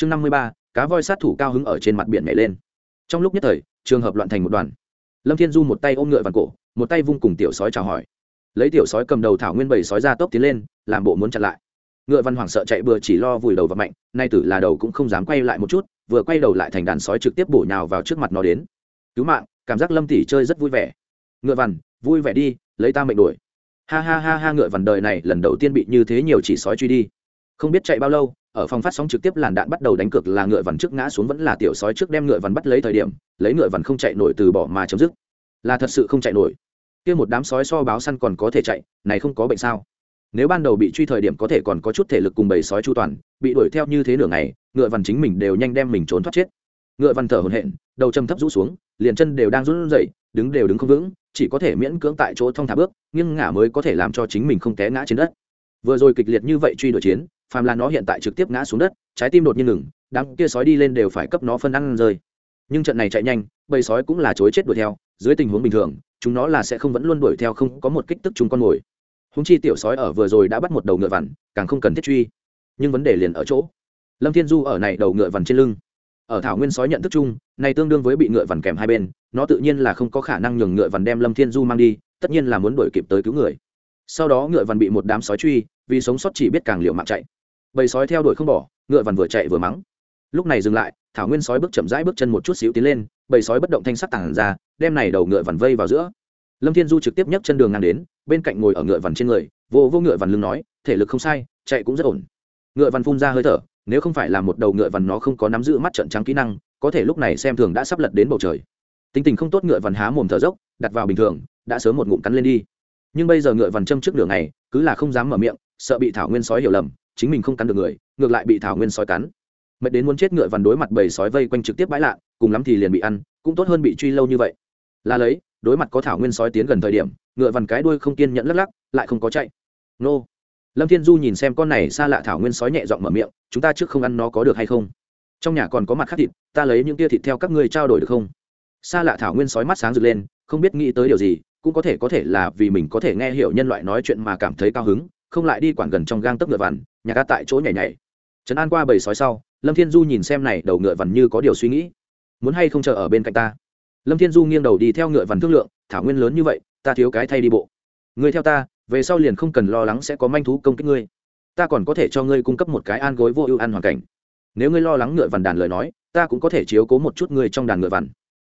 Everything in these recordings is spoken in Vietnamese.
chương năm mươi ba, cá voi sát thủ cao hứng ở trên mặt biển nhảy lên. Trong lúc nhất thời, trường hợp loạn thành một đoàn. Lâm thiên du một tay ôm ngựa vằn cổ, một tay vung cùng tiểu sói chào hỏi. Lấy tiểu sói cầm đầu thảo nguyên bầy sói ra tốc tiến lên, làm bộ muốn chặn lại. Ngựa văn hoảng sợ chạy bừa chỉ lo vùi đầu và mạnh, nay tử là đầu cũng không dám quay lại một chút, vừa quay đầu lại thành đàn sói trực tiếp bổ nhào vào trước mặt nó đến. Cứu mạng, cảm giác lâm tỷ chơi rất vui vẻ. Ngựa văn, vui vẻ đi, lấy ta mệnh đuổi. Ha ha ha ha, ngựa văn đời này lần đầu tiên bị như thế nhiều chỉ sói truy đi. Không biết chạy bao lâu ở phòng phát sóng trực tiếp làn đạn bắt đầu đánh cược là ngựa vằn trước ngã xuống vẫn là tiểu sói trước đem ngựa vằn bắt lấy thời điểm, lấy ngựa vằn không chạy nổi từ bỏ mà chấm dứt. Là thật sự không chạy nổi. Kia một đám sói so báo săn còn có thể chạy, này không có bệnh sao? Nếu ban đầu bị truy thời điểm có thể còn có chút thể lực cùng bầy sói chu toàn, bị đuổi theo như thế nửa ngày, ngựa vằn chính mình đều nhanh đem mình trốn thoát chết. Ngựa vằn thở hổn hển, đầu châm thấp rũ xuống, liền chân đều đang run rẩy, đứng đều đứng không vững, chỉ có thể miễn cưỡng tại chỗ thong thả bước nhưng ngả mới có thể làm cho chính mình không té ngã trên đất. Vừa rồi kịch liệt như vậy truy đuổi chiến phàm là nó hiện tại trực tiếp ngã xuống đất, trái tim đột nhiên ngừng, đám kia sói đi lên đều phải cấp nó phân ăn rơi. Nhưng trận này chạy nhanh, bầy sói cũng là chối chết đuổi theo, dưới tình huống bình thường, chúng nó là sẽ không vẫn luôn đuổi theo không có một kích tức chúng con mồi húng chi tiểu sói ở vừa rồi đã bắt một đầu ngựa vằn, càng không cần thiết truy. Nhưng vấn đề liền ở chỗ. Lâm thiên du ở này đầu ngựa vằn trên lưng. Ở thảo nguyên sói nhận thức chung, này tương đương với bị ngựa vằn kèm hai bên, nó tự nhiên là không có khả năng nhường ngựa vằn đem lâm thiên du mang đi, tất nhiên là muốn đuổi kịp tới cứu người. Sau đó ngựa vằn bị một đám sói truy, vì sống sót chỉ biết càng liệu mạng chạy bầy sói theo đuổi không bỏ, ngựa vằn vừa chạy vừa mắng. Lúc này dừng lại, thảo nguyên sói bước chậm rãi bước chân một chút xíu tiến lên, bầy sói bất động thanh sắc tản ra, đem này đầu ngựa vằn vây vào giữa. Lâm thiên du trực tiếp nhấc chân đường ngang đến, bên cạnh ngồi ở ngựa vằn trên người, vô vô ngựa vằn lưng nói, thể lực không sai, chạy cũng rất ổn. Ngựa vằn phun ra hơi thở, nếu không phải là một đầu ngựa vằn nó không có nắm giữ mắt trận trắng kỹ năng, có thể lúc này xem thường đã sắp lật đến bầu trời. Tính tình không tốt ngựa vằn há mồm thở dốc, đặt vào bình thường, đã sớm một ngụm cắn lên đi. Nhưng bây giờ ngựa vằn châm trước đường này cứ là không dám mở miệng, sợ bị thảo nguyên sói hiểu lầm chính mình không cắn được người, ngược lại bị thảo nguyên sói cắn. Mệt đến muốn chết ngựa vằn đối mặt bầy sói vây quanh trực tiếp bãi lạ, cùng lắm thì liền bị ăn, cũng tốt hơn bị truy lâu như vậy. Là lấy, đối mặt có thảo nguyên sói tiến gần thời điểm, ngựa vằn cái đuôi không kiên nhẫn lắc lắc, lại không có chạy. Nô. Lâm thiên du nhìn xem con này xa lạ thảo nguyên sói nhẹ giọng mở miệng, chúng ta trước không ăn nó có được hay không? Trong nhà còn có mặt khác thịt, ta lấy những tia thịt theo các ngươi trao đổi được không? Xa lạ thảo nguyên sói mắt sáng rực lên, không biết nghĩ tới điều gì, cũng có thể có thể là vì mình có thể nghe hiểu nhân loại nói chuyện mà cảm thấy cao hứng, không lại đi quản gần trong gang tấc ngựa vằn nhà ca tại chỗ nhảy nhảy. Trấn an qua bầy sói sau, lâm thiên du nhìn xem này, đầu ngựa vằn như có điều suy nghĩ. Muốn hay không chờ ở bên cạnh ta? Lâm thiên du nghiêng đầu đi theo ngựa vằn thương lượng, thảo nguyên lớn như vậy, ta thiếu cái thay đi bộ. Ngươi theo ta, về sau liền không cần lo lắng sẽ có manh thú công kích ngươi. Ta còn có thể cho ngươi cung cấp một cái an gối vô ưu ăn hoàn cảnh. Nếu ngươi lo lắng ngựa vằn đàn lời nói, ta cũng có thể chiếu cố một chút ngươi trong đàn ngựa vằn.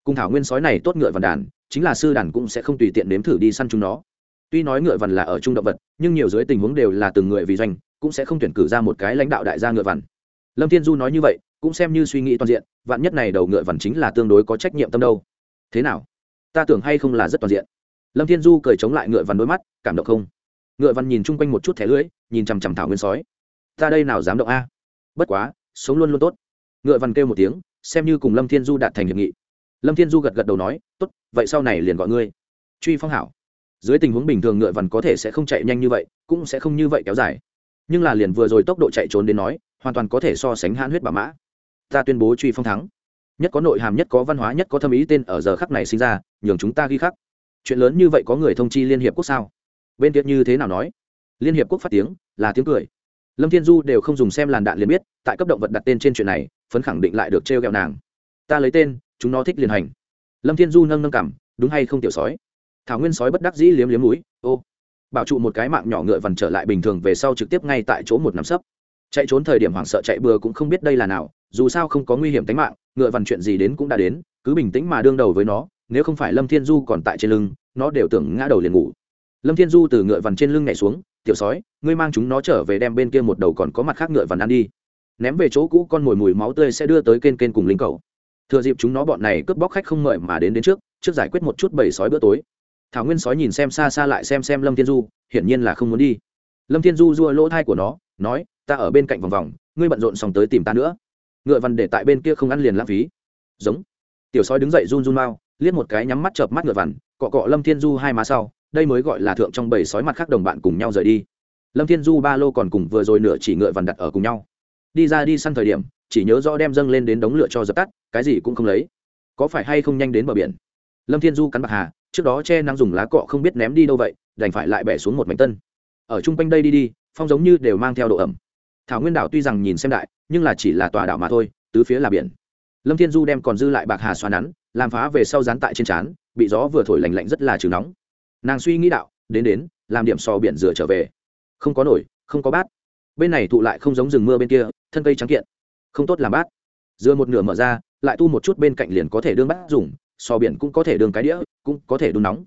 Cùng thảo nguyên sói này tốt ngựa vằn đàn, chính là sư đàn cũng sẽ không tùy tiện nếm thử đi săn chúng nó. Tuy nói ngựa vằn là ở trung động vật, nhưng nhiều dưới tình huống đều là từng người vì doanh cũng sẽ không tuyển cử ra một cái lãnh đạo đại gia ngựa vằn. Lâm thiên du nói như vậy, cũng xem như suy nghĩ toàn diện, vạn nhất này đầu ngựa vằn chính là tương đối có trách nhiệm tâm đâu. Thế nào? Ta tưởng hay không là rất toàn diện. Lâm thiên du cười chống lại ngựa vằn đôi mắt, cảm động không? Ngựa vằn nhìn chung quanh một chút thẻ lưỡi nhìn chằm chằm thảo nguyên sói. Ta đây nào dám động a? Bất quá, sống luôn luôn tốt. Ngựa vằn kêu một tiếng, xem như cùng lâm thiên du đạt thành hiệp nghị. Lâm thiên du gật gật đầu nói, tốt, vậy sau này liền gọi ngươi. Truy phong hảo. Dưới tình huống bình thường ngựa vằn có thể sẽ không chạy nhanh như vậy, cũng sẽ không như vậy kéo dài nhưng là liền vừa rồi tốc độ chạy trốn đến nói, hoàn toàn có thể so sánh hãn huyết bà mã. Ta tuyên bố truy phong thắng. Nhất có nội hàm, nhất có văn hóa, nhất có thâm ý tên ở giờ khắc này sinh ra, nhường chúng ta ghi khắc. Chuyện lớn như vậy có người thông chi liên hiệp quốc sao? Bên tiết như thế nào nói? Liên hiệp quốc phát tiếng, là tiếng cười. Lâm thiên du đều không dùng xem làn đạn liền biết, tại cấp động vật đặt tên trên chuyện này, phấn khẳng định lại được trêu ghẹo nàng. Ta lấy tên, chúng nó thích liền hành. Lâm thiên du nâng nâng cảm, đúng hay không tiểu sói? Thảo nguyên sói bất đắc dĩ liếm liếm núi ô bảo trụ một cái mạng nhỏ ngựa vằn trở lại bình thường về sau trực tiếp ngay tại chỗ một nắm sấp. Chạy trốn thời điểm hoảng sợ chạy bừa cũng không biết đây là nào, dù sao không có nguy hiểm tính mạng, ngựa vằn chuyện gì đến cũng đã đến, cứ bình tĩnh mà đương đầu với nó, nếu không phải lâm thiên du còn tại trên lưng, nó đều tưởng ngã đầu liền ngủ. Lâm thiên du từ ngựa vằn trên lưng nhảy xuống, tiểu sói, ngươi mang chúng nó trở về đem bên kia một đầu còn có mặt khác ngựa vằn ăn đi. Ném về chỗ cũ con mồi mùi máu tươi sẽ đưa tới kênh kênh cùng lính cầu. Thừa dịp chúng nó bọn này cướp bóc khách không mời mà đến đến trước trước giải quyết một chút bầy sói bữa tối thảo nguyên sói nhìn xem xa xa lại xem xem lâm thiên du hiển nhiên là không muốn đi lâm thiên du dua lỗ thai của nó nói ta ở bên cạnh vòng vòng ngươi bận rộn xong tới tìm ta nữa ngựa vằn để tại bên kia không ăn liền lãng phí giống tiểu sói đứng dậy run run mau liếc một cái nhắm mắt chợp mắt ngựa vằn cọ cọ lâm thiên du hai má sau đây mới gọi là thượng trong bầy sói mặt khác đồng bạn cùng nhau rời đi lâm thiên du ba lô còn cùng vừa rồi nửa chỉ ngựa vằn đặt ở cùng nhau đi ra đi săn thời điểm chỉ nhớ rõ đem dâng lên đến đống lửa cho dập tắt cái gì cũng không lấy có phải hay không nhanh đến bờ biển lâm thiên du cắn bạc hà trước đó che nắng dùng lá cọ không biết ném đi đâu vậy, đành phải lại bẻ xuống một mảnh tân. Ở chung quanh đây đi đi, phong giống như đều mang theo độ ẩm. Thảo nguyên đảo tuy rằng nhìn xem đại, nhưng là chỉ là tòa đảo mà thôi, tứ phía là biển. Lâm thiên du đem còn dư lại bạc hà xoa nắn, làm phá về sau dán tại trên trán, bị gió vừa thổi lạnh lạnh rất là trừ nóng. Nàng suy nghĩ đạo, đến đến, làm điểm sò biển rửa trở về. Không có nổi, không có bát. Bên này tụ lại không giống rừng mưa bên kia, thân cây trắng kiện. Không tốt làm bát. Dưa một nửa mở ra, lại tu một chút bên cạnh liền có thể đương bát dùng sò biển cũng có thể đường cái đĩa, cũng có thể đun nóng.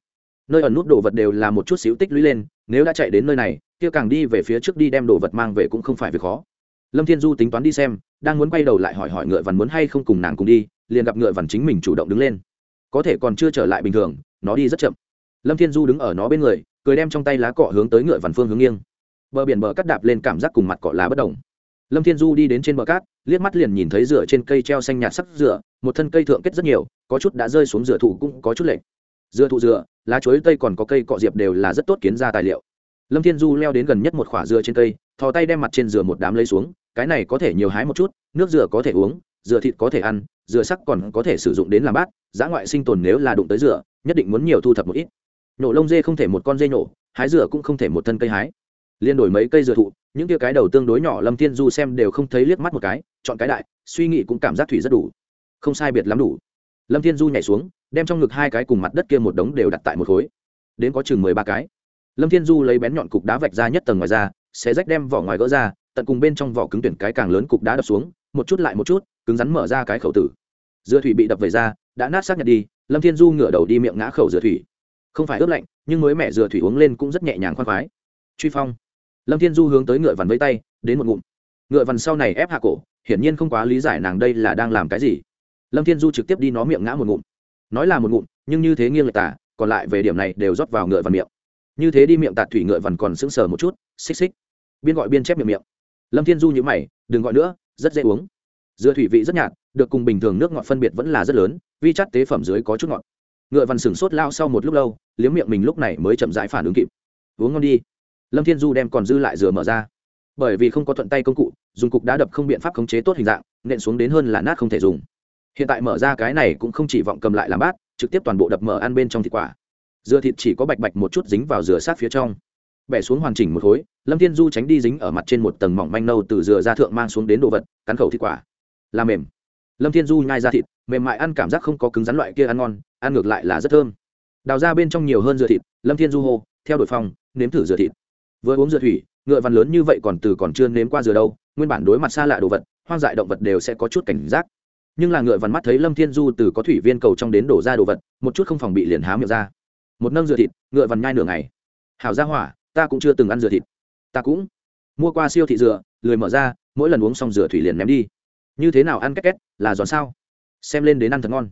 Nơi ẩn nút đồ vật đều là một chút xíu tích lũy lên, nếu đã chạy đến nơi này, kia càng đi về phía trước đi đem đồ vật mang về cũng không phải việc khó. Lâm thiên du tính toán đi xem, đang muốn quay đầu lại hỏi hỏi ngựa vằn muốn hay không cùng nàng cùng đi, liền gặp ngựa vằn chính mình chủ động đứng lên. Có thể còn chưa trở lại bình thường, nó đi rất chậm. Lâm thiên du đứng ở nó bên người, cười đem trong tay lá cọ hướng tới ngựa vằn phương hướng nghiêng. Bờ biển bờ cắt đạp lên cảm giác cùng mặt cọ lá bất đồng lâm thiên du đi đến trên bờ cát, liếc mắt liền nhìn thấy rửa trên cây treo xanh nhạt sắc rửa một thân cây thượng kết rất nhiều, có chút đã rơi xuống rửa thụ cũng có chút lệch. Dưa thụ dừa, lá chuối, tây còn có cây cọ diệp đều là rất tốt kiến ra tài liệu. Lâm thiên du leo đến gần nhất một khoả dừa trên cây, thò tay đem mặt trên dừa một đám lấy xuống, cái này có thể nhiều hái một chút, nước dừa có thể uống, dừa thịt có thể ăn, dừa sắc còn có thể sử dụng đến làm bát, giá ngoại sinh tồn nếu là đụng tới dừa, nhất định muốn nhiều thu thập một ít. Nhổ lông dê không thể một con dê nhổ hái dừa cũng không thể một thân cây hái liên đổi mấy cây dừa thụ, những tia cái đầu tương đối nhỏ lâm thiên du xem đều không thấy liếc mắt một cái, chọn cái đại, suy nghĩ cũng cảm giác thủy rất đủ. Không sai biệt lắm đủ. Lâm thiên du nhảy xuống, đem trong ngực hai cái cùng mặt đất kia một đống đều đặt tại một khối. Đến có chừng mười ba cái. Lâm thiên du lấy bén nhọn cục đá vạch ra nhất tầng ngoài ra sẽ rách đem vỏ ngoài gỡ ra, tận cùng bên trong vỏ cứng tuyển cái càng lớn cục đá đập xuống, một chút lại một chút, cứng rắn mở ra cái khẩu tử. Dưa thủy bị đập về ra, đã nát xác nhật đi, lâm thiên du ngửa đầu đi miệng ngã khẩu dừa thủy. Không phải ướp lạnh, nhưng mới mẹ dừa thủy uống lên cũng rất nhẹ nhàng khoan khoái. Truy phong lâm thiên du hướng tới ngựa vằn vây tay, đến một ngụm. Ngựa vằn sau này ép hạ cổ, hiển nhiên không quá lý giải nàng đây là đang làm cái gì. Lâm thiên du trực tiếp đi nó miệng ngã một ngụm. Nói là một ngụm, nhưng như thế nghiêng lệch tả, còn lại về điểm này đều rót vào ngựa vằn miệng. Như thế đi miệng tạt thủy ngựa vằn còn sững sờ một chút, xích xích. Biên gọi biên chép miệng miệng. Lâm thiên du nhữ mày, đừng gọi nữa, rất dễ uống. Dưa thủy vị rất nhạt, được cùng bình thường nước ngọt phân biệt vẫn là rất lớn, vi chất tế phẩm dưới có chút ngọt. Ngựa vằn sửng sốt lao sau một lúc lâu, liếm miệng mình lúc này mới chậm rãi phản ứng kịp. Uống ngon đi lâm thiên du đem còn dư lại dừa mở ra. Bởi vì không có thuận tay công cụ, dùng cục đá đập không biện pháp khống chế tốt hình dạng, nện xuống đến hơn là nát không thể dùng. Hiện tại mở ra cái này cũng không chỉ vọng cầm lại làm bát, trực tiếp toàn bộ đập mở ăn bên trong thịt quả. Dưa thịt chỉ có bạch bạch một chút dính vào dừa sát phía trong. Bẻ xuống hoàn chỉnh một khối, lâm thiên du tránh đi dính ở mặt trên một tầng mỏng manh nâu từ dừa ra thượng mang xuống đến đồ vật, cắn khẩu thịt quả. Làm mềm. Lâm thiên du nhai ra thịt, mềm mại ăn cảm giác không có cứng rắn loại kia ăn ngon, ăn ngược lại là rất thơm. Đào ra bên trong nhiều hơn dừa thịt, lâm thiên du hô, theo đội phong nếm thử dừa thịt vừa uống dừa thủy, ngựa văn lớn như vậy còn từ còn chưa nếm qua dừa đâu, nguyên bản đối mặt xa lạ đồ vật, hoang dại động vật đều sẽ có chút cảnh giác. Nhưng là ngựa vằn mắt thấy lâm thiên du từ có thủy viên cầu trong đến đổ ra đồ vật, một chút không phòng bị liền há miệng ra. Một nâng dừa thịt, ngựa vằn nhai nửa ngày. Hảo ra hỏa, ta cũng chưa từng ăn dừa thịt. Ta cũng. Mua qua siêu thị dừa, lười mở ra, mỗi lần uống xong dừa thủy liền ném đi. Như thế nào ăn két két, là giòn sao? Xem lên đến ăn thật ngon.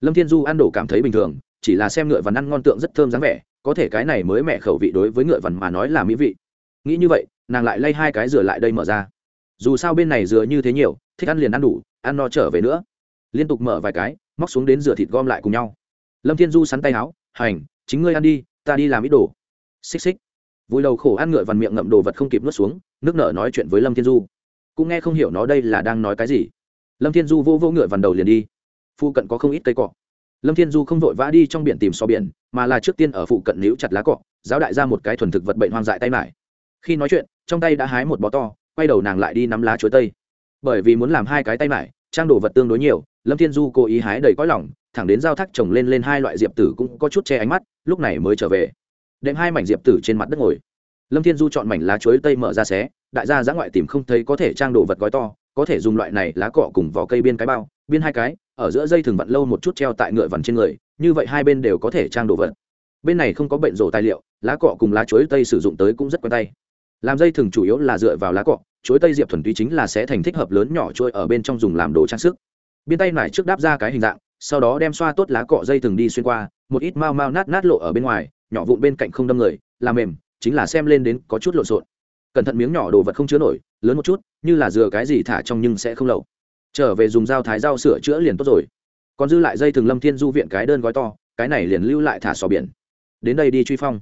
Lâm thiên du ăn đổ cảm thấy bình thường, chỉ là xem ngựa vằn ăn ngon tượng rất thơm dáng vẻ có thể cái này mới mẹ khẩu vị đối với ngựa vằn mà nói là mỹ vị. Nghĩ như vậy, nàng lại lay hai cái dừa lại đây mở ra. Dù sao bên này dừa như thế nhiều, thích ăn liền ăn đủ, ăn no trở về nữa. Liên tục mở vài cái, móc xuống đến rửa thịt gom lại cùng nhau. Lâm thiên du sắn tay áo, hành, chính ngươi ăn đi, ta đi làm ít đồ. Xích xích. Vui đầu khổ ăn ngựa vằn miệng ngậm đồ vật không kịp nuốt xuống, nước nở nói chuyện với lâm thiên du. Cũng nghe không hiểu nó đây là đang nói cái gì. Lâm thiên du vô vô ngựa vằn đầu liền đi. Phụ cận có không ít cây cọ. Lâm thiên du không vội vã đi trong biển tìm so biển mà là trước tiên ở phụ cận níu chặt lá cọ, giáo đại ra một cái thuần thực vật bệnh hoang dại tay mải. Khi nói chuyện, trong tay đã hái một bó to, quay đầu nàng lại đi nắm lá chuối tây. Bởi vì muốn làm hai cái tay mải, trang đồ vật tương đối nhiều, lâm thiên du cố ý hái đầy cõi lỏng thẳng đến giao thác trồng lên lên hai loại diệp tử cũng có chút che ánh mắt, lúc này mới trở về. Đệm hai mảnh diệp tử trên mặt đất ngồi. Lâm thiên du chọn mảnh lá chuối tây mở ra xé, đại gia giã ngoại tìm không thấy có thể trang đồ vật gói to, có thể dùng loại này lá cọ cùng vỏ cây biên cái bao, biên hai cái, ở giữa dây thường vặn lâu một chút treo tại ngựa vằn trên người như vậy hai bên đều có thể trang đồ vật. Bên này không có bệnh rổ tài liệu, lá cọ cùng lá chuối tây sử dụng tới cũng rất quen tay. Làm dây thường chủ yếu là dựa vào lá cọ, chuối tây diệp thuần túy chính là sẽ thành thích hợp lớn nhỏ trôi ở bên trong dùng làm đồ trang sức. Biên tay nải trước đáp ra cái hình dạng, sau đó đem xoa tốt lá cọ dây thường đi xuyên qua, một ít mau mau nát nát lộ ở bên ngoài, nhỏ vụn bên cạnh không đâm người làm mềm, chính là xem lên đến có chút lộn xộn. Cẩn thận miếng nhỏ đồ vật không chứa nổi, lớn một chút, như là dừa cái gì thả trong nhưng sẽ không lậu. Trở về dùng dao thái dao sửa chữa liền tốt rồi còn dư lại dây thường lâm thiên du viện cái đơn gói to, cái này liền lưu lại thả sò biển. Đến đây đi truy phong.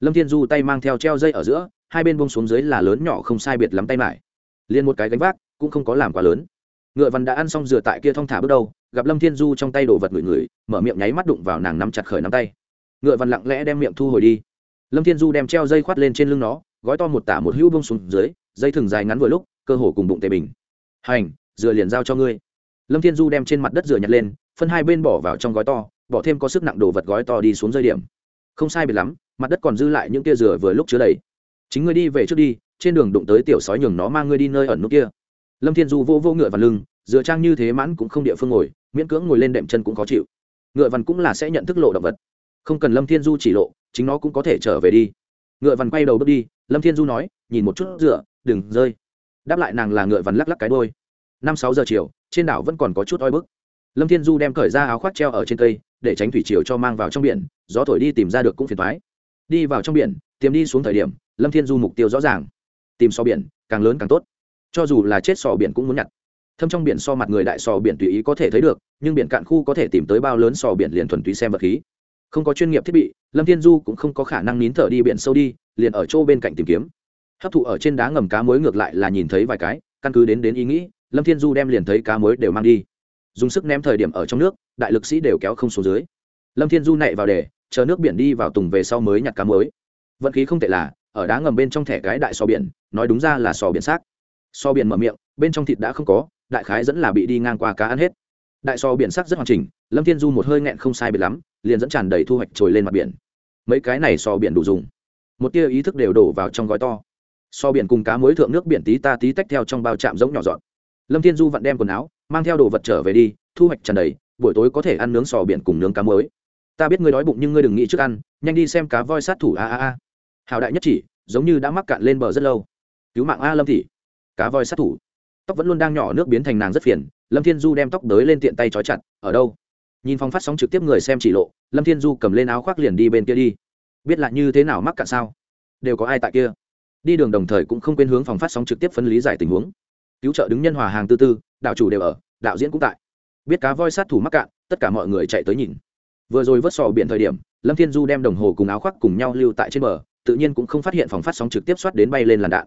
Lâm thiên du tay mang theo treo dây ở giữa, hai bên bông xuống dưới là lớn nhỏ không sai biệt lắm tay mải. Liền một cái gánh vác, cũng không có làm quá lớn. Ngựa văn đã ăn xong rửa tại kia thong thả bước đầu, gặp lâm thiên du trong tay đổ vật ngửi ngửi, mở miệng nháy mắt đụng vào nàng nắm chặt khởi nắm tay. Ngựa văn lặng lẽ đem miệng thu hồi đi. Lâm thiên du đem treo dây khoát lên trên lưng nó, gói to một tả một hữu bông xuống dưới, dây thừng dài ngắn vừa lúc, cơ hồ cùng bụng tề bình. Hành, dừa liền giao cho ngươi. Lâm thiên du đem trên mặt đất dừa nhặt lên phân hai bên bỏ vào trong gói to, bỏ thêm có sức nặng đồ vật gói to đi xuống rơi điểm. Không sai biệt lắm, mặt đất còn dư lại những tia dừa vừa lúc chứa đầy. Chính ngươi đi về trước đi, trên đường đụng tới tiểu sói nhường nó mang ngươi đi nơi ẩn nút kia. Lâm thiên du vô vô ngựa và lưng, dựa trang như thế mãn cũng không địa phương ngồi, miễn cưỡng ngồi lên đệm chân cũng khó chịu. Ngựa vằn cũng là sẽ nhận thức lộ động vật. Không cần lâm thiên du chỉ lộ, chính nó cũng có thể trở về đi. Ngựa vằn quay đầu bước đi, lâm thiên du nói, nhìn một chút dựa, đừng rơi. Đáp lại nàng là ngựa vằn lắc lắc cái đôi năm sáu giờ chiều, trên đảo vẫn còn có chút oi bức lâm thiên du đem cởi ra áo khoác treo ở trên cây, để tránh thủy chiều cho mang vào trong biển, gió thổi đi tìm ra được cũng phiền thoái đi vào trong biển tìm đi xuống thời điểm, lâm thiên du mục tiêu rõ ràng. Tìm so biển, càng lớn càng tốt. Cho dù là chết sò biển cũng muốn nhặt. Thâm trong biển so mặt người đại sò biển tùy ý có thể thấy được, nhưng biển cạn khu có thể tìm tới bao lớn sò biển liền thuần túy xem vật khí. Không có chuyên nghiệp thiết bị, lâm thiên du cũng không có khả năng nín thở đi biển sâu đi, liền ở chỗ bên cạnh tìm kiếm. Hấp thụ ở trên đá ngầm cá muối ngược lại là nhìn thấy vài cái, căn cứ đến đến ý nghĩ, lâm thiên du đem liền thấy cá muối đều mang đi dùng sức ném thời điểm ở trong nước, đại lực sĩ đều kéo không xuống dưới. Lâm thiên du nạy vào để, chờ nước biển đi vào tùng về sau mới nhặt cá mới. vận khí không tệ là, ở đá ngầm bên trong thẻ cái đại sò biển, nói đúng ra là sò biển xác. Sò biển mở miệng, bên trong thịt đã không có, đại khái dẫn là bị đi ngang qua cá ăn hết. Đại sò biển sắc rất hoàn chỉnh, lâm thiên du một hơi nghẹn không sai biệt lắm, liền dẫn tràn đầy thu hoạch trồi lên mặt biển. Mấy cái này sò biển đủ dùng. Một tia ý thức đều đổ vào trong gói to. So biển cùng cá mới thượng nước biển tí ta tí tách theo trong bao chạm giống nhỏ dọn lâm thiên du vặn đem quần áo mang theo đồ vật trở về đi, thu hoạch tràn đầy, buổi tối có thể ăn nướng sò biển cùng nướng cá muối. Ta biết ngươi đói bụng nhưng ngươi đừng nghĩ trước ăn, nhanh đi xem cá voi sát thủ a a a. Hào đại nhất chỉ, giống như đã mắc cạn lên bờ rất lâu. Cứu mạng a lâm thị. Cá voi sát thủ. Tóc vẫn luôn đang nhỏ nước biến thành nàng rất phiền, lâm thiên du đem tóc đới lên tiện tay trói chặt, ở đâu? Nhìn phong phát sóng trực tiếp người xem chỉ lộ, lâm thiên du cầm lên áo khoác liền đi bên kia đi. Biết là như thế nào mắc cạn sao? Đều có ai tại kia? Đi đường đồng thời cũng không quên hướng phòng phát sóng trực tiếp phân lý giải tình huống cứu trợ đứng nhân hòa hàng tư tư, đạo chủ đều ở, đạo diễn cũng tại. Biết cá voi sát thủ mắc cạn, tất cả mọi người chạy tới nhìn. Vừa rồi vớt sò biển thời điểm, lâm thiên du đem đồng hồ cùng áo khoác cùng nhau lưu tại trên bờ, tự nhiên cũng không phát hiện phòng phát sóng trực tiếp soát đến bay lên làn đạn.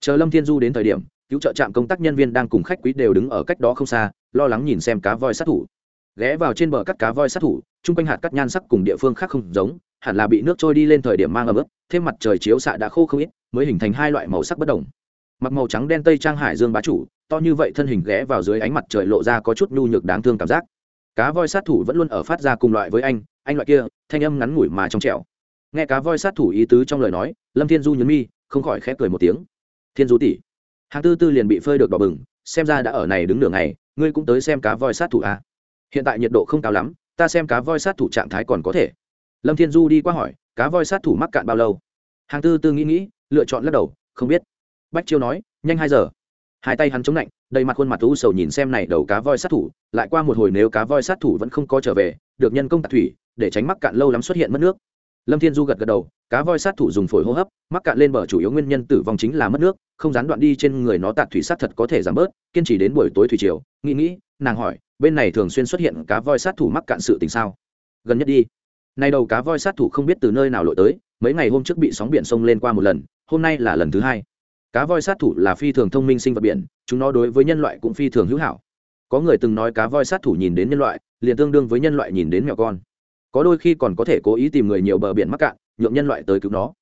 Chờ lâm thiên du đến thời điểm, cứu trợ trạm công tác nhân viên đang cùng khách quý đều đứng ở cách đó không xa, lo lắng nhìn xem cá voi sát thủ. Ghé vào trên bờ cắt cá voi sát thủ, chung quanh hạt cắt nhan sắc cùng địa phương khác không giống, hẳn là bị nước trôi đi lên thời điểm mang ấm ướp thêm mặt trời chiếu xạ đã khô không ít, mới hình thành hai loại màu sắc bất đồng mặc màu trắng đen tây trang hải dương bá chủ, to như vậy thân hình ghé vào dưới ánh mặt trời lộ ra có chút nhu nhược đáng thương cảm giác. Cá voi sát thủ vẫn luôn ở phát ra cùng loại với anh anh loại kia, thanh âm ngắn ngủi mà trong trẻo. Nghe cá voi sát thủ ý tứ trong lời nói, lâm thiên du nhấn mi, không khỏi khép cười một tiếng. Thiên du tỷ, hàng tư tư liền bị phơi được đỏ bừng, xem ra đã ở này đứng đường này ngươi cũng tới xem cá voi sát thủ à. hiện tại nhiệt độ không cao lắm, ta xem cá voi sát thủ trạng thái còn có thể. Lâm thiên du đi qua hỏi, cá voi sát thủ mắc cạn bao lâu? Hàng tư tư nghĩ nghĩ, lựa chọn lắc đầu, không biết bách chiêu nói, nhanh hai giờ. Hai tay hắn chống lạnh, đầy mặt khuôn mặt u sầu nhìn xem này đầu cá voi sát thủ, lại qua một hồi nếu cá voi sát thủ vẫn không có trở về, được nhân công tạc thủy, để tránh mắc cạn lâu lắm xuất hiện mất nước. Lâm thiên du gật gật đầu, cá voi sát thủ dùng phổi hô hấp, mắc cạn lên bờ chủ yếu nguyên nhân tử vong chính là mất nước, không gián đoạn đi trên người nó tạt thủy sát thật có thể giảm bớt, kiên trì đến buổi tối thủy chiều, nghĩ nghĩ, nàng hỏi, bên này thường xuyên xuất hiện cá voi sát thủ mắc cạn sự tình sao? Gần nhất đi. Nay đầu cá voi sát thủ không biết từ nơi nào lội tới, mấy ngày hôm trước bị sóng biển sông lên qua một lần, hôm nay là lần thứ hai cá voi sát thủ là phi thường thông minh sinh vật biển, chúng nó đối với nhân loại cũng phi thường hữu hảo. Có người từng nói cá voi sát thủ nhìn đến nhân loại, liền tương đương với nhân loại nhìn đến mèo con. Có đôi khi còn có thể cố ý tìm người nhiều bờ biển mắc cạn, nhượng nhân loại tới cứu nó.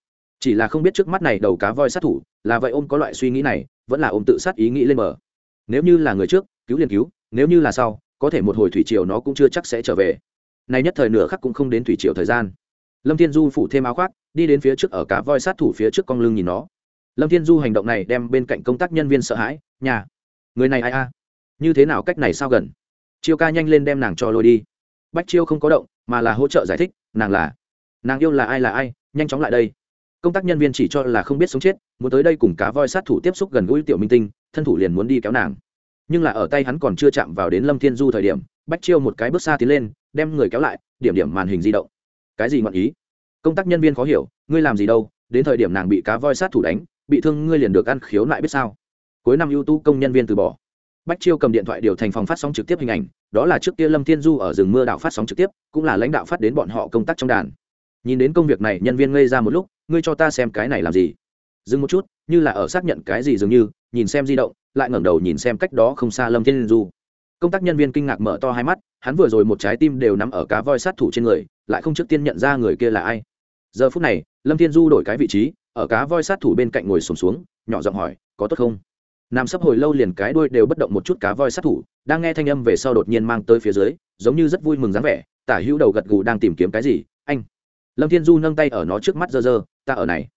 Chỉ là không biết trước mắt này đầu cá voi sát thủ, là vậy ôm có loại suy nghĩ này, vẫn là ôm tự sát ý nghĩ lên bờ. Nếu như là người trước, cứu liền cứu, nếu như là sau, có thể một hồi thủy triều nó cũng chưa chắc sẽ trở về. Nay nhất thời nửa khắc cũng không đến thủy triều thời gian. Lâm thiên du phủ thêm áo khoác, đi đến phía trước ở cá voi sát thủ phía trước con lưng nhìn nó lâm thiên du hành động này đem bên cạnh công tác nhân viên sợ hãi, nhà, người này ai a? Như thế nào, cách này sao gần? Chiêu ca nhanh lên đem nàng cho lôi đi. Bách chiêu không có động, mà là hỗ trợ giải thích, nàng là, nàng yêu là ai là ai, nhanh chóng lại đây. Công tác nhân viên chỉ cho là không biết sống chết, muốn tới đây cùng cá voi sát thủ tiếp xúc gần gũi tiểu minh tinh, thân thủ liền muốn đi kéo nàng. Nhưng là ở tay hắn còn chưa chạm vào đến lâm thiên du thời điểm, bách chiêu một cái bước xa tiến lên, đem người kéo lại, điểm điểm màn hình di động. Cái gì ngọn ý? Công tác nhân viên khó hiểu, ngươi làm gì đâu, đến thời điểm nàng bị cá voi sát thủ đánh bị thương ngươi liền được ăn khiếu lại biết sao? Cuối năm ưu tú công nhân viên từ bỏ. Bách chiêu cầm điện thoại điều thành phòng phát sóng trực tiếp hình ảnh, đó là trước kia lâm thiên du ở rừng mưa đạo phát sóng trực tiếp, cũng là lãnh đạo phát đến bọn họ công tác trong đàn. Nhìn đến công việc này, nhân viên ngây ra một lúc, ngươi cho ta xem cái này làm gì? Dừng một chút, như là ở xác nhận cái gì dường như, nhìn xem di động, lại ngẩng đầu nhìn xem cách đó không xa lâm thiên du. Công tác nhân viên kinh ngạc mở to hai mắt, hắn vừa rồi một trái tim đều nằm ở cá voi sát thủ trên người, lại không trước tiên nhận ra người kia là ai. Giờ phút này, lâm thiên du đổi cái vị trí ở cá voi sát thủ bên cạnh ngồi sùng xuống, xuống nhỏ giọng hỏi có tốt không? Nằm sấp hồi lâu liền cái đuôi đều bất động một chút cá voi sát thủ đang nghe thanh âm về sau đột nhiên mang tới phía dưới giống như rất vui mừng dáng vẻ tả hữu đầu gật gù đang tìm kiếm cái gì anh. Lâm thiên du nâng tay ở nó trước mắt dơ dơ ta ở này.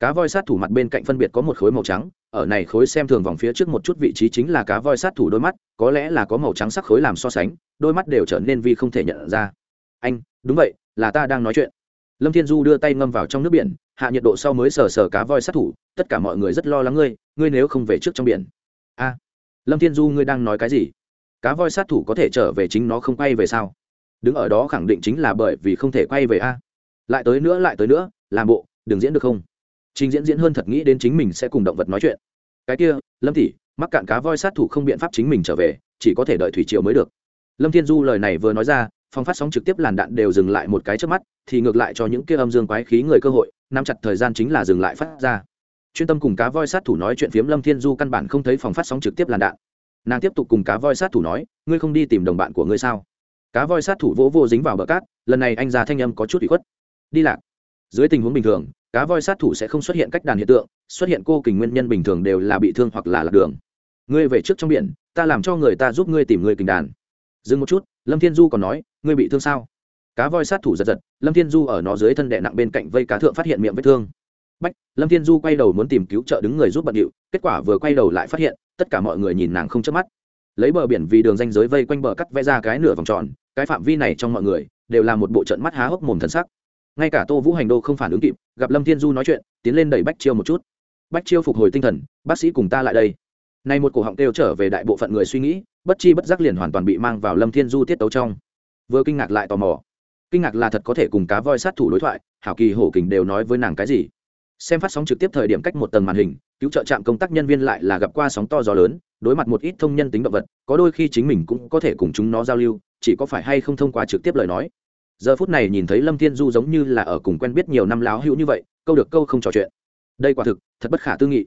Cá voi sát thủ mặt bên cạnh phân biệt có một khối màu trắng ở này khối xem thường vòng phía trước một chút vị trí chính là cá voi sát thủ đôi mắt có lẽ là có màu trắng sắc khối làm so sánh đôi mắt đều trở nên vi không thể nhận ra. Anh đúng vậy là ta đang nói chuyện lâm thiên du đưa tay ngâm vào trong nước biển, hạ nhiệt độ sau mới sờ sờ cá voi sát thủ, tất cả mọi người rất lo lắng ngươi ngươi nếu không về trước trong biển. A, lâm thiên du ngươi đang nói cái gì? Cá voi sát thủ có thể trở về chính nó không quay về sao? Đứng ở đó khẳng định chính là bởi vì không thể quay về a. Lại tới nữa, lại tới nữa, làm bộ, đừng diễn được không? Trình diễn diễn hơn thật nghĩ đến chính mình sẽ cùng động vật nói chuyện. Cái kia, lâm tỷ, mắc cạn cá voi sát thủ không biện pháp chính mình trở về, chỉ có thể đợi thủy triều mới được. Lâm thiên du lời này vừa nói ra phòng phát sóng trực tiếp làn đạn đều dừng lại một cái trước mắt, thì ngược lại cho những kia âm dương quái khí người cơ hội, nắm chặt thời gian chính là dừng lại phát ra. Chuyên tâm cùng cá voi sát thủ nói chuyện phiếm lâm thiên du căn bản không thấy phòng phát sóng trực tiếp làn đạn. Nàng tiếp tục cùng cá voi sát thủ nói, ngươi không đi tìm đồng bạn của ngươi sao? Cá voi sát thủ vỗ vô dính vào bờ cát, lần này anh già thanh âm có chút bị khuất. Đi lạc. Dưới tình huống bình thường, cá voi sát thủ sẽ không xuất hiện cách đàn hiện tượng, xuất hiện cô kình nguyên nhân bình thường đều là bị thương hoặc là lạc đường. Ngươi về trước trong biển, ta làm cho người ta giúp ngươi tìm người kình đàn. Dừng một chút, lâm thiên du còn nói ngươi bị thương sao? Cá voi sát thủ giật giật, lâm thiên du ở nó dưới thân đệ nặng bên cạnh vây cá thượng phát hiện miệng vết thương. Bách, lâm thiên du quay đầu muốn tìm cứu trợ đứng người giúp bận điệu, kết quả vừa quay đầu lại phát hiện, tất cả mọi người nhìn nàng không chớp mắt. Lấy bờ biển vì đường danh giới vây quanh bờ cắt vẽ ra cái nửa vòng tròn, cái phạm vi này trong mọi người đều là một bộ trận mắt há hốc mồm thần sắc. Ngay cả tô vũ hành đô không phản ứng kịp, gặp lâm thiên du nói chuyện, tiến lên đẩy bách chiêu một chút. Bách chiêu phục hồi tinh thần, bác sĩ cùng ta lại đây. Nay một cổ họng kêu trở về đại bộ phận người suy nghĩ, bất chi bất giác liền hoàn toàn bị mang vào lâm thiên du tiết tấu trong vừa kinh ngạc lại tò mò. Kinh ngạc là thật có thể cùng cá voi sát thủ đối thoại, hảo kỳ hổ kình đều nói với nàng cái gì. Xem phát sóng trực tiếp thời điểm cách một tầng màn hình, cứu trợ trạm công tác nhân viên lại là gặp qua sóng to gió lớn, đối mặt một ít thông nhân tính động vật, có đôi khi chính mình cũng có thể cùng chúng nó giao lưu, chỉ có phải hay không thông qua trực tiếp lời nói. Giờ phút này nhìn thấy lâm thiên du giống như là ở cùng quen biết nhiều năm láo hữu như vậy, câu được câu không trò chuyện. Đây quả thực, thật bất khả tư nghị.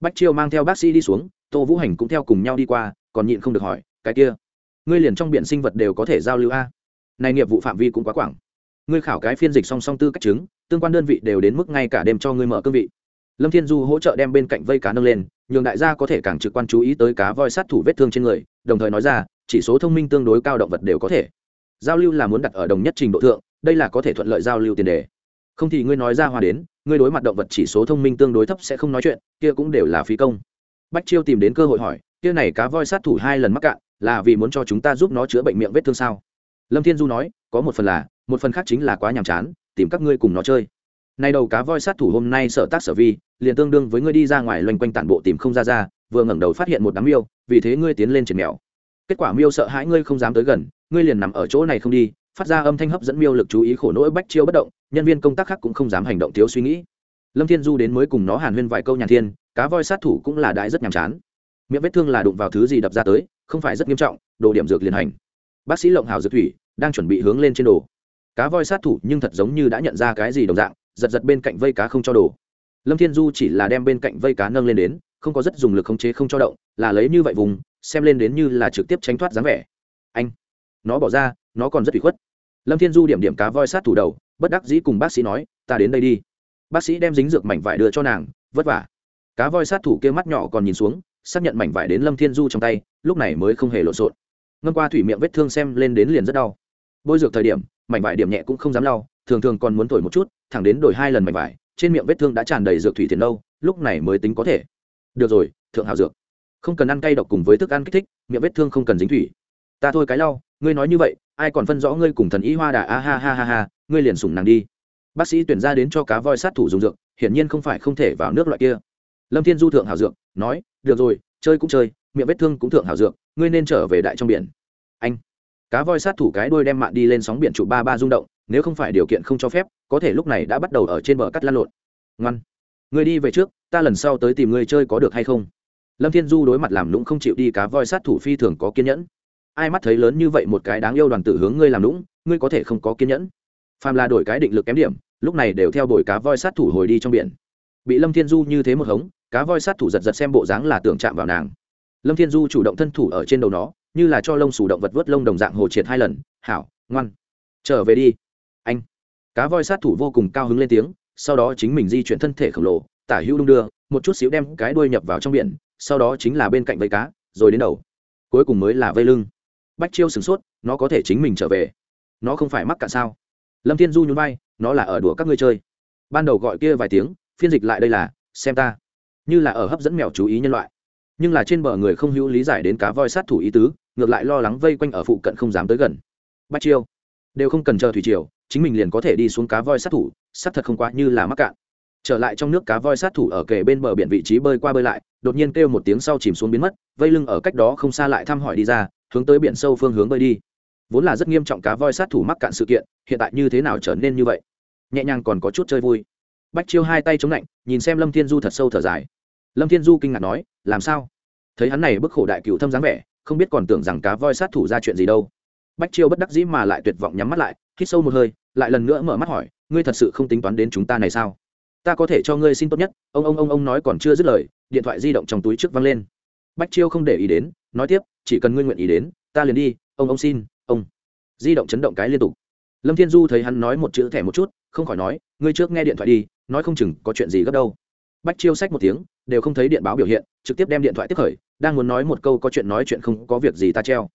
Bách chiêu mang theo bác sĩ đi xuống, tô vũ hành cũng theo cùng nhau đi qua, còn nhịn không được hỏi, cái kia, ngươi liền trong biển sinh vật đều có thể giao lưu a? Này nghiệp vụ phạm vi cũng quá quảng. Ngươi khảo cái phiên dịch song song tư cách chứng, tương quan đơn vị đều đến mức ngay cả đêm cho ngươi mở cương vị. Lâm thiên du hỗ trợ đem bên cạnh vây cá nâng lên, nhường đại gia có thể càng trực quan chú ý tới cá voi sát thủ vết thương trên người, đồng thời nói ra, chỉ số thông minh tương đối cao động vật đều có thể. Giao lưu là muốn đặt ở đồng nhất trình độ thượng, đây là có thể thuận lợi giao lưu tiền đề. Không thì ngươi nói ra hòa đến, ngươi đối mặt động vật chỉ số thông minh tương đối thấp sẽ không nói chuyện, kia cũng đều là phí công. Bách chiêu tìm đến cơ hội hỏi, kia này cá voi sát thủ hai lần mắc cạn, là vì muốn cho chúng ta giúp nó chữa bệnh miệng vết thương sao? Lâm thiên du nói, có một phần là, một phần khác chính là quá nhàm chán, tìm các ngươi cùng nó chơi. Nay đầu cá voi sát thủ hôm nay sở tác sở vi, liền tương đương với ngươi đi ra ngoài loanh quanh tản bộ tìm không ra ra, vừa ngẩng đầu phát hiện một đám miêu, vì thế ngươi tiến lên triển mèo. Kết quả miêu sợ hãi ngươi không dám tới gần, ngươi liền nằm ở chỗ này không đi, phát ra âm thanh hấp dẫn miêu lực chú ý khổ nỗi bách chiêu bất động, nhân viên công tác khác cũng không dám hành động thiếu suy nghĩ. Lâm thiên du đến mới cùng nó hàn huyên vài câu nhàn thiên, cá voi sát thủ cũng là đại rất nhàm chán. Miệng vết thương là đụng vào thứ gì đập ra tới, không phải rất nghiêm trọng, đồ điểm dược liền hành bác sĩ lộng hào dược thủy đang chuẩn bị hướng lên trên đồ. Cá voi sát thủ nhưng thật giống như đã nhận ra cái gì đồng dạng, giật giật bên cạnh vây cá không cho đồ. Lâm thiên du chỉ là đem bên cạnh vây cá nâng lên đến, không có rất dùng lực khống chế không cho động, là lấy như vậy vùng, xem lên đến như là trực tiếp tránh thoát dáng vẻ. Anh, nó bỏ ra, nó còn rất bị khuất. Lâm thiên du điểm điểm cá voi sát thủ đầu, bất đắc dĩ cùng bác sĩ nói, ta đến đây đi. Bác sĩ đem dính dược mảnh vải đưa cho nàng, vất vả. Cá voi sát thủ kia mắt nhỏ còn nhìn xuống, xác nhận mảnh vải đến lâm thiên du trong tay, lúc này mới không hề lộn xộn ngâm qua thủy miệng vết thương xem lên đến liền rất đau. Bôi dược thời điểm, mảnh vải điểm nhẹ cũng không dám lau, thường thường còn muốn thổi một chút, thẳng đến đổi hai lần mảnh vải, trên miệng vết thương đã tràn đầy dược thủy thiền đâu lúc này mới tính có thể. Được rồi, thượng hảo dược. Không cần ăn cay độc cùng với thức ăn kích thích, miệng vết thương không cần dính thủy. Ta thôi cái lau, ngươi nói như vậy, ai còn phân rõ ngươi cùng thần y hoa đà, a ha ha ha ha, ngươi liền sủng nàng đi. Bác sĩ tuyển ra đến cho cá voi sát thủ dùng dược, hiển nhiên không phải không thể vào nước loại kia. Lâm thiên du thượng hảo dược, nói, được rồi, chơi cũng chơi, miệng vết thương cũng thượng hảo dược ngươi nên trở về đại trong biển. Anh. Cá voi sát thủ cái đuôi đem mạn đi lên sóng biển trụ ba ba rung động, nếu không phải điều kiện không cho phép, có thể lúc này đã bắt đầu ở trên bờ cắt lan lộn. Ngoan. Ngươi đi về trước, ta lần sau tới tìm ngươi chơi có được hay không? Lâm thiên du đối mặt làm lũng không chịu đi, cá voi sát thủ phi thường có kiên nhẫn. Ai mắt thấy lớn như vậy một cái đáng yêu đoàn tử hướng ngươi làm lũng, ngươi có thể không có kiên nhẫn. Phàm là đổi cái định lực kém điểm, lúc này đều theo đuổi cá voi sát thủ hồi đi trong biển. Bị lâm thiên du như thế một hống, cá voi sát thủ giật giật xem bộ dáng là tưởng chạm vào nàng lâm thiên du chủ động thân thủ ở trên đầu nó, như là cho lông sủ động vật vớt lông đồng dạng hồ triệt hai lần. Hảo, ngoan. Trở về đi. Anh. Cá voi sát thủ vô cùng cao hứng lên tiếng, sau đó chính mình di chuyển thân thể khổng lồ, tả hữu đung đưa, một chút xíu đem cái đuôi nhập vào trong biển, sau đó chính là bên cạnh vây cá, rồi đến đầu. Cuối cùng mới là vây lưng. Bách chiêu sửng sốt, nó có thể chính mình trở về. Nó không phải mắc cả sao? Lâm thiên du nhún vai, nó là ở đùa các ngươi chơi. Ban đầu gọi kia vài tiếng, phiên dịch lại đây là, xem ta. Như là ở hấp dẫn mèo chú ý nhân loại nhưng là trên bờ người không hữu lý giải đến cá voi sát thủ ý tứ, ngược lại lo lắng vây quanh ở phụ cận không dám tới gần. Bách chiêu, đều không cần chờ thủy triều, chính mình liền có thể đi xuống cá voi sát thủ sát thật không quá như là mắc cạn. Trở lại trong nước cá voi sát thủ ở kề bên bờ biển vị trí bơi qua bơi lại, đột nhiên kêu một tiếng sau chìm xuống biến mất, vây lưng ở cách đó không xa lại thăm hỏi đi ra, hướng tới biển sâu phương hướng bơi đi. Vốn là rất nghiêm trọng cá voi sát thủ mắc cạn sự kiện, hiện tại như thế nào trở nên như vậy? Nhẹ nhàng còn có chút chơi vui. Bách chiêu hai tay chống lạnh, nhìn xem lâm thiên du thật sâu thở dài lâm thiên du kinh ngạc nói, làm sao? Thấy hắn này bức khổ đại cựu thâm dáng vẻ, không biết còn tưởng rằng cá voi sát thủ ra chuyện gì đâu. Bách chiêu bất đắc dĩ mà lại tuyệt vọng nhắm mắt lại, hít sâu một hơi, lại lần nữa mở mắt hỏi, ngươi thật sự không tính toán đến chúng ta này sao? Ta có thể cho ngươi xin tốt nhất. Ông ông ông ông nói còn chưa dứt lời, điện thoại di động trong túi trước văng lên. Bách chiêu không để ý đến, nói tiếp, chỉ cần ngươi nguyện ý đến, ta liền đi, ông ông xin, ông. Di động chấn động cái liên tục. Lâm thiên du thấy hắn nói một chữ thẻ một chút, không khỏi nói, ngươi trước nghe điện thoại đi, nói không chừng có chuyện gì gấp đâu. Bách chiêu sách một tiếng đều không thấy điện báo biểu hiện, trực tiếp đem điện thoại tiếp khởi, đang muốn nói một câu có chuyện nói chuyện không có việc gì ta treo.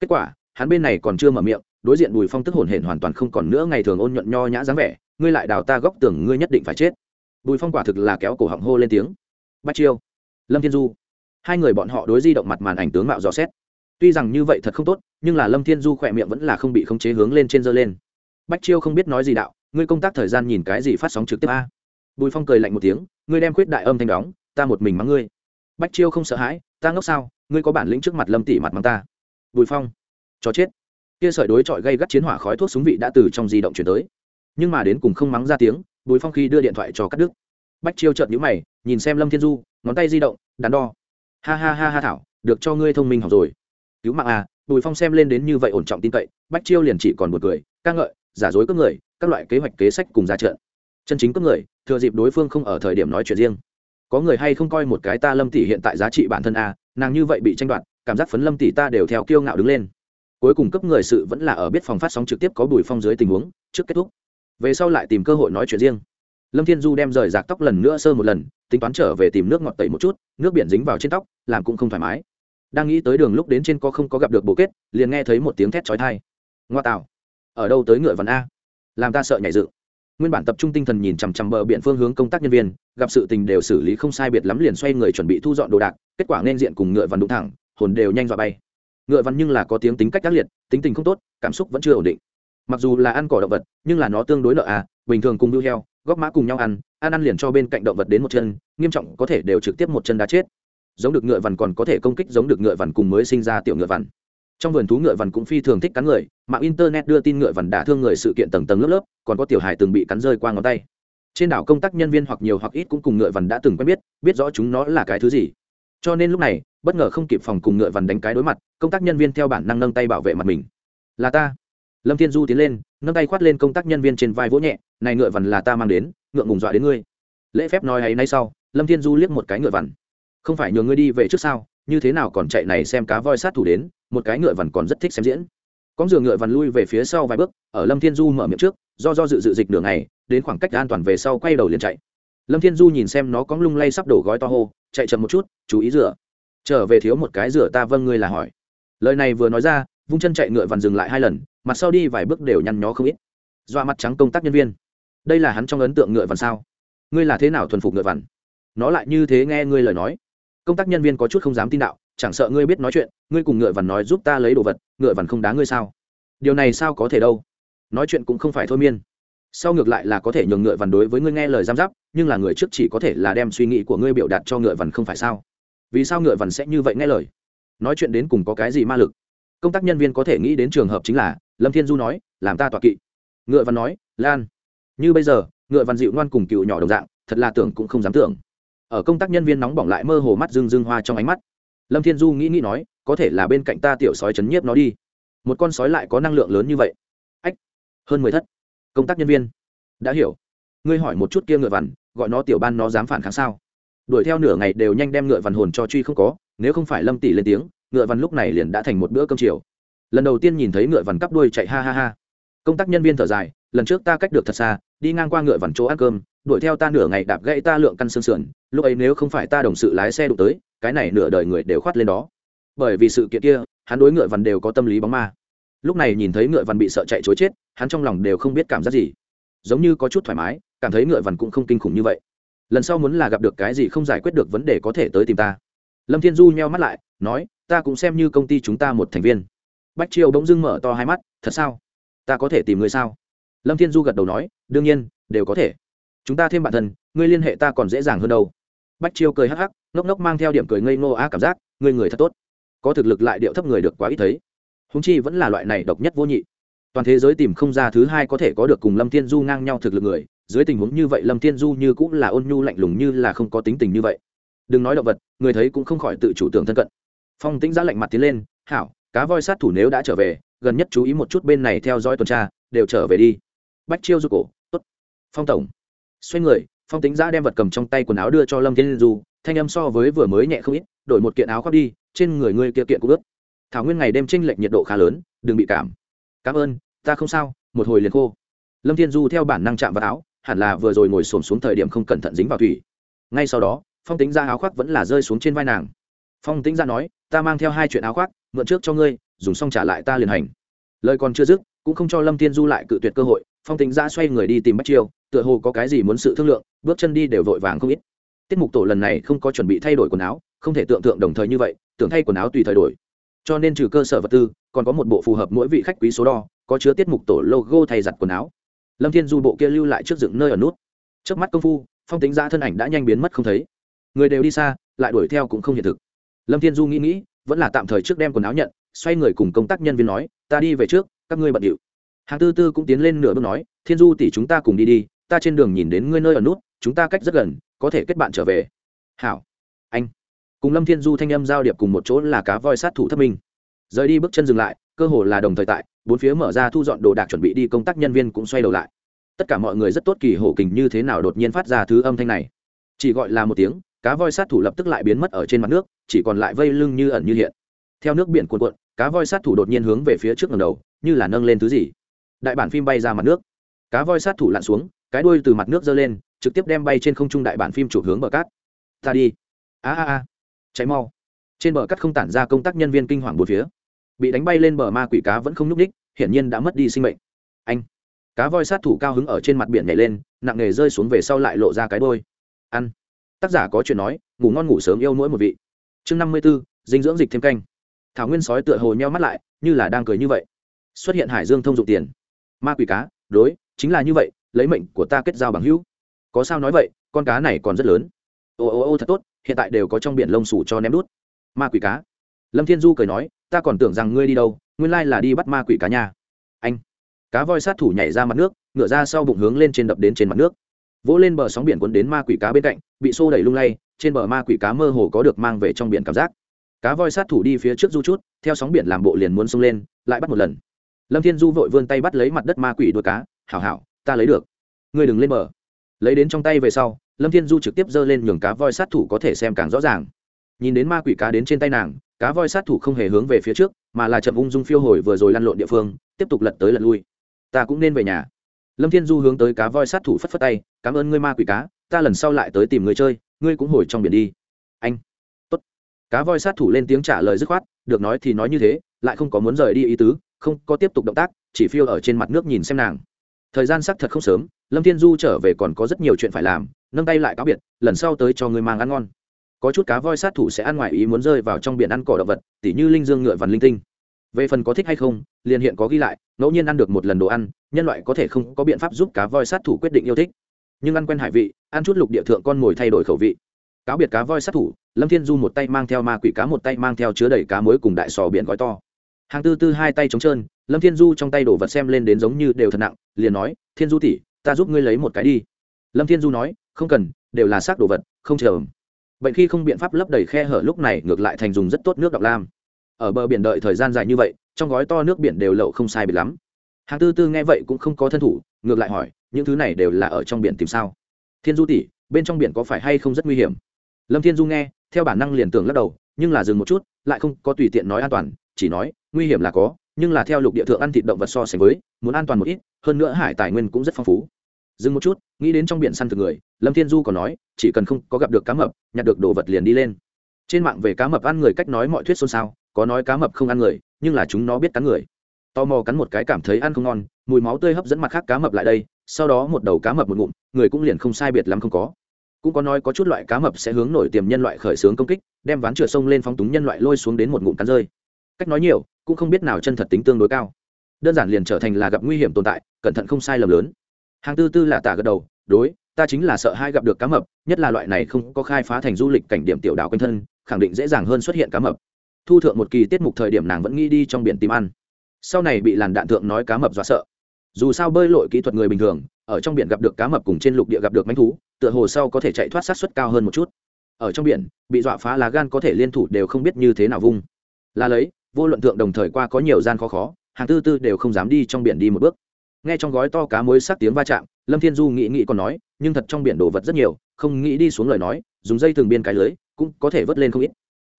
Kết quả, hắn bên này còn chưa mở miệng, đối diện bùi phong tức hồn hển hoàn toàn không còn nữa, ngày thường ôn nhuận nho nhã dáng vẻ, ngươi lại đào ta góc tưởng ngươi nhất định phải chết. Bùi phong quả thực là kéo cổ họng hô lên tiếng. Bách chiêu, lâm thiên du. Hai người bọn họ đối di động mặt màn ảnh tướng mạo dò xét. Tuy rằng như vậy thật không tốt, nhưng là lâm thiên du khỏe miệng vẫn là không bị khống chế hướng lên trên dơ lên. Bách chiêu không biết nói gì đạo, ngươi công tác thời gian nhìn cái gì phát sóng trực tiếp a? Bùi phong cười lạnh một tiếng, ngươi đem khuyết đại âm thanh đóng ta một mình mắng ngươi. Bách chiêu không sợ hãi, ta ngốc sao, ngươi có bản lĩnh trước mặt lâm tỷ mặt mắng ta. Bùi phong cho chết. Kia sợi đối chọi gây gắt chiến hỏa khói thuốc súng vị đã từ trong di động chuyển tới. Nhưng mà đến cùng không mắng ra tiếng, bùi phong khi đưa điện thoại cho cắt đứt. Bách chiêu trợn nhũ mày, nhìn xem lâm thiên du, ngón tay di động, đắn đo. Ha ha ha ha thảo, được cho ngươi thông minh học rồi. Cứu mạng à bùi phong xem lên đến như vậy ổn trọng tin cậy, bách chiêu liền chỉ còn một cười, ca ngợi, giả dối cướp người, các loại kế hoạch kế sách cùng ra trận. Chân chính cướp người, thừa dịp đối phương không ở thời điểm nói chuyện riêng có người hay không coi một cái ta lâm tỷ hiện tại giá trị bản thân a, nàng như vậy bị tranh đoạt, cảm giác phấn lâm tỷ ta đều theo kiêu ngạo đứng lên. Cuối cùng cấp người sự vẫn là ở biết phòng phát sóng trực tiếp có bùi phong dưới tình huống, trước kết thúc. Về sau lại tìm cơ hội nói chuyện riêng. Lâm thiên du đem rời rạc tóc lần nữa sơ một lần, tính toán trở về tìm nước ngọt tẩy một chút, nước biển dính vào trên tóc, làm cũng không thoải mái. Đang nghĩ tới đường lúc đến trên có không có gặp được bộ kết, liền nghe thấy một tiếng thét chói tai. Ngoa tạo ở đâu tới ngựa vằn a? Làm ta sợ nhảy dựng nguyên bản tập trung tinh thần nhìn chằm chằm bờ biển phương hướng công tác nhân viên, gặp sự tình đều xử lý không sai biệt lắm liền xoay người chuẩn bị thu dọn đồ đạc, kết quả nên diện cùng ngựa vằn đụng thẳng, hồn đều nhanh dọa bay. Ngựa vằn nhưng là có tiếng tính cách ác liệt, tính tình không tốt, cảm xúc vẫn chưa ổn định. Mặc dù là ăn cỏ động vật, nhưng là nó tương đối nợ à bình thường cùng lưu heo góp mã cùng nhau ăn ăn ăn liền cho bên cạnh động vật đến một chân, nghiêm trọng có thể đều trực tiếp một chân đá chết. Giống được ngựa vằn còn có thể công kích giống được ngựa vằn cùng mới sinh ra tiểu ngựa vằn trong vườn thú ngựa vằn cũng phi thường thích cắn người, mạng internet đưa tin ngựa vằn đả thương người sự kiện tầng tầng lớp lớp, còn có tiểu hài từng bị cắn rơi qua ngón tay. Trên đảo công tác nhân viên hoặc nhiều hoặc ít cũng cùng ngựa vằn đã từng quen biết biết rõ chúng nó là cái thứ gì. Cho nên lúc này, bất ngờ không kịp phòng cùng ngựa vằn đánh cái đối mặt, công tác nhân viên theo bản năng nâng tay bảo vệ mặt mình. Là ta. Lâm thiên du tiến lên, nâng tay khoát lên công tác nhân viên trên vai vỗ nhẹ, này ngựa vằn là ta mang đến ngượng ngùng dọa đến ngươi. Lễ phép nói hay nay sau, lâm thiên du liếc một cái ngựa vằn. Không phải nhờ ngươi đi về trước sau như thế nào còn chạy này xem cá voi sát thủ đến một cái ngựa vằn còn rất thích xem diễn. Con giường ngựa vằn lui về phía sau vài bước, ở lâm thiên du mở miệng trước, do do dự dự dịch đường này đến khoảng cách an toàn về sau quay đầu liền chạy. Lâm thiên du nhìn xem nó có lung lay sắp đổ gói to hô, chạy chậm một chút, chú ý rửa. Trở về thiếu một cái rửa ta vâng ngươi là hỏi. Lời này vừa nói ra, vung chân chạy ngựa vằn dừng lại hai lần, mặt sau đi vài bước đều nhăn nhó không ít. Doa mặt trắng công tác nhân viên. Đây là hắn trong ấn tượng ngựa vằn sao? Ngươi là thế nào thuần phục ngựa vằn? Nó lại như thế nghe ngươi lời nói. Công tác nhân viên có chút không dám tin đạo chẳng sợ ngươi biết nói chuyện, ngươi cùng ngựa vằn nói giúp ta lấy đồ vật, ngựa vằn không đá ngươi sao? Điều này sao có thể đâu? Nói chuyện cũng không phải thôi miên. Sau ngược lại là có thể nhường ngựa vằn đối với ngươi nghe lời giam giáp, nhưng là người trước chỉ có thể là đem suy nghĩ của ngươi biểu đạt cho ngựa vằn không phải sao? Vì sao ngựa vằn sẽ như vậy nghe lời? Nói chuyện đến cùng có cái gì ma lực? Công tác nhân viên có thể nghĩ đến trường hợp chính là, lâm thiên du nói, làm ta tọa kỵ. Ngựa vằn nói, lan, như bây giờ, ngựa vằn dịu ngoan cùng cựu nhỏ đồng dạng, thật là tưởng cũng không dám tưởng. Ở công tác nhân viên nóng bỏng lại mơ hồ mắt rưng rưng hoa trong ánh mắt lâm thiên du nghĩ nghĩ nói, có thể là bên cạnh ta tiểu sói chấn nhiếp nó đi. Một con sói lại có năng lượng lớn như vậy. Ách, hơn mười thất. Công tác nhân viên. Đã hiểu. Ngươi hỏi một chút kia ngựa vằn, gọi nó tiểu ban nó dám phản kháng sao? Đuổi theo nửa ngày đều nhanh đem ngựa vằn hồn cho truy không có, nếu không phải lâm tỷ lên tiếng, ngựa vằn lúc này liền đã thành một bữa cơm chiều. Lần đầu tiên nhìn thấy ngựa vằn cắp đuôi chạy ha ha ha. Công tác nhân viên thở dài, lần trước ta cách được thật xa, đi ngang qua ngựa vằn chỗ ăn cơm, đuổi theo ta nửa ngày đạp gãy ta lượng căn xương sườn lúc ấy nếu không phải ta đồng sự lái xe đụng tới, cái này nửa đời người đều khoát lên đó. Bởi vì sự kiện kia, hắn đối ngựa vằn đều có tâm lý bóng ma. Lúc này nhìn thấy ngựa vằn bị sợ chạy chối chết, hắn trong lòng đều không biết cảm giác gì. Giống như có chút thoải mái, cảm thấy ngựa vằn cũng không kinh khủng như vậy. Lần sau muốn là gặp được cái gì không giải quyết được vấn đề có thể tới tìm ta. Lâm thiên du nheo mắt lại, nói, ta cũng xem như công ty chúng ta một thành viên. Bách triều bỗng dưng mở to hai mắt, thật sao? Ta có thể tìm người sao? Lâm thiên du gật đầu nói, đương nhiên, đều có thể. Chúng ta thêm bạn thân, ngươi liên hệ ta còn dễ dàng hơn đâu bách chiêu cười hắc hắc, ngốc ngốc mang theo điểm cười ngây ngô á cảm giác ngươi người thật tốt. Có thực lực lại điệu thấp người được quá ít thấy. Húng chi vẫn là loại này độc nhất vô nhị. Toàn thế giới tìm không ra thứ hai có thể có được cùng lâm thiên du ngang nhau thực lực người, dưới tình huống như vậy lâm thiên du như cũng là ôn nhu lạnh lùng như là không có tính tình như vậy. Đừng nói động vật, người thấy cũng không khỏi tự chủ tưởng thân cận. Phong tĩnh ra lạnh mặt tiến lên, hảo, cá voi sát thủ nếu đã trở về, gần nhất chú ý một chút bên này theo dõi tuần tra, đều trở về đi. Bách chiêu du cổ, tốt. Phong tổng, xoay người phong tính giã đem vật cầm trong tay quần áo đưa cho lâm thiên du, thanh âm so với vừa mới nhẹ không ít, đổi một kiện áo khoác đi, trên người ngươi kia kiện cũng ướt. Thảo nguyên ngày đêm tranh lệch nhiệt độ khá lớn, đừng bị cảm. Cảm ơn, ta không sao, một hồi liền khô. Lâm thiên du theo bản năng chạm vào áo, hẳn là vừa rồi ngồi xổm xuống thời điểm không cẩn thận dính vào thủy. Ngay sau đó, phong tính ra áo khoác vẫn là rơi xuống trên vai nàng. Phong tính ra nói, ta mang theo hai chuyện áo khoác, mượn trước cho ngươi, dùng xong trả lại ta liền hành. Lời còn chưa dứt, cũng không cho lâm thiên du lại cự tuyệt cơ hội, phong tính ra xoay người đi tìm bắt chiêu tựa hồ có cái gì muốn sự thương lượng, bước chân đi đều vội vàng không ít. Tiết mục tổ lần này không có chuẩn bị thay đổi quần áo, không thể tượng tượng đồng thời như vậy, tưởng thay quần áo tùy thời đổi. Cho nên trừ cơ sở vật tư, còn có một bộ phù hợp mỗi vị khách quý số đo, có chứa tiết mục tổ logo thay giặt quần áo. Lâm thiên du bộ kia lưu lại trước dựng nơi ở nút. Trước mắt công phu, phong tính ra thân ảnh đã nhanh biến mất không thấy. Người đều đi xa, lại đuổi theo cũng không hiện thực. Lâm thiên du nghĩ nghĩ, vẫn là tạm thời trước đem quần áo nhận, xoay người cùng công tác nhân viên nói, ta đi về trước, các ngươi bận điệu. Hàng tư tư cũng tiến lên nửa bước nói, thiên du tỷ chúng ta cùng đi đi ta trên đường nhìn đến ngươi nơi ở nút, chúng ta cách rất gần, có thể kết bạn trở về. Hảo. Anh. Cùng lâm thiên du thanh âm giao điệp cùng một chỗ là cá voi sát thủ thất minh. Rời đi bước chân dừng lại, cơ hồ là đồng thời tại, bốn phía mở ra thu dọn đồ đạc chuẩn bị đi công tác nhân viên cũng xoay đầu lại. Tất cả mọi người rất tốt kỳ hổ kình như thế nào đột nhiên phát ra thứ âm thanh này. Chỉ gọi là một tiếng, cá voi sát thủ lập tức lại biến mất ở trên mặt nước, chỉ còn lại vây lưng như ẩn như hiện. Theo nước biển cuộn cuộn, cá voi sát thủ đột nhiên hướng về phía trước ngầm đầu, như là nâng lên thứ gì. Đại bản phim bay ra mặt nước. Cá voi sát thủ lặn xuống cái đuôi từ mặt nước giơ lên, trực tiếp đem bay trên không trung đại bản phim chủ hướng bờ cát. Ta đi. A a a. Cháy mau. Trên bờ cát không tản ra công tác nhân viên kinh hoàng bốn phía. Bị đánh bay lên bờ ma quỷ cá vẫn không nhúc ních hiển nhiên đã mất đi sinh mệnh. Anh. Cá voi sát thủ cao hứng ở trên mặt biển nhảy lên, nặng nề rơi xuống về sau lại lộ ra cái đôi ăn. Tác giả có chuyện nói, ngủ ngon ngủ sớm yêu mỗi một vị. Chương năm mươi b ố dinh dưỡng dịch thêm canh. Thảo nguyên sói tựa hồ nheo mắt lại, như là đang cười như vậy. Xuất hiện hải dương thông dụng tiền. Ma quỷ cá, đối, chính là như vậy lấy mệnh của ta kết giao bằng hữu. Có sao nói vậy, con cá này còn rất lớn. Ô ô ô, thật tốt, hiện tại đều có trong biển lông sủ cho ném đút. Ma quỷ cá. Lâm thiên du cười nói, ta còn tưởng rằng ngươi đi đâu, nguyên lai là đi bắt ma quỷ cá nhà anh. Cá voi sát thủ nhảy ra mặt nước, ngựa ra sau bụng hướng lên trên đập đến trên mặt nước. Vỗ lên bờ sóng biển quấn đến ma quỷ cá bên cạnh, bị xô đẩy lung lay, trên bờ ma quỷ cá mơ hồ có được mang về trong biển cảm giác. Cá voi sát thủ đi phía trước du chút, theo sóng biển làm bộ liền muốn xông lên, lại bắt một lần. Lâm thiên du vội vươn tay bắt lấy mặt đất ma quỷ đuôi cá, hảo hảo ta lấy được. Ngươi đừng lên bờ. Lấy đến trong tay về sau, lâm thiên du trực tiếp giơ lên nhường cá voi sát thủ có thể xem càng rõ ràng. Nhìn đến ma quỷ cá đến trên tay nàng, cá voi sát thủ không hề hướng về phía trước, mà là chậm ung dung phiêu hồi vừa rồi lăn lộn địa phương, tiếp tục lật tới lật lui. Ta cũng nên về nhà. Lâm thiên du hướng tới cá voi sát thủ phất phất tay, cảm ơn ngươi ma quỷ cá, ta lần sau lại tới tìm người chơi, ngươi cũng hồi trong biển đi. Anh. Tốt. Cá voi sát thủ lên tiếng trả lời dứt khoát, được nói thì nói như thế, lại không có muốn rời đi ý tứ, không có tiếp tục động tác, chỉ phiêu ở trên mặt nước nhìn xem nàng thời gian xác thật không sớm, lâm thiên du trở về còn có rất nhiều chuyện phải làm, nâng tay lại cáo biệt, lần sau tới cho người mang ăn ngon. Có chút cá voi sát thủ sẽ ăn ngoài ý muốn rơi vào trong biển ăn cỏ động vật, tỉ như linh dương ngựa vằn linh tinh. Về phần có thích hay không, liền hiện có ghi lại, ngẫu nhiên ăn được một lần đồ ăn, nhân loại có thể không có biện pháp giúp cá voi sát thủ quyết định yêu thích. Nhưng ăn quen hải vị, ăn chút lục địa thượng con mồi thay đổi khẩu vị. Cáo biệt cá voi sát thủ, lâm thiên du một tay mang theo ma quỷ cá, một tay mang theo chứa đầy cá muối cùng đại sò biển gói to. Hàng tư tư hai tay trống trơn lâm thiên du trong tay đổ vật xem lên đến giống như đều thật nặng, liền nói, thiên du tỷ, ta giúp ngươi lấy một cái đi. Lâm thiên du nói, không cần, đều là xác đồ vật, không chờ. Bệnh khi không biện pháp lấp đầy khe hở lúc này ngược lại thành dùng rất tốt nước đọc lam. Ở bờ biển đợi thời gian dài như vậy, trong gói to nước biển đều lậu không sai biệt lắm. Hàng tư tư nghe vậy cũng không có thân thủ, ngược lại hỏi, những thứ này đều là ở trong biển tìm sao? Thiên du tỷ, bên trong biển có phải hay không rất nguy hiểm? Lâm thiên du nghe, theo bản năng liền tưởng lắc đầu, nhưng là dừng một chút, lại không có tùy tiện nói an toàn, chỉ nói, nguy hiểm là có nhưng là theo lục địa thượng ăn thịt động vật so sánh với, muốn an toàn một ít, hơn nữa hải tài nguyên cũng rất phong phú. Dừng một chút, nghĩ đến trong biển săn thực người, lâm thiên du còn nói, chỉ cần không có gặp được cá mập, nhặt được đồ vật liền đi lên. Trên mạng về cá mập ăn người cách nói mọi thuyết xôn xao, có nói cá mập không ăn người, nhưng là chúng nó biết cắn người. Tò mò cắn một cái cảm thấy ăn không ngon, mùi máu tươi hấp dẫn mặt khác cá mập lại đây, sau đó một đầu cá mập một ngụm, người cũng liền không sai biệt lắm không có. Cũng có nói có chút loại cá mập sẽ hướng nổi tiềm nhân loại khởi xướng công kích, đem ván trượt sông lên phóng túng nhân loại lôi xuống đến một ngụm cắn rơi. Cách nói nhiều cũng không biết nào chân thật tính tương đối cao. Đơn giản liền trở thành là gặp nguy hiểm tồn tại, cẩn thận không sai lầm lớn. Hàng tư tư là tả gật đầu, đối, ta chính là sợ hai gặp được cá mập, nhất là loại này không có khai phá thành du lịch cảnh điểm tiểu đảo quanh thân, khẳng định dễ dàng hơn xuất hiện cá mập. Thu thượng một kỳ tiết mục thời điểm nàng vẫn nghĩ đi trong biển tìm ăn. Sau này bị làn đạn thượng nói cá mập dọa sợ. Dù sao bơi lội kỹ thuật người bình thường, ở trong biển gặp được cá mập cùng trên lục địa gặp được mánh thú, tựa hồ sau có thể chạy thoát sát suất cao hơn một chút. Ở trong biển, bị dọa phá lá gan có thể liên thủ đều không biết như thế nào vung. Là lấy vô luận thượng đồng thời qua có nhiều gian khó khó, hàng tư tư đều không dám đi trong biển đi một bước. Nghe trong gói to cá muối sát tiếng va chạm, lâm thiên du nghĩ nghĩ còn nói, nhưng thật trong biển đồ vật rất nhiều, không nghĩ đi xuống lời nói, dùng dây thường biên cái lưới, cũng có thể vớt lên không ít.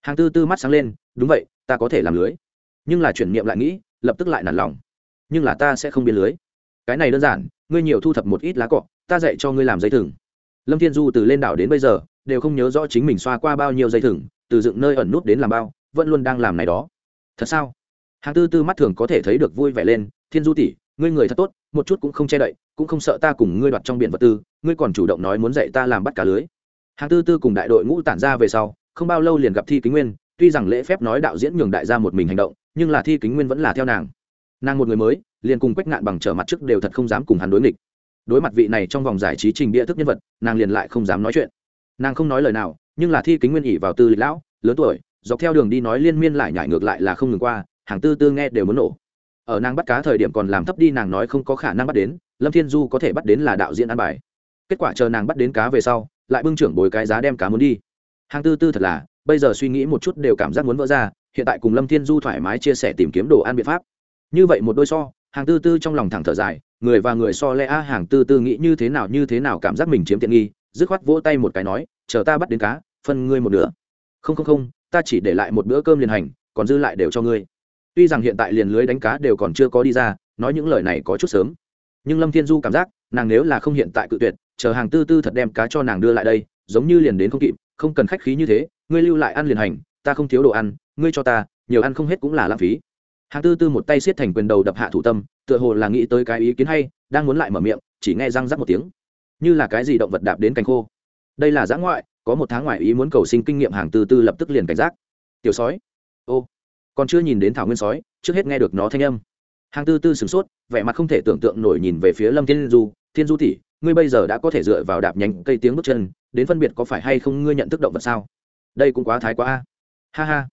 Hàng tư tư mắt sáng lên, đúng vậy, ta có thể làm lưới. Nhưng là chuyển niệm lại nghĩ, lập tức lại nản lòng. Nhưng là ta sẽ không biên lưới. Cái này đơn giản, ngươi nhiều thu thập một ít lá cọ, ta dạy cho ngươi làm dây thừng. Lâm thiên du từ lên đảo đến bây giờ, đều không nhớ rõ chính mình xoa qua bao nhiêu dây thừng, từ dựng nơi ẩn nút đến làm bao, vẫn luôn đang làm này đó thật sao? Hàng tư tư mắt thường có thể thấy được vui vẻ lên, thiên du tỷ, ngươi người thật tốt, một chút cũng không che đậy, cũng không sợ ta cùng ngươi đoạt trong biển vật tư, ngươi còn chủ động nói muốn dạy ta làm bắt cá lưới. Hàng tư tư cùng đại đội ngũ tản ra về sau, không bao lâu liền gặp thi kính nguyên, tuy rằng lễ phép nói đạo diễn nhường đại gia một mình hành động, nhưng là thi kính nguyên vẫn là theo nàng. Nàng một người mới, liền cùng quách ngạn bằng trở mặt trước đều thật không dám cùng hắn đối nghịch. Đối mặt vị này trong vòng giải trí trình bia thức nhân vật, nàng liền lại không dám nói chuyện. Nàng không nói lời nào, nhưng là thi kính nguyên ỉ vào tư lịch lão, lớn tuổi dọc theo đường đi nói liên miên lại nhải ngược lại là không ngừng qua, hàng tư tư nghe đều muốn nổ. Ở nàng bắt cá thời điểm còn làm thấp đi nàng nói không có khả năng bắt đến, lâm thiên du có thể bắt đến là đạo diễn ăn bài. Kết quả chờ nàng bắt đến cá về sau, lại bưng trưởng bồi cái giá đem cá muốn đi. Hàng tư tư thật là, bây giờ suy nghĩ một chút đều cảm giác muốn vỡ ra, hiện tại cùng lâm thiên du thoải mái chia sẻ tìm kiếm đồ ăn biện pháp. Như vậy một đôi so, hàng tư tư trong lòng thẳng thở dài, người và người so lẽ a, hàng tư tư nghĩ như thế nào như thế nào cảm giác mình chiếm tiện nghi, dứt khoát vỗ tay một cái nói, chờ ta bắt đến cá, phân ngươi một nửa. Không không không ta chỉ để lại một bữa cơm liền hành, còn dư lại đều cho ngươi. Tuy rằng hiện tại liền lưới đánh cá đều còn chưa có đi ra, nói những lời này có chút sớm. Nhưng lâm thiên du cảm giác, nàng nếu là không hiện tại cự tuyệt, chờ hàng tư tư thật đem cá cho nàng đưa lại đây, giống như liền đến không kịp, không cần khách khí như thế, ngươi lưu lại ăn liền hành, ta không thiếu đồ ăn, ngươi cho ta, nhiều ăn không hết cũng là lãng phí. Hàng tư tư một tay siết thành quyền đầu đập hạ thủ tâm, tựa hồ là nghĩ tới cái ý kiến hay, đang muốn lại mở miệng, chỉ nghe răng rắc một tiếng. Như là cái gì động vật đạp đến cánh khô. Đây là giã ngoại có một tháng ngoài ý muốn cầu sinh kinh nghiệm hàng tư tư lập tức liền cảnh giác. Tiểu sói. Ô. Còn chưa nhìn đến thảo nguyên sói, trước hết nghe được nó thanh âm. Hàng tư tư sửng sốt, vẻ mặt không thể tưởng tượng nổi nhìn về phía lâm thiên du. Thiên du tỷ, ngươi bây giờ đã có thể dựa vào đạp nhánh cây tiếng bước chân, đến phân biệt có phải hay không ngươi nhận thức động vật sao? Đây cũng quá thái quá a. Ha ha.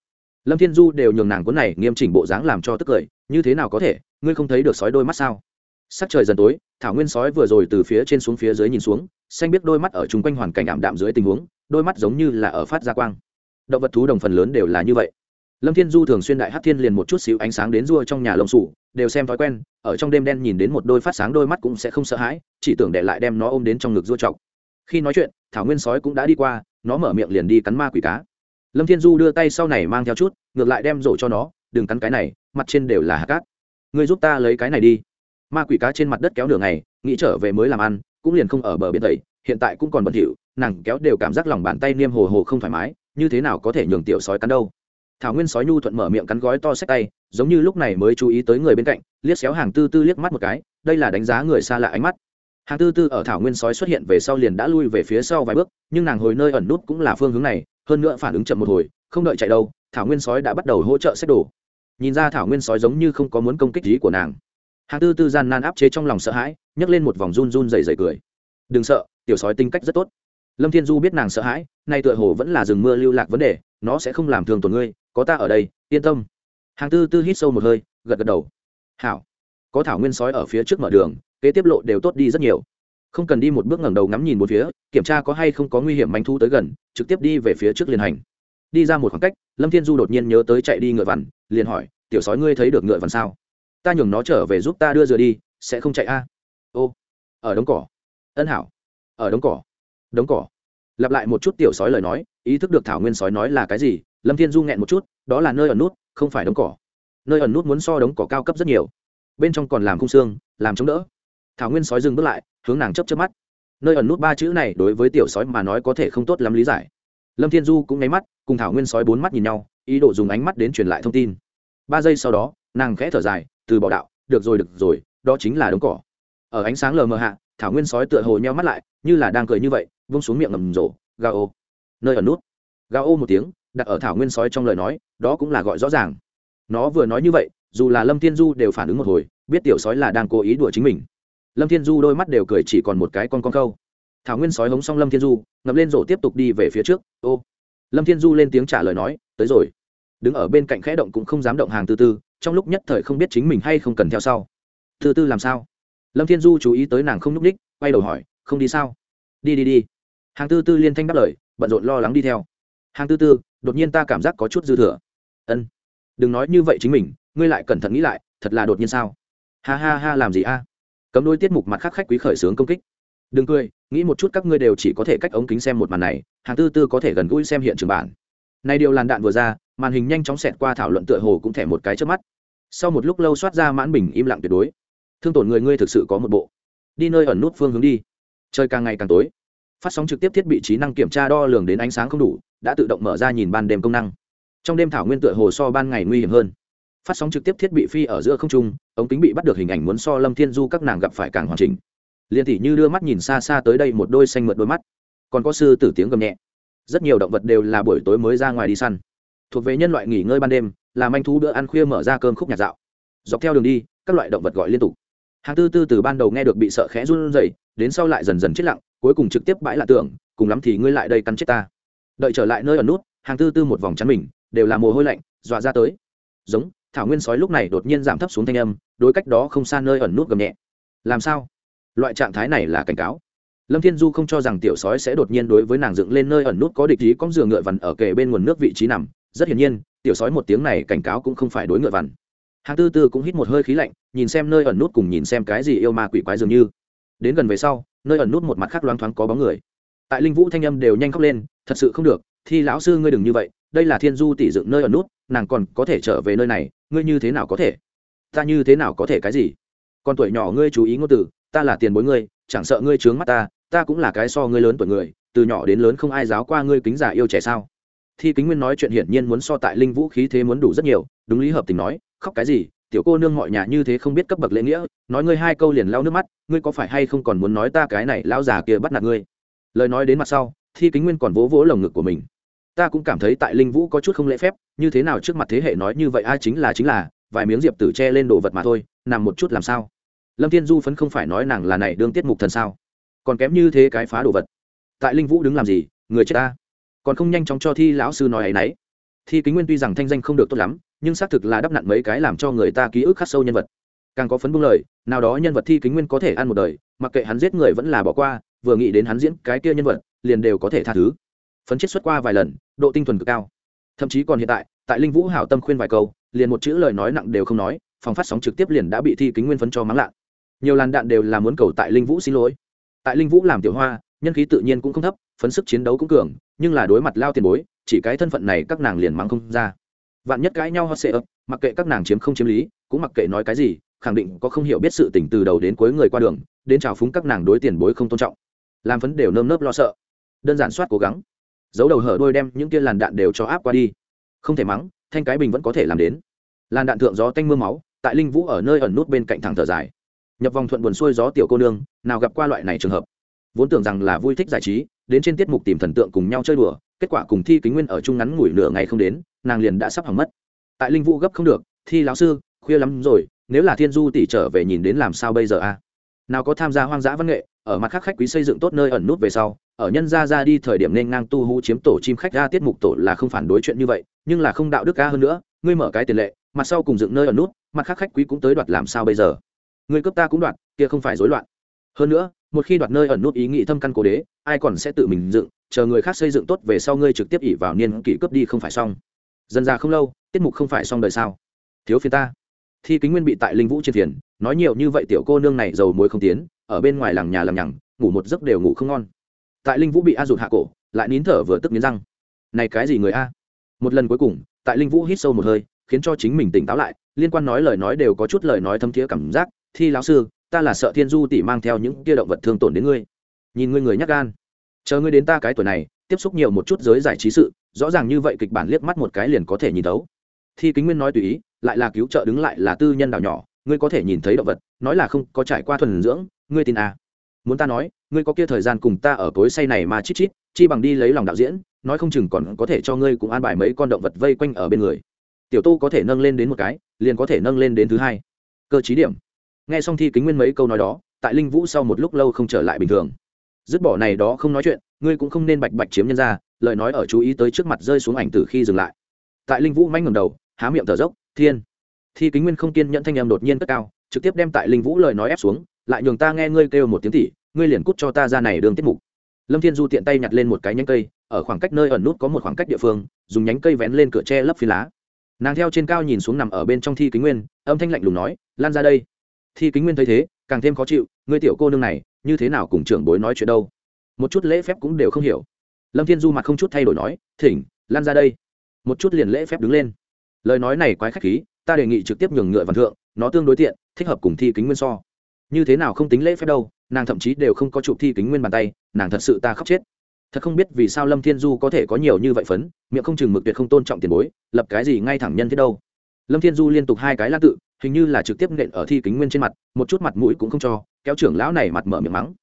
Lâm thiên du đều nhường nàng cuốn này nghiêm chỉnh bộ dáng làm cho tức cười, như thế nào có thể? Ngươi không thấy được sói đôi mắt sao? Sắc trời dần tối, thảo nguyên sói vừa rồi từ phía trên xuống phía dưới nhìn xuống, xanh biết đôi mắt ở chung quanh hoàn cảnh ảm đạm dưới tình huống, đôi mắt giống như là ở phát ra quang. Động vật thú đồng phần lớn đều là như vậy. Lâm thiên du thường xuyên đại hát thiên liền một chút xíu ánh sáng đến rua trong nhà lông sủ, đều xem thói quen, ở trong đêm đen nhìn đến một đôi phát sáng đôi mắt cũng sẽ không sợ hãi, chỉ tưởng để lại đem nó ôm đến trong ngực rua chọc. Khi nói chuyện, thảo nguyên sói cũng đã đi qua, nó mở miệng liền đi cắn ma quỷ cá. Lâm thiên du đưa tay sau này mang theo chút, ngược lại đem rổ cho nó, đừng cắn cái này, mặt trên đều là hạt cát. Ngươi giúp ta lấy cái này đi ma quỷ cá trên mặt đất kéo đường này nghĩ trở về mới làm ăn, cũng liền không ở bờ biển tẩy, hiện tại cũng còn bẩn thỉu, nàng kéo đều cảm giác lòng bàn tay niêm hồ hồ không thoải mái, như thế nào có thể nhường tiểu sói cắn đâu. Thảo nguyên sói nhu thuận mở miệng cắn gói to xách tay, giống như lúc này mới chú ý tới người bên cạnh, liếc xéo hàng tư tư liếc mắt một cái, đây là đánh giá người xa lạ ánh mắt. Hàng tư tư ở thảo nguyên sói xuất hiện về sau liền đã lui về phía sau vài bước, nhưng nàng hồi nơi ẩn nút cũng là phương hướng này, hơn nữa phản ứng chậm một hồi, không đợi chạy đâu, thảo nguyên sói đã bắt đầu hỗ trợ xét đồ. Nhìn ra thảo nguyên sói giống như không có muốn công kích ý của nàng hàng tư tư gian nan áp chế trong lòng sợ hãi, nhấc lên một vòng run run dày dày cười. Đừng sợ, tiểu sói tính cách rất tốt. Lâm thiên du biết nàng sợ hãi, nay tựa hồ vẫn là rừng mưa lưu lạc vấn đề, nó sẽ không làm thường tổn ngươi, có ta ở đây, yên tâm. Hàng tư tư hít sâu một hơi, gật gật đầu. Hảo. Có thảo nguyên sói ở phía trước mở đường, kế tiếp lộ đều tốt đi rất nhiều. Không cần đi một bước ngẩng đầu ngắm nhìn một phía, kiểm tra có hay không có nguy hiểm manh thu tới gần, trực tiếp đi về phía trước liền hành. Đi ra một khoảng cách, lâm thiên du đột nhiên nhớ tới chạy đi ngựa vằn, liền hỏi, tiểu sói ngươi thấy được ngựa vằn sao? Ta nhường nó trở về giúp ta đưa dừa đi, sẽ không chạy a. Ô, ở đống cỏ. Ân hảo, ở đống cỏ. Đống cỏ. Lặp lại một chút tiểu sói lời nói, ý thức được thảo nguyên sói nói là cái gì, lâm thiên du nghẹn một chút, đó là nơi ẩn nút, không phải đống cỏ. Nơi ẩn nút muốn so đống cỏ cao cấp rất nhiều. Bên trong còn làm khung xương, làm chống đỡ. Thảo nguyên sói dừng bước lại, hướng nàng chấp chấp mắt. Nơi ẩn nút ba chữ này đối với tiểu sói mà nói có thể không tốt lắm lý giải. Lâm thiên du cũng nháy mắt, cùng thảo nguyên sói bốn mắt nhìn nhau, ý đồ dùng ánh mắt đến truyền lại thông tin. Ba giây sau đó, nàng khẽ thở dài từ bỏ đạo, được rồi được rồi, đó chính là đống cỏ. Ở ánh sáng lờ mờ hạ, thảo nguyên sói tựa hồ nheo mắt lại, như là đang cười như vậy, vung xuống miệng ngầm rổ, gà ô. Nơi ở nút. Gà ô một tiếng, đặt ở thảo nguyên sói trong lời nói, đó cũng là gọi rõ ràng. Nó vừa nói như vậy, dù là lâm thiên du đều phản ứng một hồi, biết tiểu sói là đang cố ý đùa chính mình. Lâm thiên du đôi mắt đều cười chỉ còn một cái con con câu. Thảo nguyên sói hống xong lâm thiên du, ngậm lên rổ tiếp tục đi về phía trước, ô. Lâm thiên du lên tiếng trả lời nói, tới rồi. Đứng ở bên cạnh khẽ động cũng không dám động hàng tư tư trong lúc nhất thời không biết chính mình hay không cần theo sau. Thứ tư làm sao? Lâm thiên du chú ý tới nàng không n ú c ních quay đầu hỏi, không đi sao? Đi đi đi. Hàng tư tư liên thanh đáp lời, bận rộn lo lắng đi theo. Hàng tư tư, đột nhiên ta cảm giác có chút dư thừa. Ân, đừng nói như vậy chính mình, ngươi lại cẩn thận nghĩ lại, thật là đột nhiên sao? Ha ha ha, làm gì a? Cấm đôi tiết mục mặt khác khách quý khởi xướng công kích. Đừng cười, nghĩ một chút các ngươi đều chỉ có thể cách ống kính xem một màn này, hàng tư tư có thể gần gũi xem hiện trường bản. Này điều làn đạn vừa ra màn hình nhanh chóng xẹt qua thảo luận tựa hồ cũng thẻ một cái trước mắt. Sau một lúc lâu soát ra mãn bình im lặng tuyệt đối. Thương tổn người ngươi thực sự có một bộ. Đi nơi ẩn nút phương hướng đi. Trời càng ngày càng tối. Phát sóng trực tiếp thiết bị trí năng kiểm tra đo lường đến ánh sáng không đủ, đã tự động mở ra nhìn ban đêm công năng. Trong đêm thảo nguyên tựa hồ so ban ngày nguy hiểm hơn. Phát sóng trực tiếp thiết bị phi ở giữa không trung, ống kính bị bắt được hình ảnh muốn so lâm thiên du các nàng gặp phải càng hoàn chỉnh. Liền tỷ như đưa mắt nhìn xa xa tới đây một đôi xanh mượt đôi mắt. Còn có sư tử tiếng gầm nhẹ. Rất nhiều động vật đều là buổi tối mới ra ngoài đi săn thuộc về nhân loại nghỉ ngơi ban đêm, làm anh thú bữa ăn khuya mở ra cơm khúc nhạt dạo. Dọc theo đường đi, các loại động vật gọi liên tục. Hàng tư tư từ ban đầu nghe được bị sợ khẽ run rẩy, đến sau lại dần dần chết lặng, cuối cùng trực tiếp bãi lạ tưởng, cùng lắm thì ngươi lại đây cắn chết ta. Đợi trở lại nơi ở nút, hàng tư tư một vòng chắn mình, đều là mồ hôi lạnh, dọa ra tới. Giống, thảo nguyên sói lúc này đột nhiên giảm thấp xuống thanh âm, đối cách đó không xa nơi ẩn nút gầm nhẹ. Làm sao? Loại trạng thái này là cảnh cáo. Lâm thiên du không cho rằng tiểu sói sẽ đột nhiên đối với nàng dựng lên nơi ẩn nút có địch ý con giường ngựa vằn ở kề bên nguồn nước vị trí nằm rất hiển nhiên, tiểu sói một tiếng này cảnh cáo cũng không phải đối ngựa vằn. Hàng tư tư cũng hít một hơi khí lạnh, nhìn xem nơi ẩn nút cùng nhìn xem cái gì yêu ma quỷ quái dường như. Đến gần về sau, nơi ẩn nút một mặt khác loáng thoáng có bóng người. Tại linh vũ thanh âm đều nhanh khóc lên, thật sự không được thì lão sư ngươi đừng như vậy, đây là thiên du tỷ dựng nơi ẩn nút, nàng còn có thể trở về nơi này, ngươi như thế nào có thể? Ta như thế nào có thể cái gì? Còn tuổi nhỏ ngươi chú ý ngôn từ, ta là tiền bối ngươi, chẳng sợ ngươi trướng mắt ta ta cũng là cái so ngươi lớn tuổi người, từ nhỏ đến lớn không ai giáo qua ngươi kính giả yêu trẻ sao? Thi kính nguyên nói chuyện hiển nhiên muốn so tại linh vũ khí thế muốn đủ rất nhiều, đúng lý hợp tình nói, khóc cái gì, tiểu cô nương mọi nhà như thế không biết cấp bậc lễ nghĩa, nói ngươi hai câu liền lao nước mắt, ngươi có phải hay không còn muốn nói ta cái này lão già kia bắt nạt ngươi? Lời nói đến mặt sau, thi kính nguyên còn vỗ vỗ lồng ngực của mình. Ta cũng cảm thấy tại linh vũ có chút không lễ phép, như thế nào trước mặt thế hệ nói như vậy ai à, chính là chính là, vài miếng diệp tử che lên đồ vật mà thôi, nằm một chút làm sao? Lâm thiên du phấn không phải nói nàng là này đương tiết mục thần sao? Còn kém như thế cái phá đồ vật. Tại linh vũ đứng làm gì, người chết ta còn không nhanh chóng cho thi lão sư nói ấy nấy. Thi kính nguyên tuy rằng thanh danh không được tốt lắm, nhưng xác thực là đắp nặn mấy cái làm cho người ta ký ức khắc sâu nhân vật. Càng có phấn bung lời, nào đó nhân vật thi kính nguyên có thể ăn một đời, mặc kệ hắn giết người vẫn là bỏ qua, vừa nghĩ đến hắn diễn cái kia nhân vật, liền đều có thể tha thứ. Phấn chết xuất qua vài lần, độ tinh thuần cực cao. Thậm chí còn hiện tại tại linh vũ hảo tâm khuyên vài câu, liền một chữ lời nói nặng đều không nói, phòng phát sóng trực tiếp liền đã bị thi kính nguyên phấn cho mắng lạ. Nhiều làn đạn đều là muốn cầu tại linh vũ xin lỗi. Tại linh vũ làm tiểu hoa, nhân khí tự nhiên cũng không thấp, phấn sức chiến đấu cũng cường nhưng là đối mặt lao tiền bối, chỉ cái thân phận này các nàng liền mắng không ra. Vạn nhất cãi nhau hot sệ ấp mặc kệ các nàng chiếm không chiếm lý, cũng mặc kệ nói cái gì, khẳng định có không hiểu biết sự tình từ đầu đến cuối người qua đường, đến chào phúng các nàng đối tiền bối không tôn trọng. Làm phấn đều nơm nớp lo sợ. Đơn giản soát cố gắng. Giấu đầu hở đôi đem những kia làn đạn đều cho áp qua đi. Không thể mắng, thanh cái bình vẫn có thể làm đến. Làn đạn thượng gió tanh m ư a máu, tại linh vũ ở nơi ẩn nút bên cạnh thẳng thở dài. Nhập vòng thuận buồn xuôi gió tiểu cô nương, nào gặp qua loại này trường hợp. Vốn tưởng rằng là vui thích giải trí đến trên tiết mục tìm thần tượng cùng nhau chơi đùa, kết quả cùng thi kính nguyên ở chung ngắn ngủi nửa ngày không đến, nàng liền đã sắp hỏng mất. Tại linh vũ gấp không được, thi lão sư, khuya lắm rồi, nếu là thiên du tỷ trở về nhìn đến làm sao bây giờ a nào có tham gia hoang dã văn nghệ, ở mặt khác khách quý xây dựng tốt nơi ẩn nút về sau, ở nhân gia ra đi thời điểm nên ngang tu hú chiếm tổ chim khách ra tiết mục tổ là không phản đối chuyện như vậy, nhưng là không đạo đức ca hơn nữa, ngươi mở cái tiền lệ, mặt sau cùng dựng nơi ẩn nút, mặt khác khách quý cũng tới đoạt làm sao bây giờ? Người cướp ta cũng đoạt, kia không phải rối loạn. Hơn nữa một khi đoạt nơi ẩn nút ý nghĩ thâm căn cố đế, ai còn sẽ tự mình dựng, chờ người khác xây dựng tốt về sau ngươi trực tiếp ỉ vào niên kỷ cướp đi không phải xong. Dần ra không lâu, tiết mục không phải xong đời sao? Thiếu phiền ta. Thi kính nguyên bị tại linh vũ trên phiền, nói nhiều như vậy tiểu cô nương này dầu muối không tiến, ở bên ngoài làng nhà làm nhằng, ngủ một giấc đều ngủ không ngon. Tại linh vũ bị a rụt hạ cổ, lại nín thở vừa tức nghiến răng. Này cái gì người a? Một lần cuối cùng, tại linh vũ hít sâu một hơi, khiến cho chính mình tỉnh táo lại, liên quan nói lời nói đều có chút lời nói thâm thiế cảm giác, thi lão sư ta là sợ thiên du tỷ mang theo những kia động vật thương tổn đến ngươi. Nhìn ngươi người nhắc gan. Chờ ngươi đến ta cái tuổi này, tiếp xúc nhiều một chút giới giải trí sự, rõ ràng như vậy kịch bản liếc mắt một cái liền có thể nhìn thấu. Thi kính nguyên nói tùy ý, lại là cứu trợ đứng lại là tư nhân đảo nhỏ, ngươi có thể nhìn thấy động vật, nói là không, có trải qua thuần dưỡng, ngươi tin à. muốn ta nói, ngươi có kia thời gian cùng ta ở cối say này mà chít chít, chi bằng đi lấy lòng đạo diễn, nói không chừng còn có thể cho ngươi cùng an bài mấy con động vật vây quanh ở bên người. Tiểu tu có thể nâng lên đến một cái, liền có thể nâng lên đến thứ hai. Cơ chí điểm nghe xong thi kính nguyên mấy câu nói đó, tại linh vũ sau một lúc lâu không trở lại bình thường. Dứt bỏ này đó không nói chuyện, ngươi cũng không nên bạch bạch chiếm nhân ra, lời nói ở chú ý tới trước mặt rơi xuống ảnh từ khi dừng lại. Tại linh vũ manh ngầm đầu, há miệng thở dốc, thiên! Thi kính nguyên không kiên nhẫn thanh em đột nhiên cất cao, trực tiếp đem tại linh vũ lời nói ép xuống, lại nhường ta nghe ngươi kêu một tiếng tỉ, ngươi liền cút cho ta ra này đường tiết mục. Lâm thiên du tiện tay nhặt lên một cái nhánh cây, ở khoảng cách nơi ẩn nút có một khoảng cách địa phương, dùng nhánh cây vén lên cửa tre lấp phi lá. Nàng theo trên cao nhìn xuống nằm ở bên trong thi kính nguyên, âm thanh lạnh lùng nói, lan ra đây thi kính nguyên thấy thế, càng thêm khó chịu, ngươi tiểu cô nương này, như thế nào cùng trưởng bối nói chuyện đâu? Một chút lễ phép cũng đều không hiểu. Lâm thiên du mặt không chút thay đổi nói, thỉnh, lan ra đây. Một chút liền lễ phép đứng lên. Lời nói này quái khách khí, ta đề nghị trực tiếp nhường ngựa văn thượng, nó tương đối tiện, thích hợp cùng thi kính nguyên so. Như thế nào không tính lễ phép đâu, nàng thậm chí đều không có chụp thi kính nguyên bàn tay, nàng thật sự ta khóc chết. Thật không biết vì sao lâm thiên du có thể có nhiều như vậy phấn, miệng không chừng mực tuyệt không tôn trọng tiền bối, lập cái gì ngay thẳng nhân thế đâu lâm thiên du liên tục hai cái lan tự, hình như là trực tiếp nện ở thi kính nguyên trên mặt, một chút mặt mũi cũng không cho, kéo trưởng lão này mặt mở miệng mắng.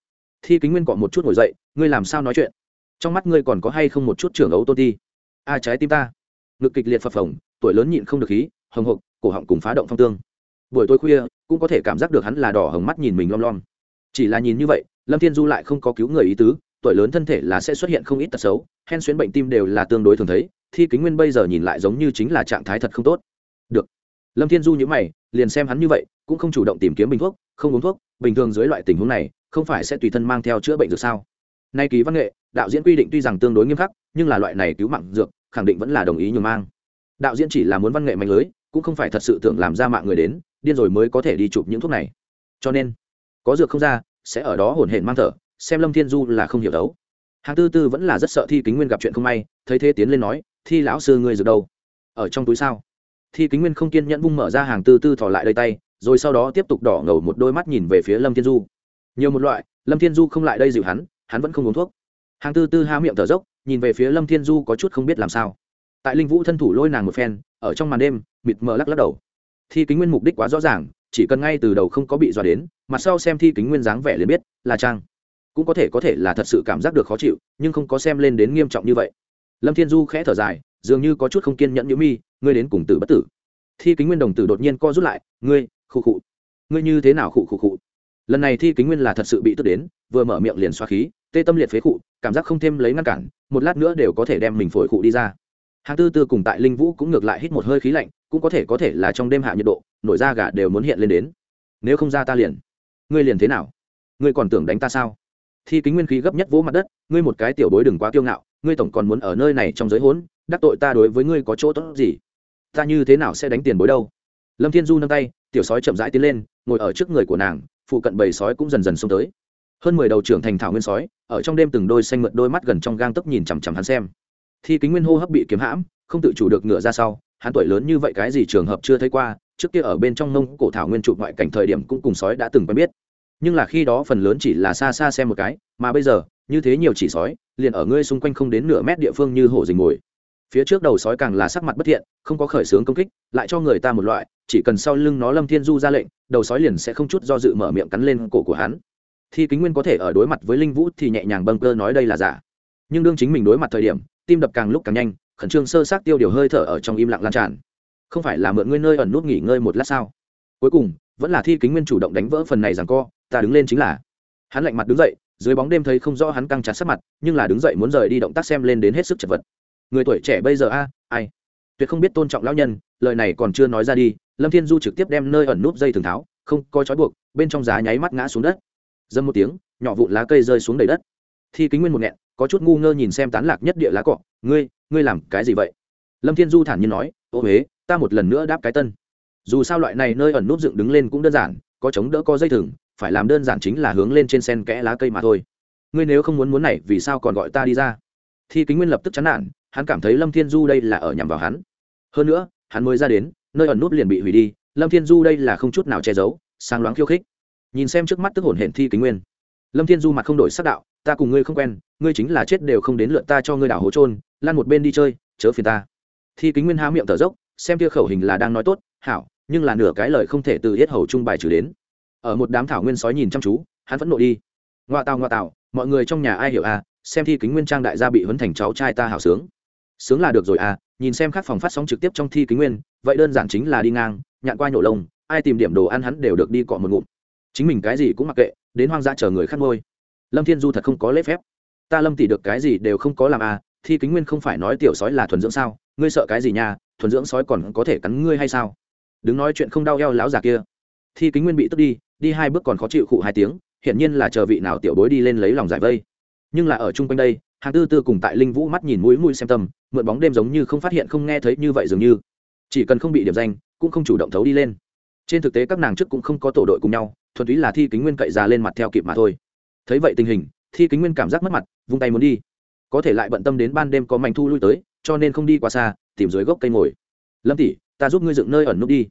Thi kính nguyên cọ một chút ngồi dậy, ngươi làm sao nói chuyện? Trong mắt ngươi còn có hay không một chút trưởng ấu tôn ti? A à, trái tim ta. Ngực kịch liệt phập phồng, tuổi lớn nhịn không được khí, hồng hộc, cổ họng cùng phá động phong tương. Buổi tối khuya, cũng có thể cảm giác được hắn là đỏ hồng mắt nhìn mình lom lom. Chỉ là nhìn như vậy, lâm thiên du lại không có cứu người ý tứ, tuổi lớn thân thể là sẽ xuất hiện không ít tật xấu, hen xuyến bệnh tim đều là tương đối thường thấy, thi kính nguyên bây giờ nhìn lại giống như chính là trạng thái thật không tốt lâm thiên du nhữ mày, liền xem hắn như vậy, cũng không chủ động tìm kiếm bình thuốc, không uống thuốc, bình thường dưới loại tình huống này, không phải sẽ tùy thân mang theo chữa bệnh dược sao? Nay ký văn nghệ, đạo diễn quy định tuy rằng tương đối nghiêm khắc, nhưng là loại này cứu mạng dược, khẳng định vẫn là đồng ý nhường mang. Đạo diễn chỉ là muốn văn nghệ mạnh lưới, cũng không phải thật sự tưởng làm ra mạng người đến, điên rồi mới có thể đi chụp những thuốc này. Cho nên, có dược không ra, sẽ ở đó hổn hển mang thở, xem lâm thiên du là không hiểu đấu. Hàng tư tư vẫn là rất sợ thi kính nguyên gặp chuyện không may, thấy thế tiến lên nói, thi lão sư ngươi dược đâu? Ở trong túi sao? Thi kính nguyên không kiên nhẫn vung mở ra hàng tư tư thỏ lại đây tay, rồi sau đó tiếp tục đỏ ngầu một đôi mắt nhìn về phía lâm thiên du. Nhiều một loại, lâm thiên du không lại đây dịu hắn hắn vẫn không uống thuốc. Hàng tư tư há miệng thở dốc, nhìn về phía lâm thiên du có chút không biết làm sao. Tại linh vũ thân thủ lôi nàng một phen, ở trong màn đêm, mịt mờ lắc lắc đầu. Thi kính nguyên mục đích quá rõ ràng, chỉ cần ngay từ đầu không có bị dọa đến mặt sau xem thi kính nguyên dáng vẻ liền biết là trang cũng có thể có thể là thật sự cảm giác được khó chịu, nhưng không có xem lên đến nghiêm trọng như vậy. Lâm thiên du khẽ thở dài dường như có chút không kiên nhẫn nhữ mi, ngươi đến cùng tử bất tử. Thi kính nguyên đồng tử đột nhiên co rút lại, ngươi, khụ khụ. Ngươi như thế nào khụ khụ khụ? Lần này thi kính nguyên là thật sự bị tức đến, vừa mở miệng liền xoa khí, tê tâm liệt phế khụ, cảm giác không thêm lấy ngăn cản, một lát nữa đều có thể đem mình phổi khụ đi ra. Hàng tư tư cùng tại linh vũ cũng ngược lại hít một hơi khí lạnh, cũng có thể có thể là trong đêm hạ nhiệt độ, nổi da gà đều muốn hiện lên đến. Nếu không ra ta liền. Ngươi liền thế nào? Ngươi còn tưởng đánh ta sao? Thi kính nguyên khí gấp nhất vỗ mặt đất, ngươi một cái tiểu bối đừng quá kiêu ngạo, ngươi tổng còn muốn ở nơi này trong giới hỗn đắc tội ta đối với ngươi có chỗ tốt gì? Ta như thế nào sẽ đánh tiền bối đâu? Lâm thiên du nâng tay, tiểu sói chậm rãi tiến lên, ngồi ở trước người của nàng, phụ cận bầy sói cũng dần dần xông tới. Hơn mười đầu trưởng thành thảo nguyên sói, ở trong đêm từng đôi xanh mượn đôi mắt gần trong gang tấc nhìn chằm chằm hắn xem. Thi kính nguyên hô hấp bị kiếm hãm, không tự chủ được ngựa ra sau, hắn tuổi lớn như vậy cái gì trường hợp chưa thấy qua, trước kia ở bên trong nông cổ thảo nguyên trụ ngoại cảnh thời điểm cũng cùng sói đã từng quen biết. Nhưng là khi đó phần lớn chỉ là xa xa xem một cái, mà bây giờ, như thế nhiều chỉ sói, liền ở ngươi xung quanh không đến nửa mét địa phương như hổ dình ngồi phía trước đầu sói càng là sắc mặt bất thiện, không có khởi xướng công kích, lại cho người ta một loại, chỉ cần sau lưng nó lâm thiên du ra lệnh, đầu sói liền sẽ không chút do dự mở miệng cắn lên cổ của hắn. Thi kính nguyên có thể ở đối mặt với linh vũ thì nhẹ nhàng bâng cơ nói đây là giả. Nhưng đương chính mình đối mặt thời điểm, tim đập càng lúc càng nhanh, khẩn trương sơ sát tiêu điều hơi thở ở trong im lặng lan tràn. Không phải là mượn ngươi nơi ẩn nút nghỉ ngơi một lát sao? Cuối cùng, vẫn là thi kính nguyên chủ động đánh vỡ phần này rằng co, ta đứng lên chính là. Hắn lạnh mặt đứng dậy, dưới bóng đêm thấy không rõ hắn căng chặt sắc mặt, nhưng là đứng dậy muốn rời đi động tác xem lên đến hết sức chật vật người tuổi trẻ bây giờ a, ai? Tuyệt không biết tôn trọng lão nhân, lời này còn chưa nói ra đi, lâm thiên du trực tiếp đem nơi ẩn nút dây thường tháo, không có trói buộc, bên trong giá nháy mắt ngã xuống đất. Dâm một tiếng, nhỏ vụn lá cây rơi xuống đầy đất. Thi kính nguyên một nghẹn, có chút ngu ngơ nhìn xem tán lạc nhất địa lá cọ, ngươi ngươi làm cái gì vậy? Lâm thiên du thản nhiên nói, ô huế, ta một lần nữa đáp cái tân. Dù sao loại này nơi ẩn nút dựng đứng lên cũng đơn giản, có chống đỡ có dây thừng, phải làm đơn giản chính là hướng lên trên sen kẽ lá cây mà thôi. Ngươi nếu không muốn muốn này, vì sao còn gọi ta đi ra? Thi kính nguyên lập tức chán nản hắn cảm thấy lâm thiên du đây là ở nhằm vào hắn. Hơn nữa, hắn mới ra đến, nơi ẩn nút liền bị hủy đi, lâm thiên du đây là không chút nào che giấu sang loáng khiêu khích. Nhìn xem trước mắt tức hồn hển thi kính nguyên. Lâm thiên du mặt không đổi sắc đạo, ta cùng ngươi không quen, ngươi chính là chết đều không đến lượt ta cho ngươi đảo hố trôn lan một bên đi chơi, chớ phiền ta. Thi kính nguyên há miệng thở dốc, xem kia khẩu hình là đang nói tốt, hảo, nhưng là nửa cái lời không thể từ hết hầu trung bài trừ đến. Ở một đám thảo nguyên sói nhìn chăm chú, hắn vẫn nộ đi. Ngoa tào ngoa tào, mọi người trong nhà ai hiểu à xem thi kính nguyên trang đại gia bị huấn thành cháu trai ta hảo sướng sướng là được rồi à nhìn xem các phòng phát sóng trực tiếp trong thi kính nguyên, vậy đơn giản chính là đi ngang, nhạn qua nhổ lông, ai tìm điểm đồ ăn hắn đều được đi cọ một ngụm. Chính mình cái gì cũng mặc kệ, đến hoang dã chờ người khát ngôi. Lâm thiên du thật không có lễ phép. Ta lâm tỷ được cái gì đều không có làm à thi kính nguyên không phải nói tiểu sói là thuần dưỡng sao? Ngươi sợ cái gì nha, thuần dưỡng sói còn có thể cắn ngươi hay sao? Đứng nói chuyện không đau eo láo già kia. Thi kính nguyên bị tức đi đi hai bước còn khó chịu khụ hai tiếng, hiển nhiên là chờ vị nào tiểu bối đi lên lấy lòng giải vây. Nhưng là ở chung quanh đây hàng tư tư cùng tại linh vũ mắt nhìn mũi mũi xem tâm, mượn bóng đêm giống như không phát hiện không nghe thấy như vậy dường như. Chỉ cần không bị điểm danh, cũng không chủ động thấu đi lên. Trên thực tế các nàng trước cũng không có tổ đội cùng nhau, thuần túy là thi kính nguyên cậy già lên mặt theo kịp mà thôi. Thấy vậy tình hình, thi kính nguyên cảm giác mất mặt, vung tay muốn đi. Có thể lại bận tâm đến ban đêm có mảnh thu lui tới, cho nên không đi quá xa, tìm dưới gốc cây ngồi. Lâm tỷ, ta giúp ngươi dựng nơi ẩn núp đi.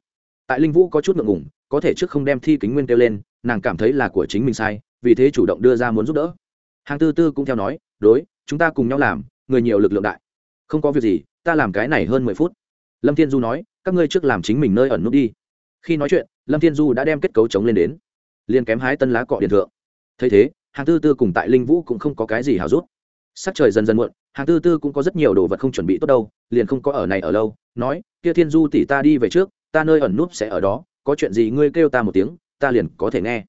Tại linh vũ có chút ngượng ngủng có thể trước không đem thi kính nguyên kêu lên, nàng cảm thấy là của chính mình sai, vì thế chủ động đưa ra muốn giúp đỡ. Hàng tư tư cũng theo nói đối, chúng ta cùng nhau làm, người nhiều lực lượng đại. Không có việc gì, ta làm cái này hơn mười phút. Lâm thiên du nói, các ngươi trước làm chính mình nơi ẩn nút đi. Khi nói chuyện, lâm thiên du đã đem kết cấu chống lên đến. Liền kém hái tân lá cọ điện thượng. Thấy thế, hàng tư tư cùng tại linh vũ cũng không có cái gì hào rút sắc trời dần dần muộn, hàng tư tư cũng có rất nhiều đồ vật không chuẩn bị tốt đâu, liền không có ở này ở lâu, nói, kia thiên du tỷ ta đi về trước, ta nơi ẩn núp sẽ ở đó, có chuyện gì ngươi kêu ta một tiếng, ta liền có thể nghe.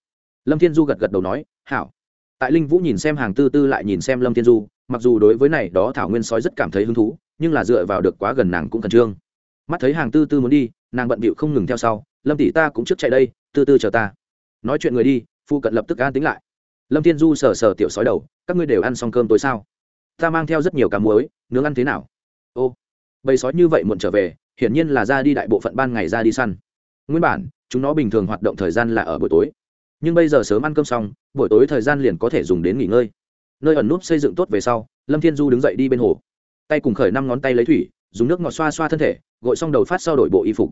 Lâm thiên du gật gật đầu nói, hảo tại linh vũ nhìn xem hàng tư tư lại nhìn xem lâm thiên du, mặc dù đối với này đó thảo nguyên sói rất cảm thấy hứng thú, nhưng là dựa vào được quá gần nàng cũng khẩn trương. Mắt thấy hàng tư tư muốn đi, nàng bận bịu không ngừng theo sau, lâm tỷ ta cũng trước chạy đây, tư tư chờ ta. Nói chuyện người đi, phu cận lập tức an tính lại. Lâm thiên du sờ sờ tiểu sói đầu, các ngươi đều ăn xong cơm tối sao? Ta mang theo rất nhiều cá muối, nướng ăn thế nào? Ô, bầy sói như vậy muộn trở về, hiển nhiên là ra đi đại bộ phận ban ngày ra đi săn. Nguyên bản, chúng nó bình thường hoạt động thời gian là ở buổi tối nhưng bây giờ sớm ăn cơm xong, buổi tối thời gian liền có thể dùng đến nghỉ ngơi. Nơi ẩn núp xây dựng tốt về sau, lâm thiên du đứng dậy đi bên hồ. Tay cùng khởi năm ngón tay lấy thủy, dùng nước ngọt xoa xoa thân thể, gội xong đầu phát sau đổi bộ y phục.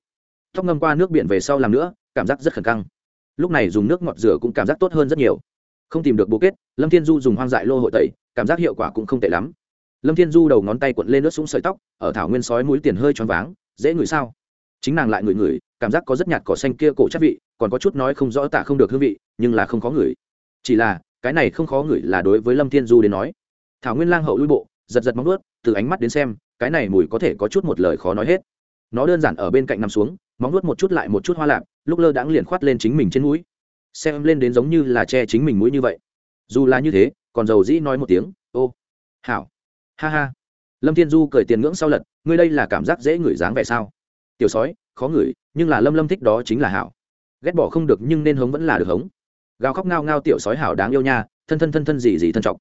Tóc ngâm qua nước biển về sau làm nữa, cảm giác rất khẩn căng lúc này dùng nước ngọt rửa cũng cảm giác tốt hơn rất nhiều. Không tìm được bố kết, lâm thiên du dùng hoang dại lô hội tẩy, cảm giác hiệu quả cũng không tệ lắm. Lâm thiên du đầu ngón tay quận lên nước súng sợi tóc, ở thảo nguyên sói mũi tiền hơi choáng váng, dễ ngửi sao? Chính nàng lại ngửi ngửi, cảm giác có rất nhạt cỏ xanh kia cổ chất vị còn có chút nói không rõ tạ không được hương vị, nhưng là không khó ngửi. Chỉ là, cái này không khó ngửi là đối với lâm thiên du đến nói. Thảo nguyên lang hậu lui bộ, giật giật móng ướt từ ánh mắt đến xem, cái này mùi có thể có chút một lời khó nói hết. Nó đơn giản ở bên cạnh nằm xuống, móng nuốt một chút lại một chút hoa lạp, lúc lơ đãng liền khoát lên chính mình trên mũi. Xem lên đến giống như là che chính mình mũi như vậy. Dù là như thế, còn dầu dĩ nói một tiếng, ô, hảo, ha ha. Lâm thiên du cười tiền ngưỡng sau lật, ngươi đây là cảm giác dễ ngửi dáng vẻ sao? Tiểu sói, khó ngửi, nhưng là lâm lâm thích đó chính là hảo ghét bỏ không được nhưng nên hống vẫn là được hống. Gào khóc ngao ngao tiểu sói hảo đáng yêu nha, thân thân thân thân gì gì thân trọng.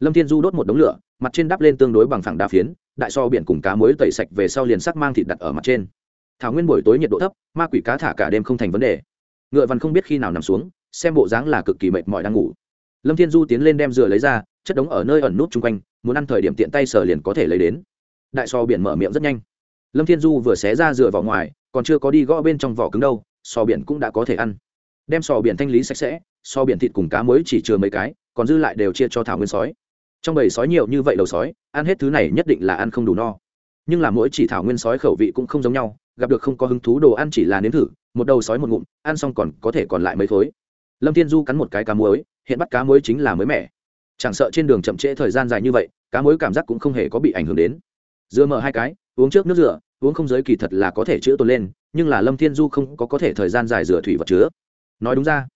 Lâm thiên du đốt một đống lửa, mặt trên đắp lên tương đối bằng phẳng đá phiến, đại so biển cùng cá muối tẩy sạch về sau liền sắc mang thịt đặt ở mặt trên. Thảo nguyên buổi tối nhiệt độ thấp, ma quỷ cá thả cả đêm không thành vấn đề. Ngựa văn không biết khi nào nằm xuống, xem bộ dáng là cực kỳ mệt mỏi đang ngủ. Lâm thiên du tiến lên đem dừa lấy ra, chất đống ở nơi ẩn nút chung quanh, muốn ăn thời điểm tiện tay sờ liền có thể lấy đến. Đại so biển mở miệng rất nhanh. Lâm thiên du vừa xé ra dừa vào ngoài, còn chưa có đi gõ bên trong vỏ cứng đâu sò biển cũng đã có thể ăn. Đem sò biển thanh lý sạch sẽ, sò biển thịt cùng cá mới chỉ chừa mấy cái, còn dư lại đều chia cho thảo nguyên sói. Trong bầy sói nhiều như vậy đầu sói, ăn hết thứ này nhất định là ăn không đủ no. Nhưng là mỗi chỉ thảo nguyên sói khẩu vị cũng không giống nhau, gặp được không có hứng thú đồ ăn chỉ là nếm thử, một đầu sói một ngụm, ăn xong còn có thể còn lại mấy khối. Lâm thiên du cắn một cái cá muối, hiện bắt cá muối chính là mới mẻ. Chẳng sợ trên đường chậm trễ thời gian dài như vậy, cá muối cảm giác cũng không hề có bị ảnh hưởng đến. Dưa mở hai cái, uống trước nước rửa uống không giới kỳ thật là có thể chữa tồn lên nhưng là lâm thiên du không có có thể thời gian dài rửa thủy vật chứa. Nói đúng ra,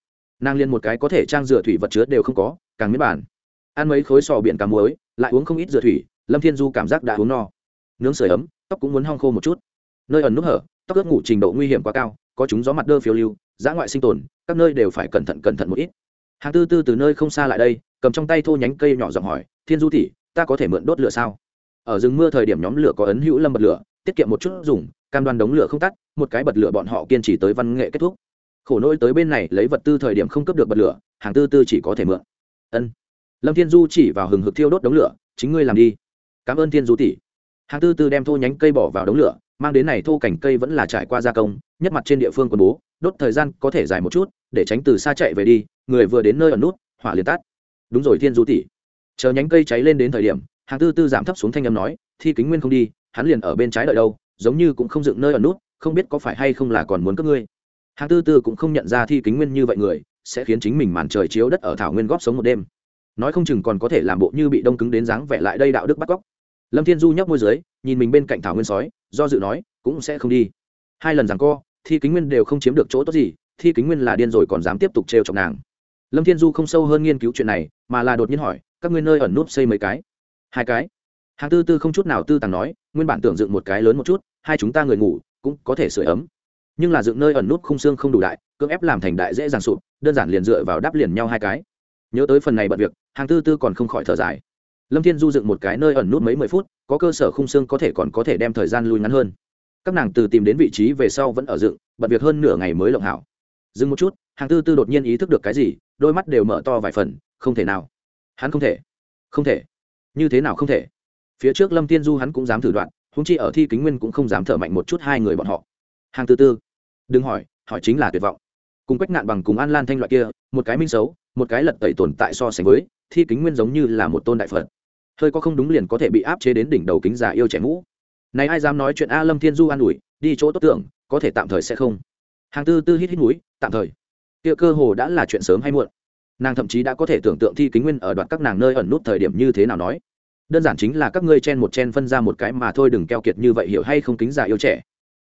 nàng liên một cái có thể trang rửa thủy vật chứa đều không có, càng miễn bản. Ăn mấy khối sò biển cá muối, lại uống không ít rửa thủy, lâm thiên du cảm giác đã uống no. Nướng sưởi ấm, tóc cũng muốn hong khô một chút. Nơi ẩn nút hở, tóc ướt ngủ trình độ nguy hiểm quá cao, có chúng gió mặt đơ phiêu lưu, dã ngoại sinh tồn, các nơi đều phải cẩn thận cẩn thận một ít. Hàng tư tư từ nơi không xa lại đây, cầm trong tay thô nhánh cây nhỏ giọng hỏi, thiên du tỷ, ta có thể mượn đốt lửa sao? Ở rừng mưa thời điểm nhóm lửa có ấn hữu lâm bật lửa, tiết kiệm một chút dùng cam đoan đống lửa không tắt, một cái bật lửa bọn họ kiên trì tới văn nghệ kết thúc. Khổ nỗi tới bên này, lấy vật tư thời điểm không cấp được bật lửa, hàng tư tư chỉ có thể mượn. Ân. Lâm thiên du chỉ vào hừng hực thiêu đốt đống lửa, chính ngươi làm đi. Cảm ơn thiên du tỷ. Hàng tư tư đem thô nhánh cây bỏ vào đống lửa, mang đến này thô cảnh cây vẫn là trải qua gia công, nhất mặt trên địa phương quân bố, đốt thời gian có thể dài một chút, để tránh từ xa chạy về đi, người vừa đến nơi ở nút, hỏa liền tắt. Đúng rồi thiên du tỷ. Chờ nhánh cây cháy lên đến thời điểm, hàng tư tư giảm thấp xuống thanh âm nói, thi kính nguyên không đi, hắn liền ở bên trái đợi đâu giống như cũng không dựng nơi ở nút, không biết có phải hay không là còn muốn cướp ngươi. Hàng tư tư cũng không nhận ra thi kính nguyên như vậy người, sẽ khiến chính mình màn trời chiếu đất ở thảo nguyên góp sống một đêm. Nói không chừng còn có thể làm bộ như bị đông cứng đến dáng vẻ lại đây đạo đức bắt cóc. Lâm thiên du nhấp môi dưới, nhìn mình bên cạnh thảo nguyên sói, do dự nói, cũng sẽ không đi. Hai lần rằng co, thi kính nguyên đều không chiếm được chỗ tốt gì, thi kính nguyên là điên rồi còn dám tiếp tục trêu chọc nàng. Lâm thiên du không sâu hơn nghiên cứu chuyện này, mà là đột nhiên hỏi, các ngươi nơi ẩn núp xây mấy cái? Hai cái hàng tư tư không chút nào tư tàng nói, nguyên bản tưởng dựng một cái lớn một chút, hai chúng ta người ngủ, cũng có thể sửa ấm. Nhưng là dựng nơi ẩn nút khung xương không đủ đại, cưỡng ép làm thành đại dễ dàng sụp, đơn giản liền dựa vào đắp liền nhau hai cái. Nhớ tới phần này bận việc, hàng tư tư còn không khỏi thở dài. Lâm thiên du dựng một cái nơi ẩn nút mấy mười phút, có cơ sở khung xương có thể còn có thể đem thời gian lui ngắn hơn. Các nàng từ tìm đến vị trí về sau vẫn ở dựng, bận việc hơn nửa ngày mới lộng hảo. Dừng một chút, hàng tư tư đột nhiên ý thức được cái gì, đôi mắt đều mở to vài phần, không thể nào. Hắn không thể. Không thể. Như thế nào không thể? Phía trước lâm tiên du hắn cũng dám thử đoạn húng chi ở thi kính nguyên cũng không dám thở mạnh một chút hai người bọn họ. Hàng tư tư, đừng hỏi hỏi chính là tuyệt vọng. Cùng quách nạn bằng cùng an lan thanh loại kia, một cái minh xấu, một cái lật tẩy tồn tại so sánh với, thi kính nguyên giống như là một tôn đại phật. Hơi có không đúng liền có thể bị áp chế đến đỉnh đầu kính già yêu trẻ mũ. Này ai dám nói chuyện a lâm thiên du an ủi, đi chỗ tốt tưởng, có thể tạm thời sẽ không. Hàng tư tư hít hít núi tạm thời. Kia cơ hồ đã là chuyện sớm hay muộn. Nàng thậm chí đã có thể tưởng tượng thi kính nguyên ở đoạn các nàng nơi ẩn nút thời điểm như thế nào nói đơn giản chính là các ngươi chen một chen phân ra một cái mà thôi, đừng keo kiệt như vậy, hiểu hay không kính già yêu trẻ.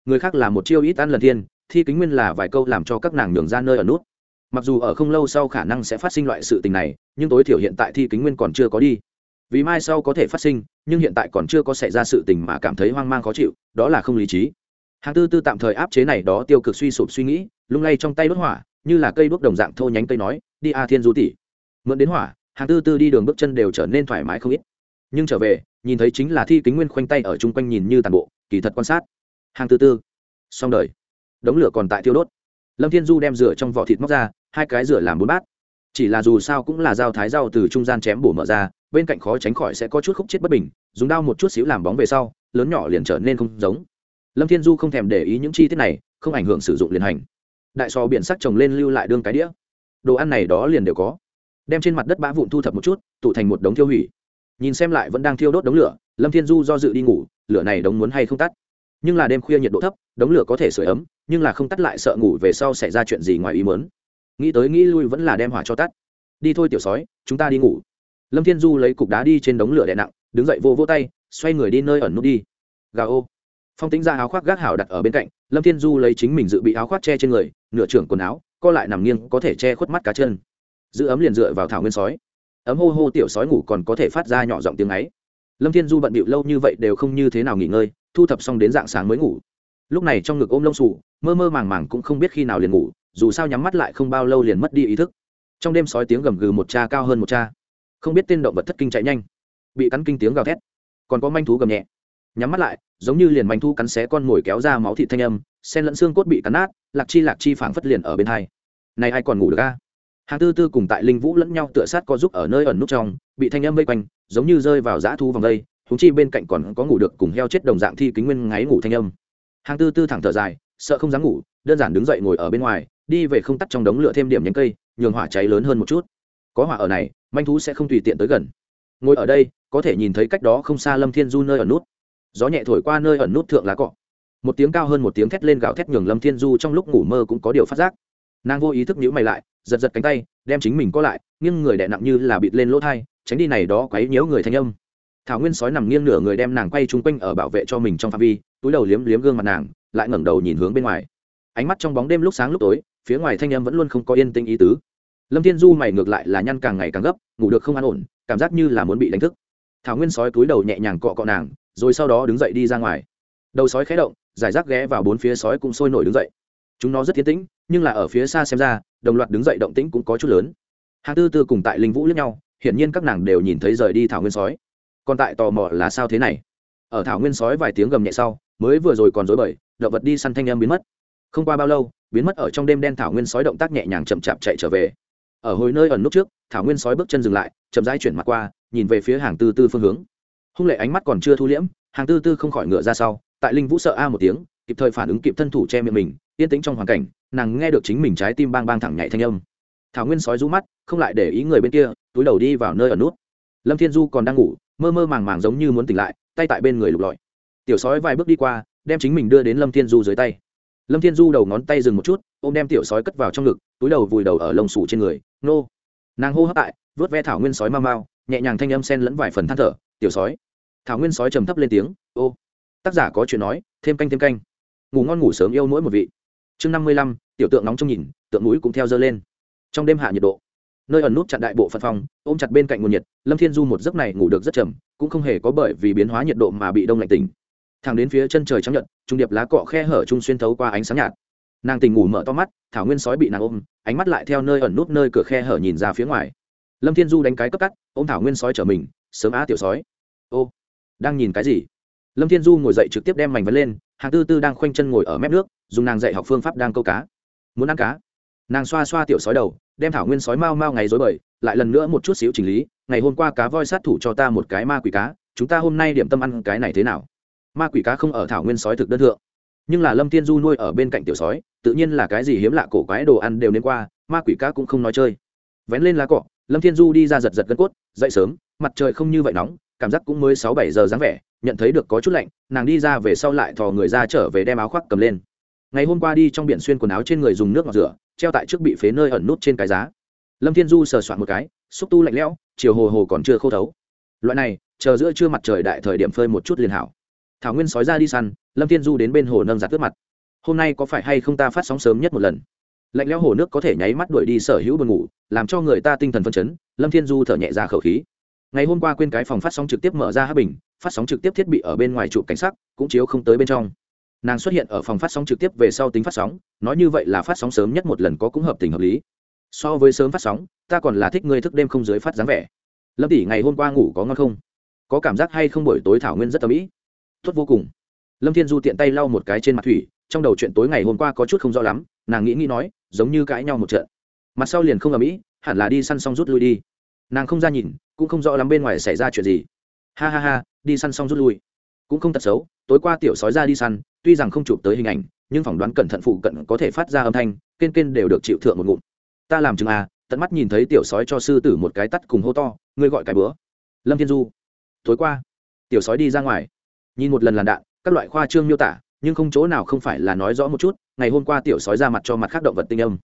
Người khác là một chiêu ít ăn lần thiên, thi kính nguyên là vài câu làm cho các nàng nhường ra nơi ở nút. Mặc dù ở không lâu sau khả năng sẽ phát sinh loại sự tình này, nhưng tối thiểu hiện tại thi kính nguyên còn chưa có đi. Vì mai sau có thể phát sinh, nhưng hiện tại còn chưa có xảy ra sự tình mà cảm thấy hoang mang khó chịu, đó là không lý trí. Hàng tư tư tạm thời áp chế này đó tiêu cực suy sụp suy nghĩ, lung lay trong tay đốt hỏa, như là cây đuốc đồng dạng thô nhánh cây nói, đi a thiên du tỷ. Mượn đến hỏa, hàng tư tư đi đường bước chân đều trở nên thoải mái không ít nhưng trở về, nhìn thấy chính là thi kính nguyên khoanh tay ở chung quanh nhìn như tàn bộ, kỳ thật quan sát. Hàng tư tư xong đời. Đống lửa còn tại thiêu đốt. Lâm thiên du đem rửa trong vỏ thịt móc ra, hai cái rửa làm bốn bát. Chỉ là dù sao cũng là dao thái rau từ trung gian chém bổ mở ra, bên cạnh khó tránh khỏi sẽ có chút khúc chết bất bình, dùng đao một chút xíu làm bóng về sau, lớn nhỏ liền trở nên không giống. Lâm thiên du không thèm để ý những chi tiết này, không ảnh hưởng sử dụng liền hành. Đại sò biển sắc trồng lên lưu lại đương cái đĩa. Đồ ăn này đó liền đều có. Đem trên mặt đất bã vụn thu thập một chút, tụ thành một đống thiêu hủy nhìn xem lại vẫn đang thiêu đốt đống lửa, lâm thiên du do dự đi ngủ, lửa này đống muốn hay không tắt? Nhưng là đêm khuya nhiệt độ thấp, đống lửa có thể sửa ấm, nhưng là không tắt lại sợ ngủ về sau xảy ra chuyện gì ngoài ý mớn nghĩ tới nghĩ lui vẫn là đem hỏa cho tắt. Đi thôi tiểu sói, chúng ta đi ngủ. Lâm thiên du lấy cục đá đi trên đống lửa đè nặng, đứng dậy vô vô tay, xoay người đi nơi ẩn nút đi. Gà ô. Phong tính ra áo khoác gác hảo đặt ở bên cạnh, lâm thiên du lấy chính mình dự bị áo khoác che trên người, nửa trưởng quần áo, co lại nằm nghiêng, có thể che khuất mắt cá chân. Giữ ấm liền dựa vào thảo nguyên sói ấm hô hô tiểu sói ngủ còn có thể phát ra nhỏ giọng tiếng ấy. Lâm thiên du bận bịu lâu như vậy đều không như thế nào nghỉ ngơi, thu thập xong đến dạng sáng mới ngủ. Lúc này trong ngực ôm lông sù mơ mơ màng màng cũng không biết khi nào liền ngủ, dù sao nhắm mắt lại không bao lâu liền mất đi ý thức. Trong đêm sói tiếng gầm gừ một cha cao hơn một cha. Không biết tên động vật thất kinh chạy nhanh. Bị cắn kinh tiếng gào thét. Còn có manh thú gầm nhẹ. Nhắm mắt lại, giống như liền manh thú cắn xé con mồi kéo ra máu thịt thanh âm sen lẫn xương cốt bị cắn nát, lạc chi lạc chi phảng phất liền ở bên hai. Này ai còn ngủ được a? Hàng tư tư cùng tại linh vũ lẫn nhau tựa sát có giúp ở nơi ẩn nút trong, bị thanh âm vây quanh, giống như rơi vào dã thu vòng đây thúng chi bên cạnh còn có ngủ được cùng heo chết đồng dạng thi kính nguyên ngáy ngủ thanh âm. Hàng tư tư thẳng thở dài, sợ không dám ngủ, đơn giản đứng dậy ngồi ở bên ngoài, đi về không tắt trong đống lửa thêm điểm nhánh cây, nhường hỏa cháy lớn hơn một chút. Có hỏa ở này, manh thú sẽ không tùy tiện tới gần. Ngồi ở đây, có thể nhìn thấy cách đó không xa lâm thiên du nơi ẩn nút. Gió nhẹ thổi qua nơi ẩn nút thượng lá cọ. Một tiếng cao hơn một tiếng thét lên gào thét nhường lâm thiên du trong lúc ngủ mơ cũng có điều phát giác. Nàng vô ý thức nhữ mày lại giật giật cánh tay, đem chính mình có lại, nghiêng người đè nặng như là bịt lên lỗ thai, tránh đi này đó quấy nhiễu người thanh âm. Thảo nguyên sói nằm nghiêng nửa người đem nàng quay chung quanh ở bảo vệ cho mình trong phạm vi, túi đầu liếm liếm gương mặt nàng, lại ngẩng đầu nhìn hướng bên ngoài. Ánh mắt trong bóng đêm lúc sáng lúc tối, phía ngoài thanh âm vẫn luôn không có yên tĩnh ý tứ. Lâm thiên du mày ngược lại là nhăn càng ngày càng gấp, ngủ được không an ổn, cảm giác như là muốn bị đánh thức. Thảo nguyên sói túi đầu nhẹ nhàng cọ cọ nàng, rồi sau đó đứng dậy đi ra ngoài. Đầu sói khé động, giải rác ghé vào bốn phía sói cũng sôi nổi đứng dậy. Chúng nó rất tiến tĩnh, nhưng là ở phía xa xem ra đồng loạt đứng dậy động tĩnh cũng có chút lớn. Hàng tư tư cùng tại linh vũ lẫn nhau, hiển nhiên các nàng đều nhìn thấy rời đi thảo nguyên sói. Còn tại tò mò là sao thế này? Ở thảo nguyên sói vài tiếng gầm nhẹ sau, mới vừa rồi còn dối bời, động vật đi săn thanh em biến mất. Không qua bao lâu, biến mất ở trong đêm đen thảo nguyên sói động tác nhẹ nhàng chậm chạp chạy trở về. Ở hồi nơi ẩn nút trước, thảo nguyên sói bước chân dừng lại, chậm rãi chuyển mặt qua, nhìn về phía hàng tư tư phương hướng. Hung lệ ánh mắt còn chưa thu liễm, hàng tư tư không khỏi ngựa ra sau, tại linh vũ sợ a một tiếng, kịp thời phản ứng kịp thân thủ che miệng mình yên tĩnh trong hoàn cảnh, nàng nghe được chính mình trái tim bang bang thẳng nhảy thanh âm. Thảo nguyên sói rũ mắt, không lại để ý người bên kia, túi đầu đi vào nơi ở nút. Lâm thiên du còn đang ngủ, mơ mơ màng màng giống như muốn tỉnh lại, tay tại bên người lục lọi. Tiểu sói vài bước đi qua, đem chính mình đưa đến lâm thiên du dưới tay. Lâm thiên du đầu ngón tay dừng một chút, ôm đem tiểu sói cất vào trong ngực, túi đầu vùi đầu ở lồng sủ trên người. Nô. Nàng hô hấp tại vớt ve thảo nguyên sói mau mau, nhẹ nhàng thanh âm sen lẫn vài phần than thở, tiểu sói. Thảo nguyên sói trầm thấp lên tiếng, ô. Tác giả có chuyện nói, thêm canh thêm canh. Ngủ ngon ngủ sớm yêu mỗi một vị chương năm mươi lăm, tiểu tượng nóng trong nhìn, tượng núi cũng theo dơ lên. Trong đêm hạ nhiệt độ, nơi ẩn nút chặn đại bộ phận phòng, ôm chặt bên cạnh nguồn nhiệt, lâm thiên du một giấc này ngủ được rất chậm cũng không hề có bởi vì biến hóa nhiệt độ mà bị đông lạnh tỉnh. Thẳng đến phía chân trời trắng nhật trung điệp lá cọ khe hở trung xuyên thấu qua ánh sáng nhạt. Nàng tình ngủ mở to mắt, thảo nguyên sói bị nàng ôm, ánh mắt lại theo nơi ẩn nút nơi cửa khe hở nhìn ra phía ngoài. Lâm thiên du đánh cái cấp cắt ôm thảo nguyên sói trở mình, sớm á tiểu sói. Ô, đang nhìn cái gì? Lâm thiên du ngồi dậy trực tiếp đem mảnh vấn lên, hàng tư tư đang khoanh chân ngồi ở mép nước dùng nàng dạy học phương pháp đang câu cá. Muốn ăn cá. Nàng xoa xoa tiểu sói đầu, đem thảo nguyên sói mau mau ngày dối bời, lại lần nữa một chút xíu chỉnh lý, ngày hôm qua cá voi sát thủ cho ta một cái ma quỷ cá, chúng ta hôm nay điểm tâm ăn cái này thế nào? Ma quỷ cá không ở thảo nguyên sói thực đơn thượng, nhưng là lâm tiên du nuôi ở bên cạnh tiểu sói, tự nhiên là cái gì hiếm lạ cổ quái đồ ăn đều nên qua, ma quỷ cá cũng không nói chơi. Vén lên lá cọ, lâm thiên du đi ra giật giật gân cốt, dậy sớm, mặt trời không như vậy nóng, cảm giác cũng mới sáu bảy giờ dáng vẻ, nhận thấy được có chút lạnh. Nàng đi ra về sau lại thò người ra trở về đem áo khoác cầm lên ngày hôm qua đi trong biển xuyên quần áo trên người dùng nước ngọt rửa, treo tại trước bị phế nơi ẩn nút trên cái giá. Lâm thiên du sờ soạn một cái, xúc tu lạnh lẽo, chiều hồ hồ còn chưa khô thấu. Loại này, chờ giữa trưa mặt trời đại thời điểm phơi một chút liền hảo. Thảo nguyên sói ra đi săn, lâm thiên du đến bên hồ nâng giặt tước mặt. Hôm nay có phải hay không ta phát sóng sớm nhất một lần? Lạnh lẽo hồ nước có thể nháy mắt đuổi đi sở hữu buồn ngủ, làm cho người ta tinh thần phân chấn, lâm thiên du thở nhẹ ra khẩu khí. Ngày hôm qua quên cái phòng phát sóng trực tiếp mở ra hát bình, phát sóng trực tiếp thiết bị ở bên ngoài trụ cảnh sắc, cũng chiếu không tới bên trong nàng xuất hiện ở phòng phát sóng trực tiếp về sau tính phát sóng, nói như vậy là phát sóng sớm nhất một lần có cũng hợp tình hợp lý. So với sớm phát sóng, ta còn là thích ngươi thức đêm không dưới phát dáng vẻ. Lâm tỷ, ngày hôm qua ngủ có ngon không? Có cảm giác hay không buổi tối thảo nguyên rất tầm ĩ tốt vô cùng. Lâm thiên du tiện tay lau một cái trên mặt thủy, trong đầu chuyện tối ngày hôm qua có chút không rõ lắm, nàng nghĩ nghĩ nói, giống như cãi nhau một trận. Mặt sau liền không ở mỹ hẳn là đi săn xong rút lui đi. Nàng không ra nhìn, cũng không rõ lắm bên ngoài xảy ra chuyện gì. Ha ha ha, đi săn xong rút lui cũng không tật xấu, tối qua tiểu sói ra đi săn, tuy rằng không chụp tới hình ảnh, nhưng phỏng đoán cẩn thận phụ cận có thể phát ra âm thanh, kên kên đều được chịu thượng một ngụm. Ta làm chừng à tận mắt nhìn thấy tiểu sói cho sư tử một cái tắt cùng hô to, ngươi gọi cái bữa. Lâm thiên du. Tối qua, tiểu sói đi ra ngoài. Nhìn một lần làn đạn, các loại khoa trương miêu tả, nhưng không chỗ nào không phải là nói rõ một chút, ngày hôm qua tiểu sói ra mặt cho mặt khác động vật tinh âm.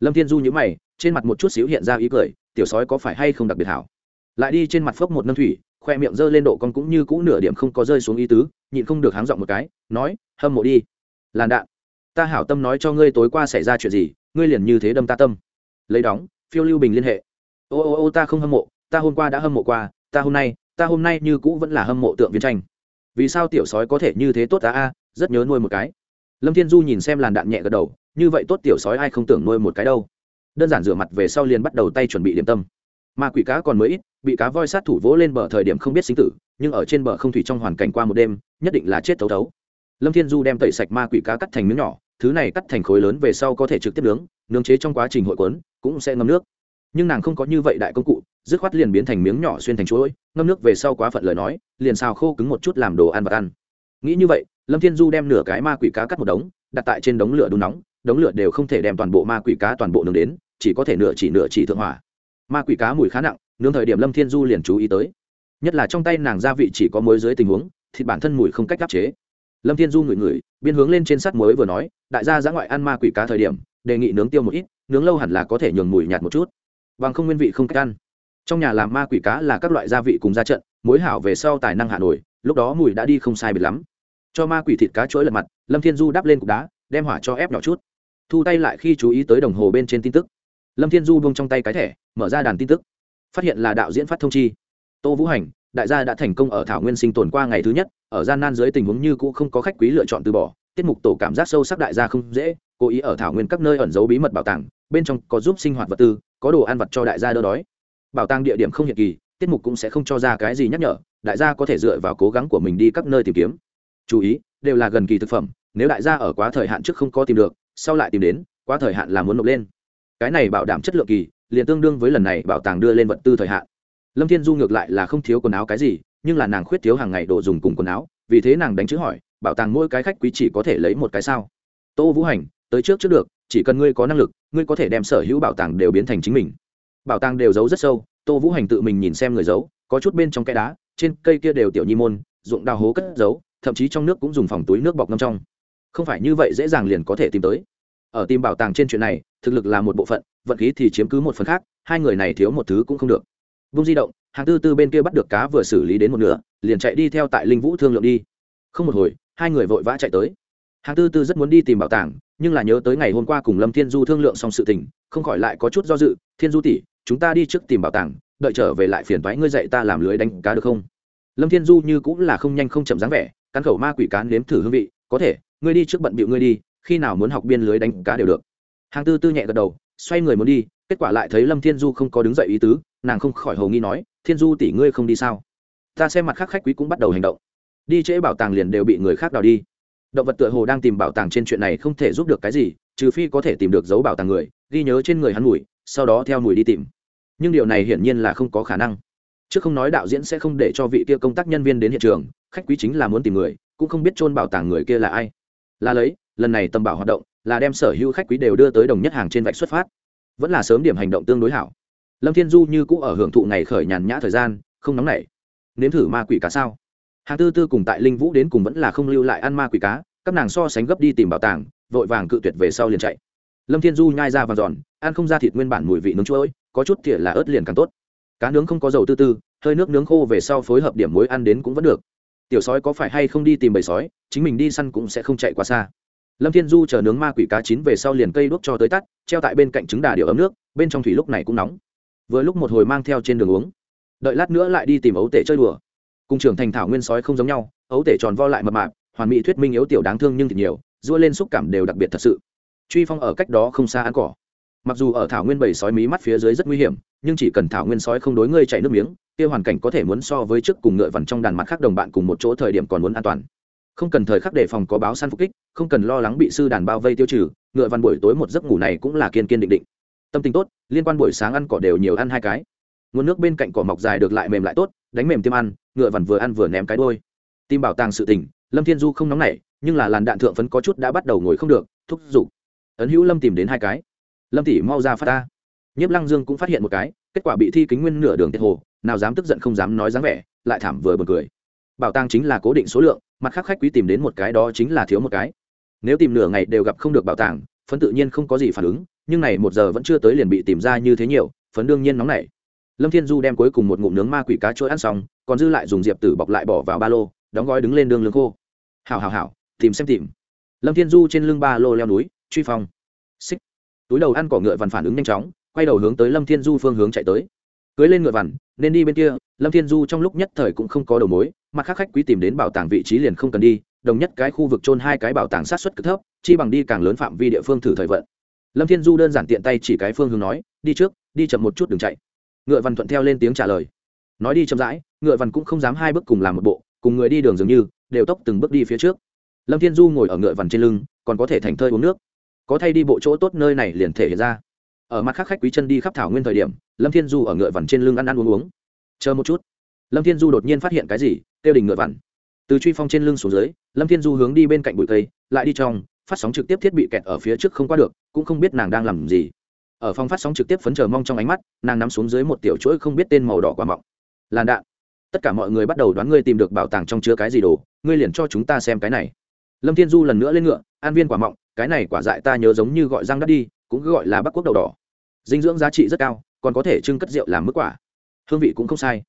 Lâm thiên du nhữ mày, trên mặt một chút xíu hiện ra ý cười, tiểu sói có phải hay không đặc biệt hảo? Lại đi trên mặt phốc một nâm thủy khoe miệng giơ lên độ con cũng như cũ nửa điểm không có rơi xuống ý tứ, nhịn không được háng giọng một cái, nói, hâm mộ đi. Làn đạn, ta hảo tâm nói cho ngươi tối qua xảy ra chuyện gì, ngươi liền như thế đâm ta tâm. Lấy đóng, phiêu lưu bình liên hệ. Ô ô ô, ta không hâm mộ, ta hôm qua đã hâm mộ qua, ta hôm nay, ta hôm nay như cũ vẫn là hâm mộ tượng viên tranh. Vì sao tiểu sói có thể như thế tốt ta a, rất nhớ nuôi một cái. Lâm thiên du nhìn xem làn đạn nhẹ gật đầu, như vậy tốt tiểu sói ai không tưởng nuôi một cái đâu. Đơn giản rửa mặt về sau liền bắt đầu tay chuẩn bị điểm tâm. Ma quỷ cá còn mới ít bị cá voi sát thủ vỗ lên bờ thời điểm không biết sinh tử, nhưng ở trên bờ không thủy trong hoàn cảnh qua một đêm, nhất định là chết thấu thấu. Lâm thiên du đem tẩy sạch ma quỷ cá cắt thành miếng nhỏ, thứ này cắt thành khối lớn về sau có thể trực tiếp nướng nướng chế trong quá trình hội quấn cũng sẽ ngâm nước. Nhưng nàng không có như vậy đại công cụ, dứt khoát liền biến thành miếng nhỏ xuyên thành chuỗi, ngâm nước về sau quá phận lời nói, liền xào khô cứng một chút làm đồ ăn và ăn. Nghĩ như vậy, lâm thiên du đem nửa cái ma quỷ cá cắt một đống, đặt tại trên đống lửa đun nóng, đống lửa đều không thể đem toàn bộ ma quỷ cá toàn bộ nướng đến, chỉ có thể nửa chỉ nửa chỉ thượng hỏa. Ma quỷ cá mùi khá nặng nướng thời điểm lâm thiên du liền chú ý tới. Nhất là trong tay nàng gia vị chỉ có muối dưới tình huống, thịt bản thân mùi không cách đáp chế. Lâm thiên du ngửi ngửi, biên hướng lên trên sắt muối vừa nói, đại gia giã ngoại ăn ma quỷ cá thời điểm, đề nghị nướng tiêu một ít, nướng lâu hẳn là có thể nhường mùi nhạt một chút. Bằng không nguyên vị không cách ăn. Trong nhà làm ma quỷ cá là các loại gia vị cùng ra trận mối hảo về sau tài năng hạ nổi, lúc đó mùi đã đi không sai biệt lắm. Cho ma quỷ thịt cá chuỗi lật mặt, lâm thiên du đắp lên cục đá, đem hỏa cho ép nhỏ chút. Thu tay lại khi chú ý tới đồng hồ bên trên tin tức. Lâm thiên du bông trong tay cái thẻ, mở ra đàn tin tức phát hiện là đạo diễn phát thông chi. Tô vũ hành, đại gia đã thành công ở thảo nguyên sinh tồn qua ngày thứ nhất, ở gian nan dưới tình huống như cũ không có khách quý lựa chọn từ bỏ, tiết mục tổ cảm giác sâu sắc đại gia không dễ, cố ý ở thảo nguyên các nơi ẩn giấu bí mật bảo tàng, bên trong có giúp sinh hoạt vật tư, có đồ ăn vật cho đại gia đỡ đói. Bảo tàng địa điểm không hiện kỳ, tiết mục cũng sẽ không cho ra cái gì nhắc nhở, đại gia có thể dựa vào cố gắng của mình đi các nơi tìm kiếm. Chú ý, đều là gần kỳ thực phẩm, nếu đại gia ở quá thời hạn trước không có tìm được, sau lại tìm đến, quá thời hạn là muốn nộp lên. Cái này bảo đảm chất lượng kỳ liền tương đương với lần này bảo tàng đưa lên vật tư thời hạn. Lâm thiên du ngược lại là không thiếu quần áo cái gì, nhưng là nàng khuyết thiếu hàng ngày đồ dùng cùng quần áo, vì thế nàng đánh chữ hỏi, bảo tàng mỗi cái khách quý chỉ có thể lấy một cái sao? Tô vũ hành, tới trước trước được, chỉ cần ngươi có năng lực, ngươi có thể đem sở hữu bảo tàng đều biến thành chính mình. Bảo tàng đều giấu rất sâu, tô vũ hành tự mình nhìn xem người giấu, có chút bên trong cái đá, trên cây kia đều tiểu nhi môn dụng đào hố cất giấu, thậm chí trong nước cũng dùng phòng túi nước bọc ngâm trong. Không phải như vậy dễ dàng liền có thể tìm tới. Ở tìm bảo tàng trên chuyện này, thực lực là một bộ phận vận khí thì chiếm cứ một phần khác, hai người này thiếu một thứ cũng không được. Vung di động, hàng tư tư bên kia bắt được cá vừa xử lý đến một nửa, liền chạy đi theo tại linh vũ thương lượng đi. Không một hồi, hai người vội vã chạy tới. Hàng tư tư rất muốn đi tìm bảo tàng, nhưng là nhớ tới ngày hôm qua cùng lâm thiên du thương lượng xong sự tình, không khỏi lại có chút do dự, thiên du tỷ, chúng ta đi trước tìm bảo tàng, đợi trở về lại phiền thoái ngươi dạy ta làm lưới đánh cá được không? Lâm thiên du như cũng là không nhanh không chậm dáng vẻ, cắn khẩu ma quỷ cán nếm thử hương vị, có thể, ngươi đi trước bận bịu ngươi đi, khi nào muốn học biên lưới đánh cá đều được. Hàng tư tư nhẹ gật đầu xoay người muốn đi, kết quả lại thấy lâm thiên du không có đứng dậy ý tứ, nàng không khỏi hầu nghi nói, thiên du tỷ ngươi không đi sao? Ta xem mặt khác khách quý cũng bắt đầu hành động. Đi trễ bảo tàng liền đều bị người khác đào đi. Động vật tựa hồ đang tìm bảo tàng trên chuyện này không thể giúp được cái gì, trừ phi có thể tìm được dấu bảo tàng người, ghi nhớ trên người hắn mùi, sau đó theo mùi đi tìm. Nhưng điều này hiển nhiên là không có khả năng. Chứ không nói đạo diễn sẽ không để cho vị kia công tác nhân viên đến hiện trường, khách quý chính là muốn tìm người, cũng không biết chôn bảo tàng người kia là ai. Là lấy, lần này tầm bảo hoạt động là đem sở hữu khách quý đều đưa tới đồng nhất hàng trên vạch xuất phát. Vẫn là sớm điểm hành động tương đối hảo. Lâm thiên du như cũ ở hưởng thụ ngày khởi nhàn nhã thời gian, không nóng nảy. Nếm thử ma quỷ cá sao? Hàng tư tư cùng tại linh vũ đến cùng vẫn là không lưu lại ăn ma quỷ cá, các nàng so sánh gấp đi tìm bảo tàng, vội vàng cự tuyệt về sau liền chạy. Lâm thiên du nhai ra và giòn, ăn không ra thịt nguyên bản mùi vị nướng chuỗi có chút thìa là ớt liền càng tốt. Cá nướng không có dầu tư tư, hơi nước nướng khô về sau phối hợp điểm muối ăn đến cũng vẫn được. Tiểu sói có phải hay không đi tìm bầy sói, chính mình đi săn cũng sẽ không chạy quá xa lâm thiên du chờ nướng ma quỷ cá chín về sau liền cây đuốc cho tới tắt, treo tại bên cạnh trứng đà điều ấm nước, bên trong thủy lúc này cũng nóng. Vừa lúc một hồi mang theo trên đường uống. Đợi lát nữa lại đi tìm ấu tể chơi đùa. Cùng trưởng thành thảo nguyên sói không giống nhau, ấu tể tròn vo lại mập mạp, hoàn mỹ thuyết minh yếu tiểu đáng thương nhưng thì nhiều dua lên xúc cảm đều đặc biệt thật sự. Truy phong ở cách đó không xa ăn cỏ. Mặc dù ở thảo nguyên bầy sói mí mắt phía dưới rất nguy hiểm, nhưng chỉ cần thảo nguyên sói không đối ngươi chạy nước miếng, kia hoàn cảnh có thể muốn so với trước cùng ngựa vằn trong đàn mặt khác đồng bạn cùng một chỗ thời điểm còn muốn an toàn không cần thời khắc đề phòng có báo săn phục kích, không cần lo lắng bị sư đàn bao vây tiêu trừ, ngựa vằn buổi tối một giấc ngủ này cũng là kiên kiên định định. Tâm tình tốt, liên quan buổi sáng ăn cỏ đều nhiều ăn hai cái. Nguồn nước bên cạnh cỏ mọc dài được lại mềm lại tốt, đánh mềm tiêm ăn, ngựa vằn vừa ăn vừa ném cái đôi tim bảo tàng sự tình, lâm thiên du không nóng nảy, nhưng là làn đạn thượng phấn có chút đã bắt đầu ngồi không được, thúc giục. Ấn hữu lâm tìm đến hai cái. Lâm tỷ mau ra phát ta. Nhiếp lăng dương cũng phát hiện một cái, kết quả bị thi kính nguyên nửa đường tiệt hồ, nào dám tức giận không dám nói dáng vẻ, lại thảm vừa bật cười. Bảo tàng chính là cố định số lượng mặt khác khách quý tìm đến một cái đó chính là thiếu một cái. Nếu tìm nửa ngày đều gặp không được bảo tàng, phấn tự nhiên không có gì phản ứng, nhưng này một giờ vẫn chưa tới liền bị tìm ra như thế nhiều, phấn đương nhiên nóng nảy. Lâm thiên du đem cuối cùng một ngụm nướng ma quỷ cá trôi ăn xong, còn dư lại dùng diệp tử bọc lại bỏ vào ba lô, đóng gói đứng lên đường lương khô. Hào hào hào tìm xem tìm. Lâm thiên du trên lưng ba lô leo núi, truy phong. Xích. Túi đầu ăn cỏ ngựa vằn phản ứng nhanh chóng, quay đầu hướng tới lâm thiên du phương hướng chạy tới cưới lên ngựa vằn, nên đi bên kia, lâm thiên du trong lúc nhất thời cũng không có đầu mối, mặt khác khách quý tìm đến bảo tàng vị trí liền không cần đi, đồng nhất cái khu vực trôn hai cái bảo tàng sát xuất cực thấp, chi bằng đi càng lớn phạm vi địa phương thử thời vận. Lâm thiên du đơn giản tiện tay chỉ cái phương hướng nói, đi trước, đi chậm một chút đừng chạy. Ngựa văn thuận theo lên tiếng trả lời. Nói đi chậm rãi, ngựa văn cũng không dám hai bước cùng làm một bộ, cùng người đi đường dường như, đều tốc từng bước đi phía trước. Lâm thiên du ngồi ở ngựa vằn trên lưng, còn có thể thành thơi uống nước. Có thay đi bộ chỗ tốt nơi này liền thể hiện ra ở mặt khác khách quý chân đi khắp thảo nguyên thời điểm, lâm thiên du ở ngựa vằn trên lưng ăn ăn uống uống. Chờ một chút. Lâm thiên du đột nhiên phát hiện cái gì? Tiêu đình ngựa vằn. Từ truy phong trên lưng xuống dưới, lâm thiên du hướng đi bên cạnh bụi cây, lại đi trong, phát sóng trực tiếp thiết bị kẹt ở phía trước không qua được, cũng không biết nàng đang làm gì. Ở phòng phát sóng trực tiếp phấn chờ mong trong ánh mắt, nàng nắm xuống dưới một tiểu chuỗi không biết tên màu đỏ quả mọng. Làn đạn. Tất cả mọi người bắt đầu đoán ngươi tìm được bảo tàng trong chứa cái gì đồ, ngươi liền cho chúng ta xem cái này. Lâm thiên du lần nữa lên ngựa, an viên quả mọng, cái này quả dại ta nhớ giống như gọi răng đắt đi, cũng gọi là bắc quốc đầu đỏ dinh dưỡng giá trị rất cao, còn có thể trưng cất rượu làm mức quả. Hương vị cũng không sai,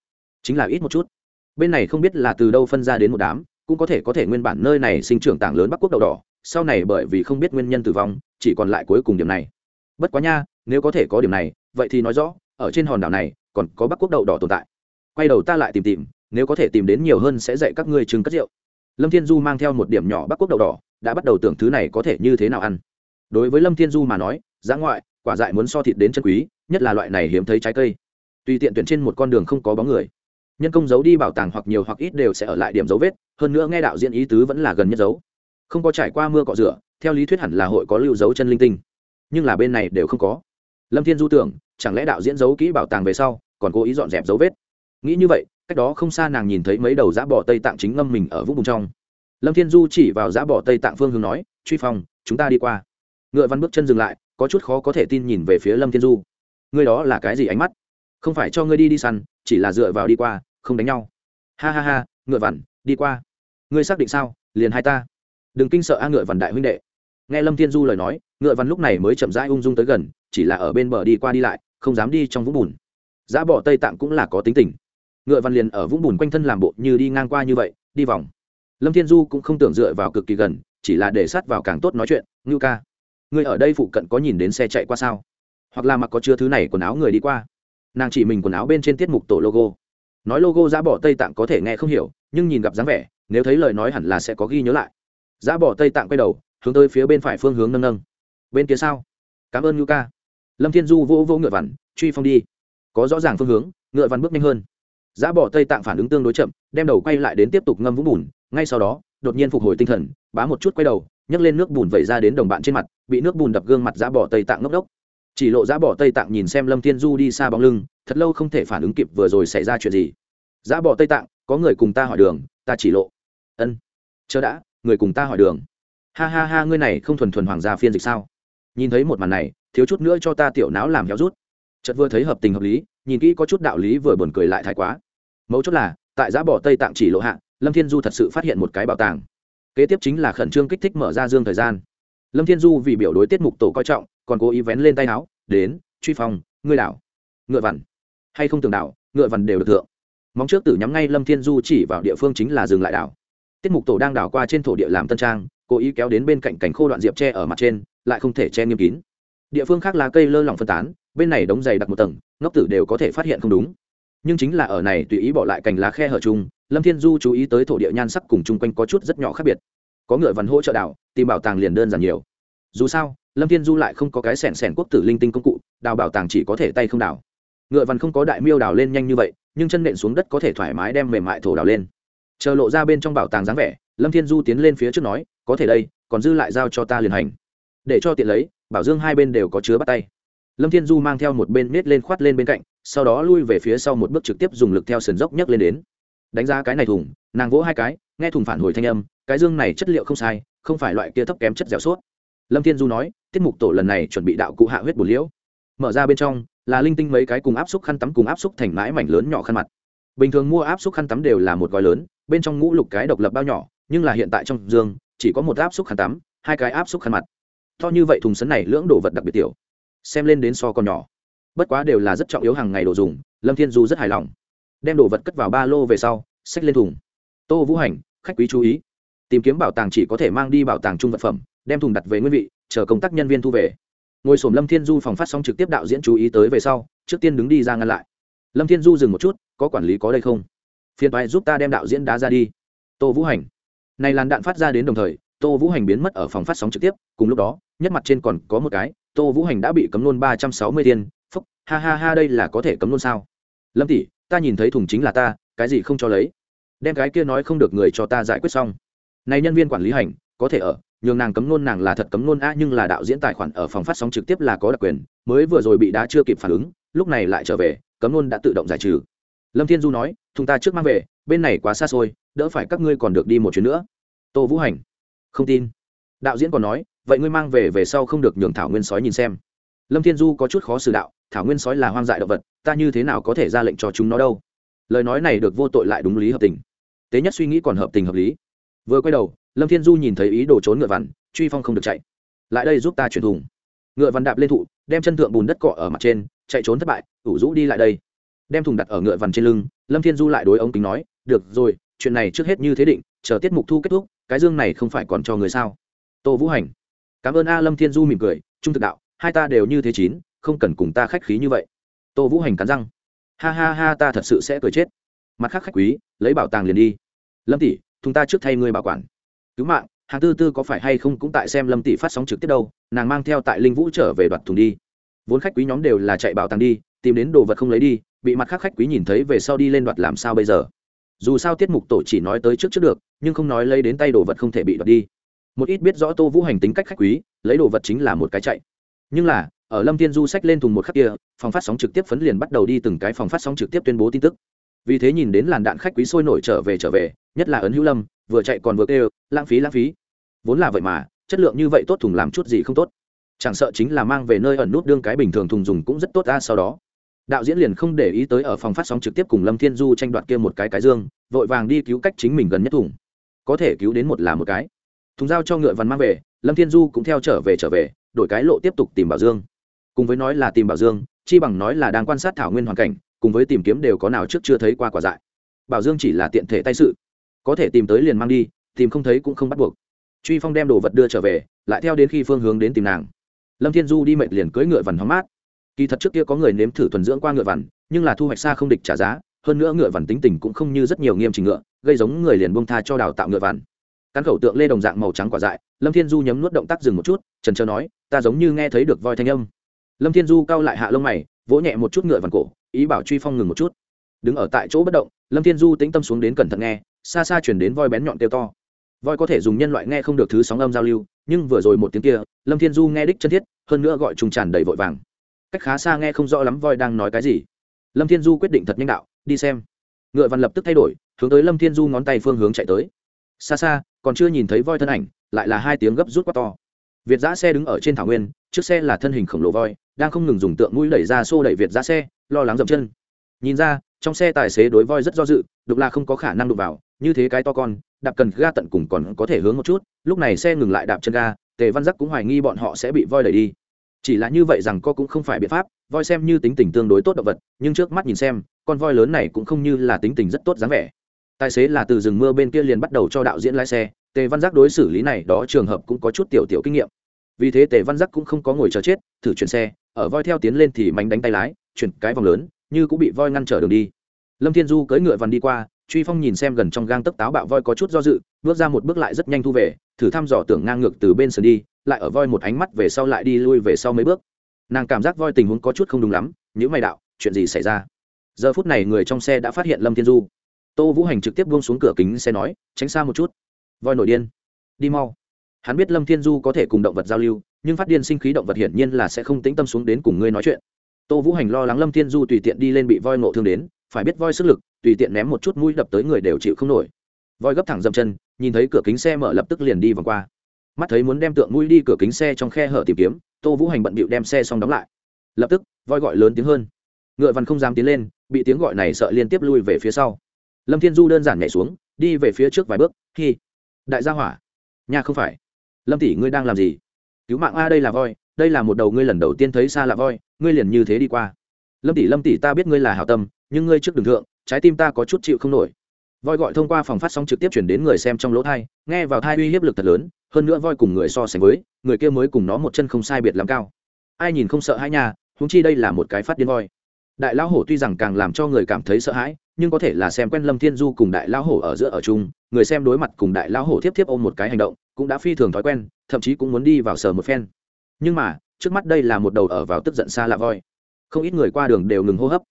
chính là ít một chút. Bên này không biết là từ đâu phân ra đến một đám, cũng có thể có thể nguyên bản nơi này sinh trưởng tảng lớn bắc quốc đầu đỏ, sau này bởi vì không biết nguyên nhân tử vong, chỉ còn lại cuối cùng điểm này. Bất quá nha, nếu có thể có điểm này, vậy thì nói rõ, ở trên hòn đảo này, còn có bắc quốc đậu đỏ tồn tại. Quay đầu ta lại tìm tìm, nếu có thể tìm đến nhiều hơn sẽ dạy các ngươi trưng cất rượu. Lâm thiên du mang theo một điểm nhỏ bắc quốc đậu đỏ, đã bắt đầu tưởng thứ này có thể như thế nào ăn. Đối với lâm thiên du mà nói, giá ngoại quả dại muốn so thịt đến chân quý, nhất là loại này hiếm thấy trái cây. Tùy tiện tuyển trên một con đường không có bóng người. Nhân công giấu đi bảo tàng hoặc nhiều hoặc ít đều sẽ ở lại điểm dấu vết, hơn nữa nghe đạo diễn ý tứ vẫn là gần nhất dấu không có trải qua mưa cọ rửa, theo lý thuyết hẳn là hội có lưu dấu chân linh tinh. Nhưng là bên này đều không có. Lâm thiên du tưởng, chẳng lẽ đạo diễn giấu kỹ bảo tàng về sau, còn cố ý dọn dẹp dấu vết? Nghĩ như vậy, cách đó không xa nàng nhìn thấy mấy đầu giã bỏ tây tạng chính ngâm mình ở vũng bùn trong. Lâm thiên du chỉ vào giã bỏ tây tạng phương hướng nói, truy phong, chúng ta đi qua. Ngựa văn bước chân dừng lại có chút khó có thể tin nhìn về phía lâm thiên du. Ngươi đó là cái gì ánh mắt? Không phải cho ngươi đi đi săn, chỉ là dựa vào đi qua, không đánh nhau. Ha ha ha, ngựa vằn, đi qua. Ngươi xác định sao? Liền hai ta. Đừng kinh sợ a ngựa vằn đại huynh đệ. Nghe lâm thiên du lời nói, ngựa vằn lúc này mới chậm rãi ung dung tới gần, chỉ là ở bên bờ đi qua đi lại, không dám đi trong vũng bùn. Giá bỏ tây tạng cũng là có tính tình. Ngựa vằn liền ở vũng bùn quanh thân làm bộ như đi ngang qua như vậy, đi vòng. Lâm thiên du cũng không tưởng dựa vào cực kỳ gần, chỉ là để sát vào càng tốt nói chuyện, ngưu ca ngươi ở đây phụ cận có nhìn đến xe chạy qua sao? Hoặc là mặc có chứa thứ này quần áo người đi qua? Nàng chỉ mình quần áo bên trên tiết mục tổ logo. Nói logo giá bỏ tây tạng có thể nghe không hiểu, nhưng nhìn gặp dáng vẻ, nếu thấy lời nói hẳn là sẽ có ghi nhớ lại. Giá bỏ tây tạng quay đầu, hướng tới phía bên phải phương hướng nâng nâng. Bên kia sao? Cảm ơn ngưu ca. Lâm thiên du vô vô ngựa vằn, truy phong đi. Có rõ ràng phương hướng, ngựa vằn bước nhanh hơn. Giá bỏ tây tạng phản ứng tương đối chậm, đem đầu quay lại đến tiếp tục ngâm vũng bùn, ngay sau đó, đột nhiên phục hồi tinh thần, bá một chút quay đầu, nhấc lên nước bùn vẩy ra đến đồng bạn trên mặt bị nước bùn đập gương mặt giá bỏ tây tạng ngốc đốc. Chỉ lộ giá bỏ tây tạng nhìn xem lâm thiên du đi xa bóng lưng, thật lâu không thể phản ứng kịp vừa rồi xảy ra chuyện gì. Giá bỏ tây tạng, có người cùng ta hỏi đường, ta chỉ lộ. Ân. Chờ đã, người cùng ta hỏi đường. Ha ha ha, ngươi này không thuần thuần hoàng gia phiên dịch sao? Nhìn thấy một màn này, thiếu chút nữa cho ta tiểu não làm héo rút. Chợt vừa thấy hợp tình hợp lý, nhìn kỹ có chút đạo lý vừa buồn cười lại thái quá. Mấu chốt là, tại giá bỏ tây tạng chỉ lộ hạ, lâm thiên du thật sự phát hiện một cái bảo tàng. Kế tiếp chính là khẩn trương kích thích mở ra dương thời gian lâm thiên du vì biểu đối tiết mục tổ coi trọng, còn cố ý vén lên tay áo, đến, truy phòng ngươi đảo, ngựa vằn, hay không tường đảo, ngựa vằn đều được thượng. Móng trước tử nhắm ngay lâm thiên du chỉ vào địa phương chính là dừng lại đảo. Tiết mục tổ đang đảo qua trên thổ địa làm tân trang, cố ý kéo đến bên cạnh cành khô đoạn diệp tre ở mặt trên, lại không thể che nghiêm kín. Địa phương khác lá cây lơ lỏng phân tán, bên này đống dày đặc một tầng, ngốc tử đều có thể phát hiện không đúng. Nhưng chính là ở này tùy ý bỏ lại cành lá khe hở chung, lâm thiên du chú ý tới thổ địa nhan sắc cùng chung quanh có chút rất nhỏ khác biệt có ngựa vằn hỗ trợ đảo, tìm bảo tàng liền đơn giản nhiều. Dù sao, lâm thiên du lại không có cái sẻn sẻn quốc tử linh tinh công cụ, đào bảo tàng chỉ có thể tay không đào ngựa vằn không có đại miêu đào lên nhanh như vậy, nhưng chân nện xuống đất có thể thoải mái đem mềm mại thổ đào lên. Chờ lộ ra bên trong bảo tàng dáng vẻ, lâm thiên du tiến lên phía trước nói, có thể đây, còn dư lại giao cho ta liền hành. Để cho tiện lấy, bảo dương hai bên đều có chứa bắt tay. Lâm thiên du mang theo một bên nết lên khoát lên bên cạnh, sau đó lui về phía sau một bước trực tiếp dùng lực theo sườn dốc nhấc lên đến đánh giá cái này thùng, nàng vỗ hai cái, nghe thùng phản hồi thanh âm, cái dương này chất liệu không sai, không phải loại kia thấp kém chất dẻo suốt. Lâm thiên du nói, tiết mục tổ lần này chuẩn bị đạo cụ hạ huyết bổ liễu. Mở ra bên trong, là linh tinh mấy cái cùng áp xúc khăn tắm cùng áp xúc thành mãi mảnh lớn nhỏ khăn mặt. Bình thường mua áp xúc khăn tắm đều là một gói lớn, bên trong ngũ lục cái độc lập bao nhỏ, nhưng là hiện tại trong dương, chỉ có một áp xúc khăn tắm, hai cái áp xúc khăn mặt. To như vậy thùng sấn này lưỡng đồ vật đặc biệt tiểu. Xem lên đến so còn nhỏ. Bất quá đều là rất trọng yếu hàng ngày đồ dùng, lâm thiên du rất hài lòng đem đồ vật cất vào ba lô về sau, xách lên thùng. Tô vũ hành, khách quý chú ý. Tìm kiếm bảo tàng chỉ có thể mang đi bảo tàng chung vật phẩm, đem thùng đặt về nguyên vị, chờ công tác nhân viên thu về. Ngồi sổm lâm thiên du phòng phát sóng trực tiếp đạo diễn chú ý tới về sau, trước tiên đứng đi ra ngăn lại. Lâm thiên du dừng một chút, có quản lý có đây không? Phiền toái giúp ta đem đạo diễn đá ra đi. Tô vũ hành. Này làn đạn phát ra đến đồng thời, tô vũ hành biến mất ở phòng phát sóng trực tiếp, cùng lúc đó, nhất mặt trên còn có một cái, tô vũ hành đã bị cấm nôn ba trăm sáu mươi tiền phúc, ha ha ha, đây là có thể cấm nôn sao? Lâm tỷ ta nhìn thấy thùng chính là ta, cái gì không cho lấy? Đem cái kia nói không được người cho ta giải quyết xong. Này nhân viên quản lý hành, có thể ở, nhường nàng cấm nôn nàng là thật cấm nôn a nhưng là đạo diễn tài khoản ở phòng phát sóng trực tiếp là có đặc quyền, mới vừa rồi bị đá chưa kịp phản ứng, lúc này lại trở về, cấm nôn đã tự động giải trừ. Lâm thiên du nói, thùng ta trước mang về, bên này quá xa xôi, đỡ phải các ngươi còn được đi một chuyến nữa. Tô vũ hành, không tin. Đạo diễn còn nói, vậy ngươi mang về về sau không được nhường thảo nguyên sói nhìn xem lâm thiên du có chút khó xử đạo, thảo nguyên sói là hoang dại động vật, ta như thế nào có thể ra lệnh cho chúng nó đâu? Lời nói này được vô tội lại đúng lý hợp tình. Tế nhất suy nghĩ còn hợp tình hợp lý. Vừa quay đầu, lâm thiên du nhìn thấy ý đồ trốn ngựa vằn, truy phong không được chạy. Lại đây giúp ta chuyển thùng. Ngựa vằn đạp lên thụ, đem chân thượng bùn đất cọ ở mặt trên, chạy trốn thất bại, ủ rũ đi lại đây. Đem thùng đặt ở ngựa vằn trên lưng, lâm thiên du lại đối ông kính nói, được rồi, chuyện này trước hết như thế định, chờ tiết mục thu kết thúc, cái dương này không phải còn cho người sao? Tô vũ hành. Cảm ơn a. Lâm thiên du mỉm cười, trung thực đạo hai ta đều như thế chín, không cần cùng ta khách khí như vậy. Tô vũ hành cắn răng. Ha ha ha, ta thật sự sẽ cười chết. Mặt khác khách quý, lấy bảo tàng liền đi. Lâm tỷ, chúng ta trước thay ngươi bảo quản. Cứu mạng, hàng tư tư có phải hay không cũng tại xem lâm tỷ phát sóng trực tiếp đâu, nàng mang theo tại linh vũ trở về đoạt thùng đi. Vốn khách quý nhóm đều là chạy bảo tàng đi, tìm đến đồ vật không lấy đi, bị mặt khác khách quý nhìn thấy về sau đi lên đoạt làm sao bây giờ? Dù sao tiết mục tổ chỉ nói tới trước trước được, nhưng không nói lấy đến tay đồ vật không thể bị đoạt đi. Một ít biết rõ tô vũ hành tính cách khách quý, lấy đồ vật chính là một cái chạy nhưng là, ở lâm thiên du sách lên thùng một khắc kia, phòng phát sóng trực tiếp phấn liền bắt đầu đi từng cái phòng phát sóng trực tiếp tuyên bố tin tức. Vì thế nhìn đến làn đạn khách quý sôi nổi trở về trở về, nhất là ấn hữu lâm, vừa chạy còn vừa kêu, lãng phí lãng phí. Vốn là vậy mà, chất lượng như vậy tốt thùng làm chút gì không tốt. Chẳng sợ chính là mang về nơi ẩn nút đương cái bình thường thùng dùng cũng rất tốt ra sau đó. Đạo diễn liền không để ý tới ở phòng phát sóng trực tiếp cùng lâm thiên du tranh đoạt kia một cái cái dương, vội vàng đi cứu cách chính mình gần nhất thùng. Có thể cứu đến một là một cái. Thùng dao cho ngựa văn mang về, lâm thiên du cũng theo trở về trở về đổi cái lộ tiếp tục tìm bảo dương. Cùng với nói là tìm bảo dương, chi bằng nói là đang quan sát thảo nguyên hoàn cảnh, cùng với tìm kiếm đều có nào trước chưa thấy qua quả dại. Bảo dương chỉ là tiện thể tay sự. Có thể tìm tới liền mang đi, tìm không thấy cũng không bắt buộc. Truy phong đem đồ vật đưa trở về, lại theo đến khi phương hướng đến tìm nàng. Lâm thiên du đi mệt liền cưỡi ngựa vằn hóng mát. Kỳ thật trước kia có người nếm thử thuần dưỡng qua ngựa vằn, nhưng là thu hoạch xa không địch trả giá, hơn nữa ngựa vằn tính tình cũng không như rất nhiều nghiêm trình ngựa, gây giống người liền bông tha cho đào tạo ngựa vằn. Cán khẩu tượng lê đồng dạng màu trắng quả dại, lâm thiên du nhấm nuốt động tác dừng một chút, trần trơ nói ta giống như nghe thấy được voi thanh âm. Lâm thiên du cau lại hạ lông mày, vỗ nhẹ một chút ngựa vằn cổ, ý bảo truy phong ngừng một chút. Đứng ở tại chỗ bất động, lâm thiên du tĩnh tâm xuống đến cẩn thận nghe, xa xa chuyển đến voi bén nhọn kêu to. Voi có thể dùng nhân loại nghe không được thứ sóng âm giao lưu, nhưng vừa rồi một tiếng kia, lâm thiên du nghe đích chân thiết, hơn nữa gọi trùng tràn đầy vội vàng. Cách khá xa nghe không rõ lắm voi đang nói cái gì. Lâm thiên du quyết định thật nhanh đạo, đi xem. Ngựa văn lập tức thay đổi, hướng tới lâm thiên du ngón tay phương hướng chạy tới. Xa xa, còn chưa nhìn thấy voi thân ảnh, lại là hai tiếng gấp rút quá to việt giã xe đứng ở trên thảo nguyên, trước xe là thân hình khổng lồ voi, đang không ngừng dùng tượng mũi đẩy ra xô đẩy việt giã xe, lo lắng dậm chân. Nhìn ra, trong xe tài xế đối voi rất do dự đục là không có khả năng đụng vào, như thế cái to con, đạp cần ga tận cùng còn có thể hướng một chút, lúc này xe ngừng lại đạp chân ga, tề văn giác cũng hoài nghi bọn họ sẽ bị voi đẩy đi. Chỉ là như vậy rằng co cũng không phải biện pháp, voi xem như tính tình tương đối tốt động vật, nhưng trước mắt nhìn xem, con voi lớn này cũng không như là tính tình rất tốt dáng vẻ. Tài xế là từ rừng mưa bên kia liền bắt đầu cho đạo diễn lái xe, tề văn giác đối xử lý này đó trường hợp cũng có chút tiểu tiểu kinh nghiệm vì thế tề văn giác cũng không có ngồi chờ chết, thử chuyển xe, ở voi theo tiến lên thì mánh đánh tay lái, chuyển cái vòng lớn, như cũng bị voi ngăn trở đường đi. Lâm thiên du cưỡi ngựa vằn đi qua, truy phong nhìn xem gần trong gang tấc táo bạo voi có chút do dự, bước ra một bước lại rất nhanh thu về, thử thăm dò tưởng ngang ngược từ bên sườn đi, lại ở voi một ánh mắt về sau lại đi lui về sau mấy bước. Nàng cảm giác voi tình huống có chút không đúng lắm những mày đạo, chuyện gì xảy ra? Giờ phút này người trong xe đã phát hiện lâm thiên du. Tô vũ hành trực tiếp buông xuống cửa kính xe nói, tránh xa một chút. Voi nổi điên. Đi mau hắn biết lâm thiên du có thể cùng động vật giao lưu, nhưng phát điên sinh khí động vật hiển nhiên là sẽ không tĩnh tâm xuống đến cùng ngươi nói chuyện. Tô vũ hành lo lắng lâm thiên du tùy tiện đi lên bị voi nộ thương đến, phải biết voi sức lực, tùy tiện ném một chút mũi đập tới người đều chịu không nổi. Voi gấp thẳng dậm chân, nhìn thấy cửa kính xe mở lập tức liền đi vòng qua. Mắt thấy muốn đem tượng mũi đi cửa kính xe trong khe hở tìm kiếm, tô vũ hành bận bịu đem xe xong đóng lại. Lập tức, voi gọi lớn tiếng hơn. Ngựa văn không dám tiến lên, bị tiếng gọi này sợ liên tiếp lui về phía sau. Lâm thiên du đơn giản nhảy xuống, đi về phía trước vài bước khi đại gia hỏa, nhà không phải lâm tỷ ngươi đang làm gì? Cứu mạng a đây là voi, đây là một đầu ngươi lần đầu tiên thấy xa là voi, ngươi liền như thế đi qua. Lâm tỷ lâm tỷ ta biết ngươi là hảo tâm, nhưng ngươi trước đường thượng, trái tim ta có chút chịu không nổi. Voi gọi thông qua phòng phát sóng trực tiếp chuyển đến người xem trong lỗ thai, nghe vào thai uy hiếp lực thật lớn, hơn nữa voi cùng người so sánh với, người kia mới cùng nó một chân không sai biệt lắm cao. Ai nhìn không sợ hãi nhà húng chi đây là một cái phát điên voi. Đại lão hổ tuy rằng càng làm cho người cảm thấy sợ hãi, nhưng có thể là xem quen lâm thiên du cùng đại lão hổ ở giữa ở chung người xem đối mặt cùng đại lão hổ tiếp tiếp ôm một cái hành động, cũng đã phi thường thói quen, thậm chí cũng muốn đi vào sờ một phen. Nhưng mà, trước mắt đây là một đầu ở vào tức giận xa lạ voi. Không ít người qua đường đều ngừng hô hấp.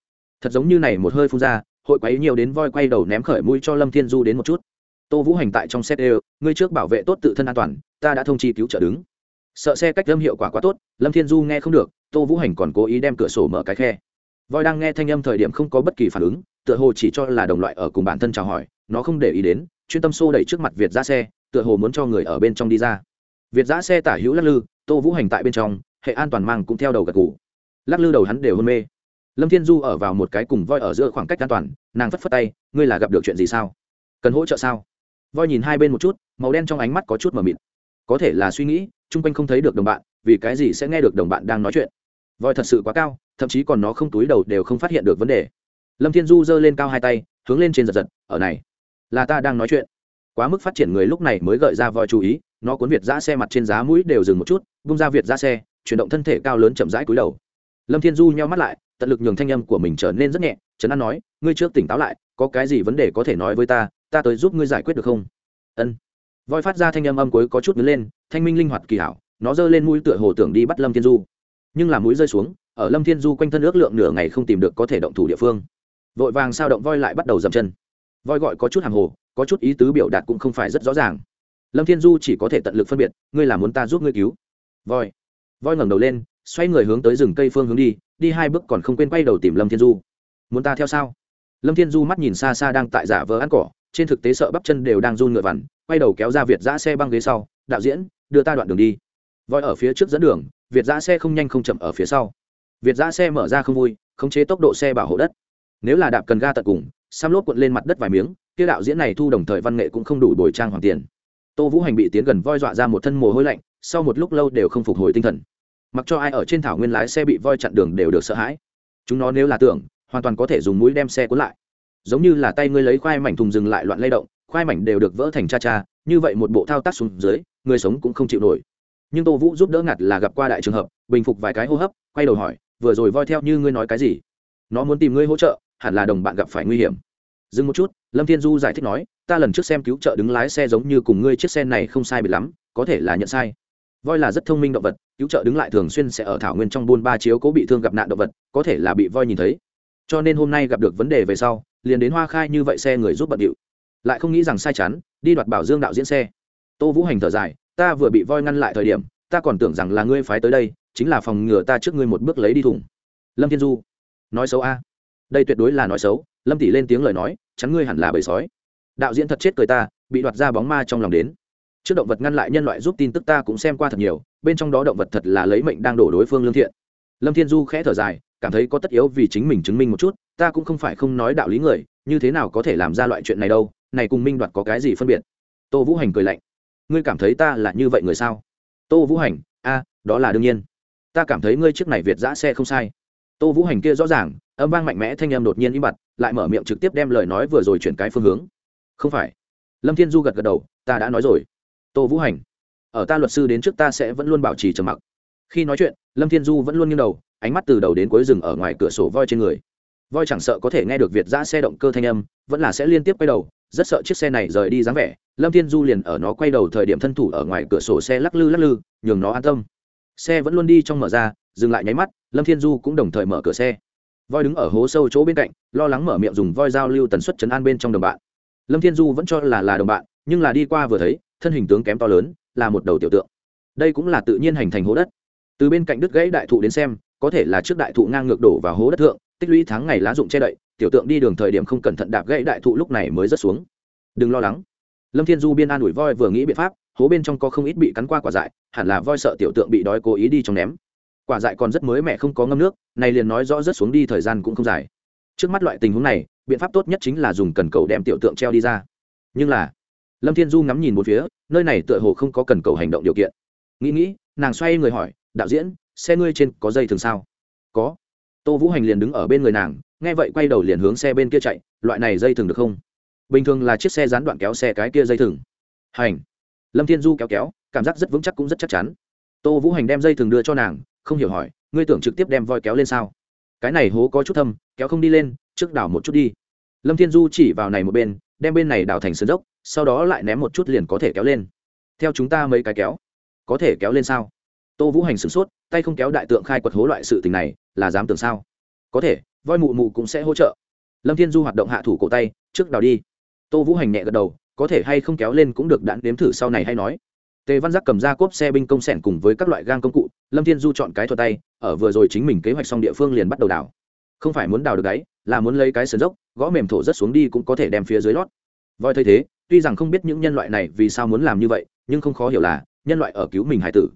Thật giống như này một hơi phun ra, hội quấy nhiều đến voi quay đầu ném khởi mũi cho lâm thiên du đến một chút. Tô vũ hành tại trong xe đều, ngươi trước bảo vệ tốt tự thân an toàn, ta đã thông chi cứu trợ đứng. Sợ xe cách âm hiệu quả quá tốt, lâm thiên du nghe không được, tô vũ hành còn cố ý đem cửa sổ mở cái khe. Voi đang nghe thanh âm thời điểm không có bất kỳ phản ứng, tựa hồ chỉ cho là đồng loại ở cùng bản thân chào hỏi, nó không để ý đến chuyên tâm xô đẩy trước mặt việt ra xe, tựa hồ muốn cho người ở bên trong đi ra. Việt giã xe tả hữu lắc lư, tô vũ hành tại bên trong, hệ an toàn mang cũng theo đầu gật ngủ lắc lư đầu hắn đều hôn mê. Lâm thiên du ở vào một cái cùng voi ở giữa khoảng cách an toàn, nàng phất phất tay, ngươi là gặp được chuyện gì sao? Cần hỗ trợ sao? Voi nhìn hai bên một chút, màu đen trong ánh mắt có chút mờ mịt. Có thể là suy nghĩ, chung quanh không thấy được đồng bạn, vì cái gì sẽ nghe được đồng bạn đang nói chuyện? Voi thật sự quá cao, thậm chí còn nó không túi đầu đều không phát hiện được vấn đề. Lâm thiên du giơ lên cao hai tay, hướng lên trên giật giật, ở này là ta đang nói chuyện. Quá mức phát triển người lúc này mới gợi ra voi chú ý, nó cuốn việt giã xe mặt trên giá mũi đều dừng một chút, bung ra việt giã xe, chuyển động thân thể cao lớn chậm rãi cúi đầu. Lâm thiên du nheo mắt lại, tận lực nhường thanh âm của mình trở nên rất nhẹ, trấn an nói, ngươi trước tỉnh táo lại, có cái gì vấn đề có thể nói với ta ta tới giúp ngươi giải quyết được không? Ân. Voi phát ra thanh âm âm cuối có chút lớn lên, thanh minh linh hoạt kỳ hảo, nó giơ lên mũi tựa hồ tưởng đi bắt lâm thiên du. Nhưng là mũi rơi xuống, ở lâm thiên du quanh thân ước lượng nửa ngày không tìm được có thể động thủ địa phương. Vội vàng sao động voi lại bắt đầu dậm chân voi gọi có chút hàng hồ, có chút ý tứ biểu đạt cũng không phải rất rõ ràng. Lâm thiên du chỉ có thể tận lực phân biệt, ngươi là muốn ta giúp ngươi cứu. Voi. Voi ngẩng đầu lên, xoay người hướng tới rừng cây phương hướng đi đi hai bước còn không quên quay đầu tìm lâm thiên du. Muốn ta theo sao? Lâm thiên du mắt nhìn xa xa đang tại giả vờ ăn cỏ, trên thực tế sợ bắp chân đều đang run ngựa vằn, quay đầu kéo ra việt giã xe băng ghế sau, đạo diễn, đưa ta đoạn đường đi. Voi ở phía trước dẫn đường, việt giã xe không nhanh không chậm ở phía sau. Việt giã xe mở ra không vui, khống chế tốc độ xe bảo hộ đất nếu là đạp cần ga tận cùng, xăm lốp cuộn lên mặt đất vài miếng, kia đạo diễn này thu đồng thời văn nghệ cũng không đủ bồi trang hoàng tiền. Tô vũ hành bị tiến gần voi dọa ra một thân mồ hôi lạnh, sau một lúc lâu đều không phục hồi tinh thần. Mặc cho ai ở trên thảo nguyên lái xe bị voi chặn đường đều được sợ hãi. Chúng nó nếu là tưởng, hoàn toàn có thể dùng mũi đem xe cuốn lại. Giống như là tay ngươi lấy khoai mảnh thùng dừng lại loạn lay động, khoai mảnh đều được vỡ thành cha cha, như vậy một bộ thao tác xuống dưới, người sống cũng không chịu nổi. Nhưng tô vũ giúp đỡ ngặt là gặp qua đại trường hợp, bình phục vài cái hô hấp, quay đầu hỏi, vừa rồi voi theo như ngươi nói cái gì? Nó muốn tìm ngươi hỗ trợ hẳn là đồng bạn gặp phải nguy hiểm. Dừng một chút, lâm thiên du giải thích nói, ta lần trước xem cứu trợ đứng lái xe giống như cùng ngươi chiếc xe này không sai biệt lắm, có thể là nhận sai. Voi là rất thông minh động vật, cứu trợ đứng lại thường xuyên sẽ ở thảo nguyên trong buôn ba chiếu cố bị thương gặp nạn động vật, có thể là bị voi nhìn thấy. Cho nên hôm nay gặp được vấn đề về sau, liền đến hoa khai như vậy xe người giúp bận điệu. Lại không nghĩ rằng sai chắn, đi đoạt bảo dương đạo diễn xe. Tô vũ hành thở dài, ta vừa bị voi ngăn lại thời điểm, ta còn tưởng rằng là ngươi phái tới đây, chính là phòng ngừa ta trước ngươi một bước lấy đi thủng lâm thiên du, nói xấu a đây tuyệt đối là nói xấu, lâm tỷ lên tiếng lời nói, chắn ngươi hẳn là bầy sói. Đạo diễn thật chết cười ta, bị đoạt ra bóng ma trong lòng đến. Trước động vật ngăn lại nhân loại giúp tin tức ta cũng xem qua thật nhiều, bên trong đó động vật thật là lấy mệnh đang đổ đối phương lương thiện. Lâm thiên du khẽ thở dài, cảm thấy có tất yếu vì chính mình chứng minh một chút, ta cũng không phải không nói đạo lý người, như thế nào có thể làm ra loại chuyện này đâu, này cùng minh đoạt có cái gì phân biệt? Tô vũ hành cười lạnh, ngươi cảm thấy ta là như vậy người sao? Tô vũ hành, a, đó là đương nhiên. Ta cảm thấy ngươi chiếc này việt giã xe không sai. Tô vũ hành kia rõ ràng âm vang mạnh mẽ, thanh em đột nhiên im bặt, lại mở miệng trực tiếp đem lời nói vừa rồi chuyển cái phương hướng. Không phải. Lâm thiên du gật gật đầu, ta đã nói rồi. Tô vũ hành, ở ta luật sư đến trước ta sẽ vẫn luôn bảo trì trầm mặc. Khi nói chuyện, lâm thiên du vẫn luôn nghiêng đầu, ánh mắt từ đầu đến cuối rừng ở ngoài cửa sổ voi trên người. Voi chẳng sợ có thể nghe được việt giã xe động cơ thanh âm, vẫn là sẽ liên tiếp quay đầu, rất sợ chiếc xe này rời đi dáng vẻ. Lâm thiên du liền ở nó quay đầu thời điểm thân thủ ở ngoài cửa sổ xe lắc lư lắc lư, nhường nó an tâm. Xe vẫn luôn đi trong mở ra, dừng lại nháy mắt, lâm thiên du cũng đồng thời mở cửa xe voi đứng ở hố sâu chỗ bên cạnh, lo lắng mở miệng dùng voi giao lưu tần suất chấn an bên trong đồng bạn. Lâm thiên du vẫn cho là là đồng bạn, nhưng là đi qua vừa thấy, thân hình tướng kém to lớn, là một đầu tiểu tượng. Đây cũng là tự nhiên hành thành hố đất. Từ bên cạnh đứt gãy đại thụ đến xem, có thể là trước đại thụ ngang ngược đổ vào hố đất thượng, tích lũy tháng ngày lá dụng che đậy, tiểu tượng đi đường thời điểm không cẩn thận đạp gãy đại thụ lúc này mới rớt xuống. Đừng lo lắng. Lâm thiên du biên an ủi voi vừa nghĩ biện pháp, hố bên trong có không ít bị cắn qua quả dại, hẳn là voi sợ tiểu tượng bị đói cố ý đi trong ném quả dại còn rất mới mẻ không có ngâm nước, này liền nói rõ rất xuống đi thời gian cũng không dài. Trước mắt loại tình huống này, biện pháp tốt nhất chính là dùng cần cầu đem tiểu tượng treo đi ra. Nhưng là, lâm thiên du ngắm nhìn một phía, nơi này tựa hồ không có cần cầu hành động điều kiện. Nghĩ nghĩ, nàng xoay người hỏi, đạo diễn, xe ngươi trên có dây thường sao? Có. Tô vũ hành liền đứng ở bên người nàng, nghe vậy quay đầu liền hướng xe bên kia chạy, loại này dây thừng được không? Bình thường là chiếc xe gián đoạn kéo xe cái kia dây thừng hành. Lâm thiên du kéo kéo, cảm giác rất vững chắc cũng rất chắc chắn. Tô vũ hành đem dây thừng đưa cho nàng không hiểu hỏi, ngươi tưởng trực tiếp đem voi kéo lên sao? Cái này hố có chút thâm, kéo không đi lên, trước đảo một chút đi. Lâm thiên du chỉ vào này một bên, đem bên này đào thành sườn dốc, sau đó lại ném một chút liền có thể kéo lên. Theo chúng ta mấy cái kéo, có thể kéo lên sao? Tô vũ hành sửng sốt, tay không kéo đại tượng khai quật hố loại sự tình này, là dám tưởng sao? Có thể, voi mụ mụ cũng sẽ hỗ trợ. Lâm thiên du hoạt động hạ thủ cổ tay, trước đào đi. Tô vũ hành nhẹ gật đầu, có thể hay không kéo lên cũng được, đạn đếm thử sau này hay nói tề văn giác cầm ra cốp xe binh công sẻn cùng với các loại gang công cụ, lâm thiên du chọn cái thuật tay, ở vừa rồi chính mình kế hoạch xong địa phương liền bắt đầu đào. Không phải muốn đào được đáy là muốn lấy cái sườn dốc, gõ mềm thổ rất xuống đi cũng có thể đem phía dưới lót. Voi thấy thế, tuy rằng không biết những nhân loại này vì sao muốn làm như vậy, nhưng không khó hiểu là, nhân loại ở cứu mình hải tử.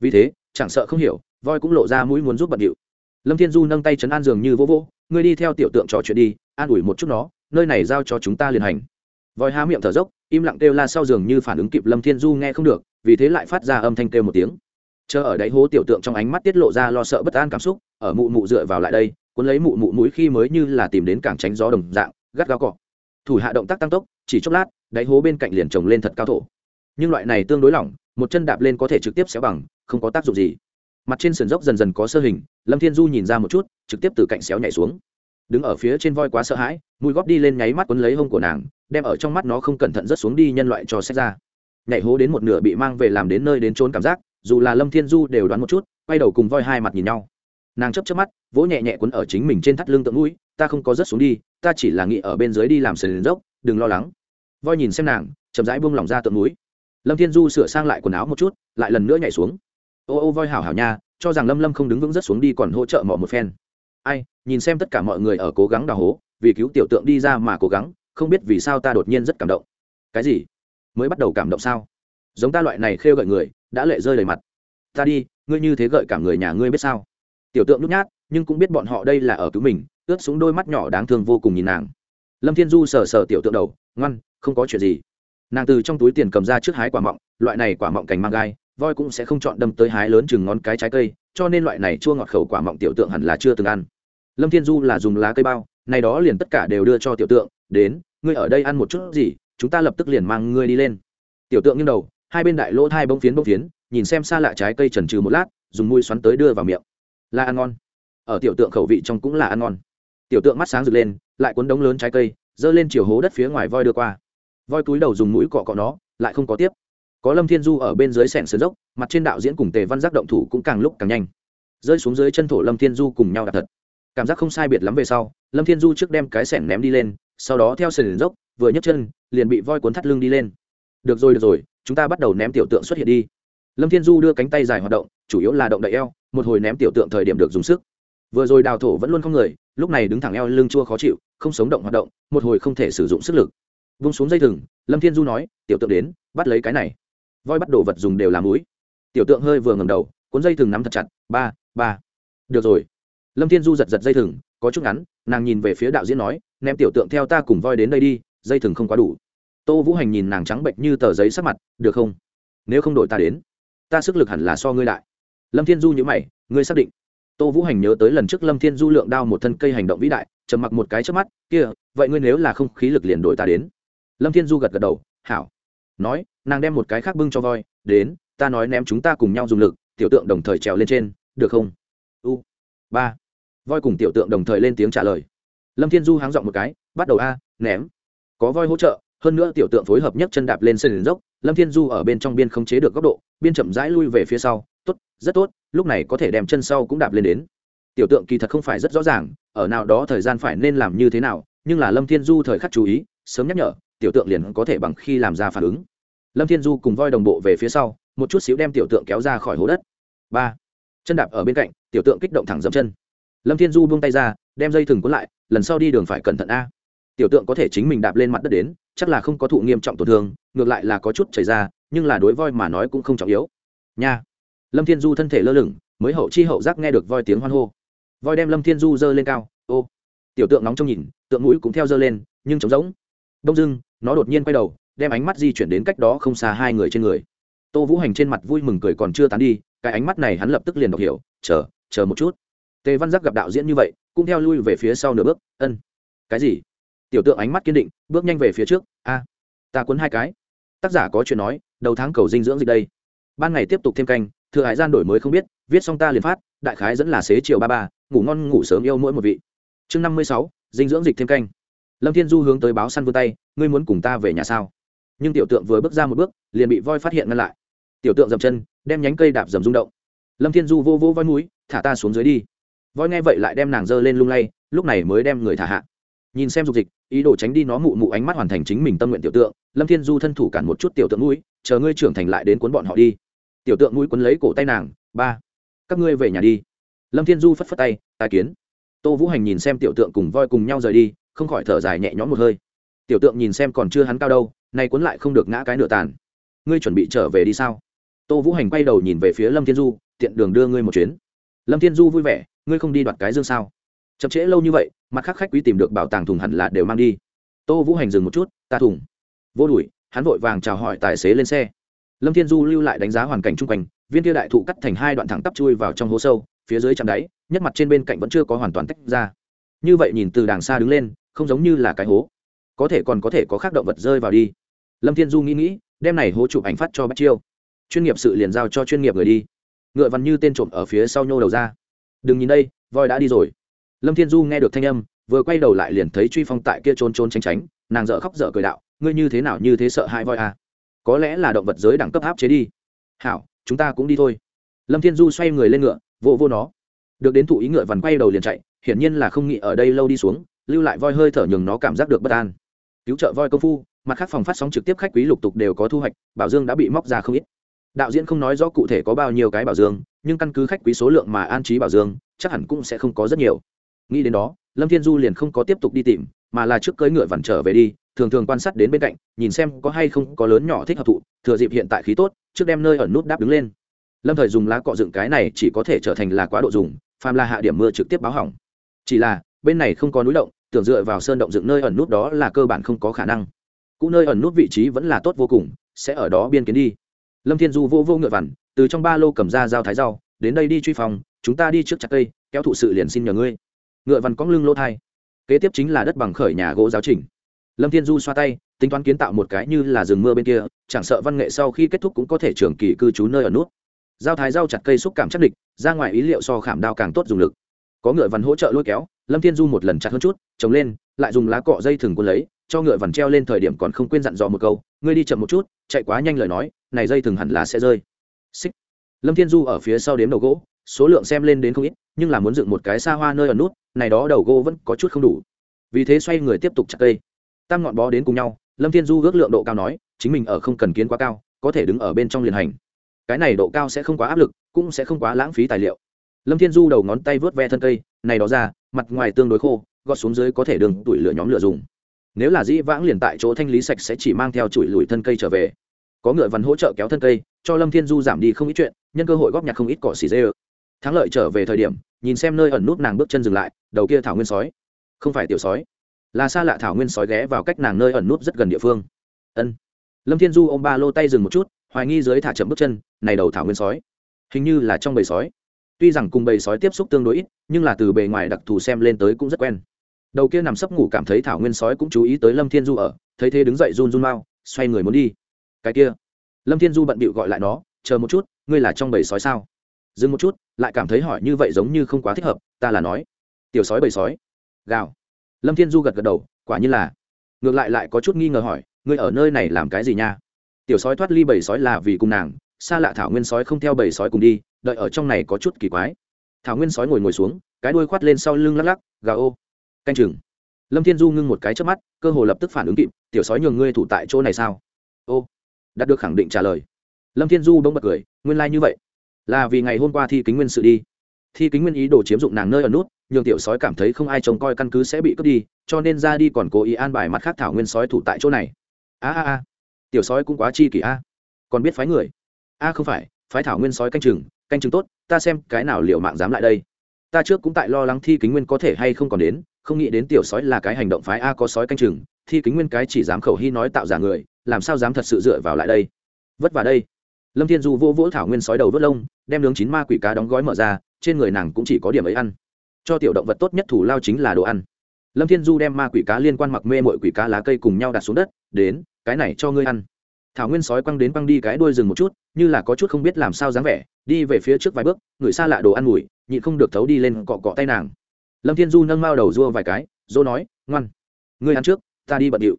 Vì thế, chẳng sợ không hiểu, voi cũng lộ ra mũi muốn giúp bận điệu. Lâm thiên du nâng tay chấn an dường như vô vô ngươi đi theo tiểu tượng trò chuyện đi, an ủi một chút nó, nơi này giao cho chúng ta liền hành. Voi há miệng thở dốc im lặng kêu la sau giường như phản ứng kịp lâm thiên du nghe không được, vì thế lại phát ra âm thanh kêu một tiếng. Chờ ở đáy hố tiểu tượng trong ánh mắt tiết lộ ra lo sợ bất an cảm xúc, ở mụ mụ dựa vào lại đây, cuốn lấy mụ mụ mũi khi mới như là tìm đến cảng tránh gió đồng dạng, gắt gao cọ. Thủ hạ động tác tăng tốc, chỉ chốc lát, đáy hố bên cạnh liền trồng lên thật cao thổ. Nhưng loại này tương đối lỏng, một chân đạp lên có thể trực tiếp xéo bằng, không có tác dụng gì. Mặt trên sườn dốc dần dần có sơ hình, lâm thiên du nhìn ra một chút, trực tiếp từ cạnh xéo nhảy xuống đứng ở phía trên voi quá sợ hãi mùi góp đi lên nháy mắt quấn lấy hông của nàng, đem ở trong mắt nó không cẩn thận rớt xuống đi nhân loại cho xét ra. Nhảy hố đến một nửa bị mang về làm đến nơi đến trốn cảm giác, dù là lâm thiên du đều đoán một chút, quay đầu cùng voi hai mặt nhìn nhau. Nàng chấp chấp mắt, vỗ nhẹ nhẹ quấn ở chính mình trên thắt lưng tượng mũi, ta không có rớt xuống đi, ta chỉ là nghĩ ở bên dưới đi làm sườn dốc, đừng lo lắng. Voi nhìn xem nàng, chậm rãi buông lỏng ra tượng mũi. Lâm thiên du sửa sang lại quần áo một chút, lại lần nữa nhảy xuống. Ô ô voi hảo hảo nha, cho rằng lâm lâm không đứng vững rớt xuống đi còn hỗ trợ mỏ một phen ai, nhìn xem tất cả mọi người ở cố gắng đào hố, vì cứu tiểu tượng đi ra mà cố gắng, không biết vì sao ta đột nhiên rất cảm động. Cái gì? Mới bắt đầu cảm động sao? Giống ta loại này khêu gợi người, đã lệ rơi đầy mặt. Ta đi, ngươi như thế gợi cả người nhà ngươi biết sao? Tiểu tượng nhút nhát, nhưng cũng biết bọn họ đây là ở cứu mình, ướt xuống đôi mắt nhỏ đáng thương vô cùng nhìn nàng. Lâm thiên du sờ sờ tiểu tượng đầu, ngoan, không có chuyện gì. Nàng từ trong túi tiền cầm ra trước hái quả mọng, loại này quả mọng cành mang gai voi cũng sẽ không chọn đâm tới hái lớn chừng ngón cái trái cây, cho nên loại này chua ngọt khẩu quả mọng tiểu tượng hẳn là chưa từng ăn. Lâm thiên du là dùng lá cây bao, này đó liền tất cả đều đưa cho tiểu tượng, đến, ngươi ở đây ăn một chút gì, chúng ta lập tức liền mang ngươi đi lên. Tiểu tượng nghiêng đầu, hai bên đại lỗ hai bông phiến bông phiến, nhìn xem xa lạ trái cây trần trừ một lát, dùng mũi xoắn tới đưa vào miệng. Là ăn ngon. Ở tiểu tượng khẩu vị trong cũng là ăn ngon. Tiểu tượng mắt sáng rực lên, lại cuốn đống lớn trái cây, giơ lên chiều hố đất phía ngoài voi đưa qua. Voi cúi đầu dùng mũi cọ cọ nó, lại không có tiếp có lâm thiên du ở bên dưới sẻn sườn dốc, mặt trên đạo diễn cùng tề văn giác động thủ cũng càng lúc càng nhanh. Rơi xuống dưới chân thổ lâm thiên du cùng nhau đạp thật. Cảm giác không sai biệt lắm về sau, lâm thiên du trước đem cái sẻn ném đi lên, sau đó theo sườn dốc, vừa nhấc chân, liền bị voi cuốn thắt lưng đi lên. Được rồi được rồi, chúng ta bắt đầu ném tiểu tượng xuất hiện đi. Lâm thiên du đưa cánh tay dài hoạt động, chủ yếu là động đậy eo, một hồi ném tiểu tượng thời điểm được dùng sức. Vừa rồi đào thổ vẫn luôn không người, lúc này đứng thẳng eo lưng chua khó chịu, không sống động hoạt động, một hồi không thể sử dụng sức lực. Vung xuống dây thừng, lâm thiên du nói, tiểu tượng đến, bắt lấy cái này voi bắt đồ vật dùng đều làm mũi. Tiểu tượng hơi vừa ngầm đầu, cuốn dây thừng nắm thật chặt, ba ba. Được rồi. Lâm thiên du giật giật dây thừng, có chút ngắn, nàng nhìn về phía đạo diễn nói, ném tiểu tượng theo ta cùng voi đến đây đi, dây thừng không quá đủ. Tô vũ hành nhìn nàng trắng bệnh như tờ giấy sắc mặt, được không? Nếu không đổi ta đến, ta sức lực hẳn là so ngươi lại lâm thiên du nhữ mày, ngươi xác định? Tô vũ hành nhớ tới lần trước lâm thiên du lượng đao một thân cây hành động vĩ đại, trầm mặc một cái trước mắt, kia, vậy ngươi nếu là không khí lực liền đổi ta đến. Lâm thiên du gật gật đầu, hảo nói, nàng đem một cái khác bưng cho voi, đến, ta nói ném chúng ta cùng nhau dùng lực, tiểu tượng đồng thời trèo lên trên, được không? U, ba. Voi cùng tiểu tượng đồng thời lên tiếng trả lời. Lâm thiên du háng dọn một cái, bắt đầu a, ném. Có voi hỗ trợ, hơn nữa tiểu tượng phối hợp nhất chân đạp lên sân dốc, lâm thiên du ở bên trong biên không chế được góc độ, biên chậm rãi lui về phía sau, tốt, rất tốt, lúc này có thể đem chân sau cũng đạp lên đến. Tiểu tượng kỳ thật không phải rất rõ ràng, ở nào đó thời gian phải nên làm như thế nào, nhưng là lâm thiên du thời khắc chú ý, sớm nhắc nhở, tiểu tượng liền có thể bằng khi làm ra phản ứng lâm thiên du cùng voi đồng bộ về phía sau, một chút xíu đem tiểu tượng kéo ra khỏi hố đất. Ba. Chân đạp ở bên cạnh, tiểu tượng kích động thẳng dậm chân. Lâm thiên du buông tay ra, đem dây thừng cuốn lại, lần sau đi đường phải cẩn thận a. Tiểu tượng có thể chính mình đạp lên mặt đất đến, chắc là không có thụ nghiêm trọng tổn thương, ngược lại là có chút chảy ra, nhưng là đối voi mà nói cũng không trọng yếu. Nha. Lâm thiên du thân thể lơ lửng, mới hậu chi hậu giác nghe được voi tiếng hoan hô. Voi đem lâm thiên du dơ lên cao, ô. Tiểu tượng nóng trong nhìn, tượng mũi cũng theo dơ lên, nhưng trống rỗng. Đông dưng nó đột nhiên quay đầu đem ánh mắt di chuyển đến cách đó không xa hai người trên người. Tô vũ hành trên mặt vui mừng cười còn chưa tán đi, cái ánh mắt này hắn lập tức liền đọc hiểu, chờ chờ một chút. Tề văn giác gặp đạo diễn như vậy, cũng theo lui về phía sau nửa bước, ân, cái gì? Tiểu tượng ánh mắt kiên định, bước nhanh về phía trước, a, ta cuốn hai cái. Tác giả có chuyện nói, đầu tháng cầu dinh dưỡng dịch đây. Ban ngày tiếp tục thêm canh, thừa hải gian đổi mới không biết, viết xong ta liền phát, đại khái dẫn là xế chiều ba ba, ngủ ngon, ngủ sớm yêu mỗi một vị. Chương năm mươi sáu, dinh dưỡng dịch thêm canh. Lâm thiên du hướng tới báo săn vươn tay, ngươi muốn cùng ta về nhà sao? Nhưng tiểu tượng vừa bước ra một bước, liền bị voi phát hiện ngăn lại. Tiểu tượng dậm chân, đem nhánh cây đạp dầm rung động. Lâm thiên du vô vô voi núi thả ta xuống dưới đi. Voi nghe vậy lại đem nàng dơ lên lung lay, lúc này mới đem người thả hạ. Nhìn xem dục dịch, ý đồ tránh đi nó mụ mụ ánh mắt hoàn thành chính mình tâm nguyện tiểu tượng, lâm thiên du thân thủ cản một chút tiểu tượng mũi, chờ ngươi trưởng thành lại đến cuốn bọn họ đi. Tiểu tượng mũi quấn lấy cổ tay nàng, ba, các ngươi về nhà đi. Lâm thiên du phất phất tay, tài kiến. Tô vũ hành nhìn xem tiểu tượng cùng voi cùng nhau rời đi, không khỏi thở dài nhẹ nhõm một hơi. Tiểu tượng nhìn xem còn chưa hắn cao đâu nay cuốn lại không được ngã cái nửa tàn. Ngươi chuẩn bị trở về đi sao? Tô vũ hành quay đầu nhìn về phía lâm thiên du, tiện đường đưa ngươi một chuyến. Lâm thiên du vui vẻ, ngươi không đi đoạt cái dương sao? Chậm trễ lâu như vậy, mặt khác khách quý tìm được bảo tàng thùng hẳn là đều mang đi. Tô vũ hành dừng một chút, ta thùng. Vô đùi hắn vội vàng chào hỏi tài xế lên xe. Lâm thiên du lưu lại đánh giá hoàn cảnh chung quanh, viên kia đại thụ cắt thành hai đoạn thẳng tắp chui vào trong hố sâu, phía dưới chạm đáy, nhất mặt trên bên cạnh vẫn chưa có hoàn toàn tách ra. Như vậy nhìn từ đàng xa đứng lên, không giống như là cái hố. Có thể còn có thể có khác động vật rơi vào đi lâm thiên du nghĩ nghĩ, đem này hố chụp ảnh phát cho bách chiêu. Chuyên nghiệp sự liền giao cho chuyên nghiệp người đi. Ngựa văn như tên trộm ở phía sau nhô đầu ra. Đừng nhìn đây, voi đã đi rồi. Lâm thiên du nghe được thanh âm, vừa quay đầu lại liền thấy truy phong tại kia trốn trốn tránh tránh, nàng dợ khóc dở cười đạo, ngươi như thế nào như thế sợ hai voi à? có lẽ là động vật giới đẳng cấp áp chế đi. Hảo, chúng ta cũng đi thôi. Lâm thiên du xoay người lên ngựa vô vô nó. Được đến thụ ý ngựa vằn quay đầu liền chạy, hiển nhiên là không nghĩ ở đây lâu đi xuống, lưu lại voi hơi thở nhường nó cảm giác được bất an. Cứu trợ voi công phu mặt khác phòng phát sóng trực tiếp khách quý lục tục đều có thu hoạch, bảo dương đã bị móc ra không ít. Đạo diễn không nói rõ cụ thể có bao nhiêu cái bảo dương, nhưng căn cứ khách quý số lượng mà an trí bảo dương, chắc hẳn cũng sẽ không có rất nhiều. Nghĩ đến đó, lâm thiên du liền không có tiếp tục đi tìm, mà là trước cưỡi ngựa vằn trở về đi, thường thường quan sát đến bên cạnh, nhìn xem có hay không có lớn nhỏ thích hợp thụ, thừa dịp hiện tại khí tốt, trước đem nơi ẩn nút đáp đứng lên. Lâm thời dùng lá cọ dựng cái này chỉ có thể trở thành là quá độ dùng, phàm là hạ điểm mưa trực tiếp báo hỏng. Chỉ là, bên này không có núi động, tưởng dựa vào sơn động dựng nơi ẩn nút đó là cơ bản không có khả năng cũ nơi ẩn nút vị trí vẫn là tốt vô cùng, sẽ ở đó biên kiến đi. Lâm thiên du vô vô ngựa vằn, từ trong ba lô cầm ra dao thái rau, đến đây đi truy phòng, chúng ta đi trước chặt cây, kéo thụ sự liền xin nhờ ngươi. Ngựa vằn cong lưng lỗ thai. Kế tiếp chính là đất bằng khởi nhà gỗ giáo trình. Lâm thiên du xoa tay, tính toán kiến tạo một cái như là rừng mưa bên kia, chẳng sợ văn nghệ sau khi kết thúc cũng có thể trường kỳ cư trú nơi ở nút. Giao thái rau chặt cây xúc cảm chắc địch, ra ngoài ý liệu so khảm đao càng tốt dùng lực. Có ngựa vằn hỗ trợ lôi kéo, lâm thiên du một lần chặt hơn chút, trồng lên, lại dùng lá cọ dây thừng quân lấy cho ngựa vằn treo lên thời điểm còn không quên dặn dò một câu, ngươi đi chậm một chút, chạy quá nhanh lời nói, này dây thừng hẳn là sẽ rơi. Xích. Lâm thiên du ở phía sau đếm đầu gỗ, số lượng xem lên đến không ít, nhưng là muốn dựng một cái xa hoa nơi ở nút, này đó đầu gỗ vẫn có chút không đủ. Vì thế xoay người tiếp tục chặt cây. Tam ngọn bó đến cùng nhau, lâm thiên du ước lượng độ cao nói, chính mình ở không cần kiến quá cao, có thể đứng ở bên trong liền hành. Cái này độ cao sẽ không quá áp lực, cũng sẽ không quá lãng phí tài liệu. Lâm thiên du đầu ngón tay vớt ve thân cây, này đó ra, mặt ngoài tương đối khô gọt xuống dưới có thể đường tủi lửa nhóm lửa dùng nếu là dĩ vãng liền tại chỗ thanh lý sạch sẽ chỉ mang theo chuỗi lùi thân cây trở về. Có ngựa văn hỗ trợ kéo thân cây, cho lâm thiên du giảm đi không ít chuyện, nhân cơ hội góp nhặt không ít cỏ xì dê ơ thắng lợi trở về thời điểm, nhìn xem nơi ẩn nút nàng bước chân dừng lại, đầu kia thảo nguyên sói. Không phải tiểu sói. Là xa lạ thảo nguyên sói ghé vào cách nàng nơi ẩn nút rất gần địa phương. Ân. Lâm thiên du ô m ba lô tay dừng một chút, hoài nghi dưới thả chậm bước chân, này đầu thảo nguyên sói. Hình như là trong bầy sói. Tuy rằng cùng bầy sói tiếp xúc tương đối ít, nhưng là từ bề ngoài đặc thù xem lên tới cũng rất quen đầu kia nằm sấp ngủ cảm thấy thảo nguyên sói cũng chú ý tới lâm thiên du ở, thấy thế đứng dậy run run mau, xoay người muốn đi. Cái kia, lâm thiên du bận bịu gọi lại nó, chờ một chút, ngươi là trong bầy sói sao? Dừng một chút, lại cảm thấy hỏi như vậy giống như không quá thích hợp, ta là nói. Tiểu sói bầy sói. Gào. Lâm thiên du gật gật đầu, quả như là. Ngược lại lại có chút nghi ngờ hỏi, ngươi ở nơi này làm cái gì nha? Tiểu sói thoát ly bầy sói là vì cùng nàng, xa lạ thảo nguyên sói không theo bầy sói cùng đi, đợi ở trong này có chút kỳ quái. Thảo nguyên sói ngồi ngồi xuống, cái đuôi khoát lên sau lưng lắc lắc gà ô canh chừng. Lâm thiên du ngưng một cái trước mắt, cơ hồ lập tức phản ứng kịp, tiểu sói nhường ngươi thủ tại chỗ này sao? Ô, đạt được khẳng định trả lời. Lâm thiên du bỗng bật cười, nguyên lai、like、như vậy. Là vì ngày hôm qua thi kính nguyên sự đi. Thi kính nguyên ý đồ chiếm dụng nàng nơi ở nút, nhường tiểu sói cảm thấy không ai trông coi căn cứ sẽ bị cướp đi, cho nên ra đi còn cố ý an bài mặt khác thảo nguyên sói thủ tại chỗ này. A a a. Tiểu sói cũng quá chi kỷ a. Còn biết phái người? A, không phải, phái thảo nguyên sói canh chừng canh chừng tốt, ta xem cái nào liệu mạng dám lại đây. Ta trước cũng tại lo lắng thi kính nguyên có thể hay không còn đến không nghĩ đến tiểu sói là cái hành động phái a có sói canh chừng, thi kính nguyên cái chỉ dám khẩu hy nói tạo giả người, làm sao dám thật sự dựa vào lại đây? Vất vả đây. Lâm thiên du vô vỗ thảo nguyên sói đầu vớt lông, đem nướng chín ma quỷ cá đóng gói mở ra, trên người nàng cũng chỉ có điểm ấy ăn. Cho tiểu động vật tốt nhất thủ lao chính là đồ ăn. Lâm thiên du đem ma quỷ cá liên quan mặc mê mội quỷ cá lá cây cùng nhau đặt xuống đất, đến, cái này cho ngươi ăn. Thảo nguyên sói quăng đến quăng đi cái đuôi rừng một chút, như là có chút không biết làm sao dáng vẻ, đi về phía trước vài bước, người xa lạ đồ ăn mùi, nhịn không được thấu đi lên cọ cọ tay nàng lâm thiên du nâng mao đầu dua vài cái dô nói, ngoan, ngươi ăn trước, ta đi bận điệu.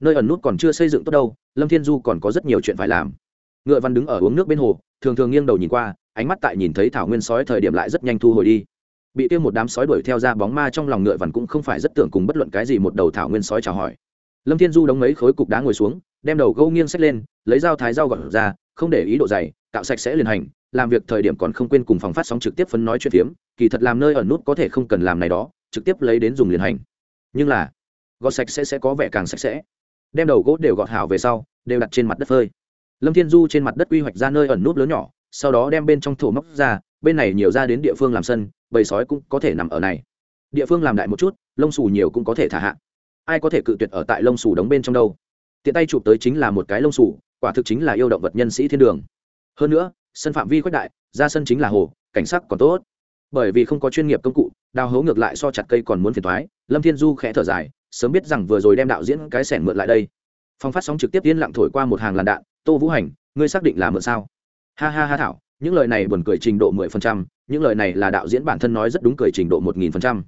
Nơi ẩn nút còn chưa xây dựng tốt đâu, lâm thiên du còn có rất nhiều chuyện phải làm. Ngựa văn đứng ở uống nước bên hồ, thường thường nghiêng đầu nhìn qua, ánh mắt tại nhìn thấy thảo nguyên sói thời điểm lại rất nhanh thu hồi đi. Bị tiêu một đám sói đuổi theo ra bóng ma trong lòng ngựa văn cũng không phải rất tưởng cùng bất luận cái gì một đầu thảo nguyên sói chào hỏi. Lâm thiên du đóng mấy khối cục đá ngồi xuống đem đầu gâu nghiêng xách lên, lấy dao thái dao gọt ra, không để ý độ dày, cạo sạch sẽ liền hành, làm việc thời điểm còn không quên cùng phòng phát sóng trực tiếp phấn nói chuyện phiếm, kỳ thật làm nơi ở nút có thể không cần làm này đó, trực tiếp lấy đến dùng liền hành. Nhưng là, gọt sạch sẽ sẽ có vẻ càng sạch sẽ. Đem đầu gỗ đều gọt hảo về sau, đều đặt trên mặt đất phơi. Lâm thiên du trên mặt đất quy hoạch ra nơi ẩn nút lớn nhỏ, sau đó đem bên trong thổ móc ra, bên này nhiều ra đến địa phương làm sân, bầy sói cũng có thể nằm ở này. Địa phương làm đại một chút, lông xù nhiều cũng có thể thả hạ. Ai có thể cự tuyệt ở tại lông xù đóng bên trong đâu? Tiện tay chụp tới chính là một cái lông sủ quả thực chính là yêu động vật nhân sĩ thiên đường. Hơn nữa, sân phạm vi khuếch đại, ra sân chính là hồ, cảnh sắc còn tốt. Bởi vì không có chuyên nghiệp công cụ, đào hố ngược lại so chặt cây còn muốn phiền thoái lâm thiên du khẽ thở dài, sớm biết rằng vừa rồi đem đạo diễn cái sẻn mượn lại đây. Phong phát sóng trực tiếp yên lặng thổi qua một hàng làn đạn, tô vũ hành, ngươi xác định là mượn sao? Ha ha ha thảo, những lời này buồn cười trình độ mười phần trăm, những lời này là đạo diễn bản thân nói rất đúng cười trình độ một nghìn phần trăm.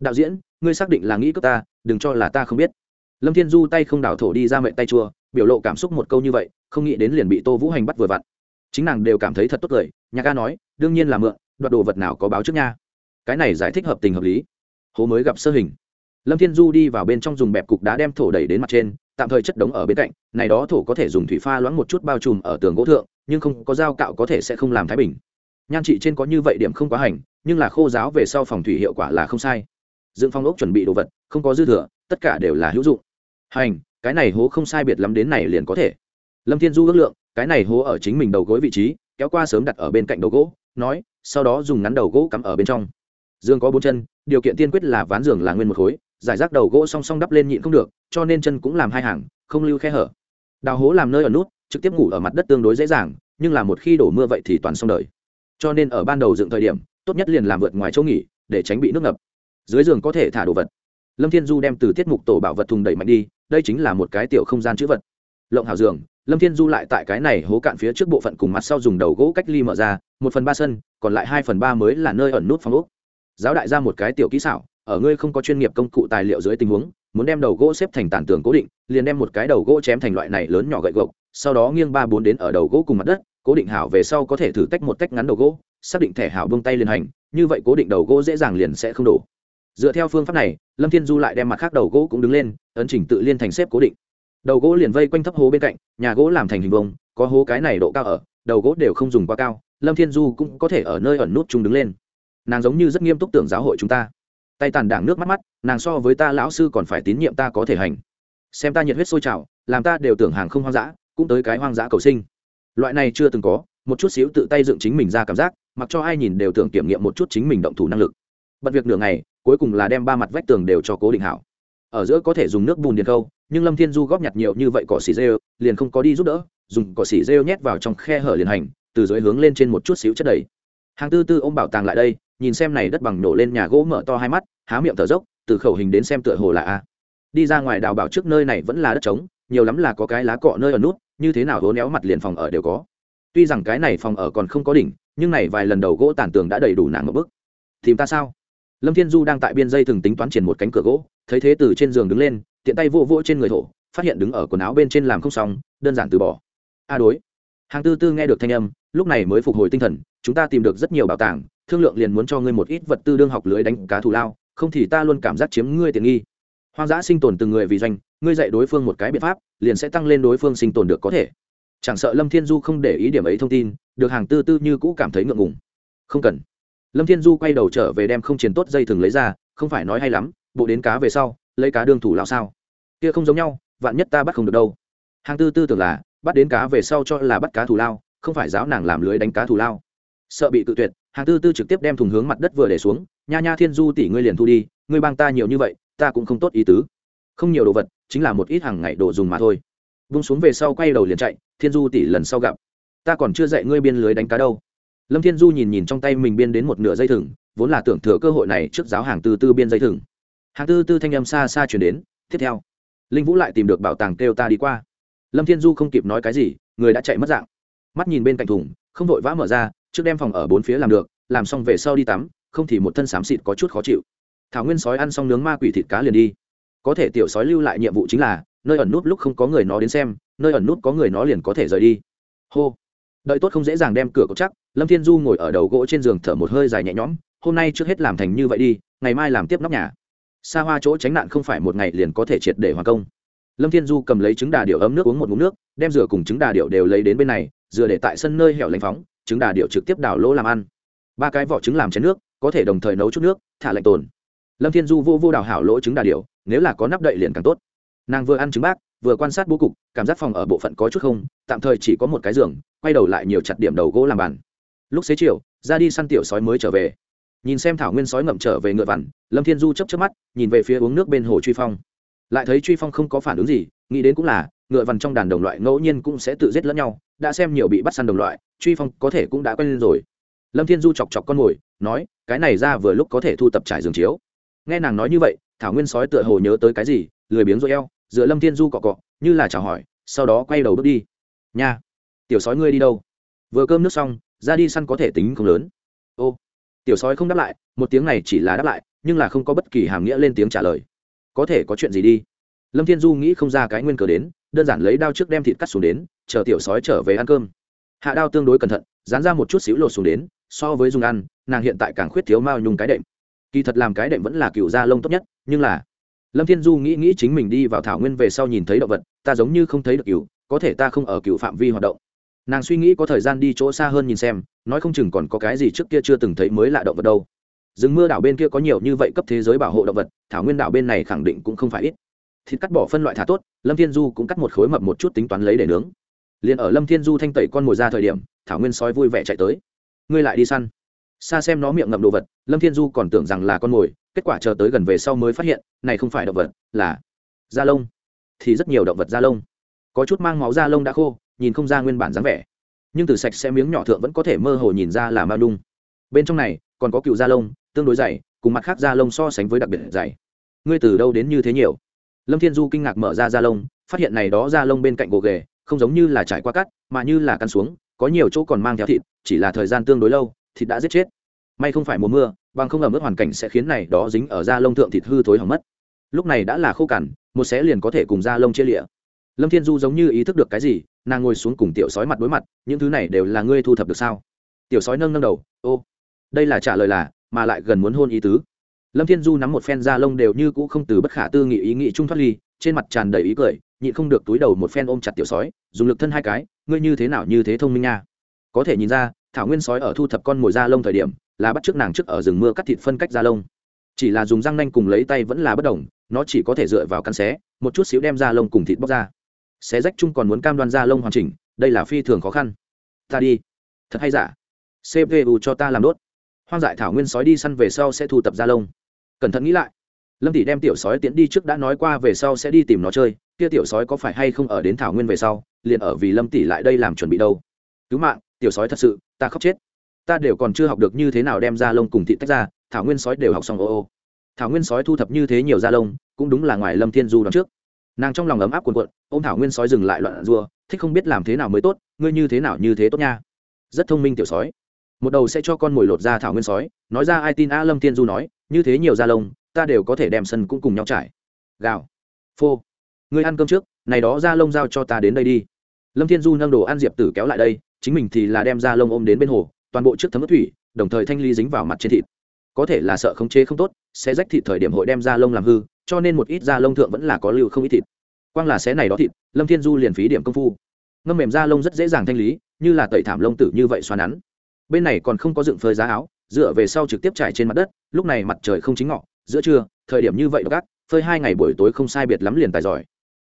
Đạo diễn, ngươi xác định là nghĩ cướp ta, đừng cho là ta không biết lâm thiên du tay không đảo thổ đi ra mệnh tay chua, biểu lộ cảm xúc một câu như vậy, không nghĩ đến liền bị tô vũ hành bắt vừa vặn. Chính nàng đều cảm thấy thật tốt cười nhà ca nói, đương nhiên là mượn, đoạt đồ vật nào có báo trước nha. Cái này giải thích hợp tình hợp lý. Hố mới gặp sơ hình. Lâm thiên du đi vào bên trong dùng bẹp cục đá đem thổ đẩy đến mặt trên, tạm thời chất đống ở bên cạnh, này đó thổ có thể dùng thủy pha loãng một chút bao trùm ở tường gỗ thượng, nhưng không có dao cạo có thể sẽ không làm thái bình. Nhan trị trên có như vậy điểm không quá hành, nhưng là khô giáo về sau phòng thủy hiệu quả là không sai. Dựng phong ốc chuẩn bị đồ vật, không có dư thừa, tất cả đều là hữu dụng hành, cái này hố không sai biệt lắm đến này liền có thể. Lâm thiên du ước lượng, cái này hố ở chính mình đầu gối vị trí, kéo qua sớm đặt ở bên cạnh đầu gỗ, nói, sau đó dùng ngắn đầu gỗ cắm ở bên trong. Dương có bốn chân, điều kiện tiên quyết là ván giường là nguyên một khối, giải rác đầu gỗ song song đắp lên nhịn không được, cho nên chân cũng làm hai hàng, không lưu khe hở. Đào hố làm nơi ở nút, trực tiếp ngủ ở mặt đất tương đối dễ dàng, nhưng là một khi đổ mưa vậy thì toàn xong đời. Cho nên ở ban đầu dựng thời điểm, tốt nhất liền làm vượt ngoài chỗ nghỉ, để tránh bị nước ngập. Dưới giường có thể thả đồ vật lâm thiên du đem từ tiết mục tổ bảo vật thùng đẩy mạnh đi đây chính là một cái tiểu không gian chữ vật. Lộng Hảo Dường, lâm thiên du lại tại cái này hố cạn phía trước bộ phận cùng mặt sau dùng đầu gỗ cách ly mở ra một phần ba sân còn lại hai phần ba mới là nơi ẩn nút phòng ốc. Giáo đại ra một cái tiểu kỹ xảo ở ngươi không có chuyên nghiệp công cụ tài liệu dưới tình huống muốn đem đầu gỗ xếp thành tàn tường cố định liền đem một cái đầu gỗ chém thành loại này lớn nhỏ gậy gộc sau đó nghiêng ba bốn đến ở đầu gỗ cùng mặt đất cố định hảo về sau có thể thử tách một tách ngắn đầu gỗ xác định thẻ hảo bông tay liền hành như vậy cố định đầu gỗ dễ dàng liền sẽ không đổ dựa theo phương pháp này, lâm thiên du lại đem mặt khác đầu gỗ cũng đứng lên, ấn chỉnh tự liên thành xếp cố định. Đầu gỗ liền vây quanh thấp hố bên cạnh, nhà gỗ làm thành hình vông có hố cái này độ cao ở, đầu gỗ đều không dùng quá cao, lâm thiên du cũng có thể ở nơi ẩn nút chung đứng lên. Nàng giống như rất nghiêm túc tưởng giáo hội chúng ta. Tay tàn đảng nước mắt mắt, nàng so với ta lão sư còn phải tín nhiệm ta có thể hành. Xem ta nhiệt huyết sôi trào, làm ta đều tưởng hàng không hoang dã, cũng tới cái hoang dã cầu sinh. Loại này chưa từng có, một chút xíu tự tay dựng chính mình ra cảm giác, mặc cho ai nhìn đều tưởng kiểm nghiệm một chút chính mình động thủ năng lực. Bật việc nửa ngày cuối cùng là đem ba mặt vách tường đều cho cố định hảo. Ở giữa có thể dùng nước bùn điền câu nhưng lâm thiên du góp nhặt nhiều như vậy cỏ xỉ rêu, liền không có đi giúp đỡ, dùng cỏ xỉ rêu nhét vào trong khe hở liền hành, từ dưới hướng lên trên một chút xíu chất đầy. Hàng tư tư ôm bảo tàng lại đây, nhìn xem này đất bằng nổ lên nhà gỗ mở to hai mắt, há miệng thở dốc, từ khẩu hình đến xem tựa hồ là a. Đi ra ngoài đào bảo trước nơi này vẫn là đất trống, nhiều lắm là có cái lá cọ nơi ở nút, như thế nào hố néo mặt liền phòng ở đều có. Tuy rằng cái này phòng ở còn không có đỉnh, nhưng này vài lần đầu gỗ tàn tường đã đầy đủ nàng một bức tìm ta sao? Lâm thiên du đang tại biên dây thường tính toán triển một cánh cửa gỗ, thấy thế từ trên giường đứng lên, tiện tay vô vô trên người thổ, phát hiện đứng ở quần áo bên trên làm không xong, đơn giản từ bỏ. A đối. Hàng tư tư nghe được thanh âm, lúc này mới phục hồi tinh thần, chúng ta tìm được rất nhiều bảo tàng, thương lượng liền muốn cho ngươi một ít vật tư đương học lưới đánh cá thù lao, không thì ta luôn cảm giác chiếm ngươi tiện nghi. Hoang dã sinh tồn từng người vì doanh, ngươi dạy đối phương một cái biện pháp, liền sẽ tăng lên đối phương sinh tồn được có thể. Chẳng sợ lâm thiên du không để ý điểm ấy thông tin, được hàng tư tư như cũ cảm thấy ngượng ngùng. Không cần lâm thiên du quay đầu trở về đem không chiến tốt dây thừng lấy ra, không phải nói hay lắm, bộ đến cá về sau, lấy cá đương thủ lao sao? Kia không giống nhau, vạn nhất ta bắt không được đâu. Hàng tư tư tưởng là, bắt đến cá về sau cho là bắt cá thủ lao, không phải giáo nàng làm lưới đánh cá thủ lao. Sợ bị tự tuyệt, hàng tư tư trực tiếp đem thùng hướng mặt đất vừa để xuống, nha nha thiên du tỷ ngươi liền thu đi, ngươi bang ta nhiều như vậy, ta cũng không tốt ý tứ. Không nhiều đồ vật, chính là một ít hàng ngày đồ dùng mà thôi. Vung xuống về sau quay đầu liền chạy, thiên du tỷ lần sau gặp, ta còn chưa dạy ngươi biên lưới đánh cá đâu lâm thiên du nhìn nhìn trong tay mình biên đến một nửa dây thừng, vốn là tưởng thừa cơ hội này trước giáo hàng tư tư biên dây thừng. Hàng tư tư thanh âm xa xa chuyển đến, tiếp theo, linh vũ lại tìm được bảo tàng kêu ta đi qua. Lâm thiên du không kịp nói cái gì, người đã chạy mất dạng. Mắt nhìn bên cạnh thùng, không vội vã mở ra, trước đem phòng ở bốn phía làm được, làm xong về sau đi tắm, không thì một thân xám xịt có chút khó chịu. Thảo nguyên sói ăn xong nướng ma quỷ thịt cá liền đi. Có thể tiểu sói lưu lại nhiệm vụ chính là, nơi ẩn nút lúc không có người nó đến xem, nơi ẩn nút có người nó liền có thể rời đi. Hô đợi tốt không dễ dàng đem cửa cột chắc, lâm thiên du ngồi ở đầu gỗ trên giường thở một hơi dài nhẹ nhõm, hôm nay trước hết làm thành như vậy đi, ngày mai làm tiếp nóc nhà. Xa hoa chỗ tránh nạn không phải một ngày liền có thể triệt để hoàn công. Lâm thiên du cầm lấy trứng đà điệu ấm nước uống một ngụm nước, đem rửa cùng trứng đà điệu đều lấy đến bên này rửa để tại sân nơi hẻo lánh phóng, trứng đà điệu trực tiếp đào lỗ làm ăn. Ba cái vỏ trứng làm chén nước, có thể đồng thời nấu chút nước, thả lạnh tồn. Lâm thiên du vô vô đào hảo lỗ trứng đà điệu nếu là có nắp đậy liền càng tốt. Nàng vừa ăn trứng bác vừa quan sát bố cục, cảm giác phòng ở bộ phận có chút không, tạm thời chỉ có một cái giường, quay đầu lại nhiều chặt điểm đầu gỗ làm bàn. Lúc xế chiều, ra đi săn tiểu sói mới trở về. Nhìn xem thảo nguyên sói ngậm trở về ngựa vằn, lâm thiên du chấp chấp mắt, nhìn về phía uống nước bên hồ truy phong. Lại thấy truy phong không có phản ứng gì, nghĩ đến cũng là, ngựa vằn trong đàn đồng loại ngẫu nhiên cũng sẽ tự giết lẫn nhau, đã xem nhiều bị bắt săn đồng loại, truy phong có thể cũng đã quen lên rồi. Lâm thiên du chọc chọc con mồi, nói, cái này ra vừa lúc có thể thu tập trải giường chiếu. Nghe nàng nói như vậy, thảo nguyên sói tựa hồ nhớ tới cái gì, lười biếng rồi eo dựa lâm thiên du cọ cọ, như là chào hỏi, sau đó quay đầu bước đi. Nha, tiểu sói ngươi đi đâu? Vừa cơm nước xong, ra đi săn có thể tính không lớn. Ô, tiểu sói không đáp lại, một tiếng này chỉ là đáp lại, nhưng là không có bất kỳ hàm nghĩa lên tiếng trả lời. Có thể có chuyện gì đi? Lâm thiên du nghĩ không ra cái nguyên cờ đến, đơn giản lấy đao trước đem thịt cắt xuống đến, chờ tiểu sói trở về ăn cơm. Hạ đao tương đối cẩn thận, dán ra một chút xíu lột xuống đến, so với dùng ăn, nàng hiện tại càng khuyết thiếu mao nhung cái đệm. Kỳ thật làm cái đệm vẫn là cựu da lông tốt nhất, nhưng là lâm thiên du nghĩ nghĩ chính mình đi vào thảo nguyên về sau nhìn thấy động vật, ta giống như không thấy được cựu có thể ta không ở cựu phạm vi hoạt động. Nàng suy nghĩ có thời gian đi chỗ xa hơn nhìn xem, nói không chừng còn có cái gì trước kia chưa từng thấy mới lạ động vật đâu. Rừng mưa đảo bên kia có nhiều như vậy cấp thế giới bảo hộ động vật, thảo nguyên đảo bên này khẳng định cũng không phải ít. Thịt cắt bỏ phân loại thả tốt, lâm thiên du cũng cắt một khối mập một chút tính toán lấy để nướng. Liền ở lâm thiên du thanh tẩy con mồi ra thời điểm, thảo nguyên sói vui vẻ chạy tới. Ngươi lại đi săn. Xa xem nó miệng ngậm đồ vật, lâm thiên du còn tưởng rằng là con mồi kết quả chờ tới gần về sau mới phát hiện, này không phải động vật, là da lông. Thì rất nhiều động vật da lông. Có chút mang máu da lông đã khô, nhìn không ra nguyên bản dáng vẻ. Nhưng từ sạch sẽ miếng nhỏ thượng vẫn có thể mơ hồ nhìn ra là mao đung. Bên trong này, còn có cựu da lông, tương đối dày, cùng mặt khác da lông so sánh với đặc biệt dày. Ngươi từ đâu đến như thế nhiều? Lâm thiên du kinh ngạc mở ra da lông, phát hiện này đó da lông bên cạnh gồ ghề, không giống như là trải qua cắt, mà như là căn xuống, có nhiều chỗ còn mang theo thịt, chỉ là thời gian tương đối lâu, thịt đã giết chết may không phải mùa mưa, bằng không ẩm ướt hoàn cảnh sẽ khiến này đó dính ở da lông thượng thịt hư thối hỏng mất. Lúc này đã là khô cằn, một xé liền có thể cùng da lông chia lịa. Lâm thiên du giống như ý thức được cái gì, nàng ngồi xuống cùng tiểu sói mặt đối mặt, những thứ này đều là ngươi thu thập được sao? Tiểu sói nâng nâng đầu, ô, đây là trả lời là, mà lại gần muốn hôn ý tứ. Lâm thiên du nắm một phen da lông đều như cũ không từ bất khả tư nghị ý nghị trung thoát ly, trên mặt tràn đầy ý cười, nhịn không được túi đầu một phen ôm chặt tiểu sói, dùng lực thân hai cái, ngươi như thế nào như thế thông minh nha. Có thể nhìn ra, thảo nguyên sói ở thu thập con mồi da lông thời điểm là bắt trước nàng trước ở rừng mưa cắt thịt phân cách da lông. Chỉ là dùng răng nanh cùng lấy tay vẫn là bất đồng, nó chỉ có thể dựa vào căn xé, một chút xíu đem da lông cùng thịt bóc ra. Xé rách chung còn muốn cam đoan da lông hoàn chỉnh, đây là phi thường khó khăn. Ta đi. Thật hay giả? Cpu cho ta làm đốt. Hoang dại thảo nguyên sói đi săn về sau sẽ thu tập da lông. Cẩn thận nghĩ lại. Lâm tỷ đem tiểu sói tiễn đi trước đã nói qua về sau sẽ đi tìm nó chơi, kia tiểu sói có phải hay không ở đến thảo nguyên về sau, liền ở vì lâm tỷ lại đây làm chuẩn bị đâu. Cứu mạng, tiểu sói thật sự, ta khóc chết ta đều còn chưa học được như thế nào đem da lông cùng thị tách ra, thảo nguyên sói đều học xong ô ô. Thảo nguyên sói thu thập như thế nhiều da lông, cũng đúng là ngoài lâm thiên du đón trước. Nàng trong lòng ấm áp cuồn cuộn ô m thảo nguyên sói dừng lại loạn rua thích không biết làm thế nào mới tốt, ngươi như thế nào như thế tốt nha. Rất thông minh tiểu sói. Một đầu sẽ cho con mồi lột ra thảo nguyên sói, nói ra ai tin a lâm thiên du nói, như thế nhiều da lông, ta đều có thể đem sân cũng cùng nhau trải. Gạo phô. Ngươi ăn cơm trước, này đó da lông giao cho ta đến đây đi. Lâm thiên du nâng đồ ăn diệp tử kéo lại đây, chính mình thì là đem da lông ôm đến bên hồ toàn bộ trước thấm ướt thủy, đồng thời thanh ly dính vào mặt trên thịt. Có thể là sợ khống chế không tốt sẽ rách thịt thời điểm hội đem da lông làm hư, cho nên một ít da lông thượng vẫn là có lưu không ít thịt. Quang là xé này đó thịt, lâm thiên du liền phí điểm công phu. Ngâm mềm da lông rất dễ dàng thanh lý, như là tẩy thảm lông tử như vậy xoa nắn. Bên này còn không có dựng phơi giá áo, dựa về sau trực tiếp trải trên mặt đất, lúc này mặt trời không chính ngọ, giữa trưa, thời điểm như vậy gắt phơi hai ngày buổi tối không sai biệt lắm liền tài giỏi.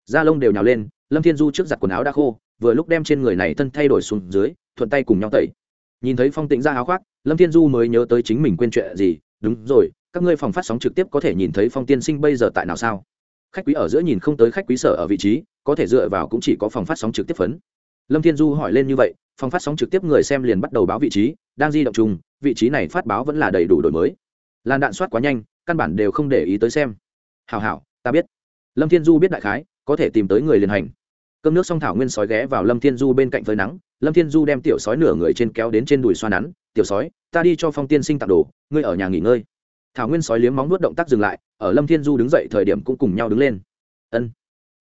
Da lông đều nhào lên, lâm thiên du trước giặt quần áo đã khô, vừa lúc đem trên người này thân thay đổi xuống dưới, thuận tay cùng nhau tẩy nhìn thấy phong tĩnh ra áo khoác, lâm thiên du mới nhớ tới chính mình quên chuyện gì. Đúng rồi, các ngươi phòng phát sóng trực tiếp có thể nhìn thấy phong tiên sinh bây giờ tại nào sao? Khách quý ở giữa nhìn không tới khách quý sở ở vị trí, có thể dựa vào cũng chỉ có phòng phát sóng trực tiếp phấn. Lâm thiên du hỏi lên như vậy, phòng phát sóng trực tiếp người xem liền bắt đầu báo vị trí, đang di động chung, vị trí này phát báo vẫn là đầy đủ đổi mới. Làn đạn soát quá nhanh, căn bản đều không để ý tới xem. Hào hảo, ta biết. Lâm thiên du biết đại khái, có thể tìm tới người liền hành cơm nước xong thảo nguyên sói ghé vào lâm thiên du bên cạnh phơi nắng, lâm thiên du đem tiểu sói nửa người trên kéo đến trên đùi xoa nắn, tiểu sói, ta đi cho phong tiên sinh tặng đồ, ngươi ở nhà nghỉ ngơi. Thảo nguyên sói liếm móng nuốt động tác dừng lại, ở lâm thiên du đứng dậy thời điểm cũng cùng nhau đứng lên. Ân,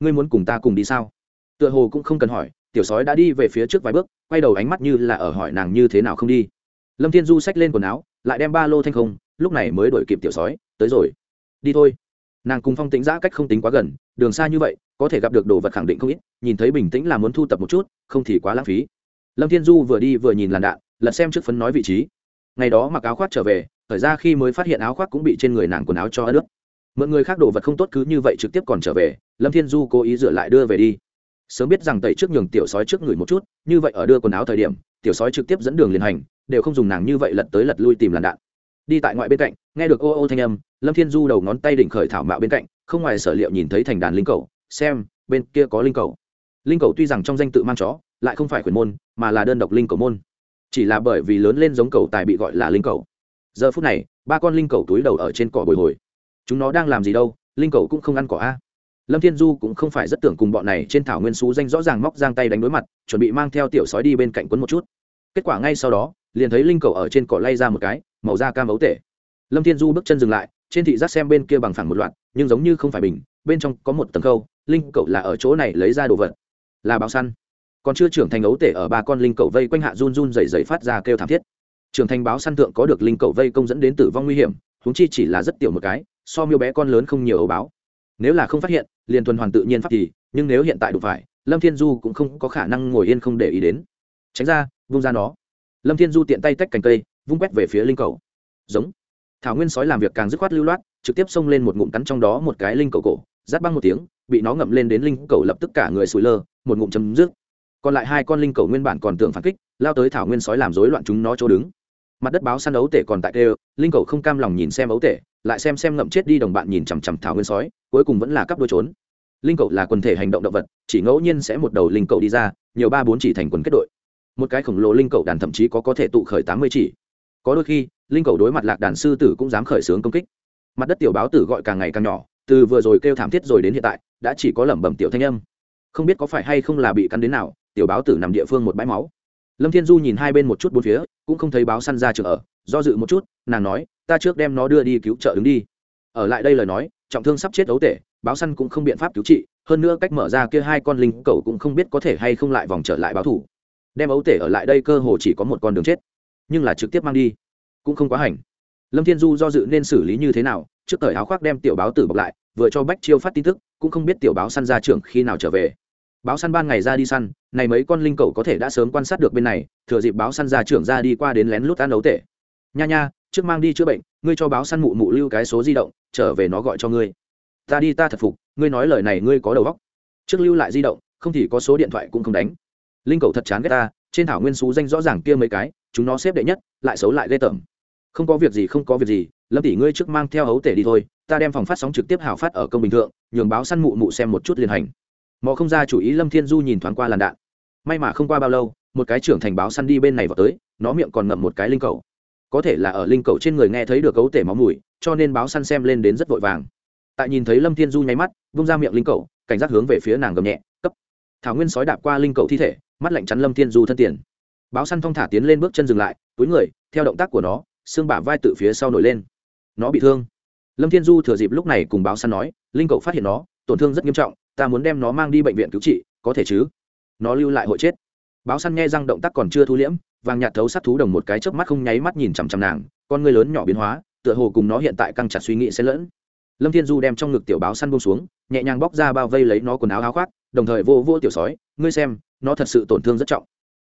ngươi muốn cùng ta cùng đi sao? Tựa hồ cũng không cần hỏi, tiểu sói đã đi về phía trước vài bước, quay đầu ánh mắt như là ở hỏi nàng như thế nào không đi. Lâm thiên du xách lên quần áo, lại đem ba lô thanh không, lúc này mới đổi kịp tiểu sói, tới rồi, đi thôi. Nàng cùng phong tĩnh giã cách không tính quá gần đường xa như vậy, có thể gặp được đồ vật khẳng định không ít, nhìn thấy bình tĩnh là muốn thu tập một chút, không thì quá lãng phí. Lâm thiên du vừa đi vừa nhìn làn đạn, lật xem trước phấn nói vị trí. Ngày đó mặc áo khoác trở về, thời ra khi mới phát hiện áo khoác cũng bị trên người nàng quần áo cho ớt nước mượn người khác đồ vật không tốt cứ như vậy trực tiếp còn trở về, lâm thiên du cố ý rửa lại đưa về đi. Sớm biết rằng tẩy trước nhường tiểu sói trước người một chút, như vậy ở đưa quần áo thời điểm, tiểu sói trực tiếp dẫn đường liền hành, đều không dùng nàng như vậy lật tới lật lui tìm làn đạn. Đi tại ngoại bên cạnh, nghe được ô ô thanh âm, lâm thiên du đầu ngón tay đỉnh khởi thảo mạo bên cạnh không ngoài sở liệu nhìn thấy thành đàn linh cầu, xem, bên kia có linh cầu. Linh cầu tuy rằng trong danh tự mang chó, lại không phải quyền môn, mà là đơn độc linh cầu môn. Chỉ là bởi vì lớn lên giống cầu tài bị gọi là linh cầu. Giờ phút này, ba con linh cầu túi đầu ở trên cỏ bồi hồi. Chúng nó đang làm gì đâu, linh cầu cũng không ăn cỏ a. Lâm thiên du cũng không phải rất tưởng cùng bọn này trên thảo nguyên xú danh rõ ràng móc giang tay đánh đối mặt, chuẩn bị mang theo tiểu sói đi bên cạnh quấn một chút. Kết quả ngay sau đó, liền thấy linh cầu ở trên cỏ lay ra một cái, màu da cam ấu tể. Lâm thiên du bước chân dừng lại, trên thị giác xem bên kia bằng phẳng một loạt nhưng giống như không phải bình, bên trong có một tầng khâu, linh cậu là ở chỗ này lấy ra đồ vật. Là báo săn. Còn chưa trưởng thành ấu tể ở ba con linh cậu vây quanh hạ run run dày dày phát ra kêu thảm thiết. Trưởng thành báo săn tượng có được linh cậu vây công dẫn đến tử vong nguy hiểm húng chi chỉ là rất tiểu một cái, so miêu bé con lớn không nhiều ấu báo. Nếu là không phát hiện, liền tuần hoàn tự nhiên phát thì, nhưng nếu hiện tại đủ phải, lâm thiên du cũng không có khả năng ngồi yên không để ý đến. Tránh ra, vung ra nó. Lâm thiên du tiện tay tách cành cây, vung quét về phía linh cầu giống thảo nguyên sói làm việc càng dứt khoát lưu loát, trực tiếp xông lên một ngụm cắn trong đó một cái linh cầu cổ, rát băng một tiếng, bị nó ngậm lên đến linh cầu lập tức cả người sủi lơ, một ngụm chấm dứt. Còn lại hai con linh cầu nguyên bản còn tưởng phản kích, lao tới thảo nguyên sói làm rối loạn chúng nó chỗ đứng. Mặt đất báo săn ấu tể còn tại kêu, linh cầu không cam lòng nhìn xem ấu tể, lại xem xem ngậm chết đi đồng bạn nhìn chằm chằm thảo nguyên sói, cuối cùng vẫn là cắp đôi trốn. Linh cầu là quần thể hành động động vật, chỉ ngẫu nhiên sẽ một đầu linh cầu đi ra, nhiều ba bốn chỉ thành quần kết đội. Một cái khổng lồ linh cầu đàn thậm chí có có thể tụ khởi tám mươi chỉ. Có đôi khi linh cầu đối mặt lạc đàn sư tử cũng dám khởi xướng công kích. Mặt đất tiểu báo tử gọi càng ngày càng nhỏ, từ vừa rồi kêu thảm thiết rồi đến hiện tại, đã chỉ có lẩm bẩm tiểu thanh âm. Không biết có phải hay không là bị cắn đến nào, tiểu báo tử nằm địa phương một bãi máu. Lâm thiên du nhìn hai bên một chút bốn phía, cũng không thấy báo săn ra trường ở, do dự một chút, nàng nói, ta trước đem nó đưa đi cứu trợ đứng đi. Ở lại đây lời nói, trọng thương sắp chết ấu tể, báo săn cũng không biện pháp cứu trị, hơn nữa cách mở ra kia hai con linh cầu cũng không biết có thể hay không lại vòng trở lại báo thủ. Đem ấu tể ở lại đây cơ hồ chỉ có một con đường chết, nhưng là trực tiếp mang đi cũng không quá hành. Lâm thiên du do dự nên xử lý như thế nào, trước thời áo khoác đem tiểu báo tử bọc lại, vừa cho bách chiêu phát tin tức, cũng không biết tiểu báo săn ra trưởng khi nào trở về. Báo săn ban ngày ra đi săn, này mấy con linh cầu có thể đã sớm quan sát được bên này, thừa dịp báo săn ra trưởng ra đi qua đến lén lút ăn ấu tể nha nha, trước mang đi chữa bệnh, ngươi cho báo săn mụ mụ lưu cái số di động, trở về nó gọi cho ngươi. Ta đi ta thật phục, ngươi nói lời này ngươi có đầu óc. Trước lưu lại di động, không thì có số điện thoại cũng không đánh. Linh cầu thật chán ghét ta, trên thảo nguyên xú danh rõ ràng kia mấy cái, chúng nó xếp đệ nhất, lại xấu lại ghê tởm không có việc gì, không có việc gì, lâm tỷ ngươi trước mang theo hấu tể đi thôi, ta đem phòng phát sóng trực tiếp hào phát ở công bình thượng, nhường báo săn mụ mụ xem một chút liên hành. Mò không ra chủ ý, lâm thiên du nhìn thoáng qua làn đạn. May mà không qua bao lâu, một cái trưởng thành báo săn đi bên này vào tới, nó miệng còn ngậm một cái linh cầu. Có thể là ở linh cầu trên người nghe thấy được cấu tể máu mùi, cho nên báo săn xem lên đến rất vội vàng. Tại nhìn thấy lâm thiên du nháy mắt, vung ra miệng linh cầu, cảnh giác hướng về phía nàng gầm nhẹ, cấp. Thảo nguyên sói đạp qua linh cầu thi thể, mắt lạnh chắn lâm thiên du thân tiền. Báo săn thong thả tiến lên bước chân dừng lại, túi người, theo động tác của nó xương bả vai tự phía sau nổi lên. Nó bị thương. Lâm thiên du thừa dịp lúc này cùng báo săn nói, linh cậu phát hiện nó, tổn thương rất nghiêm trọng, ta muốn đem nó mang đi bệnh viện cứu trị, có thể chứ? Nó lưu lại hội chết. Báo săn nghe răng động tác còn chưa thu liễm, vàng nhạt thấu sát thú đồng một cái chớp mắt không nháy mắt nhìn chằm chằm nàng, con ngươi lớn nhỏ biến hóa, tựa hồ cùng nó hiện tại căng chặt suy nghĩ xen lẫn. Lâm thiên du đem trong ngực tiểu báo săn bông xuống, nhẹ nhàng bóc ra bao vây lấy nó quần áo áo khoác, đồng thời vô vô tiểu sói, ngươi xem, nó thật sự tổn thương rất trọng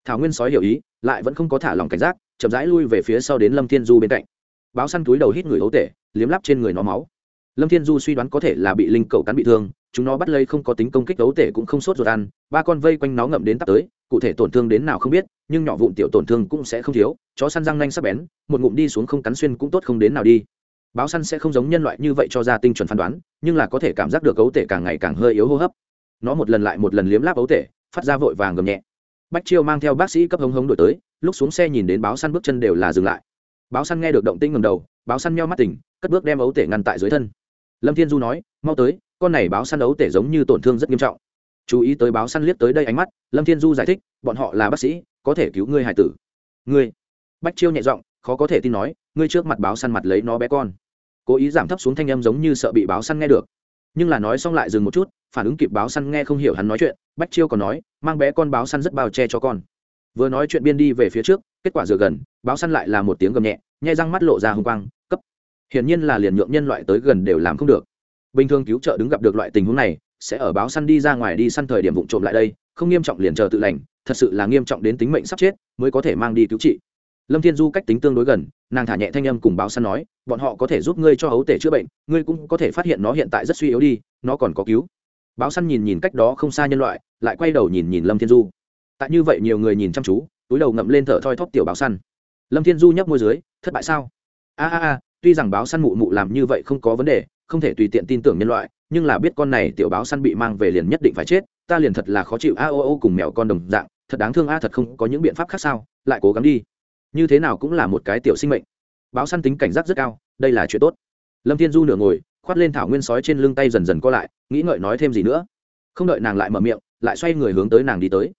thảo nguyên sói hiểu ý, lại vẫn không có thả lòng cảnh giác, chậm rãi lui về phía sau đến lâm thiên du bên cạnh. Báo săn túi đầu hít người ấu tể, liếm lắp trên người nó máu. Lâm thiên du suy đoán có thể là bị linh cầu cắn bị thương, chúng nó bắt lấy không có tính công kích ấu tể cũng không sốt ruột ăn, ba con vây quanh nó ngậm đến tắt tới, cụ thể tổn thương đến nào không biết, nhưng nhỏ vụn tiểu tổn thương cũng sẽ không thiếu, chó săn răng nanh sắc bén, một ngụm đi xuống không cắn xuyên cũng tốt không đến nào đi. Báo săn sẽ không giống nhân loại như vậy cho ra tinh chuẩn phán đoán, nhưng là có thể cảm giác được ấu tể càng ngày càng hơi yếu hô hấp. Nó một lần lại một lần liếm láp ấu tể, phát ra vội vàng gầm nhẹ bách chiêu mang theo bác sĩ cấp hống hống đổi tới, lúc xuống xe nhìn đến báo săn bước chân đều là dừng lại. Báo săn nghe được động tinh ngầm đầu, báo săn meo mắt tỉnh, cất bước đem ấu tể ngăn tại dưới thân. Lâm thiên du nói, mau tới, con này báo săn ấu tể giống như tổn thương rất nghiêm trọng. Chú ý tới báo săn liếc tới đây ánh mắt, lâm thiên du giải thích, bọn họ là bác sĩ, có thể cứu ngươi hải tử. Ngươi? Bách chiêu nhẹ giọng, khó có thể tin nói, ngươi trước mặt báo săn mặt lấy nó bé con. Cố ý giảm thấp xuống thanh âm giống như sợ bị báo săn nghe được nhưng là nói xong lại dừng một chút, phản ứng kịp báo săn nghe không hiểu hắn nói chuyện, bách chiêu còn nói, mang bé con báo săn rất bao che cho con. Vừa nói chuyện biên đi về phía trước, kết quả dựa gần, báo săn lại là một tiếng gầm nhẹ nhai răng mắt lộ ra hùng quang, cấp. Hiển nhiên là liền nhượng nhân loại tới gần đều làm không được. Bình thường cứu trợ đứng gặp được loại tình huống này, sẽ ở báo săn đi ra ngoài đi săn thời điểm vụ trộm lại đây, không nghiêm trọng liền chờ tự lành, thật sự là nghiêm trọng đến tính mệnh sắp chết, mới có thể mang đi cứu trị lâm thiên du cách tính tương đối gần, nàng thả nhẹ thanh âm cùng báo săn nói, bọn họ có thể giúp ngươi cho hấu tể chữa bệnh, ngươi cũng có thể phát hiện nó hiện tại rất suy yếu đi, nó còn có cứu. Báo săn nhìn nhìn cách đó không xa nhân loại, lại quay đầu nhìn nhìn lâm thiên du. Tại như vậy nhiều người nhìn chăm chú, túi đầu ngậm lên thở thoi thóp tiểu báo săn. Lâm thiên du nhấp môi dưới, thất bại sao? A a a, tuy rằng báo săn mụ mụ làm như vậy không có vấn đề, không thể tùy tiện tin tưởng nhân loại, nhưng là biết con này tiểu báo săn bị mang về liền nhất định phải chết, ta liền thật là khó chịu a o o cùng mèo con đồng dạng, thật đáng thương a, thật không có những biện pháp khác sao, lại cố gắng đi như thế nào cũng là một cái tiểu sinh mệnh. Báo săn tính cảnh giác rất cao, đây là chuyện tốt. Lâm thiên du nửa ngồi, khoát lên thảo nguyên sói trên lưng tay dần dần co lại, nghĩ ngợi nói thêm gì nữa. Không đợi nàng lại mở miệng, lại xoay người hướng tới nàng đi tới.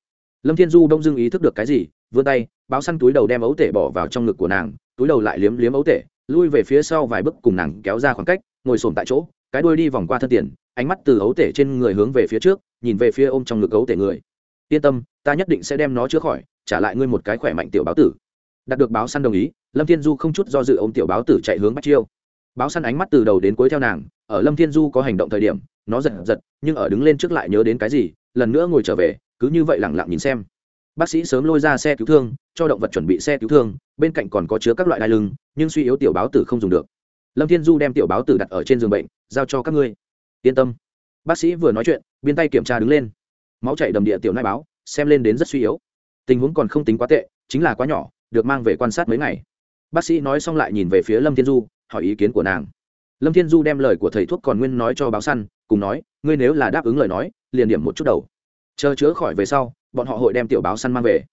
Lâm thiên du đông dưng ý thức được cái gì, vươn tay, báo săn túi đầu đem ấu tể bỏ vào trong ngực của nàng, túi đầu lại liếm liếm ấu tể, lui về phía sau vài bước cùng nàng kéo ra khoảng cách, ngồi sồn tại chỗ, cái đuôi đi vòng qua thân tiền, ánh mắt từ ấu tể trên người hướng về phía trước, nhìn về phía ôm trong ngực ấu tể người. Yên tâm, ta nhất định sẽ đem nó chữa khỏi, trả lại ngươi một cái khỏe mạnh tiểu báo tử đạt được báo săn đồng ý, lâm thiên du không chút do dự ôm tiểu báo tử chạy hướng bắt chiêu. Báo săn ánh mắt từ đầu đến cuối theo nàng, ở lâm thiên du có hành động thời điểm, nó giật giật, nhưng ở đứng lên trước lại nhớ đến cái gì, lần nữa ngồi trở về, cứ như vậy lẳng lặng nhìn xem. Bác sĩ sớm lôi ra xe cứu thương, cho động vật chuẩn bị xe cứu thương, bên cạnh còn có chứa các loại đai lưng, nhưng suy yếu tiểu báo tử không dùng được. Lâm thiên du đem tiểu báo tử đặt ở trên giường bệnh, giao cho các ngươi. Yên tâm. Bác sĩ vừa nói chuyện, biên tay kiểm tra đứng lên. Máu chảy đầm địa tiểu nai báo, xem lên đến rất suy yếu. Tình huống còn không tính quá tệ, chính là quá nhỏ được mang về quan sát mấy ngày. Bác sĩ nói xong lại nhìn về phía lâm thiên du, hỏi ý kiến của nàng. Lâm thiên du đem lời của thầy thuốc còn nguyên nói cho báo săn, cùng nói, ngươi nếu là đáp ứng lời nói, liền điểm một chút đầu. Chờ chữa khỏi về sau, bọn họ hội đem tiểu báo săn mang về.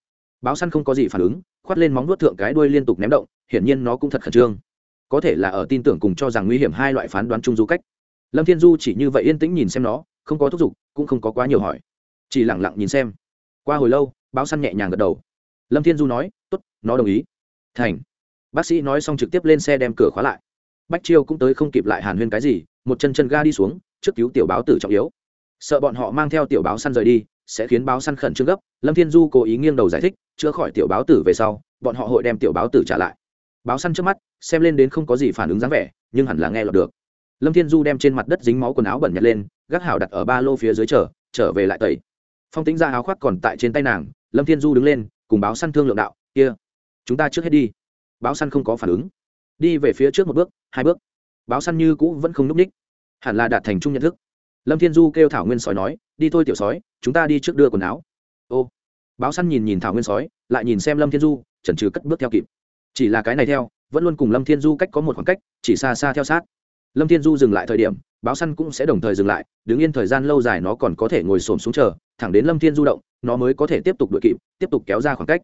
Báo săn không có gì phản ứng, khoát lên móng nuốt thượng cái đuôi liên tục ném động, hiển nhiên nó cũng thật khẩn trương. Có thể là ở tin tưởng cùng cho rằng nguy hiểm hai loại phán đoán chung du cách. Lâm thiên du chỉ như vậy yên tĩnh nhìn xem nó, không có thúc giục, cũng không có quá nhiều hỏi. Chỉ lẳng lặng nhìn xem. Qua hồi lâu, báo săn nhẹ nhàng gật đầu. Lâm thiên du nói nó đồng ý. Thành. Bác sĩ nói xong trực tiếp lên xe đem cửa khóa lại. Bách chiêu cũng tới không kịp lại hàn huyên cái gì, một chân chân ga đi xuống, trước cứu tiểu báo tử trọng yếu. Sợ bọn họ mang theo tiểu báo săn rời đi, sẽ khiến báo săn khẩn trương gấp. Lâm thiên du cố ý nghiêng đầu giải thích, chữa khỏi tiểu báo tử về sau, bọn họ hội đem tiểu báo tử trả lại. Báo săn trước mắt, xem lên đến không có gì phản ứng dáng vẻ, nhưng hẳn là nghe lọt được. Lâm thiên du đem trên mặt đất dính máu quần áo bẩn nhặt lên, gác hảo đặt ở ba lô phía dưới chờ, trở về lại tẩy. Phong tính ra áo khoác còn tại trên tay nàng, lâm thiên du đứng lên, cùng báo săn thương lượng đạo, kia chúng ta trước hết đi. Báo săn không có phản ứng. Đi về phía trước một bước, hai bước. Báo săn như cũ vẫn không n ú c ních. Hẳn là đạt thành chung nhận thức. Lâm thiên du kêu thảo nguyên sói nói, đi thôi, tiểu sói, chúng ta đi trước đưa quần áo. Ô. Báo săn nhìn nhìn thảo nguyên sói, lại nhìn xem lâm thiên du, chần chừ cất bước theo kịp. Chỉ là cái này theo, vẫn luôn cùng lâm thiên du cách có một khoảng cách, chỉ xa xa theo sát. Lâm thiên du dừng lại thời điểm, báo săn cũng sẽ đồng thời dừng lại, đứng yên thời gian lâu dài nó còn có thể ngồi xổm xuống chờ, thẳng đến lâm thiên du động, nó mới có thể tiếp tục đuổi kịp, tiếp tục kéo ra khoảng cách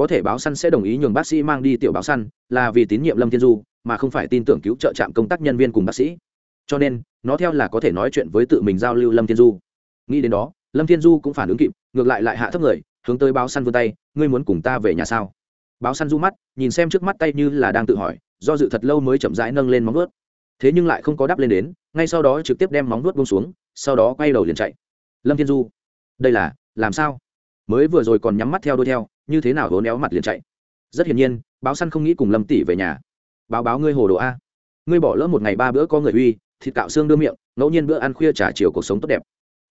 có thể báo săn sẽ đồng ý nhường bác sĩ mang đi tiểu báo săn, là vì tín nhiệm lâm thiên du, mà không phải tin tưởng cứu trợ trạm công tác nhân viên cùng bác sĩ. Cho nên, nó theo là có thể nói chuyện với tự mình giao lưu lâm thiên du. Nghĩ đến đó, lâm thiên du cũng phản ứng kịp, ngược lại lại hạ thấp người, hướng tới báo săn vươn tay, ngươi muốn cùng ta về nhà sao? Báo săn du mắt, nhìn xem trước mắt tay như là đang tự hỏi, do dự thật lâu mới chậm rãi nâng lên móng vuốt. Thế nhưng lại không có đáp lên đến, ngay sau đó trực tiếp đem móng vuốt bông xuống, sau đó quay đầu liền chạy. Lâm thiên du, đây là, làm sao? Mới vừa rồi còn nhắm mắt theo đuôi theo như thế nào hố néo mặt liền chạy? Rất hiển nhiên, báo săn không nghĩ cùng lâm tỷ về nhà. Báo báo ngươi hồ đồ a. Ngươi bỏ lỡ một ngày ba bữa có người uy, thịt cạo xương đưa miệng, ngẫu nhiên bữa ăn khuya trả chiều cuộc sống tốt đẹp.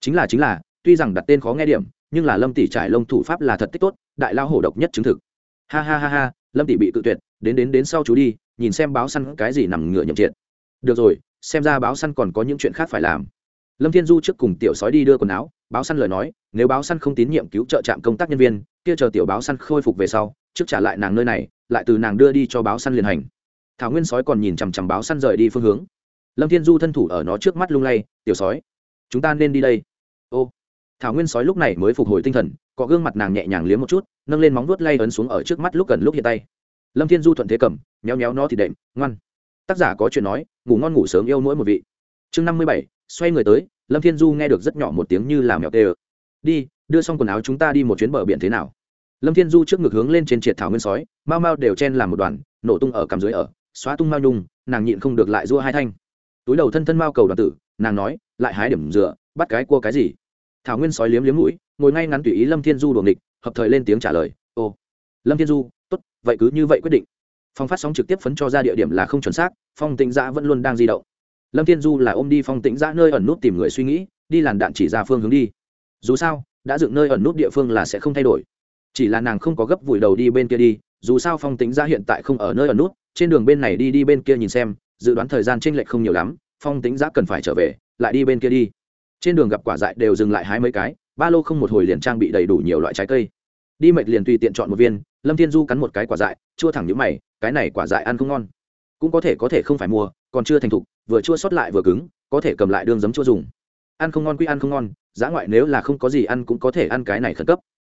Chính là chính là, tuy rằng đặt tên khó nghe điểm, nhưng là lâm tỷ trải lông thủ pháp là thật tích tốt, đại lao hổ độc nhất chứng thực. Ha ha ha ha, lâm tỷ bị cự tuyệt, đến đến đến sau chú đi, nhìn xem báo săn cái gì nằm ngựa nhậm triệt. Được rồi, xem ra báo săn còn có những chuyện khác phải làm. Lâm thiên du trước cùng tiểu sói đi đưa quần áo báo săn lời nói, nếu báo săn không tín nhiệm cứu trợ trạm công tác nhân viên, kia chờ tiểu báo săn khôi phục về sau, trước trả lại nàng nơi này, lại từ nàng đưa đi cho báo săn liền hành. Thảo nguyên sói còn nhìn chằm chằm báo săn rời đi phương hướng. Lâm thiên du thân thủ ở nó trước mắt lung lay, tiểu sói, chúng ta nên đi đây. Ô, thảo nguyên sói lúc này mới phục hồi tinh thần, có gương mặt nàng nhẹ nhàng liếm một chút, nâng lên móng vuốt lay ấn xuống ở trước mắt lúc gần lúc hiện tay. Lâm thiên du thuận thế cầm, méo méo nó thì đệm, ngoan. Tác giả có chuyện nói, ngủ ngon ngủ sớm yêu mỗi một vị. Chương năm mươi bảy, xoay người tới lâm thiên du nghe được rất nhỏ một tiếng như là mèo tê ơ. Đi, đưa xong quần áo chúng ta đi một chuyến bờ biển thế nào? Lâm thiên du trước ngực hướng lên trên triệt thảo nguyên sói, mau mau đều chen làm một đoàn, nổ tung ở cằm dưới ở, xóa tung mao nhung, nàng nhịn không được lại dua hai thanh. Túi đầu thân thân mao cầu đoàn tử, nàng nói, lại hái điểm dựa bắt cái cua cái gì? Thảo nguyên sói liếm liếm mũi, ngồi ngay ngắn tùy ý lâm thiên du đuồng địch hợp thời lên tiếng trả lời ô lâm thiên du, tốt, vậy cứ như vậy quyết định. Phong phát sóng trực tiếp phấn cho ra địa điểm là không chuẩn xác, phong tĩnh giã vẫn luôn đang di động lâm thiên du là ôm đi phong tĩnh giã nơi ẩn nút tìm người suy nghĩ, đi làn đạn chỉ ra phương hướng đi. Dù sao, đã dựng nơi ẩn nút địa phương là sẽ không thay đổi. Chỉ là nàng không có gấp vùi đầu đi bên kia đi, dù sao phong tính ra hiện tại không ở nơi ẩn nút, trên đường bên này đi đi bên kia nhìn xem, dự đoán thời gian t r ê n lệch không nhiều lắm, phong tính ra cần phải trở về, lại đi bên kia đi. Trên đường gặp quả dại đều dừng lại hái mấy cái, ba lô không một hồi liền trang bị đầy đủ nhiều loại trái cây. Đi mệt liền tùy tiện chọn một viên, lâm thiên du cắn một cái quả dại, chua thẳng những mày, cái này quả dại ăn không ngon. Cũng có thể có thể không phải mua còn chưa thành thục, vừa chua sót lại vừa cứng, có thể cầm lại đương giấm chua dùng. Ăn không ngon quy ăn không ngon, giá ngoại nếu là không có gì ăn cũng có thể ăn cái này khẩn cấp.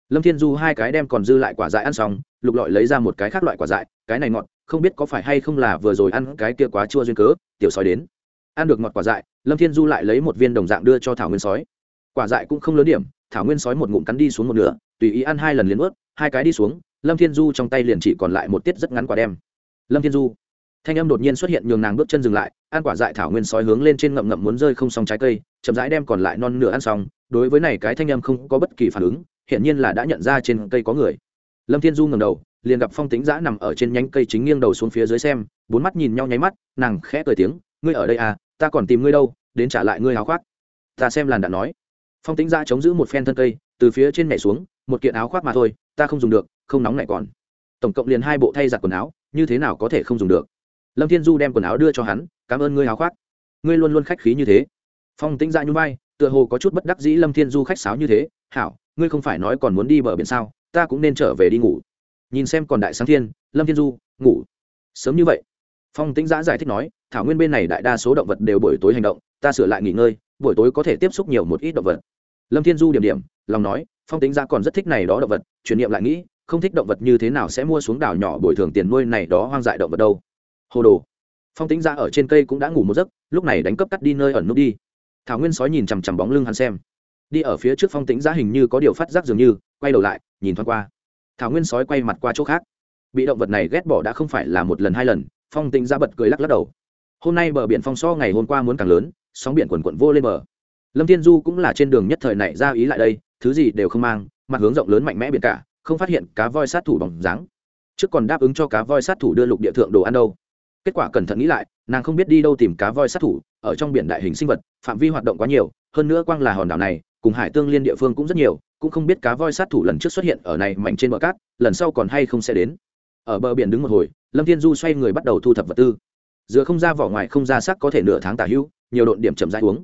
Lâm thiên du hai cái đem còn dư lại quả dại ăn xong, lục lọi lấy ra một cái khác loại quả dại, cái này ngọt, không biết có phải hay không là vừa rồi ăn cái kia quá chua duyên cớ, tiểu sói đến. Ăn được ngọt quả dại, lâm thiên du lại lấy một viên đồng dạng đưa cho thảo nguyên sói. Quả dại cũng không lớn điểm, thảo nguyên sói một ngụm cắn đi xuống một nửa, tùy ý ăn hai lần liền ướt hai cái đi xuống, lâm thiên du trong tay liền chỉ còn lại một tiết rất ngắn quả đem. Lâm thiên du thanh âm đột nhiên xuất hiện nhường nàng bước chân dừng lại, ăn quả dại thảo nguyên sói hướng lên trên ngậm ngậm muốn rơi không xong trái cây, chậm rãi đem còn lại non nửa ăn xong. Đối với này cái thanh âm không có bất kỳ phản ứng hiện nhiên là đã nhận ra trên cây có người. Lâm thiên du ngầm đầu, liền gặp phong tính giã nằm ở trên nhánh cây chính nghiêng đầu xuống phía dưới xem, bốn mắt nhìn nhau nháy mắt, nàng khẽ cười tiếng, ngươi ở đây à ta còn tìm ngươi đâu, đến trả lại ngươi áo khoác. Ta xem làn đã nói. Phong tính giã chống giữ một phen thân cây, từ phía trên nhảy xuống, một kiện áo khoác mà thôi, ta không dùng được, không nóng lại còn. Tổng cộng liền hai bộ thay giặt quần áo, như thế nào có thể không dùng được? Lâm thiên du đem quần áo đưa cho hắn, cảm ơn ngươi háo khoác. Ngươi luôn luôn khách khí như thế. Phong tĩnh dạ nhún vai, tựa hồ có chút bất đắc dĩ lâm thiên du khách sáo như thế, hảo, ngươi không phải nói còn muốn đi bờ biển sao, ta cũng nên trở về đi ngủ. Nhìn xem còn đại sáng thiên, lâm thiên du, ngủ. Sớm như vậy. Phong tĩnh giã giải thích nói, thảo nguyên bên này đại đa số động vật đều buổi tối hành động, ta sửa lại nghỉ ngơi, buổi tối có thể tiếp xúc nhiều một ít động vật. Lâm thiên du điểm điểm, lòng nói, phong tĩnh ra còn rất thích này đó động vật, chuyển niệm lại nghĩ, không thích động vật như thế nào sẽ mua xuống đảo nhỏ bồi thường tiền nuôi này đó hoang dại động vật đâu hồ đồ. Phong tính ra dạ ở trên cây cũng đã ngủ một giấc, lúc này đánh cấp cắt đi nơi ẩn nút đi. Thảo nguyên sói nhìn chằm chằm bóng lưng hắn xem. Đi ở phía trước phong tính ra dạ hình như có điều phát giác dường như, quay đầu lại, nhìn thoáng qua. Thảo nguyên sói quay mặt qua chỗ khác. Bị động vật này ghét bỏ đã không phải là một lần hai lần, phong tính ra dạ bật cười lắc lắc đầu. Hôm nay bờ biển phong so ngày hôm qua muốn càng lớn, sóng biển quần quận vô lên bờ. Lâm thiên du cũng là trên đường nhất thời này ra ý lại đây, thứ gì đều không mang, mặt hướng rộng lớn mạnh mẽ biển cả, không phát hiện cá voi sát thủ bằng dáng. Trước còn đáp ứng cho cá voi sát thủ đưa lục địa thượng đồ ăn đâu kết quả cẩn thận nghĩ lại, nàng không biết đi đâu tìm cá voi sát thủ, ở trong biển đại hình sinh vật, phạm vi hoạt động quá nhiều, hơn nữa quang là hòn đảo này, cùng hải tương liên địa phương cũng rất nhiều, cũng không biết cá voi sát thủ lần trước xuất hiện ở này mạnh trên bờ cát, lần sau còn hay không sẽ đến. Ở bờ biển đứng một hồi, lâm thiên du xoay người bắt đầu thu thập vật tư. Dựa không ra vỏ ngoài không ra sắc có thể nửa tháng tả hữu, nhiều độn điểm chậm rãi uống.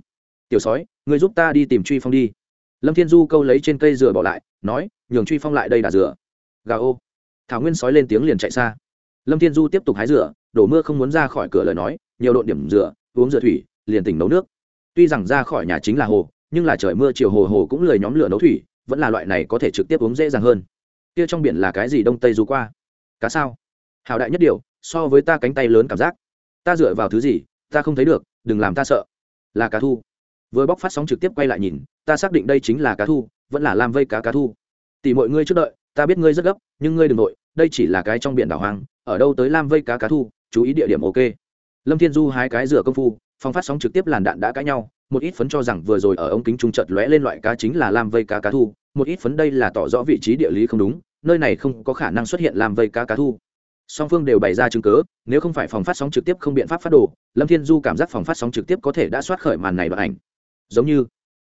Tiểu sói người giúp ta đi tìm truy phong đi. Lâm thiên du câu lấy trên cây dừa bỏ lại, nói, nhường truy phong lại đây đà dừa. Gà ô. Thảo nguyên sói lên tiếng liền chạy xa. Lâm thiên du tiếp tục hái dừa đổ mưa không muốn ra khỏi cửa lời nói nhiều độn điểm rửa, uống rửa thủy liền tỉnh nấu nước. Tuy rằng ra khỏi nhà chính là hồ nhưng là trời mưa chiều hồ hồ cũng lười nhóm lửa nấu thủy vẫn là loại này có thể trực tiếp uống dễ dàng hơn. Kia trong biển là cái gì đông tây du qua? Cá sao? Hào đại nhất điều so với ta cánh tay lớn cảm giác. Ta dựa vào thứ gì ta không thấy được đừng làm ta sợ. Là cá thu. Vừa bóc phát sóng trực tiếp quay lại nhìn ta xác định đây chính là cá thu vẫn là làm vây cá cá thu. Tỷ mọi ngươi trước đợi ta biết ngươi rất gấp nhưng ngươi đừng nội đây chỉ là cái trong biển đảo hoang ở đâu tới lam vây cá cá thu? Chú ý địa điểm ok. Lâm thiên du hai cái rửa công phu, phong phát sóng trực tiếp làn đạn đã cãi nhau, một ít phấn cho rằng vừa rồi ở ống kính trung chợt lóe lên loại cá chính là lam vây cá cá thu, một ít phấn đây là tỏ rõ vị trí địa lý không đúng, nơi này không có khả năng xuất hiện lam vây cá cá thu. Song phương đều bày ra chứng cớ, nếu không phải phòng phát sóng trực tiếp không biện pháp phát đồ, lâm thiên du cảm giác phòng phát sóng trực tiếp có thể đã soát khởi màn này đoạn ảnh. Giống như,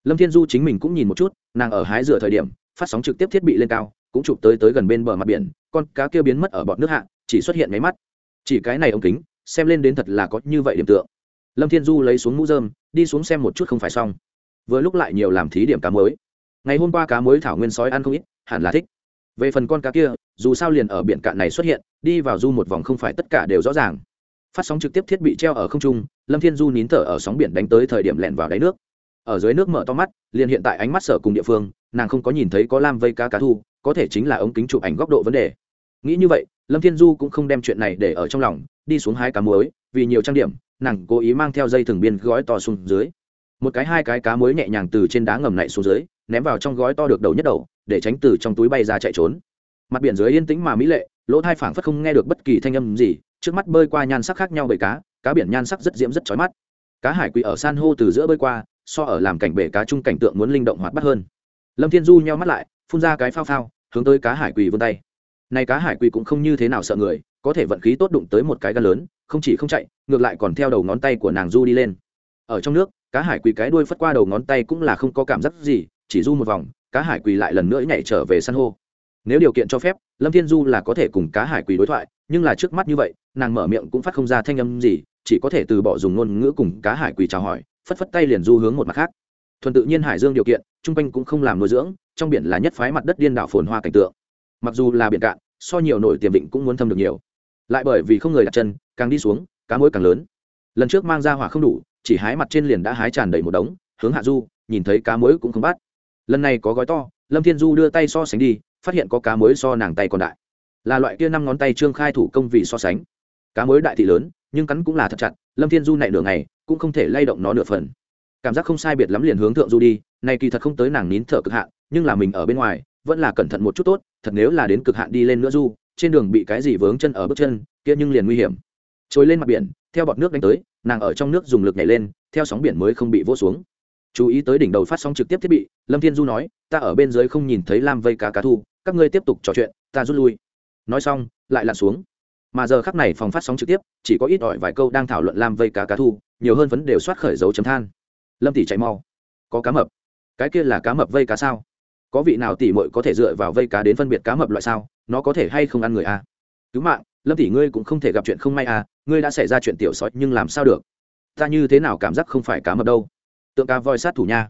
lâm thiên du chính mình cũng nhìn một chút, nàng ở hái rửa thời điểm, phát sóng trực tiếp thiết bị lên cao, cũng chụp tới tới gần bên bờ mặt biển, con cá kia biến mất ở bọt nước hạ, chỉ xuất hiện máy mắt chỉ cái này ống kính, xem lên đến thật là có như vậy điểm tượng. Lâm thiên du lấy xuống mũ dơm đi xuống xem một chút không phải xong. Vừa lúc lại nhiều làm thí điểm cá mới. Ngày hôm qua cá mới thảo nguyên sói ăn không ít, hẳn là thích. Về phần con cá kia, dù sao liền ở biển cạn này xuất hiện, đi vào du một vòng không phải tất cả đều rõ ràng. Phát sóng trực tiếp thiết bị treo ở không trung, lâm thiên du nín thở ở sóng biển đánh tới thời điểm lẹn vào đáy nước. Ở dưới nước mở to mắt, liền hiện tại ánh mắt sở cùng địa phương, nàng không có nhìn thấy có lam vây cá cá thu, có thể chính là ống kính chụp ảnh góc độ vấn đề. Nghĩ như vậy lâm thiên du cũng không đem chuyện này để ở trong lòng, đi xuống hai cá muối, vì nhiều trang điểm, nàng cố ý mang theo dây thừng biên gói to xuống dưới. Một cái hai cái cá muối nhẹ nhàng từ trên đá ngầm này xuống dưới, ném vào trong gói to được đầu nhất đầu, để tránh từ trong túi bay ra chạy trốn. Mặt biển dưới yên tĩnh mà mỹ lệ, lỗ thai phảng phất không nghe được bất kỳ thanh âm gì, trước mắt bơi qua nhan sắc khác nhau bởi cá cá biển nhan sắc rất diễm rất chói mắt. Cá hải quỳ ở san hô từ giữa bơi qua, so ở làm cảnh bể cá chung cảnh tượng muốn linh động hoạt bắt hơn. Lâm thiên du nheo mắt lại, phun ra cái phao phao, hướng tới cá hải quỳ vươn tay này cá hải quỳ cũng không như thế nào sợ người, có thể vận khí tốt đụng tới một cái gan lớn, không chỉ không chạy, ngược lại còn theo đầu ngón tay của nàng du đi lên. Ở trong nước, cá hải quỳ cái đuôi phất qua đầu ngón tay cũng là không có cảm giác gì, chỉ du một vòng, cá hải quỳ lại lần nữa nhảy trở về san hô. Nếu điều kiện cho phép, lâm thiên du là có thể cùng cá hải quỳ đối thoại, nhưng là trước mắt như vậy, nàng mở miệng cũng phát không ra thanh âm gì, chỉ có thể từ bỏ dùng ngôn ngữ cùng cá hải quỳ chào hỏi, phất phất tay liền du hướng một mặt khác. Thuần tự nhiên hải dương điều kiện, trung quanh cũng không làm nuôi dưỡng, trong biển là nhất phái mặt đất điên đảo phồn hoa cảnh tượng mặc dù là biển cạn, so nhiều nổi tiềm định cũng muốn thâm được nhiều. Lại bởi vì không người đặt chân, càng đi xuống, cá mối càng lớn. Lần trước mang ra hỏa không đủ, chỉ hái mặt trên liền đã hái tràn đầy một đống, hướng hạ du, nhìn thấy cá mối cũng không bắt. Lần này có gói to, lâm thiên du đưa tay so sánh đi, phát hiện có cá mối so nàng tay còn đại. Là loại kia năm ngón tay trương khai thủ công vì so sánh. Cá mối đại thị lớn, nhưng cắn cũng là thật chặt, lâm thiên du nảy nửa ngày, cũng không thể lay động nó nửa phần. Cảm giác không sai biệt lắm liền hướng thượng du đi này kỳ thật không tới nàng nín thở cực hạn, nhưng là mình ở bên ngoài vẫn là cẩn thận một chút tốt, thật nếu là đến cực hạn đi lên nữa du, trên đường bị cái gì vướng chân ở bước chân, kia nhưng liền nguy hiểm. Trôi lên mặt biển, theo bọt nước đánh tới, nàng ở trong nước dùng lực nhảy lên, theo sóng biển mới không bị vỗ xuống. Chú ý tới đỉnh đầu phát sóng trực tiếp thiết bị, lâm thiên du nói, ta ở bên dưới không nhìn thấy lam vây cá cá thu, các ngươi tiếp tục trò chuyện, ta rút lui. Nói xong, lại lặn xuống. Mà giờ khắc này phòng phát sóng trực tiếp, chỉ có ít ỏi vài câu đang thảo luận lam vây cá cá thu, nhiều hơn vấn đều soát khởi dấu chấm than. Lâm tỷ chạy mau. Có cá mập. Cái kia là cá mập vây cá sao? Có vị nào tỷ muội có thể dựa vào vây cá đến phân biệt cá mập loại sao? Nó có thể hay không ăn người a à? cứu mạng, lâm tỷ ngươi cũng không thể gặp chuyện không may à? Ngươi đã xảy ra chuyện tiểu sói, nhưng làm sao được? Ta như thế nào cảm giác không phải cá mập đâu? Tượng cá voi sát thủ nha.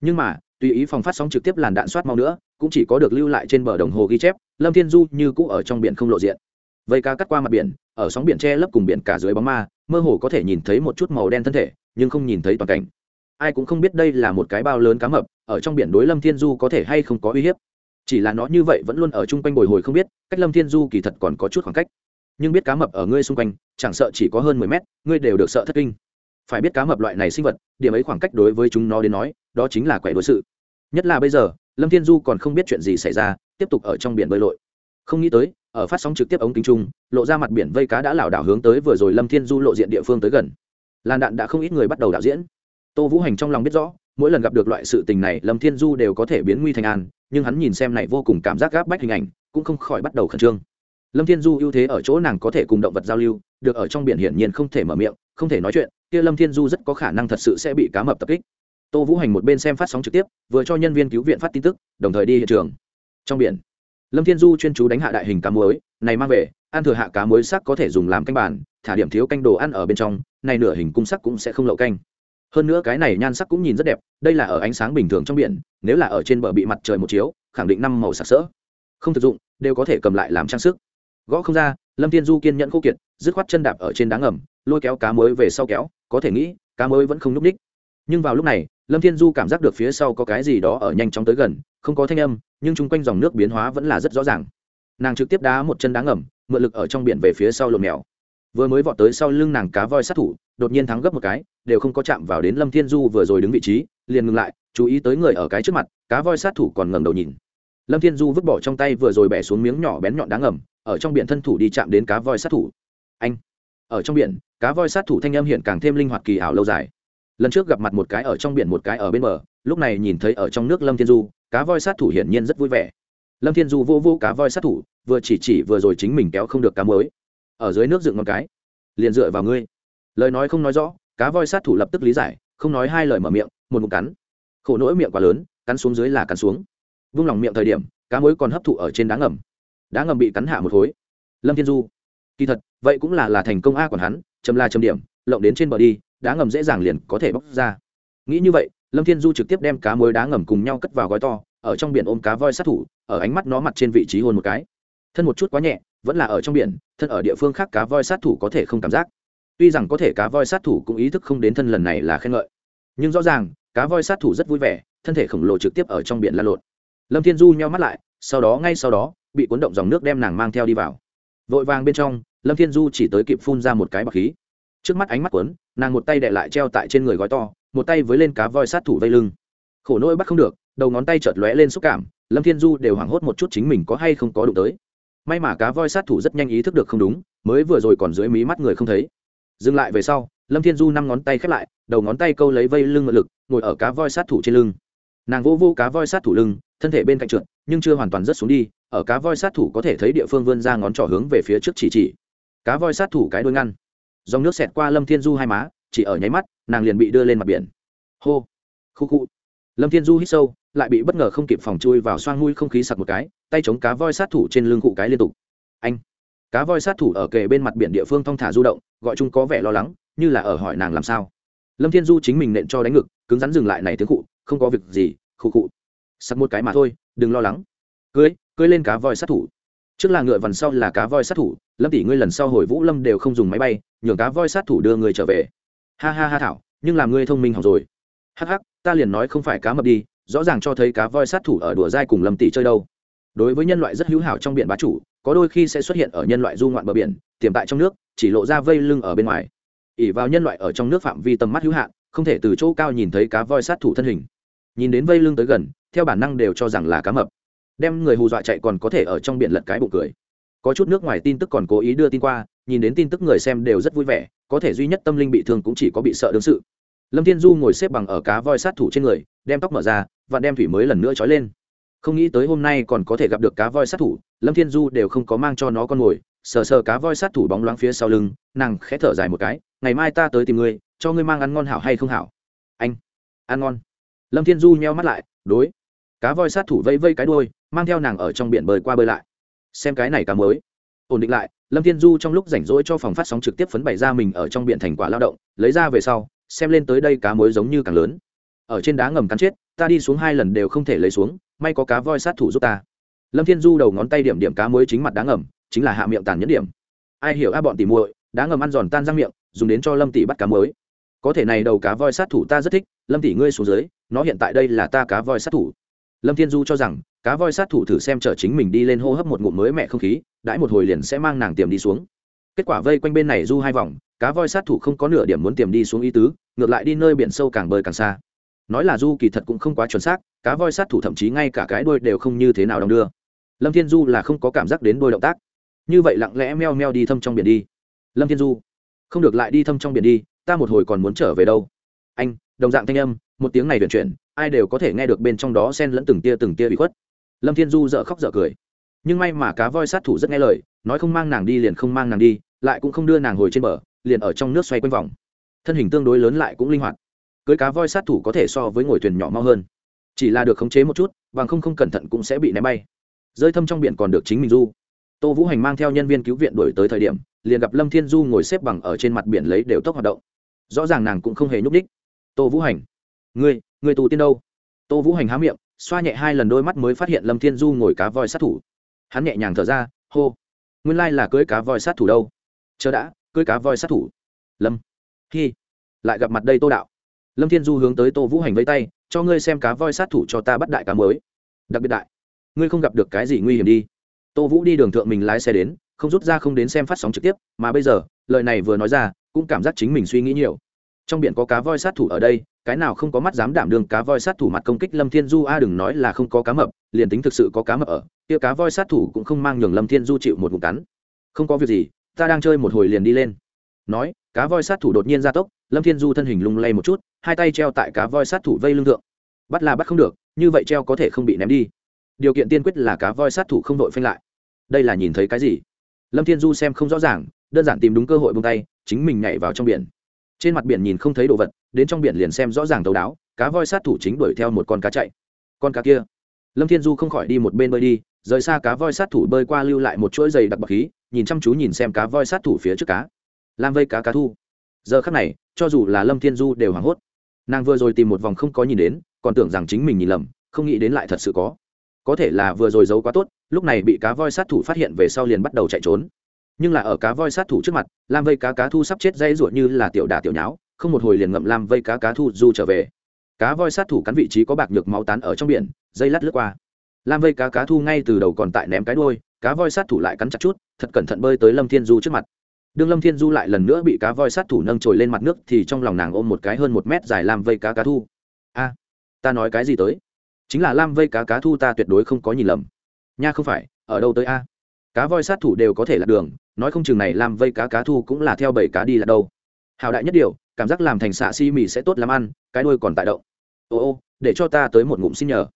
Nhưng mà, tùy ý phòng phát sóng trực tiếp làn đạn soát mau nữa, cũng chỉ có được lưu lại trên bờ đồng hồ ghi chép, lâm thiên du như cũ ở trong biển không lộ diện. Vây cá cắt qua mặt biển, ở sóng biển che lấp cùng biển cả dưới bóng ma, mơ hồ có thể nhìn thấy một chút màu đen thân thể, nhưng không nhìn thấy toàn cảnh ai cũng không biết đây là một cái bao lớn cá mập, ở trong biển đối lâm thiên du có thể hay không có uy hiếp. Chỉ là nó như vậy vẫn luôn ở chung quanh bồi hồi không biết, cách lâm thiên du kỳ thật còn có chút khoảng cách. Nhưng biết cá mập ở ngươi xung quanh, chẳng sợ chỉ có hơn mười mét, ngươi đều được sợ thất kinh. Phải biết cá mập loại này sinh vật, điểm ấy khoảng cách đối với chúng nó đến nói, đó chính là quẻ đối sự. Nhất là bây giờ, lâm thiên du còn không biết chuyện gì xảy ra, tiếp tục ở trong biển bơi lội. Không nghĩ tới, ở phát sóng trực tiếp ống kính trung lộ ra mặt biển vây cá đã lảo đảo hướng tới vừa rồi lâm thiên du lộ diện địa phương tới gần. Làn đạn đã không ít người bắt đầu đạo diễn tô vũ hành trong lòng biết rõ, mỗi lần gặp được loại sự tình này, lâm thiên du đều có thể biến nguy thành an, nhưng hắn nhìn xem này vô cùng cảm giác gáp bách hình ảnh, cũng không khỏi bắt đầu khẩn trương. Lâm thiên du ưu thế ở chỗ nàng có thể cùng động vật giao lưu, được ở trong biển hiển nhiên không thể mở miệng, không thể nói chuyện, kia lâm thiên du rất có khả năng thật sự sẽ bị cá mập tập kích. Tô vũ hành một bên xem phát sóng trực tiếp, vừa cho nhân viên cứu viện phát tin tức, đồng thời đi hiện trường. Trong biển, lâm thiên du chuyên chú đánh hạ đại hình cá muối, này mang về, ăn thừa hạ cá muối sắc có thể dùng làm canh bản thả điểm thiếu canh đồ ăn ở bên trong, này nửa hình cung sắc cũng sẽ không lậu canh hơn nữa cái này nhan sắc cũng nhìn rất đẹp, đây là ở ánh sáng bình thường trong biển, nếu là ở trên bờ bị mặt trời một chiếu, khẳng định năm màu sặc sỡ. Không thực dụng, đều có thể cầm lại làm trang sức. Gõ không ra, lâm thiên du kiên nhẫn khô kiệt, dứt khoát chân đạp ở trên đá ngầm, lôi kéo cá mới về sau kéo, có thể nghĩ, cá mới vẫn không n ú c ních. Nhưng vào lúc này, lâm thiên du cảm giác được phía sau có cái gì đó ở nhanh chóng tới gần, không có thanh âm, nhưng chung quanh dòng nước biến hóa vẫn là rất rõ ràng. Nàng trực tiếp đá một chân đá ngầm, mượn lực ở trong biển về phía sau lộn mèo. Vừa mới vọt tới sau lưng nàng cá voi sát thủ đột nhiên thắng gấp một cái, đều không có chạm vào đến lâm thiên du vừa rồi đứng vị trí, liền ngừng lại, chú ý tới người ở cái trước mặt, cá voi sát thủ còn ngẩng đầu nhìn. Lâm thiên du vứt bỏ trong tay vừa rồi bẻ xuống miếng nhỏ bén nhọn đá ngầm, ở trong biển thân thủ đi chạm đến cá voi sát thủ. Anh! Ở trong biển, cá voi sát thủ thanh âm hiện càng thêm linh hoạt kỳ ảo lâu dài. Lần trước gặp mặt một cái ở trong biển một cái ở bên bờ, lúc này nhìn thấy ở trong nước lâm thiên du, cá voi sát thủ hiển nhiên rất vui vẻ. Lâm thiên du vô vô cá voi sát thủ, vừa chỉ chỉ vừa rồi chính mình kéo không được cá mới ở dưới nước dựng một cái, liền dựa vào ngươi lời nói không nói rõ, cá voi sát thủ lập tức lý giải, không nói hai lời mở miệng, một ngụm cắn. Khổ nỗi miệng quá lớn, cắn xuống dưới là cắn xuống. Vung lòng miệng thời điểm, cá mối còn hấp thụ ở trên đá ngầm. Đá ngầm bị cắn hạ một khối. Lâm thiên du. Kỳ thật, vậy cũng là là thành công a còn hắn, chấm la chấm điểm, lộng đến trên bờ đi, đá ngầm dễ dàng liền có thể bóc ra. Nghĩ như vậy, lâm thiên du trực tiếp đem cá mối đá ngầm cùng nhau cất vào gói to, ở trong biển ôm cá voi sát thủ, ở ánh mắt nó mặt trên vị trí hôn một cái. Thân một chút quá nhẹ, vẫn là ở trong biển, thân ở địa phương khác cá voi sát thủ có thể không cảm giác tuy rằng có thể cá voi sát thủ cũng ý thức không đến thân lần này là khen ngợi. Nhưng rõ ràng, cá voi sát thủ rất vui vẻ, thân thể khổng lồ trực tiếp ở trong biển lan lộn. Lâm thiên du nheo mắt lại, sau đó ngay sau đó, bị cuốn động dòng nước đem nàng mang theo đi vào. Vội vàng bên trong, lâm thiên du chỉ tới kịp phun ra một cái bọc khí. Trước mắt ánh mắt quấn nàng một tay đệ lại treo tại trên người gói to, một tay với lên cá voi sát thủ vây lưng. Khổ nỗi bắt không được, đầu ngón tay chợt lóe lên xúc cảm, lâm thiên du đều hoảng hốt một chút chính mình có hay không có đụng tới. May mà cá voi sát thủ rất nhanh ý thức được không đúng, mới vừa rồi còn dưới mí mắt người không thấy dừng lại về sau, lâm thiên du năm ngón tay khép lại, đầu ngón tay câu lấy vây lưng mượn lực, ngồi ở cá voi sát thủ trên lưng. Nàng vô vô cá voi sát thủ lưng, thân thể bên cạnh trượt, nhưng chưa hoàn toàn rớt xuống đi, ở cá voi sát thủ có thể thấy địa phương vươn ra ngón trỏ hướng về phía trước chỉ chỉ. Cá voi sát thủ cái đuôi ngăn. Dòng nước xẹt qua lâm thiên du hai má, chỉ ở nháy mắt, nàng liền bị đưa lên mặt biển. Hô. Khu khu. Lâm thiên du hít sâu, lại bị bất ngờ không kịp phòng chui vào xoang mũi không khí sặc một cái, tay chống cá voi sát thủ trên lưng cụ cái liên tục. Anh cá voi sát thủ ở kề bên mặt biển địa phương thong thả du động, gọi chung có vẻ lo lắng, như là ở hỏi nàng làm sao. Lâm thiên du chính mình nện cho đánh ngực, cứng rắn dừng lại này tiếng cụ không có việc gì, khụ cụ sặc một cái mà thôi, đừng lo lắng. Cưới cưới lên cá voi sát thủ. Trước là ngựa vằn sau là cá voi sát thủ, lâm tỷ ngươi lần sau hồi vũ lâm đều không dùng máy bay, nhường cá voi sát thủ đưa người trở về. Ha ha ha thảo, nhưng làm ngươi thông minh học rồi. Hắc hắc, ta liền nói không phải cá mập đi, rõ ràng cho thấy cá voi sát thủ ở đùa dai cùng lâm tỷ chơi đâu. Đối với nhân loại rất hữu hảo trong biển bá chủ có đôi khi sẽ xuất hiện ở nhân loại du ngoạn bờ biển, tiềm tại trong nước, chỉ lộ ra vây lưng ở bên ngoài. Ỉ vào nhân loại ở trong nước phạm vi tầm mắt hữu hạn, không thể từ chỗ cao nhìn thấy cá voi sát thủ thân hình. Nhìn đến vây lưng tới gần, theo bản năng đều cho rằng là cá mập. Đem người hù dọa chạy còn có thể ở trong biển lật cái bụng cười. Có chút nước ngoài tin tức còn cố ý đưa tin qua, nhìn đến tin tức người xem đều rất vui vẻ, có thể duy nhất tâm linh bị thương cũng chỉ có bị sợ đương sự. Lâm thiên du ngồi xếp bằng ở cá voi sát thủ trên người, đem tóc mở ra, và đem thủy mới lần nữa trói lên. Không nghĩ tới hôm nay còn có thể gặp được cá voi sát thủ lâm thiên du đều không có mang cho nó con mồi sờ sờ cá voi sát thủ bóng loáng phía sau lưng, nàng khẽ thở dài một cái, ngày mai ta tới tìm ngươi, cho ngươi mang ăn ngon hảo hay không hảo? Anh, ăn ngon. Lâm thiên du nheo mắt lại, đối. Cá voi sát thủ vây vây cái đôi mang theo nàng ở trong biển bơi qua bơi lại. Xem cái này cá mới. Ổn định lại, lâm thiên du trong lúc rảnh rỗi cho phòng phát sóng trực tiếp phấn bày ra mình ở trong biển thành quả lao động, lấy ra về sau, xem lên tới đây cá mới giống như càng lớn. Ở trên đá ngầm cắn chết, ta đi xuống hai lần đều không thể lấy xuống, may có cá voi sát thủ giúp ta lâm thiên du đầu ngón tay điểm điểm cá muối chính mặt đá ngầm, chính là hạ miệng tàn nhẫn điểm. Ai hiểu a bọn tỉ muội đáng ngầm ăn giòn tan răng miệng, dùng đến cho lâm tỷ bắt cá muối. có thể này đầu cá voi sát thủ ta rất thích, lâm tỷ ngươi xuống dưới, nó hiện tại đây là ta cá voi sát thủ. Lâm thiên du cho rằng, cá voi sát thủ thử xem chở chính mình đi lên hô hấp một ngụm mới mẹ không khí, đãi một hồi liền sẽ mang nàng tiềm đi xuống. Kết quả vây quanh bên này du hai vòng, cá voi sát thủ không có nửa điểm muốn tiềm đi xuống ý tứ, ngược lại đi nơi biển sâu càng bơi càng xa. Nói là du kỳ thật cũng không quá chuẩn xác, cá voi sát thủ thậm chí ngay cả cái đuôi đều không như thế nào đong đưa lâm thiên du là không có cảm giác đến đôi động tác. Như vậy lặng lẽ meo meo đi thâm trong biển đi. Lâm thiên du, không được lại đi thâm trong biển đi, ta một hồi còn muốn trở về đâu. Anh, đồng dạng thanh âm, một tiếng này vận chuyển, ai đều có thể nghe được bên trong đó xen lẫn từng tia từng tia bị khuất. Lâm thiên du dợ khóc dợ cười. Nhưng may mà cá voi sát thủ rất nghe lời, nói không mang nàng đi liền không mang nàng đi, lại cũng không đưa nàng hồi trên bờ, liền ở trong nước xoay quanh vòng. Thân hình tương đối lớn lại cũng linh hoạt. Cưới cá voi sát thủ có thể so với ngồi thuyền nhỏ mau hơn. Chỉ là được khống chế một chút, bằng không không cẩn thận cũng sẽ bị ném bay rơi thâm trong biển còn được chính mình du. Tô vũ hành mang theo nhân viên cứu viện đổi tới thời điểm, liền gặp lâm thiên du ngồi xếp bằng ở trên mặt biển lấy đều tốc hoạt động. Rõ ràng nàng cũng không hề nhúc ních tô vũ hành, ngươi ngươi tù tiên đâu? Tô vũ hành há miệng, xoa nhẹ hai lần đôi mắt mới phát hiện lâm thiên du ngồi cá voi sát thủ. Hắn nhẹ nhàng thở ra, hô, nguyên lai là cưới cá voi sát thủ đâu. Chờ đã, cưới cá voi sát thủ. Lâm, hi. Lại gặp mặt đây tô đạo. Lâm thiên du hướng tới tô vũ hành với tay, cho ngươi xem cá voi sát thủ cho ta bắt đại cá mới. Đặc biệt đại ngươi không gặp được cái gì nguy hiểm đi. Tô vũ đi đường thượng mình lái xe đến, không rút ra không đến xem phát sóng trực tiếp, mà bây giờ, lời này vừa nói ra, cũng cảm giác chính mình suy nghĩ nhiều. Trong biển có cá voi sát thủ ở đây, cái nào không có mắt dám đảm đường cá voi sát thủ mặt công kích lâm thiên du, a, đừng nói là không có cá mập, liền tính thực sự có cá mập ở, kia cá voi sát thủ cũng không mang nhường lâm thiên du chịu một ngụm cắn. Không có việc gì, ta đang chơi một hồi liền đi lên. Nói, cá voi sát thủ đột nhiên ra tốc, lâm thiên du thân hình lung lay một chút, hai tay treo tại cá voi sát thủ vây lưng thượng. Bắt là bắt không được, như vậy treo có thể không bị ném đi điều kiện tiên quyết là cá voi sát thủ không đội phanh lại. Đây là nhìn thấy cái gì? Lâm thiên du xem không rõ ràng, đơn giản tìm đúng cơ hội bông tay, chính mình nhảy vào trong biển. Trên mặt biển nhìn không thấy đồ vật, đến trong biển liền xem rõ ràng tàu đáo, cá voi sát thủ chính đuổi theo một con cá chạy. Con cá kia. Lâm thiên du không khỏi đi một bên bơi đi, rời xa cá voi sát thủ bơi qua lưu lại một chuỗi dày đặc bậc khí, nhìn chăm chú nhìn xem cá voi sát thủ phía trước cá. Làm vây cá cá thu. Giờ khắc này, cho dù là lâm thiên du đều hoảng hốt. Nàng vừa rồi tìm một vòng không có nhìn đến, còn tưởng rằng chính mình nhìn lầm, không nghĩ đến lại thật sự có có thể là vừa rồi giấu quá tốt, lúc này bị cá voi sát thủ phát hiện về sau liền bắt đầu chạy trốn. Nhưng là ở cá voi sát thủ trước mặt, lam vây cá cá thu sắp chết dây ruột như là tiểu đà tiểu nháo, không một hồi liền ngậm lam vây cá cá thu du trở về. Cá voi sát thủ cắn vị trí có bạc nhược máu tán ở trong biển, dây lát lướt qua. Lam vây cá cá thu ngay từ đầu còn tại ném cái đôi cá voi sát thủ lại cắn chặt chút, thật cẩn thận bơi tới lâm thiên du trước mặt. Đương lâm thiên du lại lần nữa bị cá voi sát thủ nâng trồi lên mặt nước thì trong lòng nàng ôm một cái hơn một mét dài lam vây cá cá thu. A, ta nói cái gì tới? Chính là lam vây cá cá thu ta tuyệt đối không có nhìn lầm. Nha không phải, ở đâu tới a? Cá voi sát thủ đều có thể là đường, nói không chừng này lam vây cá cá thu cũng là theo bảy cá đi là đâu. Hào đại nhất điều, cảm giác làm thành xạ si mì sẽ tốt làm ăn, cái đuôi còn tại động. Ô ô, để cho ta tới một ngụm xin nhờ.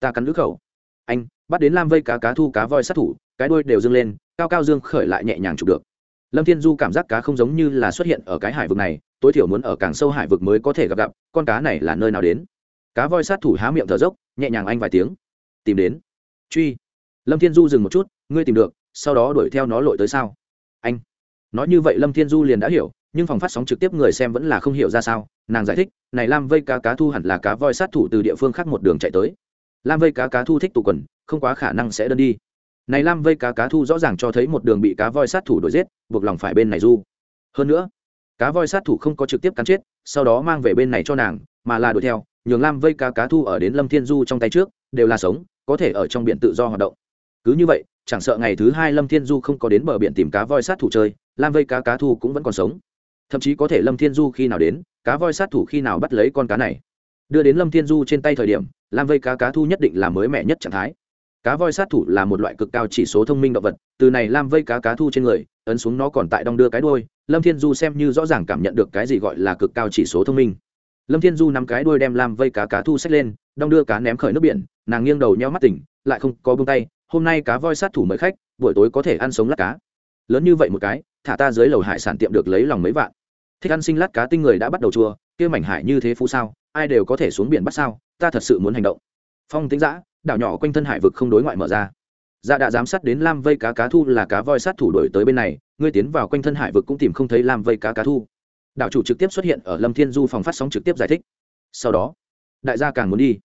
Ta cắn lưỡi khẩu. Anh, bắt đến lam vây cá cá thu cá voi sát thủ, cái đuôi đều dâng lên, cao cao dương khởi lại nhẹ nhàng chụp được. Lâm thiên du cảm giác cá không giống như là xuất hiện ở cái hải vực này, tối thiểu muốn ở càng sâu hải vực mới có thể gặp gặp, con cá này là nơi nào đến? Cá voi sát thủ há miệng thở dốc nhẹ nhàng anh vài tiếng. Tìm đến. Truy. Lâm thiên du dừng một chút, ngươi tìm được, sau đó đuổi theo nó lội tới sao? Anh. Nói như vậy lâm thiên du liền đã hiểu, nhưng phòng phát sóng trực tiếp người xem vẫn là không hiểu ra sao. Nàng giải thích, này lam vây cá cá thu hẳn là cá voi sát thủ từ địa phương khác một đường chạy tới. Lam vây cá cá thu thích tụ quần, không quá khả năng sẽ đơn đi. Này lam vây cá cá thu rõ ràng cho thấy một đường bị cá voi sát thủ đuổi giết, buộc lòng phải bên này du. Hơn nữa, cá voi sát thủ không có trực tiếp cắn chết, sau đó mang về bên này cho nàng, mà là đuổi theo nhường lam vây cá cá thu ở đến lâm thiên du trong tay trước, đều là sống, có thể ở trong biển tự do hoạt động. Cứ như vậy, chẳng sợ ngày thứ hai lâm thiên du không có đến bờ biển tìm cá voi sát thủ chơi, lam vây cá cá thu cũng vẫn còn sống. Thậm chí có thể lâm thiên du khi nào đến, cá voi sát thủ khi nào bắt lấy con cá này. Đưa đến lâm thiên du trên tay thời điểm, lam vây cá cá thu nhất định là mới mẻ nhất trạng thái. Cá voi sát thủ là một loại cực cao chỉ số thông minh động vật, từ này lam vây cá cá thu trên người, ấn xuống nó còn tại đong đưa cái đôi lâm thiên du xem như rõ ràng cảm nhận được cái gì gọi là cực cao chỉ số thông minh lâm thiên du nắm cái đuôi đem lam vây cá cá thu xách lên, đong đưa cá ném khởi nước biển, nàng nghiêng đầu nheo mắt tỉnh, lại không có bông tay, hôm nay cá voi sát thủ mời khách, buổi tối có thể ăn sống lát cá. Lớn như vậy một cái, thả ta dưới lầu hải sản tiệm được lấy lòng mấy vạn. Thích ăn sinh lát cá tinh người đã bắt đầu chua, kia mảnh hải như thế phú sao, ai đều có thể xuống biển bắt sao, ta thật sự muốn hành động. Phong tính giã đảo nhỏ quanh thân hải vực không đối ngoại mở ra. Dạ đã giám sát đến lam vây cá cá thu là cá voi sát thủ đổi tới bên này, ngươi tiến vào quanh thân hải vực cũng tìm không thấy lam vây cá cá thu đảo chủ trực tiếp xuất hiện ở lâm thiên du phòng phát sóng trực tiếp giải thích. Sau đó, đại gia càng muốn đi.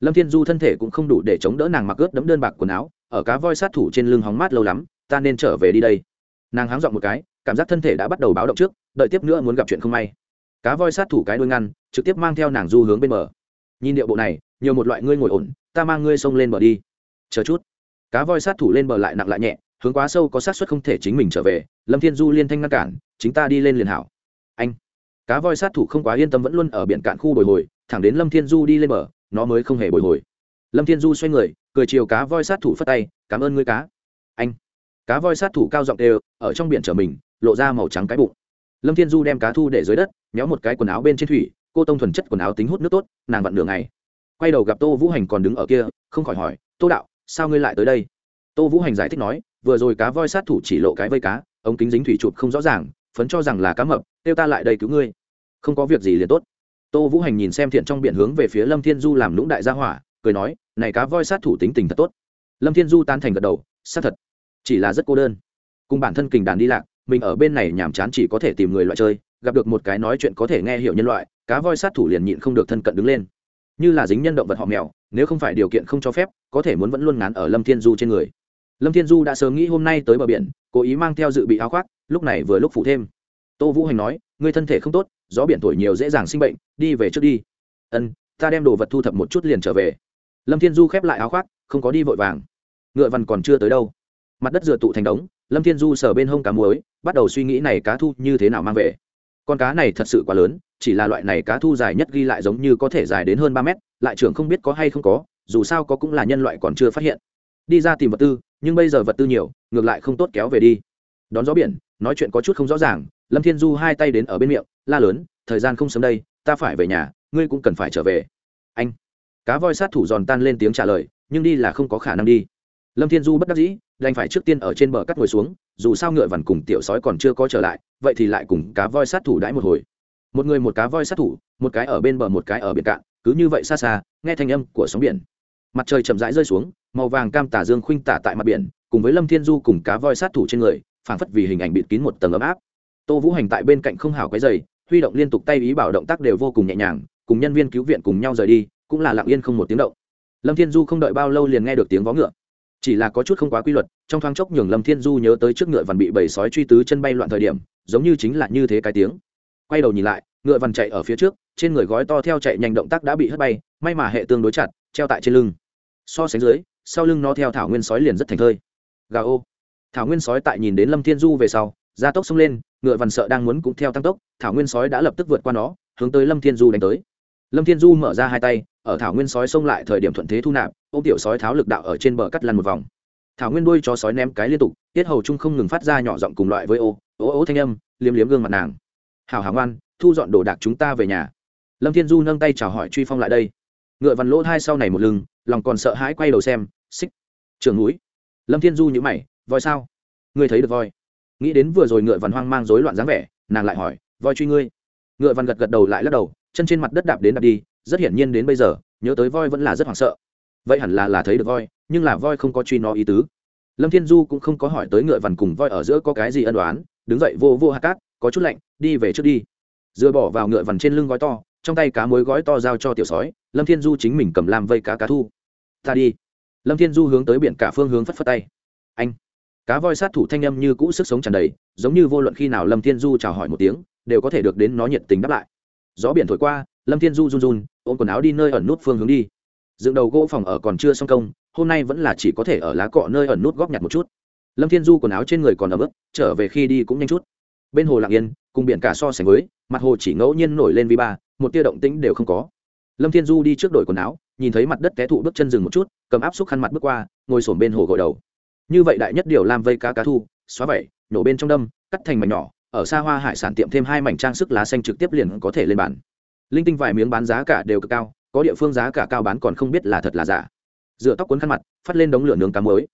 Lâm thiên du thân thể cũng không đủ để chống đỡ nàng mặc ướt đấm đơn bạc quần áo, ở cá voi sát thủ trên lưng hóng mát lâu lắm, ta nên trở về đi đây. Nàng háng dọn một cái, cảm giác thân thể đã bắt đầu báo động trước, đợi tiếp nữa muốn gặp chuyện không may. Cá voi sát thủ cái đuôi ngăn, trực tiếp mang theo nàng du hướng bên bờ. Nhìn điệu bộ này, nhiều một loại ngươi ngồi ổn, ta mang ngươi xông lên bờ đi. Chờ chút. Cá voi sát thủ lên bờ lại nặng lại nhẹ, hướng quá sâu có sát suất không thể chính mình trở về, lâm thiên du liên thanh ngăn cản, chính ta đi lên liền hảo cá voi sát thủ không quá yên tâm vẫn luôn ở biển cạn khu bồi hồi, thẳng đến lâm thiên du đi lên bờ, nó mới không hề bồi hồi. Lâm thiên du xoay người, cười chiều cá voi sát thủ phất tay, cảm ơn ngươi cá. Anh. Cá voi sát thủ cao giọng đều ở trong biển chở mình, lộ ra màu trắng cái bụng. Lâm thiên du đem cá thu để dưới đất, méo một cái quần áo bên trên thủy, cô tông thuần chất quần áo tính hút nước tốt, nàng vặn đường này quay đầu gặp tô vũ hành còn đứng ở kia, không khỏi hỏi, tô đạo, sao ngươi lại tới đây? Tô vũ hành giải thích nói, vừa rồi cá voi sát thủ chỉ lộ cái vây cá, ống kính dính thủy chụp không rõ ràng phấn cho rằng là cá mập, kêu ta lại đây cứu ngươi. Không có việc gì liền tốt. Tô vũ hành nhìn xem thiện trong biển hướng về phía lâm thiên du làm lũng đại gia hỏa, cười nói, này cá voi sát thủ tính tình thật tốt. Lâm thiên du tan thành gật đầu, sát thật. Chỉ là rất cô đơn. Cùng bản thân kình đàn đi lạc, mình ở bên này nhàm chán chỉ có thể tìm người loại chơi, gặp được một cái nói chuyện có thể nghe hiểu nhân loại, cá voi sát thủ liền nhịn không được thân cận đứng lên. Như là dính nhân động vật họ mèo, nếu không phải điều kiện không cho phép, có thể muốn vẫn luôn ngán ở lâm thiên du trên người. Lâm thiên du đã sớm nghĩ hôm nay tới bờ biển, cố ý mang theo dự bị áo khoác lúc này vừa lúc phụ thêm. Tô vũ hành nói, ngươi thân thể không tốt, gió biển tuổi nhiều dễ dàng sinh bệnh, đi về trước đi. Ân, ta đem đồ vật thu thập một chút liền trở về. Lâm thiên du khép lại áo khoác, không có đi vội vàng. Ngựa văn còn chưa tới đâu. Mặt đất dựa tụ thành đống, lâm thiên du sờ bên hông cá muối, bắt đầu suy nghĩ này cá thu như thế nào mang về. Con cá này thật sự quá lớn, chỉ là loại này cá thu dài nhất ghi lại giống như có thể dài đến hơn ba mét, lại trưởng không biết có hay không có, dù sao có cũng là nhân loại còn chưa phát hiện. Đi ra tìm vật tư, nhưng bây giờ vật tư nhiều, ngược lại không tốt kéo về đi. Đón gió biển nói chuyện có chút không rõ ràng, lâm thiên du hai tay đến ở bên miệng, la lớn, thời gian không sớm đây, ta phải về nhà, ngươi cũng cần phải trở về. Anh. Cá voi sát thủ giòn tan lên tiếng trả lời, nhưng đi là không có khả năng đi. Lâm thiên du bất đắc dĩ, đành phải trước tiên ở trên bờ cắt ngồi xuống, dù sao ngựa vằn cùng tiểu sói còn chưa có trở lại, vậy thì lại cùng cá voi sát thủ đãi một hồi. Một người một cá voi sát thủ, một cái ở bên bờ một cái ở biển cạn, cứ như vậy xa xa, nghe thanh âm của sóng biển. Mặt trời chậm rãi rơi xuống, màu vàng cam tả dương khuynh tả tại mặt biển, cùng với lâm thiên du cùng cá voi sát thủ trên người phảng phất vì hình ảnh bịt kín một tầng ấm áp. Tô vũ hành tại bên cạnh không hảo cái giày huy động liên tục tay ý bảo động tác đều vô cùng nhẹ nhàng, cùng nhân viên cứu viện cùng nhau rời đi, cũng là lặng yên không một tiếng động. Lâm thiên du không đợi bao lâu liền nghe được tiếng vó ngựa. Chỉ là có chút không quá quy luật, trong thoáng chốc nhường lâm thiên du nhớ tới trước ngựa vằn bị bầy sói truy tứ chân bay loạn thời điểm, giống như chính là như thế cái tiếng. Quay đầu nhìn lại, ngựa vằn chạy ở phía trước, trên người gói to theo chạy nhanh động tác đã bị hất bay, may mà hệ tương đối chặt, treo tại trên lưng. So sánh dưới, sau lưng nó theo thảo nguyên sói liền rất thành thơi. Gà ô thảo nguyên sói tại nhìn đến lâm thiên du về sau, gia tốc xông lên, ngựa vằn sợ đang muốn cũng theo tăng tốc, thảo nguyên sói đã lập tức vượt qua nó, hướng tới lâm thiên du đánh tới. Lâm thiên du mở ra hai tay, ở thảo nguyên sói xông lại thời điểm thuận thế thu nạp ô tiểu sói tháo lực đạo ở trên bờ cắt lăn một vòng. Thảo nguyên đuôi chó sói ném cái liên tục, tiết hầu trung không ngừng phát ra nhỏ giọng cùng loại với ô ô ô thanh âm, liếm liếm gương mặt nàng. Hảo hảo ngoan, thu dọn đồ đạc chúng ta về nhà. Lâm thiên du nâng tay chào hỏi truy phong lại đây. Ngựa vằn lỗ hai sau này một lưng, lòng còn sợ hãi quay đầu xem, xích trường núi. Lâm thiên du nhữ mày voi sao? Ngươi thấy được voi? Nghĩ đến vừa rồi ngựa vằn hoang mang rối loạn dáng vẻ, nàng lại hỏi, voi truy ngươi? Ngựa vằn gật gật đầu lại lắc đầu, chân trên mặt đất đạp đến đạp đi, rất hiển nhiên đến bây giờ, nhớ tới voi vẫn là rất hoảng sợ. Vậy hẳn là là thấy được voi, nhưng là voi không có truy nó ý tứ. Lâm thiên du cũng không có hỏi tới ngựa vằn cùng voi ở giữa có cái gì ân đoán đứng dậy vô vô hạt cát, có chút lạnh, đi về trước đi. Dựa bỏ vào ngựa vằn trên lưng gói to, trong tay cá muối gói to giao cho tiểu sói, lâm thiên du chính mình cầm làm vây cá cá thu. Ta đi. Lâm thiên du hướng tới biển cả phương hướng phất phất tay. Anh cá voi sát thủ thanh âm như cũ sức sống tràn đầy, giống như vô luận khi nào lâm thiên du chào hỏi một tiếng, đều có thể được đến nó nhiệt tình đáp lại. Gió biển thổi qua, lâm thiên du run run, ôm quần áo đi nơi ẩn nút phương hướng đi. Dựng đầu gỗ phòng ở còn chưa xong công, hôm nay vẫn là chỉ có thể ở lá cọ nơi ẩn nút góp nhặt một chút. Lâm thiên du quần áo trên người còn ấm ướt, trở về khi đi cũng nhanh chút. Bên hồ lạng yên, cùng biển cả so sánh với, mặt hồ chỉ ngẫu nhiên nổi lên vi ba, một tia động tĩnh đều không có. Lâm thiên du đi trước đổi quần áo, nhìn thấy mặt đất té thụ bước chân dừng một chút, cầm áp xúc khăn mặt bước qua, ngồi sổm bên hồ gội đầu như vậy đại nhất điều làm vây cá cá thu, xóa vẩy nổ bên trong đâm, cắt thành mảnh nhỏ, ở xa hoa hải sản tiệm thêm hai mảnh trang sức lá xanh trực tiếp liền có thể lên bàn. Linh tinh vài miếng bán giá cả đều cực cao, có địa phương giá cả cao bán còn không biết là thật là giả. Dựa tóc cuốn khăn mặt, phát lên đống lửa nướng cá mới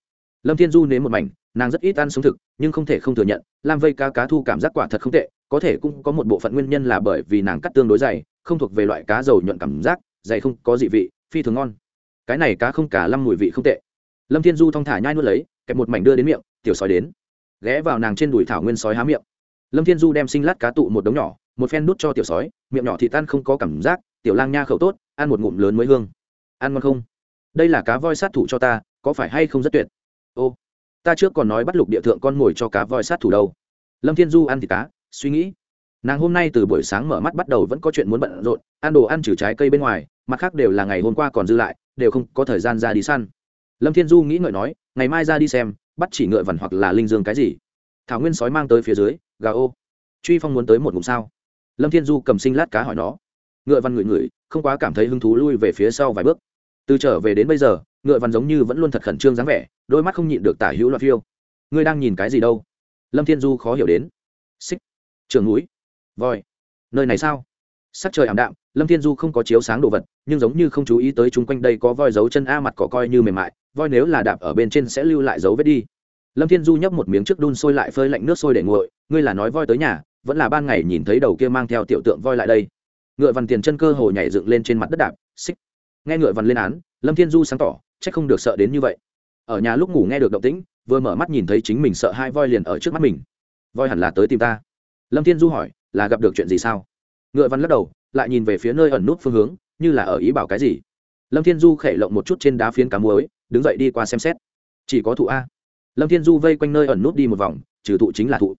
lâm thiên du nếm một mảnh, nàng rất ít ăn sống thực, nhưng không thể không thừa nhận, lam vây cá cá thu cảm giác quả thật không tệ, có thể cũng có một bộ phận nguyên nhân là bởi vì nàng cắt tương đối dày, không thuộc về loại cá dầu nhuận cảm giác, dày không có dị vị, phi thường ngon. Cái này cá không cả lâm mùi vị không tệ. Lâm thiên du thong thả nhai nuốt lấy kẹp một mảnh đưa đến miệng, tiểu sói đến. Ghé vào nàng trên đùi thảo nguyên sói há miệng. Lâm thiên du đem sinh lát cá tụ một đống nhỏ, một phen nút cho tiểu sói, miệng nhỏ thì tan không có cảm giác, tiểu lang nha khẩu tốt, ăn một ngụm lớn mới hương. Ăn ngon không? Đây là cá voi sát thủ cho ta, có phải hay không rất tuyệt? Ô, ta trước còn nói bắt lục địa thượng con mồi cho cá voi sát thủ đâu. Lâm thiên du ăn thịt cá, suy nghĩ. Nàng hôm nay từ buổi sáng mở mắt bắt đầu vẫn có chuyện muốn bận rộn, ăn đồ ăn trừ trái cây bên ngoài, mặt khác đều là ngày hôm qua còn dư lại, đều không có thời gian ra đi săn lâm thiên du nghĩ ngợi nói, ngày mai ra đi xem, bắt chỉ ngựa vằn hoặc là linh dương cái gì? Thảo nguyên sói mang tới phía dưới, gà ô, truy phong muốn tới một ngụm sao? Lâm thiên du cầm sinh lát cá hỏi nó. Ngựa văn ngửi ngửi, không quá cảm thấy hứng thú lui về phía sau vài bước. Từ trở về đến bây giờ, ngựa văn giống như vẫn luôn thật khẩn trương dáng vẻ, đôi mắt không nhịn được tả hữu loạt phiêu. Ngươi đang nhìn cái gì đâu? Lâm thiên du khó hiểu đến. Xích, trường núi, voi, nơi này sao? Sắc trời ảm đạm, lâm thiên du không có chiếu sáng đồ vật, nhưng giống như không chú ý tới chúng quanh đây có voi dấu chân, a mặt cỏ coi như mềm mại voi nếu là đạp ở bên trên sẽ lưu lại dấu vết đi. Lâm thiên du nhấp một miếng trước đun sôi lại phơi lạnh nước sôi để nguội, ngươi là nói voi tới nhà, vẫn là ban ngày nhìn thấy đầu kia mang theo tiểu tượng voi lại đây. Ngựa vằn tiền chân cơ hồ nhảy dựng lên trên mặt đất đạp, xích. Nghe ngựa vằn lên án, lâm thiên du sáng tỏ c h ắ c không được sợ đến như vậy. Ở nhà lúc ngủ nghe được động tĩnh, vừa mở mắt nhìn thấy chính mình sợ hai voi liền ở trước mắt mình. Voi hẳn là tới tìm ta. Lâm thiên du hỏi, là gặp được chuyện gì sao? Ngựa văn lắc đầu, lại nhìn về phía nơi ẩn nút phương hướng, như là ở ý bảo cái gì. Lâm thiên du khẽ lộng một chút trên đá phiến cá muối đứng dậy đi qua xem xét. Chỉ có thụ a. Lâm thiên du vây quanh nơi ẩn nút đi một vòng, trừ thụ chính là thụ.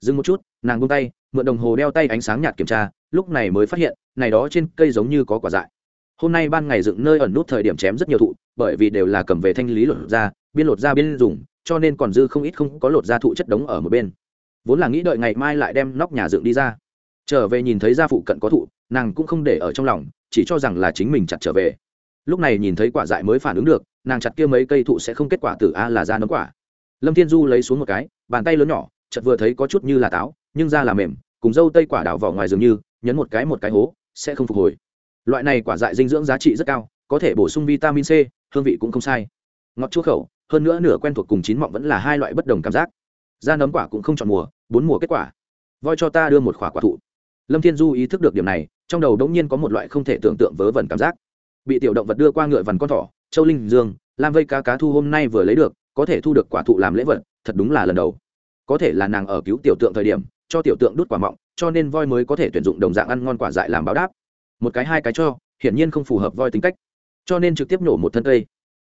Dừng một chút, nàng buông tay, mượn đồng hồ đeo tay ánh sáng nhạt kiểm tra, lúc này mới phát hiện, này đó trên cây giống như có quả dại. Hôm nay ban ngày dựng nơi ẩn nút thời điểm chém rất nhiều thụ, bởi vì đều là cầm về thanh lý lột ra, biên lột ra biên dùng, cho nên còn dư không ít không có lột ra thụ chất đống ở một bên. Vốn là nghĩ đợi ngày mai lại đem nóc nhà dựng đi ra. Trở về nhìn thấy gia phụ cận có thụ, nàng cũng không để ở trong lòng, chỉ cho rằng là chính mình chặt trở về. Lúc này nhìn thấy quả dại mới phản ứng được nàng chặt kia mấy cây thụ sẽ không kết quả tử a là ra nấm quả. Lâm thiên du lấy xuống một cái, bàn tay lớn nhỏ chật vừa thấy có chút như là táo, nhưng da là mềm, cùng dâu tây quả đảo vỏ ngoài dường như, nhấn một cái một cái hố, sẽ không phục hồi. Loại này quả dại dinh dưỡng giá trị rất cao, có thể bổ sung vitamin c, hương vị cũng không sai. Ngọt chua khẩu, hơn nữa nửa quen thuộc cùng chín mọng vẫn là hai loại bất đồng cảm giác. Da nấm quả cũng không chọn mùa, bốn mùa kết quả. Voi cho ta đưa một khỏa quả thụ. Lâm thiên du ý thức được điểm này, trong đầu đống nhiên có một loại không thể tưởng tượng vớ vẩn cảm giác. Bị tiểu động vật đưa qua ngựa vằn con thỏ châu linh dương, lam vây cá cá thu hôm nay vừa lấy được, có thể thu được quả thụ làm lễ vật, thật đúng là lần đầu. Có thể là nàng ở cứu tiểu tượng thời điểm, cho tiểu tượng đút quả mọng, cho nên voi mới có thể tuyển dụng đồng dạng ăn ngon quả dại làm báo đáp. Một cái hai cái cho, hiển nhiên không phù hợp voi tính cách. Cho nên trực tiếp nổ một thân cây.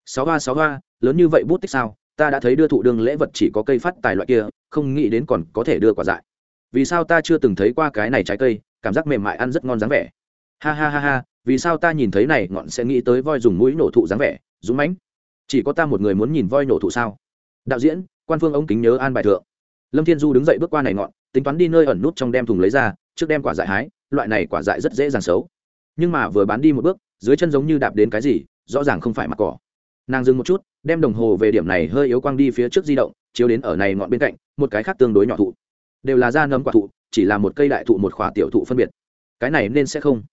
Sáu hoa sáu hoa, lớn như vậy bút tích sao? Ta đã thấy đưa thụ đường lễ vật chỉ có cây phát tài loại kia, không nghĩ đến còn có thể đưa quả dại. Vì sao ta chưa từng thấy qua cái này trái cây, cảm giác mềm mại ăn rất ngon dáng vẻ ha ha ha ha, vì sao ta nhìn thấy này ngọn sẽ nghĩ tới voi dùng mũi nổ thụ dáng vẻ, dũng mãnh? Chỉ có ta một người muốn nhìn voi nổ thụ sao? Đạo diễn, quan phương ống kính nhớ an bài thượng. Lâm thiên du đứng dậy bước qua này ngọn, tính toán đi nơi ẩn nút trong đem thùng lấy ra, trước đem quả dại hái, loại này quả dại rất dễ dàng xấu. Nhưng mà vừa bán đi một bước, dưới chân giống như đạp đến cái gì, rõ ràng không phải mặt cỏ. Nàng dừng một chút, đem đồng hồ về điểm này hơi yếu quang đi phía trước di động, chiếu đến ở này ngọn bên cạnh, một cái khác tương đối nhỏ thụ. Đều là da nấm quả thụ, chỉ là một cây đại thụ một khỏa tiểu thụ phân biệt. Cái này nên sẽ không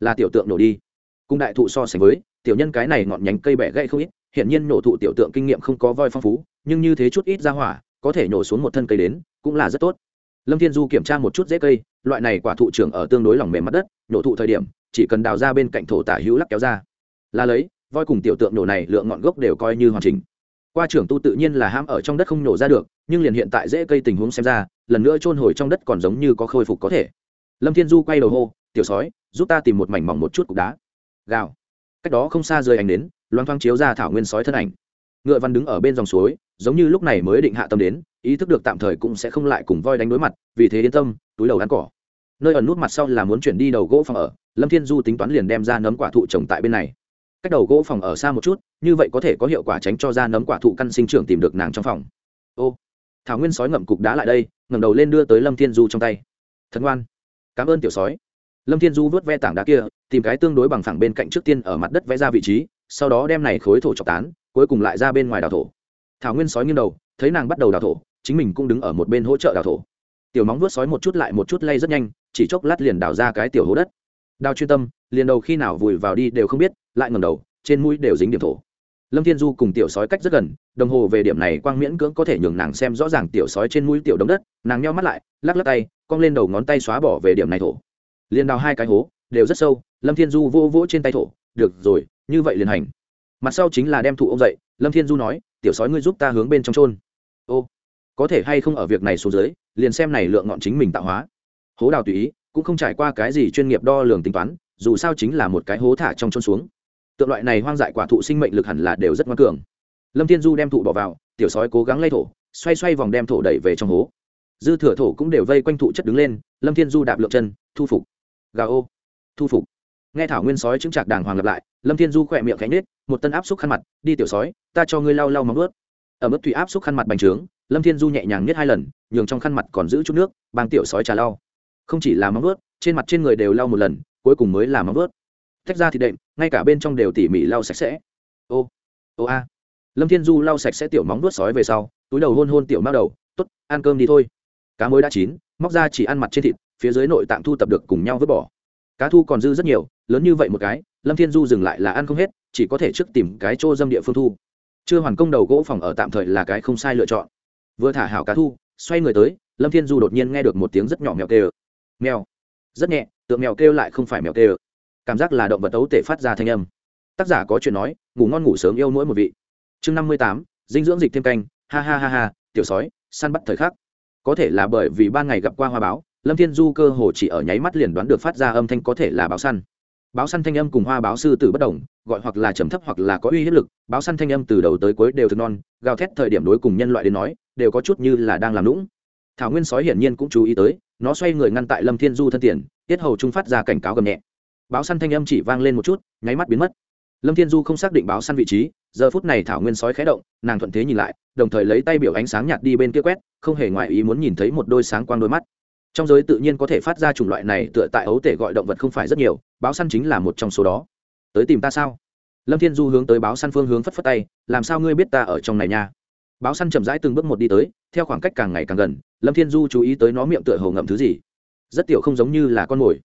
là tiểu tượng nổ đi. Cùng đại thụ so sánh với, tiểu nhân cái này ngọn nhánh cây bẻ gãy không ít hiện nhiên nổ thụ tiểu tượng kinh nghiệm không có voi phong phú, nhưng như thế chút ít ra hỏa, có thể nổ xuống một thân cây đến, cũng là rất tốt. Lâm thiên du kiểm tra một chút dễ cây, loại này quả thụ trưởng ở tương đối lòng mềm mặt đất, nổ thụ thời điểm, chỉ cần đào ra bên cạnh thổ tả hữu lắc kéo ra. Là lấy, voi cùng tiểu tượng nổ này lượng ngọn gốc đều coi như hoàn chỉnh. Qua trưởng tu tự nhiên là ham ở trong đất không nổ ra được, nhưng liền hiện tại dễ cây tình huống xem ra, lần nữa trôn hồi trong đất còn giống như có khôi phục có thể. Lâm thiên du quay đầu hô tiểu sói, giúp ta tìm một mảnh mỏng một chút cục đá. Gào. Cách đó không xa rơi ảnh đến loang thoang chiếu ra thảo nguyên sói thân ảnh. Ngựa văn đứng ở bên dòng suối, giống như lúc này mới định hạ tâm đến, ý thức được tạm thời cũng sẽ không lại cùng voi đánh đối mặt, vì thế yên tâm, túi đầu ăn cỏ. Nơi ẩn nút mặt sau là muốn chuyển đi đầu gỗ phòng ở, lâm thiên du tính toán liền đem ra nấm quả thụ trồng tại bên này. Cách đầu gỗ phòng ở xa một chút, như vậy có thể có hiệu quả tránh cho ra nấm quả thụ căn sinh trưởng tìm được nàng trong phòng. Ô, thảo nguyên sói ngậm cục đá lại đây, ngẩng đầu lên đưa tới lâm thiên du trong tay. Thật ngoan. Cảm ơn tiểu sói lâm thiên du vớt ve tảng đá kia, tìm cái tương đối bằng phẳng bên cạnh trước tiên ở mặt đất vẽ ra vị trí, sau đó đem này khối thổ chọc tán, cuối cùng lại ra bên ngoài đào thổ. Thảo nguyên sói nghiêng đầu, thấy nàng bắt đầu đào thổ, chính mình cũng đứng ở một bên hỗ trợ đào thổ. Tiểu móng vuốt sói một chút lại một chút lay rất nhanh, chỉ chốc lát liền đào ra cái tiểu hố đất. Đào chuyên tâm, liền đầu khi nào vùi vào đi đều không biết, lại ngầm đầu, trên mũi đều dính điểm thổ. Lâm thiên du cùng tiểu sói cách rất gần, đồng hồ về điểm này quang miễn cưỡng có thể nhường nàng xem rõ ràng tiểu sói trên mũi tiểu đống đất. Nàng nheo mắt lại, lắc lắc tay, cong lên đầu ngón tay xóa bỏ về điểm này thổ liền đào hai cái hố, đều rất sâu, lâm thiên du vô vỗ trên tay thổ, được rồi, như vậy liền hành. Mặt sau chính là đem thụ ông dậy, lâm thiên du nói, tiểu sói ngươi giúp ta hướng bên trong trôn ô, có thể hay không ở việc này xuống dưới, liền xem này lượng ngọn chính mình tạo hóa. Hố đào tùy ý, cũng không trải qua cái gì chuyên nghiệp đo lường tính toán, dù sao chính là một cái hố thả trong trôn xuống. Tượng loại này hoang dại quả thụ sinh mệnh lực hẳn là đều rất ngoan cường. Lâm thiên du đem thụ bỏ vào, tiểu sói cố gắng lay thổ, xoay xoay vòng đem thổ đẩy về trong hố. Dư thừa thổ cũng đều vây quanh thụ chất đứng lên, lâm thiên du đạp lượng chân, thu phục gà ô. Thu phục. Nghe thảo nguyên sói chứng trạc đàng hoàng lặp lại, lâm thiên du khỏe miệng cánh nết một tân áp xúc khăn mặt, đi tiểu sói, ta cho ngươi lau lau móng ướt ở mức thủy áp xúc khăn mặt bành trướng, lâm thiên du nhẹ nhàng nhất hai lần, nhường trong khăn mặt còn giữ chút nước, bang tiểu sói trà lau. Không chỉ là móng ướt trên mặt trên người đều lau một lần, cuối cùng mới là móng ướt tách ra thì đệm, ngay cả bên trong đều tỉ mỉ lau sạch sẽ. Ô ô a. Lâm thiên du lau sạch sẽ tiểu móng ướt sói về sau, túi đầu hôn hôn tiểu mao đầu t ố t ăn cơm đi thôi. Cá mới đã chín, móc ra chỉ ăn mặt trên thịt phía dưới nội tạng thu tập được cùng nhau vứt bỏ. Cá thu còn dư rất nhiều, lớn như vậy một cái, lâm thiên du dừng lại là ăn không hết, chỉ có thể trước tìm cái chỗ dâm địa phương thu. Chưa hoàn công đầu gỗ phòng ở tạm thời là cái không sai lựa chọn. Vừa thả hảo cá thu, xoay người tới, lâm thiên du đột nhiên nghe được một tiếng rất nhỏ mèo kêu. Mèo. Rất nhẹ, tượng mèo kêu lại không phải mèo kêu. Cảm giác là động vật ấu tể phát ra thanh âm. Tác giả có chuyện nói, ngủ ngon ngủ sớm yêu mỗi một vị. Chương năm mươi tám, dinh dưỡng dịch thêm canh, ha ha ha ha, tiểu sói, săn bắt thời khắc. Có thể là bởi vì ban ngày gặp qua hoa báo lâm thiên du cơ hồ chỉ ở nháy mắt liền đoán được phát ra âm thanh có thể là báo săn. Báo săn thanh âm cùng hoa báo sư tử bất đồng, gọi hoặc là trầm thấp hoặc là có uy hiếp lực, báo săn thanh âm từ đầu tới cuối đều thực non, gào thét thời điểm đối cùng nhân loại đến nói, đều có chút như là đang làm lũng thảo nguyên sói hiển nhiên cũng chú ý tới, nó xoay người ngăn tại lâm thiên du thân tiền, tiết hầu trung phát ra cảnh cáo gầm nhẹ. Báo săn thanh âm chỉ vang lên một chút, nháy mắt biến mất. Lâm thiên du không xác định báo săn vị trí, giờ phút này thảo nguyên sói khé động, nàng thuận thế nhìn lại, đồng thời lấy tay biểu ánh sáng nhạt đi bên kia quét, không hề ngoài ý muốn nhìn thấy một đôi sáng quang đôi mắt trong giới tự nhiên có thể phát ra chủng loại này tựa tại ấu tể gọi động vật không phải rất nhiều, báo săn chính là một trong số đó. Tới tìm ta sao? Lâm thiên du hướng tới báo săn phương hướng phất phất tay, làm sao ngươi biết ta ở trong này nha? Báo săn chậm rãi từng bước một đi tới, theo khoảng cách càng ngày càng gần, lâm thiên du chú ý tới nó miệng tựa hồ ngậm thứ gì. Rất tiểu không giống như là con mồi.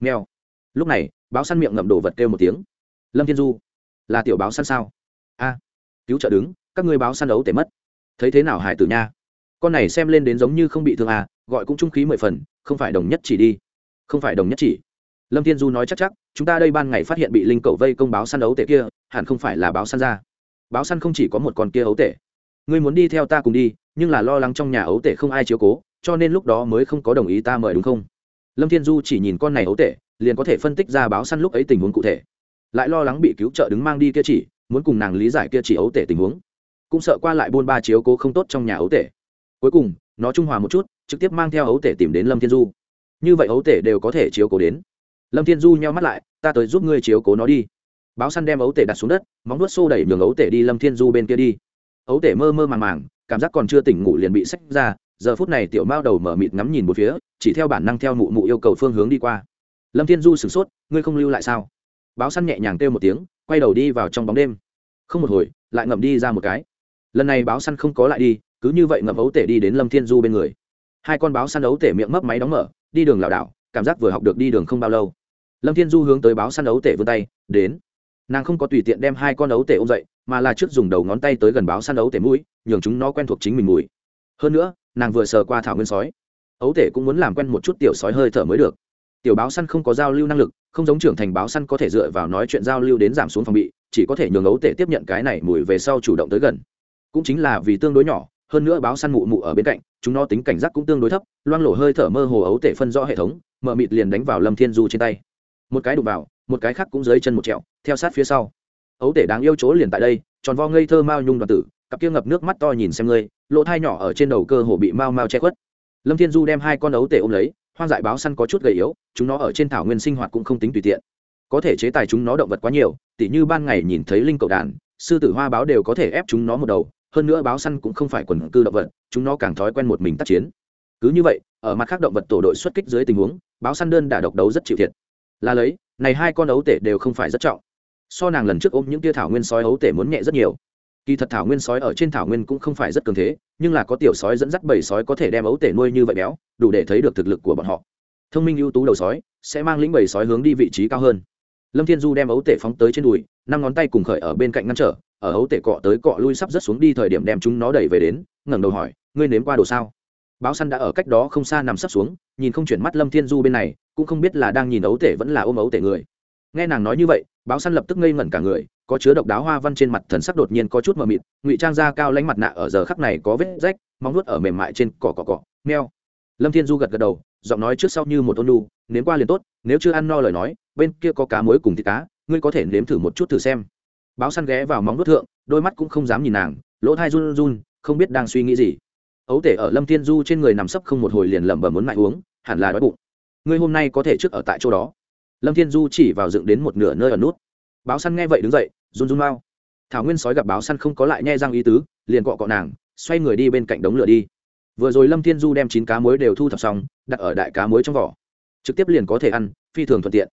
Mèo. Lúc này, báo săn miệng ngậm đồ vật kêu một tiếng. Lâm thiên du, là tiểu báo săn sao? A, cứu trợ đứng, các ngươi báo săn đấu tể mất. Thấy thế nào hải tử nha? Con này xem lên đến giống như không bị thương à gọi cũng trung khí mười phần, không phải đồng nhất chỉ đi. Không phải đồng nhất chỉ. Lâm thiên du nói chắc chắc, chúng ta đây ban ngày phát hiện bị linh cầu vây công báo săn đấu tể kia, hẳn không phải là báo săn ra. Báo săn không chỉ có một con kia ấu tể. Ngươi muốn đi theo ta cùng đi, nhưng là lo lắng trong nhà ấu tể không ai chiếu cố, cho nên lúc đó mới không có đồng ý ta mời đúng không? Lâm thiên du chỉ nhìn con này ấu tể, liền có thể phân tích ra báo săn lúc ấy tình huống cụ thể. Lại lo lắng bị cứu trợ đứng mang đi kia chỉ, muốn cùng nàng lý giải kia chỉ ấu tể tình huống. Cũng sợ qua lại buôn ba chiếu cố không tốt trong nhà ấu tể cuối cùng, nó trung hòa một chút, trực tiếp mang theo ấu tể tìm đến lâm thiên du. Như vậy ấu tể đều có thể chiếu cố đến. Lâm thiên du nheo mắt lại, ta tới giúp ngươi chiếu cố nó đi. Báo săn đem ấu tể đặt xuống đất, móng nuốt xô đẩy nhường ấu tể đi lâm thiên du bên kia đi. Ấu tể mơ mơ màng màng, cảm giác còn chưa tỉnh ngủ liền bị sách ra, giờ phút này tiểu mao đầu mở mịt ngắm nhìn một phía, chỉ theo bản năng theo mụ mụ yêu cầu phương hướng đi qua. Lâm thiên du sửng sốt, ngươi không lưu lại sao? Báo săn nhẹ nhàng kêu một tiếng, quay đầu đi vào trong bóng đêm. Không một hồi, lại ngậm đi ra một cái. Lần này báo săn không có lại đi cứ như vậy ngậm ấu tể đi đến lâm thiên du bên người hai con báo săn ấu tể miệng mấp máy đóng mở đi đường lảo đảo cảm giác vừa học được đi đường không bao lâu lâm thiên du hướng tới báo săn ấu tể vươn tay đến nàng không có tùy tiện đem hai con ấu tể ôm dậy mà là trước dùng đầu ngón tay tới gần báo săn ấu tể mũi nhường chúng nó quen thuộc chính mình mùi hơn nữa nàng vừa sờ qua thảo nguyên sói ấu tể cũng muốn làm quen một chút tiểu sói hơi thở mới được tiểu báo săn không có giao lưu năng lực không giống trưởng thành báo săn có thể dựa vào nói chuyện giao lưu đến giảm xuống phòng bị chỉ có thể nhường ấu tể tiếp nhận cái này mùi về sau chủ động tới gần cũng chính là vì tương đối nhỏ hơn nữa báo săn mụ mụ ở bên cạnh, chúng nó tính cảnh giác cũng tương đối thấp, loang lổ hơi thở mơ hồ ấu tể phân rõ hệ thống, mờ mịt liền đánh vào lâm thiên du trên tay. Một cái đụng vào, một cái khác cũng dưới chân một trẹo, theo sát phía sau. Ấu tể đáng yêu chỗ liền tại đây, tròn vo ngây thơ mao nhung đoàn tử, cặp kia ngập nước mắt to nhìn xem ngươi, lỗ thai nhỏ ở trên đầu cơ hồ bị mao mao che khuất. Lâm thiên du đem hai con ấu tể ôm lấy, hoang dại báo săn có chút gầy yếu, chúng nó ở trên thảo nguyên sinh hoạt cũng không tính tùy tiện. Có thể chế tài chúng nó động vật quá nhiều, tỉ như ban ngày nhìn thấy linh cầu đàn, sư tử hoa báo đều có thể ép chúng nó một đầu hơn nữa báo săn cũng không phải quần cư động vật, chúng nó càng thói quen một mình tác chiến. Cứ như vậy, ở mặt khác động vật tổ đội xuất kích dưới tình huống, báo săn đơn đả độc đấu rất chịu thiệt. Là lấy, này hai con ấu tể đều không phải rất trọng. So nàng lần trước ôm những tia thảo nguyên sói ấu tể muốn nhẹ rất nhiều. Kỳ thật thảo nguyên sói ở trên thảo nguyên cũng không phải rất cường thế, nhưng là có tiểu sói dẫn dắt bầy sói có thể đem ấu tể nuôi như vậy béo, đủ để thấy được thực lực của bọn họ. Thông minh ưu tú đầu sói sẽ mang lĩnh bầy sói hướng đi vị trí cao hơn. Lâm thiên du đem ấu tể phóng tới trên đùi, năm ngón tay cùng khởi ở bên cạnh ngăn trở ở hấu tể cọ tới cọ lui sắp rất xuống đi thời điểm đem chúng nó đẩy về đến, ngẩng đầu hỏi, ngươi nếm qua đồ sao? Báo săn đã ở cách đó không xa nằm sắp xuống, nhìn không chuyển mắt lâm thiên du bên này, cũng không biết là đang nhìn ấu tể vẫn là ôm ấu tể người. Nghe nàng nói như vậy, báo săn lập tức ngây ngẩn cả người, có chứa độc đáo hoa văn trên mặt thần sắc đột nhiên có chút mờ mịt, ngụy trang da cao lánh mặt nạ ở giờ khắc này có vết rách, móng nuốt ở mềm mại trên cỏ cỏ cỏ, meo. Lâm thiên du gật gật đầu, giọng nói trước sau như một ôn lu nếm qua liền tốt, nếu chưa ăn no lời nói, bên kia có cá muối cùng thịt cá, ngươi có thể nếm thử một chút thử xem báo săn ghé vào móng nuốt thượng, đôi mắt cũng không dám nhìn nàng, lỗ thai run run, không biết đang suy nghĩ gì. Ấu tể ở lâm thiên du trên người nằm sấp không một hồi liền lẩm bẩm muốn mại uống, hẳn là đói bụng. Ngươi hôm nay có thể trước ở tại chỗ đó. Lâm thiên du chỉ vào dựng đến một nửa nơi ở nút. Báo săn nghe vậy đứng dậy, run run mau. Thảo nguyên sói gặp báo săn không có lại nghe răng ý tứ, liền cọ cọ nàng, xoay người đi bên cạnh đống lửa đi. Vừa rồi lâm thiên du đem chín cá muối đều thu thập xong, đặt ở đại cá muối trong vỏ. Trực tiếp liền có thể ăn, phi thường thuận tiện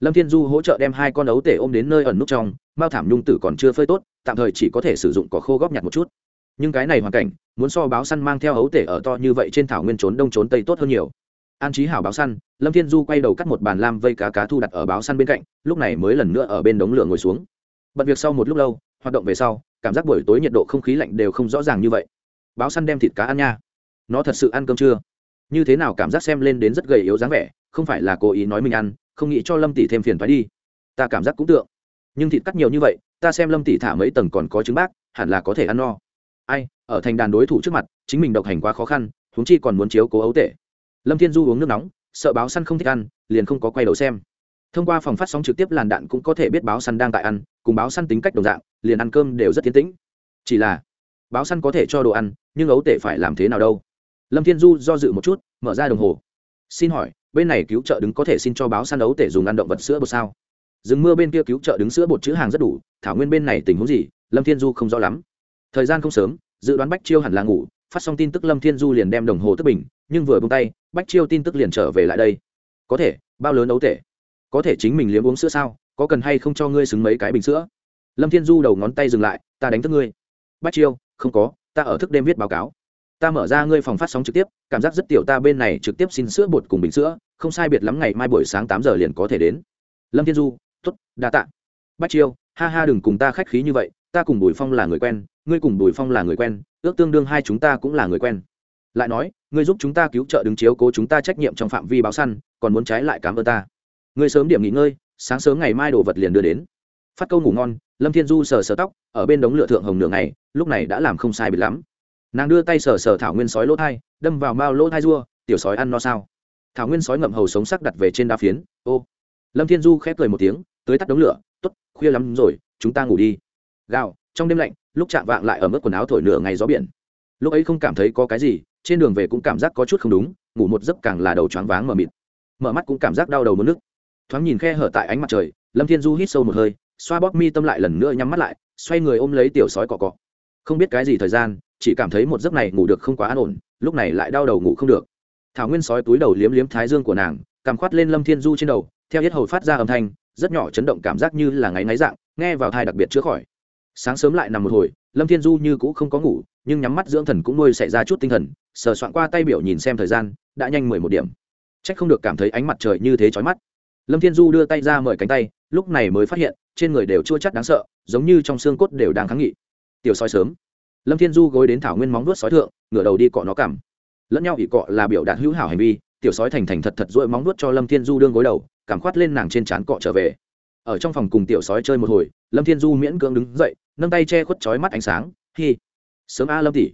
lâm thiên du hỗ trợ đem hai con ấu tể ôm đến nơi ẩn nút trong, mao thảm nhung tử còn chưa phơi tốt, tạm thời chỉ có thể sử dụng cỏ khô góp nhặt một chút. Nhưng cái này hoàn cảnh, muốn so báo săn mang theo ấu tể ở to như vậy trên thảo nguyên trốn đông trốn tây tốt hơn nhiều. An trí hảo báo săn, lâm thiên du quay đầu cắt một bàn lam vây cá cá thu đặt ở báo săn bên cạnh, lúc này mới lần nữa ở bên đống lửa ngồi xuống. Bận việc sau một lúc lâu, hoạt động về sau, cảm giác buổi tối nhiệt độ không khí lạnh đều không rõ ràng như vậy. Báo săn đem thịt cá ăn nha. Nó thật sự ăn cơm chưa? Như thế nào cảm giác xem lên đến rất gầy yếu dáng vẻ, không phải là cố ý nói mình ăn không nghĩ cho lâm tỷ thêm phiền thoái đi. Ta cảm giác cũng tượng. Nhưng thịt cắt nhiều như vậy, ta xem lâm tỷ thả mấy tầng còn có trứng bác, hẳn là có thể ăn no. Ai, ở thành đàn đối thủ trước mặt, chính mình độc hành quá khó khăn, huống chi còn muốn chiếu cố ấu tể. Lâm thiên du uống nước nóng, sợ báo săn không thích ăn, liền không có quay đầu xem. Thông qua phòng phát sóng trực tiếp làn đạn cũng có thể biết báo săn đang tại ăn, cùng báo săn tính cách đồng dạng, liền ăn cơm đều rất tiến tĩnh. Chỉ là, báo săn có thể cho đồ ăn, nhưng ấu tể phải làm thế nào đâu? Lâm thiên du do dự một chút, mở ra đồng hồ. Xin hỏi bên này cứu trợ đứng có thể xin cho báo săn đấu tể dùng ăn động vật sữa bột sao? Rừng mưa bên kia cứu trợ đứng sữa bột chữ hàng rất đủ, thảo nguyên bên này tình huống gì? Lâm thiên du không rõ lắm. Thời gian không sớm, dự đoán bách chiêu hẳn là ngủ, phát xong tin tức lâm thiên du liền đem đồng hồ tức bình, nhưng vừa bông tay, bách chiêu tin tức liền trở về lại đây. Có thể, bao lớn ấu tể? Có thể chính mình liếm uống sữa sao? Có cần hay không cho ngươi xứng mấy cái bình sữa? Lâm thiên du đầu ngón tay dừng lại, ta đánh thức ngươi. Bách chiêu, không có, ta ở thức đêm viết báo cáo ta mở ra ngươi phòng phát sóng trực tiếp, cảm giác rất tiểu ta bên này trực tiếp xin sữa bột cùng bình sữa, không sai biệt lắm ngày mai buổi sáng tám giờ liền có thể đến. Lâm thiên du t ố t đa t ạ bách chiêu, ha ha đừng cùng ta khách khí như vậy, ta cùng bùi phong là người quen, ngươi cùng bùi phong là người quen, ước tương đương hai chúng ta cũng là người quen. Lại nói, ngươi giúp chúng ta cứu trợ đứng chiếu cố chúng ta trách nhiệm trong phạm vi báo săn, còn muốn trái lại cảm ơn ta. Ngươi sớm điểm nghỉ ngơi, sáng sớm ngày mai đồ vật liền đưa đến. Phát câu ngủ ngon, lâm thiên du sờ sờ tóc, ở bên đống lửa thượng hồng nửa ngày, lúc này đã làm không sai biệt lắm nàng đưa tay sờ sờ thảo nguyên sói lỗ thai, đâm vào mao lỗ thai rua, tiểu sói ăn no sao? Thảo nguyên sói ngậm hầu sống sắc đặt về trên đa phiến, ô. Lâm thiên du khép cười một tiếng tới tắt đống lửa t ố t khuya lắm rồi, chúng ta ngủ đi. Gạo trong đêm lạnh, lúc chạm vạng lại ở mức quần áo thổi nửa ngày gió biển. Lúc ấy không cảm thấy có cái gì, trên đường về cũng cảm giác có chút không đúng, ngủ một giấc càng là đầu choáng váng mờ mịt. Mở mắt cũng cảm giác đau đầu mất nước. Thoáng nhìn khe hở tại ánh mặt trời, lâm thiên du hít sâu một hơi, xoa bóp mi tâm lại lần nữa nhắm mắt lại, xoay người ôm lấy tiểu sói cọ cọ. Không biết cái gì thời gian chỉ cảm thấy một giấc này ngủ được không quá an ổn, lúc này lại đau đầu ngủ không được. Thảo nguyên sói túi đầu liếm liếm thái dương của nàng, cằm khoát lên lâm thiên du trên đầu, theo hết hầu phát ra âm thanh, rất nhỏ chấn động cảm giác như là ngáy ngáy dạng, nghe vào thai đặc biệt chữa khỏi. Sáng sớm lại nằm một hồi, lâm thiên du như cũ không có ngủ, nhưng nhắm mắt dưỡng thần cũng nuôi xảy ra chút tinh thần, sờ soạn qua tay biểu nhìn xem thời gian, đã nhanh mười một điểm. C h ắ c không được cảm thấy ánh mặt trời như thế chói mắt. Lâm thiên du đưa tay ra mời cánh tay, lúc này mới phát hiện, trên người đều chua chắt đáng sợ, giống như trong xương cốt đều đang kháng nghị. Tiểu sói sớm lâm thiên du gối đến thảo nguyên móng vuốt sói thượng, ngửa đầu đi cọ nó cảm lẫn nhau ỉ cọ là biểu đạt hữu hảo hành vi, tiểu sói thành thành thật thật dội móng vuốt cho lâm thiên du đương gối đầu, cảm khoát lên nàng trên trán cọ trở về. Ở trong phòng cùng tiểu sói chơi một hồi, lâm thiên du miễn cưỡng đứng dậy, nâng tay che khuất chói mắt ánh sáng, hi, sớm a, lâm tỷ.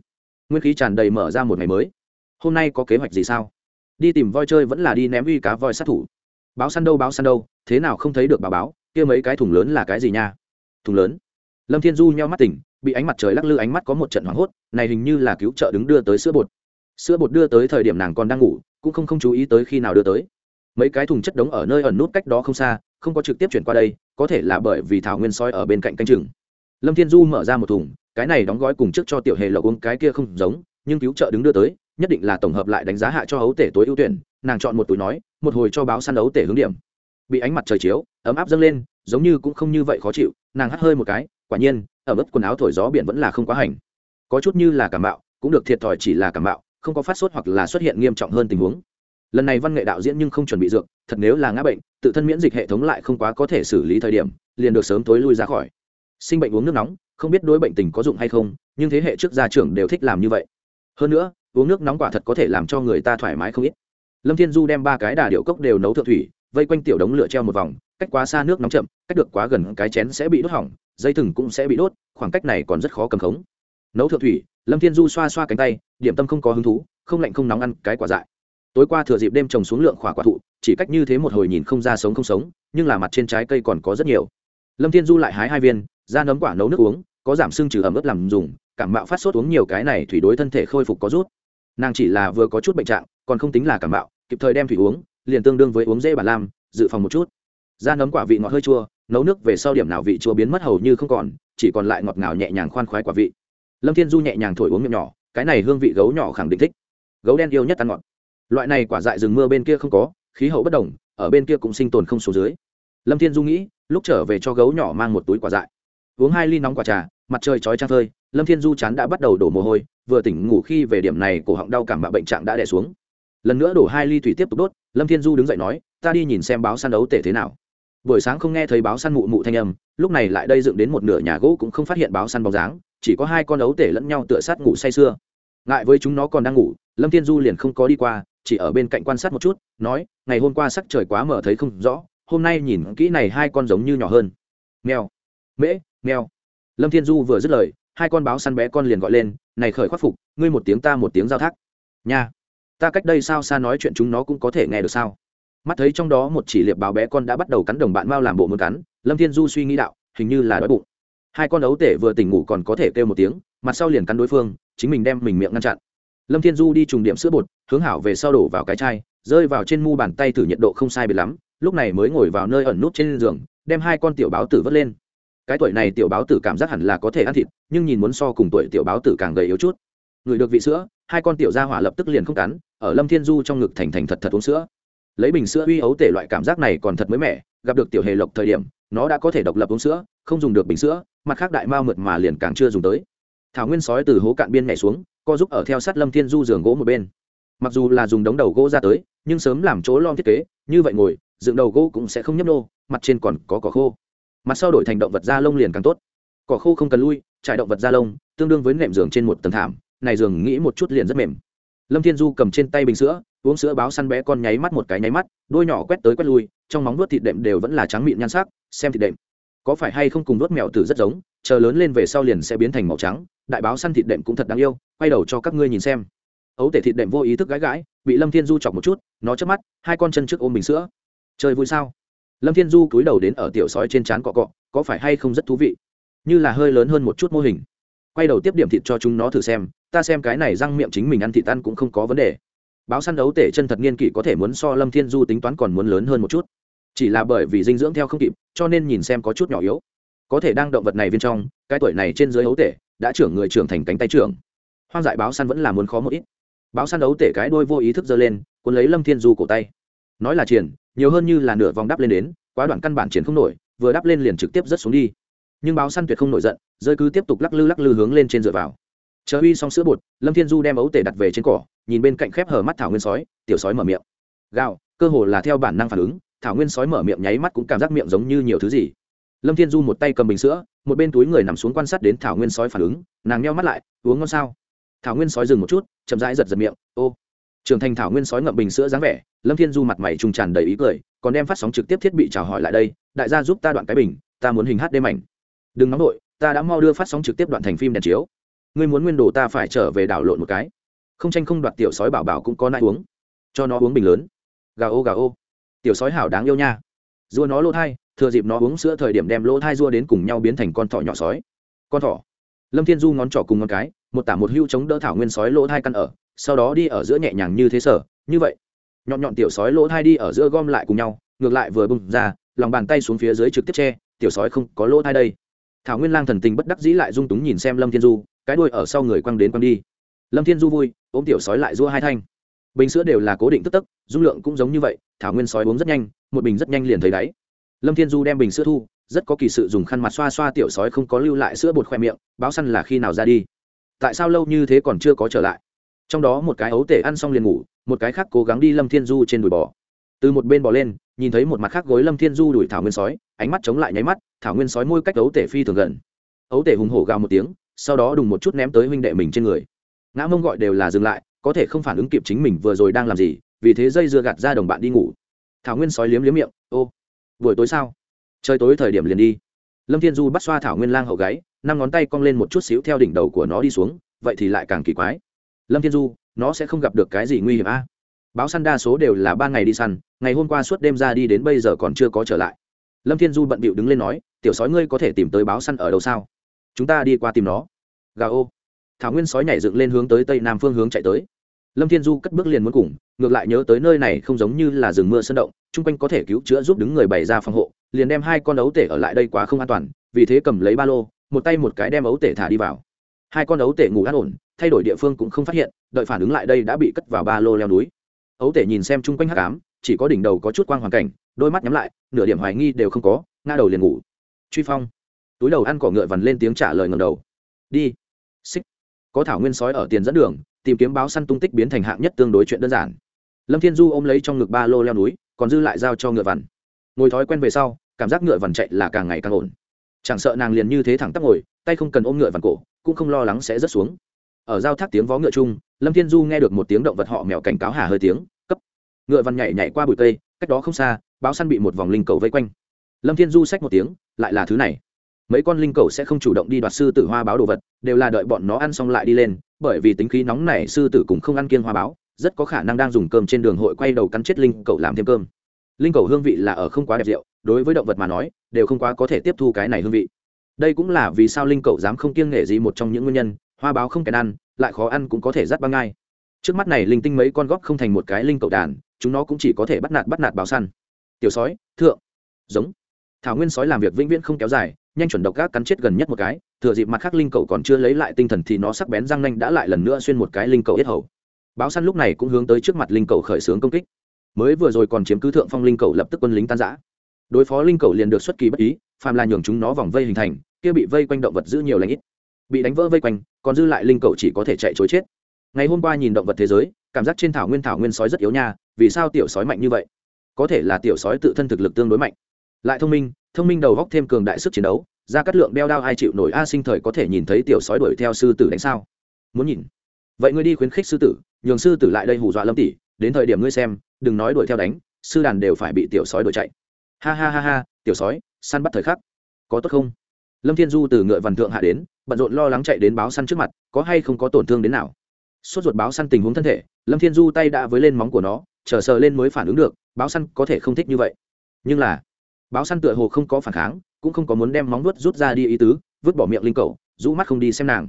Nguyên khí tràn đầy mở ra một ngày mới. Hôm nay có kế hoạch gì sao? Đi tìm voi chơi vẫn là đi ném uy cá voi sát thủ. Báo săn đâu, báo săn đâu, thế nào không thấy được bà báo, kia mấy cái thùng lớn là cái gì nha? Thùng lớn. Lâm thiên du nheo mắt tỉnh bị ánh mặt trời lắc lư ánh mắt có một trận hoảng hốt, này hình như là cứu trợ đứng đưa tới sữa bột. Sữa bột đưa tới thời điểm nàng còn đang ngủ, cũng không không chú ý tới khi nào đưa tới. Mấy cái thùng chất đống ở nơi ẩn nút cách đó không xa, không có trực tiếp chuyển qua đây, có thể là bởi vì thảo nguyên soi ở bên cạnh canh chừng. Lâm thiên du mở ra một thùng, cái này đóng gói cùng trước cho tiểu hề lộc uống cái kia không giống, nhưng cứu trợ đứng đưa tới, nhất định là tổng hợp lại đánh giá hạ cho ấu tể tối ưu tuyển, nàng chọn một túi nói, một hồi cho báo săn ấu tể hướng điểm. Bị ánh mặt trời chiếu, ấm áp dâng lên, giống như cũng không như vậy khó chịu, nàng hắt hơi một cái, quả nhiên ở mức quần áo thổi gió biển vẫn là không quá hành. Có chút như là cảm bạo cũng được thiệt thòi chỉ là cảm bạo không có phát sốt hoặc là xuất hiện nghiêm trọng hơn tình huống. Lần này văn nghệ đạo diễn nhưng không chuẩn bị dược, thật nếu là ngã bệnh, tự thân miễn dịch hệ thống lại không quá có thể xử lý thời điểm, liền được sớm tối lui ra khỏi. Sinh bệnh uống nước nóng, không biết đối bệnh tình có dụng hay không, nhưng thế hệ trước gia trưởng đều thích làm như vậy. Hơn nữa, uống nước nóng quả thật có thể làm cho người ta thoải mái không ít. Lâm thiên du đem ba cái đà điệu cốc đều nấu thượng thủy, vây quanh tiểu đống lửa treo một vòng, cách quá xa nước nóng chậm, cách được quá gần cái chén sẽ bị đốt hỏng dây thừng cũng sẽ bị đốt khoảng cách này còn rất khó cầm khống. Nấu thượng thủy lâm thiên du xoa xoa cánh tay điểm tâm không có hứng thú không lạnh không nóng ăn cái quả dại. Tối qua thừa dịp đêm trồng xuống lượng khỏa quả thụ chỉ cách như thế một hồi nhìn không ra sống không sống nhưng là mặt trên trái cây còn có rất nhiều. Lâm thiên du lại hái hai viên ra nấm quả nấu nước uống có giảm sưng trừ ẩm ướt làm dùng cảm mạo phát sốt uống nhiều cái này thủy đối thân thể khôi phục có rút. Nàng chỉ là vừa có chút bệnh trạng còn không tính là cảm mạo, kịp thời đem thủy uống liền tương đương với uống dễ bản lam dự phòng một chút. Da nấm quả vị ngọt hơi chua nấu nước về sau điểm nào vị chua biến mất hầu như không còn, chỉ còn lại ngọt ngào nhẹ nhàng khoan khoái quả vị. Lâm thiên du nhẹ nhàng thổi uống miệng nhỏ, cái này hương vị gấu nhỏ khẳng định thích. Gấu đen yêu nhất ăn ngọt. Loại này quả dại rừng mưa bên kia không có, khí hậu bất đồng, ở bên kia cũng sinh tồn không số dưới. Lâm thiên du nghĩ, lúc trở về cho gấu nhỏ mang một túi quả dại. Uống hai ly nóng quả trà, mặt trời chói trang phơi, lâm thiên du chán đã bắt đầu đổ mồ hôi, vừa tỉnh ngủ khi về điểm này cổ họng đau cảm mạ bệnh trạng đã đẻ xuống. Lần nữa đổ hai ly thủy tiếp tục đốt, lâm thiên du đứng dậy nói, ta đi nhìn xem báo săn đấu tể thế nào buổi sáng không nghe thấy báo săn mụ mụ thanh âm, lúc này lại đây dựng đến một nửa nhà gỗ cũng không phát hiện báo săn bóng dáng, chỉ có hai con đấu tể lẫn nhau tựa sát ngủ say sưa. Ngại với chúng nó còn đang ngủ, lâm thiên du liền không có đi qua, chỉ ở bên cạnh quan sát một chút, nói, ngày hôm qua sắc trời quá mở thấy không rõ, hôm nay nhìn kỹ này hai con giống như nhỏ hơn. Mèo. Mễ, mèo. Lâm thiên du vừa dứt lời, hai con báo săn bé con liền gọi lên, này khởi khoác phục, ngươi một tiếng ta một tiếng giao thác. Nha, ta cách đây sao xa nói chuyện chúng nó cũng có thể nghe được sao? Mắt thấy trong đó một chỉ liệp báo bé con đã bắt đầu cắn đồng bạn mao làm bộ muốn cắn, lâm thiên du suy nghĩ đạo, hình như là đói bụng. Hai con ấu tể vừa tỉnh ngủ còn có thể kêu một tiếng, mặt sau liền cắn đối phương, chính mình đem mình miệng ngăn chặn. Lâm thiên du đi trùng điểm sữa bột, hướng hảo về sau đổ vào cái chai, rơi vào trên mu bàn tay thử nhiệt độ không sai biệt lắm, lúc này mới ngồi vào nơi ẩn nút trên giường, đem hai con tiểu báo tử vớt lên. Cái tuổi này tiểu báo tử cảm giác hẳn là có thể ăn thịt, nhưng nhìn muốn so cùng tuổi tiểu báo tử càng gầy yếu chút. Người được vị sữa, hai con tiểu gia hỏa lập tức liền không cắn, ở lâm thiên du trong ngực thành thành thật thật uống sữa lấy bình sữa uy ấu tể loại cảm giác này còn thật mới mẻ, gặp được tiểu hề lộc thời điểm, nó đã có thể độc lập uống sữa, không dùng được bình sữa, mặt khác đại mao mượt mà liền càng chưa dùng tới. Thảo nguyên sói từ hố cạn biên nhảy xuống, co giúp ở theo sát lâm thiên du giường gỗ một bên. Mặc dù là dùng đống đầu gỗ ra tới, nhưng sớm làm chỗ lon thiết kế, như vậy ngồi, dựng đầu gỗ cũng sẽ không nhấp nô, mặt trên còn có cỏ khô. Mặt sau đổi thành động vật da lông liền càng tốt. Cỏ khô không cần lui, trải động vật da lông, tương đương với nệm giường trên một tầng thảm, này giường nghĩ một chút liền rất mềm lâm thiên du cầm trên tay bình sữa, uống sữa báo săn bé con nháy mắt một cái nháy mắt, đôi nhỏ quét tới quét lui, trong móng nuốt thịt đệm đều vẫn là trắng mịn nhan sắc, xem thịt đệm. Có phải hay không cùng nuốt mèo tử rất giống, chờ lớn lên về sau liền sẽ biến thành màu trắng, đại báo săn thịt đệm cũng thật đáng yêu, quay đầu cho các ngươi nhìn xem. Ấu tể thịt đệm vô ý thức gãi gãi, bị lâm thiên du chọc một chút, nó chớp mắt, hai con chân trước ôm bình sữa. Chơi vui sao? Lâm thiên du cúi đầu đến ở tiểu sói trên trán cọ cọ, có phải hay không rất thú vị? Như là hơi lớn hơn một chút mô hình. Quay đầu tiếp điểm thịt cho chúng nó thử xem ta xem cái này răng miệng chính mình ăn thịt ăn cũng không có vấn đề. Báo săn đấu tể chân thật niên kỷ có thể muốn so lâm thiên du tính toán còn muốn lớn hơn một chút. Chỉ là bởi vì dinh dưỡng theo không kịp, cho nên nhìn xem có chút nhỏ yếu. Có thể đang động vật này bên trong, cái tuổi này trên dưới ấu tể, đã trưởng người trưởng thành cánh tay trưởng. Hoang dại báo săn vẫn là muốn khó một ít. Báo săn đấu tể cái đôi vô ý thức giơ lên, cuốn lấy lâm thiên du cổ tay. Nói là triển, nhiều hơn như là nửa vòng đắp lên đến, quá đoạn căn bản triển không nổi, vừa đắp lên liền trực tiếp rớt xuống đi. Nhưng báo săn tuyệt không nổi giận, rơi cứ tiếp tục lắc lư lắc lư hướng lên trên dựa vào chờ uy xong sữa bột, lâm thiên du đem ấu tể đặt về trên cỏ, nhìn bên cạnh khép hờ mắt thảo nguyên sói, tiểu sói mở miệng. Gạo cơ hồ là theo bản năng phản ứng, thảo nguyên sói mở miệng nháy mắt cũng cảm giác miệng giống như nhiều thứ gì. Lâm thiên du một tay cầm bình sữa, một bên túi người nằm xuống quan sát đến thảo nguyên sói phản ứng, nàng nheo mắt lại, uống ngon sao? Thảo nguyên sói dừng một chút, chậm rãi giật giật miệng, ô. Trưởng thành thảo nguyên sói ngậm bình sữa dáng vẻ, lâm thiên du mặt mày trùng tràn đầy ý cười, còn đem phát sóng trực tiếp thiết bị chào hỏi lại đây, đại gia giúp ta đoạn cái bình, ta muốn hình hát đêm ảnh. Đừng nóng đội ta đã mau đưa phát sóng trực tiếp đoạn thành phim đèn chiếu ngươi muốn nguyên đồ ta phải trở về đảo lộn một cái. Không tranh không đoạt tiểu sói bảo bảo cũng có nai uống. Cho nó uống bình lớn. Gà ô gà ô. Tiểu sói hảo đáng yêu nha. Dua nó lỗ thai, thừa dịp nó uống sữa thời điểm đem lỗ thai dua đến cùng nhau biến thành con thỏ nhỏ sói. Con thỏ. Lâm thiên du ngón trỏ cùng ngón cái, một tả một hưu chống đỡ thảo nguyên sói lỗ thai căn ở, sau đó đi ở giữa nhẹ nhàng như thế sở, như vậy. Nhọn nhọn tiểu sói lỗ thai đi ở giữa gom lại cùng nhau, ngược lại vừa bung ra, lòng bàn tay xuống phía dưới trực tiếp che, tiểu sói không có lỗ thai đây. Thảo nguyên lang thần tình bất đắc dĩ lại dung túng nhìn xem lâm thiên du cái đuôi ở sau người quăng đến quăng đi. Lâm thiên du vui, ôm tiểu sói lại rua hai thanh. Bình sữa đều là cố định tức tức, dung lượng cũng giống như vậy, thảo nguyên sói uống rất nhanh, một bình rất nhanh liền thấy đáy. Lâm thiên du đem bình sữa thu, rất có kỳ sự dùng khăn mặt xoa xoa tiểu sói không có lưu lại sữa bột khoe miệng, báo săn là khi nào ra đi. Tại sao lâu như thế còn chưa có trở lại? Trong đó một cái ấu tể ăn xong liền ngủ, một cái khác cố gắng đi lâm thiên du trên đùi bò. Từ một bên bò lên, nhìn thấy một mặt khác gối lâm thiên du đuổi thảo nguyên sói, ánh mắt chống lại nháy mắt, thảo nguyên sói môi cách ấu tể phi thường gần. Ấu tể hùng hổ gào một tiếng sau đó đùng một chút ném tới huynh đệ mình trên người. Ngã mông gọi đều là dừng lại, có thể không phản ứng kịp chính mình vừa rồi đang làm gì, vì thế dây dưa gạt ra đồng bạn đi ngủ. Thảo nguyên sói liếm liếm miệng, ô, buổi tối sao? Trời tối thời điểm liền đi. Lâm thiên du bắt xoa thảo nguyên lang hậu gáy, năm ngón tay cong lên một chút xíu theo đỉnh đầu của nó đi xuống, vậy thì lại càng kỳ quái. Lâm thiên du, nó sẽ không gặp được cái gì nguy hiểm a? Báo săn đa số đều là ba ngày đi săn, ngày hôm qua suốt đêm ra đi đến bây giờ còn chưa có trở lại. Lâm thiên du bận bịu đứng lên nói, tiểu sói ngươi có thể tìm tới báo săn ở đâu sao? Chúng ta đi qua tìm nó. Gà ô. Thảo nguyên sói nhảy dựng lên hướng tới tây nam phương hướng chạy tới. Lâm thiên du cất bước liền muốn cùng, ngược lại nhớ tới nơi này không giống như là rừng mưa sơn động, chung quanh có thể cứu chữa giúp đứng người bày ra phòng hộ, liền đem hai con ấu tể ở lại đây quá không an toàn, vì thế cầm lấy ba lô, một tay một cái đem ấu tể thả đi vào. Hai con ấu tể ngủ an ổn, thay đổi địa phương cũng không phát hiện, đợi phản ứng lại đây đã bị cất vào ba lô leo núi. Ấu tể nhìn xem chung quanh hắc ám, chỉ có đỉnh đầu có chút quang hoàn cảnh, đôi mắt nhắm lại, nửa điểm hoài nghi đều không có, ngã đầu liền ngủ. Truy phong túi đầu ăn cỏ ngựa vằn lên tiếng trả lời ngầm đầu. Đi. Xích. Có thảo nguyên sói ở tiền dẫn đường, tìm kiếm báo săn tung tích biến thành hạng nhất tương đối chuyện đơn giản. Lâm thiên du ôm lấy trong ngực ba lô leo núi, còn dư lại giao cho ngựa vằn. Ngồi thói quen về sau, cảm giác ngựa vằn chạy là càng ngày càng ổn. Chẳng sợ nàng liền như thế thẳng tắp ngồi, tay không cần ôm ngựa vằn cổ, cũng không lo lắng sẽ rớt xuống. Ở giao thác tiếng vó ngựa chung, lâm thiên du nghe được một tiếng động vật họ mèo cảnh cáo hà hơi tiếng, cấp. Ngựa vằn nhảy nhảy qua bụi cây, cách đó không xa, báo săn bị một vòng linh cầu vây quanh. Lâm thiên du xách một tiếng, lại là thứ này mấy con linh cầu sẽ không chủ động đi đoạt sư tử hoa báo đồ vật, đều là đợi bọn nó ăn xong lại đi lên, bởi vì tính khí nóng này sư tử cũng không ăn kiêng hoa báo, rất có khả năng đang dùng cơm trên đường hội quay đầu cắn chết linh cầu làm thêm cơm. Linh cầu hương vị là ở không quá đẹp rượu, đối với động vật mà nói, đều không quá có thể tiếp thu cái này hương vị. Đây cũng là vì sao linh cầu dám không kiêng nghệ gì một trong những nguyên nhân, hoa báo không kèn ăn, lại khó ăn cũng có thể dắt băng ngay trước mắt này linh tinh mấy con góp không thành một cái linh cầu đàn, chúng nó cũng chỉ có thể bắt nạt bắt nạt báo săn. Tiểu sói, thượng. Giống. Thảo nguyên sói làm việc vĩnh viễn không kéo dài nhanh chuẩn độc gác cắn chết gần nhất một cái, thừa dịp mặt khác linh cầu còn chưa lấy lại tinh thần thì nó sắc bén răng nanh đã lại lần nữa xuyên một cái linh cầu yết hầu. Báo săn lúc này cũng hướng tới trước mặt linh cầu khởi xướng công kích. Mới vừa rồi còn chiếm cứ thượng phong linh cầu lập tức quân lính tan giã đối phó linh cầu liền được xuất kỳ bất ý, phàm là nhường chúng nó vòng vây hình thành, kia bị vây quanh động vật giữ nhiều lãnh ít. Bị đánh vỡ vây quanh, còn dư lại linh cầu chỉ có thể chạy chối chết. Ngày hôm qua nhìn động vật thế giới, cảm giác trên thảo nguyên thảo nguyên sói rất yếu nha, vì sao tiểu sói mạnh như vậy? Có thể là tiểu sói tự thân thực lực tương đối mạnh. Lại thông minh thông minh đầu góc thêm cường đại sức chiến đấu ra cắt lượng đeo đao ai chịu nổi a sinh thời có thể nhìn thấy tiểu sói đuổi theo sư tử đánh sao? Muốn nhìn. Vậy ngươi đi khuyến khích sư tử, nhường sư tử lại đây hù dọa lâm tỷ, đến thời điểm ngươi xem, đừng nói đuổi theo đánh, sư đàn đều phải bị tiểu sói đuổi chạy. Ha ha ha ha, tiểu sói, săn bắt thời khắc. Có tốt không? Lâm thiên du từ ngựa vằn thượng hạ đến, bận rộn lo lắng chạy đến báo săn trước mặt, có hay không có tổn thương đến nào? Sốt ruột báo săn tình huống thân thể, lâm thiên du tay đã với lên móng của nó, chờ sờ lên mới phản ứng được, báo săn có thể không thích như vậy. Nhưng là báo săn tựa hồ không có phản kháng, cũng không có muốn đem móng vuốt rút ra đi ý tứ, vứt bỏ miệng linh cầu, rũ mắt không đi xem nàng.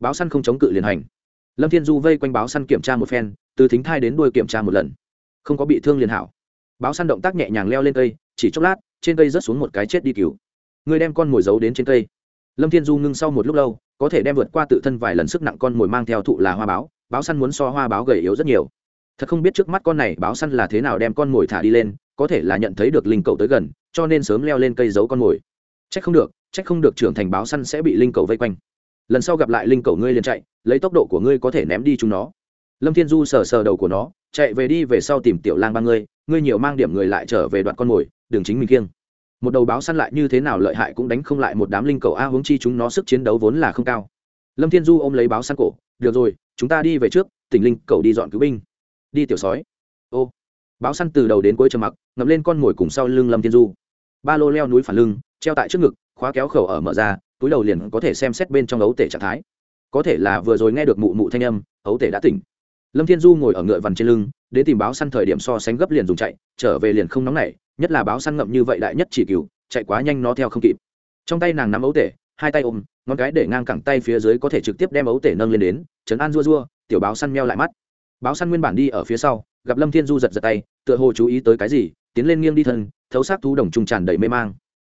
Báo săn không chống cự liền hành. Lâm thiên du vây quanh báo săn kiểm tra một phen, từ thính thai đến đuôi kiểm tra một lần. Không có bị thương liền hảo. Báo săn động tác nhẹ nhàng leo lên cây, chỉ chốc lát, trên cây rớt xuống một cái chết đi cứu người đem con mồi giấu đến trên cây. Lâm thiên du ngưng sau một lúc lâu, có thể đem vượt qua tự thân vài lần sức nặng con mồi mang theo thụ là hoa báo báo săn muốn so hoa báo gầy yếu rất nhiều. Thật không biết trước mắt con này báo săn là thế nào đem con mồi thả đi lên, có thể là nhận thấy được linh cầu tới gần cho nên sớm leo lên cây giấu con mồi. Trách không được, trách không được trưởng thành báo săn sẽ bị linh cầu vây quanh. Lần sau gặp lại linh cầu ngươi liền chạy, lấy tốc độ của ngươi có thể ném đi chúng nó. Lâm thiên du sờ sờ đầu của nó, chạy về đi về sau tìm tiểu lang ba ngươi ngươi nhiều mang điểm người lại trở về đoạn con mồi đường chính mình kiêng. Một đầu báo săn lại như thế nào lợi hại cũng đánh không lại một đám linh cầu a hướng chi chúng nó sức chiến đấu vốn là không cao. Lâm thiên du ôm lấy báo săn cổ, được rồi, chúng ta đi về trước, tỉnh linh cầu đi dọn cứu binh. Đi, tiểu sói. Ô. Báo săn từ đầu đến cuối trầm mặc, ngậm lên con mồi cùng sau lưng lâm thiên du ba lô leo núi phản lưng, treo tại trước ngực, khóa kéo khẩu ở mở ra, túi đầu liền có thể xem xét bên trong ấu tể trạng thái. Có thể là vừa rồi nghe được mụ mụ thanh âm, ấu tể đã tỉnh. Lâm thiên du ngồi ở ngựa vằn trên lưng, đến tìm báo săn thời điểm so sánh gấp liền dùng chạy, trở về liền không nóng nảy, nhất là báo săn ngậm như vậy đại nhất chỉ cừu, chạy quá nhanh nó theo không kịp. Trong tay nàng nắm ấu tể, hai tay ôm, ngón cái để ngang cẳng tay phía dưới có thể trực tiếp đem ấu tể nâng lên đến chấn an rua rua, tiểu báo săn meo lại mắt. Báo săn nguyên bản đi ở phía sau, gặp lâm thiên du giật giật tay, tựa hồ chú ý tới cái gì, tiến lên nghiêng đi thân thấu sát thú đồng trung tràn đầy mê mang.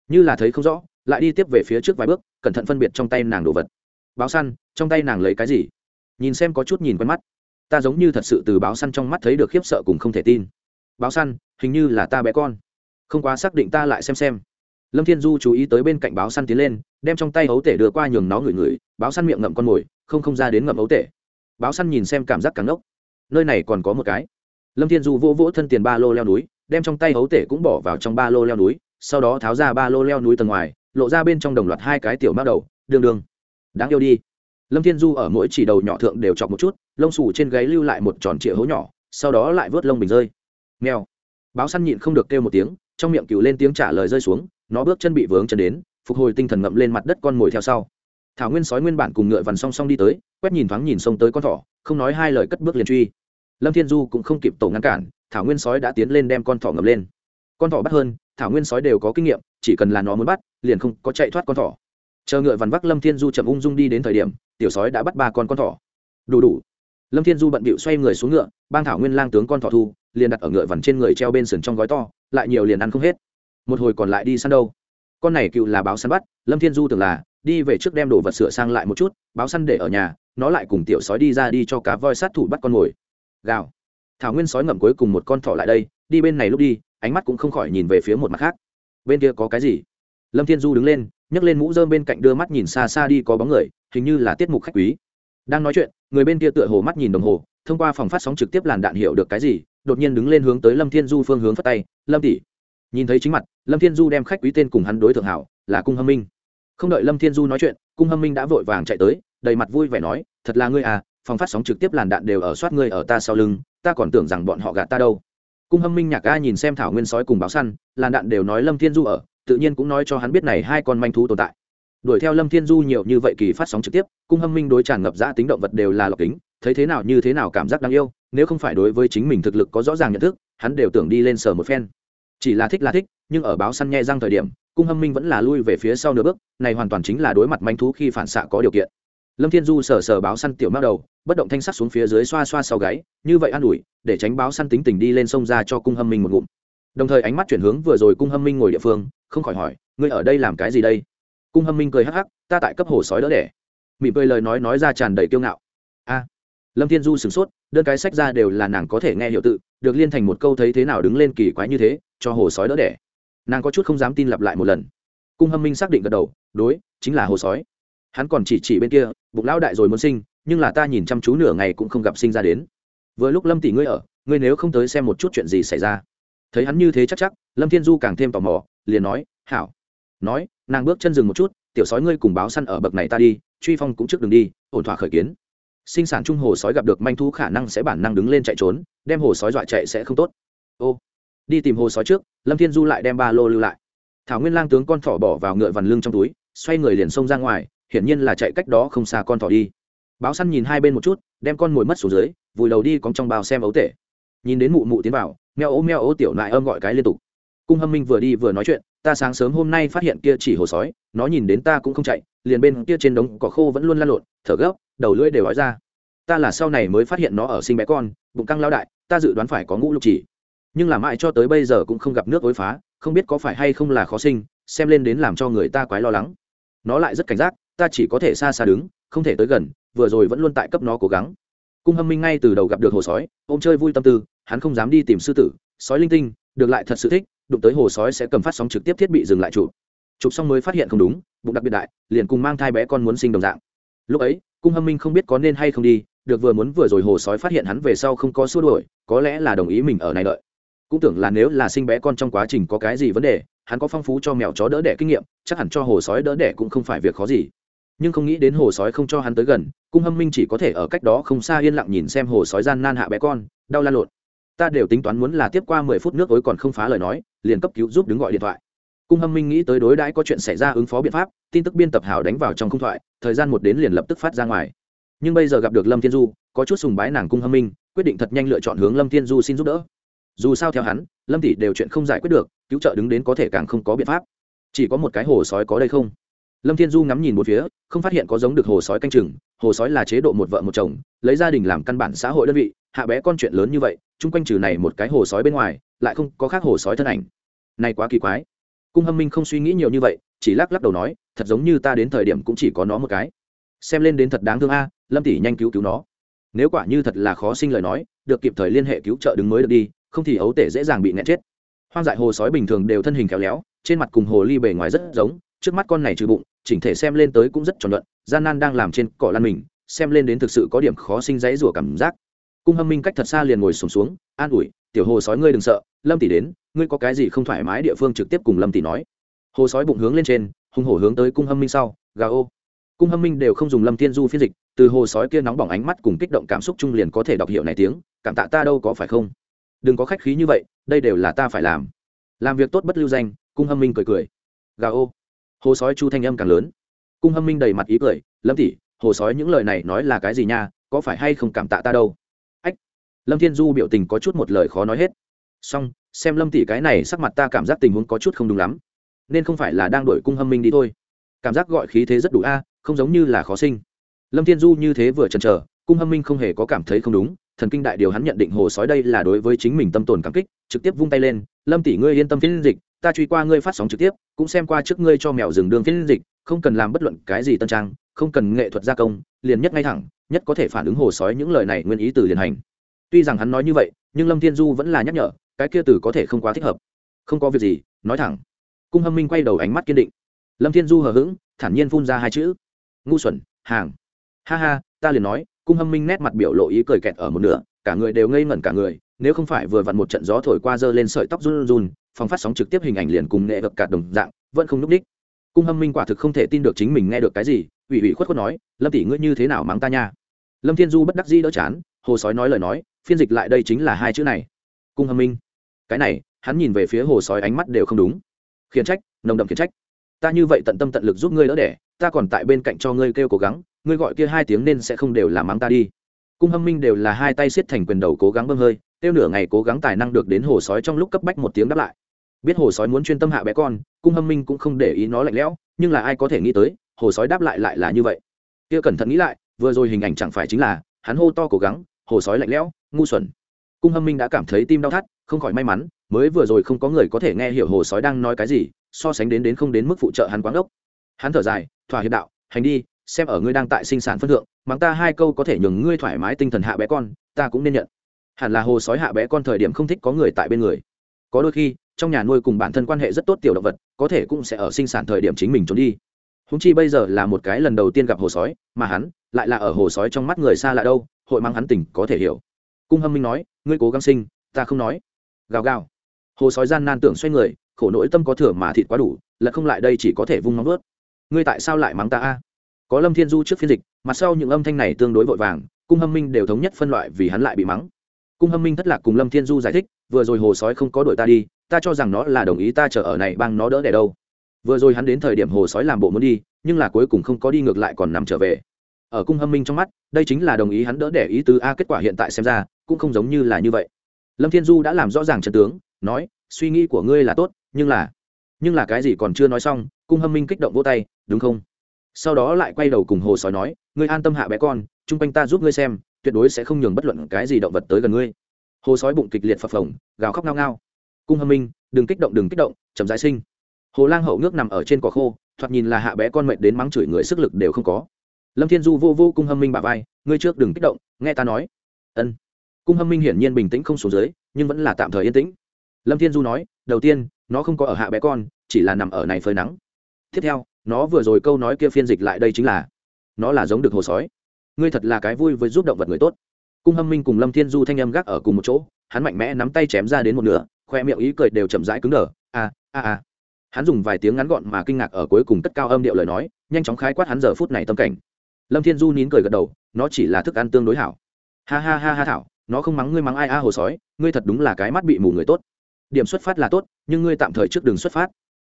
Như là thấy không rõ, lại đi tiếp về phía trước vài bước, cẩn thận phân biệt trong tay nàng đồ vật. Báo săn, trong tay nàng lấy cái gì? Nhìn xem có chút nhìn quen mắt. Ta giống như thật sự từ báo săn trong mắt thấy được khiếp sợ cùng không thể tin. Báo săn, hình như là ta bé con. Không quá xác định ta lại xem xem. Lâm thiên du chú ý tới bên cạnh báo săn tiến lên, đem trong tay ấu tể đưa qua nhường nó ngửi ngửi, báo săn miệng ngậm con mồi, không không ra đến ngậm ấu tể. Báo săn nhìn xem cảm giác càng ngốc. Nơi này còn có một cái. Lâm thiên du vô vỗ thân tiền ba lô leo núi đem trong tay hấu tể cũng bỏ vào trong ba lô leo núi, sau đó tháo ra ba lô leo núi tầng ngoài, lộ ra bên trong đồng loạt hai cái tiểu mắc đầu đương đương đáng yêu đi. Lâm thiên du ở mỗi chỉ đầu nhỏ thượng đều chọc một chút, lông xù trên gáy lưu lại một tròn trịa hố nhỏ, sau đó lại vớt lông bình rơi. Nghèo báo săn nhịn không được kêu một tiếng, trong miệng cừu lên tiếng trả lời rơi xuống, nó bước chân bị vướng chân đến, phục hồi tinh thần ngậm lên mặt đất con mồi theo sau. Thảo nguyên sói nguyên bản cùng ngựa vằn song song đi tới, quét nhìn thoáng nhìn xông tới con thỏ, không nói hai lời cất bước liền truy. Lâm thiên du cũng không kịp tổ ngăn cản thảo nguyên sói đã tiến lên đem con thỏ ngầm lên. Con thỏ bắt hơn, thảo nguyên sói đều có kinh nghiệm, chỉ cần là nó muốn bắt, liền không có chạy thoát con thỏ. Chờ ngựa vằn vác lâm thiên du chậm ung dung đi đến thời điểm, tiểu sói đã bắt ba con con thỏ. Đủ đủ. Lâm thiên du bận bịu xoay người xuống ngựa, bang thảo nguyên lang tướng con thỏ thu, liền đặt ở ngựa vằn trên người treo bên sườn trong gói to, lại nhiều liền ăn không hết. Một hồi còn lại đi săn đâu. Con này cựu là báo săn bắt, lâm thiên du tưởng là, đi về trước đem đồ vật sửa sang lại một chút, báo săn để ở nhà, nó lại cùng tiểu sói đi ra đi cho cá voi sát thủ bắt con mồi. Gào thảo nguyên sói ngậm cuối cùng một con thỏ lại đây, đi bên này lúc đi, ánh mắt cũng không khỏi nhìn về phía một mặt khác. Bên kia có cái gì? Lâm thiên du đứng lên, nhấc lên mũ dơm bên cạnh đưa mắt nhìn xa xa đi có bóng người, hình như là tiết mục khách quý. Đang nói chuyện, người bên kia tựa hồ mắt nhìn đồng hồ, thông qua phòng phát sóng trực tiếp làn đạn hiểu được cái gì, đột nhiên đứng lên hướng tới lâm thiên du phương hướng phất tay, lâm tỷ. Nhìn thấy chính mặt, lâm thiên du đem khách quý tên cùng hắn đối thượng hảo, là cung hâm minh. Không đợi lâm thiên du nói chuyện, cung hâm minh đã vội vàng chạy tới, đầy mặt vui vẻ nói, thật là ngươi à phòng phát sóng trực tiếp làn đạn đều ở soát ngươi ở ta sau lưng ta còn tưởng rằng bọn họ gạt ta đâu. Cung hâm minh nhạc a nhìn xem thảo nguyên sói cùng báo săn, làn đạn đều nói lâm thiên du ở, tự nhiên cũng nói cho hắn biết này hai con manh thú tồn tại. Đuổi theo lâm thiên du nhiều như vậy kỳ phát sóng trực tiếp, cung hâm minh đối tràn ngập giã tính động vật đều là lọc kính, thấy thế nào như thế nào cảm giác đáng yêu, nếu không phải đối với chính mình thực lực có rõ ràng nhận thức, hắn đều tưởng đi lên sờ một phen. Chỉ là thích là thích, nhưng ở báo săn nghe răng thời điểm, cung hâm minh vẫn là lui về phía sau nửa bước, này hoàn toàn chính là đối mặt manh thú khi phản xạ có điều kiện lâm thiên du sờ sờ báo săn tiểu mao đầu, bất động thanh sắt xuống phía dưới xoa xoa sau gáy, như vậy an ủi, để tránh báo săn tính tình đi lên sông ra cho cung hâm minh một ngụm. Đồng thời ánh mắt chuyển hướng vừa rồi cung hâm minh ngồi địa phương, không khỏi hỏi, ngươi ở đây làm cái gì đây? Cung hâm minh cười hắc hắc, ta tại cấp hồ sói đỡ đẻ. Mỉm cười lời nói nói ra tràn đầy kiêu ngạo. A. Lâm thiên du sửng sốt, đơn cái sách ra đều là nàng có thể nghe hiệu tự, được liên thành một câu thấy thế nào đứng lên kỳ quái như thế, cho hồ sói đỡ đẻ. Nàng có chút không dám tin lặp lại một lần. Cung hâm minh xác định gật đầu, đối, chính là hồ sói hắn còn chỉ chỉ bên kia, bụng lão đại rồi muốn sinh, nhưng là ta nhìn chăm chú nửa ngày cũng không gặp sinh ra đến. Vừa lúc lâm tỷ ngươi ở, ngươi nếu không tới xem một chút chuyện gì xảy ra. Thấy hắn như thế chắc chắc, lâm thiên du càng thêm tò mò, liền nói, hảo. Nói, nàng bước chân dừng một chút, tiểu sói ngươi cùng báo săn ở bậc này ta đi, truy phong cũng trước đường đi, ổn thỏa khởi kiến. Sinh sản trung hồ sói gặp được manh thú khả năng sẽ bản năng đứng lên chạy trốn, đem hồ sói dọa chạy sẽ không tốt. Ô, đi tìm hồ sói trước, lâm thiên du lại đem ba lô lưu lại. Thảo nguyên lang tướng con thỏ bỏ vào ngựa vằn lưng trong túi, xoay người liền xông ra ngoài hiển nhiên là chạy cách đó không xa con thỏ đi. Báo săn nhìn hai bên một chút, đem con mồi mất xuống dưới, vùi đầu đi cóng trong bao xem ấu tể. Nhìn đến mụ mụ tiến vào, meo ố meo ố tiểu nại âm gọi cái liên tục. Cung hâm minh vừa đi vừa nói chuyện, ta sáng sớm hôm nay phát hiện kia chỉ hồ sói, nó nhìn đến ta cũng không chạy, liền bên kia trên đống cỏ khô vẫn luôn lăn lộn, thở gấp, đầu lưỡi đều ói ra. Ta là sau này mới phát hiện nó ở sinh bé con, bụng căng lao đại, ta dự đoán phải có ngũ lục chỉ. Nhưng là mãi cho tới bây giờ cũng không gặp nước ối phá, không biết có phải hay không là khó sinh, xem lên đến làm cho người ta quái lo lắng nó lại rất cảnh giác, ta chỉ có thể xa xa đứng, không thể tới gần, vừa rồi vẫn luôn tại cấp nó cố gắng. Cung hâm minh ngay từ đầu gặp được hồ sói, ôm chơi vui tâm tư, hắn không dám đi tìm sư tử, sói linh tinh, được lại thật sự thích, đụng tới hồ sói sẽ cầm phát sóng trực tiếp thiết bị dừng lại chụp. Chụp xong mới phát hiện không đúng, bụng đặc biệt đại, liền cùng mang thai bé con muốn sinh đồng dạng. Lúc ấy, cung hâm minh không biết có nên hay không đi, được vừa muốn vừa rồi hồ sói phát hiện hắn về sau không có xua đuổi, có lẽ là đồng ý mình ở này đợi. Cũng tưởng là nếu là sinh bé con trong quá trình có cái gì vấn đề hắn có phong phú cho mèo chó đỡ đẻ kinh nghiệm, chắc hẳn cho hồ sói đỡ đẻ cũng không phải việc khó gì. Nhưng không nghĩ đến hồ sói không cho hắn tới gần, cung hâm minh chỉ có thể ở cách đó không xa yên lặng nhìn xem hồ sói gian nan hạ bé con, đau lan lộn. Ta đều tính toán muốn là tiếp qua mười phút nước ối còn không phá lời nói, liền cấp cứu giúp đứng gọi điện thoại. Cung hâm minh nghĩ tới đối đãi có chuyện xảy ra ứng phó biện pháp, tin tức biên tập hảo đánh vào trong không thoại, thời gian một đến liền lập tức phát ra ngoài. Nhưng bây giờ gặp được lâm thiên du, có chút sùng bái nàng cung hâm minh, quyết định thật nhanh lựa chọn hướng lâm thiên du xin giúp đỡ dù sao theo hắn, lâm tỷ đều chuyện không giải quyết được, cứu trợ đứng đến có thể càng không có biện pháp. Chỉ có một cái hồ sói có đây không? Lâm thiên du ngắm nhìn một phía, không phát hiện có giống được hồ sói canh chừng, hồ sói là chế độ một vợ một chồng, lấy gia đình làm căn bản xã hội đơn vị, hạ bé con chuyện lớn như vậy, chung quanh trừ này một cái hồ sói bên ngoài, lại không có khác hồ sói thân ảnh. Này quá kỳ quái. Cung hâm minh không suy nghĩ nhiều như vậy, chỉ lắc lắc đầu nói, thật giống như ta đến thời điểm cũng chỉ có nó một cái. Xem lên đến thật đáng thương a, lâm tỷ nhanh cứu cứu nó. Nếu quả như thật là khó sinh lời nói, được kịp thời liên hệ cứu trợ đứng mới được đi không thì ấu tể dễ dàng bị nghẹn chết. Hoang dại hồ sói bình thường đều thân hình khéo léo trên mặt cùng hồ ly bề ngoài rất giống trước mắt con này trừ bụng chỉnh thể xem lên tới cũng rất tròn luận gian nan đang làm trên cỏ lăn mình xem lên đến thực sự có điểm khó sinh dãy rủa cảm giác. Cung hâm minh cách thật xa liền ngồi sùng xuống, xuống an ủi tiểu hồ sói ngươi đừng sợ lâm tỷ đến ngươi có cái gì không thoải mái địa phương trực tiếp cùng lâm tỷ nói. Hồ sói bụng hướng lên trên hung hổ hướng tới cung hâm minh sau gà ô. Cung hâm minh đều không dùng lâm thiên du phiên dịch từ hồ sói kia nóng bỏng ánh mắt cùng kích động cảm xúc chung liền có thể đọc hiệu này tiếng cảm tạ ta đâu có phải không? Đừng có khách khí như vậy, đây đều là ta phải làm. Làm việc tốt bất lưu danh, cung hâm minh cười cười. Gà ô. Hồ sói chu thanh âm càng lớn. Cung hâm minh đầy mặt ý cười, lâm tỷ, hồ sói những lời này nói là cái gì nha, có phải hay không cảm tạ ta đâu? Ách. Lâm thiên du biểu tình có chút một lời khó nói hết. Xong, xem lâm tỷ cái này sắc mặt ta cảm giác tình huống có chút không đúng lắm, nên không phải là đang đổi cung hâm minh đi thôi. Cảm giác gọi khí thế rất đủ a, không giống như là khó sinh. Lâm thiên du như thế vừa chần chờ, cung hâm minh không hề có cảm thấy không đúng thần kinh đại điều hắn nhận định hồ sói đây là đối với chính mình tâm tồn cảm kích, trực tiếp vung tay lên, lâm tỷ ngươi yên tâm phiên dịch, ta truy qua ngươi phát sóng trực tiếp, cũng xem qua trước ngươi cho mèo rừng đường phiên dịch, không cần làm bất luận cái gì tân trang, không cần nghệ thuật gia công, liền nhất ngay thẳng, nhất có thể phản ứng hồ sói những lời này nguyên ý từ liền hành. Tuy rằng hắn nói như vậy, nhưng lâm thiên du vẫn là nhắc nhở, cái kia từ có thể không quá thích hợp. Không có việc gì, nói thẳng. Cung hâm minh quay đầu ánh mắt kiên định. Lâm thiên du hờ hững, thản nhiên phun ra hai chữ. Ngu xuẩn, hàng. Ha ha, ta liền nói cung hâm minh nét mặt biểu lộ ý cười kẹt ở một nửa, cả người đều ngây ngẩn cả người, nếu không phải vừa vặn một trận gió thổi qua dơ lên sợi tóc run run phòng phát sóng trực tiếp hình ảnh liền cùng nghệ gập cả đồng dạng, vẫn không n ú c đích. Cung hâm minh quả thực không thể tin được chính mình nghe được cái gì, ủy ủy khuất khuất nói, lâm tỷ ngươi như thế nào mắng ta nha? Lâm thiên du bất đắc dĩ đỡ chán, hồ sói nói lời nói, phiên dịch lại đây chính là hai chữ này, cung hâm minh. Cái này, hắn nhìn về phía hồ sói ánh mắt đều không đúng. Khiển trách, nồng đậm khiển trách. Ta như vậy tận tâm tận lực giúp ngươi đỡ đẻ, ta còn tại bên cạnh cho ngươi kêu cố gắng ngươi gọi kia hai tiếng nên sẽ không đều là mắng ta đi. Cung hâm minh đều là hai tay siết thành quyền đầu cố gắng bơm hơi, tiêu nửa ngày cố gắng tài năng được đến hồ sói trong lúc cấp bách một tiếng đáp lại. Biết hồ sói muốn chuyên tâm hạ bé con, cung hâm minh cũng không để ý nó lạnh lẽo, nhưng là ai có thể nghĩ tới, hồ sói đáp lại lại là như vậy. Kia cẩn thận nghĩ lại, vừa rồi hình ảnh chẳng phải chính là, hắn hô to cố gắng, hồ sói lạnh lẽo, ngu xuẩn. Cung hâm minh đã cảm thấy tim đau thắt, không khỏi may mắn, mới vừa rồi không có người có thể nghe hiểu hồ sói đang nói cái gì, so sánh đến đến không đến mức phụ trợ hắn quán ốc hắn thở dài, thỏa hiệp đạo, hành đi xem ở ngươi đang tại sinh sản phân thượng, mắng ta hai câu có thể nhường ngươi thoải mái tinh thần hạ bé con, ta cũng nên nhận. Hẳn là hồ sói hạ bé con thời điểm không thích có người tại bên người. Có đôi khi, trong nhà nuôi cùng bản thân quan hệ rất tốt tiểu động vật, có thể cũng sẽ ở sinh sản thời điểm chính mình trốn đi. Húng chi bây giờ là một cái lần đầu tiên gặp hồ sói, mà hắn lại là ở hồ sói trong mắt người xa lạ đâu, hội mang hắn tỉnh có thể hiểu. Cung hâm minh nói, ngươi cố gắng sinh, ta không nói. Gào gào. Hồ sói gian nan tưởng xoay người, khổ nỗi tâm có thừa mà thịt quá đủ là không lại đây chỉ có thể vung móng vớt ngươi tại sao lại mắng ta a? Có lâm thiên du trước phiên dịch mặt sau những âm thanh này tương đối vội vàng, cung hâm minh đều thống nhất phân loại vì hắn lại bị mắng. Cung hâm minh thất lạc cùng lâm thiên du giải thích, vừa rồi hồ sói không có đuổi ta đi, ta cho rằng nó là đồng ý ta chờ ở này bang nó đỡ đẻ đâu. Vừa rồi hắn đến thời điểm hồ sói làm bộ muốn đi, nhưng là cuối cùng không có đi ngược lại còn nằm trở về. Ở cung hâm minh trong mắt, đây chính là đồng ý hắn đỡ đẻ ý tứ a kết quả hiện tại xem ra, cũng không giống như là như vậy. Lâm thiên du đã làm rõ ràng trận tướng, nói, suy nghĩ của ngươi là tốt, nhưng là nhưng là cái gì còn chưa nói xong, cung hâm minh kích động vô tay, đúng không? Sau đó lại quay đầu cùng hồ sói nói, ngươi an tâm hạ bé con, chung quanh ta giúp ngươi xem, tuyệt đối sẽ không nhường bất luận cái gì động vật tới gần ngươi. Hồ sói bụng kịch liệt phập phồng, gào khóc ngao ngao. Cung hâm minh, đừng kích động, đừng kích động, chậm giải sinh. Hồ lang hậu ngước nằm ở trên cỏ khô, thoạt nhìn là hạ bé con mệt đến mắng chửi người sức lực đều không có. Lâm thiên du vô vô cung hâm minh bà vai, ngươi trước đừng kích động, nghe ta nói. Ân. Cung hâm minh hiển nhiên bình tĩnh không xuống dưới, nhưng vẫn là tạm thời yên tĩnh. Lâm thiên du nói, đầu tiên, nó không có ở hạ bé con, chỉ là nằm ở này phơi nắng. Tiếp theo nó vừa rồi câu nói kia phiên dịch lại đây chính là, nó là giống được hồ sói. Ngươi thật là cái vui với giúp động vật người tốt. Cung hâm minh cùng lâm thiên du thanh âm gác ở cùng một chỗ, hắn mạnh mẽ nắm tay chém ra đến một nửa, khoe miệng ý cười đều chậm rãi cứng đờ. A a a hắn dùng vài tiếng ngắn gọn mà kinh ngạc ở cuối cùng cất cao âm điệu lời nói, nhanh chóng khái quát hắn giờ phút này tâm cảnh. Lâm thiên du nín cười gật đầu, nó chỉ là thức ăn tương đối hảo. Ha ha ha ha thảo, nó không mắng ngươi mắng ai a hồ sói, ngươi thật đúng là cái mắt bị mù người tốt. Điểm xuất phát là tốt, nhưng ngươi tạm thời trước đường xuất phát.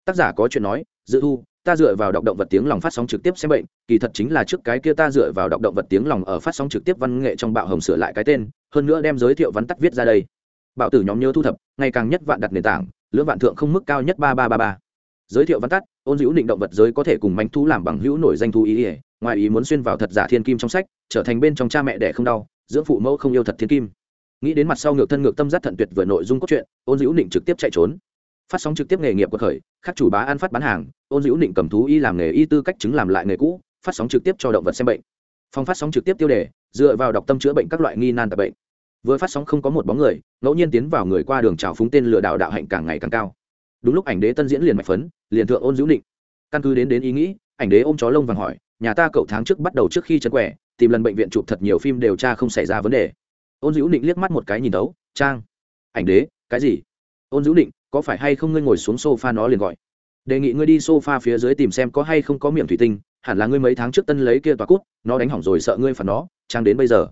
Tác giả có chuyện nói, dự thu ta dựa vào đọc động vật tiếng lòng phát sóng trực tiếp xem bệnh, kỳ thật chính là trước cái kia ta dựa vào đọc động vật tiếng lòng ở phát sóng trực tiếp văn nghệ trong bạo hồng sửa lại cái tên, hơn nữa đem giới thiệu vắn tắt viết ra đây. Bạo tử nhóm nhớ thu thập, ngày càng nhất vạn đặt nền tảng, lưỡng vạn thượng không mức cao nhất ba ba ba ba. Giới thiệu văn tắt, ôn hữu định động vật giới có thể cùng manh thú làm bằng hữu nổi danh thú ý ỉa ngoài ý muốn xuyên vào thật giả thiên kim trong sách, trở thành bên trong cha mẹ đẻ không đau, dưỡng phụ mẫu không yêu thật thiên kim. Nghĩ đến mặt sau ngược thân ngược tâm giác thận tuyệt vừa nội dung cốt truyện, ôn hữu định trực tiếp chạy trốn phát sóng trực tiếp nghề nghiệp của khởi khắc chủ bá ăn phát bán hàng, ôn dữ định cầm thú y làm nghề y tư cách chứng làm lại nghề cũ, phát sóng trực tiếp cho động vật xem bệnh. Phòng phát sóng trực tiếp tiêu đề, dựa vào đọc tâm chữa bệnh các loại nghi nan tạp bệnh. Vừa phát sóng không có một bóng người, ngẫu nhiên tiến vào người qua đường trào phúng tên lừa đảo đạo hạnh càng ngày càng cao. Đúng lúc ảnh đế tân diễn liền mạch phấn, liền thượng ôn dữ định căn cứ đến đến ý nghĩ, ảnh đế ôm chó lông vàng hỏi, nhà ta cậu tháng trước bắt đầu trước khi chân quẻ, tìm lần bệnh viện chụp thật nhiều phim điều tra không xảy ra vấn đề. Ôn dữ định liếc mắt một cái nhìn tấu trang. Ảnh đế, cái gì? Ôn dữ định có phải hay không ngươi ngồi xuống sofa nó liền gọi? Đề nghị ngươi đi sofa phía dưới tìm xem có hay không có miệng thủy tinh, hẳn là ngươi mấy tháng trước tân lấy kia tòa cút, nó đánh hỏng rồi sợ ngươi phản nó, trang đến bây giờ.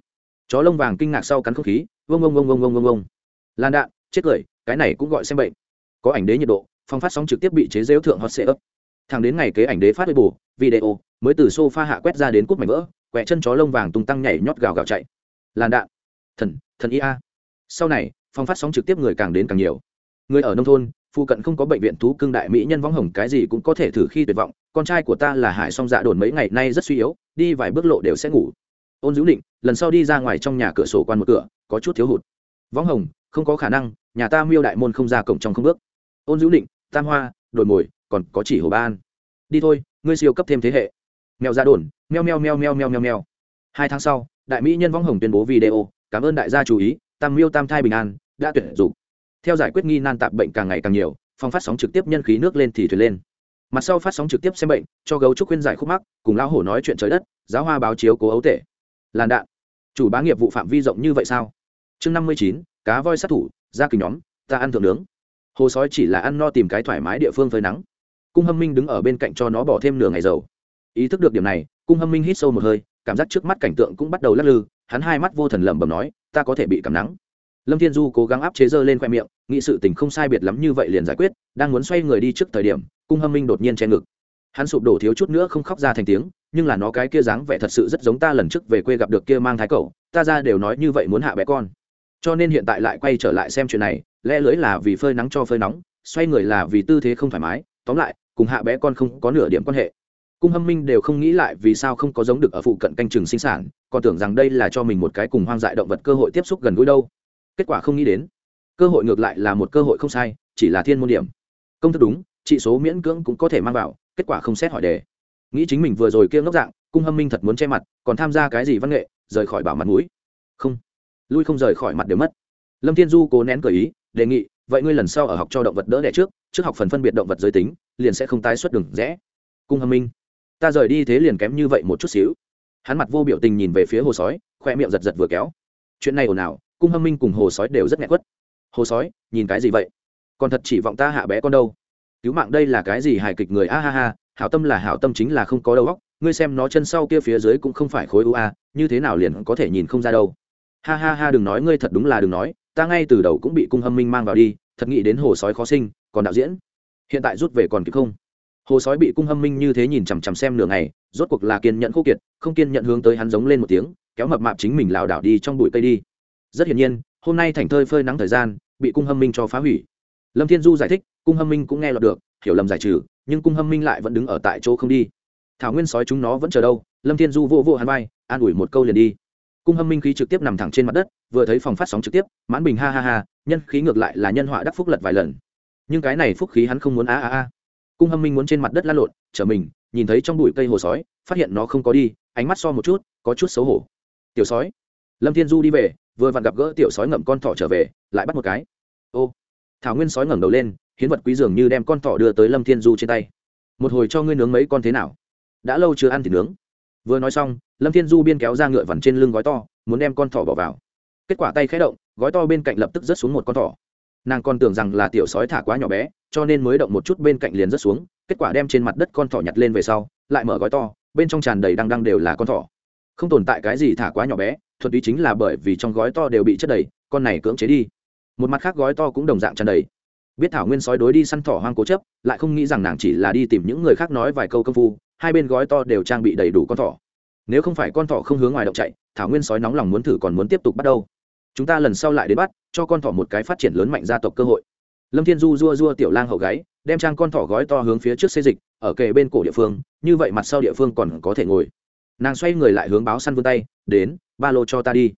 Chó lông vàng kinh ngạc sau cắn không khí, vông vông vông vông vông vông vông. Lan đạn, chết cười, cái này cũng gọi xem bệnh. Có ảnh đế nhiệt độ phong phát sóng trực tiếp bị chế rêu thượng hot ấp thằng đến ngày kế ảnh đế phát bù video, mới từ sofa hạ quét ra đến cút mảnh vỡ, quẹ chân chó lông vàng tung tăng nhảy nhót gào gào chạy. Lan đạn, thần thần ia sau này phong phát sóng trực tiếp người càng đến càng nhiều người ở nông thôn, phụ cận không có bệnh viện thú cưng đại mỹ nhân võng hồng, cái gì cũng có thể thử khi tuyệt vọng. Con trai của ta là hải song dạ đồn mấy ngày nay rất suy yếu, đi vài bước lộ đều sẽ ngủ. Ôn dữ định, lần sau đi ra ngoài trong nhà cửa sổ quan một cửa, có chút thiếu hụt. Võng hồng, không có khả năng, nhà ta miêu đại môn không ra cổng trong không bước. Ôn dữ định, tam hoa, đổi mồi, còn có chỉ hồ ban. Đi thôi, ngươi siêu cấp thêm thế hệ. Mèo ra đồn, meo meo meo meo meo meo meo. Hai tháng sau, đại mỹ nhân võng hồng tuyên bố video, cảm ơn đại gia chú ý, tam miêu tam thai bình an, đã tuyển dụng theo giải quyết nghi nan tạp bệnh càng ngày càng nhiều, phòng phát sóng trực tiếp nhân khí nước lên thì thuyền lên. Mặt sau phát sóng trực tiếp xem bệnh, cho gấu trúc khuyên giải khúc mắc, cùng lão hổ nói chuyện trời đất, giáo hoa báo chiếu cố ấu tể. Làn đạn. Chủ bá nghiệp vụ phạm vi rộng như vậy sao? Chương năm mươi chín, cá voi sát thủ, ra kình nhóm, ta ăn thượng nướng. Hồ sói chỉ là ăn no tìm cái thoải mái địa phương phơi nắng. Cung hâm minh đứng ở bên cạnh cho nó bỏ thêm nửa ngày dầu. Ý thức được điểm này, cung hâm minh hít sâu một hơi, cảm giác trước mắt cảnh tượng cũng bắt đầu lắc lư, hắn hai mắt vô thần lẩm bẩm nói, ta có thể bị cảm nắng lâm thiên du cố gắng áp chế dơ lên khoe miệng nghị sự tình không sai biệt lắm như vậy liền giải quyết, đang muốn xoay người đi trước thời điểm, cung hâm minh đột nhiên che ngực. Hắn sụp đổ thiếu chút nữa không khóc ra thành tiếng, nhưng là nó cái kia dáng vẻ thật sự rất giống ta lần trước về quê gặp được kia mang thái cậu, ta ra đều nói như vậy muốn hạ bé con. Cho nên hiện tại lại quay trở lại xem chuyện này, lẽ lưới là vì phơi nắng cho phơi nóng, xoay người là vì tư thế không thoải mái, tóm lại, cùng hạ bé con không có nửa điểm quan hệ. Cung hâm minh đều không nghĩ lại vì sao không có giống được ở phụ cận canh chừng sinh sản, còn tưởng rằng đây là cho mình một cái cùng hoang dại động vật cơ hội tiếp xúc gần gũi đâu kết quả không nghĩ đến. Cơ hội ngược lại là một cơ hội không sai, chỉ là thiên môn điểm. Công thức đúng, trị số miễn cưỡng cũng có thể mang vào, kết quả không xét hỏi đề. Nghĩ chính mình vừa rồi kia ngốc dạng, cung hâm minh thật muốn che mặt, còn tham gia cái gì văn nghệ, rời khỏi bảo mặt mũi. Không. Lui không rời khỏi mặt đều mất. Lâm thiên du cố nén cởi ý, đề nghị, vậy ngươi lần sau ở học cho động vật đỡ đẻ trước trước học phần phân biệt động vật giới tính, liền sẽ không tái xuất đường rẽ. Cung hâm minh. Ta rời đi thế liền kém như vậy một chút xíu. Hắn mặt vô biểu tình nhìn về phía hồ sói, khoe miệng giật giật vừa kéo. Chuyện này ồn ào cung hâm minh cùng hồ sói đều rất nghẹt quất. Hồ sói, nhìn cái gì vậy? Còn thật chỉ vọng ta hạ bé con đâu. Cứu mạng đây là cái gì hài kịch người? A ha ha, hảo tâm là hảo tâm chính là không có đầu óc. Ngươi xem nó chân sau kia phía dưới cũng không phải khối u a, như thế nào liền có thể nhìn không ra đâu. Ha ha ha, đừng nói ngươi thật đúng là đừng nói, ta ngay từ đầu cũng bị cung hâm minh mang vào đi, thật nghĩ đến hồ sói khó sinh, còn đạo diễn, hiện tại rút về còn kịp không? Hồ sói bị cung hâm minh như thế nhìn chằm chằm xem nửa ngày, rốt cuộc là kiên nhẫn khô kiệt, không kiên nhẫn hướng tới hắn giống lên một tiếng, kéo mập mạp chính mình lảo đảo đi trong bụi cây đi rất hiển nhiên, hôm nay thành thơi phơi nắng thời gian, bị cung hâm minh cho phá hủy. Lâm thiên du giải thích, cung hâm minh cũng nghe lọt được, hiểu lầm giải trừ, nhưng cung hâm minh lại vẫn đứng ở tại chỗ không đi. Thảo nguyên sói chúng nó vẫn chờ đâu, lâm thiên du vô vô hắn vai, an ủi một câu liền đi. Cung hâm minh khí trực tiếp nằm thẳng trên mặt đất, vừa thấy phòng phát sóng trực tiếp, mãn bình ha ha ha, nhân khí ngược lại là nhân họa đắc phúc lật vài lần. Nhưng cái này phúc khí hắn không muốn a a a cung hâm minh muốn trên mặt đất lăn lộn trở mình, nhìn thấy trong bụi cây hồ sói, phát hiện nó không có đi, ánh mắt so một chút, có chút xấu hổ. Tiểu sói. Lâm thiên du đi về vừa vặn gặp gỡ tiểu sói ngậm con thỏ trở về, lại bắt một cái. Ô, thảo nguyên sói ngẩng đầu lên, hiến vật quý dường như đem con thỏ đưa tới lâm thiên du trên tay. Một hồi cho ngươi nướng mấy con thế nào? Đã lâu chưa ăn thì nướng. Vừa nói xong, lâm thiên du biên kéo ra ngựa vằn trên lưng gói to, muốn đem con thỏ bỏ vào. Kết quả tay khẽ động, gói to bên cạnh lập tức rớt xuống một con thỏ. Nàng còn tưởng rằng là tiểu sói thả quá nhỏ bé, cho nên mới động một chút bên cạnh liền rớt xuống, kết quả đem trên mặt đất con thỏ nhặt lên về sau, lại mở gói to, bên trong tràn đầy đăng đăng đều là con thỏ. Không tồn tại cái gì thả quá nhỏ bé thuật ý chính là bởi vì trong gói to đều bị chất đầy, con này cưỡng chế đi. Một mặt khác gói to cũng đồng dạng tràn đầy. Biết thảo nguyên sói đối đi săn thỏ hoang cố chấp, lại không nghĩ rằng nàng chỉ là đi tìm những người khác nói vài câu công phu, hai bên gói to đều trang bị đầy đủ con thỏ. Nếu không phải con thỏ không hướng ngoài động chạy, thảo nguyên sói nóng lòng muốn thử còn muốn tiếp tục bắt đâu chúng ta lần sau lại đến bắt, cho con thỏ một cái phát triển lớn mạnh gia tộc cơ hội. Lâm thiên du dua dua tiểu lang hậu gáy, đem trang con thỏ gói to hướng phía trước xây dịch, ở kề bên cổ địa phương, như vậy mặt sau địa phương còn có thể ngồi. Nàng xoay người lại hướng báo săn vươn tay, đến ba lô cho ta đi.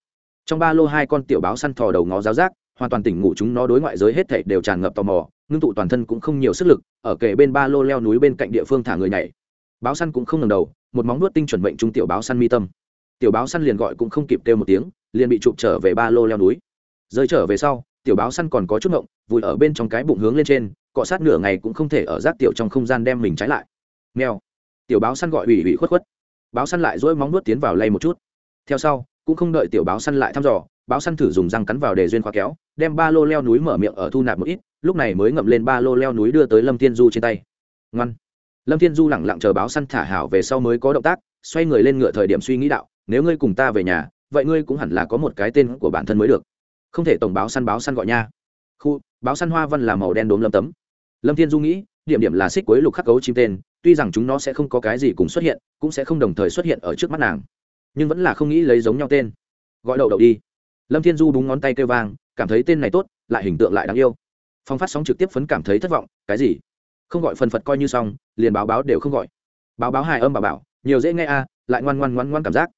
Trong ba lô hai con tiểu báo săn thò đầu ngó giáo giác, hoàn toàn tỉnh ngủ chúng nó đối ngoại giới hết thảy đều tràn ngập tò mò, ngưng tụ toàn thân cũng không nhiều sức lực, ở kề bên ba lô leo núi bên cạnh địa phương thả người nhảy. Báo săn cũng không ngừng đầu, một móng nuốt tinh chuẩn bệnh trung tiểu báo săn mi tâm. Tiểu báo săn liền gọi cũng không kịp kêu một tiếng, liền bị chụp trở về ba lô leo núi. Rơi trở về sau, tiểu báo săn còn có chút ngộng, vùi ở bên trong cái bụng hướng lên trên, cọ sát nửa ngày cũng không thể ở rác tiểu trong không gian đem mình trái lại. Mèo. Tiểu báo săn gọi ủy ủy khuất khuất. Báo săn lại dỗi móng nuốt tiến vào lay một chút theo sau, cũng không đợi tiểu báo săn lại thăm dò, báo săn thử dùng răng cắn vào để duyên khóa kéo, đem ba lô leo núi mở miệng ở thu nạp một ít, lúc này mới ngậm lên ba lô leo núi đưa tới lâm thiên du trên tay. Ngoan. Lâm thiên du lẳng lặng chờ báo săn thả hảo về sau mới có động tác, xoay người lên ngựa thời điểm suy nghĩ đạo, nếu ngươi cùng ta về nhà, vậy ngươi cũng hẳn là có một cái tên của bản thân mới được. Không thể tổng báo săn báo săn gọi nha. Khu, báo săn hoa văn là màu đen đốm lâm tấm. Lâm thiên du nghĩ, điểm điểm là xích cuối lục khắc cấu chim tên, tuy rằng chúng nó sẽ không có cái gì cùng xuất hiện, cũng sẽ không đồng thời xuất hiện ở trước mắt nàng nhưng vẫn là không nghĩ lấy giống nhau tên. Gọi đậu đậu đi. Lâm thiên du đúng ngón tay kêu vang, cảm thấy tên này tốt, lại hình tượng lại đáng yêu. Phong phát sóng trực tiếp phấn cảm thấy thất vọng, cái gì? Không gọi phần phật coi như xong, liền báo báo đều không gọi. Báo báo hài âm bà bảo, nhiều dễ nghe a, lại ngoan ngoan ngoan ngoan cảm giác.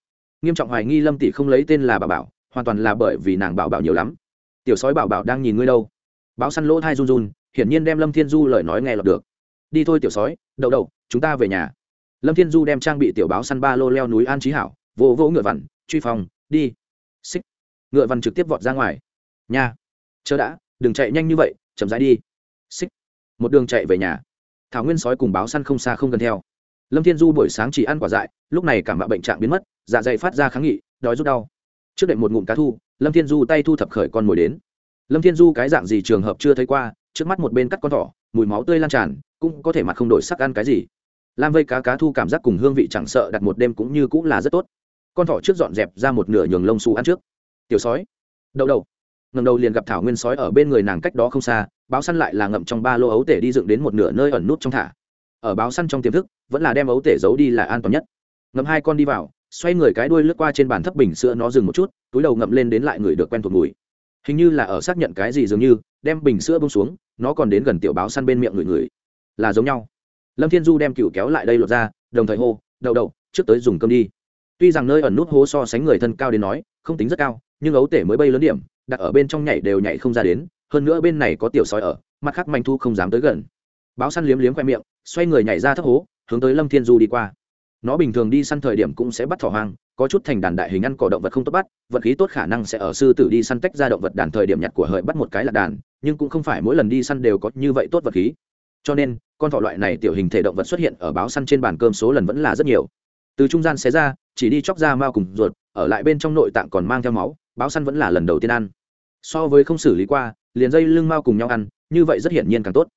Nghiêm trọng hoài nghi lâm tỷ không lấy tên là bà bảo, hoàn toàn là bởi vì nàng bảo bảo nhiều lắm. Tiểu sói bảo bảo đang nhìn ngươi đâu. Báo săn lỗ thai run run, hiển nhiên đem lâm thiên du lời nói nghe lọt được. Đi thôi tiểu sói, đậu đậu, chúng ta về nhà. Lâm thiên du đem trang bị tiểu báo săn ba lô leo núi an trí hảo vỗ vỗ ngựa vằn, truy phòng đi. Xích. Ngựa vằn trực tiếp vọt ra ngoài. Nhà chớ đã, đừng chạy nhanh như vậy, chậm rãi đi. Xích. Một đường chạy về nhà. Thảo nguyên sói cùng báo săn không xa không gần theo. Lâm thiên du buổi sáng chỉ ăn quả dại, lúc này cảm bạo bệnh trạng biến mất dạ dày phát ra kháng nghị, đói rút đau. Trước đệm một ngụm cá thu, lâm thiên du tay thu thập khởi con mồi đến. Lâm thiên du cái dạng gì trường hợp chưa thấy qua, trước mắt một bên cắt con thỏ, mùi máu tươi lan tràn, cũng có thể mặt không đổi sắc ăn cái gì. Lam vây cá cá thu cảm giác cùng hương vị chẳng sợ đặt một đêm cũng như cũng là rất tốt con thỏ trước dọn dẹp ra một nửa nhường lông xù ăn trước. Tiểu sói. Đậu đậu. Ngầm đầu liền gặp thảo nguyên sói ở bên người nàng cách đó không xa, báo săn lại là ngậm trong ba lô ấu tể đi dựng đến một nửa nơi ẩn nút trong thả. Ở báo săn trong tiềm thức, vẫn là đem ấu tể giấu đi là an toàn nhất. Ngậm hai con đi vào, xoay người cái đuôi lướt qua trên bàn thấp bình sữa nó dừng một chút, túi đầu ngậm lên đến lại người được quen thuộc mùi. Hình như là ở xác nhận cái gì dường như, đem bình sữa bông xuống, nó còn đến gần tiểu báo săn bên miệng người người. Là giống nhau. Lâm thiên du đem cựu kéo lại đây lột ra, đồng thời hô, đậu đậu, trước tới dùng cơm đi tuy rằng nơi ẩn nút hố so sánh người thân cao đến nói, không tính rất cao, nhưng ấu tể mới bay lớn điểm, đặt ở bên trong nhảy đều nhảy không ra đến, hơn nữa bên này có tiểu sói ở, mặt khác manh thu không dám tới gần. Báo săn liếm liếm khoe miệng, xoay người nhảy ra thấp hố, hướng tới lâm thiên du đi qua. Nó bình thường đi săn thời điểm cũng sẽ bắt thỏ hoang, có chút thành đàn đại hình ăn cỏ động vật không tốt bắt vật khí tốt khả năng sẽ ở sư tử đi săn tách ra động vật đàn thời điểm nhặt của hợi bắt một cái là đàn, nhưng cũng không phải mỗi lần đi săn đều có như vậy tốt vật khí. Cho nên, con thỏ loại này tiểu hình thể động vật xuất hiện ở báo săn trên bàn cơm số lần vẫn là rất nhiều. Từ trung gian xé ra chỉ đi chóc ra mao cùng ruột, ở lại bên trong nội tạng còn mang theo máu, báo săn vẫn là lần đầu tiên ăn. So với không xử lý qua, liền dây lưng mao cùng nhau ăn, như vậy rất hiển nhiên càng tốt.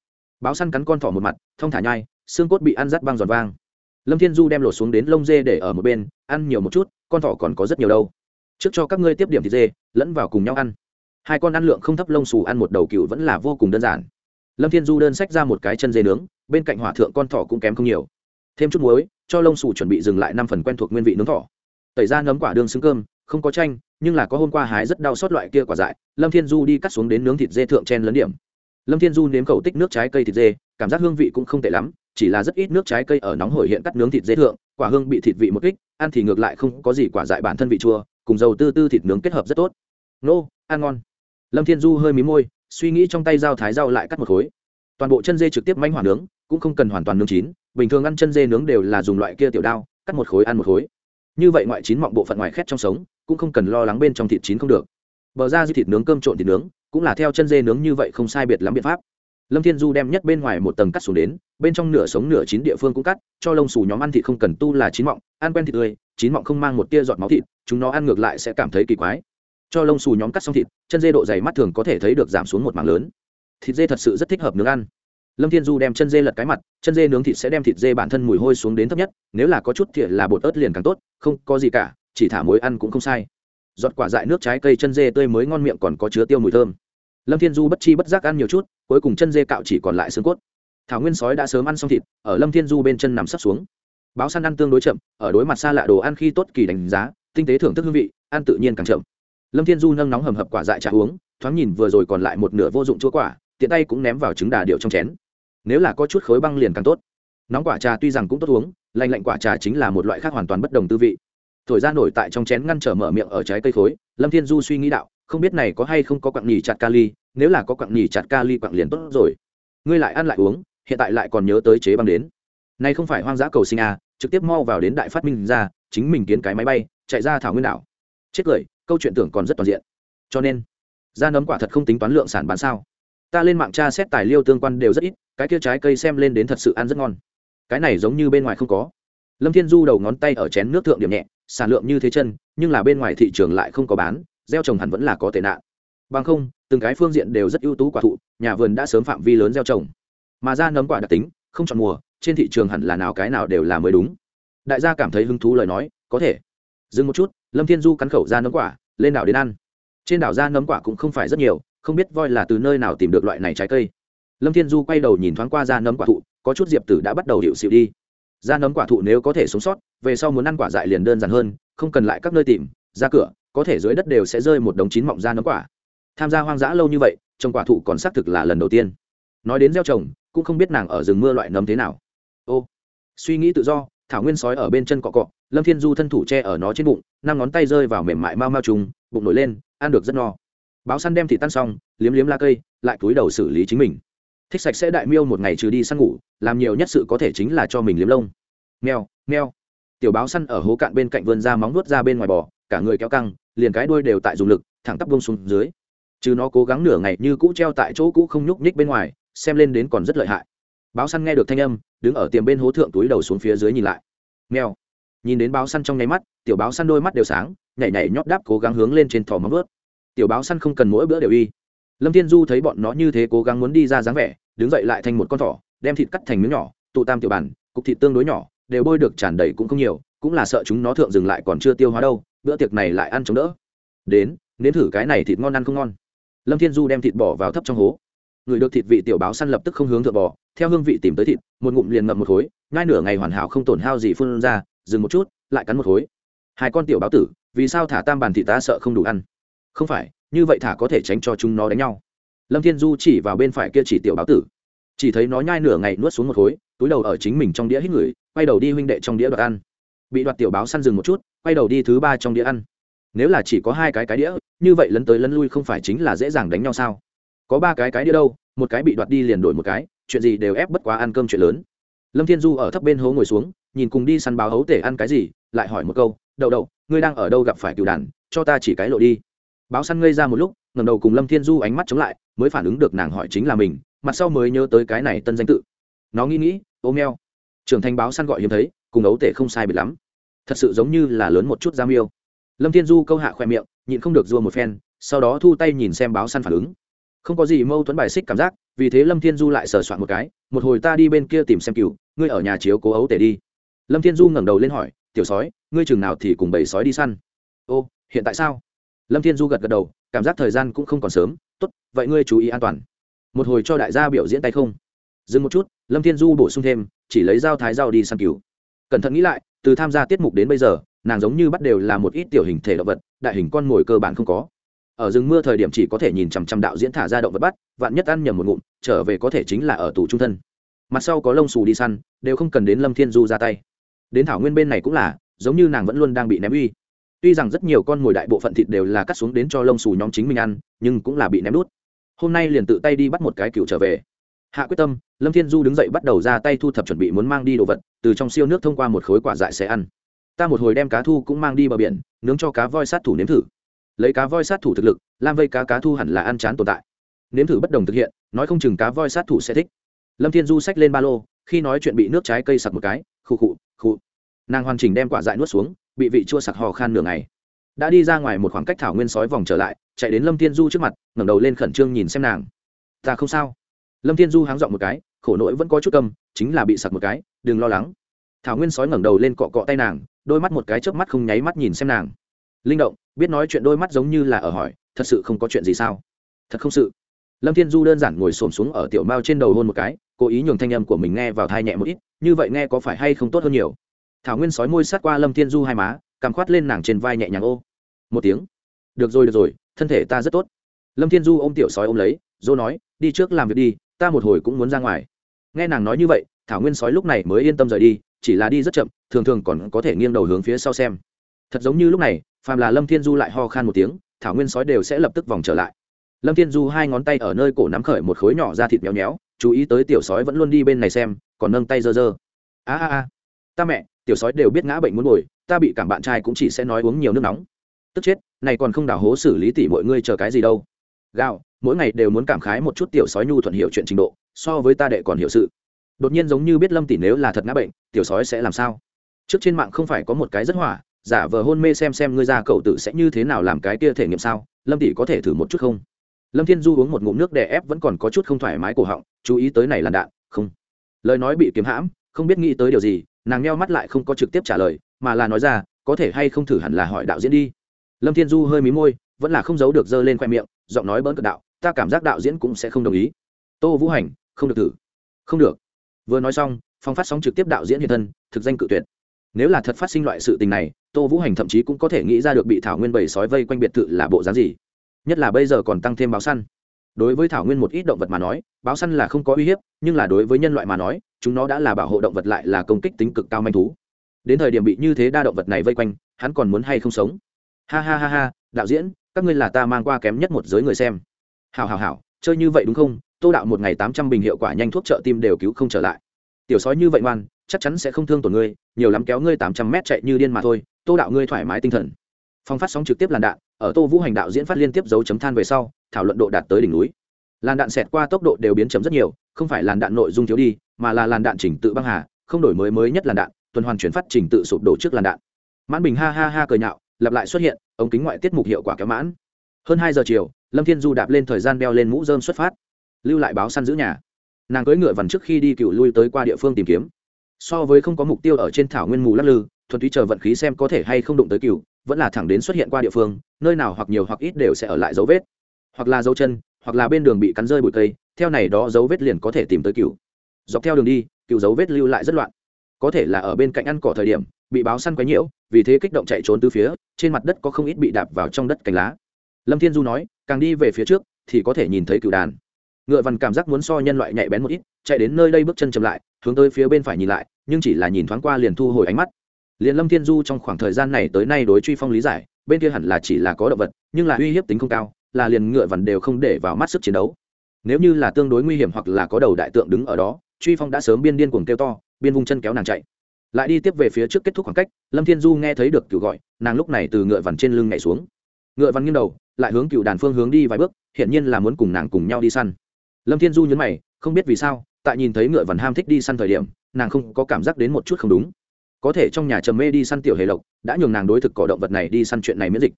Báo săn cắn con thỏ một mặt, thông thả nhai, xương cốt bị ăn rắt băng giòn vang. Lâm thiên du đem lột xuống đến lông dê để ở một bên, ăn nhiều một chút, con thỏ còn có rất nhiều đâu. Trước cho các ngươi tiếp điểm thịt dê, lẫn vào cùng nhau ăn. Hai con ăn lượng không thấp lông xù ăn một đầu cừu vẫn là vô cùng đơn giản. Lâm thiên du đơn sách ra một cái chân dê nướng, bên cạnh hỏa thượng con thỏ cũng kém không nhiều. Thêm chút muối cho lông xù chuẩn bị dừng lại năm phần quen thuộc nguyên vị nướng thỏ. Tẩy ra nấm quả đường xứng cơm, không có chanh, nhưng là có hôm qua hái rất đau xót loại kia quả dại, lâm thiên du đi cắt xuống đến nướng thịt dê thượng chen lấn điểm. Lâm thiên du nếm khẩu tích nước trái cây thịt dê, cảm giác hương vị cũng không tệ lắm, chỉ là rất ít nước trái cây ở nóng hổi hiện cắt nướng thịt dê thượng, quả hương bị thịt vị một kích, ăn thì ngược lại không có gì quả dại bản thân vị chua, cùng dầu tư tư thịt nướng kết hợp rất tốt. Nô, ăn ngon. Lâm thiên du hơi mí môi, suy nghĩ trong tay dao thái dao lại cắt một khối. Toàn bộ chân dê trực tiếp manh hỏa nướng, cũng không cần hoàn toàn nướng chín bình thường ăn chân dê nướng đều là dùng loại kia tiểu đao, cắt một khối ăn một khối. Như vậy ngoại chín mọng bộ phận ngoài khét trong sống, cũng không cần lo lắng bên trong thịt chín không được. Bờ ra dư thịt nướng cơm trộn thịt nướng, cũng là theo chân dê nướng như vậy không sai biệt lắm biện pháp. Lâm thiên du đem nhất bên ngoài một tầng cắt xuống đến, bên trong nửa sống nửa chín địa phương cũng cắt, cho lông xù nhóm ăn thịt không cần tu là chín mọng, ăn quen thịt tươi, chín mọng không mang một tia giọt máu thịt, chúng nó ăn ngược lại sẽ cảm thấy kỳ quái. Cho lông xù nhóm cắt xong thịt, chân dê độ dày mắt thường có thể thấy được giảm xuống một mảng lớn. Thịt dê thật sự rất thích hợp nướng ăn lâm thiên du đem chân dê lật cái mặt, chân dê nướng thịt sẽ đem thịt dê bản thân mùi hôi xuống đến thấp nhất, nếu là có chút thiệt là bột ớt liền càng tốt, không có gì cả, chỉ thả muối ăn cũng không sai. Giọt quả dại nước trái cây chân dê tươi mới ngon miệng còn có chứa tiêu mùi thơm. Lâm thiên du bất chi bất giác ăn nhiều chút, cuối cùng chân dê cạo chỉ còn lại xương cốt. Thảo nguyên sói đã sớm ăn xong thịt, ở lâm thiên du bên chân nằm sắp xuống. Báo săn ăn tương đối chậm, ở đối mặt xa lạ đồ ăn khi tốt kỳ đánh giá, tinh tế thưởng thức hương vị, ăn tự nhiên càng chậm. Lâm thiên du nâng nóng hầm hập quả dại trà uống, thoáng nhìn vừa rồi còn lại một nửa vô dụng chúa quả, tiện tay cũng ném vào trứng đà điệu trong chén nếu là có chút khối băng liền càng tốt. Nóng quả trà tuy rằng cũng tốt uống, lạnh lạnh quả trà chính là một loại khác hoàn toàn bất đồng tư vị. Thổi ra nổi tại trong chén ngăn trở mở miệng ở trái cây khối, lâm thiên du suy nghĩ đạo, không biết này có hay không có quặng nhì chặt kali, nếu là có quặng nhì chặt kali quặng liền tốt rồi. Ngươi lại ăn lại uống, hiện tại lại còn nhớ tới chế băng đến. Nay không phải hoang dã cầu sinh à trực tiếp mau vào đến đại phát minh ra, chính mình kiến cái máy bay, chạy ra thảo nguyên đảo. Chết cười, câu chuyện tưởng còn rất toàn diện. Cho nên, da nấm quả thật không tính toán lượng sản bán sao ta lên mạng tra xét tài liệu tương quan đều rất ít, cái kia trái cây xem lên đến thật sự ăn rất ngon. Cái này giống như bên ngoài không có. Lâm thiên du đầu ngón tay ở chén nước thượng điểm nhẹ, sản lượng như thế chân, nhưng là bên ngoài thị trường lại không có bán, gieo trồng hẳn vẫn là có tệ nạn. Bằng không, từng cái phương diện đều rất ưu tú quả thụ, nhà vườn đã sớm phạm vi lớn gieo trồng. Mà ra nấm quả đặc tính, không chọn mùa, trên thị trường hẳn là nào cái nào đều là mới đúng. Đại gia cảm thấy hứng thú lời nói, có thể. Dừng một chút, lâm thiên du cắn khẩu ra nấm quả, lên đảo đến ăn. Trên đảo ra nấm quả cũng không phải rất nhiều không biết voi là từ nơi nào tìm được loại này trái cây. Lâm thiên du quay đầu nhìn thoáng qua ra nấm quả thụ, có chút diệp tử đã bắt đầu hiệu xịu đi. Ra nấm quả thụ nếu có thể sống sót, về sau muốn ăn quả dại liền đơn giản hơn, không cần lại các nơi tìm, ra cửa, có thể dưới đất đều sẽ rơi một đống chín mọng ra nấm quả. Tham gia hoang dã lâu như vậy, trồng quả thụ còn xác thực là lần đầu tiên. Nói đến gieo trồng, cũng không biết nàng ở rừng mưa loại nấm thế nào. Ô, suy nghĩ tự do, thảo nguyên sói ở bên chân cọ cọ, lâm thiên du thân thủ che ở nó trên bụng, năm ngón tay rơi vào mềm mại mau mau trùng, bụng nổi lên, ăn được rất no báo săn đem thịt tan xong, liếm liếm la cây, lại cúi đầu xử lý chính mình. Thích sạch sẽ đại miêu một ngày trừ đi săn ngủ, làm nhiều nhất sự có thể chính là cho mình liếm lông. Nghèo nghèo. Tiểu báo săn ở hố cạn bên cạnh vươn ra móng nuốt ra bên ngoài bò, cả người kéo căng, liền cái đuôi đều tại dùng lực, thẳng tắp bông xuống dưới. Chứ nó cố gắng nửa ngày như cũ treo tại chỗ cũ không nhúc nhích bên ngoài, xem lên đến còn rất lợi hại. Báo săn nghe được thanh âm, đứng ở tiềm bên hố thượng túi đầu xuống phía dưới nhìn lại. Nghèo. Nhìn đến báo săn trong nháy mắt, tiểu báo săn đôi mắt đều sáng, nhảy nhảy nhót đáp cố gắng hướng lên trên thỏ móng vớt tiểu báo săn không cần mỗi bữa đều y. Lâm thiên du thấy bọn nó như thế cố gắng muốn đi ra dáng vẻ, đứng dậy lại thành một con thỏ, đem thịt cắt thành miếng nhỏ, tụ tam tiểu bản, cục thịt tương đối nhỏ, đều bôi được tràn đầy cũng không nhiều, cũng là sợ chúng nó thượng dừng lại còn chưa tiêu hóa đâu, bữa tiệc này lại ăn chống đỡ. Đến nếm thử cái này thịt ngon ăn không ngon. Lâm thiên du đem thịt bỏ vào thấp trong hố. Người được thịt vị tiểu báo săn lập tức không hướng thượng bò, theo hương vị tìm tới thịt, một ngụm liền ngậm một khối, ngay nửa ngày hoàn hảo không tổn hao gì phun ra, dừng một chút, lại cắn một khối. Hai con tiểu báo tử, vì sao thả tam bàn thịt ta sợ không đủ ăn? Không phải, như vậy thả có thể tránh cho chúng nó đánh nhau. Lâm thiên du chỉ vào bên phải kia chỉ tiểu báo tử. Chỉ thấy nó nhai nửa ngày nuốt xuống một khối, túi đầu ở chính mình trong đĩa hít người quay đầu đi huynh đệ trong đĩa đoạt ăn. Bị đoạt tiểu báo săn dừng một chút, quay đầu đi thứ ba trong đĩa ăn. Nếu là chỉ có hai cái cái đĩa, như vậy lấn tới lấn lui không phải chính là dễ dàng đánh nhau sao? Có ba cái cái đĩa đâu, một cái bị đoạt đi liền đổi một cái, chuyện gì đều ép bất quá ăn cơm chuyện lớn. Lâm thiên du ở thấp bên hố ngồi xuống, nhìn cùng đi săn báo hấu tể ăn cái gì, lại hỏi một câu, đậu đậu, ngươi đang ở đâu gặp phải cựu đàn, cho ta chỉ cái lộ đi báo săn ngây ra một lúc ngầm đầu cùng lâm thiên du ánh mắt chống lại, mới phản ứng được nàng hỏi chính là mình, mặt sau mới nhớ tới cái này tân danh tự. Nó nghĩ nghĩ, ô eo. trưởng thành báo săn gọi hiếm thấy, cùng ấu tể không sai biệt lắm. Thật sự giống như là lớn một chút giam yêu. Lâm thiên du câu hạ khoe miệng, nhịn không được dua một phen, sau đó thu tay nhìn xem báo săn phản ứng. Không có gì mâu thuẫn bài xích cảm giác, vì thế lâm thiên du lại sờ soạn một cái, một hồi ta đi bên kia tìm xem cựu ngươi ở nhà chiếu cố ấu tể đi. Lâm thiên du ngẩng đầu lên hỏi, tiểu sói, ngươi chừng nào thì cùng bầy sói đi săn? Ô, hiện tại sao? Lâm thiên du gật gật đầu, cảm giác thời gian cũng không còn sớm, tốt, vậy ngươi chú ý an toàn. Một hồi cho đại gia biểu diễn tay không. Dừng một chút, lâm thiên du bổ sung thêm, chỉ lấy dao thái dao đi săn cứu cẩn thận nghĩ lại, từ tham gia tiết mục đến bây giờ, nàng giống như bắt đều là một ít tiểu hình thể động vật, đại hình con mồi cơ bản không có. Ở rừng mưa thời điểm chỉ có thể nhìn chằm chằm đạo diễn thả ra động vật bắt, vạn nhất ăn nhầm một ngụm, trở về có thể chính là ở tù trung thân. Mặt sau có lông xù đi săn, đều không cần đến lâm thiên du ra tay. Đến thảo nguyên bên này cũng là, giống như nàng vẫn luôn đang bị ném uy tuy rằng rất nhiều con mồi đại bộ phận thịt đều là cắt xuống đến cho lông xù nhóm chính mình ăn, nhưng cũng là bị ném đút. Hôm nay liền tự tay đi bắt một cái cựu trở về. Hạ quyết tâm, lâm thiên du đứng dậy bắt đầu ra tay thu thập chuẩn bị muốn mang đi đồ vật, từ trong siêu nước thông qua một khối quả dại sẽ ăn. Ta một hồi đem cá thu cũng mang đi bờ biển, nướng cho cá voi sát thủ nếm thử. Lấy cá voi sát thủ thực lực lam vây cá cá thu hẳn là ăn chán tồn tại. Nếm thử bất đồng thực hiện, nói không chừng cá voi sát thủ sẽ thích. Lâm thiên du xách lên ba lô, khi nói chuyện bị nước trái cây sặc một cái, khụ khụ khụ. Nàng hoàn chỉnh đem quả dại nuốt xuống bị vị chua sặc hò khan nửa ngày. Đã đi ra ngoài một khoảng cách thảo nguyên sói vòng trở lại, chạy đến lâm thiên du trước mặt, ngẩng đầu lên khẩn trương nhìn xem nàng. Ta không sao. Lâm thiên du háng dọn một cái, khổ nỗi vẫn có chút cầm chính là bị sặc một cái, đừng lo lắng. Thảo nguyên sói ngẩng đầu lên cọ cọ tay nàng, đôi mắt một cái chớp mắt không nháy mắt nhìn xem nàng. Linh động, biết nói chuyện đôi mắt giống như là ở hỏi, thật sự không có chuyện gì sao? Thật không sự. Lâm thiên du đơn giản ngồi xổm xuống ở tiểu mao trên đầu hôn một cái, cố ý nhường thanh âm của mình nghe vào thai nhẹ một ít, như vậy nghe có phải hay không tốt hơn nhiều? Thảo nguyên sói môi sát qua lâm thiên du hai má, cằm khoát lên nàng trên vai nhẹ nhàng ô. Một tiếng. Được rồi được rồi, thân thể ta rất tốt. Lâm thiên du ôm tiểu sói ôm lấy, dô nói, đi trước làm việc đi, ta một hồi cũng muốn ra ngoài. Nghe nàng nói như vậy, thảo nguyên sói lúc này mới yên tâm rời đi, chỉ là đi rất chậm, thường thường còn có thể nghiêng đầu hướng phía sau xem. Thật giống như lúc này, phàm là lâm thiên du lại ho khan một tiếng, thảo nguyên sói đều sẽ lập tức vòng trở lại. Lâm thiên du hai ngón tay ở nơi cổ nắm khởi một khối nhỏ ra thịt méo méo, chú ý tới tiểu sói vẫn luôn đi bên này xem, còn nâng tay dơ dơ a a a. Ta mẹ tiểu sói đều biết ngã bệnh muốn ngồi, ta bị cảm bạn trai cũng chỉ sẽ nói uống nhiều nước nóng. Tức chết, này còn không đảo hố xử lý tỉ mọi ngươi chờ cái gì đâu. Gạo, mỗi ngày đều muốn cảm khái một chút tiểu sói nhu thuận hiểu chuyện trình độ, so với ta đệ còn hiểu sự. Đột nhiên giống như biết lâm tỷ nếu là thật ngã bệnh, tiểu sói sẽ làm sao? Trước trên mạng không phải có một cái rất hỏa, giả vờ hôn mê xem xem ngươi ra cậu tử sẽ như thế nào làm cái kia thể nghiệm sao, lâm tỷ có thể thử một chút không? Lâm thiên du uống một ngụm nước đè ép vẫn còn có chút không thoải mái cổ họng, chú ý tới này là đạn, không. Lời nói bị kiếm hãm, không biết nghĩ tới điều gì nàng nheo mắt lại không có trực tiếp trả lời, mà là nói ra, có thể hay không thử hẳn là hỏi đạo diễn đi. Lâm thiên du hơi mí môi, vẫn là không giấu được dơ lên khoe miệng, giọng nói bỡn cợt đạo, ta cảm giác đạo diễn cũng sẽ không đồng ý. Tô vũ hành, không được thử. Không được. Vừa nói xong, phong phát sóng trực tiếp đạo diễn hiện thân, thực danh cự tuyệt. Nếu là thật phát sinh loại sự tình này, tô vũ hành thậm chí cũng có thể nghĩ ra được bị thảo nguyên bầy sói vây quanh biệt thự là bộ dáng gì. Nhất là bây giờ còn tăng thêm báo săn. Đối với thảo nguyên một ít động vật mà nói, báo săn là không có uy hiếp, nhưng là đối với nhân loại mà nói chúng nó đã là bảo hộ động vật lại là công kích tính cực cao manh thú. Đến thời điểm bị như thế đa động vật này vây quanh, hắn còn muốn hay không sống? Ha ha ha ha, đạo diễn, các ngươi là ta mang qua kém nhất một giới người xem. Hào hào hào chơi như vậy đúng không? Tô đạo một ngày tám trăm bình hiệu quả nhanh thuốc trợ tim đều cứu không trở lại. Tiểu sói như vậy ngoan, chắc chắn sẽ không thương tổn ngươi, nhiều lắm kéo ngươi tám trăm mét chạy như điên mà thôi, tô đạo ngươi thoải mái tinh thần. Phong phát sóng trực tiếp làn đạn, ở tô vũ hành đạo diễn phát liên tiếp dấu chấm than về sau, thảo luận độ đạt tới đỉnh núi. Làn đạn xẹt qua tốc độ đều biến chấm rất nhiều, không phải làn đạn nội dung thiếu đi mà là làn đạn chỉnh tự băng hà, không đổi mới mới nhất làn đạn, tuần hoàn chuyển phát trình tự sụp đổ trước làn đạn. Mãn bình ha ha ha cười nhạo, lặp lại xuất hiện, ống kính ngoại tiết mục hiệu quả kéo mãn. Hơn hai giờ chiều, lâm thiên du đạp lên thời gian đeo lên mũ dơm xuất phát, lưu lại báo săn giữ nhà. Nàng cưỡi ngựa vằn trước khi đi cựu lui tới qua địa phương tìm kiếm. So với không có mục tiêu ở trên thảo nguyên mù lắc lư, thuần túy chờ vận khí xem có thể hay không đụng tới cựu, vẫn là thẳng đến xuất hiện qua địa phương, nơi nào hoặc nhiều hoặc ít đều sẽ ở lại dấu vết. Hoặc là dấu chân, hoặc là bên đường bị cắn rơi bụi cây, theo này đó dấu vết liền có thể tìm tới cựu dọc theo đường đi, cựu dấu vết lưu lại rất loạn. Có thể là ở bên cạnh ăn cỏ thời điểm, bị báo săn quấy nhiễu, vì thế kích động chạy trốn từ phía, trên mặt đất có không ít bị đạp vào trong đất cành lá. Lâm thiên du nói, càng đi về phía trước, thì có thể nhìn thấy cựu đàn. Ngựa vằn cảm giác muốn so nhân loại nhạy bén một ít, chạy đến nơi đây bước chân chậm lại, hướng tới phía bên phải nhìn lại, nhưng chỉ là nhìn thoáng qua liền thu hồi ánh mắt. Liền lâm thiên du trong khoảng thời gian này tới nay đối truy phong lý giải, bên kia hẳn là chỉ là có động vật, nhưng là uy hiếp tính không cao, là liền ngựa vằn đều không để vào mắt sức chiến đấu. Nếu như là tương đối nguy hiểm hoặc là có đầu đại tượng đứng ở đó truy phong đã sớm biên điên cuồng kêu to, biên vung chân kéo nàng chạy. Lại đi tiếp về phía trước kết thúc khoảng cách, lâm thiên du nghe thấy được cựu gọi, nàng lúc này từ ngựa vằn trên lưng nhảy xuống. Ngựa vằn nghiêng đầu, lại hướng cựu đàn phương hướng đi vài bước, hiển nhiên là muốn cùng nàng cùng nhau đi săn. Lâm thiên du nhấn mày, không biết vì sao, tại nhìn thấy ngựa vằn ham thích đi săn thời điểm, nàng không có cảm giác đến một chút không đúng. Có thể trong nhà trầm mê đi săn tiểu hề lộc, đã nhường nàng đối thực cỏ động vật này đi săn chuyện này miễn dịch.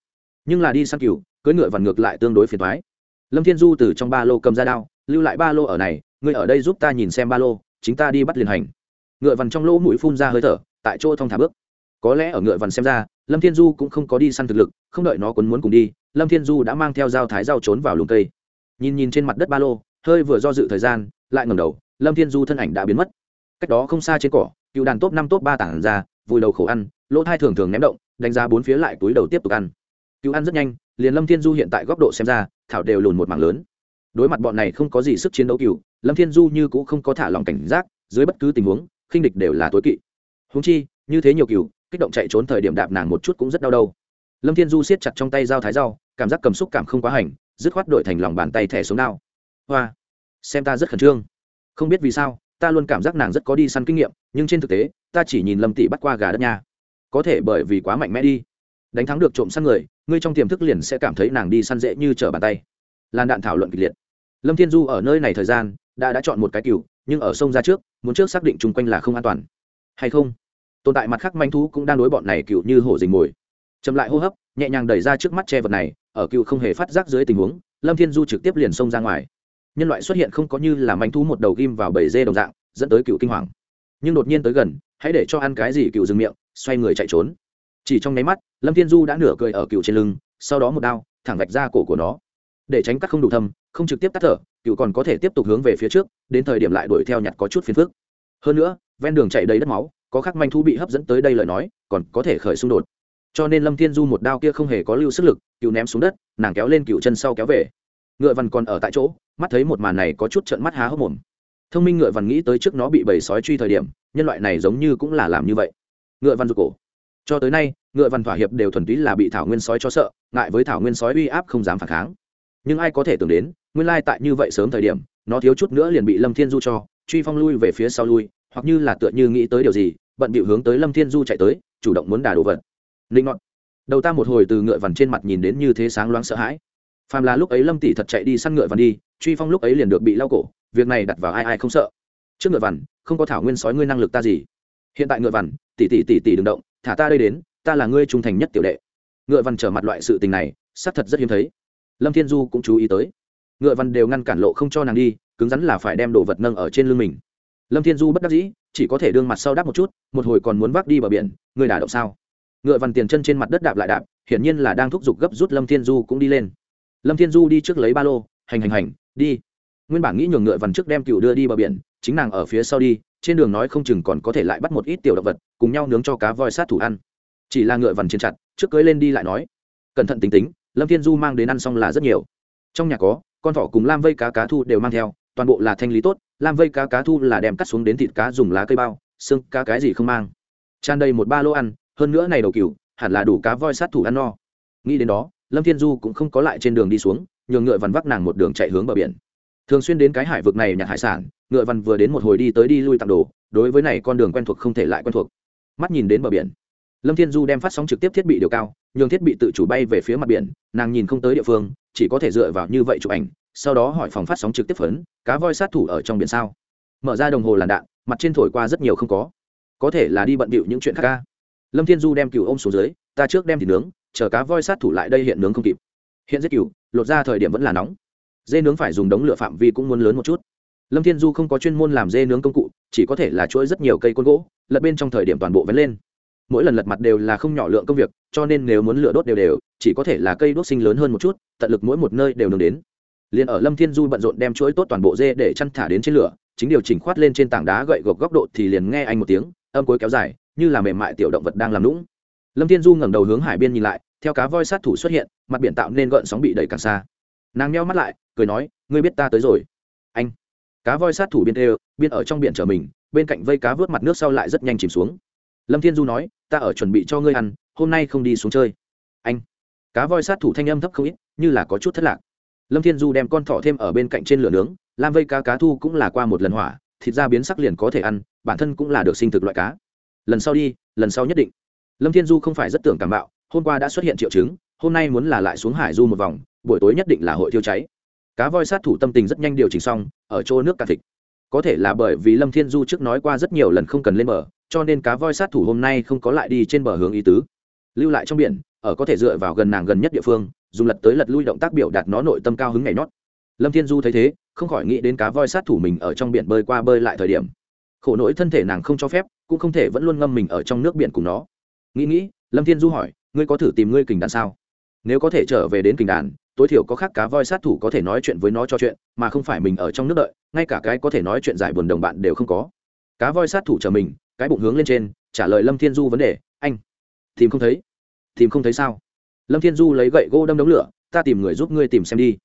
Nhưng là đi săn cừu, cưỡi ngựa vằn ngược lại tương đối phiền thoái lâm thiên du từ trong ba lô cầm ra đao, lưu lại ba lô ở này ngươi ở đây giúp ta nhìn xem ba lô, chính ta đi bắt liền hành. Ngựa vằn trong lỗ mũi phun ra hơi thở, tại chỗ thong thả bước. Có lẽ ở ngựa vằn xem ra, lâm thiên du cũng không có đi săn thực lực, không đợi nó quấn muốn cùng đi, lâm thiên du đã mang theo dao thái dao trốn vào lùm cây. Nhìn nhìn trên mặt đất ba lô, hơi vừa do dự thời gian, lại ngẩng đầu, lâm thiên du thân ảnh đã biến mất. Cách đó không xa trên cỏ, cựu đàn top năm top ba tảng ra, vùi đầu khổ ăn, lỗ thai thường thường ném động, đánh giá bốn phía lại túi đầu tiếp tục ăn. Cứu ăn rất nhanh, liền lâm thiên du hiện tại góc độ xem ra, thảo đều lùn một mảng lớn đối mặt bọn này không có gì sức chiến đấu cựu lâm thiên du như cũng không có thả lòng cảnh giác, dưới bất cứ tình huống, khinh địch đều là tối kỵ. Húng chi, như thế nhiều cựu kích động chạy trốn thời điểm đạp nàng một chút cũng rất đau đâu lâm thiên du siết chặt trong tay dao thái dao, cảm giác cầm xúc cảm không quá hành, dứt khoát đổi thành lòng bàn tay thẻ xuống đao. Hoa, xem ta rất khẩn trương. Không biết vì sao, ta luôn cảm giác nàng rất có đi săn kinh nghiệm, nhưng trên thực tế, ta chỉ nhìn lâm tỷ bắt qua gà đất nha. Có thể bởi vì quá mạnh mẽ đi, đánh thắng được trộm săn người, ngươi trong tiềm thức liền sẽ cảm thấy nàng đi săn dễ như trở bàn tay. Lan đạn thảo luận kịch liệt lâm thiên du ở nơi này thời gian đã đã chọn một cái cựu, nhưng ở sông ra trước muốn trước xác định chung quanh là không an toàn. Hay không? Tồn tại mặt khác manh thú cũng đang đối bọn này cựu như hổ dình mồi. Chậm lại hô hấp nhẹ nhàng đẩy ra trước mắt che vật này ở cựu không hề phát giác dưới tình huống lâm thiên du trực tiếp liền xông ra ngoài. Nhân loại xuất hiện không có như là manh thú một đầu ghim vào bầy dê đồng dạng dẫn tới cựu kinh hoàng. Nhưng đột nhiên tới gần hãy để cho ăn cái gì cựu dừng miệng xoay người chạy trốn. Chỉ trong nháy mắt lâm thiên du đã nửa cười ở cựu trên lưng sau đó một đao thẳng vạch ra cổ của nó để tránh cắt không đủ thâm, không trực tiếp tắt thở, cựu còn có thể tiếp tục hướng về phía trước, đến thời điểm lại đuổi theo nhặt có chút phiền phức. Hơn nữa, ven đường chạy đầy đất máu, có khắc manh thú bị hấp dẫn tới đây lời nói, còn có thể khởi xung đột. Cho nên lâm thiên du một đao kia không hề có lưu sức lực, cựu ném xuống đất, nàng kéo lên cựu chân sau kéo về. Ngựa văn còn ở tại chỗ, mắt thấy một màn này có chút trận mắt há hốc mồm. Thông minh ngựa văn nghĩ tới trước nó bị bầy sói truy thời điểm, nhân loại này giống như cũng là làm như vậy. Ngựa văn rụt cổ. Cho tới nay, ngựa văn thỏa hiệp đều thuần túy là bị thảo nguyên sói cho sợ, ngại với thảo nguyên sói uy áp không dám phản kháng nhưng ai có thể tưởng đến, nguyên lai tại như vậy sớm thời điểm, nó thiếu chút nữa liền bị lâm thiên du cho truy phong lui về phía sau lui, hoặc như là tựa như nghĩ tới điều gì, bận bịu hướng tới lâm thiên du chạy tới, chủ động muốn đà đồ vật. Linh ngọn. Đầu ta một hồi từ ngựa vằn trên mặt nhìn đến như thế sáng loáng sợ hãi. Phàm là lúc ấy lâm tỷ thật chạy đi săn ngựa vằn đi, truy phong lúc ấy liền được bị lau cổ, việc này đặt vào ai ai không sợ. Trước ngựa vằn, không có thảo nguyên sói ngươi năng lực ta gì? Hiện tại ngựa vằn, tỷ tỷ tỷ tỷ đừng động, thả ta đây đến, ta là ngươi trung thành nhất tiểu đệ. Ngựa vằn trở mặt loại sự tình này, xác thật rất hiếm thấy lâm thiên du cũng chú ý tới. Ngựa Văn đều ngăn cản lộ không cho nàng đi, cứng rắn là phải đem đồ vật nâng ở trên lưng mình. Lâm thiên du bất đắc dĩ, chỉ có thể đương mặt sau đáp một chút, một hồi còn muốn vác đi bờ biển, người đả động sao? Ngựa Văn tiền chân trên mặt đất đạp lại đạp, hiển nhiên là đang thúc giục gấp rút lâm thiên du cũng đi lên. Lâm thiên du đi trước lấy ba lô, hành hành hành, đi. Nguyên bản nghĩ nhường ngựa Văn trước đem cựu đưa đi bờ biển, chính nàng ở phía sau đi, trên đường nói không chừng còn có thể lại bắt một ít tiểu động vật, cùng nhau nướng cho cá voi sát thủ ăn. Chỉ là ngựa vằn trên chặt, trước cưới lên đi lại nói, cẩn thận tính tính lâm thiên du mang đến ăn xong là rất nhiều. Trong nhà có, con thỏ cùng lam vây cá cá thu đều mang theo, toàn bộ là thanh lý tốt, lam vây cá cá thu là đem cắt xuống đến thịt cá dùng lá cây bao, xương cá cái gì không mang. Tràn đầy một ba lô ăn, hơn nữa này đầu cừu, hẳn là đủ cá voi sát thủ ăn no. Nghĩ đến đó, lâm thiên du cũng không có lại trên đường đi xuống, nhường ngựa vằn vác nàng một đường chạy hướng bờ biển. Thường xuyên đến cái hải vực này nhặt hải sản, ngựa vằn vừa đến một hồi đi tới đi lui tặng đồ, đối với này con đường quen thuộc không thể lại quen thuộc. Mắt nhìn đến bờ biển, lâm thiên du đem phát sóng trực tiếp thiết bị điều cao nhường thiết bị tự chủ bay về phía mặt biển, nàng nhìn không tới địa phương, chỉ có thể dựa vào như vậy chụp ảnh, sau đó hỏi phòng phát sóng trực tiếp phấn, cá voi sát thủ ở trong biển sao? Mở ra đồng hồ làn đạn, mặt trên thổi qua rất nhiều không có. Có thể là đi bận bịu những chuyện khác ca. Lâm thiên du đem cừu ôm xuống dưới, ta trước đem thịt nướng, chờ cá voi sát thủ lại đây hiện nướng không kịp. Hiện giết cừu, lột ra thời điểm vẫn là nóng. Dê nướng phải dùng đống lửa phạm vi cũng muốn lớn một chút. Lâm thiên du không có chuyên môn làm dê nướng công cụ, chỉ có thể là chuỗi rất nhiều cây côn gỗ, lật bên trong thời điểm toàn bộ vén lên mỗi lần lật mặt đều là không nhỏ lượng công việc, cho nên nếu muốn lửa đốt đều đều, chỉ có thể là cây đốt sinh lớn hơn một chút, tận lực mỗi một nơi đều nướng đến. Liền ở lâm thiên du bận rộn đem chuỗi tốt toàn bộ dê để chăn thả đến trên lửa, chính điều chỉnh khoát lên trên tảng đá gậy gộc góc độ thì liền nghe anh một tiếng, âm cuối kéo dài, như là mềm mại tiểu động vật đang làm lũng lâm thiên du ngẩng đầu hướng hải biên nhìn lại, theo cá voi sát thủ xuất hiện, mặt biển tạo nên gợn sóng bị đẩy càng xa. Nàng nheo mắt lại, cười nói, ngươi biết ta tới rồi. Anh. Cá voi sát thủ biên đều, biên ở trong biển chở mình, bên cạnh vây cá vớt mặt nước sau lại rất nhanh chìm xuống lâm thiên du nói, ta ở chuẩn bị cho ngươi ăn, hôm nay không đi xuống chơi. Anh, cá voi sát thủ thanh âm thấp không ít, như là có chút thất lạc. Lâm thiên du đem con thỏ thêm ở bên cạnh trên lửa nướng làm vây cá cá thu cũng là qua một lần hỏa, thịt ra biến sắc liền có thể ăn, bản thân cũng là được sinh thực loại cá. Lần sau đi, lần sau nhất định. Lâm thiên du không phải rất tưởng cảm bạo, hôm qua đã xuất hiện triệu chứng, hôm nay muốn là lại xuống hải du một vòng, buổi tối nhất định là hội thiêu cháy. Cá voi sát thủ tâm tình rất nhanh điều chỉnh xong, ở chỗ nước cạn thịt. Có thể là bởi vì lâm thiên du trước nói qua rất nhiều lần không cần lên bờ cho nên cá voi sát thủ hôm nay không có lại đi trên bờ hướng ý tứ. Lưu lại trong biển, ở có thể dựa vào gần nàng gần nhất địa phương, dùng lật tới lật lui động tác biểu đạt nó nội tâm cao hứng ngày nhót. Lâm thiên du thấy thế, không khỏi nghĩ đến cá voi sát thủ mình ở trong biển bơi qua bơi lại thời điểm. Khổ nỗi thân thể nàng không cho phép, cũng không thể vẫn luôn ngâm mình ở trong nước biển cùng nó. Nghĩ nghĩ, lâm thiên du hỏi, ngươi có thử tìm ngươi kình đàn sao? Nếu có thể trở về đến kình đàn, tối thiểu có khác cá voi sát thủ có thể nói chuyện với nó cho chuyện, mà không phải mình ở trong nước đợi, ngay cả cái có thể nói chuyện giải buồn đồng bạn đều không có. Cá voi sát thủ chờ mình cái bụng hướng lên trên, trả lời lâm thiên du vấn đề, anh, tìm không thấy? Tìm không thấy sao? Lâm thiên du lấy gậy gỗ đâm đống lửa, ta tìm người giúp ngươi tìm xem đi.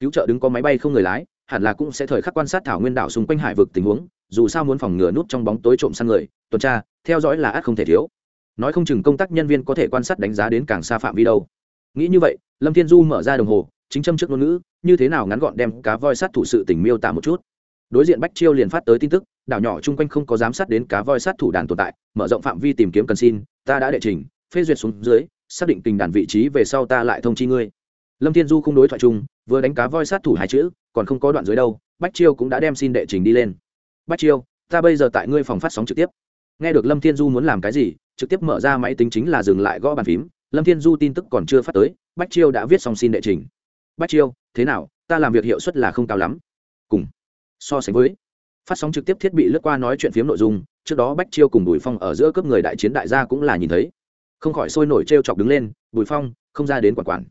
Cứu trợ đứng có máy bay không người lái, hẳn là cũng sẽ thời khắc quan sát thảo nguyên đảo xung quanh hải vực tình huống, dù sao muốn phòng ngừa nút trong bóng tối trộm săn người, tuần tra, theo dõi là ắt không thể thiếu. Nói không chừng công tác nhân viên có thể quan sát đánh giá đến càng xa phạm vi đâu. Nghĩ như vậy, lâm thiên du mở ra đồng hồ, chính châm trước ngôn ngữ, như thế nào ngắn gọn đem cá voi sát thủ sự tình miêu tả một chút? Đối diện bách chiêu liền phát tới tin tức đảo nhỏ chung quanh không có giám sát đến cá voi sát thủ đàn tồn tại, mở rộng phạm vi tìm kiếm cần xin, ta đã đệ trình, phê duyệt xuống dưới, xác định tình đàn vị trí về sau ta lại thông chi ngươi. Lâm thiên du không đối thoại chung, vừa đánh cá voi sát thủ hai chữ, còn không có đoạn dưới đâu, bách chiêu cũng đã đem xin đệ trình đi lên. Bách chiêu, ta bây giờ tại ngươi phòng phát sóng trực tiếp. Nghe được lâm thiên du muốn làm cái gì, trực tiếp mở ra máy tính chính là dừng lại gõ bàn phím, lâm thiên du tin tức còn chưa phát tới, bách chiêu đã viết xong xin đệ trình. Bách chiêu, thế nào, ta làm việc hiệu suất là không cao lắm. Cùng, so sánh với phát sóng trực tiếp thiết bị lướt qua nói chuyện phiếm nội dung, trước đó bách chiêu cùng bùi phong ở giữa cấp người đại chiến đại gia cũng là nhìn thấy. Không khỏi sôi nổi t r e o chọc đứng lên, bùi phong, không ra đến quản quản.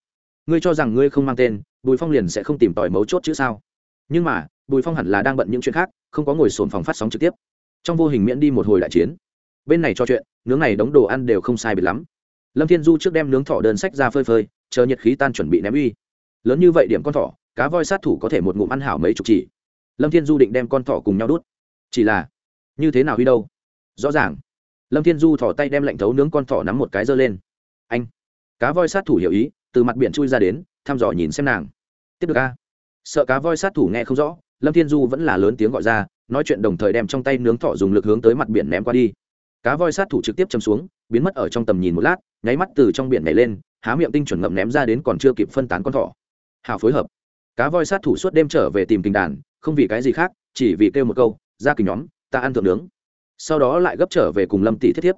Ngươi cho rằng ngươi không mang tên, bùi phong liền sẽ không tìm tòi mấu chốt chữ sao? Nhưng mà, bùi phong hẳn là đang bận những chuyện khác, không có ngồi sồn phòng phát sóng trực tiếp. Trong vô hình miễn đi một hồi đại chiến. Bên này cho chuyện, nướng này đóng đồ ăn đều không sai biệt lắm. Lâm thiên du trước đem nướng thỏ đơn sách ra phơi phơi, chờ nhiệt khí tan chuẩn bị ném uy. Lớn như vậy điểm con thỏ, cá voi sát thủ có thể một ngụm ăn hảo mấy chục chỉ lâm thiên du định đem con thỏ cùng nhau đút. Chỉ là, như thế nào huy đâu? Rõ ràng, lâm thiên du thỏ tay đem lạnh thấu nướng con thỏ nắm một cái giơ lên. Anh, cá voi sát thủ hiểu ý, từ mặt biển chui ra đến, thăm dò nhìn xem nàng. Tiếp được a. Sợ cá voi sát thủ nghe không rõ, lâm thiên du vẫn là lớn tiếng gọi ra, nói chuyện đồng thời đem trong tay nướng thỏ dùng lực hướng tới mặt biển ném qua đi. Cá voi sát thủ trực tiếp châm xuống, biến mất ở trong tầm nhìn một lát, nháy mắt từ trong biển nhảy lên, há miệng tinh chuẩn ngậm ném ra đến còn chưa kịp phân tán con thỏ. Hào phối hợp. Cá voi sát thủ suốt đêm trở về tìm kinh đàn không vì cái gì khác, chỉ vì kêu một câu, ra kình nhóm, ta ăn thượng nướng. Sau đó lại gấp trở về cùng lâm tỷ thiết thiếp.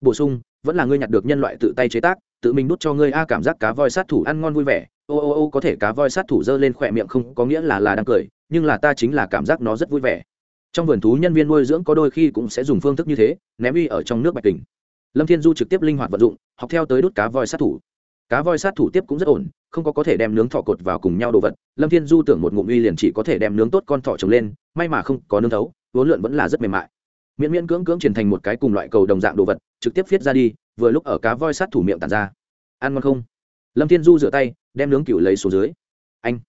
Bổ sung, vẫn là ngươi nhặt được nhân loại tự tay chế tác, tự mình đút cho ngươi a, cảm giác cá voi sát thủ ăn ngon vui vẻ. Ô ô ô, có thể cá voi sát thủ giơ lên khỏe miệng không có nghĩa là là đang cười, nhưng là ta chính là cảm giác nó rất vui vẻ. Trong vườn thú nhân viên nuôi dưỡng có đôi khi cũng sẽ dùng phương thức như thế, ném uy ở trong nước bạch kình. Lâm thiên du trực tiếp linh hoạt vận dụng, học theo tới đốt cá voi sát thủ. Cá voi sát thủ tiếp cũng rất ổn không có có thể đem nướng thọ cột vào cùng nhau đồ vật, lâm thiên du tưởng một ngụm uy liền chỉ có thể đem nướng tốt con thọ trồng lên, may mà không có nướng thấu, vốn lượn vẫn là rất mềm mại. Miễn miễn cưỡng cưỡng truyền thành một cái cùng loại cầu đồng dạng đồ vật, trực tiếp viết ra đi, vừa lúc ở cá voi sát thủ miệng tàn ra. Ăn ngon không? Lâm thiên du rửa tay, đem nướng cựu lấy xuống dưới. Anh.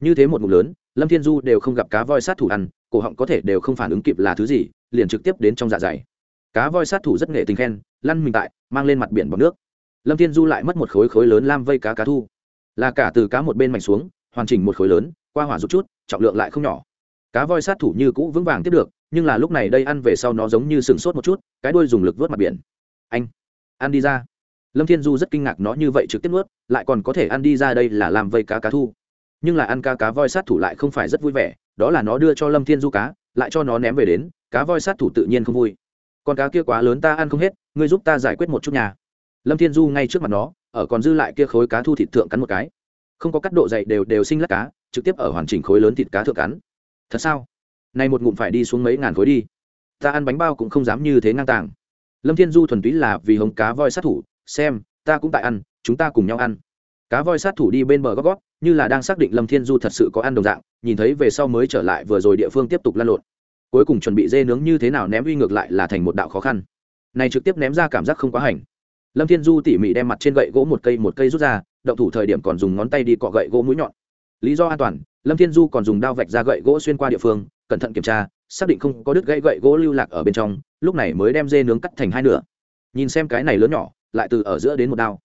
Như thế một ngụm lớn, lâm thiên du đều không gặp cá voi sát thủ ăn, cổ họng có thể đều không phản ứng kịp là thứ gì, liền trực tiếp đến trong dạ dày. Cá voi sát thủ rất nghệ tình khen, lăn mình tại, mang lên mặt biển bọc nước. Lâm thiên du lại mất một khối khối lớn lam vây cá cá thu là cả từ cá một bên mảnh xuống, hoàn chỉnh một khối lớn, qua hỏa rút chút, trọng lượng lại không nhỏ. Cá voi sát thủ như cũ vững vàng tiếp được, nhưng là lúc này đây ăn về sau nó giống như sừng sốt một chút, cái đuôi dùng lực vớt mặt biển. Anh, ăn đi ra. Lâm thiên du rất kinh ngạc nó như vậy trực tiếp nuốt, lại còn có thể ăn đi ra đây là làm vây cá cá thu. Nhưng là ăn cá cá voi sát thủ lại không phải rất vui vẻ, đó là nó đưa cho lâm thiên du cá, lại cho nó ném về đến, cá voi sát thủ tự nhiên không vui. Con cá kia quá lớn ta ăn không hết, ngươi giúp ta giải quyết một chút nhà. Lâm thiên du ngay trước mặt nó ở còn dư lại kia khối cá thu thịt thượng cắn một cái. Không có cắt độ dày đều đều sinh lát cá, trực tiếp ở hoàn chỉnh khối lớn thịt cá thượng cắn. Thật sao? Này một ngụm phải đi xuống mấy ngàn khối đi. Ta ăn bánh bao cũng không dám như thế ngang tàng. Lâm thiên du thuần túy là vì hống cá voi sát thủ, xem, ta cũng tại ăn, chúng ta cùng nhau ăn. Cá voi sát thủ đi bên bờ gót gót như là đang xác định lâm thiên du thật sự có ăn đồng dạng, nhìn thấy về sau mới trở lại vừa rồi địa phương tiếp tục lăn lộn. Cuối cùng chuẩn bị dê nướng như thế nào ném uy ngược lại là thành một đạo khó khăn. Này trực tiếp ném ra cảm giác không quá hành lâm thiên du tỉ mỉ đem mặt trên gậy gỗ một cây một cây rút ra, động thủ thời điểm còn dùng ngón tay đi cọ gậy gỗ mũi nhọn. Lý do an toàn, lâm thiên du còn dùng đao vạch ra gậy gỗ xuyên qua địa phương, cẩn thận kiểm tra, xác định không có đứt gãy gậy gỗ lưu lạc ở bên trong, lúc này mới đem dê nướng cắt thành hai nửa. Nhìn xem cái này lớn nhỏ, lại từ ở giữa đến một đao.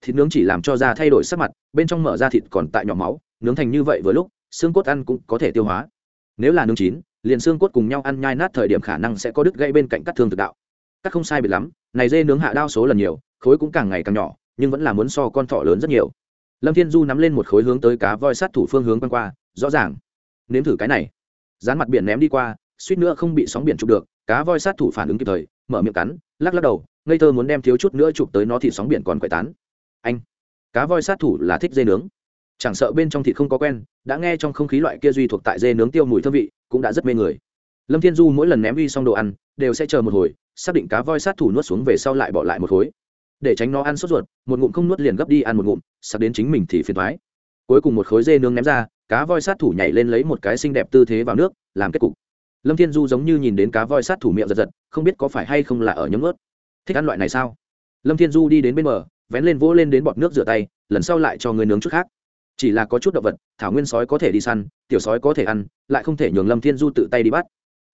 Thịt nướng chỉ làm cho da thay đổi sắc mặt, bên trong mở ra thịt còn tại nhỏ máu, nướng thành như vậy vừa lúc, xương cốt ăn cũng có thể tiêu hóa. Nếu là nướng chín, liền xương cốt cùng nhau ăn nhai nát thời điểm khả năng sẽ có đứt gãy bên cạnh cắt thương thực đạo. Cắt không sai biệt lắm, này dê nướng hạ đao số lần nhiều khối cũng càng ngày càng nhỏ, nhưng vẫn là muốn so con thỏ lớn rất nhiều. Lâm thiên du nắm lên một khối hướng tới cá voi sát thủ phương hướng quanh qua, rõ ràng. Nếm thử cái này. Dán mặt biển ném đi qua, suýt nữa không bị sóng biển chụp được, cá voi sát thủ phản ứng kịp thời, mở miệng cắn, lắc lắc đầu, ngây thơ muốn đem thiếu chút nữa chụp tới nó thì sóng biển còn quậy tán. Anh, cá voi sát thủ là thích dê nướng. Chẳng sợ bên trong thịt không có quen, đã nghe trong không khí loại kia duy thuộc tại dê nướng tiêu mùi thơm vị, cũng đã rất mê người. Lâm thiên du mỗi lần ném uy xong đồ ăn, đều sẽ chờ một hồi, xác định cá voi sát thủ nuốt xuống về sau lại bỏ lại một khối để tránh nó ăn sốt ruột, một ngụm không nuốt liền gấp đi ăn một ngụm sắp đến chính mình thì phiền thoái cuối cùng một khối dê nướng ném ra, cá voi sát thủ nhảy lên lấy một cái xinh đẹp tư thế vào nước, làm kết cục. Lâm thiên du giống như nhìn đến cá voi sát thủ miệng giật giật, không biết có phải hay không là ở nhấm ướt. Thích ăn loại này sao? Lâm thiên du đi đến bên bờ, vén lên vỗ lên đến bọt nước rửa tay, lần sau lại cho người nướng chút khác. Chỉ là có chút động vật, thảo nguyên sói có thể đi săn, tiểu sói có thể ăn, lại không thể nhường lâm thiên du tự tay đi bắt.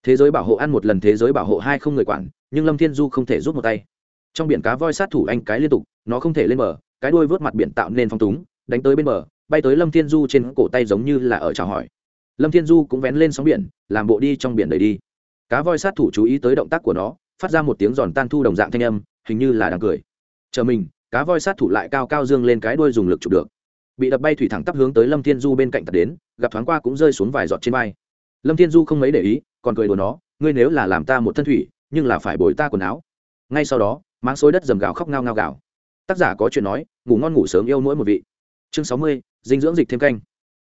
Thế giới bảo hộ ăn một lần, thế giới bảo hộ hai không người quản, nhưng lâm thiên du không thể rút một tay trong biển cá voi sát thủ anh cái liên tục, nó không thể lên bờ, cái đuôi vớt mặt biển tạo nên phong túng, đánh tới bên bờ, bay tới lâm thiên du trên cổ tay giống như là ở chào hỏi. Lâm thiên du cũng vén lên sóng biển, làm bộ đi trong biển đầy đi. Cá voi sát thủ chú ý tới động tác của nó, phát ra một tiếng giòn tan thu đồng dạng thanh âm, hình như là đang cười. Chờ mình, cá voi sát thủ lại cao cao dương lên cái đuôi dùng lực chụp được. Bị đập bay thủy thẳng tắp hướng tới lâm thiên du bên cạnh tật đến, gặp thoáng qua cũng rơi xuống vài giọt trên vai. Lâm thiên du không mấy để ý, còn cười đùa nó, ngươi nếu là làm ta một thân thủy, nhưng là phải bồi ta quần áo. Ngay sau đó máng xối đất dầm gào khóc ngao ngao gào. Tác giả có chuyện nói, ngủ ngon ngủ sớm yêu mỗi một vị. Chương sáu mươi, dinh dưỡng dịch thêm canh.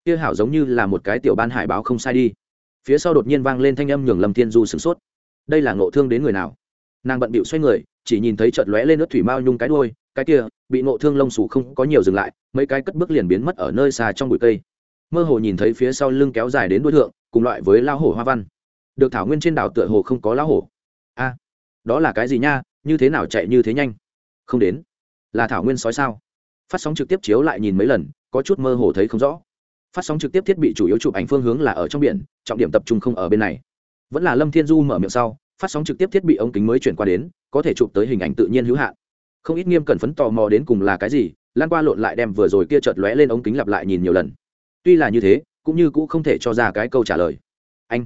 Kia hảo giống như là một cái tiểu ban hải báo không sai đi. Phía sau đột nhiên vang lên thanh âm nhường lâm thiên du sửng sốt. Đây là ngộ thương đến người nào? Nàng bận bịu xoay người, chỉ nhìn thấy chợt lóe lên nước thủy mao nhung cái đuôi, cái kia, bị ngộ thương lông xù không có nhiều dừng lại, mấy cái cất bước liền biến mất ở nơi xa trong bụi cây. Mơ hồ nhìn thấy phía sau lưng kéo dài đến đuôi thượng, cùng loại với lao hổ hoa văn. Được thảo nguyên trên đảo tựa hồ không có lao hổ. A, đó là cái gì nha? Như thế nào chạy như thế nhanh? Không đến. Là thảo nguyên sói sao? Phát sóng trực tiếp chiếu lại nhìn mấy lần, có chút mơ hồ thấy không rõ. Phát sóng trực tiếp thiết bị chủ yếu chụp ảnh phương hướng là ở trong biển, trọng điểm tập trung không ở bên này. Vẫn là lâm thiên du mở miệng sau, phát sóng trực tiếp thiết bị ống kính mới chuyển qua đến, có thể chụp tới hình ảnh tự nhiên hữu hạn. Không ít nghiêm cẩn phấn tò mò đến cùng là cái gì, lan qua lộn lại đem vừa rồi kia chợt lóe lên ống kính lặp lại nhìn nhiều lần. Tuy là như thế, cũng như cũng không thể cho ra cái câu trả lời. Anh.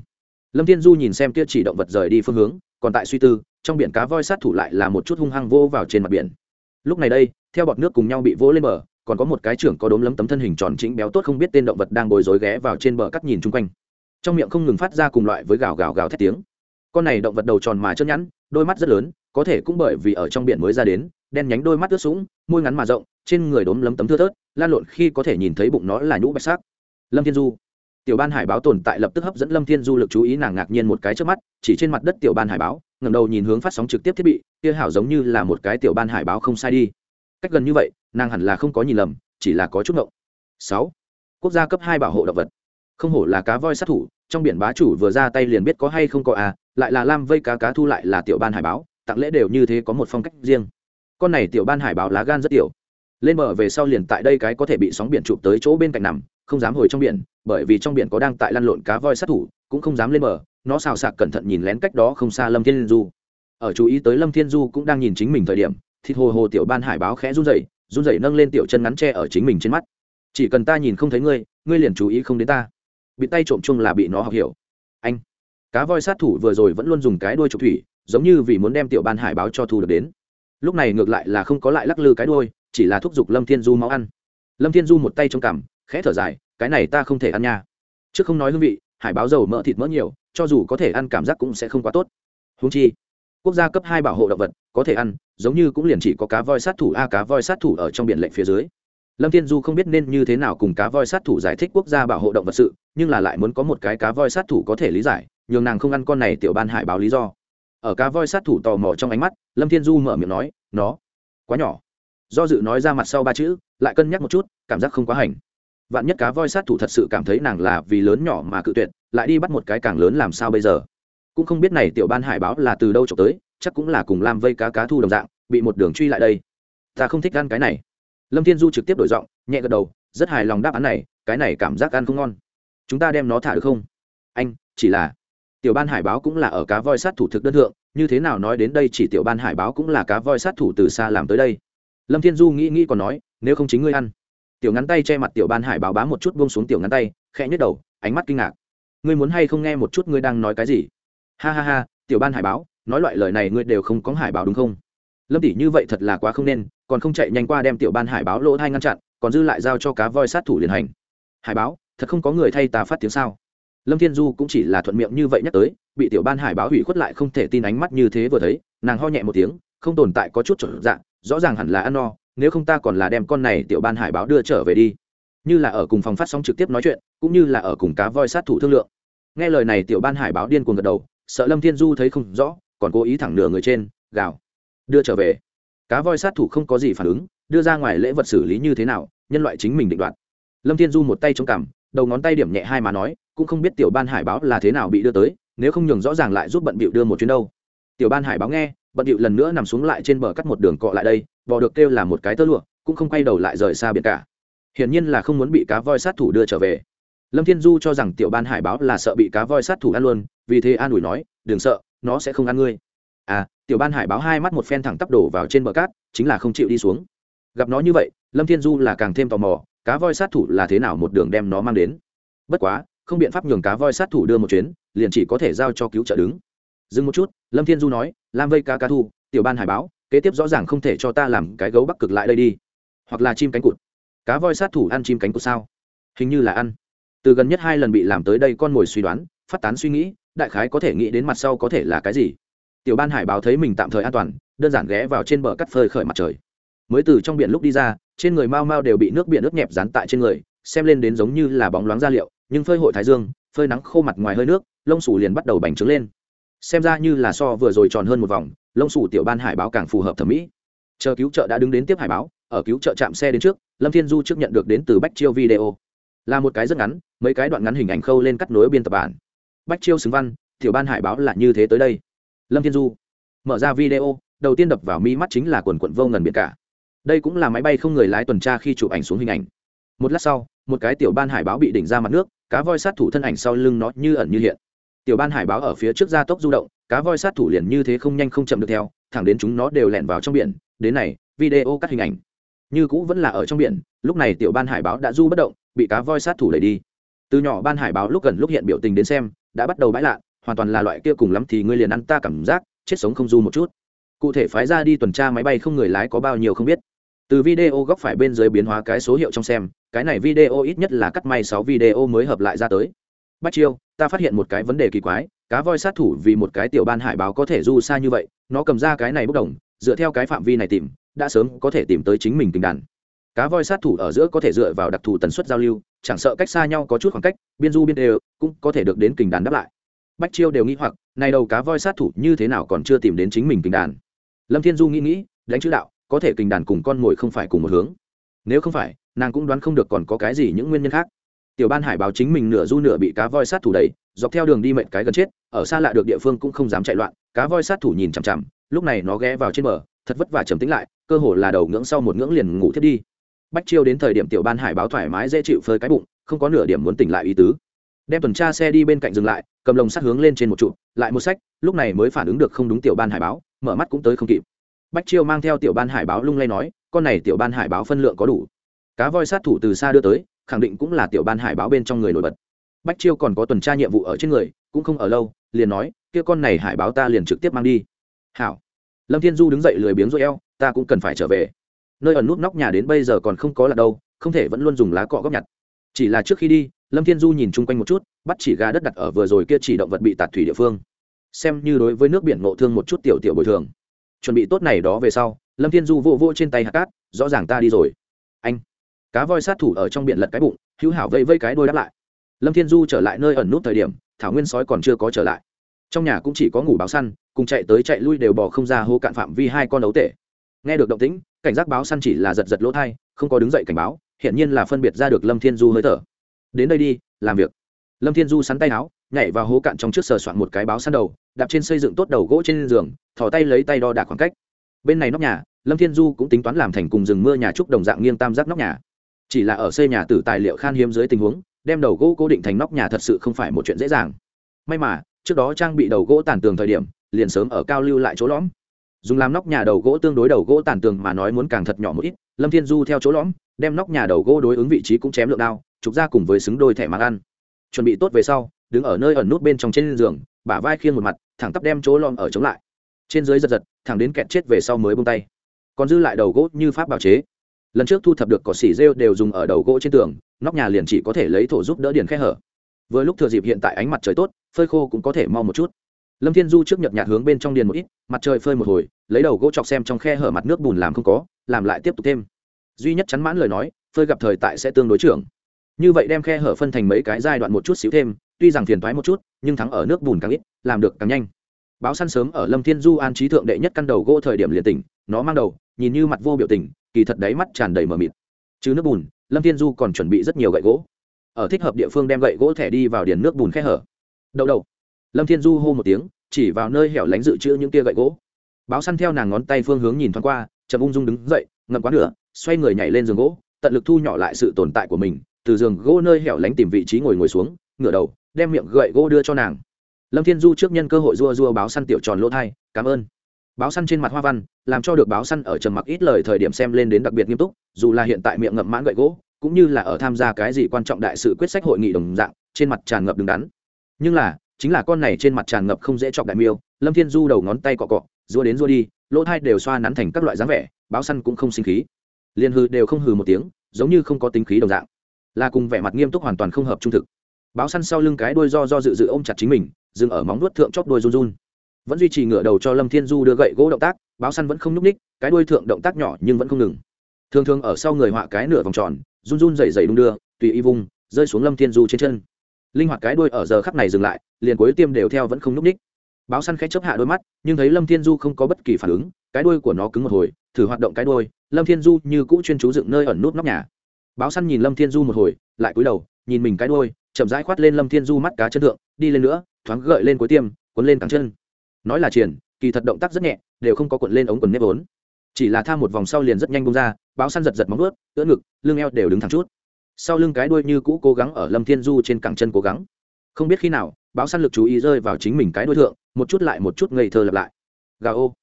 Lâm thiên du nhìn xem kia chỉ động vật rời đi phương hướng, còn tại suy tư trong biển cá voi sát thủ lại là một chút hung hăng vô vào trên mặt biển. Lúc này đây, theo bọt nước cùng nhau bị vỗ lên bờ, còn có một cái trưởng có đốm lấm tấm thân hình tròn chính béo tốt không biết tên động vật đang bồi dối ghé vào trên bờ cắt nhìn chung quanh. Trong miệng không ngừng phát ra cùng loại với gào gào gào thét tiếng. Con này động vật đầu tròn mà chân nhẵn, đôi mắt rất lớn, có thể cũng bởi vì ở trong biển mới ra đến, đen nhánh đôi mắt ướt sũng, môi ngắn mà rộng, trên người đốm lấm tấm thưa thớt, lan lộn khi có thể nhìn thấy bụng nó là nhũ bạch sắc. Lâm thiên du tiểu ban hải báo tồn tại lập tức hấp dẫn lâm thiên du lực chú ý nàng ngạc nhiên một cái trước mắt, chỉ trên mặt đất tiểu ban hải báo, ngẩng đầu nhìn hướng phát sóng trực tiếp thiết bị, kia hảo giống như là một cái tiểu ban hải báo không sai đi. Cách gần như vậy, nàng hẳn là không có nhìn lầm, chỉ là có chút ngộng. Sáu. Quốc gia cấp hai bảo hộ động vật. Không hổ là cá voi sát thủ, trong biển bá chủ vừa ra tay liền biết có hay không có à lại là lam vây cá cá thu lại là tiểu ban hải báo, tặng lễ đều như thế có một phong cách riêng. Con này tiểu ban hải báo lá gan rất tiểu. Lên bờ về sau liền tại đây cái có thể bị sóng biển chụp tới chỗ bên cạnh nằm không dám hồi trong biển, bởi vì trong biển có đang tại lăn lộn cá voi sát thủ, cũng không dám lên bờ, nó xào xạc cẩn thận nhìn lén cách đó không xa lâm thiên du. Ở chú ý tới lâm thiên du cũng đang nhìn chính mình thời điểm, thịt hồ hồ tiểu ban hải báo khẽ run rẩy run rẩy nâng lên tiểu chân ngắn tre ở chính mình trên mắt. Chỉ cần ta nhìn không thấy ngươi ngươi liền chú ý không đến ta. Bị tay trộm chung là bị nó học hiểu. Anh. Cá voi sát thủ vừa rồi vẫn luôn dùng cái đuôi trục thủy, giống như vì muốn đem tiểu ban hải báo cho thu được đến. Lúc này ngược lại là không có lại lắc lư cái đuôi, chỉ là thúc giục lâm thiên du máu ăn. Lâm thiên du một tay trong cằm khẽ thở dài, cái này ta không thể ăn nha. Chứ không nói hương vị, hải báo dầu mỡ thịt mỡ nhiều, cho dù có thể ăn cảm giác cũng sẽ không quá tốt. Húng chi, quốc gia cấp hai bảo hộ động vật, có thể ăn, giống như cũng liền chỉ có cá voi sát thủ a, cá voi sát thủ ở trong biển lệnh phía dưới. Lâm thiên du không biết nên như thế nào cùng cá voi sát thủ giải thích quốc gia bảo hộ động vật sự, nhưng là lại muốn có một cái cá voi sát thủ có thể lý giải, nhường nàng không ăn con này tiểu ban hải báo lý do. Ở cá voi sát thủ tò mò trong ánh mắt, lâm thiên du mở miệng nói, nó quá nhỏ. Do dự nói ra mặt sau ba chữ, lại cân nhắc một chút, cảm giác không quá hành vạn nhất cá voi sát thủ thật sự cảm thấy nàng là vì lớn nhỏ mà cự tuyệt, lại đi bắt một cái càng lớn làm sao bây giờ? Cũng không biết này tiểu ban hải báo là từ đâu trộm tới, chắc cũng là cùng làm vây cá cá thu đồng dạng, bị một đường truy lại đây. Ta không thích ăn cái này. Lâm thiên du trực tiếp đổi giọng, nhẹ gật đầu, rất hài lòng đáp án này, cái này cảm giác ăn không ngon. Chúng ta đem nó thả được không? Anh, chỉ là, tiểu ban hải báo cũng là ở cá voi sát thủ thực đơn thượng, như thế nào nói đến đây chỉ tiểu ban hải báo cũng là cá voi sát thủ từ xa làm tới đây. Lâm thiên du nghĩ nghĩ còn nói, nếu không chính ngươi ăn tiểu ngắn tay che mặt tiểu ban hải báo bá một chút buông xuống tiểu ngắn tay, khẽ nhức đầu, ánh mắt kinh ngạc. Ngươi muốn hay không nghe một chút ngươi đang nói cái gì? Ha ha ha, tiểu ban hải báo, nói loại lời này ngươi đều không có hải báo đúng không? Lâm tỷ như vậy thật là quá không nên, còn không chạy nhanh qua đem tiểu ban hải báo lỗ thai ngăn chặn, còn dư lại giao cho cá voi sát thủ liền hành. Hải báo, thật không có người thay ta phát tiếng sao? Lâm thiên du cũng chỉ là thuận miệng như vậy nhắc tới, bị tiểu ban hải báo hủy khuất lại không thể tin ánh mắt như thế vừa thấy, nàng ho nhẹ một tiếng, không tồn tại có chút trở dạng, rõ ràng hẳn là ăn no nếu không ta còn là đem con này tiểu ban hải báo đưa trở về đi. Như là ở cùng phòng phát sóng trực tiếp nói chuyện, cũng như là ở cùng cá voi sát thủ thương lượng. Nghe lời này tiểu ban hải báo điên cuồng gật đầu, sợ lâm thiên du thấy không rõ, còn cố ý thẳng nửa người trên, gào. Đưa trở về. Cá voi sát thủ không có gì phản ứng, đưa ra ngoài lễ vật xử lý như thế nào, nhân loại chính mình định đoạt. Lâm thiên du một tay chống cằm, đầu ngón tay điểm nhẹ hai mà nói, cũng không biết tiểu ban hải báo là thế nào bị đưa tới, nếu không nhường rõ ràng lại giúp bận bịu đưa một chuyến đâu. Tiểu ban hải báo nghe, bận bịu lần nữa nằm xuống lại trên bờ cắt một đường cọ lại đây vò được kêu là một cái tơ lụa, cũng không quay đầu lại rời xa biển cả. Hiển nhiên là không muốn bị cá voi sát thủ đưa trở về. Lâm thiên du cho rằng tiểu ban hải báo là sợ bị cá voi sát thủ ăn luôn, vì thế an ủi nói, đừng sợ, nó sẽ không ăn ngươi. À tiểu ban hải báo hai mắt một phen thẳng tắp đổ vào trên bờ cát, chính là không chịu đi xuống. Gặp nó như vậy, lâm thiên du là càng thêm tò mò, cá voi sát thủ là thế nào một đường đem nó mang đến. Bất quá, không biện pháp nhường cá voi sát thủ đưa một chuyến, liền chỉ có thể giao cho cứu trợ đứng. Dừng một chút, lâm thiên du nói, lam vây cá cá thu, tiểu ban hải báo kế tiếp rõ ràng không thể cho ta làm cái gấu bắc cực lại đây đi. Hoặc là chim cánh cụt. Cá voi sát thủ ăn chim cánh cụt sao? Hình như là ăn. Từ gần nhất hai lần bị làm tới đây con mồi suy đoán, phát tán suy nghĩ, đại khái có thể nghĩ đến mặt sau có thể là cái gì. Tiểu ban hải báo thấy mình tạm thời an toàn, đơn giản ghé vào trên bờ cắt phơi khởi mặt trời. Mới từ trong biển lúc đi ra, trên người mau mau đều bị nước biển ướt nhẹp dán tại trên người, xem lên đến giống như là bóng loáng da liệu, nhưng phơi hội thái dương, phơi nắng khô mặt ngoài hơi nước, lông sủ liền bắt đầu bành trướng lên. Xem ra như là so vừa rồi tròn hơn một vòng lông sủ tiểu ban hải báo càng phù hợp thẩm mỹ. Chờ cứu trợ đã đứng đến tiếp hải báo, ở cứu trợ chạm xe đến trước, lâm thiên du trước nhận được đến từ bách chiêu video. Là một cái rất ngắn, mấy cái đoạn ngắn hình ảnh khâu lên cắt nối biên tập bản. Bách chiêu xứng văn, tiểu ban hải báo là như thế tới đây. Lâm thiên du, mở ra video, đầu tiên đập vào mi mắt chính là quần quận vô ngần biển cả. Đây cũng là máy bay không người lái tuần tra khi chụp ảnh xuống hình ảnh. Một lát sau, một cái tiểu ban hải báo bị đỉnh ra mặt nước, cá voi sát thủ thân ảnh sau lưng nó như ẩn như hiện. Tiểu ban hải báo ở phía trước gia tốc du động cá voi sát thủ liền như thế không nhanh không chậm được theo, thẳng đến chúng nó đều lẻn vào trong biển. Đến này, video cắt hình ảnh. Như cũ vẫn là ở trong biển, lúc này tiểu ban hải báo đã du bất động, bị cá voi sát thủ lấy đi. Từ nhỏ ban hải báo lúc gần lúc hiện biểu tình đến xem, đã bắt đầu bãi lạ, hoàn toàn là loại kia cùng lắm thì ngươi liền ăn ta cảm giác, chết sống không du một chút. Cụ thể phái ra đi tuần tra máy bay không người lái có bao nhiêu không biết. Từ video góc phải bên dưới biến hóa cái số hiệu trong xem, cái này video ít nhất là cắt may sáu video mới hợp lại ra tới. Bách chiêu, ta phát hiện một cái vấn đề kỳ quái cá voi sát thủ vì một cái tiểu ban hải báo có thể du xa như vậy, nó cầm ra cái này bốc đồng, dựa theo cái phạm vi này tìm, đã sớm có thể tìm tới chính mình tình đàn. Cá voi sát thủ ở giữa có thể dựa vào đặc thù tần suất giao lưu, chẳng sợ cách xa nhau có chút khoảng cách, biên du biên đều, cũng có thể được đến kình đàn đáp lại. Bách chiêu đều nghĩ hoặc, này đầu cá voi sát thủ như thế nào còn chưa tìm đến chính mình kình đàn. Lâm thiên du nghĩ nghĩ, đánh chữ đạo, có thể kình đàn cùng con mồi không phải cùng một hướng. Nếu không phải, nàng cũng đoán không được còn có cái gì những nguyên nhân khác tiểu ban hải báo chính mình nửa du nửa bị cá voi sát thủ đầy dọc theo đường đi mệnh cái gần chết, ở xa lạ được địa phương cũng không dám chạy loạn, cá voi sát thủ nhìn chằm chằm, lúc này nó ghé vào trên bờ, thật vất vả trầm tính lại, cơ hồ là đầu ngưỡng sau một ngưỡng liền ngủ thiết đi. Bách chiêu đến thời điểm tiểu ban hải báo thoải mái dễ chịu phơi cái bụng, không có nửa điểm muốn tỉnh lại ý tứ. Đem tuần tra xe đi bên cạnh dừng lại, cầm lồng sắt hướng lên trên một trụ, lại một sách, lúc này mới phản ứng được không đúng tiểu ban hải báo, mở mắt cũng tới không kịp. Bách chiêu mang theo tiểu ban hải báo lung lay nói, con này tiểu ban hải báo phân lượng có đủ. Cá voi sát thủ từ xa đưa tới khẳng định cũng là tiểu ban hải báo bên trong người nổi bật. Bách chiêu còn có tuần tra nhiệm vụ ở trên người, cũng không ở lâu, liền nói, kia con này hải báo ta liền trực tiếp mang đi. Hảo. Lâm thiên du đứng dậy lười biếng rồi eo, ta cũng cần phải trở về. Nơi ẩn nút nóc nhà đến bây giờ còn không có là đâu, không thể vẫn luôn dùng lá cọ góp nhặt. Chỉ là trước khi đi, lâm thiên du nhìn chung quanh một chút, bắt chỉ gà đất đặt ở vừa rồi kia chỉ động vật bị tạt thủy địa phương. Xem như đối với nước biển ngộ thương một chút tiểu tiểu bồi thường. Chuẩn bị tốt này đó về sau, lâm thiên du vô vô trên tay hạt cát, rõ ràng ta đi rồi. Anh cá voi sát thủ ở trong biển lật cái bụng, hữu hảo vây vây cái đôi đáp lại. Lâm thiên du trở lại nơi ẩn nút thời điểm, thảo nguyên sói còn chưa có trở lại. Trong nhà cũng chỉ có ngủ báo săn, cùng chạy tới chạy lui đều bỏ không ra hô cạn phạm vi hai con ấu tể. Nghe được động tĩnh, cảnh giác báo săn chỉ là giật giật lỗ thai, không có đứng dậy cảnh báo hiện nhiên là phân biệt ra được lâm thiên du hơi thở. Đến đây đi, làm việc. Lâm thiên du sắn tay áo, nhảy vào hố cạn trong trước sờ soạn một cái báo săn đầu, đạp trên xây dựng tốt đầu gỗ trên giường, thò tay lấy tay đo đạc khoảng cách. Bên này nóc nhà, lâm thiên du cũng tính toán làm thành cùng rừng mưa nhà trúc đồng dạng nghiêng tam giác nóc nhà chỉ là ở xây nhà từ tài liệu khan hiếm dưới tình huống, đem đầu gỗ cố định thành nóc nhà thật sự không phải một chuyện dễ dàng. May mà, trước đó trang bị đầu gỗ tàn tường thời điểm, liền sớm ở cao lưu lại chỗ lõm. Dùng làm nóc nhà đầu gỗ tương đối đầu gỗ tàn tường mà nói muốn càng thật nhỏ một ít, lâm thiên du theo chỗ lõm, đem nóc nhà đầu gỗ đối ứng vị trí cũng chém lượng đao, trục ra cùng với xứng đôi thẻ mang ăn. Chuẩn bị tốt về sau, đứng ở nơi ẩn nút bên trong trên giường, bả vai khiêng một mặt, thẳng tắp đem chỗ lõm ở chống lại. Trên dưới giật giật, thẳng đến kẹt chết về sau mới bông tay. Còn dư lại đầu gỗ như pháp bào chế lần trước thu thập được cỏ xỉ rêu đều dùng ở đầu gỗ trên tường, nóc nhà liền chỉ có thể lấy thổ giúp đỡ điền khe hở. Vừa lúc thừa dịp hiện tại ánh mặt trời tốt, phơi khô cũng có thể mau một chút. Lâm thiên du trước nhợt nhạt hướng bên trong điền một ít, mặt trời phơi một hồi, lấy đầu gỗ chọc xem trong khe hở mặt nước bùn làm không có, làm lại tiếp tục thêm. Duy nhất chắn mãn lời nói, phơi gặp thời tại sẽ tương đối trưởng. Như vậy đem khe hở phân thành mấy cái giai đoạn một chút xíu thêm, tuy rằng phiền thoái một chút, nhưng thắng ở nước bùn càng ít, làm được càng nhanh. Báo săn sớm ở lâm thiên du an trí thượng đệ nhất căn đầu gỗ thời điểm liền tỉnh, nó mang đầu, nhìn như mặt vô biểu tình kỳ thật đáy mắt tràn đầy mờ mịt. Chứ nước bùn, lâm thiên du còn chuẩn bị rất nhiều gậy gỗ. Ở thích hợp địa phương đem gậy gỗ thẻ đi vào điền nước bùn khe hở. Đậu đậu. Lâm thiên du hô một tiếng, chỉ vào nơi hẻo lánh dự trữ những tia gậy gỗ. Báo săn theo nàng ngón tay phương hướng nhìn thoáng qua, chậm ung dung đứng dậy, ngậm quá nửa, xoay người nhảy lên giường gỗ, tận lực thu nhỏ lại sự tồn tại của mình, từ giường gỗ nơi hẻo lánh tìm vị trí ngồi ngồi xuống, ngửa đầu, đem miệng gậy gỗ đưa cho nàng. Lâm thiên du trước nhân cơ hội rua rua báo săn tiểu tròn lỗ thai, cảm ơn báo săn trên mặt hoa văn, làm cho được báo săn ở trầm mặc ít lời thời điểm xem lên đến đặc biệt nghiêm túc, dù là hiện tại miệng ngậm mãn gậy gỗ, cũng như là ở tham gia cái gì quan trọng đại sự quyết sách hội nghị đồng dạng, trên mặt tràn ngập đứng đắn. Nhưng là, chính là con này trên mặt tràn ngập không dễ chọc đại miêu, lâm thiên du đầu ngón tay cọ cọ rua đến rua đi, lỗ thai đều xoa nắn thành các loại dáng vẻ, báo săn cũng không sinh khí. Liền hư đều không hừ một tiếng, giống như không có tính khí đồng dạng. Là cùng vẻ mặt nghiêm túc hoàn toàn không hợp trung thực. Báo săn sau lưng cái đuôi do do dự dự ôm chặt chính mình, dừng ở móng nuốt thượng chóp đuôi run run vẫn duy trì ngựa đầu cho lâm thiên du đưa gậy gỗ động tác, báo săn vẫn không n ú c ních cái đuôi thượng động tác nhỏ nhưng vẫn không ngừng. Thường thường ở sau người họa cái nửa vòng tròn, run run dày dày đung đưa, tùy y vung, rơi xuống lâm thiên du trên chân. Linh hoạt cái đuôi ở giờ khắc này dừng lại, liền cuối tiêm đều theo vẫn không n ú c ních báo săn khẽ chấp hạ đôi mắt, nhưng thấy lâm thiên du không có bất kỳ phản ứng, cái đuôi của nó cứng một hồi, thử hoạt động cái đuôi, lâm thiên du như cũ chuyên chú dựng nơi ẩn nút nóc nhà. Báo săn nhìn lâm thiên du một hồi, lại cúi đầu, nhìn mình cái đuôi, chậm rãi khoát lên lâm thiên du mắt cá chân thượng, đi lên nữa, thoáng gợi lên cuối tiêm quấn lên cẳng chân nói là triển, kỳ thật động tác rất nhẹ, đều không có cuộn lên ống quần nếp vốn. Chỉ là tham một vòng sau liền rất nhanh bông ra, báo săn giật giật móng ướt ưỡn ngực, lưng eo đều đứng thẳng chút. Sau lưng cái đuôi như cũ cố gắng ở lâm thiên du trên cẳng chân cố gắng. Không biết khi nào, báo săn lực chú ý rơi vào chính mình cái đuôi thượng, một chút lại một chút ngây thơ lặp lại. Gà ô.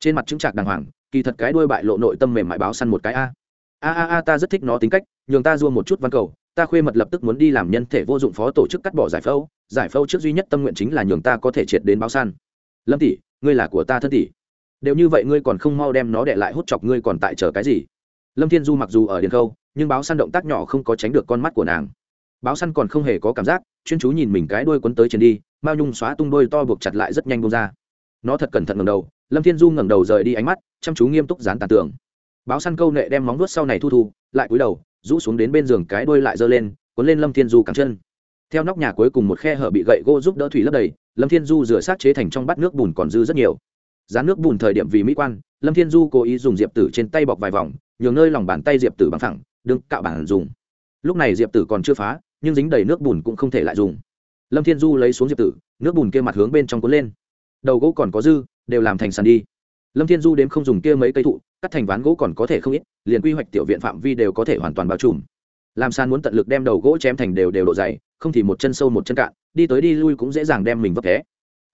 Trên mặt chứng trạc đàng hoàng, kỳ thật cái đuôi bại lộ nội tâm mềm mại báo săn một cái a. A a a, ta rất thích nó tính cách, nhường ta dua một chút văn cầu, ta khuê mật lập tức muốn đi làm nhân thể vô dụng phó tổ chức cắt bỏ giải phẫu giải phẫu trước duy nhất tâm nguyện chính là nhường ta có thể triệt đến báo săn lâm tỷ, ngươi là của ta thân tỷ. Đều như vậy ngươi còn không mau đem nó để lại hút chọc ngươi còn tại chờ cái gì? Lâm thiên du mặc dù ở điền khâu, nhưng báo săn động tác nhỏ không có tránh được con mắt của nàng. Báo săn còn không hề có cảm giác, chuyên chú nhìn mình cái đuôi quấn tới trên đi, mao nhung xóa tung đôi to buộc chặt lại rất nhanh bông ra. Nó thật cẩn thận ngầm đầu, lâm thiên du ngẩng đầu rời đi ánh mắt, chăm chú nghiêm túc dán tàn tường báo săn câu nệ đem móng nuốt sau này thu thu, lại cúi đầu, rũ xuống đến bên giường cái đuôi lại giơ lên, cuốn lên lâm thiên du cẳng chân. Theo nóc nhà cuối cùng một khe hở bị gậy gỗ giúp đỡ thủy lấp đầy lâm thiên du rửa sát chế thành trong bát nước bùn còn dư rất nhiều. Giá nước bùn thời điểm vì mỹ quan, lâm thiên du cố ý dùng diệp tử trên tay bọc vài vòng, nhường nơi lòng bàn tay diệp tử bằng thẳng, đừng cạo bản dùng. Lúc này diệp tử còn chưa phá, nhưng dính đầy nước bùn cũng không thể lại dùng. Lâm thiên du lấy xuống diệp tử, nước bùn kia mặt hướng bên trong cuốn lên. Đầu gỗ còn có dư, đều làm thành sàn đi. Lâm thiên du đếm không dùng kia mấy cây thụ, cắt thành ván gỗ còn có thể không ít, liền quy hoạch tiểu viện phạm vi đều có thể hoàn toàn bao trùm. Làm sàn muốn tận lực đem đầu gỗ chém thành đều đều độ dày, không thì một chân sâu một chân cạn đi tới đi lui cũng dễ dàng đem mình vấp té.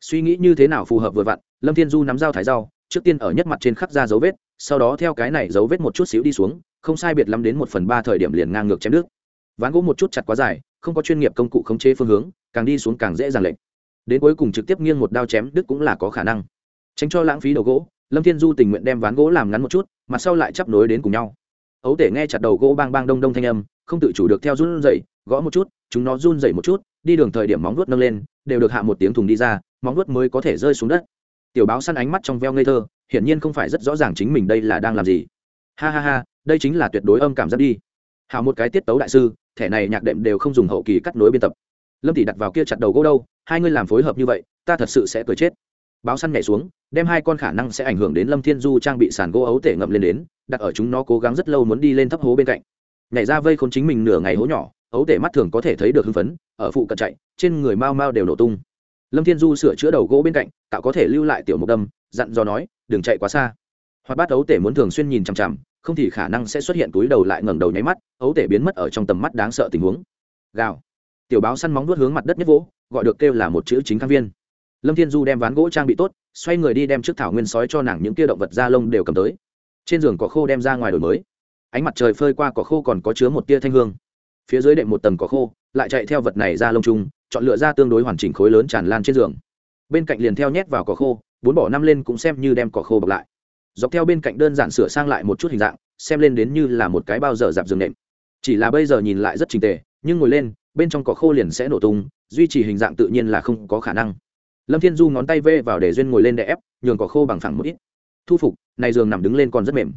Suy nghĩ như thế nào phù hợp vừa vặn, lâm thiên du nắm dao thái dao, trước tiên ở nhất mặt trên khắc ra dấu vết, sau đó theo cái này dấu vết một chút xíu đi xuống, không sai biệt lắm đến một phần ba thời điểm liền ngang ngược chém nước. Ván gỗ một chút chặt quá dài, không có chuyên nghiệp công cụ khống chế phương hướng, càng đi xuống càng dễ dàng lệnh đến cuối cùng trực tiếp nghiêng một đao chém đứt cũng là có khả năng. Tránh cho lãng phí đầu gỗ, lâm thiên du tình nguyện đem ván gỗ làm ngắn một chút, mặt sau lại chắp nối đến cùng nhau. Ấu tể nghe chặt đầu gỗ bang bang đông đông thanh âm, không tự chủ được theo run dậy gõ một chút, chúng nó run dậy một chút đi đường thời điểm móng vuốt nâng lên, đều được hạ một tiếng thùng đi ra, móng vuốt mới có thể rơi xuống đất. Tiểu báo săn ánh mắt trong veo ngây thơ, hiển nhiên không phải rất rõ ràng chính mình đây là đang làm gì. Ha ha ha, đây chính là tuyệt đối âm cảm giác đi. Hào một cái tiết tấu đại sư, thẻ này nhạc đệm đều không dùng hậu kỳ cắt nối biên tập. Lâm tỷ đặt vào kia chặt đầu gỗ đâu, hai ngươi làm phối hợp như vậy, ta thật sự sẽ cười chết. Báo săn nhảy xuống, đem hai con khả năng sẽ ảnh hưởng đến lâm thiên du trang bị sàn gỗ ấu tể ngậm lên đến, đặt ở chúng nó cố gắng rất lâu muốn đi lên thấp hố bên cạnh. Nhảy ra vây khốn chính mình nửa ngày hố nhỏ ấu tể mắt thường có thể thấy được hưng phấn, ở phụ cận chạy, trên người mau mau đều nổ tung. Lâm thiên du sửa chữa đầu gỗ bên cạnh tạo có thể lưu lại tiểu mục đâm, dặn dò nói, đừng chạy quá xa. Hoặc bát ấu tể muốn thường xuyên nhìn chằm chằm, không thì khả năng sẽ xuất hiện túi đầu lại ngẩng đầu nháy mắt, ấu tể biến mất ở trong tầm mắt đáng sợ tình huống. Gào. Tiểu báo săn móng vuốt hướng mặt đất nhất vỗ, gọi được kêu là một chữ chính khang viên. Lâm thiên du đem ván gỗ trang bị tốt, xoay người đi đem trước thảo nguyên sói cho nàng những kia động vật da lông đều cầm tới. Trên giường cỏ khô đem ra ngoài đổi mới. Ánh mặt trời phơi qua cỏ khô còn có chứa một tia thanh hương phía dưới đệm một tầng cỏ khô, lại chạy theo vật này ra lông chung chọn lựa ra tương đối hoàn chỉnh khối lớn tràn lan trên giường. Bên cạnh liền theo nhét vào cỏ khô, bốn bỏ năm lên cũng xem như đem cỏ khô bọc lại. Dọc theo bên cạnh đơn giản sửa sang lại một chút hình dạng, xem lên đến như là một cái bao giờ dạp giường nệm. Chỉ là bây giờ nhìn lại rất trình tề, nhưng ngồi lên, bên trong cỏ khô liền sẽ nổ tung, duy trì hình dạng tự nhiên là không có khả năng. Lâm thiên du ngón tay vê vào để duyên ngồi lên để ép, nhường cỏ khô bằng phẳng một ít. Thu phục này giường nằm đứng lên còn rất mềm.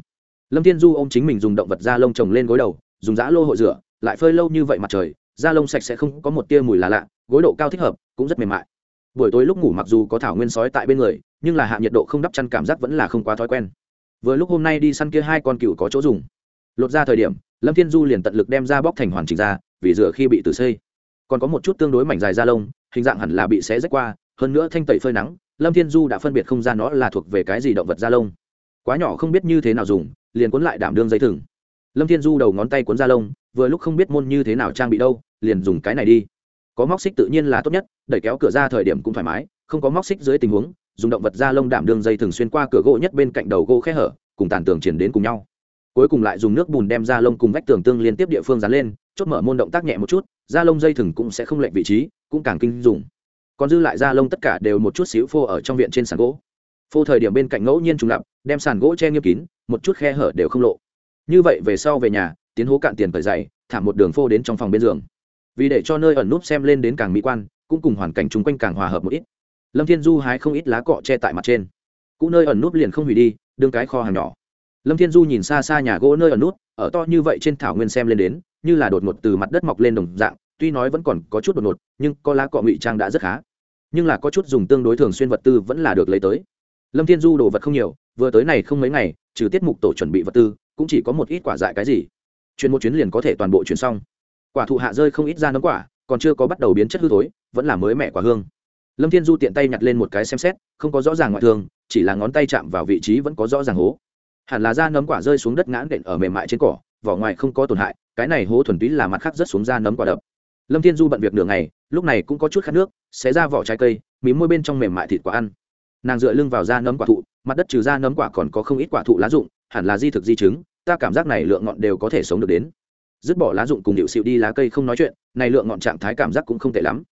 Lâm thiên du ô m chính mình dùng động vật da lông trồng lên gối đầu, dùng giã lô hội rửa lại phơi lâu như vậy mặt trời, da lông sạch sẽ không có một tia mùi là lạ, gối độ cao thích hợp, cũng rất mềm mại. Buổi tối lúc ngủ mặc dù có thảo nguyên sói tại bên người, nhưng là hạ nhiệt độ không đắp chăn cảm giác vẫn là không quá thói quen. Vừa lúc hôm nay đi săn kia hai con cựu có chỗ dùng. Lột ra thời điểm, lâm thiên du liền tận lực đem ra bóc thành hoàn chỉnh ra vì rửa khi bị tử xây. Còn có một chút tương đối mảnh dài da lông, hình dạng hẳn là bị xé rách qua, hơn nữa thanh tẩy phơi nắng, lâm thiên du đã phân biệt không ra nó là thuộc về cái gì động vật da lông. Quá nhỏ không biết như thế nào dùng, liền cuốn lại đảm đương dây thừng lâm thiên du đầu ngón tay cuốn da lông, vừa lúc không biết môn như thế nào trang bị đâu, liền dùng cái này đi. Có móc xích tự nhiên là tốt nhất, đẩy kéo cửa ra thời điểm cũng thoải mái, không có móc xích dưới tình huống, dùng động vật da lông đảm đường dây thường xuyên qua cửa gỗ nhất bên cạnh đầu gỗ khe hở, cùng tàn tường triển đến cùng nhau. Cuối cùng lại dùng nước bùn đem da lông cùng vách tường tương liên tiếp địa phương dán lên, chốt mở môn động tác nhẹ một chút, da lông dây thừng cũng sẽ không lệch vị trí, cũng càng kinh dùng. Còn dư lại da lông tất cả đều một chút xíu phô ở trong viện trên sàn gỗ. Phô thời điểm bên cạnh ngẫu nhiên trùng lặp đem sàn gỗ che nghiêm kín, một chút khe hở đều không lộ như vậy về sau về nhà, tiến hố cạn tiền cởi dày thả một đường phô đến trong phòng bên giường. Vì để cho nơi ẩn núp xem lên đến càng mỹ quan, cũng cùng hoàn cảnh chung quanh càng hòa hợp một ít. Lâm thiên du hái không ít lá cọ che tại mặt trên. Cũ nơi ẩn núp liền không hủy đi, đương cái kho hàng nhỏ. Lâm thiên du nhìn xa xa nhà gỗ nơi ẩn núp, ở to như vậy trên thảo nguyên xem lên đến, như là đột ngột từ mặt đất mọc lên đồng dạng, tuy nói vẫn còn có chút đột ngột, nhưng có lá cọ ngụy trang đã rất khá. Nhưng là có chút dùng tương đối thường xuyên vật tư vẫn là được lấy tới. Lâm thiên du đồ vật không nhiều, vừa tới này không mấy ngày, trừ tiết mục tổ chuẩn bị vật tư cũng chỉ có một ít quả dại cái gì. Chuyển một chuyến liền có thể toàn bộ chuyển xong. Quả thụ hạ rơi không ít ra nấm quả, còn chưa có bắt đầu biến chất hư thối, vẫn là mới mẻ quả hương. Lâm thiên du tiện tay nhặt lên một cái xem xét, không có rõ ràng ngoại thương, chỉ là ngón tay chạm vào vị trí vẫn có rõ ràng hố. Hẳn là da nấm quả rơi xuống đất ngã đệm ở mềm mại trên cỏ, vỏ ngoài không có tổn hại, cái này hố thuần túy là mặt khác rất xuống da nấm quả đập. Lâm thiên du bận việc nửa ngày, lúc này cũng có chút khát nước, xé ra vỏ trái cây, mí môi bên trong mềm mại thịt quả ăn. Nàng dựa lưng vào da nấm quả thụ, mặt đất trừ da nấm quả còn có không ít quả thụ lá rụng hẳn là di thực di chứng, ta cảm giác này lượng ngọn đều có thể sống được đến. Dứt bỏ lá rụng cùng điệu xịu đi lá cây không nói chuyện, này lượng ngọn trạng thái cảm giác cũng không tệ lắm.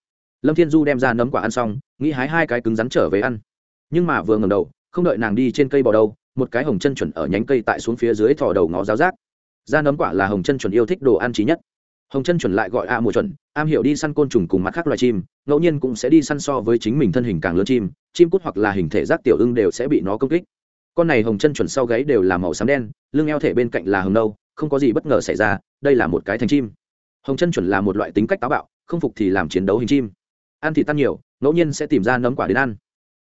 Lâm thiên du đem ra nấm quả ăn xong, nghĩ hái hai cái cứng rắn trở về ăn. Nhưng mà vừa ngầm đầu, không đợi nàng đi trên cây bò đâu, một cái hồng chân chuẩn ở nhánh cây tại xuống phía dưới thò đầu ngó giáo giác. Da nấm quả là hồng chân chuẩn yêu thích đồ ăn trí nhất. Hồng chân chuẩn lại gọi a mùa chuẩn, am hiểu đi săn côn trùng cùng mặt khác loài chim, ngẫu nhiên cũng sẽ đi săn so với chính mình thân hình càng lớn chim chim cút hoặc là hình thể rác tiểu ưng đều sẽ bị nó công kích con này hồng chân chuẩn sau gáy đều là màu xám đen, lưng eo thể bên cạnh là hồng nâu, không có gì bất ngờ xảy ra, đây là một cái thành chim. Hồng chân chuẩn là một loại tính cách táo bạo, không phục thì làm chiến đấu hình chim. Ăn thì tan nhiều, ngẫu nhiên sẽ tìm ra nấm quả đến ăn.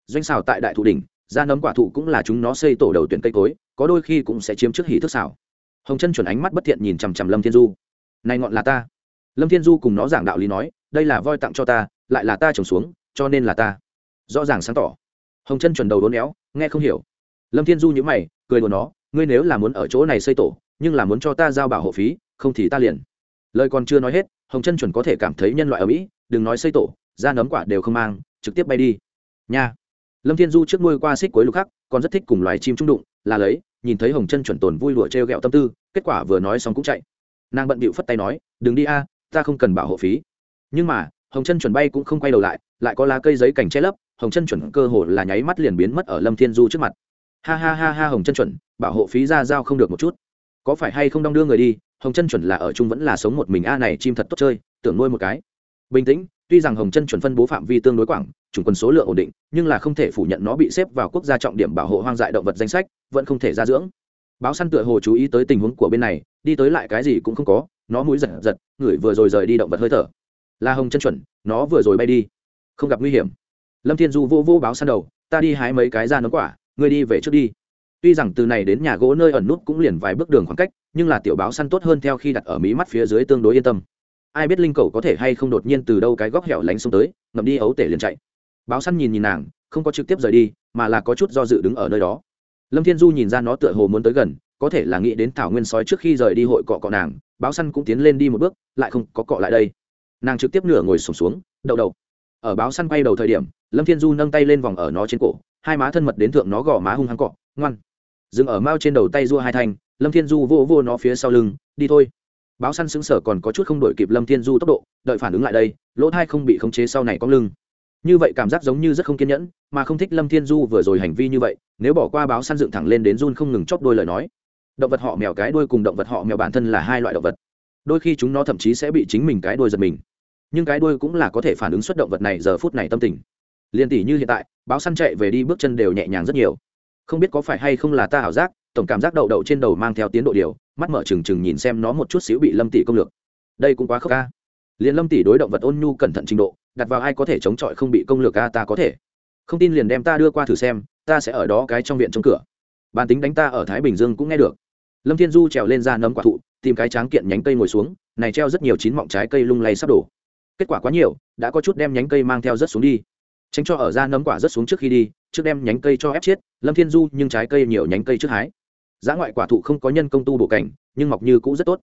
Doanh xào tại đại thụ đỉnh, ra nấm quả thụ cũng là chúng nó xây tổ đầu tuyển cây cối, có đôi khi cũng sẽ chiếm trước hỉ thức xào. Hồng chân chuẩn ánh mắt bất thiện nhìn chằm chằm lâm thiên du. Này ngọn là ta. Lâm thiên du cùng nó giảng đạo lý nói, đây là voi tặng cho ta, lại là ta trồng xuống, cho nên là ta. Rõ ràng sáng tỏ. Hồng chân chuẩn đầu đốn éo, nghe không hiểu lâm thiên du nhữ mày, cười đùa nó, ngươi nếu là muốn ở chỗ này xây tổ, nhưng là muốn cho ta giao bảo hộ phí, không thì ta liền. Lời còn chưa nói hết, hồng chân chuẩn có thể cảm thấy nhân loại ở mỹ, đừng nói xây tổ ra nấm quả đều không mang, trực tiếp bay đi. Nha. Lâm thiên du trước nuôi qua xích cuối lục khắc, còn rất thích cùng loài chim trung đụng, là lấy, nhìn thấy hồng chân chuẩn tồn vui lụa trêu ghẹo tâm tư, kết quả vừa nói xong cũng chạy. Nàng bận bịu phất tay nói, đừng đi a, ta không cần bảo hộ phí. Nhưng mà, hồng chân chuẩn bay cũng không quay đầu lại lại có lá cây giấy cảnh che lấp, hồng chân chuẩn cơ hồ là nháy mắt liền biến mất ở lâm thiên du trước mặt ha ha ha ha, hồng chân chuẩn, bảo hộ phí ra giao không được một chút. Có phải hay không đong đưa người đi, hồng chân chuẩn là ở chung vẫn là sống một mình, a này chim thật tốt chơi, tưởng nuôi một cái. Bình tĩnh, tuy rằng hồng chân chuẩn phân bố phạm vi tương đối quảng, chủng quân số lượng ổn định, nhưng là không thể phủ nhận nó bị xếp vào quốc gia trọng điểm bảo hộ hoang dại động vật danh sách, vẫn không thể ra dưỡng. Báo săn tựa hồ chú ý tới tình huống của bên này, đi tới lại cái gì cũng không có, nó mũi giật giật ngửi vừa rồi rời đi động vật hơi thở. Là hồng chân chuẩn, nó vừa rồi bay đi. Không gặp nguy hiểm. Lâm thiên du vô vô báo săn đầu, ta đi hái mấy cái ra nấm quả ngươi đi về trước đi. Tuy rằng từ này đến nhà gỗ nơi ẩn nút cũng liền vài bước đường khoảng cách nhưng là tiểu báo săn tốt hơn theo khi đặt ở mí mắt phía dưới tương đối yên tâm. Ai biết linh cầu có thể hay không đột nhiên từ đâu cái góc hẻo lánh xuống tới ngậm đi ấu tể liền chạy. Báo săn nhìn nhìn nàng không có trực tiếp rời đi mà là có chút do dự đứng ở nơi đó. Lâm thiên du nhìn ra nó tựa hồ muốn tới gần có thể là nghĩ đến thảo nguyên sói trước khi rời đi hội cọ cọ nàng báo săn cũng tiến lên đi một bước lại không có cọ lại đây. Nàng trực tiếp nửa ngồi sùng xuống, xuống đậu đầu. Ở báo săn quay đầu thời điểm lâm thiên du nâng tay lên vòng ở nó trên cổ hai má thân mật đến thượng nó gò má hung hăng cọ, ngoan. Dừng ở mao trên đầu tay dua hai thanh, lâm thiên du vô vô nó phía sau lưng, đi thôi. Báo săn xứng sở còn có chút không đổi kịp lâm thiên du tốc độ, đợi phản ứng lại đây, lỗ thai không bị khống chế sau này có lưng. Như vậy cảm giác giống như rất không kiên nhẫn, mà không thích lâm thiên du vừa rồi hành vi như vậy, nếu bỏ qua báo săn dựng thẳng lên đến run không ngừng chóp đôi lời nói. Động vật họ mèo cái đuôi cùng động vật họ mèo bản thân là hai loại động vật. Đôi khi chúng nó thậm chí sẽ bị chính mình cái đuôi giật mình. Nhưng cái đuôi cũng là có thể phản ứng xuất động vật này giờ phút này tâm tình liên tỷ như hiện tại, báo săn chạy về đi bước chân đều nhẹ nhàng rất nhiều. Không biết có phải hay không là ta ảo giác, tổng cảm giác đậu đậu trên đầu mang theo tiến độ điều, mắt mở trừng trừng nhìn xem nó một chút xíu bị lâm tỷ công lược. Đây cũng quá khóc ca. Liền lâm tỷ đối động vật ôn nhu cẩn thận trình độ, đặt vào ai có thể chống chọi không bị công lược ca ta có thể. Không tin liền đem ta đưa qua thử xem, ta sẽ ở đó cái trong viện trong cửa. Bàn tính đánh ta ở thái bình dương cũng nghe được. Lâm thiên du trèo lên ra nấm quả thụ, tìm cái tráng kiện nhánh cây ngồi xuống, này treo rất nhiều chín mọng trái cây lung lay sắp đổ. Kết quả quá nhiều, đã có chút đem nhánh cây mang theo rất xuống đi tránh cho ở ra nấm quả rất xuống trước khi đi, trước đem nhánh cây cho ép chết, lâm thiên du nhưng trái cây nhiều nhánh cây trước hái. Giá ngoại quả thụ không có nhân công tu bổ cảnh, nhưng mọc như cũ rất tốt.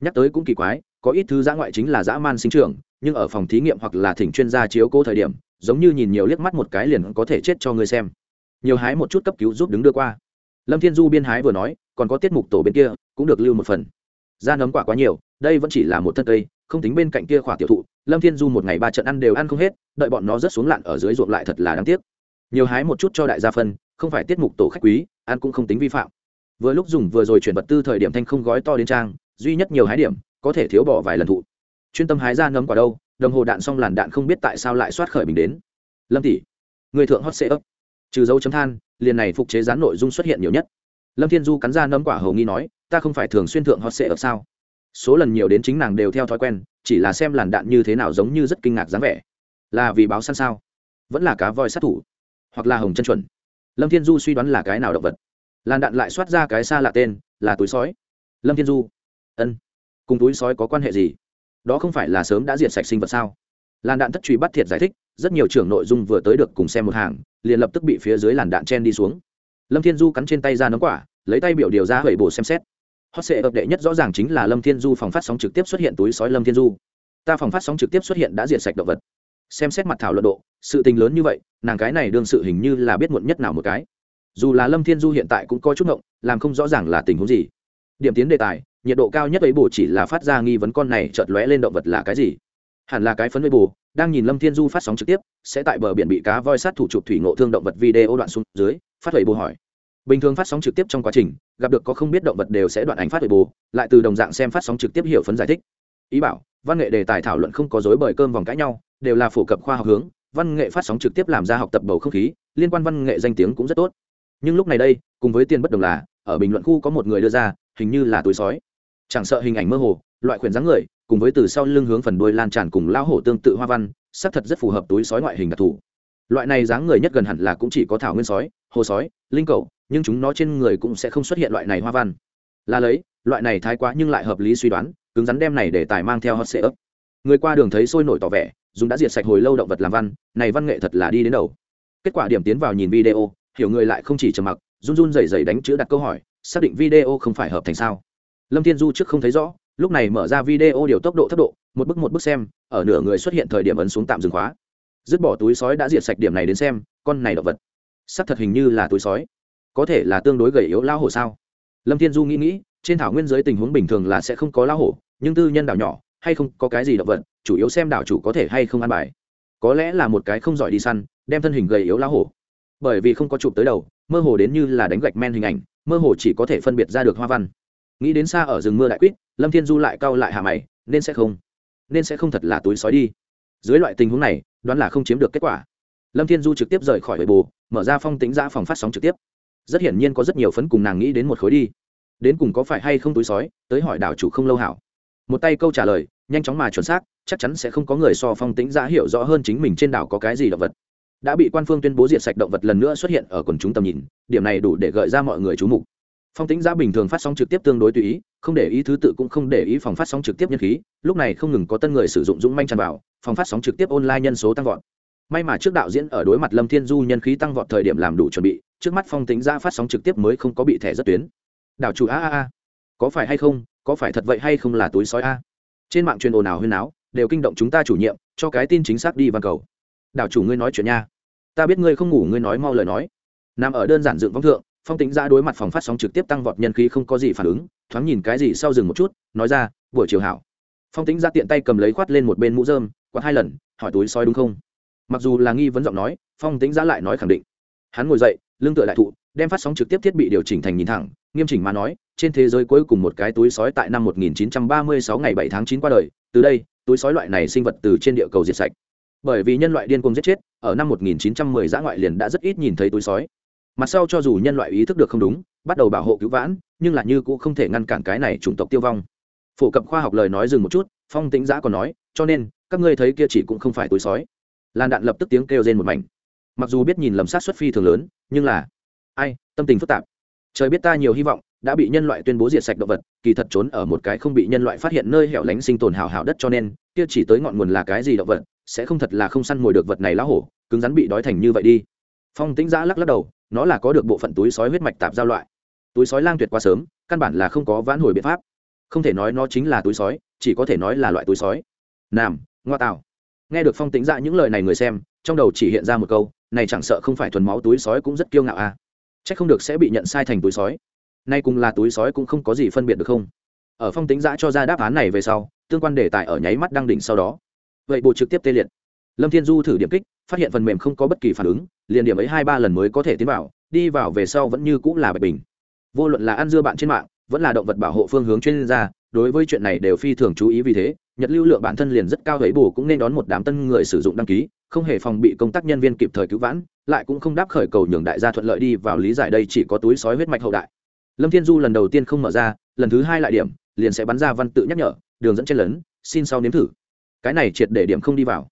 Nhắc tới cũng kỳ quái, có ít thứ giá ngoại chính là dã man sinh trưởng, nhưng ở phòng thí nghiệm hoặc là thỉnh chuyên gia chiếu cố thời điểm, giống như nhìn nhiều liếc mắt một cái liền có thể chết cho người xem. Nhiều hái một chút cấp cứu giúp đứng đưa qua. Lâm thiên du biên hái vừa nói, còn có tiết mục tổ bên kia, cũng được lưu một phần. Da nấm quả quá nhiều, đây vẫn chỉ là một thân cây, không tính bên cạnh kia khỏa tiểu thụ lâm thiên du một ngày ba trận ăn đều ăn không hết, đợi bọn nó rớt xuống lặn ở dưới ruộng lại thật là đáng tiếc. Nhiều hái một chút cho đại gia phân, không phải tiết mục tổ khách quý, ăn cũng không tính vi phạm. Vừa lúc dùng vừa rồi chuyển vật tư thời điểm thanh không gói to đến trang, duy nhất nhiều hái điểm, có thể thiếu bỏ vài lần thụ. Chuyên tâm hái ra nấm quả đâu, đồng hồ đạn xong làn đạn không biết tại sao lại soát khởi mình đến. Lâm tỷ, người thượng hot sẽ ấp trừ dấu chấm than, liền này phục chế dán nội dung xuất hiện nhiều nhất. Lâm thiên du cắn ra nấm quả hầu nghi nói, ta không phải thường xuyên thượng hot sẽ ấp sao? Số lần nhiều đến chính nàng đều theo thói quen, chỉ là xem làn đạn như thế nào giống như rất kinh ngạc dáng vẻ. Là vì báo săn sao? Vẫn là cá voi sát thủ? Hoặc là hồng chân chuẩn? Lâm thiên du suy đoán là cái nào động vật? Làn đạn lại soát ra cái xa lạ tên, là túi sói. Lâm thiên du. Ân. Cùng túi sói có quan hệ gì? Đó không phải là sớm đã diệt sạch sinh vật sao? Làn đạn thất truy bắt thiệt giải thích, rất nhiều trưởng nội dung vừa tới được cùng xem một hàng, liền lập tức bị phía dưới làn đạn chen đi xuống. Lâm thiên du cắn trên tay ra nấm quả, lấy tay biểu điều ra hẩy bổ xem xét hot sệ ập đệ nhất rõ ràng chính là lâm thiên du phòng phát sóng trực tiếp xuất hiện túi sói lâm thiên du. Ta phòng phát sóng trực tiếp xuất hiện đã diệt sạch động vật. Xem xét mặt thảo luận độ, sự tình lớn như vậy, nàng cái này đương sự hình như là biết muộn nhất nào một cái. Dù là lâm thiên du hiện tại cũng có chút ngộng, làm không rõ ràng là tình huống gì. Điểm tiến đề tài, nhiệt độ cao nhất ấy bù chỉ là phát ra nghi vấn con này chợt lóe lên động vật là cái gì. Hẳn là cái phấn với bù, đang nhìn lâm thiên du phát sóng trực tiếp, sẽ tại bờ biển bị cá voi sát thủ chụp thủy ngộ thương động vật video đoạn xuống dưới, phát huệ bù hỏi. Bình thường phát sóng trực tiếp trong quá trình gặp được có không biết động vật đều sẽ đoạn ảnh phát về bù lại từ đồng dạng xem phát sóng trực tiếp hiểu phấn giải thích. Ý bảo, văn nghệ đề tài thảo luận không có dối bởi cơm vòng cãi nhau, đều là phổ cập khoa học hướng, văn nghệ phát sóng trực tiếp làm ra học tập bầu không khí, liên quan văn nghệ danh tiếng cũng rất tốt. Nhưng lúc này đây, cùng với tiền bất đồng là, ở bình luận khu có một người đưa ra, hình như là túi sói. Chẳng sợ hình ảnh mơ hồ, loại khuyển dáng người, cùng với từ sau lưng hướng phần đuôi lan tràn cùng lao hổ tương tự hoa văn, xác thật rất phù hợp túi sói ngoại hình đặc thù. Loại này dáng người nhất gần hẳn là cũng chỉ có thảo nguyên sói, hồ sói, linh cầu nhưng chúng nó trên người cũng sẽ không xuất hiện loại này hoa văn. Là lấy, loại này thái quá nhưng lại hợp lý suy đoán, cứng rắn đem này để tài mang theo hot sệ ấp. Người qua đường thấy sôi nổi tỏ vẻ, dùng đã diệt sạch hồi lâu động vật làm văn, này văn nghệ thật là đi đến đầu. Kết quả điểm tiến vào nhìn video, hiểu người lại không chỉ trầm mặc, run run rẩy rẩy đánh chữ đặt câu hỏi, xác định video không phải hợp thành sao. Lâm thiên du trước không thấy rõ, lúc này mở ra video điều tốc độ thấp độ, một bức một bức xem, ở nửa người xuất hiện thời điểm ấn xuống tạm dừng khóa. Dứt bỏ túi sói đã diệt sạch điểm này đến xem, con này động vật. Sắc thật hình như là túi sói có thể là tương đối gầy yếu lao hổ sao? Lâm thiên du nghĩ nghĩ, trên thảo nguyên giới tình huống bình thường là sẽ không có lao hổ, nhưng tư nhân đảo nhỏ, hay không, có cái gì động vật, chủ yếu xem đảo chủ có thể hay không ăn bài. Có lẽ là một cái không giỏi đi săn, đem thân hình gầy yếu lao hổ. Bởi vì không có chụp tới đầu, mơ hồ đến như là đánh gạch men hình ảnh, mơ hồ chỉ có thể phân biệt ra được hoa văn. Nghĩ đến xa ở rừng mưa đại quýt, lâm thiên du lại cau lại hạ mày, nên sẽ không, nên sẽ không thật là túi sói đi. Dưới loại tình huống này, đoán là không chiếm được kết quả. Lâm thiên du trực tiếp rời khỏi bể bồ mở ra phong tính giã phòng phát sóng trực tiếp rất hiển nhiên có rất nhiều phấn cùng nàng nghĩ đến một khối đi. Đến cùng có phải hay không túi sói, tới hỏi đảo chủ không lâu hảo. Một tay câu trả lời, nhanh chóng mà chuẩn xác, chắc chắn sẽ không có người so phong tính ra hiểu rõ hơn chính mình trên đảo có cái gì động vật. Đã bị quan phương tuyên bố diệt sạch động vật lần nữa xuất hiện ở quần chúng tầm nhìn, điểm này đủ để gợi ra mọi người chú mục. Phong tính giá bình thường phát sóng trực tiếp tương đối tùy ý, không để ý thứ tự cũng không để ý phòng phát sóng trực tiếp nhân khí, lúc này không ngừng có tân người sử dụng dũng manh tràn vào, phòng phát sóng trực tiếp online nhân số tăng vọt. May mà trước đạo diễn ở đối mặt lâm thiên du nhân khí tăng vọt thời điểm làm đủ chuẩn bị trước mắt phong tính ra phát sóng trực tiếp mới không có bị thẻ rất tuyến. Đảo chủ, a a a. Có phải hay không? Có phải thật vậy hay không là túi sói a? Trên mạng truyền ồn ào huyên áo, đều kinh động chúng ta chủ nhiệm, cho cái tin chính xác đi văn cầu. Đảo chủ, ngươi nói chuyện nha. Ta biết ngươi không ngủ, ngươi nói mau lời nói. Nằm ở đơn giản dựng vong thượng, phong tính ra đối mặt phòng phát sóng trực tiếp tăng vọt nhân khí không có gì phản ứng, thoáng nhìn cái gì sau dừng một chút, nói ra, buổi chiều hảo. Phong tính ra tiện tay cầm lấy khoát lên một bên mũ dơm quạt hai lần, hỏi túi sói đúng không? Mặc dù là nghi vấn giọng nói, phong tính ra lại nói khẳng định. Hắn ngồi dậy lưng tựa đại thụ, đem phát sóng trực tiếp thiết bị điều chỉnh thành nhìn thẳng, nghiêm chỉnh mà nói, trên thế giới cuối cùng một cái túi sói tại năm 1936 ngày 7 tháng 9 qua đời, từ đây, túi sói loại này sinh vật từ trên địa cầu diệt sạch. Bởi vì nhân loại điên cuồng giết chết, ở năm 1910 giã ngoại liền đã rất ít nhìn thấy túi sói. Mặt sau cho dù nhân loại ý thức được không đúng, bắt đầu bảo hộ cứu vãn, nhưng là như cũng không thể ngăn cản cái này chủng tộc tiêu vong. Phổ cập khoa học lời nói dừng một chút, phong tĩnh giã còn nói, cho nên, các ngươi thấy kia chỉ cũng không phải túi sói. Lan đạn lập tức tiếng kêu rên một mảnh mặc dù biết nhìn lầm sát xuất phi thường lớn, nhưng là, ai, tâm tình phức tạp. Trời biết ta nhiều hy vọng, đã bị nhân loại tuyên bố diệt sạch động vật, kỳ thật trốn ở một cái không bị nhân loại phát hiện nơi hẻo lánh sinh tồn hào hào đất cho nên, kia chỉ tới ngọn nguồn là cái gì động vật, sẽ không thật là không săn mồi được vật này lá hổ, cứng rắn bị đói thành như vậy đi. Phong tĩnh giã lắc lắc đầu, nó là có được bộ phận túi sói huyết mạch tạp giao loại. Túi sói lang tuyệt quá sớm, căn bản là không có vãn hồi biện pháp. Không thể nói nó chính là túi sói, chỉ có thể nói là loại túi sói. Nam, ngoa tạo nghe được phong tĩnh dạ những lời này người xem, trong đầu chỉ hiện ra một câu này chẳng sợ không phải thuần máu túi sói cũng rất kiêu ngạo à. Chắc không được sẽ bị nhận sai thành túi sói. Nay cùng là túi sói cũng không có gì phân biệt được không. Ở phong tính giã cho ra đáp án này về sau, tương quan đề tài ở nháy mắt đăng đỉnh sau đó. Vậy bộ trực tiếp tê liệt. Lâm thiên du thử điểm kích, phát hiện phần mềm không có bất kỳ phản ứng, liền điểm ấy hai ba lần mới có thể tiến vào, đi vào về sau vẫn như cũng là bạch bình. Vô luận là ăn dưa bạn trên mạng, vẫn là động vật bảo hộ phương hướng chuyên gia, đối với chuyện này đều phi thường chú ý vì thế, nhật lưu lượng bản thân liền rất cao thấy bù cũng nên đón một đám tân người sử dụng đăng ký không hề phòng bị công tác nhân viên kịp thời cứu vãn, lại cũng không đáp khởi cầu nhường đại gia thuận lợi đi vào lý giải đây chỉ có túi sói huyết mạch hậu đại. Lâm thiên du lần đầu tiên không mở ra, lần thứ hai lại điểm, liền sẽ bắn ra văn tự nhắc nhở, đường dẫn chen lấn, xin sau nếm thử. Cái này triệt để điểm không đi vào.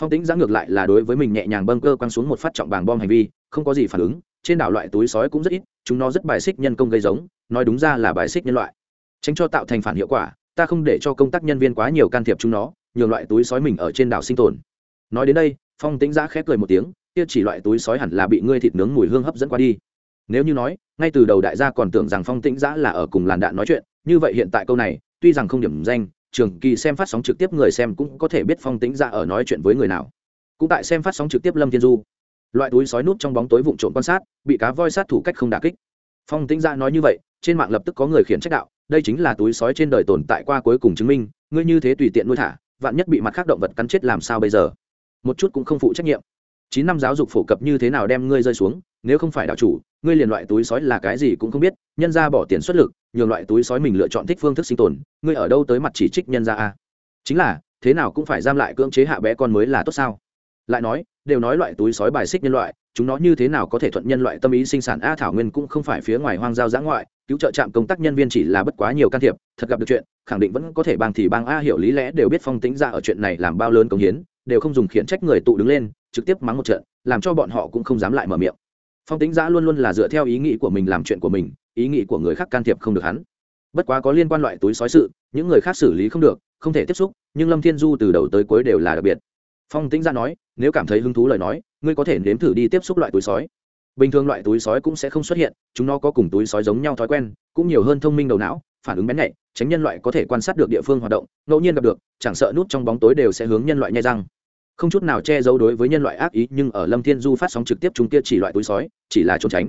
Phong tính giã ngược lại là đối với mình nhẹ nhàng bâng cơ quăng xuống một phát trọng bàng bom hành vi, không có gì phản ứng, trên đảo loại túi sói cũng rất ít, chúng nó rất bài xích nhân công gây giống, nói đúng ra là bài xích nhân loại. Tránh cho tạo thành phản hiệu quả, ta không để cho công tác nhân viên quá nhiều can thiệp chúng nó nhiều loại túi sói mình ở trên đảo sinh tồn nói đến đây, phong tính giã khép cười một tiếng, kia chỉ loại túi sói hẳn là bị ngươi thịt nướng mùi hương hấp dẫn qua đi. Nếu như nói, ngay từ đầu đại gia còn tưởng rằng phong tĩnh giã là ở cùng làn đạn nói chuyện, như vậy hiện tại câu này, tuy rằng không điểm danh, trường kỳ xem phát sóng trực tiếp người xem cũng có thể biết phong tĩnh giã ở nói chuyện với người nào. Cũng tại xem phát sóng trực tiếp lâm thiên du. Loại túi sói nút trong bóng tối vụn trộm quan sát, bị cá voi sát thủ cách không đà kích. Phong tĩnh giã nói như vậy, trên mạng lập tức có người khiển trách đạo, đây chính là túi sói trên đời tồn tại qua cuối cùng chứng minh, ngươi như thế tùy tiện nuôi thả, vạn nhất bị mặt khác động vật cắn chết làm sao bây giờ? Một chút cũng không phụ trách nhiệm. Chín năm giáo dục phổ cập như thế nào đem ngươi rơi xuống, nếu không phải đạo chủ, ngươi liền loại túi sói là cái gì cũng không biết, nhân ra bỏ tiền xuất lực, nhường loại túi sói mình lựa chọn thích phương thức sinh tồn, ngươi ở đâu tới mặt chỉ trích nhân ra a? Chính là, thế nào cũng phải giam lại cưỡng chế hạ bé con mới là tốt sao? Lại nói, đều nói loại túi sói bài xích nhân loại, chúng nó như thế nào có thể thuận nhân loại tâm ý sinh sản a thảo nguyên cũng không phải phía ngoài hoang giao giã ngoại, cứu trợ trạm công tác nhân viên chỉ là bất quá nhiều can thiệp, thật gặp được chuyện, khẳng định vẫn có thể bang thì bang a hiểu lý lẽ đều biết phong tính ra ở chuyện này làm bao lớn công hiến đều không dùng khiển trách người tụ đứng lên, trực tiếp mắng một trận, làm cho bọn họ cũng không dám lại mở miệng. Phong tính giã luôn luôn là dựa theo ý nghĩ của mình làm chuyện của mình, ý nghĩ của người khác can thiệp không được hắn. Bất quá có liên quan loại túi sói sự, những người khác xử lý không được, không thể tiếp xúc, nhưng lâm thiên du từ đầu tới cuối đều là đặc biệt. Phong tính giã nói, nếu cảm thấy hứng thú lời nói, ngươi có thể nếm thử đi tiếp xúc loại túi sói. Bình thường loại túi sói cũng sẽ không xuất hiện, chúng nó có cùng túi sói giống nhau thói quen, cũng nhiều hơn thông minh đầu não, phản ứng bén nhạy, tránh nhân loại có thể quan sát được địa phương hoạt động, ngẫu nhiên gặp được, chẳng sợ nút trong bóng tối đều sẽ hướng nhân loại nhai răng không chút nào che giấu đối với nhân loại ác ý, nhưng ở lâm thiên du phát sóng trực tiếp chúng kia chỉ loại túi sói, chỉ là trốn tránh.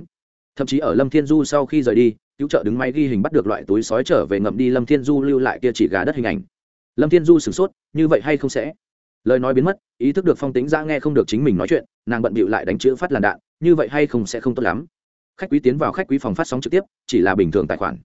Thậm chí ở lâm thiên du sau khi rời đi, cứu trợ đứng máy ghi hình bắt được loại túi sói trở về ngậm đi, lâm thiên du lưu lại kia chỉ gà đất hình ảnh. Lâm thiên du sửng sốt, như vậy hay không sẽ? Lời nói biến mất, ý thức được phong tính ra nghe không được chính mình nói chuyện, nàng bận bịu lại đánh chữ phát làn đạn, như vậy hay không sẽ không tốt lắm. Khách quý tiến vào khách quý phòng phát sóng trực tiếp, chỉ là bình thường tài khoản.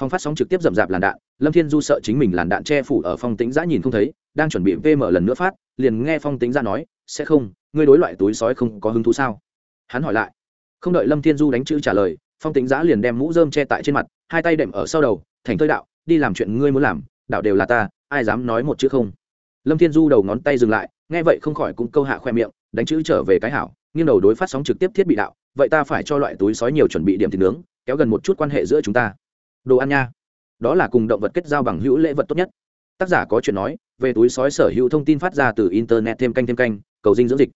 Phòng phát sóng trực tiếp rậm rạp làn đạn, lâm thiên du sợ chính mình làn đạn che phủ ở phong tính giã nhìn không thấy đang chuẩn bị vm lần nữa phát, liền nghe phong tính ra nói, sẽ không, ngươi đối loại túi sói không có hứng thú sao? Hắn hỏi lại. Không đợi lâm thiên du đánh chữ trả lời, phong tính giã liền đem mũ dơm che tại trên mặt, hai tay đệm ở sau đầu, thành thơi đạo, đi làm chuyện ngươi muốn làm, đạo đều là ta, ai dám nói một chữ không? Lâm thiên du đầu ngón tay dừng lại, nghe vậy không khỏi cũng câu hạ khoe miệng, đánh chữ trở về cái hảo, nghiêng đầu đối phát sóng trực tiếp thiết bị đạo, vậy ta phải cho loại túi sói nhiều chuẩn bị điểm thịt nướng, kéo gần một chút quan hệ giữa chúng ta. Đồ ăn nha. Đó là cùng động vật kết giao bằng hữu lễ vật tốt nhất. Tác giả có chuyện nói về túi sói sở hữu thông tin phát ra từ internet thêm canh thêm canh cầu dinh dưỡng dịch.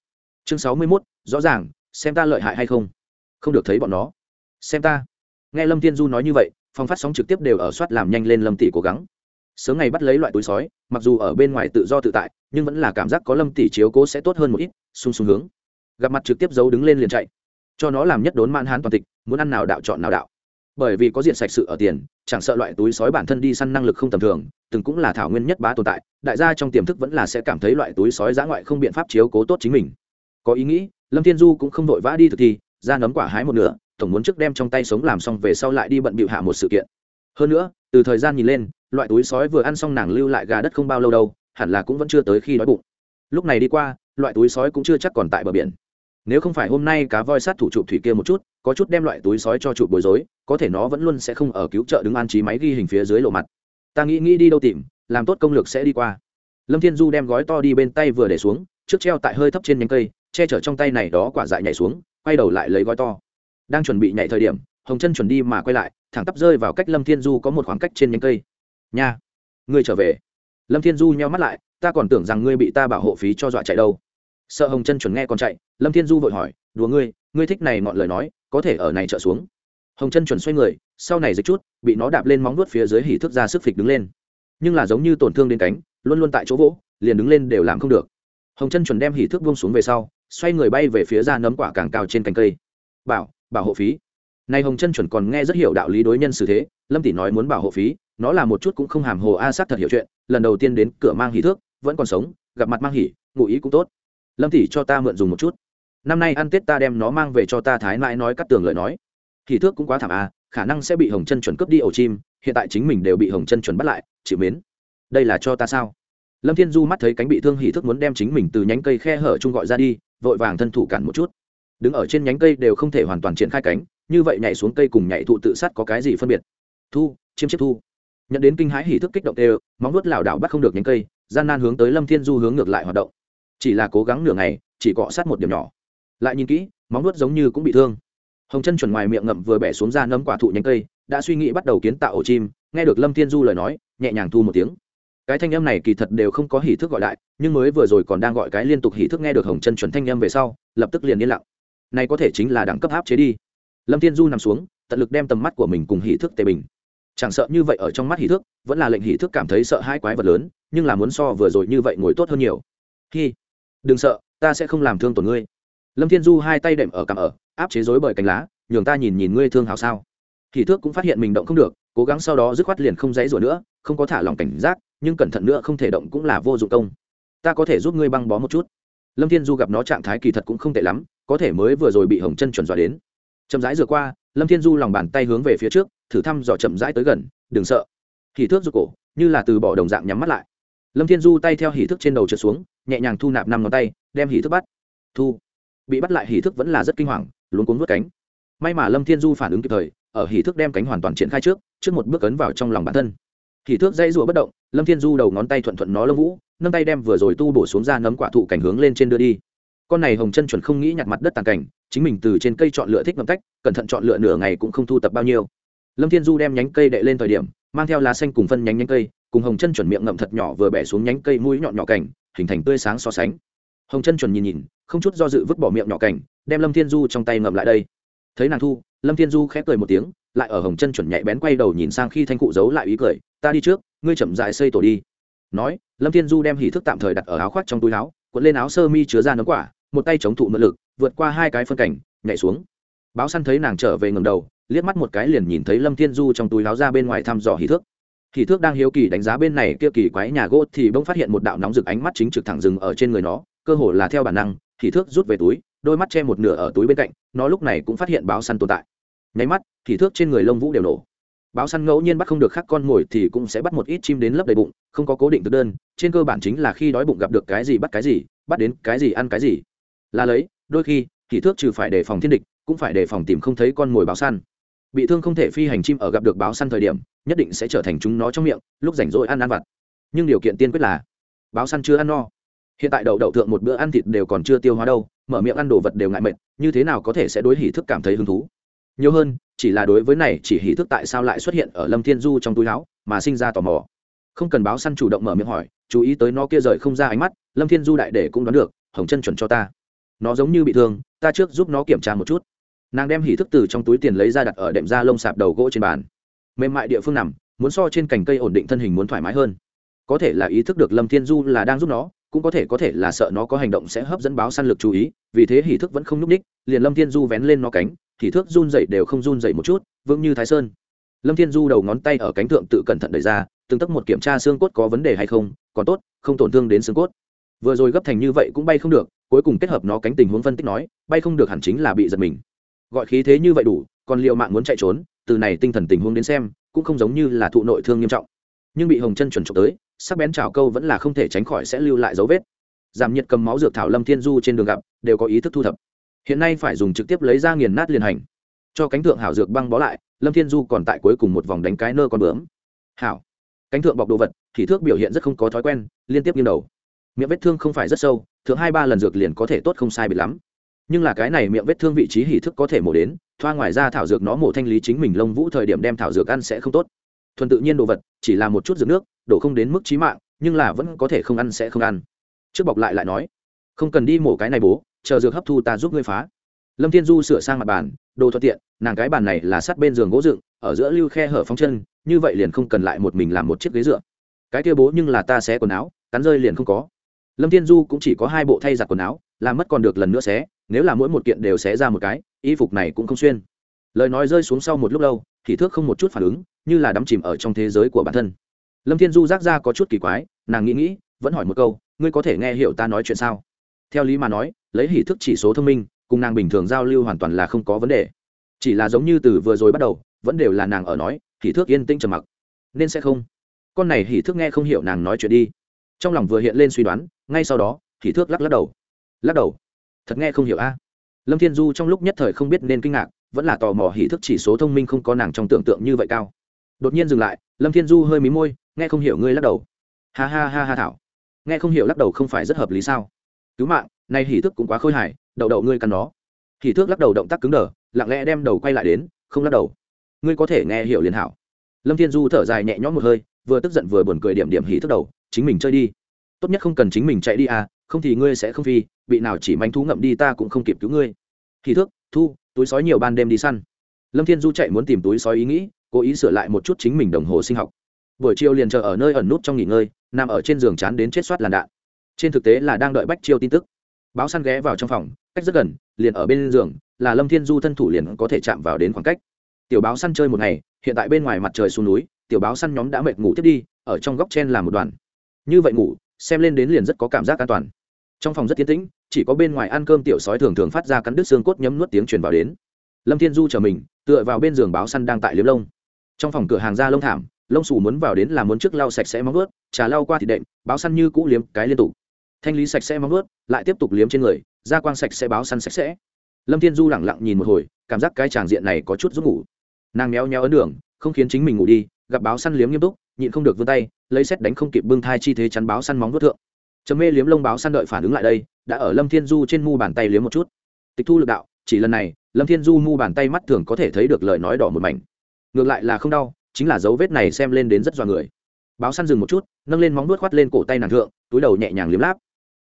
Chương sáu mươi 61, rõ ràng xem ta lợi hại hay không? Không được thấy bọn nó. Xem ta. Nghe lâm tiên du nói như vậy phòng phát sóng trực tiếp đều ở soát làm nhanh lên lâm tỷ cố gắng. Sớm ngày bắt lấy loại túi sói mặc dù ở bên ngoài tự do tự tại nhưng vẫn là cảm giác có lâm tỷ chiếu cố sẽ tốt hơn một ít sung sung hướng. Gặp mặt trực tiếp giấu đứng lên liền chạy. Cho nó làm nhất đốn man hán toàn tịch muốn ăn nào đạo chọn nào đạo. Bởi vì có diện sạch sự ở tiền chẳng sợ loại túi sói bản thân đi săn năng lực không tầm thường từng cũng là thảo nguyên nhất bá tồn tại, đại gia trong tiềm thức vẫn là sẽ cảm thấy loại túi sói giã ngoại không biện pháp chiếu cố tốt chính mình. Có ý nghĩ, lâm thiên du cũng không vội vã đi thực thi, ra nấm quả hái một nửa, tổng muốn trước đem trong tay sống làm xong về sau lại đi bận bịu hạ một sự kiện. Hơn nữa, từ thời gian nhìn lên, loại túi sói vừa ăn xong nàng lưu lại gà đất không bao lâu đâu, hẳn là cũng vẫn chưa tới khi đói bụng. Lúc này đi qua, loại túi sói cũng chưa chắc còn tại bờ biển. Nếu không phải hôm nay cá voi sát thủ chụp thủy kia một chút, có chút đem loại túi sói cho chụp bối rối, có thể nó vẫn luôn sẽ không ở cứu trợ đứng an trí máy ghi hình phía dưới lộ mặt ta nghĩ nghĩ đi đâu tìm, làm tốt công lược sẽ đi qua. Lâm thiên du đem gói to đi bên tay vừa để xuống, trước treo tại hơi thấp trên nhánh cây, che chở trong tay này đó quả dại nhảy xuống, quay đầu lại lấy gói to. Đang chuẩn bị nhảy thời điểm, hồng chân chuẩn đi mà quay lại, thẳng tắp rơi vào cách lâm thiên du có một khoảng cách trên nhánh cây. Nha, ngươi trở về. Lâm thiên du nheo mắt lại, ta còn tưởng rằng ngươi bị ta bảo hộ phí cho dọa chạy đâu. Sợ hồng chân chuẩn nghe còn chạy, lâm thiên du vội hỏi, đùa ngươi ngươi thích này ngọn lời nói, có thể ở này trở xuống hồng chân chuẩn xoay người, sau này dịch chút, bị nó đạp lên móng nuốt phía dưới hỉ thức ra sức phịch đứng lên. Nhưng là giống như tổn thương đến cánh, luôn luôn tại chỗ vỗ, liền đứng lên đều làm không được. Hồng chân chuẩn đem hỉ thức buông xuống về sau, xoay người bay về phía ra nấm quả càng cao trên cành cây. Bảo bảo hộ phí. Này hồng chân chuẩn còn nghe rất hiểu đạo lý đối nhân xử thế, lâm tỷ nói muốn bảo hộ phí, nó là một chút cũng không hàm hồ a sát thật hiểu chuyện, lần đầu tiên đến cửa mang hỉ thước, vẫn còn sống, gặp mặt mang hỉ, ngụ ý cũng tốt. Lâm tỷ cho ta mượn dùng một chút. Năm nay ăn tết ta đem nó mang về cho ta thái mãi nói cắt tường lợi nói hỉ thước cũng quá thảm à? khả năng sẽ bị hồng chân chuẩn cướp đi ổ chim, hiện tại chính mình đều bị hồng chân chuẩn bắt lại, chịu mến. Đây là cho ta sao? Lâm thiên du mắt thấy cánh bị thương hỉ thước muốn đem chính mình từ nhánh cây khe hở chung gọi ra đi, vội vàng thân thủ cản một chút. Đứng ở trên nhánh cây đều không thể hoàn toàn triển khai cánh, như vậy nhảy xuống cây cùng nhảy thụ tự sát có cái gì phân biệt? Thu, chiêm chiếc thu. Nhận đến kinh hãi hỉ thức kích động đều, móng nuốt lảo đảo bắt không được nhánh cây, gian nan hướng tới lâm thiên du hướng ngược lại hoạt động. Chỉ là cố gắng nửa ngày, chỉ cọ sát một điểm nhỏ. Lại nhìn kỹ, móng nuốt giống như cũng bị thương hồng chân chuẩn ngoài miệng ngậm vừa bẻ xuống ra nấm quả thụ nhánh cây, đã suy nghĩ bắt đầu kiến tạo ổ chim, nghe được lâm thiên du lời nói, nhẹ nhàng thu một tiếng. Cái thanh âm này kỳ thật đều không có hỉ thức gọi lại, nhưng mới vừa rồi còn đang gọi cái liên tục hỉ thức nghe được hồng chân chuẩn thanh âm về sau, lập tức liền yên lặng. Này có thể chính là đẳng cấp áp chế đi. Lâm thiên du nằm xuống, tận lực đem tầm mắt của mình cùng hỉ thức tề bình. Chẳng sợ như vậy ở trong mắt hỉ thức, vẫn là lệnh hỉ thức cảm thấy sợ hai quái vật lớn, nhưng là muốn so vừa rồi như vậy ngồi tốt hơn nhiều. Hi, đừng sợ, ta sẽ không làm thương tổn ngươi lâm thiên du hai tay đệm ở cằm ở, áp chế rối bởi cánh lá, nhường ta nhìn nhìn ngươi thương hào sao. Thì thước cũng phát hiện mình động không được, cố gắng sau đó dứt khoát liền không dãy rủa nữa, không có thả lòng cảnh giác, nhưng cẩn thận nữa không thể động cũng là vô dụng công. Ta có thể giúp ngươi băng bó một chút. Lâm thiên du gặp nó trạng thái kỳ thật cũng không tệ lắm, có thể mới vừa rồi bị hồng chân chuẩn dọa đến. Chậm rãi rửa qua, lâm thiên du lòng bàn tay hướng về phía trước, thử thăm dò chậm rãi tới gần, đừng sợ. Hỉ thước rụt cổ, như là từ bỏ đồng dạng nhắm mắt lại. Lâm thiên du tay theo hỉ thước trên đầu trượt xuống, nhẹ nhàng thu nạp năm ngón tay, đem hỉ thước bắt. Thu bị bắt lại hỉ thước vẫn là rất kinh hoàng luôn cuốn vớt cánh. May mà lâm thiên du phản ứng kịp thời, ở hỉ thước đem cánh hoàn toàn triển khai trước trước một bước ấn vào trong lòng bản thân. Hỉ thước dây rùa bất động, lâm thiên du đầu ngón tay thuận thuận nó lông vũ, nâng tay đem vừa rồi tu bổ xuống ra nấm quả thụ cảnh hướng lên trên đưa đi. Con này hồng chân chuẩn không nghĩ nhặt mặt đất tàn cảnh, chính mình từ trên cây chọn lựa thích ngậm tách, cẩn thận chọn lựa nửa ngày cũng không thu tập bao nhiêu. Lâm thiên du đem nhánh cây đệ lên thời điểm, mang theo lá xanh cùng phân nhánh nhánh cây, cùng hồng chân chuẩn miệng ngậm thật nhỏ vừa bẻ xuống nhánh cây mũi nhọn nhỏ cảnh, hình thành tươi sáng so sánh. Hồng chân chuẩn nhìn nhìn không chút do dự vứt bỏ miệng nhỏ cảnh, đem lâm thiên du trong tay ngậm lại đây. Thấy nàng thu, lâm thiên du khép cười một tiếng, lại ở hồng chân chuẩn nhạy bén quay đầu nhìn sang khi thanh cụ giấu lại ý cười, ta đi trước, ngươi chậm dại xây tổ đi. Nói, lâm thiên du đem hỉ thức tạm thời đặt ở áo khoác trong túi áo, cuộn lên áo sơ mi chứa ra nấm quả, một tay chống thụ mượn lực, vượt qua hai cái phân cảnh, nhảy xuống. Báo săn thấy nàng trở về ngầm đầu, liếc mắt một cái liền nhìn thấy lâm thiên du trong túi áo ra bên ngoài thăm dò hỉ thước hỉ thước đang hiếu kỳ đánh giá bên này, kia kỳ quái nhà gỗ thì bỗng phát hiện một đạo nóng rực ánh mắt chính trực thẳng rừng ở trên người nó, cơ hồ là theo bản năng thì thước rút về túi, đôi mắt che một nửa ở túi bên cạnh, nó lúc này cũng phát hiện báo săn tồn tại. Nháy mắt, thì thước trên người lông vũ đều nổ. Báo săn ngẫu nhiên bắt không được khác con mồi thì cũng sẽ bắt một ít chim đến lấp đầy bụng, không có cố định thực đơn, trên cơ bản chính là khi đói bụng gặp được cái gì bắt cái gì, bắt đến cái gì ăn cái gì. Là lấy, đôi khi, thì thước trừ phải đề phòng thiên địch, cũng phải đề phòng tìm không thấy con mồi báo săn. Bị thương không thể phi hành chim ở gặp được báo săn thời điểm, nhất định sẽ trở thành chúng nó trong miệng, lúc rảnh rỗi ăn ăn vặt. Nhưng điều kiện tiên quyết là, báo săn chưa ăn no hiện tại đậu đậu thượng một bữa ăn thịt đều còn chưa tiêu hóa đâu, mở miệng ăn đồ vật đều ngại mệt, như thế nào có thể sẽ đối hỉ thức cảm thấy hứng thú? Nhiều hơn, chỉ là đối với này, chỉ hỉ thức tại sao lại xuất hiện ở lâm thiên du trong túi áo, mà sinh ra tò mò. Không cần báo săn chủ động mở miệng hỏi, chú ý tới nó kia rời không ra ánh mắt, lâm thiên du đại để cũng đoán được, hồng chân chuẩn cho ta. Nó giống như bị thương, ta trước giúp nó kiểm tra một chút. Nàng đem hỉ thức từ trong túi tiền lấy ra đặt ở đệm da lông sạp đầu gỗ trên bàn. Mềm mại địa phương nằm, muốn so trên cành cây ổn định thân hình muốn thoải mái hơn. Có thể là ý thức được lâm thiên du là đang giúp nó cũng có thể có thể là sợ nó có hành động sẽ hấp dẫn báo săn lực chú ý, vì thế hỉ thức vẫn không nhúc ních liền lâm thiên du vén lên nó cánh, hỉ thức run dậy đều không run dậy một chút, vững như thái sơn. Lâm thiên du đầu ngón tay ở cánh thượng tự cẩn thận đẩy ra, từng tấc một kiểm tra xương cốt có vấn đề hay không, còn tốt, không tổn thương đến xương cốt. Vừa rồi gấp thành như vậy cũng bay không được, cuối cùng kết hợp nó cánh tình huống phân tích nói, bay không được hẳn chính là bị giật mình. Gọi khí thế như vậy đủ, còn liệu mạng muốn chạy trốn, từ này tinh thần tình huống đến xem, cũng không giống như là thụ nội thương nghiêm trọng. Nhưng bị hồng chân chuẩn trộm tới sắc bén trào câu vẫn là không thể tránh khỏi sẽ lưu lại dấu vết. Giảm nhiệt cầm máu dược thảo lâm thiên du trên đường gặp, đều có ý thức thu thập. Hiện nay phải dùng trực tiếp lấy ra nghiền nát liền hành. Cho cánh thượng hảo dược băng bó lại, lâm thiên du còn tại cuối cùng một vòng đánh cái nơ con bướm. Hảo. Cánh thượng bọc đồ vật, thì thước biểu hiện rất không có thói quen, liên tiếp nghiêng đầu. Miệng vết thương không phải rất sâu, thượng hai ba lần dược liền có thể tốt không sai bị lắm. Nhưng là cái này miệng vết thương vị trí hỉ thức có thể mổ đến, thoa ngoài ra thảo dược nó mổ thanh lý chính mình lông vũ thời điểm đem thảo dược ăn sẽ không tốt. Thuần tự nhiên đồ vật, chỉ là một chút dược nước đổ không đến mức trí mạng, nhưng là vẫn có thể không ăn sẽ không ăn. Trước bọc lại lại nói, không cần đi mổ cái này bố, chờ dược hấp thu ta giúp ngươi phá. Lâm thiên du sửa sang mặt bàn, đồ thuận tiện, nàng cái bàn này là sát bên giường gỗ dựng, ở giữa lưu khe hở phóng chân, như vậy liền không cần lại một mình làm một chiếc ghế dựa. Cái kia bố nhưng là ta xé quần áo, cắn rơi liền không có. Lâm thiên du cũng chỉ có hai bộ thay giặt quần áo, làm mất còn được lần nữa xé, nếu là mỗi một kiện đều xé ra một cái, y phục này cũng không xuyên. Lời nói rơi xuống sau một lúc lâu, thì thước không một chút phản ứng, như là đắm chìm ở trong thế giới của bản thân lâm thiên du giác ra có chút kỳ quái, nàng nghĩ nghĩ, vẫn hỏi một câu, ngươi có thể nghe hiểu ta nói chuyện sao? Theo lý mà nói, lấy hỷ thức chỉ số thông minh, cùng nàng bình thường giao lưu hoàn toàn là không có vấn đề. Chỉ là giống như từ vừa rồi bắt đầu, vẫn đều là nàng ở nói hỷ thước yên tĩnh trầm mặc. Nên sẽ không. Con này hỷ thước nghe không hiểu nàng nói chuyện đi. Trong lòng vừa hiện lên suy đoán, ngay sau đó hỷ thước lắc lắc đầu. Lắc đầu? Thật nghe không hiểu a. Lâm thiên du trong lúc nhất thời không biết nên kinh ngạc, vẫn là tò mò hỷ thức chỉ số thông minh không có nàng trong tưởng tượng như vậy cao. Đột nhiên dừng lại lâm thiên du hơi mí môi, nghe không hiểu ngươi lắc đầu. Ha ha ha ha thảo. Nghe không hiểu lắc đầu không phải rất hợp lý sao? Cứu mạng nay hỷ thức cũng quá khôi hài, đậu đậu ngươi căn nó. hỷ thước lắc đầu động tác cứng đờ, lặng lẽ đem đầu quay lại đến, không lắc đầu. Ngươi có thể nghe hiểu liền hảo. Lâm thiên du thở dài nhẹ nhõm một hơi, vừa tức giận vừa buồn cười điểm điểm hỷ thức đầu, chính mình chơi đi. Tốt nhất không cần chính mình chạy đi à không thì ngươi sẽ không phi, bị nào chỉ manh thú ngậm đi ta cũng không kịp cứu ngươi. Hỷ thước thu, túi sói nhiều ban đêm đi săn. Lâm thiên du chạy muốn tìm túi sói ý nghĩ cố ý sửa lại một chút chính mình đồng hồ sinh học. Buổi chiều liền chờ ở nơi ẩn nút trong nghỉ ngơi, nằm ở trên giường chán đến chết soát làn đạn. Trên thực tế là đang đợi bách chiêu tin tức. Báo săn ghé vào trong phòng, cách rất gần, liền ở bên giường, là lâm thiên du thân thủ liền có thể chạm vào đến khoảng cách. Tiểu báo săn chơi một ngày, hiện tại bên ngoài mặt trời xuống núi, tiểu báo săn nhóm đã mệt ngủ tiếp đi, ở trong góc chen làm một đoàn. Như vậy ngủ, xem lên đến liền rất có cảm giác an toàn. Trong phòng rất tiến tĩnh, chỉ có bên ngoài ăn cơm tiểu sói thường thường phát ra cắn đứt xương cốt nhấm nuốt tiếng truyền vào đến. Lâm thiên du chờ mình, tựa vào bên giường báo săn đang tại liếm lông trong phòng cửa hàng da lông thảm, lông xù muốn vào đến là muốn trước lau sạch sẽ móng ướt trà lau qua thịt đệm, báo săn như cũ liếm cái liên tục. Thanh lý sạch sẽ móng ướt lại tiếp tục liếm trên người, da quang sạch sẽ báo săn sạch sẽ. Lâm thiên du lẳng lặng nhìn một hồi, cảm giác cái tràng diện này có chút giấc ngủ. Nàng méo méo ấn đường, không khiến chính mình ngủ đi, gặp báo săn liếm nghiêm túc, nhịn không được vươn tay, lấy xét đánh không kịp bưng thai chi thế chắn báo săn móng vuốt thượng. Chấm mê liếm lông báo săn đợi phản ứng lại đây, đã ở lâm thiên du trên mu bàn tay liếm một chút. Tịch thu lực đạo, chỉ lần này, lâm thiên du mu bàn tay mắt thường có thể thấy được lời nói đỏ một mảnh ngược lại là không đau, chính là dấu vết này xem lên đến rất dọa người. Báo săn dừng một chút, nâng lên móng nuốt khoắt lên cổ tay nàng thượng, túi đầu nhẹ nhàng liếm láp.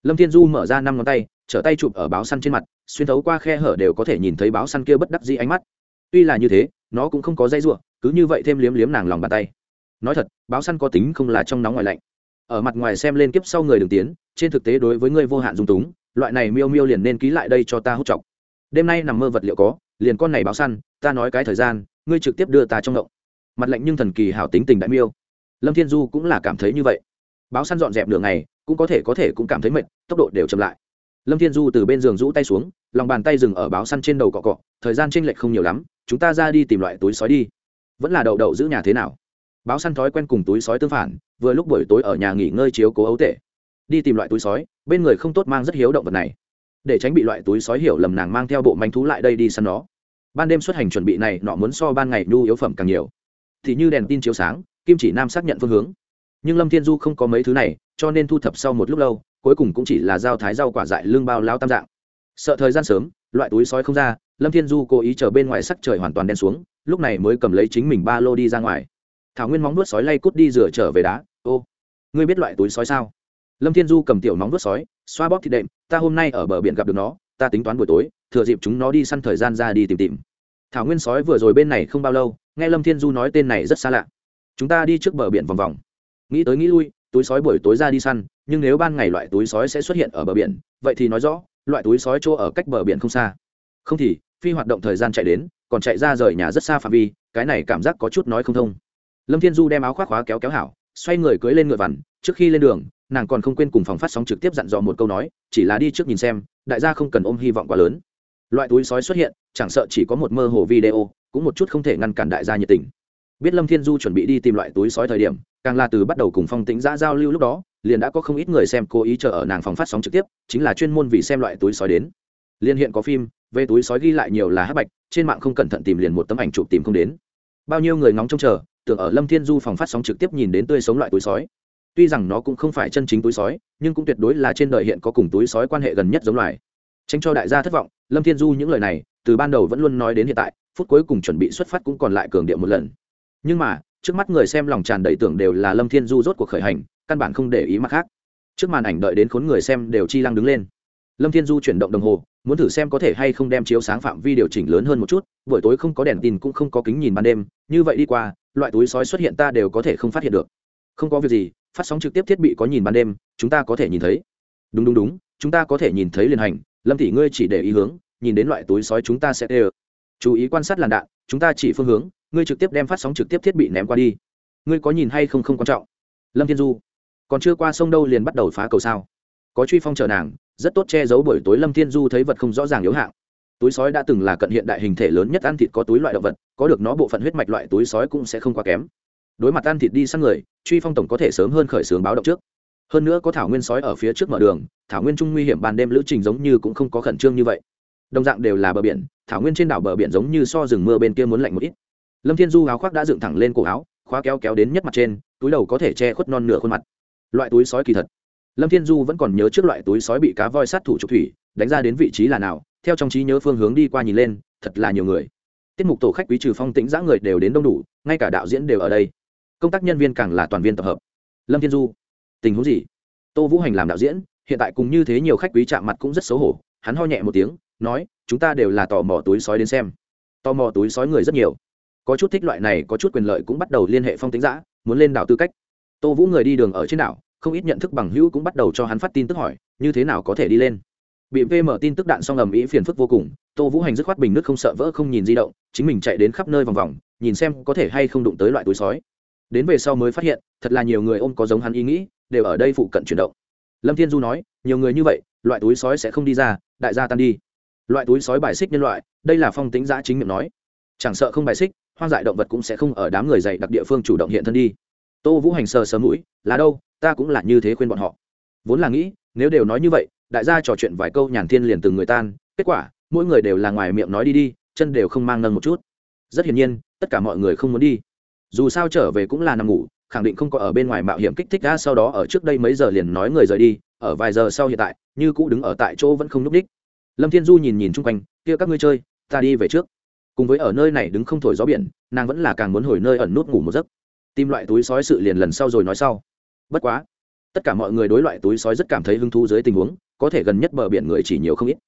Lâm thiên du mở ra năm ngón tay, trở tay chụp ở báo săn trên mặt, xuyên thấu qua khe hở đều có thể nhìn thấy báo săn kia bất đắc dĩ ánh mắt. Tuy là như thế, nó cũng không có dây ruộng cứ như vậy thêm liếm liếm nàng lòng bàn tay. Nói thật, báo săn có tính không là trong nóng ngoài lạnh. Ở mặt ngoài xem lên kiếp sau người đường tiến, trên thực tế đối với ngươi vô hạn dung túng, loại này miêu miêu liền nên ký lại đây cho ta hút chọc. Đêm nay nằm mơ vật liệu có, liền con này báo săn, ta nói cái thời gian ngươi trực tiếp đưa ta trong ngộng. Mặt lạnh nhưng thần kỳ hảo tính tình đại miêu. Lâm thiên du cũng là cảm thấy như vậy. Báo săn dọn dẹp đường này cũng có thể có thể cũng cảm thấy mệt, tốc độ đều chậm lại. Lâm thiên du từ bên giường rũ tay xuống, lòng bàn tay dừng ở báo săn trên đầu cọ cọ, thời gian tranh lệch không nhiều lắm, chúng ta ra đi tìm loại túi sói đi. Vẫn là đậu đậu giữ nhà thế nào? Báo săn thói quen cùng túi sói tương phản, vừa lúc buổi tối ở nhà nghỉ ngơi chiếu cố ấu tệ đi tìm loại túi sói, bên người không tốt mang rất hiếu động vật này. Để tránh bị loại túi sói hiểu lầm nàng mang theo bộ manh thú lại đây đi săn nó ban đêm xuất hành chuẩn bị này, nọ muốn so ban ngày nhu yếu phẩm càng nhiều. Thì như đèn tin chiếu sáng, kim chỉ nam xác nhận phương hướng. Nhưng lâm thiên du không có mấy thứ này, cho nên thu thập sau một lúc lâu, cuối cùng cũng chỉ là dao thái rau quả dại lương bao lao tam dạng. Sợ thời gian sớm, loại túi sói không ra, lâm thiên du cố ý chờ bên ngoài sắc trời hoàn toàn đen xuống, lúc này mới cầm lấy chính mình ba lô đi ra ngoài. Thảo nguyên móng nuốt sói lay cút đi rửa trở về đá. Ô, ngươi biết loại túi sói sao? Lâm thiên du cầm tiểu móng nuốt sói, xoa bóp thịt đệm, ta hôm nay ở bờ biển gặp được nó ta tính toán buổi tối, thừa dịp chúng nó đi săn thời gian ra đi tìm tìm. Thảo nguyên sói vừa rồi bên này không bao lâu, nghe lâm thiên du nói tên này rất xa lạ. Chúng ta đi trước bờ biển vòng vòng. Nghĩ tới nghĩ lui, túi sói buổi tối ra đi săn, nhưng nếu ban ngày loại túi sói sẽ xuất hiện ở bờ biển, vậy thì nói rõ, loại túi sói chỗ ở cách bờ biển không xa. Không thì, phi hoạt động thời gian chạy đến, còn chạy ra rời nhà rất xa phạm vi, cái này cảm giác có chút nói không thông. Lâm thiên du đem áo khoác khóa kéo kéo hảo, xoay người cưới lên ngựa vằn, trước khi lên đường nàng còn không quên cùng phòng phát sóng trực tiếp dặn dò một câu nói, chỉ là đi trước nhìn xem, đại gia không cần ôm hy vọng quá lớn. Loại túi sói xuất hiện, chẳng sợ chỉ có một mơ hồ video, cũng một chút không thể ngăn cản đại gia nhiệt tình. Biết lâm thiên du chuẩn bị đi tìm loại túi sói thời điểm, càng là từ bắt đầu cùng phong tính ra giao lưu lúc đó, liền đã có không ít người xem cố ý chờ ở nàng phòng phát sóng trực tiếp, chính là chuyên môn vì xem loại túi sói đến. Liên hiện có phim, về túi sói ghi lại nhiều là hát bạch, trên mạng không cẩn thận tìm liền một tấm ảnh chụp tìm không đến. Bao nhiêu người ngóng trông chờ, tưởng ở lâm thiên du phòng phát sóng trực tiếp nhìn đến tươi sống loại túi sói tuy rằng nó cũng không phải chân chính túi sói, nhưng cũng tuyệt đối là trên đời hiện có cùng túi sói quan hệ gần nhất giống loài. Tránh cho đại gia thất vọng, lâm thiên du những lời này, từ ban đầu vẫn luôn nói đến hiện tại, phút cuối cùng chuẩn bị xuất phát cũng còn lại cường điệu một lần. Nhưng mà, trước mắt người xem lòng tràn đầy tưởng đều là lâm thiên du rốt cuộc khởi hành, căn bản không để ý mặt khác. Trước màn ảnh đợi đến khốn người xem đều chi lăng đứng lên. Lâm thiên du chuyển động đồng hồ, muốn thử xem có thể hay không đem chiếu sáng phạm vi điều chỉnh lớn hơn một chút, buổi tối không có đèn tin cũng không có kính nhìn ban đêm, như vậy đi qua, loại túi sói xuất hiện ta đều có thể không phát hiện được. Không có việc gì phát sóng trực tiếp thiết bị có nhìn ban đêm, chúng ta có thể nhìn thấy. Đúng đúng đúng, chúng ta có thể nhìn thấy liền hành. Lâm thị ngươi chỉ để ý hướng, nhìn đến loại túi sói chúng ta sẽ tê chú ý quan sát làn đạn, chúng ta chỉ phương hướng, ngươi trực tiếp đem phát sóng trực tiếp thiết bị ném qua đi. Ngươi có nhìn hay không không quan trọng. Lâm thiên du, còn chưa qua sông đâu liền bắt đầu phá cầu sao? Có truy phong chờ nàng, rất tốt che giấu buổi tối lâm thiên du thấy vật không rõ ràng yếu hạng. Túi sói đã từng là cận hiện đại hình thể lớn nhất ăn thịt có túi loại động vật, có được nó bộ phận huyết mạch loại túi sói cũng sẽ không quá kém đối mặt ăn thịt đi sang người, truy phong tổng có thể sớm hơn khởi xướng báo động trước. Hơn nữa có thảo nguyên sói ở phía trước mở đường, thảo nguyên trung nguy hiểm ban đêm lữ trình giống như cũng không có khẩn trương như vậy. Đồng dạng đều là bờ biển, thảo nguyên trên đảo bờ biển giống như so rừng mưa bên kia muốn lạnh một ít. Lâm thiên du áo khoác đã dựng thẳng lên cổ áo, khóa kéo kéo đến nhất mặt trên, túi đầu có thể che khuất non nửa khuôn mặt. Loại túi sói kỳ thật. Lâm thiên du vẫn còn nhớ trước loại túi sói bị cá voi sát thủ trục thủy, đánh ra đến vị trí là nào, theo trong trí nhớ phương hướng đi qua nhìn lên, thật là nhiều người. Tiết mục tổ khách quý trừ phong tĩnh giã người đều đến đông đủ, ngay cả đạo diễn đều ở đây công tác nhân viên càng là toàn viên tập hợp. Lâm thiên du, tình huống gì? Tô vũ hành làm đạo diễn, hiện tại cùng như thế nhiều khách quý chạm mặt cũng rất xấu hổ. Hắn ho nhẹ một tiếng, nói, chúng ta đều là tò mò túi sói đến xem. Tò mò túi sói người rất nhiều. Có chút thích loại này, có chút quyền lợi cũng bắt đầu liên hệ phong tính giã muốn lên đảo tư cách. Tô vũ người đi đường ở trên đảo, không ít nhận thức bằng hữu cũng bắt đầu cho hắn phát tin tức hỏi, như thế nào có thể đi lên? Bị vm tin tức đạn xong ầm ĩ phiền phức vô cùng, tô vũ hành dứt khoát bình nước không sợ vỡ không nhìn di động, chính mình chạy đến khắp nơi vòng vòng, nhìn xem có thể hay không đụng tới loại túi sói đến về sau mới phát hiện, thật là nhiều người ôm có giống hắn ý nghĩ, đều ở đây phụ cận chuyển động. Lâm thiên du nói, nhiều người như vậy, loại túi sói sẽ không đi ra, đại gia tan đi. Loại túi sói bài xích nhân loại, đây là phong tính giã chính miệng nói. Chẳng sợ không bài xích, hoang dại động vật cũng sẽ không ở đám người dày đặc địa phương chủ động hiện thân đi. Tô vũ hành sờ sờ mũi, là đâu, ta cũng là như thế khuyên bọn họ. Vốn là nghĩ, nếu đều nói như vậy, đại gia trò chuyện vài câu nhàn thiên liền từng người tan, kết quả, mỗi người đều là ngoài miệng nói đi đi, chân đều không mang nâng một chút. Rất hiển nhiên, tất cả mọi người không muốn đi dù sao trở về cũng là nằm ngủ, khẳng định không có ở bên ngoài mạo hiểm kích thích đã. sau đó ở trước đây mấy giờ liền nói người rời đi, ở vài giờ sau hiện tại, như cũ đứng ở tại chỗ vẫn không n ú c đích. Lâm thiên du nhìn nhìn chung quanh, kia các ngươi chơi, ta đi về trước. Cùng với ở nơi này đứng không thổi gió biển, nàng vẫn là càng muốn hồi nơi ẩn nút ngủ một giấc. Tìm loại túi sói sự liền lần sau rồi nói sau. Bất quá, tất cả mọi người đối loại túi sói rất cảm thấy hứng thú dưới tình huống, có thể gần nhất bờ biển người chỉ nhiều không ít.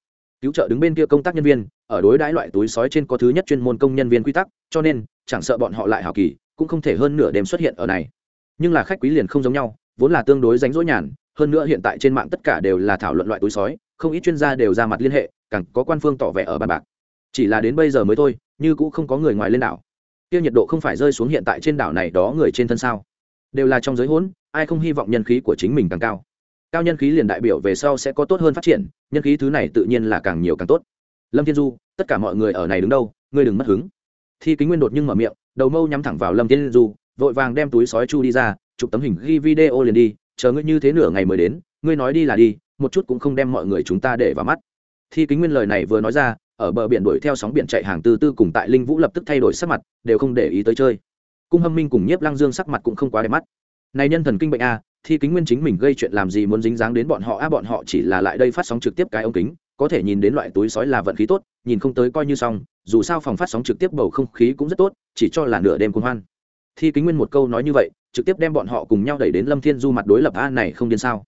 Cứu trợ đứng bên kia công tác nhân viên, ở đối đãi loại túi sói trên có thứ nhất chuyên môn công nhân viên quy tắc, cho nên, chẳng sợ bọn họ lại hào kỳ cũng không thể hơn nửa đêm xuất hiện ở này. Nhưng là khách quý liền không giống nhau, vốn là tương đối ránh rỗi nhàn, hơn nữa hiện tại trên mạng tất cả đều là thảo luận loại túi sói, không ít chuyên gia đều ra mặt liên hệ, càng có quan phương tỏ vẻ ở bàn bạc. Chỉ là đến bây giờ mới thôi, như cũng không có người ngoài lên đảo. Tiêu nhiệt độ không phải rơi xuống hiện tại trên đảo này đó người trên thân sao? Đều là trong giới hỗn, ai không hy vọng nhân khí của chính mình càng cao? Cao nhân khí liền đại biểu về sau sẽ có tốt hơn phát triển, nhân khí thứ này tự nhiên là càng nhiều càng tốt. Lâm thiên du, tất cả mọi người ở này đứng đâu? Ngươi đừng mất hứng. Thi kính nguyên đột nhưng mở miệng đầu mâu nhắm thẳng vào lâm thiên du, vội vàng đem túi sói chu đi ra, chụp tấm hình ghi video liền đi, chờ ngươi như thế nửa ngày mới đến, ngươi nói đi là đi, một chút cũng không đem mọi người chúng ta để vào mắt. Thi kính nguyên lời này vừa nói ra, ở bờ biển đuổi theo sóng biển chạy hàng tư tư cùng tại linh vũ lập tức thay đổi sắc mặt, đều không để ý tới chơi. Cung hâm minh cùng nhiếp lăng dương sắc mặt cũng không quá đẹp mắt. Này nhân thần kinh bệnh a, thi kính nguyên chính mình gây chuyện làm gì muốn dính dáng đến bọn họ a, bọn họ chỉ là lại đây phát sóng trực tiếp cái ống kính, có thể nhìn đến loại túi sói là vận khí tốt, nhìn không tới coi như xong dù sao phòng phát sóng trực tiếp bầu không khí cũng rất tốt, chỉ cho là nửa đêm cuồng hoan. Thi kính nguyên một câu nói như vậy, trực tiếp đem bọn họ cùng nhau đẩy đến lâm thiên du mặt đối lập, a, này không điên sao?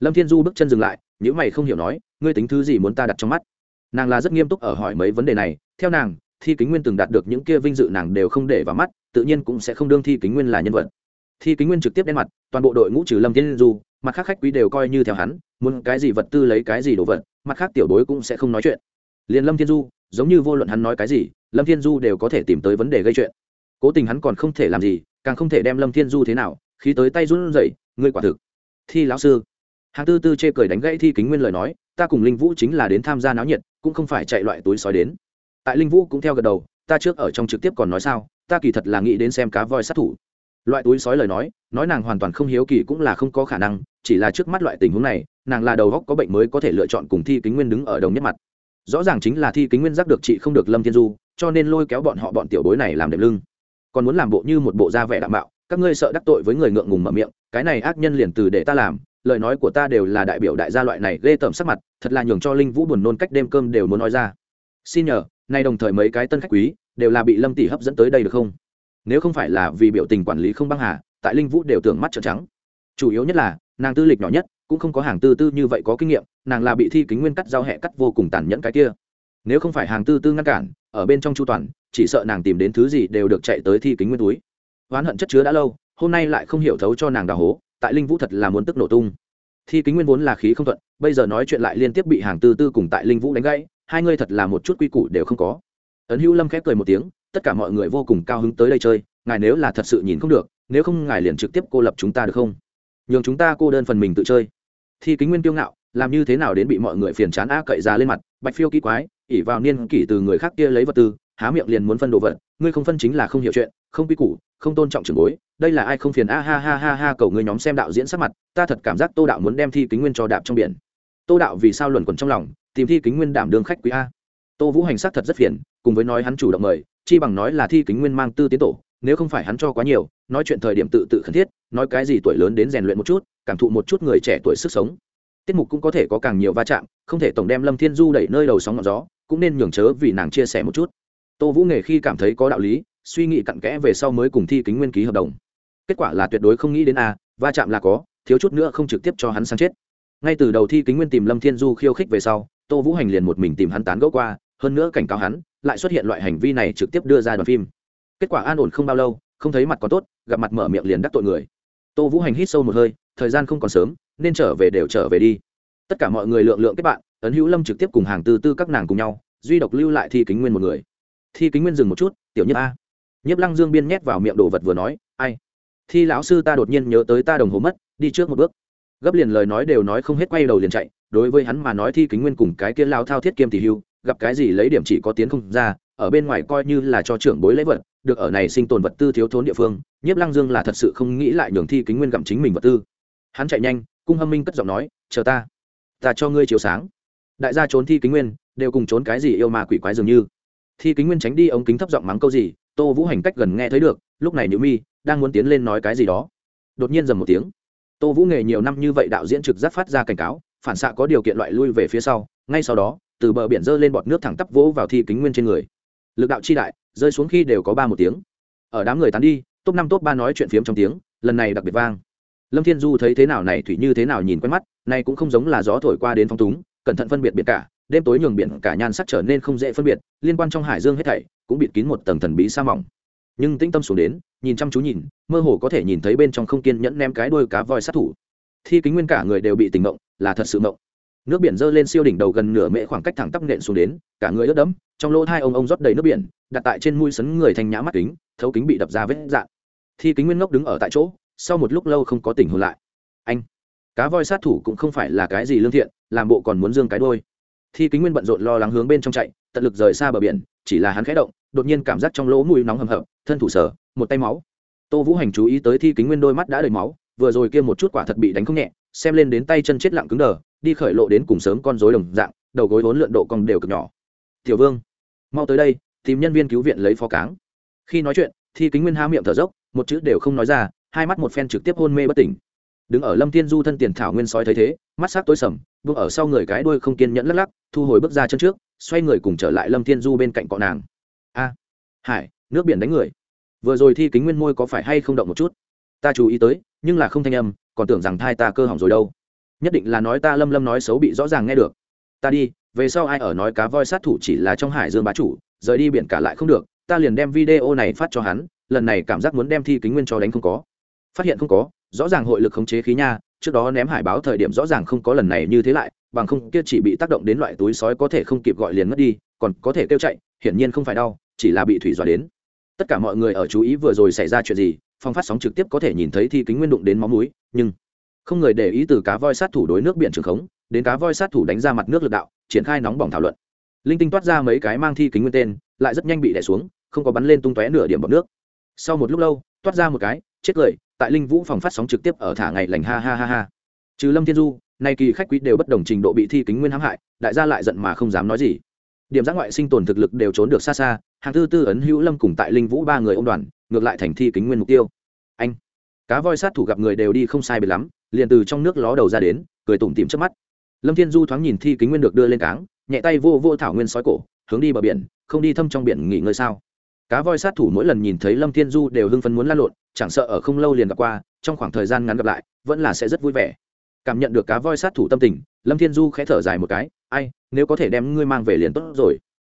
Lâm thiên du bước chân dừng lại những mày không hiểu nói, ngươi tính thứ gì muốn ta đặt trong mắt? Nàng là rất nghiêm túc ở hỏi mấy vấn đề này, theo nàng, thi kính nguyên từng đạt được những kia vinh dự nàng đều không để vào mắt, tự nhiên cũng sẽ không đương thi kính nguyên là nhân vật. Thi kính nguyên trực tiếp đen mặt, toàn bộ đội ngũ trừ lâm thiên du, mặt khác khách quý đều coi như theo hắn, muốn cái gì vật tư lấy cái gì đồ vật, mặt khác tiểu đối cũng sẽ không nói chuyện liền lâm thiên du, giống như vô luận hắn nói cái gì, lâm thiên du đều có thể tìm tới vấn đề gây chuyện. Cố tình hắn còn không thể làm gì, càng không thể đem lâm thiên du thế nào khi tới tay run rẩy, ngươi quả thực. Thi lão sư. Hàng tư tư chê cười đánh gãy thi kính nguyên lời nói, ta cùng linh vũ chính là đến tham gia náo nhiệt, cũng không phải chạy loại túi sói đến. Tại linh vũ cũng theo gật đầu, ta trước ở trong trực tiếp còn nói sao, ta kỳ thật là nghĩ đến xem cá voi sát thủ. Loại túi sói lời nói nói nàng hoàn toàn không hiếu kỳ cũng là không có khả năng, chỉ là trước mắt loại tình huống này, nàng là đầu góc có bệnh mới có thể lựa chọn cùng thi kính nguyên đứng ở đồng nhất mặt rõ ràng chính là thi kính nguyên giác được chị không được lâm thiên du, cho nên lôi kéo bọn họ bọn tiểu bối này làm đệm lưng. Còn muốn làm bộ như một bộ da vẻ đạm bạo các ngươi sợ đắc tội với người ngượng ngùng mở miệng, cái này ác nhân liền từ để ta làm, lời nói của ta đều là đại biểu đại gia loại này ghê tởm sắc mặt, thật là nhường cho linh vũ buồn nôn cách đêm cơm đều muốn nói ra. Xin nhờ, nay đồng thời mấy cái tân khách quý, đều là bị lâm tỷ hấp dẫn tới đây được không? Nếu không phải là vì biểu tình quản lý không băng hà, tại linh vũ đều tưởng mắt trợn trắng. Chủ yếu nhất là, nàng tư lịch nhỏ nhất cũng không có hàng tư tư như vậy có kinh nghiệm, nàng là bị thi kính nguyên cắt giao hẹ cắt vô cùng tàn nhẫn cái kia. Nếu không phải hàng tư tư ngăn cản, ở bên trong chu toàn, chỉ sợ nàng tìm đến thứ gì đều được chạy tới thi kính nguyên túi. Oán hận chất chứa đã lâu, hôm nay lại không hiểu thấu cho nàng đào hố, tại linh vũ thật là muốn tức nổ tung. Thi kính nguyên vốn là khí không thuận, bây giờ nói chuyện lại liên tiếp bị hàng tư tư cùng tại linh vũ đánh gãy, hai ngươi thật là một chút quy củ đều không có. Ấn hữu lâm khép cười một tiếng, tất cả mọi người vô cùng cao hứng tới đây chơi, ngài nếu là thật sự nhìn không được, nếu không ngài liền trực tiếp cô lập chúng ta được không? Nhường chúng ta cô đơn phần mình tự chơi thi kính nguyên tiêu ngạo, làm như thế nào đến bị mọi người phiền chán a cậy ra lên mặt, bạch phiêu kỳ quái ỉ vào niên kỷ từ người khác kia lấy vật tư, há miệng liền muốn phân đồ vật, ngươi không phân chính là không hiểu chuyện, không quy củ, không tôn trọng trường bối, đây là ai không phiền, a ha ha ha ha, cầu ngươi nhóm xem đạo diễn sắc mặt, ta thật cảm giác tô đạo muốn đem thi kính nguyên cho đạp trong biển. Tô đạo vì sao luẩn quẩn trong lòng, tìm thi kính nguyên đảm đương khách quý a. Tô vũ hành sắc thật rất phiền, cùng với nói hắn chủ động mời, chi bằng nói là thi kính nguyên mang tư tiến tổ nếu không phải hắn cho quá nhiều, nói chuyện thời điểm tự tự khẩn thiết, nói cái gì tuổi lớn đến rèn luyện một chút, cảm thụ một chút người trẻ tuổi sức sống. Tiết mục cũng có thể có càng nhiều va chạm, không thể tổng đem lâm thiên du đẩy nơi đầu sóng ngọn gió, cũng nên nhường chớ vì nàng chia sẻ một chút. Tô vũ nghề khi cảm thấy có đạo lý, suy nghĩ cặn kẽ về sau mới cùng thi kính nguyên ký hợp đồng. Kết quả là tuyệt đối không nghĩ đến a, va chạm là có, thiếu chút nữa không trực tiếp cho hắn sang chết. Ngay từ đầu thi kính nguyên tìm lâm thiên du khiêu khích về sau, tô vũ hành liền một mình tìm hắn tán gẫu qua, hơn nữa cảnh cáo hắn, lại xuất hiện loại hành vi này trực tiếp đưa ra đoàn phim kết quả an ổn không bao lâu, không thấy mặt còn tốt, gặp mặt mở miệng liền đắc tội người. Tô vũ hành hít sâu một hơi, thời gian không còn sớm, nên trở về đều trở về đi. Tất cả mọi người lượng lượng kết bạn ấn hữu lâm trực tiếp cùng hàng tư tư các nàng cùng nhau, duy độc lưu lại thi kính nguyên một người. Thi kính nguyên dừng một chút, tiểu nhất a. Nhiếp lăng dương biên nhét vào miệng đồ vật vừa nói, ai? Thi lão sư ta đột nhiên nhớ tới ta đồng hồ mất, đi trước một bước. Gấp liền lời nói đều nói không hết, quay đầu liền chạy. Đối với hắn mà nói thi kính nguyên cùng cái kia lao thao thiết kiêm tỷ hưu, gặp cái gì lấy điểm chỉ có tiến không ra ở bên ngoài coi như là cho trưởng bối lễ vật, được ở này sinh tồn vật tư thiếu thốn địa phương, nhiếp lăng dương là thật sự không nghĩ lại nhường thi kính nguyên gặm chính mình vật tư. Hắn chạy nhanh, cung hâm minh cất giọng nói, chờ ta ta cho ngươi chiều sáng. Đại gia trốn thi kính nguyên, đều cùng trốn cái gì yêu ma quỷ quái dường như. Thi kính nguyên tránh đi ống kính thấp giọng mắng câu gì, tô vũ hành cách gần nghe thấy được, lúc này nữ mi đang muốn tiến lên nói cái gì đó. Đột nhiên dầm một tiếng. Tô vũ nghề nhiều năm như vậy đạo diễn trực giác phát ra cảnh cáo, phản xạ có điều kiện loại lui về phía sau, ngay sau đó, từ bờ biển dơ lên bọt nước thẳng tắp vỗ vào thi kính nguyên trên người lực đạo chi đại, rơi xuống khi đều có ba một tiếng. Ở đám người tán đi, top năm top ba nói chuyện phiếm trong tiếng, lần này đặc biệt vang. Lâm thiên du thấy thế nào này thủy như thế nào nhìn quen mắt này cũng không giống là gió thổi qua đến phong túng, cẩn thận phân biệt biệt cả, đêm tối nhường biển cả nhan sắc trở nên không dễ phân biệt, liên quan trong hải dương hết thảy, cũng bịt kín một tầng thần bí sa mỏng. Nhưng tĩnh tâm xuống đến, nhìn chăm chú nhìn, mơ hồ có thể nhìn thấy bên trong không kiên nhẫn ném cái đuôi cá voi sát thủ. Thi kính nguyên cả người đều bị tỉnh mộng là thật sự mộng nước biển dơ lên siêu đỉnh đầu gần nửa mễ khoảng cách thẳng tắp nện xuống đến, cả người ướt đẫm, trong lỗ hai ông ông rót đầy nước biển, đặt tại trên mũi sấn người thanh nhã mắt kính, thấu kính bị đập ra vết dạn. Thi kính nguyên ngốc đứng ở tại chỗ, sau một lúc lâu không có tỉnh hồn lại. Anh, cá voi sát thủ cũng không phải là cái gì lương thiện, làm bộ còn muốn dương cái đôi thi kính nguyên bận rộn lo lắng hướng bên trong chạy, tận lực rời xa bờ biển, chỉ là hắn khẽ động, đột nhiên cảm giác trong lỗ mũi nóng hầm hập, thân thủ sở một tay máu. Tô vũ hành chú ý tới thi kính nguyên đôi mắt đã đầy máu, vừa rồi kia một chút quả thật bị đánh không nhẹ, xem lên đến tay chân chết lặng cứng đờ đi khởi lộ đến cùng sớm con rối đồng dạng, đầu gối vốn lượn độ cong đều cực nhỏ. Tiểu vương, mau tới đây, tìm nhân viên cứu viện lấy phó cáng. Khi nói chuyện, thi kính nguyên há miệng thở dốc, một chữ đều không nói ra, hai mắt một phen trực tiếp hôn mê bất tỉnh. Đứng ở lâm thiên du thân tiền thảo nguyên sói thấy thế, mắt s á c tối sầm, bước ở sau người cái đuôi không kiên nhẫn lắc lắc, thu hồi bước ra chân trước, xoay người cùng trở lại lâm thiên du bên cạnh cọ nàng. A, hải, nước biển đánh người. Vừa rồi thi kính nguyên môi có phải hay không động một chút? Ta chú ý tới, nhưng là không thanh âm, còn tưởng rằng thai ta cơ hỏng rồi đâu nhất định là nói ta lâm lâm nói xấu bị rõ ràng nghe được. Ta đi, về sau ai ở nói cá voi sát thủ chỉ là trong hải dương bá chủ, rời đi biển cả lại không được, ta liền đem video này phát cho hắn, lần này cảm giác muốn đem thi kính nguyên cho đánh không có. Phát hiện không có, rõ ràng hội lực khống chế khí nha, trước đó ném hải báo thời điểm rõ ràng không có lần này như thế lại, bằng không kia chỉ bị tác động đến loại túi sói có thể không kịp gọi liền mất đi, còn có thể kêu chạy, hiển nhiên không phải đau, chỉ là bị thủy dọa đến. Tất cả mọi người ở chú ý vừa rồi xảy ra chuyện gì phong phát sóng trực tiếp có thể nhìn thấy thi kính nguyên đụng đến máu núi, nhưng không người để ý từ cá voi sát thủ đối nước biển trường khống, đến cá voi sát thủ đánh ra mặt nước lực đạo, triển khai nóng bỏng thảo luận. Linh tinh toát ra mấy cái mang thi kính nguyên tên, lại rất nhanh bị đẻ xuống, không có bắn lên tung tóe nửa điểm bọc nước. Sau một lúc lâu, toát ra một cái, chết cười, tại linh vũ phòng phát sóng trực tiếp ở thả ngày lành ha ha ha ha. Trừ lâm thiên du, nay kỳ khách quý đều bất đồng trình độ bị thi kính nguyên hãm hại, đại gia lại giận mà không dám nói gì. Điểm giác ngoại sinh tồn thực lực đều trốn được xa xa, hàng tư tư ấn hữu lâm cùng tại linh vũ ba người ông đoàn, ngược lại thành thi kính nguyên mục tiêu. Anh, cá voi sát thủ gặp người đều đi không sai biệt lắm liền từ trong nước ló đầu ra đến, cười tủm tìm trước mắt. Lâm thiên du thoáng nhìn thi kính nguyên được đưa lên cáng, nhẹ tay vô vô thảo nguyên sói cổ, hướng đi bờ biển, không đi thâm trong biển nghỉ ngơi sao? Cá voi sát thủ mỗi lần nhìn thấy lâm thiên du đều hưng phấn muốn lăn lộn, chẳng sợ ở không lâu liền gặp qua, trong khoảng thời gian ngắn gặp lại, vẫn là sẽ rất vui vẻ. Cảm nhận được cá voi sát thủ tâm tình, lâm thiên du khẽ thở dài một cái, ai, nếu có thể đem ngươi mang về liền tốt rồi.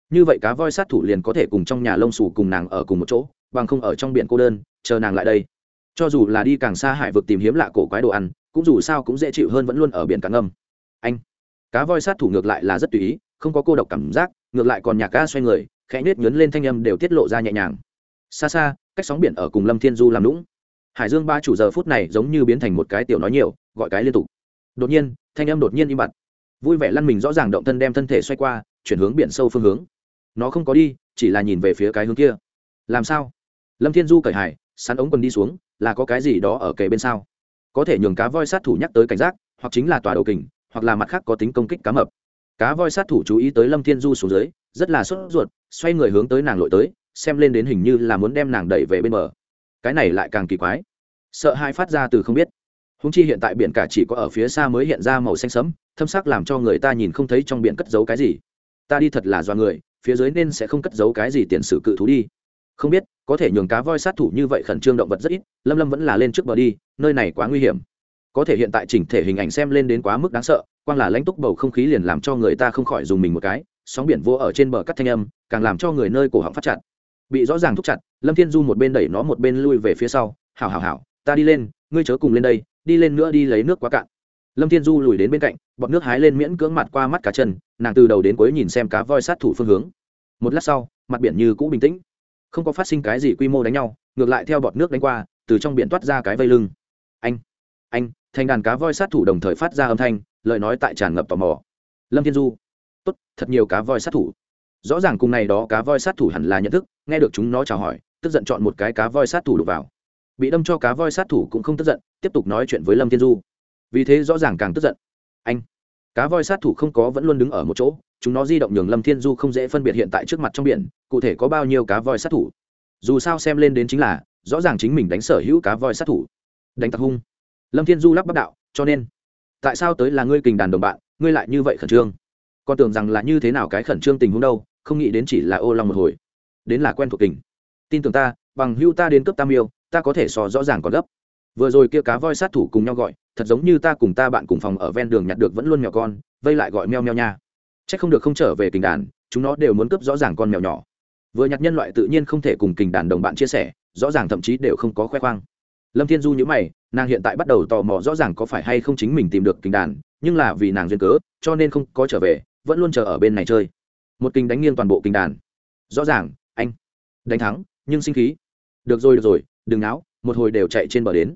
Như vậy cá voi sát thủ liền có thể cùng trong nhà lông xù cùng nàng ở cùng một chỗ, bằng không ở trong biển cô đơn, chờ nàng lại đây. Cho dù là đi càng xa hải vực tìm hiếm lạ cổ quái đồ ăn cũng dù sao cũng dễ chịu hơn vẫn luôn ở biển cá ngâm. Anh, cá voi sát thủ ngược lại là rất tùy ý, không có cô độc cảm giác, ngược lại còn nhạc ca xoay người, khẽ nết nhấn lên thanh âm đều tiết lộ ra nhẹ nhàng. Xa xa, cách sóng biển ở cùng lâm thiên du làm lũng hải dương ba chủ giờ phút này giống như biến thành một cái tiểu nói nhiều, gọi cái liên tục. Đột nhiên, thanh âm đột nhiên im bặt. Vui vẻ lăn mình rõ ràng động thân đem thân thể xoay qua, chuyển hướng biển sâu phương hướng. Nó không có đi, chỉ là nhìn về phía cái hướng kia. Làm sao? Lâm thiên du cởi hải, sắn ống quần đi xuống, là có cái gì đó ở kề bên sau có thể nhường cá voi sát thủ nhắc tới cảnh giác, hoặc chính là tòa đầu kình, hoặc là mặt khác có tính công kích cá mập. Cá voi sát thủ chú ý tới lâm thiên du xuống dưới, rất là sốt ruột, xoay người hướng tới nàng lội tới, xem lên đến hình như là muốn đem nàng đẩy về bên bờ. Cái này lại càng kỳ quái. Sợ hai phát ra từ không biết. Húng chi hiện tại biển cả chỉ có ở phía xa mới hiện ra màu xanh sẫm, thâm sắc làm cho người ta nhìn không thấy trong biển cất giấu cái gì. Ta đi thật là do người, phía dưới nên sẽ không cất giấu cái gì tiền sử cự thú đi không biết, có thể nhường cá voi sát thủ như vậy khẩn trương động vật rất ít, lâm lâm vẫn là lên trước bờ đi, nơi này quá nguy hiểm. Có thể hiện tại chỉnh thể hình ảnh xem lên đến quá mức đáng sợ, quang là lãnh túc bầu không khí liền làm cho người ta không khỏi dùng mình một cái, sóng biển vô ở trên bờ cắt thanh âm, càng làm cho người nơi cổ họng phát chặt. Bị rõ ràng thúc chặt, lâm thiên du một bên đẩy nó một bên lui về phía sau, hảo hảo hảo, ta đi lên, ngươi chớ cùng lên đây, đi lên nữa đi lấy nước quá cạn. Lâm thiên du lùi đến bên cạnh, bọt nước hái lên miễn cưỡng mặt qua mắt cá chân, nàng từ đầu đến cuối nhìn xem cá voi sát thủ phương hướng. Một lát sau, mặt biển như cũ bình tĩnh không có phát sinh cái gì quy mô đánh nhau, ngược lại theo bọt nước đánh qua, từ trong biển toát ra cái vây lưng. Anh anh thành đàn cá voi sát thủ đồng thời phát ra âm thanh, lời nói tại tràn ngập tò mò. Lâm thiên du, tốt, thật nhiều cá voi sát thủ. Rõ ràng cùng này đó cá voi sát thủ hẳn là nhận thức, nghe được chúng nó chào hỏi, tức giận chọn một cái cá voi sát thủ đục vào. Bị đâm cho cá voi sát thủ cũng không tức giận, tiếp tục nói chuyện với lâm thiên du. Vì thế rõ ràng càng tức giận. Anh, cá voi sát thủ không có vẫn luôn đứng ở một chỗ chúng nó di động nhường lâm thiên du không dễ phân biệt hiện tại trước mặt trong biển, cụ thể có bao nhiêu cá voi sát thủ. Dù sao xem lên đến chính là, rõ ràng chính mình đánh sở hữu cá voi sát thủ. Đánh tặc hung. Lâm thiên du lắp bắp đạo, cho nên, tại sao tới là ngươi kình đàn đồng bạn, ngươi lại như vậy khẩn trương? Con tưởng rằng là như thế nào cái khẩn trương tình huống đâu, không nghĩ đến chỉ là ô long một hồi. Đến là quen thuộc kình. Tin tưởng ta, bằng hưu ta đến cướp tam yêu, ta có thể so rõ ràng còn gấp. Vừa rồi kia cá voi sát thủ cùng nhau gọi, thật giống như ta cùng ta bạn cùng phòng ở ven đường nhặt được vẫn luôn mèo con, vây lại gọi meo meo nha c h ắ c không được không trở về kình đàn, chúng nó đều muốn cướp rõ ràng con mèo nhỏ. Vừa nhặt nhân loại tự nhiên không thể cùng kình đàn đồng bạn chia sẻ, rõ ràng thậm chí đều không có khoe khoang. Lâm thiên du nhữ mày, nàng hiện tại bắt đầu tò mò rõ ràng có phải hay không chính mình tìm được kình đàn, nhưng là vì nàng duyên cớ, cho nên không có trở về, vẫn luôn chờ ở bên này chơi. Một kình đánh nghiêng toàn bộ kình đàn. Rõ ràng, anh, đánh thắng, nhưng sinh khí. Được rồi được rồi, đừng náo, một hồi đều chạy trên bờ đến.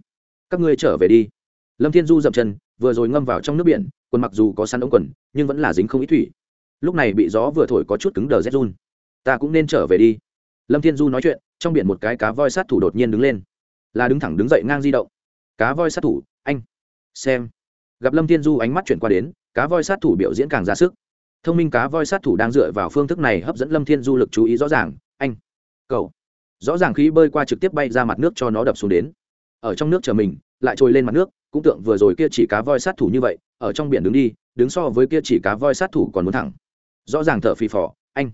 Các ngươi trở về đi. Lâm thiên du dậm chân, vừa rồi ngâm vào trong nước biển, quần mặc dù có săn ống quần, nhưng vẫn là dính không ít thủy lúc này bị gió vừa thổi có chút cứng đờ rét run. Ta cũng nên trở về đi. Lâm thiên du nói chuyện, trong biển một cái cá voi sát thủ đột nhiên đứng lên. Là đứng thẳng đứng dậy ngang di động. Cá voi sát thủ, anh. Xem. Gặp lâm thiên du ánh mắt chuyển qua đến, cá voi sát thủ biểu diễn càng ra sức. Thông minh cá voi sát thủ đang dựa vào phương thức này hấp dẫn lâm thiên du lực chú ý rõ ràng, anh. Cậu. Rõ ràng khí bơi qua trực tiếp bay ra mặt nước cho nó đập xuống đến. Ở trong nước chờ mình, lại trồi lên mặt nước, cũng tượng vừa rồi kia chỉ cá voi sát thủ như vậy, ở trong biển đứng đi, đứng so với kia chỉ cá voi sát thủ còn muốn thẳng rõ ràng thở phì phò, anh.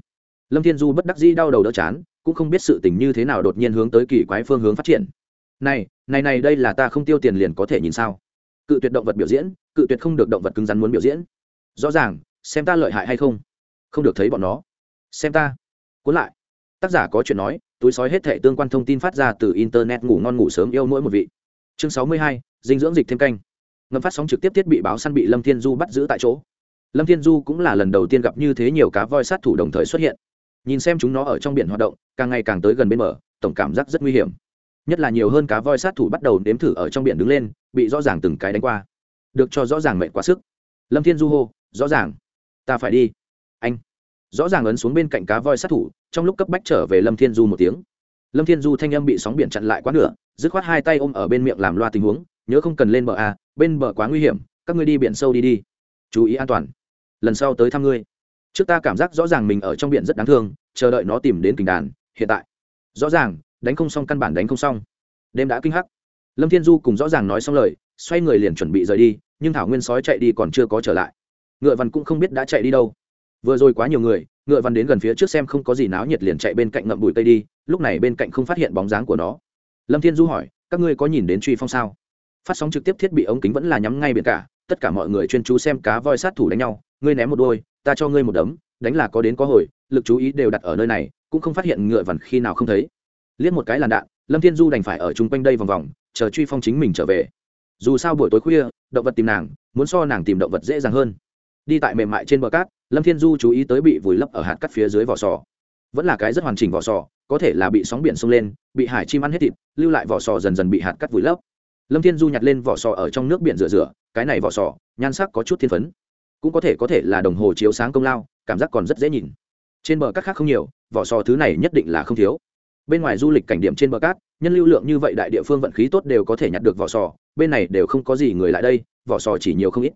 Lâm thiên du bất đắc dĩ đau đầu đỡ chán, cũng không biết sự tình như thế nào đột nhiên hướng tới kỳ quái phương hướng phát triển. Này này này, đây là ta không tiêu tiền liền có thể nhìn sao? Cự tuyệt động vật biểu diễn, cự tuyệt không được động vật cứng rắn muốn biểu diễn. Rõ ràng, xem ta lợi hại hay không? Không được thấy bọn nó. Xem ta. Cuốn lại. Tác giả có chuyện nói, túi sói hết thẻ tương quan thông tin phát ra từ internet ngủ ngon ngủ sớm yêu mỗi một vị. Chương sáu mươi hai, dinh dưỡng dịch thêm canh. Ngâm phát sóng trực tiếp thiết bị báo săn bị lâm thiên du bắt giữ tại chỗ lâm thiên du cũng là lần đầu tiên gặp như thế nhiều cá voi sát thủ đồng thời xuất hiện. Nhìn xem chúng nó ở trong biển hoạt động càng ngày càng tới gần bên bờ tổng cảm giác rất nguy hiểm. Nhất là nhiều hơn cá voi sát thủ bắt đầu nếm thử ở trong biển đứng lên bị rõ ràng từng cái đánh qua. Được cho rõ ràng mệnh quá sức. Lâm thiên du hô rõ ràng. Ta phải đi. Anh. Rõ ràng ấn xuống bên cạnh cá voi sát thủ trong lúc cấp bách trở về lâm thiên du một tiếng. Lâm thiên du thanh âm bị sóng biển chặn lại quá nửa dứt khoát hai tay ôm ở bên miệng làm loa tình huống nhớ không cần lên bờ à, bên bờ quá nguy hiểm các ngươi đi biển sâu đi đi. Chú ý an toàn lần sau tới thăm ngươi. Trước ta cảm giác rõ ràng mình ở trong biển rất đáng thương, chờ đợi nó tìm đến kình đàn, hiện tại. Rõ ràng, đánh không xong căn bản đánh không xong. Đêm đã kinh hắc. Lâm thiên du cùng rõ ràng nói xong lời, xoay người liền chuẩn bị rời đi, nhưng thảo nguyên sói chạy đi còn chưa có trở lại. Ngựa văn cũng không biết đã chạy đi đâu. Vừa rồi quá nhiều người, ngựa văn đến gần phía trước xem không có gì náo nhiệt liền chạy bên cạnh ngậm bụi tây đi, lúc này bên cạnh không phát hiện bóng dáng của nó. Lâm thiên du hỏi, các ngươi có nhìn đến truy phong sao? Phát sóng trực tiếp thiết bị ống kính vẫn là nhắm ngay biển cả tất cả mọi người chuyên chú xem cá voi sát thủ đánh nhau, ngươi ném một đôi, ta cho ngươi một đấm, đánh là có đến có hồi, lực chú ý đều đặt ở nơi này, cũng không phát hiện ngựa vằn khi nào không thấy. Liếc một cái làn đạn, lâm thiên du đành phải ở chung quanh đây vòng vòng, chờ truy phong chính mình trở về. Dù sao buổi tối khuya, động vật tìm nàng, muốn so nàng tìm động vật dễ dàng hơn. Đi tại mềm mại trên bờ cát, lâm thiên du chú ý tới bị vùi lấp ở hạt cắt phía dưới vỏ sò. Vẫn là cái rất hoàn chỉnh vỏ sò, có thể là bị sóng biển sông lên, bị hải chim ăn hết thịt, lưu lại vỏ sò dần dần bị hạt cắt vùi lấp lâm thiên du nhặt lên vỏ sò ở trong nước biển rửa rửa, cái này vỏ sò, nhan sắc có chút thiên phấn. Cũng có thể có thể là đồng hồ chiếu sáng công lao, cảm giác còn rất dễ nhìn. Trên bờ cát khác không nhiều, vỏ sò thứ này nhất định là không thiếu. Bên ngoài du lịch cảnh điểm trên bờ cát, nhân lưu lượng như vậy đại địa phương vận khí tốt đều có thể nhặt được vỏ sò, bên này đều không có gì người lại đây, vỏ sò chỉ nhiều không ít.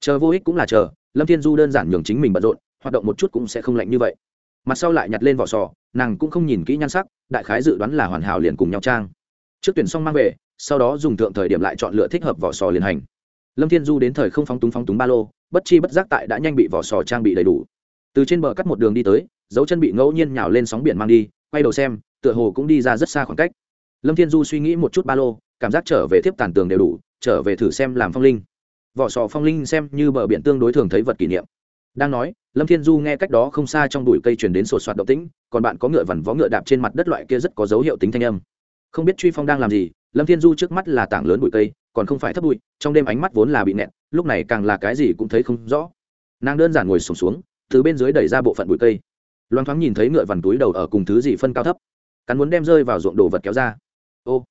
Chờ vô ích cũng là chờ, lâm thiên du đơn giản nhường chính mình bận rộn, hoạt động một chút cũng sẽ không lạnh như vậy. Mặt sau lại nhặt lên vỏ sò, nàng cũng không nhìn kỹ nhan sắc, đại khái dự đoán là hoàn hảo liền cùng nhau trang. Trước tuyển xong mang về sau đó dùng thượng thời điểm lại chọn lựa thích hợp vỏ sò liền hành. Lâm thiên du đến thời không phóng túng phóng túng ba lô, bất chi bất giác tại đã nhanh bị vỏ sò trang bị đầy đủ. Từ trên bờ cắt một đường đi tới, dấu chân bị ngẫu nhiên nhào lên sóng biển mang đi, quay đầu xem, tựa hồ cũng đi ra rất xa khoảng cách. Lâm thiên du suy nghĩ một chút ba lô, cảm giác trở về tiếp tàn tường đều đủ, trở về thử xem làm phong linh. Vỏ sò phong linh xem như bờ biển tương đối thường thấy vật kỷ niệm. Đang nói, lâm thiên du nghe cách đó không xa trong bụi cây chuyển đến sột soạt động tĩnh, còn bạn có ngựa vằn vó ngựa đạp trên mặt đất loại kia rất có dấu hiệu tính thanh âm không biết truy phong đang làm gì lâm thiên du trước mắt là tảng lớn bụi cây còn không phải thấp bụi trong đêm ánh mắt vốn là bị nẹt lúc này càng là cái gì cũng thấy không rõ. Nàng đơn giản ngồi sùng xuống, xuống từ bên dưới đẩy ra bộ phận bụi cây. Loang thoáng nhìn thấy ngựa vằn túi đầu ở cùng thứ gì phân cao thấp. Cắn muốn đem rơi vào ruộng đồ vật kéo ra. Ô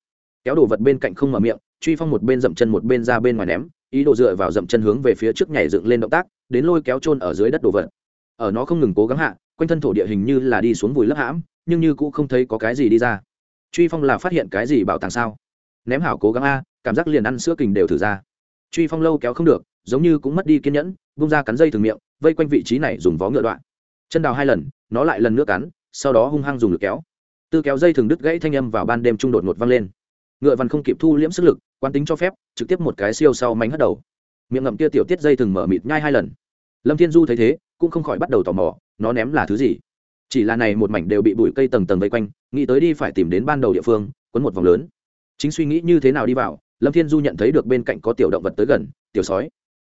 kéo đồ vật bên cạnh không mở miệng truy phong một bên dậm chân một bên ra bên ngoài ném ý đồ dựa vào dậm chân hướng về phía trước nhảy dựng lên động tác đến lôi kéo trôn ở dưới đất đồ vật. Ở nó không ngừng cố gắng hạ quanh thân thổ địa hình như là đi xuống vùi lấp hãm nhưng như cũng không thấy có cái gì đi ra truy phong là phát hiện cái gì bảo tàng sao? Ném hảo cố gắng a, cảm giác liền ăn sữa kình đều thử ra. Truy phong lâu kéo không được, giống như cũng mất đi kiên nhẫn, bung ra cắn dây thường miệng, vây quanh vị trí này dùng vó ngựa đoạn. Chân đào hai lần, nó lại lần nữa cắn, sau đó hung hăng dùng lực kéo. Tư kéo dây thường đứt gãy thanh âm vào ban đêm trung đột ngột vang lên. Ngựa văn không kịp thu liễm sức lực, quan tính cho phép, trực tiếp một cái siêu sau mánh hất đầu. Miệng ngậm kia tiểu tiết dây thường mở mịt nhai hai lần. Lâm thiên du thấy thế, cũng không khỏi bắt đầu tò mò, nó ném là thứ gì? Chỉ là này một mảnh đều bị bụi cây tầng tầng vây quanh, nghĩ tới đi phải tìm đến ban đầu địa phương, quấn một vòng lớn. Chính suy nghĩ như thế nào đi vào, lâm thiên du nhận thấy được bên cạnh có tiểu động vật tới gần, tiểu sói.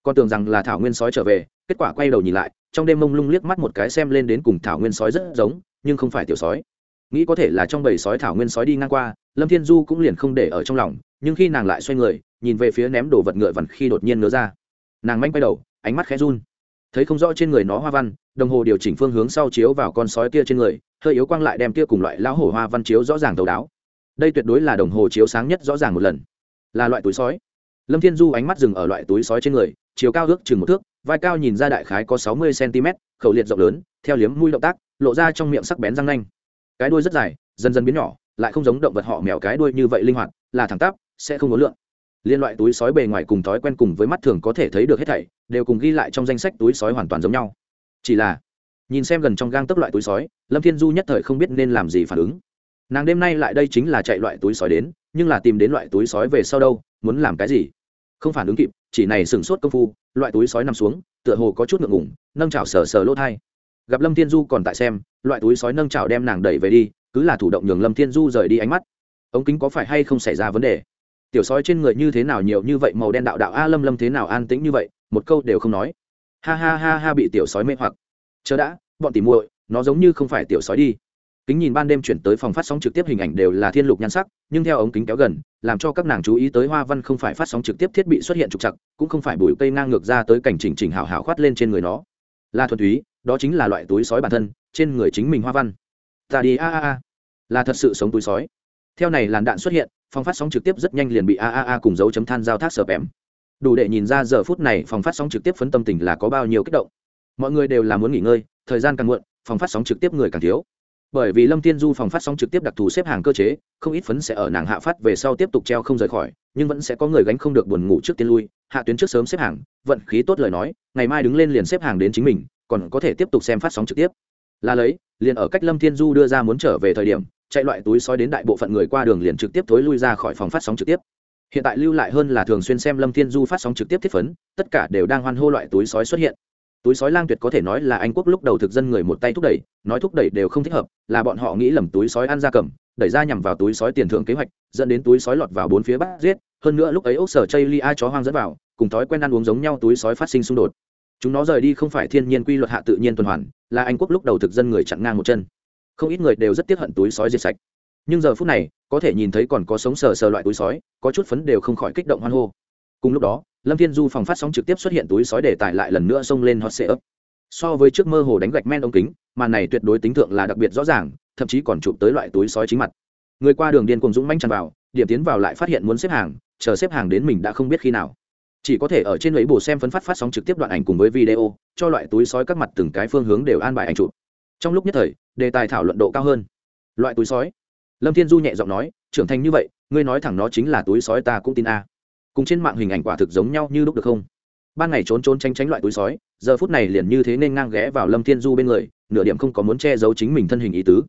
Con tưởng rằng là thảo nguyên sói trở về, kết quả quay đầu nhìn lại, trong đêm mông lung liếc mắt một cái xem lên đến cùng thảo nguyên sói rất giống, nhưng không phải tiểu sói. Nghĩ có thể là trong bầy sói thảo nguyên sói đi ngang qua, lâm thiên du cũng liền không để ở trong lòng, nhưng khi nàng lại xoay người, nhìn về phía ném đồ vật ngựa vằn khi đột nhiên ngớ ra. Nàng manh quay đầu, ánh mắt khẽ run thấy không rõ trên người nó hoa văn, đồng hồ điều chỉnh phương hướng sau chiếu vào con sói kia trên người, hơi yếu quang lại đem kia cùng loại lão hổ hoa văn chiếu rõ ràng thấu đáo. Đây tuyệt đối là đồng hồ chiếu sáng nhất rõ ràng một lần. Là loại túi sói. Lâm thiên du ánh mắt dừng ở loại túi sói trên người, chiều cao ước chừng một thước, vai cao nhìn ra đại khái có sáu mươi cm khẩu liệt rộng lớn, theo liếm mũi động tác, lộ ra trong miệng sắc bén răng nanh. Cái đuôi rất dài, dần dần biến nhỏ, lại không giống động vật họ mèo cái đuôi như vậy linh hoạt, là thẳng tắp, sẽ không có lượng liên loại túi sói bề ngoài cùng thói quen cùng với mắt thường có thể thấy được hết thảy, đều cùng ghi lại trong danh sách túi sói hoàn toàn giống nhau. Chỉ là, nhìn xem gần trong gang tấp loại túi sói, lâm thiên du nhất thời không biết nên làm gì phản ứng. Nàng đêm nay lại đây chính là chạy loại túi sói đến, nhưng là tìm đến loại túi sói về sau đâu, muốn làm cái gì? Không phản ứng kịp, chỉ này sửng sốt công phu, loại túi sói nằm xuống, tựa hồ có chút ngượng ngủng nâng chảo sờ sờ lỗ thai. Gặp lâm thiên du còn tại xem, loại túi sói nâng chảo đem nàng đẩy về đi, cứ là thủ động nhường lâm thiên du rời đi ánh mắt. Ống kính có phải hay không xảy ra vấn đề? Tiểu sói trên người như thế nào nhiều như vậy, màu đen đạo đạo a lâm lâm thế nào an tĩnh như vậy, một câu đều không nói. Ha ha ha ha, bị tiểu sói mê hoặc. Chờ đã, bọn tỉ muội, nó giống như không phải tiểu sói đi. Kính nhìn ban đêm chuyển tới phòng phát sóng trực tiếp hình ảnh đều là thiên lục nhan sắc, nhưng theo ống kính kéo gần, làm cho các nàng chú ý tới hoa văn không phải phát sóng trực tiếp thiết bị xuất hiện trục chặt cũng không phải bụi cây ngang ngược ra tới cảnh chỉnh chỉnh hào hào khoát lên trên người nó. Là thuần túy, đó chính là loại túi sói bản thân, trên người chính mình hoa văn. Ta đi, a a a. Là thật sự sống túi sói. Theo này làn đạn xuất hiện phòng phát sóng trực tiếp rất nhanh liền bị a a a cùng dấu chấm than giao thác sợp em đủ để nhìn ra giờ phút này phòng phát sóng trực tiếp phấn tâm tình là có bao nhiêu kích động. Mọi người đều là muốn nghỉ ngơi, thời gian càng muộn, phòng phát sóng trực tiếp người càng thiếu. Bởi vì lâm tiên du phòng phát sóng trực tiếp đặc thù xếp hàng cơ chế, không ít phấn sẽ ở nàng hạ phát về sau tiếp tục treo không rời khỏi, nhưng vẫn sẽ có người gánh không được buồn ngủ trước tiên lui, hạ tuyến trước sớm xếp hàng, vận khí tốt lời nói, ngày mai đứng lên liền xếp hàng đến chính mình, còn có thể tiếp tục xem phát sóng trực tiếp. Là lấy, liền ở cách lâm thiên du đưa ra muốn trở về thời điểm chạy loại túi sói đến đại bộ phận người qua đường liền trực tiếp thối lui ra khỏi phòng phát sóng trực tiếp. Hiện tại lưu lại hơn là thường xuyên xem lâm thiên du phát sóng trực tiếp thiết phấn, tất cả đều đang hoan hô loại túi sói xuất hiện. Túi sói lang tuyệt có thể nói là anh quốc lúc đầu thực dân người một tay thúc đẩy, nói thúc đẩy đều không thích hợp, là bọn họ nghĩ lầm túi sói ăn ra cầm, đẩy ra nhằm vào túi sói tiền thưởng kế hoạch, dẫn đến túi sói lọt vào bốn phía bắt giết, hơn nữa lúc ấy ốc sở chây li a chó hoang dẫn vào, cùng thói quen ăn uống giống nhau túi sói phát sinh xung đột. Chúng nó rời đi không phải thiên nhiên quy luật hạ tự nhiên tuần hoàn, là anh quốc lúc đầu thực dân người chặn ngang một chân không ít người đều rất tiếc hận túi sói diệt sạch. Nhưng giờ phút này, có thể nhìn thấy còn có sống sờ sờ loại túi sói, có chút phấn đều không khỏi kích động hoan hô. Cùng lúc đó, lâm thiên du phòng phát sóng trực tiếp xuất hiện túi sói để tải lại lần nữa xông lên hot sệ ấp so với trước mơ hồ đánh gạch men ống kính màn này tuyệt đối tính thượng là đặc biệt rõ ràng, thậm chí còn chụp tới loại túi sói chính mặt. Người qua đường điên cùng dũng manh tràn vào, điểm tiến vào lại phát hiện muốn xếp hàng, chờ xếp hàng đến mình đã không biết khi nào. Chỉ có thể ở trên lấy bù xem phấn phát phát sóng trực tiếp đoạn ảnh cùng với video, cho loại túi sói các mặt từng cái phương hướng đều an bài ảnh chụp. Trong lúc nhất thời đề tài thảo luận độ cao hơn. Loại túi sói. Lâm thiên du nhẹ giọng nói, trưởng thành như vậy, ngươi nói thẳng nó chính là túi sói ta cũng tin a. Cùng trên mạng hình ảnh quả thực giống nhau như lúc được không? Ban ngày trốn trốn tránh tránh loại túi sói, giờ phút này liền như thế nên ngang ghé vào lâm thiên du bên người, nửa điểm không có muốn che giấu chính mình thân hình ý tứ.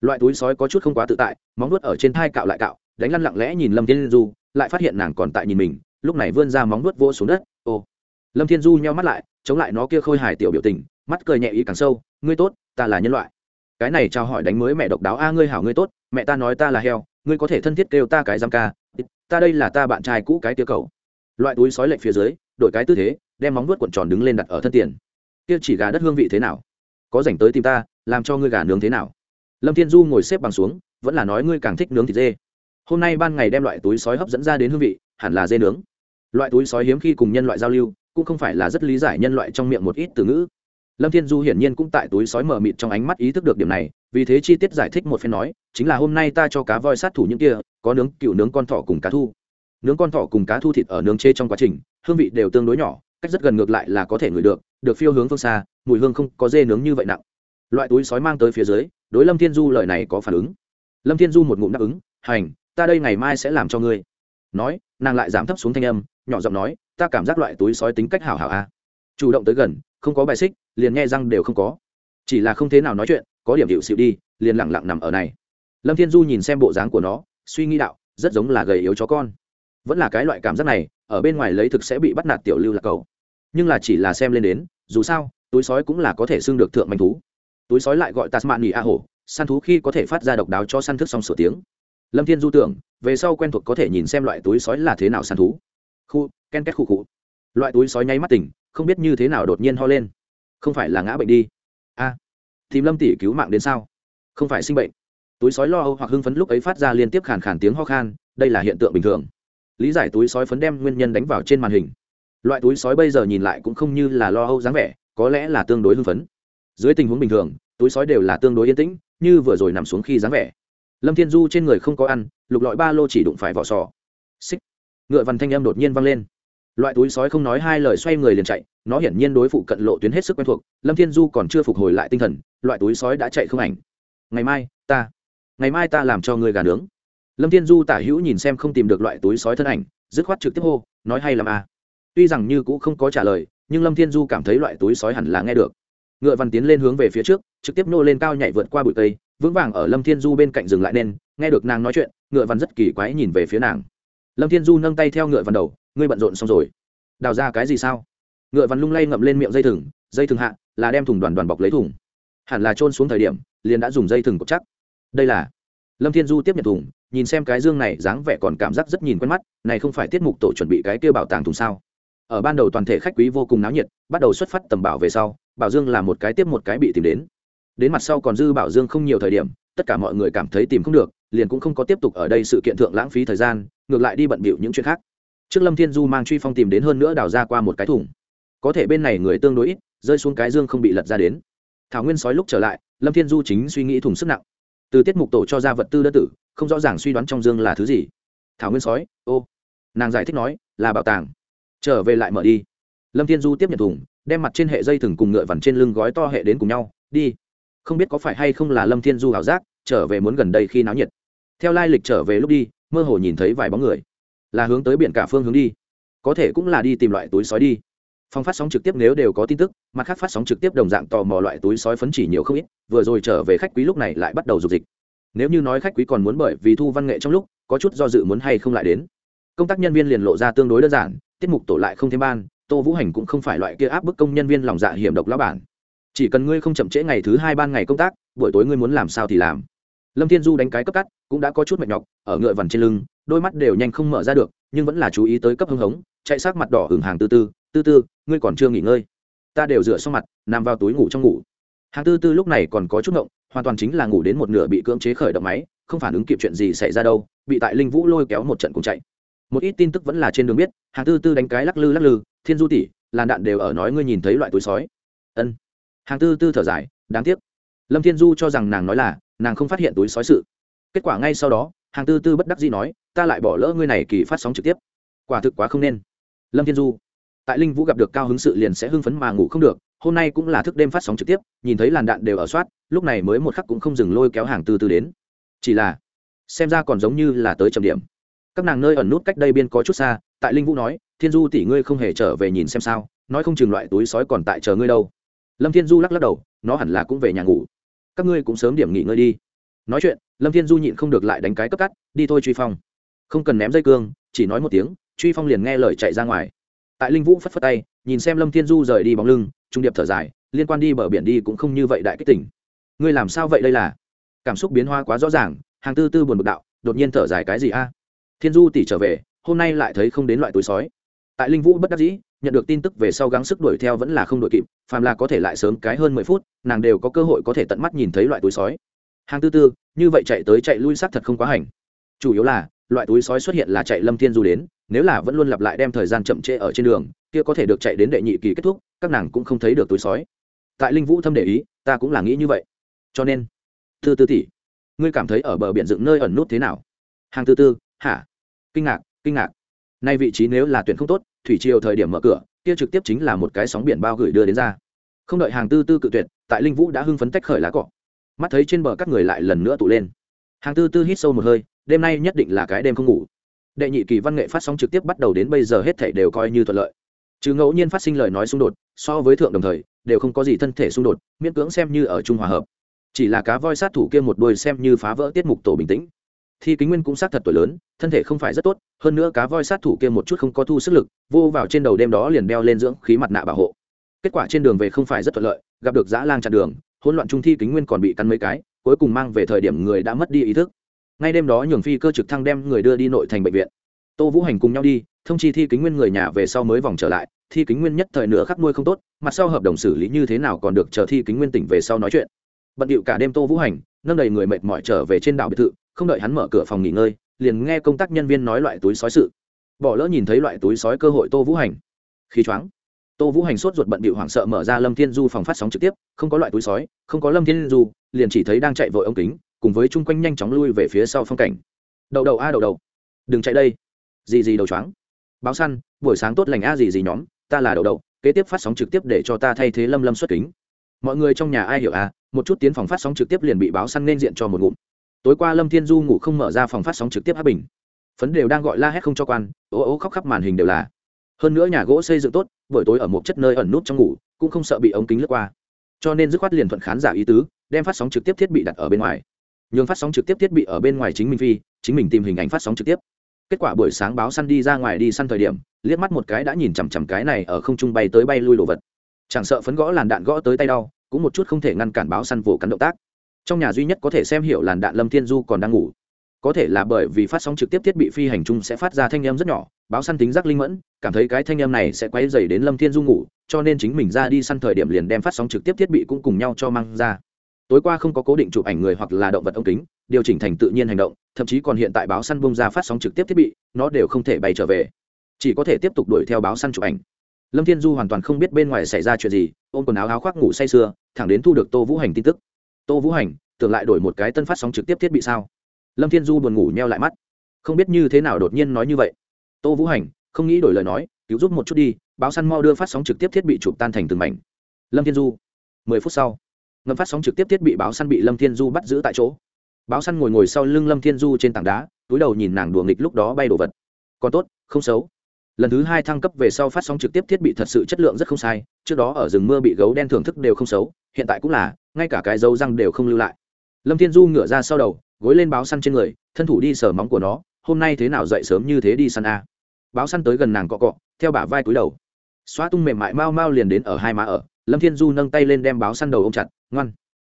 Loại túi sói có chút không quá tự tại, móng nuốt ở trên thai cạo lại cạo, đánh lăn lặng lẽ nhìn lâm thiên du, lại phát hiện nàng còn tại nhìn mình, lúc này vươn ra móng nuốt vỗ xuống đất ô lâm thiên du nheo mắt lại, chống lại nó kia khôi hài tiểu biểu tình, mắt cười nhẹ ý càng sâu, ngươi tốt, ta là nhân loại cái này chào hỏi đánh mới mẹ độc đáo, a, ngươi hảo, ngươi tốt, mẹ ta nói ta là heo, ngươi có thể thân thiết kêu ta cái giam ca, ta đây là ta bạn trai cũ cái tiêu cầu loại túi sói lệch phía dưới, đổi cái tư thế, đem móng vuốt cuộn tròn đứng lên đặt ở thân tiền. Kia chỉ gà đất hương vị thế nào? Có dành tới tìm ta, làm cho ngươi gà nướng thế nào? Lâm thiên du ngồi xếp bằng xuống, vẫn là nói, ngươi càng thích nướng thịt dê. Hôm nay ban ngày đem loại túi sói hấp dẫn ra đến hương vị, hẳn là dê nướng. Loại túi sói hiếm khi cùng nhân loại giao lưu, cũng không phải là rất lý giải nhân loại trong miệng một ít từ ngữ lâm thiên du hiển nhiên cũng tại túi sói mờ mịt trong ánh mắt ý thức được điểm này, vì thế chi tiết giải thích một phen nói, chính là hôm nay ta cho cá voi sát thủ những kia, có nướng cựu nướng con thỏ cùng cá thu. Nướng con thỏ cùng cá thu thịt ở nướng chê trong quá trình, hương vị đều tương đối nhỏ, cách rất gần ngược lại là có thể ngửi được được phiêu hướng phương xa, mùi hương không có dê nướng như vậy nặng. Loại túi sói mang tới phía dưới, đối lâm thiên du lời này có phản ứng. Lâm thiên du một ngụm đáp ứng, hành, ta đây ngày mai sẽ làm cho ngươi. Nói, nàng lại giảm thấp xuống thanh âm, nhỏ giọng nói, ta cảm giác loại túi sói tính cách hảo hảo a chủ động tới gần không có bài xích, liền nghe răng đều không có. Chỉ là không thế nào nói chuyện, có điểm hiệu xịu đi, liền lẳng lặng nằm ở này. Lâm thiên du nhìn xem bộ dáng của nó, suy nghĩ đạo, rất giống là gầy yếu chó con. Vẫn là cái loại cảm giác này, ở bên ngoài lấy thực sẽ bị bắt nạt tiểu lưu lạc cầu. Nhưng là chỉ là xem lên đến, dù sao, túi sói cũng là có thể xưng được thượng manh thú. Túi sói lại gọi tasmani a hổ, săn thú khi có thể phát ra độc đáo cho săn thức xong sửa tiếng. Lâm thiên du tưởng, về sau quen thuộc có thể nhìn xem loại túi sói là thế nào săn thú. Khu, ken két khu cụ loại túi sói nháy mắt tỉnh, không biết như thế nào đột nhiên ho lên. Không phải là ngã bệnh đi. A, tìm lâm tỷ cứu mạng đến sao? Không phải sinh bệnh. Túi sói lo âu hoặc hưng phấn lúc ấy phát ra liên tiếp khàn khàn tiếng ho khan, đây là hiện tượng bình thường. Lý giải túi sói phấn đem nguyên nhân đánh vào trên màn hình. Loại túi sói bây giờ nhìn lại cũng không như là lo âu dáng vẻ, có lẽ là tương đối hưng phấn. Dưới tình huống bình thường, túi sói đều là tương đối yên tĩnh, như vừa rồi nằm xuống khi dáng vẻ. Lâm thiên du trên người không có ăn, lục lọi ba lô chỉ đụng phải vỏ sò. Xích. Ngựa văn thanh em đột nhiên văng lên loại túi sói không nói hai lời xoay người liền chạy, nó hiển nhiên đối phụ cận lộ tuyến hết sức quen thuộc, lâm thiên du còn chưa phục hồi lại tinh thần, loại túi sói đã chạy không ảnh. Ngày mai, ta, ngày mai ta làm cho người gà nướng. Lâm thiên du tả hữu nhìn xem không tìm được loại túi sói thân ảnh, dứt khoát trực tiếp hô, nói hay làm à. tuy rằng như cũ không có trả lời, nhưng lâm thiên du cảm thấy loại túi sói hẳn là nghe được. Ngựa văn tiến lên hướng về phía trước, trực tiếp nô lên cao nhảy vượt qua bụi cây, vững vàng ở lâm thiên du bên cạnh dừng lại nên, nghe được nàng nói chuyện, ngựa văn rất kỳ quái nhìn về phía nàng lâm thiên du nâng tay theo ngựa văn đầu, ngươi bận rộn xong rồi? Đào ra cái gì sao? Ngựa văn lung lay ngậm lên miệng dây thừng dây thừng hạ, là đem thùng đoàn đoàn bọc lấy thùng. Hẳn là trôn xuống thời điểm, liền đã dùng dây thừng cột chắc. Đây là lâm thiên du tiếp nhận thùng, nhìn xem cái dương này dáng vẻ còn cảm giác rất nhìn quen mắt, này không phải tiết mục tổ chuẩn bị cái kia bảo tàng thùng sao? Ở ban đầu toàn thể khách quý vô cùng náo nhiệt, bắt đầu xuất phát tầm bảo về sau, bảo dương là một cái tiếp một cái bị tìm đến. Đến mặt sau còn dư bảo dương không nhiều thời điểm, tất cả mọi người cảm thấy tìm không được, liền cũng không có tiếp tục ở đây sự kiện thượng lãng phí thời gian ngược lại đi bận bịu những chuyện khác. Trước lâm thiên du mang truy phong tìm đến hơn nữa đào ra qua một cái thùng. Có thể bên này người tương đối ít, rơi xuống cái dương không bị lật ra đến. Thảo nguyên sói lúc trở lại, lâm thiên du chính suy nghĩ thùng sức nặng. Từ tiết mục tổ cho ra vật tư đơn tử, không rõ ràng suy đoán trong dương là thứ gì. Thảo nguyên sói, ô, nàng giải thích nói, là bảo tàng. Trở về lại mở đi. Lâm thiên du tiếp nhận thùng, đem mặt trên hệ dây thừng cùng ngựa vằn trên lưng gói to hệ đến cùng nhau, đi. Không biết có phải hay không là lâm thiên du ảo giác, trở về muốn gần đây khi náo nhiệt. Theo lai lịch trở về lúc đi mơ hồ nhìn thấy vài bóng người. Là hướng tới biển cả phương hướng đi. Có thể cũng là đi tìm loại túi sói đi. Phong phát sóng trực tiếp nếu đều có tin tức, mặt khác phát sóng trực tiếp đồng dạng tò mò loại túi sói phấn chỉ nhiều không ít, vừa rồi trở về khách quý lúc này lại bắt đầu dục dịch. Nếu như nói khách quý còn muốn bởi vì thu văn nghệ trong lúc, có chút do dự muốn hay không lại đến. Công tác nhân viên liền lộ ra tương đối đơn giản, tiết mục tổ lại không thêm ban, tô vũ hành cũng không phải loại kia áp bức công nhân viên lòng dạ hiểm độc lão bản. Chỉ cần ngươi không chậm trễ ngày thứ hai ban ngày công tác, buổi tối ngươi muốn làm sao thì làm lâm thiên du đánh cái cấp cắt, cũng đã có chút mệt nhọc, ở ngựa vằn trên lưng, đôi mắt đều nhanh không mở ra được, nhưng vẫn là chú ý tới cấp hưng hống, chạy sát mặt đỏ hừng hàng tư tư tư tư, ngươi còn chưa nghỉ ngơi. Ta đều rửa xong mặt, nằm vào túi ngủ trong ngủ. Hàng tư tư lúc này còn có chút ngộng, hoàn toàn chính là ngủ đến một nửa bị cưỡng chế khởi động máy, không phản ứng kịp chuyện gì xảy ra đâu, bị tại linh vũ lôi kéo một trận cùng chạy. Một ít tin tức vẫn là trên đường biết, hàng tư tư đánh cái lắc lư lắc lư, thiên du tỷ, làn đạn đều ở nói ngươi nhìn thấy loại túi sói. Ân. Hàng tư tư thở dài, đáng tiếc. Lâm thiên du cho rằng nàng nói là nàng không phát hiện túi sói sự. Kết quả ngay sau đó, hàng tư tư bất đắc dĩ nói, ta lại bỏ lỡ ngươi này kỳ phát sóng trực tiếp. Quả thực quá không nên. Lâm thiên du, tại linh vũ gặp được cao hứng sự liền sẽ hưng phấn mà ngủ không được, hôm nay cũng là thức đêm phát sóng trực tiếp, nhìn thấy làn đạn đều ở soát, lúc này mới một khắc cũng không dừng lôi kéo hàng tư tư đến. Chỉ là, xem ra còn giống như là tới trầm điểm. Các nàng nơi ẩn nút cách đây biên có chút xa, tại linh vũ nói, thiên du tỷ ngươi không hề trở về nhìn xem sao, nói không chừng loại túi sói còn tại chờ ngươi đâu. Lâm thiên du lắc lắc đầu, nó hẳn là cũng về nhà ngủ các ngươi cũng sớm điểm nghỉ ngơi đi. Nói chuyện, lâm thiên du nhịn không được lại đánh cái cấp cắt, đi thôi truy phong. Không cần ném dây cương, chỉ nói một tiếng, truy phong liền nghe lời chạy ra ngoài. Tại linh vũ phất phất tay, nhìn xem lâm thiên du rời đi bóng lưng, trung điệp thở dài, liên quan đi bờ biển đi cũng không như vậy đại kích tỉnh. Ngươi làm sao vậy đây là? Cảm xúc biến hoa quá rõ ràng, hàng tư tư buồn bực đạo, đột nhiên thở dài cái gì a? Thiên du tỷ trở về, hôm nay lại thấy không đến loại túi sói. Tại linh vũ bất đắc dĩ nhận được tin tức về sau gắng sức đuổi theo vẫn là không đuổi kịp, phàm là có thể lại sớm cái hơn mười phút, nàng đều có cơ hội có thể tận mắt nhìn thấy loại túi sói. Hàng tư tư, như vậy chạy tới chạy lui xác thật không quá hành. Chủ yếu là, loại túi sói xuất hiện là chạy lâm thiên du đến, nếu là vẫn luôn lặp lại đem thời gian chậm trễ ở trên đường, kia có thể được chạy đến đệ nhị kỳ kết thúc, các nàng cũng không thấy được túi sói. Tại linh vũ thâm để ý, ta cũng là nghĩ như vậy. Cho nên, tư tư tỷ, ngươi cảm thấy ở bờ biển dựng nơi ẩn nút thế nào? Hàng tư tư, hả? Kinh ngạc kinh ngạc nay vị trí nếu là tuyển không tốt, thủy triều thời điểm mở cửa, kia trực tiếp chính là một cái sóng biển bao gửi đưa đến ra. Không đợi hàng tư tư cự tuyệt, tại linh vũ đã hưng phấn tách khởi lá cọ. Mắt thấy trên bờ các người lại lần nữa tụ lên. Hàng tư tư hít sâu một hơi, đêm nay nhất định là cái đêm không ngủ. Đệ nhị kỳ văn nghệ phát sóng trực tiếp bắt đầu đến bây giờ hết thảy đều coi như thuận lợi. Chứ ngẫu nhiên phát sinh lời nói xung đột, so với thượng đồng thời, đều không có gì thân thể xung đột, miễn cưỡng xem như ở trung hòa hợp. Chỉ là cá voi sát thủ kia một đôi xem như phá vỡ tiết mục tổ bình tĩnh thi kính nguyên cũng sát thật tuổi lớn, thân thể không phải rất tốt, hơn nữa cá voi sát thủ kia một chút không có thu sức lực, vô vào trên đầu đêm đó liền đeo lên dưỡng khí mặt nạ bảo hộ. Kết quả trên đường về không phải rất thuận lợi, gặp được dã lang chặn đường, hỗn loạn trung thi kính nguyên còn bị cắn mấy cái, cuối cùng mang về thời điểm người đã mất đi ý thức. Ngay đêm đó nhường phi cơ trực thăng đem người đưa đi nội thành bệnh viện. Tô vũ hành cùng nhau đi, thông chi thi kính nguyên người nhà về sau mới vòng trở lại, thi kính nguyên nhất thời nửa khắc nuôi không tốt, mặt sau hợp đồng xử lý như thế nào còn được chờ thi kính nguyên tỉnh về sau nói chuyện. Bận điệu cả đêm tô vũ hành, nâng đầy người mệt mỏi trở về trên đảo biệt thự không đợi hắn mở cửa phòng nghỉ ngơi liền nghe công tác nhân viên nói loại túi sói sự. Bỏ lỡ nhìn thấy loại túi sói cơ hội tô vũ hành. Khí choáng. Tô vũ hành sốt ruột bận bịu hoảng sợ mở ra lâm thiên du phòng phát sóng trực tiếp không có loại túi sói không có lâm thiên du liền chỉ thấy đang chạy vội ống kính cùng với chung quanh nhanh chóng lui về phía sau phong cảnh. Đậu đậu a à, đậu. Đừng chạy đây. Gì gì đầu choáng. Báo săn buổi sáng tốt lành a gì gì nhóm ta là đậu đậu kế tiếp phát sóng trực tiếp để cho ta thay thế lâm lâm xuất kính. Mọi người trong nhà ai hiểu à một chút tiến phòng phát sóng trực tiếp liền bị báo săn nên diện cho một ngụm tối qua lâm thiên du ngủ không mở ra phòng phát sóng trực tiếp hát bình. Phấn đều đang gọi la hét không cho quan ố ố khóc khắp màn hình đều là. Hơn nữa nhà gỗ xây dựng tốt, buổi tối ở một chất nơi ẩn nút trong ngủ, cũng không sợ bị ống kính lướt qua. Cho nên dứt khoát liền thuận khán giả ý tứ, đem phát sóng trực tiếp thiết bị đặt ở bên ngoài. Nhường phát sóng trực tiếp thiết bị ở bên ngoài chính mình phi, chính mình tìm hình ảnh phát sóng trực tiếp. Kết quả buổi sáng báo săn đi ra ngoài đi săn thời điểm, liếc mắt một cái đã nhìn chằm chằm cái này ở không trung bay tới bay lui đồ vật. Chẳng sợ phấn gõ làn đạn gõ tới tay đau, cũng một chút không thể ngăn cản báo săn vồ cắn động tác trong nhà duy nhất có thể xem hiểu làn đạn lâm thiên du còn đang ngủ. Có thể là bởi vì phát sóng trực tiếp thiết bị phi hành chung sẽ phát ra thanh âm rất nhỏ, báo săn tính giác linh mẫn, cảm thấy cái thanh âm này sẽ quay dày đến lâm thiên du ngủ, cho nên chính mình ra đi săn thời điểm liền đem phát sóng trực tiếp thiết bị cũng cùng nhau cho mang ra. Tối qua không có cố định chụp ảnh người hoặc là động vật ống kính, điều chỉnh thành tự nhiên hành động, thậm chí còn hiện tại báo săn bung ra phát sóng trực tiếp thiết bị, nó đều không thể bay trở về. Chỉ có thể tiếp tục đuổi theo báo săn chụp ảnh. Lâm thiên du hoàn toàn không biết bên ngoài xảy ra chuyện gì, ôm quần áo áo khoác ngủ say sưa, thẳng đến thu được tô vũ hành tin tức tô vũ hành, tưởng lại đổi một cái tân phát sóng trực tiếp thiết bị sao? Lâm thiên du buồn ngủ nheo lại mắt. Không biết như thế nào đột nhiên nói như vậy. Tô vũ hành, không nghĩ đổi lời nói, cứu giúp một chút đi, báo săn mau đưa phát sóng trực tiếp thiết bị chụp tan thành từng mảnh. Lâm thiên du, mười phút sau. Ngầm phát sóng trực tiếp thiết bị báo săn bị lâm thiên du bắt giữ tại chỗ. Báo săn ngồi ngồi sau lưng lâm thiên du trên tảng đá, túi đầu nhìn nàng đùa nghịch lúc đó bay đồ vật. Còn tốt, không xấu. Lần thứ hai thăng cấp về sau phát sóng trực tiếp thiết bị thật sự chất lượng rất không sai, trước đó ở rừng mưa bị gấu đen thưởng thức đều không xấu, hiện tại cũng là ngay cả cái dấu răng đều không lưu lại. Lâm thiên du ngửa ra sau đầu, gối lên báo săn trên người, thân thủ đi sờ móng của nó, hôm nay thế nào dậy sớm như thế đi săn a? Báo săn tới gần nàng cọ cọ, theo bả vai túi đầu. Xóa tung mềm mại mau mau liền đến ở hai má ở, lâm thiên du nâng tay lên đem báo săn đầu ô m chặt, ngoan.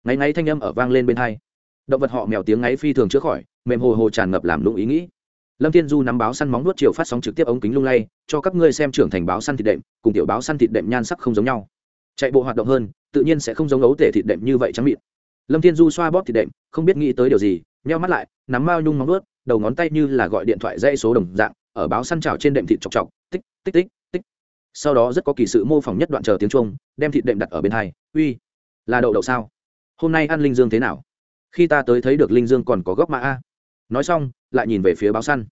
Ngáy ngáy thanh âm ở vang lên bên hai. Động vật họ mèo tiếng ngáy phi thường chữa khỏi, mềm hồ hồ tràn ngập làm lũng ý nghĩ. Lâm thiên du nắm báo săn móng nuốt chiều phát sóng trực tiếp ống kính lung lay, cho các ngươi xem trưởng thành báo săn thịt đệm, cùng tiểu báo săn thịt đệm nhan sắc không giống nhau chạy bộ hoạt động hơn, tự nhiên sẽ không giống ấu tể thịt đệm như vậy trắng mịn. Lâm thiên du xoa bóp thịt đệm, không biết nghĩ tới điều gì, nheo mắt lại, nắm mao nhung móng nuốt đầu ngón tay như là gọi điện thoại dây số đồng dạng, ở báo săn trào trên đệm thịt chọc chọc, tích tích tích tích. Sau đó rất có kỳ sự mô phỏng nhất đoạn chờ tiếng trung đem thịt đệm đặt ở bên hai. Uy, là đậu đậu sao? Hôm nay ăn linh dương thế nào? Khi ta tới thấy được linh dương còn có góc mã a. Nói xong, lại nhìn về phía báo săn.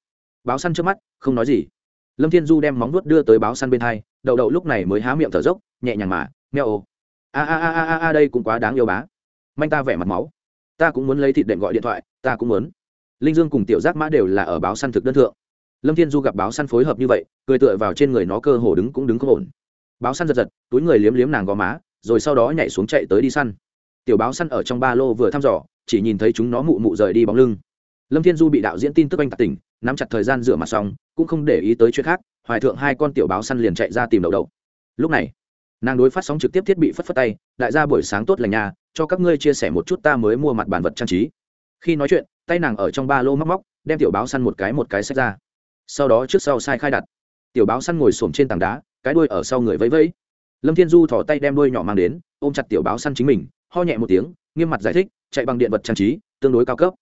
Báo săn trước mắt, không nói gì. Lâm thiên du đem móng vuốt đưa tới báo săn bên hai, đậu đậu lúc này mới há miệng thở dốc, nhẹ nhàng mà mèo ô a a a a a đây cũng quá đáng yêu bá. Manh ta vẻ mặt máu. Ta cũng muốn lấy thịt đệm gọi điện thoại, ta cũng muốn. Linh dương cùng tiểu giác mã đều là ở báo săn thực đơn thượng. Lâm thiên du gặp báo săn phối hợp như vậy, cười tựa vào trên người nó cơ hồ đứng cũng đứng không ổn. Báo săn giật giật, túi người liếm liếm nàng gò má, rồi sau đó nhảy xuống chạy tới đi săn. Tiểu báo săn ở trong ba lô vừa thăm dò, chỉ nhìn thấy chúng nó mụ mụ rời đi bóng lưng. Lâm thiên du bị đạo diễn tin tức anh tạc tỉnh, nắm chặt thời gian rửa mặt xong, cũng không để ý tới chuyện khác, hoài thượng hai con tiểu báo săn liền chạy ra tìm đậu đậu lúc này nàng đối phát sóng trực tiếp thiết bị phất phất tay, đại gia buổi sáng tốt lành nhà cho các ngươi chia sẻ một chút ta mới mua mặt bản vật trang trí. Khi nói chuyện, tay nàng ở trong ba lô móc móc, đem tiểu báo săn một cái một cái xách ra. Sau đó trước sau sai khai đặt. Tiểu báo săn ngồi xổm trên tảng đá, cái đuôi ở sau người vẫy vẫy. Lâm thiên du thỏ tay đem đuôi nhỏ mang đến, ôm chặt tiểu báo săn chính mình, ho nhẹ một tiếng, nghiêm mặt giải thích, chạy bằng điện vật trang trí, tương đối cao cấp.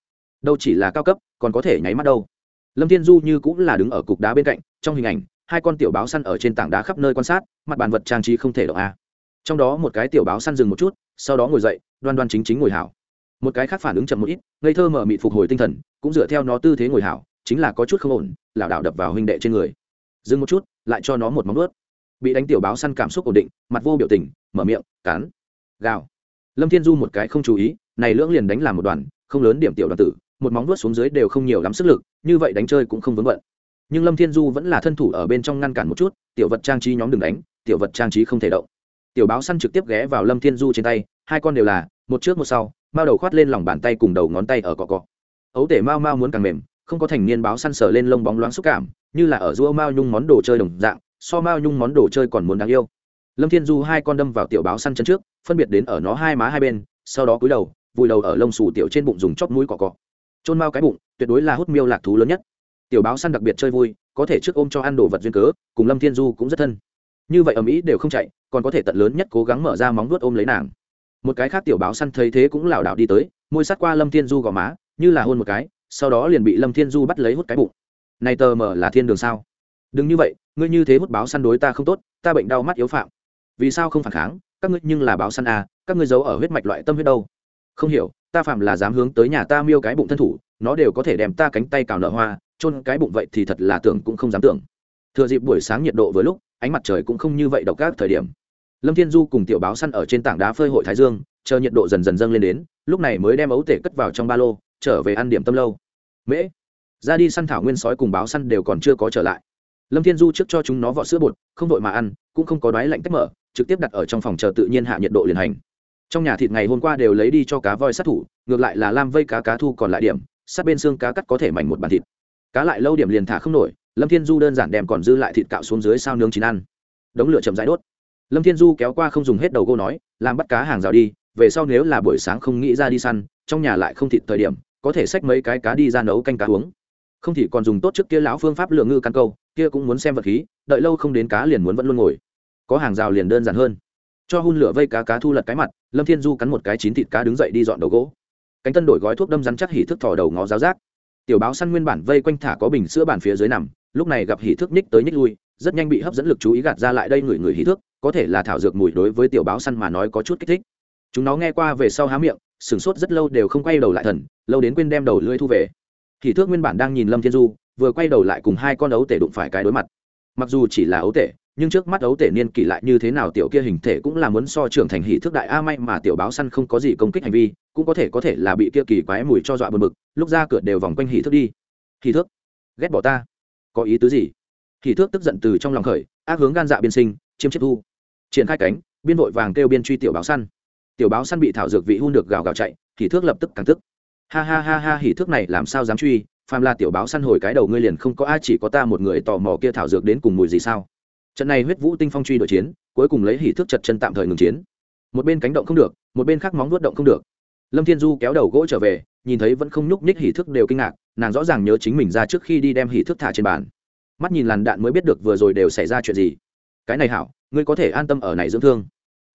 Đâu chỉ là cao cấp, còn có thể nháy mắt đâu. Lâm thiên du như cũng là đứng ở cục đá bên cạnh, trong hình ảnh hai con tiểu báo săn ở trên tảng đá khắp nơi quan sát, mặt bàn vật trang trí không thể động a. Trong đó một cái tiểu báo săn dừng một chút, sau đó ngồi dậy, đoan đoan chính chính ngồi hảo. Một cái khác phản ứng chậm một ít, ngây thơ mở mị phục hồi tinh thần, cũng dựa theo nó tư thế ngồi hảo, chính là có chút không ổn, lảo đảo đập vào huynh đệ trên người. Dừng một chút, lại cho nó một móng ướt bị đánh tiểu báo săn cảm xúc ổn định, mặt vô biểu tình, mở miệng, cắn. Gào. Lâm thiên du một cái không chú ý, này lưỡng liền đánh làm một đoàn, không lớn điểm tiểu đoàn tử, một móng vuốt xuống dưới đều không nhiều lắm sức lực, như vậy đánh chơi cũng không vướng bận nhưng lâm thiên du vẫn là thân thủ ở bên trong ngăn cản một chút, tiểu vật trang trí nhóm đừng đánh, tiểu vật trang trí không thể động. Tiểu báo săn trực tiếp ghé vào lâm thiên du trên tay, hai con đều là, một trước một sau, mao đầu khoát lên lòng bàn tay cùng đầu ngón tay ở cọ cọ. Ấu tể mao mao muốn càng mềm, không có thành niên báo săn sờ lên lông bóng loáng xúc cảm, như là ở giữa mao nhung món đồ chơi đồng dạng, so mao nhung món đồ chơi còn muốn đáng yêu. Lâm thiên du hai con đâm vào tiểu báo săn chân trước, phân biệt đến ở nó hai má hai bên, sau đó cúi đầu, vùi đầu ở lông xù tiểu trên bụng dùng chóp mũi cọ cọ. Trôn mao cái bụng, tuyệt đối là hút miêu lạc thú lớn nhất tiểu báo săn đặc biệt chơi vui, có thể trước ôm cho ăn đồ vật duyên cớ, cùng lâm thiên du cũng rất thân. Như vậy ở mỹ đều không chạy, còn có thể tận lớn nhất cố gắng mở ra móng vuốt ôm lấy nàng. Một cái khác tiểu báo săn thấy thế cũng lảo đảo đi tới, môi sát qua lâm thiên du gò má, như là hôn một cái, sau đó liền bị lâm thiên du bắt lấy hút cái bụng. Này tờ mờ là thiên đường sao? Đừng như vậy, ngươi như thế hút báo săn đối ta không tốt, ta bệnh đau mắt yếu phạm. Vì sao không phản kháng? Các ngươi nhưng là báo săn à các ngươi giấu ở huyết mạch loại tâm huyết đâu? Không hiểu, ta phạm là dám hướng tới nhà ta miêu cái bụng thân thủ, nó đều có thể đem ta cánh tay cào nợ hoa chôn cái bụng vậy thì thật là tưởng cũng không dám tưởng. Thừa dịp buổi sáng nhiệt độ vừa lúc, ánh mặt trời cũng không như vậy độc các thời điểm. Lâm thiên du cùng tiểu báo săn ở trên tảng đá phơi hội thái dương, chờ nhiệt độ dần dần dâng lên đến, lúc này mới đem ấu tể cất vào trong ba lô, trở về ăn điểm tâm lâu. Mễ, ra đi săn thảo nguyên sói cùng báo săn đều còn chưa có trở lại. Lâm thiên du trước cho chúng nó vỏ sữa bột, không vội mà ăn, cũng không có đói lạnh tách mở, trực tiếp đặt ở trong phòng chờ tự nhiên hạ nhiệt độ liền hành. Trong nhà thịt ngày hôm qua đều lấy đi cho cá voi sát thủ, ngược lại là lam vây cá cá thu còn lại điểm, sát bên xương cá cắt có thể mảnh một bàn thịt cá lại lâu điểm liền thả không nổi, lâm thiên du đơn giản đem còn dư lại thịt cạo xuống dưới sao nướng chín ăn. Đống lửa chậm rãi đốt. Lâm thiên du kéo qua không dùng hết đầu gô nói, làm bắt cá hàng rào đi, về sau nếu là buổi sáng không nghĩ ra đi săn, trong nhà lại không thịt thời điểm, có thể xách mấy cái cá đi ra nấu canh cá uống. Không thì còn dùng tốt trước kia lão phương pháp lượng ngư căn câu, kia cũng muốn xem vật khí, đợi lâu không đến cá liền muốn vẫn luôn ngồi. Có hàng rào liền đơn giản hơn. Cho hun lửa vây cá cá thu lật cái mặt, lâm thiên du cắn một cái chín thịt cá đứng dậy đi dọn đầu gỗ. Cánh tân đổi gói thuốc đâm rắn chắc hỉ thức thỏ đầu ngó giáo giác tiểu báo săn nguyên bản vây quanh thả có bình sữa bản phía dưới nằm, lúc này gặp hỉ thức nhích tới nhích lui, rất nhanh bị hấp dẫn lực chú ý gạt ra lại đây người người hỉ thức có thể là thảo dược mùi đối với tiểu báo săn mà nói có chút kích thích. Chúng nó nghe qua về sau há miệng, sửng sốt rất lâu đều không quay đầu lại thần, lâu đến quên đem đầu lưỡi thu về. Hỉ thước nguyên bản đang nhìn lâm thiên du, vừa quay đầu lại cùng hai con ấu tể đụng phải cái đối mặt. Mặc dù chỉ là ấu tể nhưng trước mắt ấu tể niên kỷ lại như thế nào tiểu kia hình thể cũng là muốn so trưởng thành hỷ thước đại a may mà tiểu báo săn không có gì công kích hành vi, cũng có thể có thể là bị kia kỳ quái mùi cho dọa bờ mực lúc ra cửa đều vòng quanh hỷ thước đi. Hỷ thước ghét bỏ ta. Có ý tứ gì? Hỷ thước tức giận từ trong lòng khởi, ác hướng gan dạ biên sinh, chiêm chiết thu. Triển khai cánh, biên vội vàng kêu biên truy tiểu báo săn. Tiểu báo săn bị thảo dược vị hun được gào gào chạy, hỷ thước lập tức càng tức. Ha ha ha ha, hỷ thước này làm sao dám truy? Phàm là tiểu báo săn hồi cái đầu ngươi liền không có ai chỉ có ta một người tò mò kia thảo dược đến cùng mùi gì sao? Trận này huyết vũ tinh phong truy đội chiến, cuối cùng lấy hỷ thước chật chân tạm thời ngừng chiến. Một bên cánh động không được, một bên khác móng vuốt động không được. Lâm thiên du kéo đầu gỗ trở về, nhìn thấy vẫn không nhúc nhích hỷ thước đều kinh ngạc, nàng rõ ràng nhớ chính mình ra trước khi đi đem hỷ thước thả trên bàn. Mắt nhìn làn đạn mới biết được vừa rồi đều xảy ra chuyện gì. Cái này hảo, ngươi có thể an tâm ở này dưỡng thương.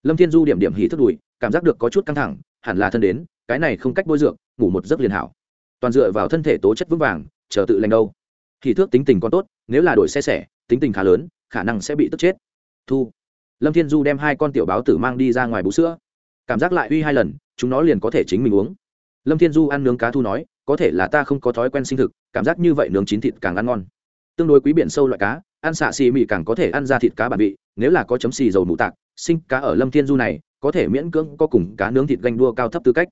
Lâm thiên du điểm điểm hỷ thước đùi, cảm giác được có chút căng thẳng, hẳn là thân đến, cái này không cách bôi dược, ngủ một giấc liền hảo. Toàn dựa vào thân thể tố chất vững vàng, chờ tự lành đâu. Hỷ thước tính tình còn tốt, nếu là đổi xe sẻ tính tình khá lớn khả năng sẽ bị tức chết. Thu. Lâm thiên du đem hai con tiểu báo tử mang đi ra ngoài bú sữa. Cảm giác lại uy hai lần, chúng nó liền có thể chính mình uống. Lâm thiên du ăn nướng cá thu nói, có thể là ta không có thói quen sinh thực, cảm giác như vậy nướng chín thịt càng ăn ngon. Tương đối quý biển sâu loại cá, ăn xạ xì mị càng có thể ăn ra thịt cá bản vị, nếu là có chấm xì dầu mù tạc, sinh cá ở lâm thiên du này, có thể miễn cưỡng có cùng cá nướng thịt ganh đua cao thấp tư cách.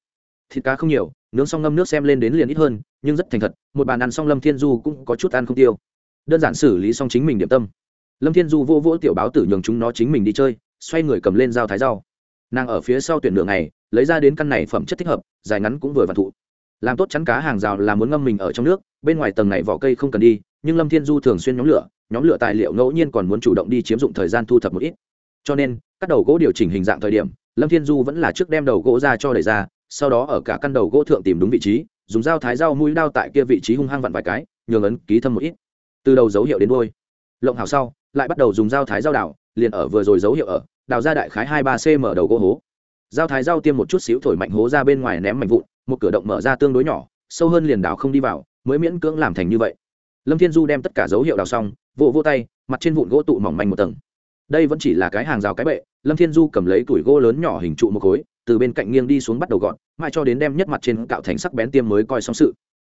Thịt cá không nhiều, nướng xong ngâm nước xem lên đến liền ít hơn, nhưng rất thành thật, một bàn ăn xong lâm thiên du cũng có chút ăn không tiêu. Đơn giản xử lý xong chính mình điểm tâm lâm thiên du vô vỗ tiểu báo tử nhường chúng nó chính mình đi chơi, xoay người cầm lên dao thái rau nàng ở phía sau tuyển đường này lấy ra đến căn này phẩm chất thích hợp, dài ngắn cũng vừa vặn thụ. Làm tốt chắn cá hàng rào là muốn ngâm mình ở trong nước, bên ngoài tầng này vỏ cây không cần đi, nhưng lâm thiên du thường xuyên nhóm lửa nhóm lửa tài liệu ngẫu nhiên còn muốn chủ động đi chiếm dụng thời gian thu thập một ít. Cho nên, các đầu gỗ điều chỉnh hình dạng thời điểm, lâm thiên du vẫn là trước đem đầu gỗ ra cho đẩy ra, sau đó ở cả căn đầu gỗ thượng tìm đúng vị trí, dùng dao thái dao mũi đao tại kia vị trí hung hăng vặn vài cái, nhường ấn ký thâm một ít. Từ đầu dấu hiệu đến đôi lộng hào sau lại bắt đầu dùng dao thái dao đào, liền ở vừa rồi dấu hiệu ở, đào ra đại khái hai ba cm đầu gỗ hố. Dao thái dao tiêm một chút xíu thổi mạnh hố ra bên ngoài ném mạnh vụn, một cửa động mở ra tương đối nhỏ, sâu hơn liền đào không đi vào, mới miễn cưỡng làm thành như vậy. Lâm thiên du đem tất cả dấu hiệu đào xong, vỗ vỗ tay, mặt trên vụn gỗ tụ mỏng manh một tầng. Đây vẫn chỉ là cái hàng rào cái bệ, lâm thiên du cầm lấy tuổi gỗ lớn nhỏ hình trụ một khối, từ bên cạnh nghiêng đi xuống bắt đầu gọn, mãi cho đến đem nhất mặt trên cạo thành sắc bén tiêm mới coi xong sự.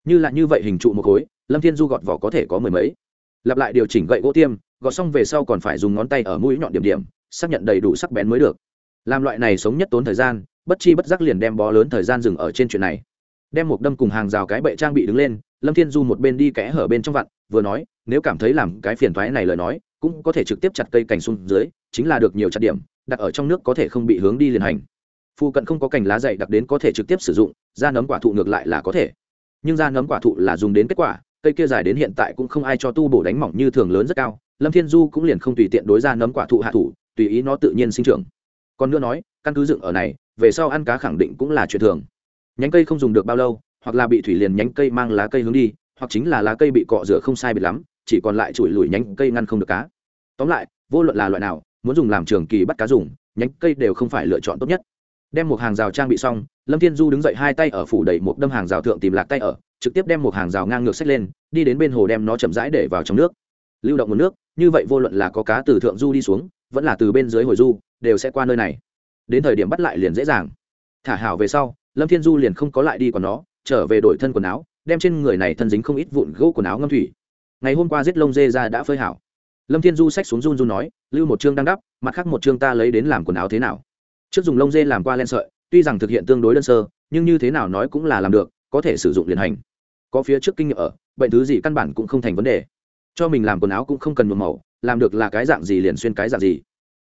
Như là như vậy hình trụ một khối, lâm thiên du gọt vỏ có thể có mười mấy. Lặp lại điều chỉnh gậy gỗ tiêm gọt xong về sau còn phải dùng ngón tay ở mũi nhọn điểm điểm, xác nhận đầy đủ sắc bén mới được. Làm loại này sống nhất tốn thời gian, bất chi bất giác liền đem bó lớn thời gian dừng ở trên chuyện này. Đem một đâm cùng hàng rào cái bệ trang bị đứng lên, lâm thiên du một bên đi kẽ hở bên trong vặn, vừa nói, nếu cảm thấy làm cái phiền thoái này lời nói, cũng có thể trực tiếp chặt cây cành xuống dưới, chính là được nhiều chặt điểm, đặt ở trong nước có thể không bị hướng đi liền hành. Phụ cận không có cành lá dày đặc đến có thể trực tiếp sử dụng, da nấm quả thụ ngược lại là có thể. Nhưng da nấm quả thụ là dùng đến kết quả, cây kia dài đến hiện tại cũng không ai cho tu bổ đánh mỏng như thường lớn rất cao lâm thiên du cũng liền không tùy tiện đối ra nấm quả thụ hạ thủ, tùy ý nó tự nhiên sinh trưởng. Còn nữa nói, căn cứ dựng ở này, về sau ăn cá khẳng định cũng là chuyện thường. Nhánh cây không dùng được bao lâu, hoặc là bị thủy liền nhánh cây mang lá cây hướng đi, hoặc chính là lá cây bị cọ rửa không sai biệt lắm, chỉ còn lại chùi lùi nhánh cây ngăn không được cá. Tóm lại, vô luận là loại nào, muốn dùng làm trường kỳ bắt cá dùng, nhánh cây đều không phải lựa chọn tốt nhất. Đem một hàng rào trang bị xong, lâm thiên du đứng dậy hai tay ở phủ đẩy một đâm hàng rào thượng tìm lạc tay ở, trực tiếp đem một hàng rào ngang ngược xách lên, đi đến bên hồ đem nó chậm rãi để vào trong nước lưu động nguồn nước, như vậy vô luận là có cá từ thượng du đi xuống, vẫn là từ bên dưới hồi du, đều sẽ qua nơi này. Đến thời điểm bắt lại liền dễ dàng. Thả hảo về sau, lâm thiên du liền không có lại đi còn nó, trở về đổi thân quần áo, đem trên người này thân dính không ít vụn gỗ quần áo ngâm thủy. Ngày hôm qua giết lông dê ra đã phơi hảo. Lâm thiên du xách xuống run run nói, lưu một chương đang đắp, mặt khác một chương ta lấy đến làm quần áo thế nào? Trước dùng lông dê làm qua len sợi, tuy rằng thực hiện tương đối đơn sơ, nhưng như thế nào nói cũng là làm được, có thể sử dụng liền hành. Có phía trước kinh nghiệm ở, bệnh thứ gì căn bản cũng không thành vấn đề cho mình làm quần áo cũng không cần một màu, làm được là cái dạng gì liền xuyên cái dạng gì.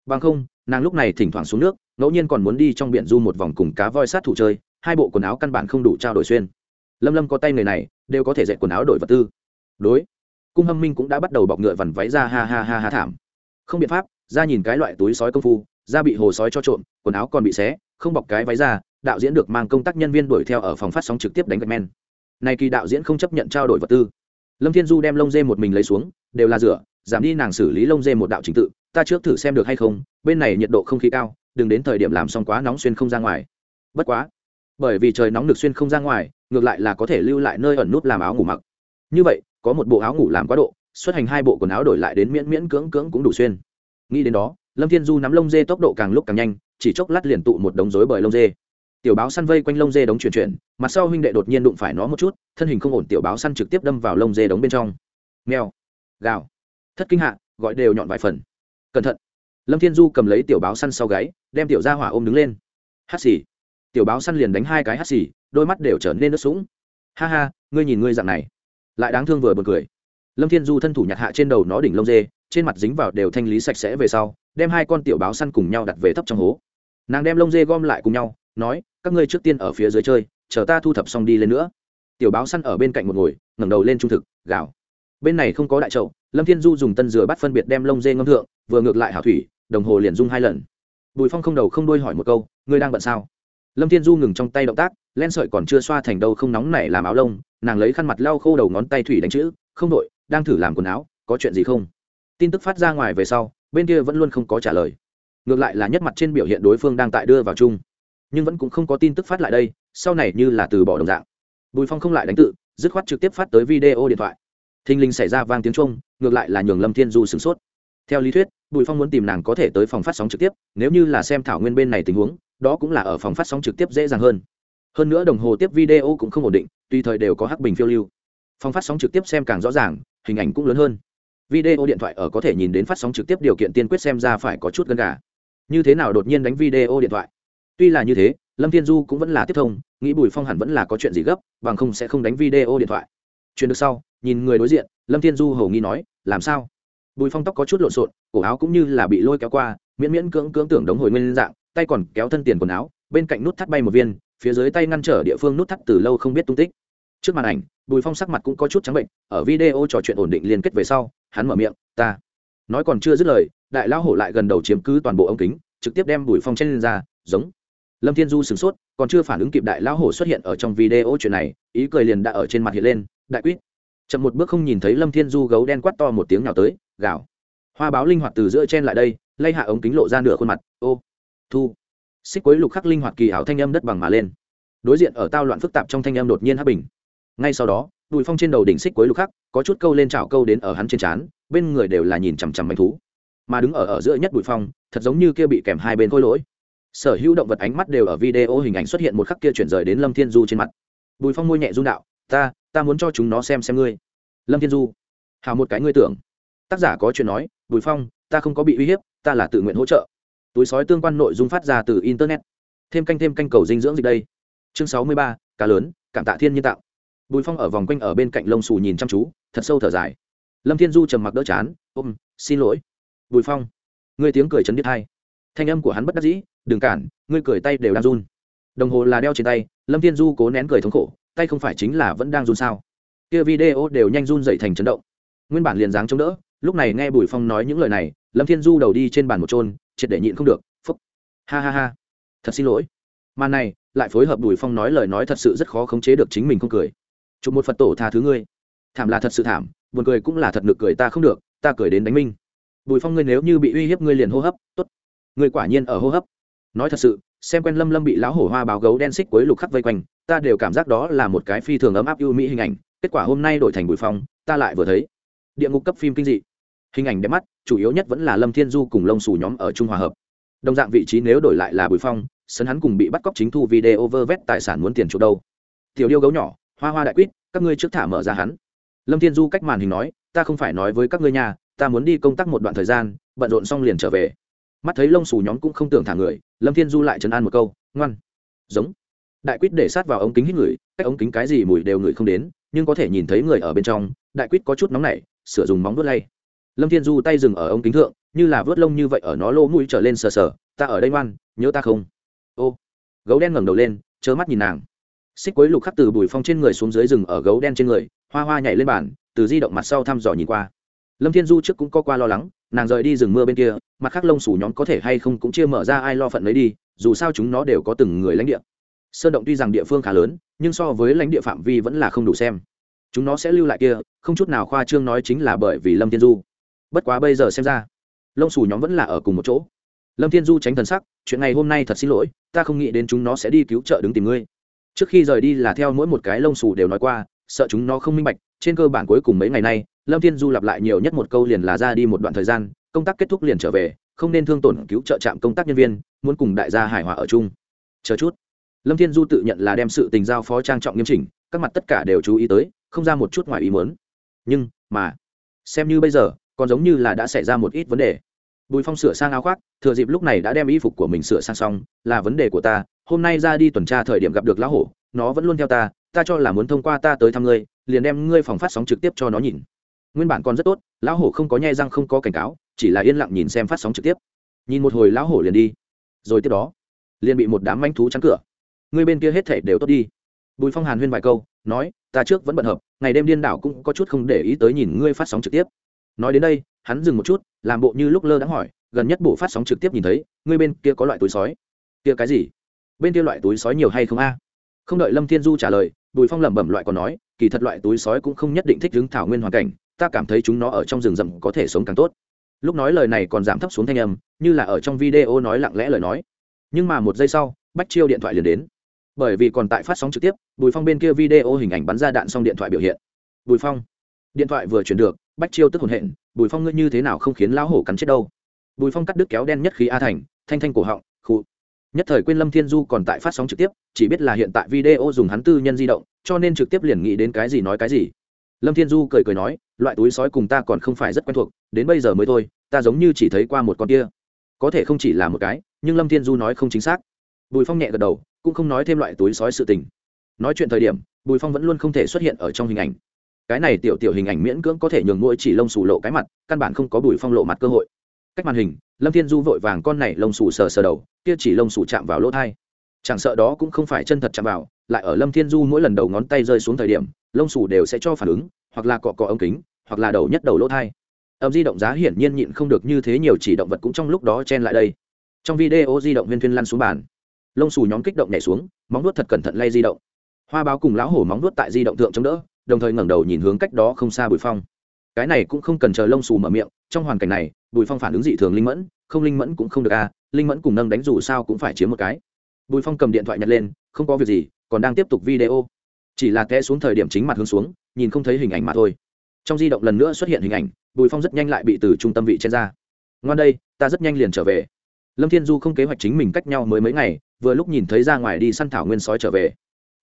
Bằng không, nàng lúc này thỉnh thoảng xuống nước, ngẫu nhiên còn muốn đi trong biển du một vòng cùng cá voi sát thủ chơi, hai bộ quần áo căn bản không đủ trao đổi xuyên. Lâm lâm có tay người này, đều có thể dạy quần áo đổi vật tư. Đối, cung hâm minh cũng đã bắt đầu bọc ngựa vằn váy ra ha ha ha ha thảm. Không biện pháp ra nhìn cái loại túi sói công phu ra bị hồ sói cho trộm, quần áo còn bị xé, không bọc cái váy ra, đạo diễn được mang công tác nhân viên đuổi theo ở phòng phát sóng trực tiếp đánh gạch men. Nay kỳ đạo diễn không chấp nhận trao đổi vật tư lâm thiên du đem lông dê một mình lấy xuống, đều là rửa, giảm đi nàng xử lý lông dê một đạo trình tự, ta trước thử xem được hay không, bên này nhiệt độ không khí cao, đừng đến thời điểm làm xong quá nóng xuyên không ra ngoài. Bất quá, bởi vì trời nóng được xuyên không ra ngoài, ngược lại là có thể lưu lại nơi ẩn nút làm áo ngủ mặc. Như vậy, có một bộ áo ngủ làm quá độ, xuất hành hai bộ quần áo đổi lại đến miễn miễn cưỡng cưỡng cũng đủ xuyên. Nghĩ đến đó, lâm thiên du nắm lông dê tốc độ càng lúc càng nhanh, chỉ chốc lát liền tụ một đống rối bời lông dê. Tiểu báo săn vây quanh lông dê đống chuyển chuyển mặt sau huynh đệ đột nhiên đụng phải nó một chút, thân hình không ổn tiểu báo săn trực tiếp đâm vào lông dê đống bên trong. Mèo, gào. Thất kinh hạ, gọi đều nhọn vài phần. Cẩn thận. Lâm thiên du cầm lấy tiểu báo săn sau gáy, đem tiểu ra hỏa ôm đứng lên. Hắt xì. Tiểu báo săn liền đánh hai cái hắt xì, đôi mắt đều trở nên nước sũng. Ha ha, ngươi nhìn ngươi dạng này. Lại đáng thương vừa buồn cười. Lâm thiên du thân thủ nhặt hạ trên đầu nó đỉnh lông dê, trên mặt dính vào đều thanh lý sạch sẽ về sau, đem hai con tiểu báo săn cùng nhau đặt về thấp trong hố. Nàng đem lông dê gom lại cùng nhau, nói, các ngươi trước tiên ở phía dưới chơi chờ ta thu thập xong đi lên nữa. Tiểu báo săn ở bên cạnh một ngồi, ngẩng đầu lên trung thực, gào. Bên này không có đại trậu, lâm thiên du dùng tân dừa bắt phân biệt đem lông dê ngâm thượng, vừa ngược lại hảo thủy, đồng hồ liền dung hai lần. Bùi phong không đầu không đuôi hỏi một câu, ngươi đang bận sao? Lâm thiên du ngừng trong tay động tác, len sợi còn chưa xoa thành đâu không nóng nảy làm áo lông, nàng lấy khăn mặt lau khô đầu ngón tay thủy đánh chữ, không đội, đang thử làm quần áo, có chuyện gì không? Tin tức phát ra ngoài về sau, bên kia vẫn luôn không có trả lời. Ngược lại là nhất mặt trên biểu hiện đối phương đang tại đưa vào chung. Nhưng vẫn cũng không có tin tức phát lại đây sau này như là từ bỏ đồng dạng. Bùi phong không lại đánh tự, dứt khoát trực tiếp phát tới video điện thoại. Thình linh xảy ra vang tiếng trung ngược lại là nhường lâm thiên du sửng sốt. Theo lý thuyết, bùi phong muốn tìm nàng có thể tới phòng phát sóng trực tiếp, nếu như là xem thảo nguyên bên này tình huống, đó cũng là ở phòng phát sóng trực tiếp dễ dàng hơn. Hơn nữa đồng hồ tiếp video cũng không ổn định, tùy thời đều có hắc bình phiêu lưu. Phòng phát sóng trực tiếp xem càng rõ ràng, hình ảnh cũng lớn hơn. Video điện thoại ở có thể nhìn đến phát sóng trực tiếp điều kiện tiên quyết xem ra phải có chút gần gà. Như thế nào đột nhiên đánh video điện thoại? Tuy là như thế lâm thiên du cũng vẫn là tiếp thông, nghĩ bùi phong hẳn vẫn là có chuyện gì gấp, bằng không sẽ không đánh video điện thoại. Chuyện được sau, nhìn người đối diện, lâm thiên du hầu nghi nói, làm sao? Bùi phong tóc có chút lộn xộn, cổ áo cũng như là bị lôi kéo qua, miễn miễn cưỡng cưỡng tưởng đống hồi nguyên dạng, tay còn kéo thân tiền quần áo, bên cạnh nút thắt bay một viên, phía dưới tay ngăn trở địa phương nút thắt từ lâu không biết tung tích. Trước màn ảnh, bùi phong sắc mặt cũng có chút trắng bệnh, ở video trò chuyện ổn định liên kết về sau, hắn mở miệng, ta. Nói còn chưa dứt lời, đại lão hổ lại gần đầu chiếm cứ toàn bộ ống kính, trực tiếp đem bùi phong chen lên ra, giống lâm thiên du sửng sốt, còn chưa phản ứng kịp đại lão hổ xuất hiện ở trong video chuyện này, ý cười liền đã ở trên mặt hiện lên, đại quýt. Chậm một bước không nhìn thấy lâm thiên du gấu đen quát to một tiếng nào tới, gào. Hoa báo linh hoạt từ giữa chen lại đây, lay hạ ống kính lộ ra nửa khuôn mặt, ô, thu. Xích quấy lục khắc linh hoạt kỳ ảo thanh âm đất bằng mà lên. Đối diện ở tao loạn phức tạp trong thanh âm đột nhiên hấp bình. Ngay sau đó, bùi phong trên đầu đỉnh xích quấy lục khắc, có chút câu lên chảo câu đến ở hắn trên trán, bên người đều là nhìn chằm chằm manh thú. Mà đứng ở ở giữa nhất bùi phong, thật giống như kia bị kèm hai bên khôi lỗi sở hữu động vật ánh mắt đều ở video hình ảnh xuất hiện một khắc kia chuyển rời đến lâm thiên du trên mặt. Bùi phong môi nhẹ run đạo, ta ta muốn cho chúng nó xem xem ngươi. Lâm thiên du, hào một cái ngươi tưởng. Tác giả có chuyện nói, bùi phong, ta không có bị uy hiếp, ta là tự nguyện hỗ trợ. Túi sói tương quan nội dung phát ra từ internet. Thêm canh thêm canh cầu dinh dưỡng dịch đây. Chương sáu mươi ba, cá lớn, cảm tạ thiên nhiên tạo. Bùi phong ở vòng quanh ở bên cạnh lông xù nhìn chăm chú, thật sâu thở dài. Lâm thiên du trầm mặc đỡ chán, ôm, xin lỗi. Bùi phong, ngươi tiếng cười chấn điếc hai thanh âm của hắn bất đắc dĩ đừng cản, ngươi cười tay đều đang run. Đồng hồ là đeo trên tay, lâm thiên du cố nén cười thống khổ, tay không phải chính là vẫn đang run sao? Kia video đều nhanh run dậy thành chấn động. Nguyên bản liền dáng chống đỡ, lúc này nghe bùi phong nói những lời này, lâm thiên du đầu đi trên bàn một trôn triệt để nhịn không được, phúc. Ha ha ha. Thật xin lỗi. Màn này, lại phối hợp bùi phong nói lời nói thật sự rất khó khống chế được chính mình không cười. Chụp một phật tổ tha thứ ngươi. Thảm là thật sự thảm, buồn cười cũng là thật nực cười ta không được, ta cười đến đánh minh. Bùi phong ngươi nếu như bị uy hiếp ngươi liền hô hấp, tốt. Ngươi quả nhiên ở hô hấp nói thật sự, xem quen lâm lâm bị lão hổ hoa báo gấu đen xích cuối lục khắc vây quanh, ta đều cảm giác đó là một cái phi thường ấm áp ưu mỹ hình ảnh. Kết quả hôm nay đổi thành bùi phong, ta lại vừa thấy. Địa ngục cấp phim kinh dị. Hình ảnh đẹp mắt, chủ yếu nhất vẫn là lâm thiên du cùng lông xù nhóm ở trung hòa hợp. Đồng dạng vị trí nếu đổi lại là bùi phong, sân hắn cùng bị bắt cóc chính thu video vơ vét tài sản muốn tiền chỗ đâu. Tiểu điêu gấu nhỏ, hoa hoa đại quýt, các ngươi trước thả mở ra hắn. Lâm thiên du cách màn hình nói, ta không phải nói với các ngươi nhà ta muốn đi công tác một đoạn thời gian, bận rộn xong liền trở về mắt thấy lông xù nhóm cũng không tưởng thả người, lâm thiên du lại chấn an một câu, ngoan. Giống. Đại quýt để sát vào ống kính hít người, cách ống kính cái gì mùi đều ngửi không đến, nhưng có thể nhìn thấy người ở bên trong, đại quýt có chút nóng nảy, sửa dùng móng vuốt lay. Lâm thiên du tay dừng ở ống kính thượng, như là vớt lông như vậy ở nó lỗ mũi trở lên sờ sờ, ta ở đây ngoan, nhớ ta không? Ô. Gấu đen ngẩng đầu lên chớ mắt nhìn nàng. Xích quấy lục khắc từ bùi phong trên người xuống dưới rừng ở gấu đen trên người, hoa hoa nhảy lên bàn, từ di động mặt sau thăm dò nhìn qua. Lâm thiên du trước cũng có qua lo lắng nàng rời đi rừng mưa bên kia, mặt khác lông sủ nhóm có thể hay không cũng chia mở ra ai lo phận lấy đi, dù sao chúng nó đều có từng người lãnh địa. Sơn động tuy rằng địa phương khá lớn, nhưng so với lãnh địa phạm vi vẫn là không đủ xem. Chúng nó sẽ lưu lại kia, không chút nào khoa trương nói chính là bởi vì lâm thiên du. Bất quá bây giờ xem ra, lông xù nhóm vẫn là ở cùng một chỗ. Lâm thiên du tránh thần sắc, chuyện này hôm nay thật xin lỗi, ta không nghĩ đến chúng nó sẽ đi cứu trợ đứng tìm ngươi. Trước khi rời đi là theo mỗi một cái lông xù đều nói qua, sợ chúng nó không minh bạch, trên cơ bản cuối cùng mấy ngày nay lâm thiên du lặp lại nhiều nhất một câu liền là ra đi một đoạn thời gian, công tác kết thúc liền trở về, không nên thương tổn cứu trợ trạm công tác nhân viên, muốn cùng đại gia hài hòa ở chung. Chờ chút. Lâm thiên du tự nhận là đem sự tình giao phó trang trọng nghiêm chỉnh, các mặt tất cả đều chú ý tới, không ra một chút ngoài ý muốn. Nhưng, mà, xem như bây giờ, còn giống như là đã xảy ra một ít vấn đề. Bùi phong sửa sang áo khoác, thừa dịp lúc này đã đem y phục của mình sửa sang xong, là vấn đề của ta, hôm nay ra đi tuần tra thời điểm gặp được lão hổ, nó vẫn luôn theo ta ta cho là muốn thông qua ta tới thăm ngươi, liền đem ngươi phòng phát sóng trực tiếp cho nó nhìn nguyên bản còn rất tốt, lão hổ không có nhai răng không có cảnh cáo, chỉ là yên lặng nhìn xem phát sóng trực tiếp. Nhìn một hồi lão hổ liền đi. Rồi tiếp đó, liền bị một đám manh thú chắn cửa. Ngươi bên kia hết thể đều tốt đi. Bùi phong hàn huyên vài câu, nói, ta trước vẫn bận hợp, ngày đêm điên đảo cũng có chút không để ý tới nhìn ngươi phát sóng trực tiếp. Nói đến đây, hắn dừng một chút, làm bộ như lúc lơ đáng hỏi, gần nhất bộ phát sóng trực tiếp nhìn thấy, ngươi bên kia có loại túi sói? Kia cái gì? Bên kia loại túi sói nhiều hay không a? Không đợi lâm thiên du trả lời, bùi phong lẩm bẩm loại còn nói, kỳ thật loại túi sói cũng không nhất định thích đứng thảo nguyên hoàn cảnh ta cảm thấy chúng nó ở trong rừng rậm có thể sống càng tốt. Lúc nói lời này còn giảm thấp xuống thanh âm, như là ở trong video nói lặng lẽ lời nói. Nhưng mà một giây sau, bách chiêu điện thoại liền đến. Bởi vì còn tại phát sóng trực tiếp, bùi phong bên kia video hình ảnh bắn ra đạn xong điện thoại biểu hiện. Bùi phong. Điện thoại vừa chuyển được, bách chiêu tức hồn hện, bùi phong ngươi như thế nào không khiến lão hổ cắn chết đâu? Bùi phong cắt đứt kéo đen nhất khí a thành, thanh thanh cổ họng, khụ. Nhất thời quên lâm thiên du còn tại phát sóng trực tiếp, chỉ biết là hiện tại video dùng hắn tư nhân di động, cho nên trực tiếp liền nghĩ đến cái gì nói cái gì lâm thiên du cười cười nói, loại túi sói cùng ta còn không phải rất quen thuộc, đến bây giờ mới thôi, ta giống như chỉ thấy qua một con kia. Có thể không chỉ là một cái, nhưng lâm thiên du nói không chính xác. Bùi phong nhẹ gật đầu, cũng không nói thêm loại túi sói sự tình. Nói chuyện thời điểm, bùi phong vẫn luôn không thể xuất hiện ở trong hình ảnh. Cái này tiểu tiểu hình ảnh miễn cưỡng có thể nhường mỗi chỉ lông xù lộ cái mặt, căn bản không có bùi phong lộ mặt cơ hội. Cách màn hình, lâm thiên du vội vàng con này lông xù sờ sờ đầu, kia chỉ lông xù chạm vào lỗ thai. Chẳng sợ đó cũng không phải chân thật chạm vào lại ở lâm thiên du mỗi lần đầu ngón tay rơi xuống thời điểm, lông xù đều sẽ cho phản ứng, hoặc là cọ cọ ống kính, hoặc là đầu nhất đầu lỗ thai. Âm di động giá hiển nhiên nhịn không được như thế nhiều chỉ động vật cũng trong lúc đó chen lại đây. Trong video di động viên thuyên lăn xuống bàn, lông xù nhóm kích động nhảy xuống, móng nuốt thật cẩn thận lay di động. Hoa báo cùng lão hổ móng nuốt tại di động thượng chống đỡ, đồng thời ngẩng đầu nhìn hướng cách đó không xa bùi phong. Cái này cũng không cần chờ lông xù mở miệng, trong hoàn cảnh này, bùi phong phản ứng dị thường linh mẫn, không linh mẫn cũng không được à linh mẫn cùng nâng đánh dù sao cũng phải chiếm một cái. Bùi phong cầm điện thoại nhặt lên, không có việc gì còn đang tiếp tục video. Chỉ là té xuống thời điểm chính mặt hướng xuống, nhìn không thấy hình ảnh mà thôi. Trong di động lần nữa xuất hiện hình ảnh, bùi phong rất nhanh lại bị từ trung tâm vị chen ra. Ngoan đây, ta rất nhanh liền trở về. Lâm thiên du không kế hoạch chính mình cách nhau mới mấy ngày, vừa lúc nhìn thấy ra ngoài đi săn thảo nguyên sói trở về.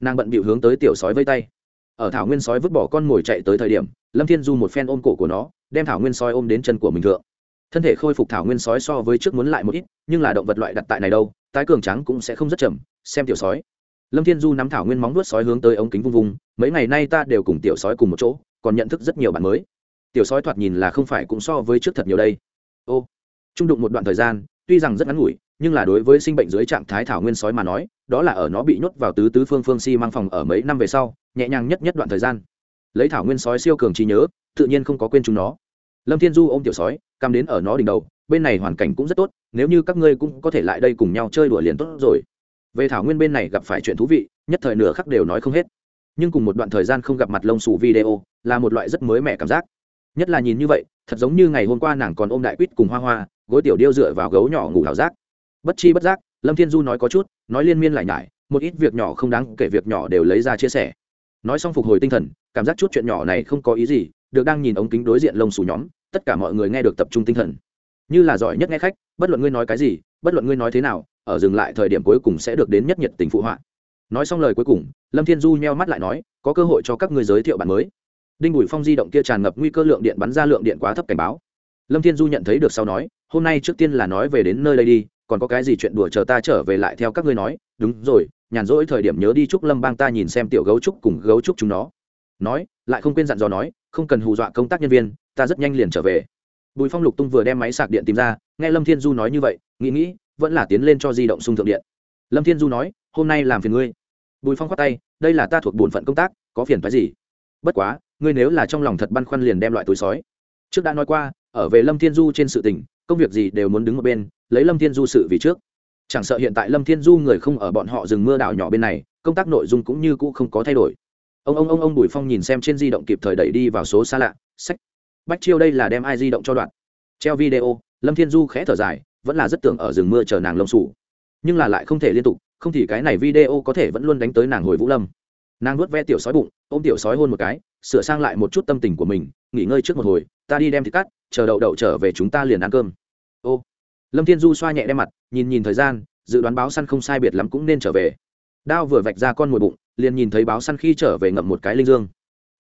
Nàng bận bịu hướng tới tiểu sói vây tay. Ở thảo nguyên sói vứt bỏ con mồi chạy tới thời điểm, lâm thiên du một phen ôm cổ của nó, đem thảo nguyên sói ôm đến chân của mình thượng. Thân thể khôi phục thảo nguyên sói so với trước muốn lại một ít, nhưng là động vật loại đặt tại này đâu, tái cường trắng cũng sẽ không rất chậm, xem tiểu sói lâm thiên du nắm thảo nguyên móng nuốt sói hướng tới ống kính vung vung, mấy ngày nay ta đều cùng tiểu sói cùng một chỗ, còn nhận thức rất nhiều bạn mới. Tiểu sói thoạt nhìn là không phải cũng so với trước thật nhiều đây. Ô trung đụng một đoạn thời gian, tuy rằng rất ngắn ngủi, nhưng là đối với sinh bệnh dưới trạng thái thảo nguyên sói mà nói, đó là ở nó bị nhốt vào tứ tứ phương phương si mang phòng ở mấy năm về sau, nhẹ nhàng nhất nhất đoạn thời gian. Lấy thảo nguyên sói siêu cường trí nhớ, tự nhiên không có quên chúng nó. Lâm thiên du ôm tiểu sói, cắm đến ở nó đỉnh đầu, bên này hoàn cảnh cũng rất tốt, nếu như các ngươi cũng có thể lại đây cùng nhau chơi đùa liền tốt rồi về thảo nguyên bên này gặp phải chuyện thú vị, nhất thời nửa khắc đều nói không hết. Nhưng cùng một đoạn thời gian không gặp mặt lông xù video, là một loại rất mới mẻ cảm giác. Nhất là nhìn như vậy, thật giống như ngày hôm qua nàng còn ôm đại quýt cùng hoa hoa, gối tiểu điêu dựa vào gấu nhỏ ngủ ảo giác. Bất chi bất giác, lâm thiên du nói có chút, nói liên miên lại nhải, một ít việc nhỏ không đáng kể việc nhỏ đều lấy ra chia sẻ. Nói xong phục hồi tinh thần, cảm giác chút chuyện nhỏ này không có ý gì, được đang nhìn ống kính đối diện lông xù nhóm, tất cả mọi người nghe được tập trung tinh thần. Như là giỏi nhất nghe khách, bất luận ngươi nói cái gì, bất luận ngươi nói thế nào ở dừng lại thời điểm cuối cùng sẽ được đến nhất nhiệt tình phụ họa. Nói xong lời cuối cùng, lâm thiên du nheo mắt lại nói, có cơ hội cho các ngươi giới thiệu bạn mới. Đinh bùi phong di động kia tràn ngập nguy cơ lượng điện bắn ra lượng điện quá thấp cảnh báo. Lâm thiên du nhận thấy được sau nói, hôm nay trước tiên là nói về đến nơi đây đi, còn có cái gì chuyện đùa chờ ta trở về lại theo các ngươi nói. Đúng rồi, nhàn rỗi thời điểm nhớ đi chúc lâm bang ta nhìn xem tiểu gấu trúc cùng gấu trúc chúng nó. Nói, lại không quên dặn dò nói, không cần hù dọa công tác nhân viên, ta rất nhanh liền trở về. Bùi phong lục tung vừa đem máy sạc điện tìm ra, nghe lâm thiên du nói như vậy, nghĩ nghĩ vẫn là tiến lên cho di động sung thượng điện. Lâm thiên du nói, hôm nay làm phiền ngươi. Bùi phong khoát tay, đây là ta thuộc bổn phận công tác, có phiền phái gì? Bất quá, ngươi nếu là trong lòng thật băn khoăn liền đem loại túi sói. Trước đã nói qua, ở về lâm thiên du trên sự tình, công việc gì đều muốn đứng một bên, lấy lâm thiên du sự vì trước. Chẳng sợ hiện tại lâm thiên du người không ở bọn họ rừng mưa đảo nhỏ bên này, công tác nội dung cũng như cũ không có thay đổi. Ông ông ông ông bùi phong nhìn xem trên di động kịp thời đẩy đi vào số xa lạ, sách. Bách chiêu đây là đem ai di động cho đoạn. Treo video, lâm thiên du khẽ thở dài vẫn là rất tưởng ở rừng mưa chờ nàng lông sủ nhưng là lại không thể liên tục, không thì cái này video có thể vẫn luôn đánh tới nàng hồi vũ lâm. Nàng nuốt ve tiểu sói bụng, ôm tiểu sói hôn một cái, sửa sang lại một chút tâm tình của mình, nghỉ ngơi trước một hồi, ta đi đem thịt cắt, chờ đậu đậu trở về chúng ta liền ăn cơm. Ô, lâm thiên du xoa nhẹ đem mặt, nhìn nhìn thời gian, dự đoán báo săn không sai biệt lắm cũng nên trở về. Đao vừa vạch ra con mồi bụng, liền nhìn thấy báo săn khi trở về ngậm một cái linh dương.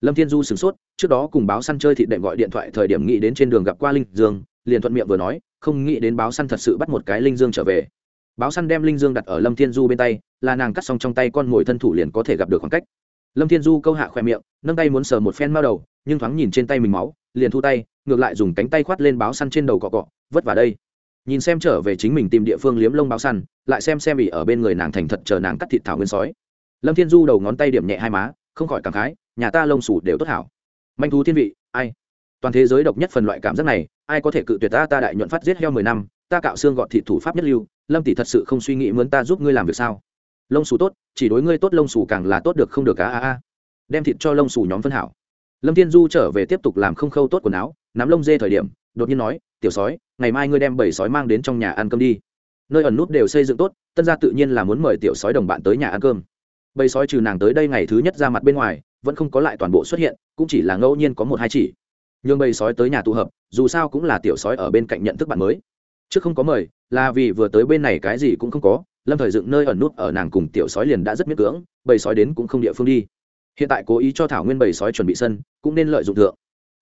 Lâm thiên du sửng sốt, trước đó cùng báo săn chơi thịt đệm gọi điện thoại thời điểm nghĩ đến trên đường gặp qua linh dương, liền thuận miệng vừa nói không nghĩ đến báo săn thật sự bắt một cái linh dương trở về. Báo săn đem linh dương đặt ở lâm thiên du bên tay, là nàng cắt xong trong tay con mồi thân thủ liền có thể gặp được khoảng cách. Lâm thiên du câu hạ khoe miệng, nâng tay muốn sờ một phen mao đầu, nhưng thoáng nhìn trên tay mình máu, liền thu tay, ngược lại dùng cánh tay khoát lên báo săn trên đầu cọ cọ, vất vả đây. Nhìn xem trở về chính mình tìm địa phương liếm lông báo săn, lại xem xem bị ở bên người nàng thành thật chờ nàng cắt thịt thảo nguyên sói. Lâm thiên du đầu ngón tay điểm nhẹ hai má, không khỏi cảm khái, nhà ta lông sủ đều tốt hảo. Manh thú thiên vị, ai? Toàn thế giới độc nhất phần loại cảm giác này, ai có thể cự tuyệt ta ta đại nhuận phát giết heo mười năm, ta cạo xương gọt thị thủ pháp nhất lưu, lâm tỷ thật sự không suy nghĩ muốn ta giúp ngươi làm việc sao? Lông xù tốt, chỉ đối ngươi tốt lông xù càng là tốt được không được cá a a đem thịt cho lông xù nhóm phân hảo. Lâm thiên du trở về tiếp tục làm không khâu tốt quần áo, nắm lông dê thời điểm, đột nhiên nói, tiểu sói, ngày mai ngươi đem bảy sói mang đến trong nhà ăn cơm đi. Nơi ẩn nút đều xây dựng tốt, tân gia tự nhiên là muốn mời tiểu sói đồng bạn tới nhà ăn cơm. Bầy sói trừ nàng tới đây ngày thứ nhất ra mặt bên ngoài, vẫn không có lại toàn bộ xuất hiện, cũng chỉ là ngẫu nhiên có một hai chỉ nhường bầy sói tới nhà tụ hợp, dù sao cũng là tiểu sói ở bên cạnh nhận thức bạn mới. Trước không có mời, là vì vừa tới bên này cái gì cũng không có, lâm thời dựng nơi ẩn nút ở nàng cùng tiểu sói liền đã rất miết cưỡng, bầy sói đến cũng không địa phương đi. Hiện tại cố ý cho thảo nguyên bầy sói chuẩn bị sân, cũng nên lợi dụng thượng.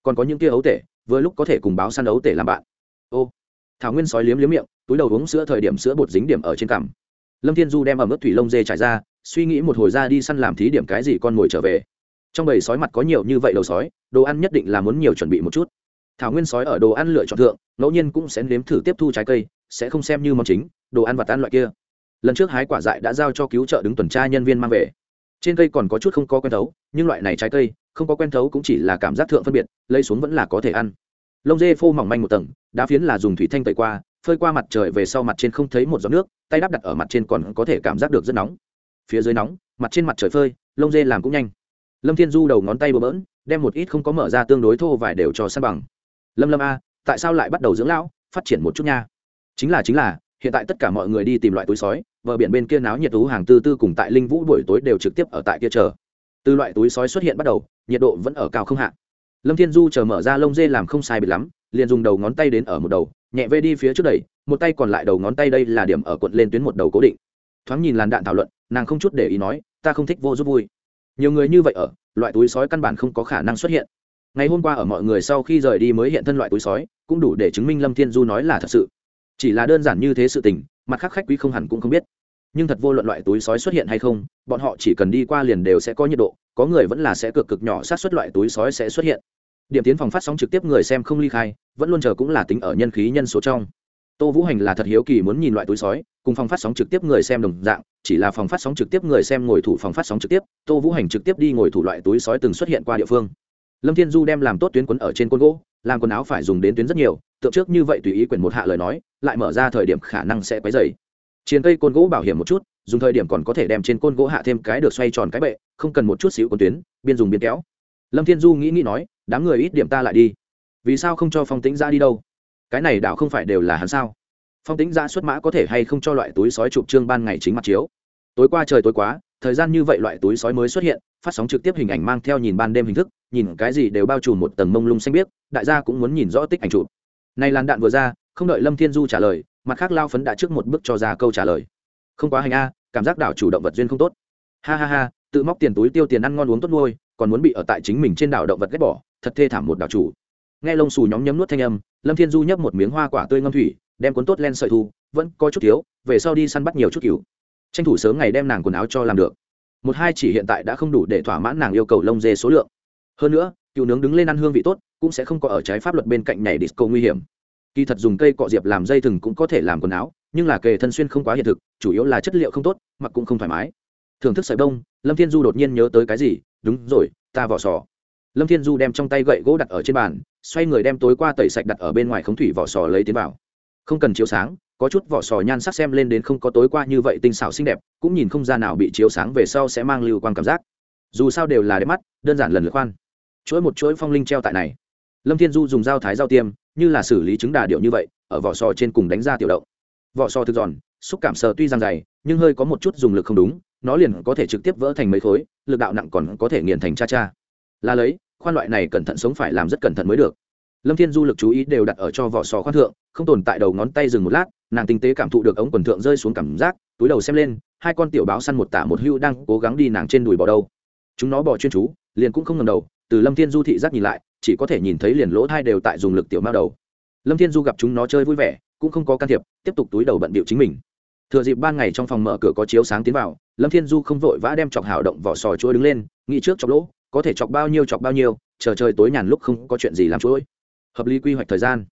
Còn có những kia ấu tể, vừa lúc có thể cùng báo săn ấu tể làm bạn. Ô, thảo nguyên sói liếm liếm miệng, túi đầu uống sữa thời điểm sữa bột dính điểm ở trên cằm. Lâm thiên du đem ẩm ướt thủy lông dê trải ra, suy nghĩ một hồi ra đi săn làm thí điểm cái gì con mồi trở về trong bầy sói mặt có nhiều như vậy đầu sói, đồ ăn nhất định là muốn nhiều chuẩn bị một chút. Thảo nguyên sói ở đồ ăn lựa chọn thượng, ngẫu nhiên cũng sẽ nếm thử tiếp thu trái cây, sẽ không xem như món chính, đồ ăn và tan loại kia. Lần trước hái quả dại đã giao cho cứu trợ đứng tuần tra nhân viên mang về. Trên cây còn có chút không có quen thấu, nhưng loại này trái cây, không có quen thấu cũng chỉ là cảm giác thượng phân biệt, lấy xuống vẫn là có thể ăn. Lông dê phô mỏng manh một tầng, đá phiến là dùng thủy thanh tẩy qua, phơi qua mặt trời về sau mặt trên không thấy một giọt nước, tay đắp đặt ở mặt trên còn có thể cảm giác được rất nóng. Phía dưới nóng, mặt trên mặt trời phơi, lông dê làm cũng nhanh lâm thiên du đầu ngón tay bờ bỡn, đem một ít không có mở ra tương đối thô vải đều cho săn bằng. Lâm lâm a, tại sao lại bắt đầu dưỡng lão, phát triển một chút nha? Chính là chính là, hiện tại tất cả mọi người đi tìm loại túi sói, bờ biển bên kia náo nhiệt thú hàng tư tư cùng tại linh vũ buổi tối đều trực tiếp ở tại kia chờ. Từ loại túi sói xuất hiện bắt đầu, nhiệt độ vẫn ở cao không hạ. Lâm thiên du chờ mở ra lông dê làm không sai biệt lắm, liền dùng đầu ngón tay đến ở một đầu, nhẹ vê đi phía trước đẩy, một tay còn lại đầu ngón tay đây là điểm ở quận lên tuyến một đầu cố định. Thoáng nhìn làn đạn thảo luận, nàng không chút để ý nói, ta không thích vô giúp vui nhiều người như vậy ở, loại túi sói căn bản không có khả năng xuất hiện. Ngày hôm qua ở mọi người sau khi rời đi mới hiện thân loại túi sói, cũng đủ để chứng minh lâm thiên du nói là thật sự. Chỉ là đơn giản như thế sự tình, mặt khác khách quý không hẳn cũng không biết. Nhưng thật vô luận loại túi sói xuất hiện hay không, bọn họ chỉ cần đi qua liền đều sẽ có nhiệt độ, có người vẫn là sẽ cực cực nhỏ sát xuất loại túi sói sẽ xuất hiện. Điểm tiến phòng phát sóng trực tiếp người xem không ly khai, vẫn luôn chờ cũng là tính ở nhân khí nhân số trong tô vũ hành là thật hiếu kỳ muốn nhìn loại túi sói, cùng phòng phát sóng trực tiếp người xem đồng dạng, chỉ là phòng phát sóng trực tiếp người xem ngồi thủ phòng phát sóng trực tiếp, tô vũ hành trực tiếp đi ngồi thủ loại túi sói từng xuất hiện qua địa phương. Lâm thiên du đem làm tốt tuyến quấn ở trên côn gỗ, làm quần áo phải dùng đến tuyến rất nhiều, tượng trước như vậy tùy ý quyển một hạ lời nói, lại mở ra thời điểm khả năng sẽ quấy dày chiến cây côn gỗ bảo hiểm một chút, dùng thời điểm còn có thể đem trên côn gỗ hạ thêm cái được xoay tròn cái bệ, không cần một chút xíu con tuyến, biên dùng biên kéo. Lâm thiên du nghĩ nghĩ nói, đám người ít điểm ta lại đi. Vì sao không cho phong tính ra đi đâu? Cái này đảo không phải đều là hắn sao? Phong tính ra xuất mã có thể hay không cho loại túi sói chụp trương ban ngày chính mặt chiếu? Tối qua trời tối quá, thời gian như vậy loại túi sói mới xuất hiện, phát sóng trực tiếp hình ảnh mang theo nhìn ban đêm hình thức, nhìn cái gì đều bao trùm một tầng mông lung xanh biếc, đại gia cũng muốn nhìn rõ tích ảnh chụp. Này làn đạn vừa ra, không đợi lâm thiên du trả lời, mặt khác lao phấn đã trước một bước cho ra câu trả lời. Không quá hành a, cảm giác đảo chủ động vật duyên không tốt. Ha ha ha, tự móc tiền túi tiêu tiền ăn ngon uống tốt nuôi, còn muốn bị ở tại chính mình trên đảo động vật ghét bỏ, thật thê thảm một đảo chủ nghe lông xù nhóm nhấm nuốt thanh âm, lâm thiên du nhấp một miếng hoa quả tươi ngâm thủy, đem cuốn tốt len sợi thu, vẫn có chút thiếu, về sau đi săn bắt nhiều chút cứu tranh thủ sớm ngày đem nàng quần áo cho làm được. Một hai chỉ hiện tại đã không đủ để thỏa mãn nàng yêu cầu lông dê số lượng. Hơn nữa cựu nướng đứng lên ăn hương vị tốt, cũng sẽ không có ở trái pháp luật bên cạnh nhảy disco nguy hiểm. Kỳ thật dùng cây cọ diệp làm dây thừng cũng có thể làm quần áo, nhưng là kề thân xuyên không quá hiện thực, chủ yếu là chất liệu không tốt, mặc cũng không thoải mái. Thưởng thức sợi bông, lâm thiên du đột nhiên nhớ tới cái gì? Đúng rồi, ta vỏ sò lâm thiên du đem trong tay gậy gỗ đặt ở trên bàn, xoay người đem tối qua tẩy sạch đặt ở bên ngoài khống thủy vỏ sò lấy tiến vào. Không cần chiếu sáng, có chút vỏ sò nhan sắc xem lên đến không có tối qua như vậy tinh xảo xinh đẹp, cũng nhìn không ra nào bị chiếu sáng về sau sẽ mang lưu quan cảm giác. Dù sao đều là đẹp mắt, đơn giản lần lượt khoan. Chuỗi một chuỗi phong linh treo tại này. Lâm thiên du dùng dao thái dao tiêm, như là xử lý trứng đà điệu như vậy, ở vỏ sò trên cùng đánh ra tiểu động. Vỏ sò thực giòn, xúc cảm sờ tuy rằng dày, nhưng hơi có một chút dùng lực không đúng, nó liền có thể trực tiếp vỡ thành mấy khối, lực đạo nặng còn có thể nghiền thành cha cha. Là lấy khoan loại này cẩn thận sống phải làm rất cẩn thận mới được. Lâm thiên du lực chú ý đều đặt ở cho vỏ sò khoan thượng, không tồn tại đầu ngón tay dừng một lát, nàng tinh tế cảm thụ được ống quần thượng rơi xuống cảm giác, túi đầu xem lên, hai con tiểu báo săn một tả một hưu đang cố gắng đi nàng trên đùi bò đâu. Chúng nó bò chuyên chú, liền cũng không ngầm đầu, từ lâm thiên du thị giác nhìn lại, chỉ có thể nhìn thấy liền lỗ thai đều tại dùng lực tiểu mao đầu. Lâm thiên du gặp chúng nó chơi vui vẻ, cũng không có can thiệp, tiếp tục túi đầu bận bịu chính mình. Thừa dịp ban ngày trong phòng mở cửa có chiếu sáng tiến vào, lâm thiên du không vội vã đem chọc hào động vỏ sò chuỗi đứng lên, nghĩ trước chọc lỗ có thể chọc bao nhiêu chọc bao nhiêu, chờ trời tối nhàn lúc không có chuyện gì làm chuỗi. Hợp lý quy hoạch thời gian.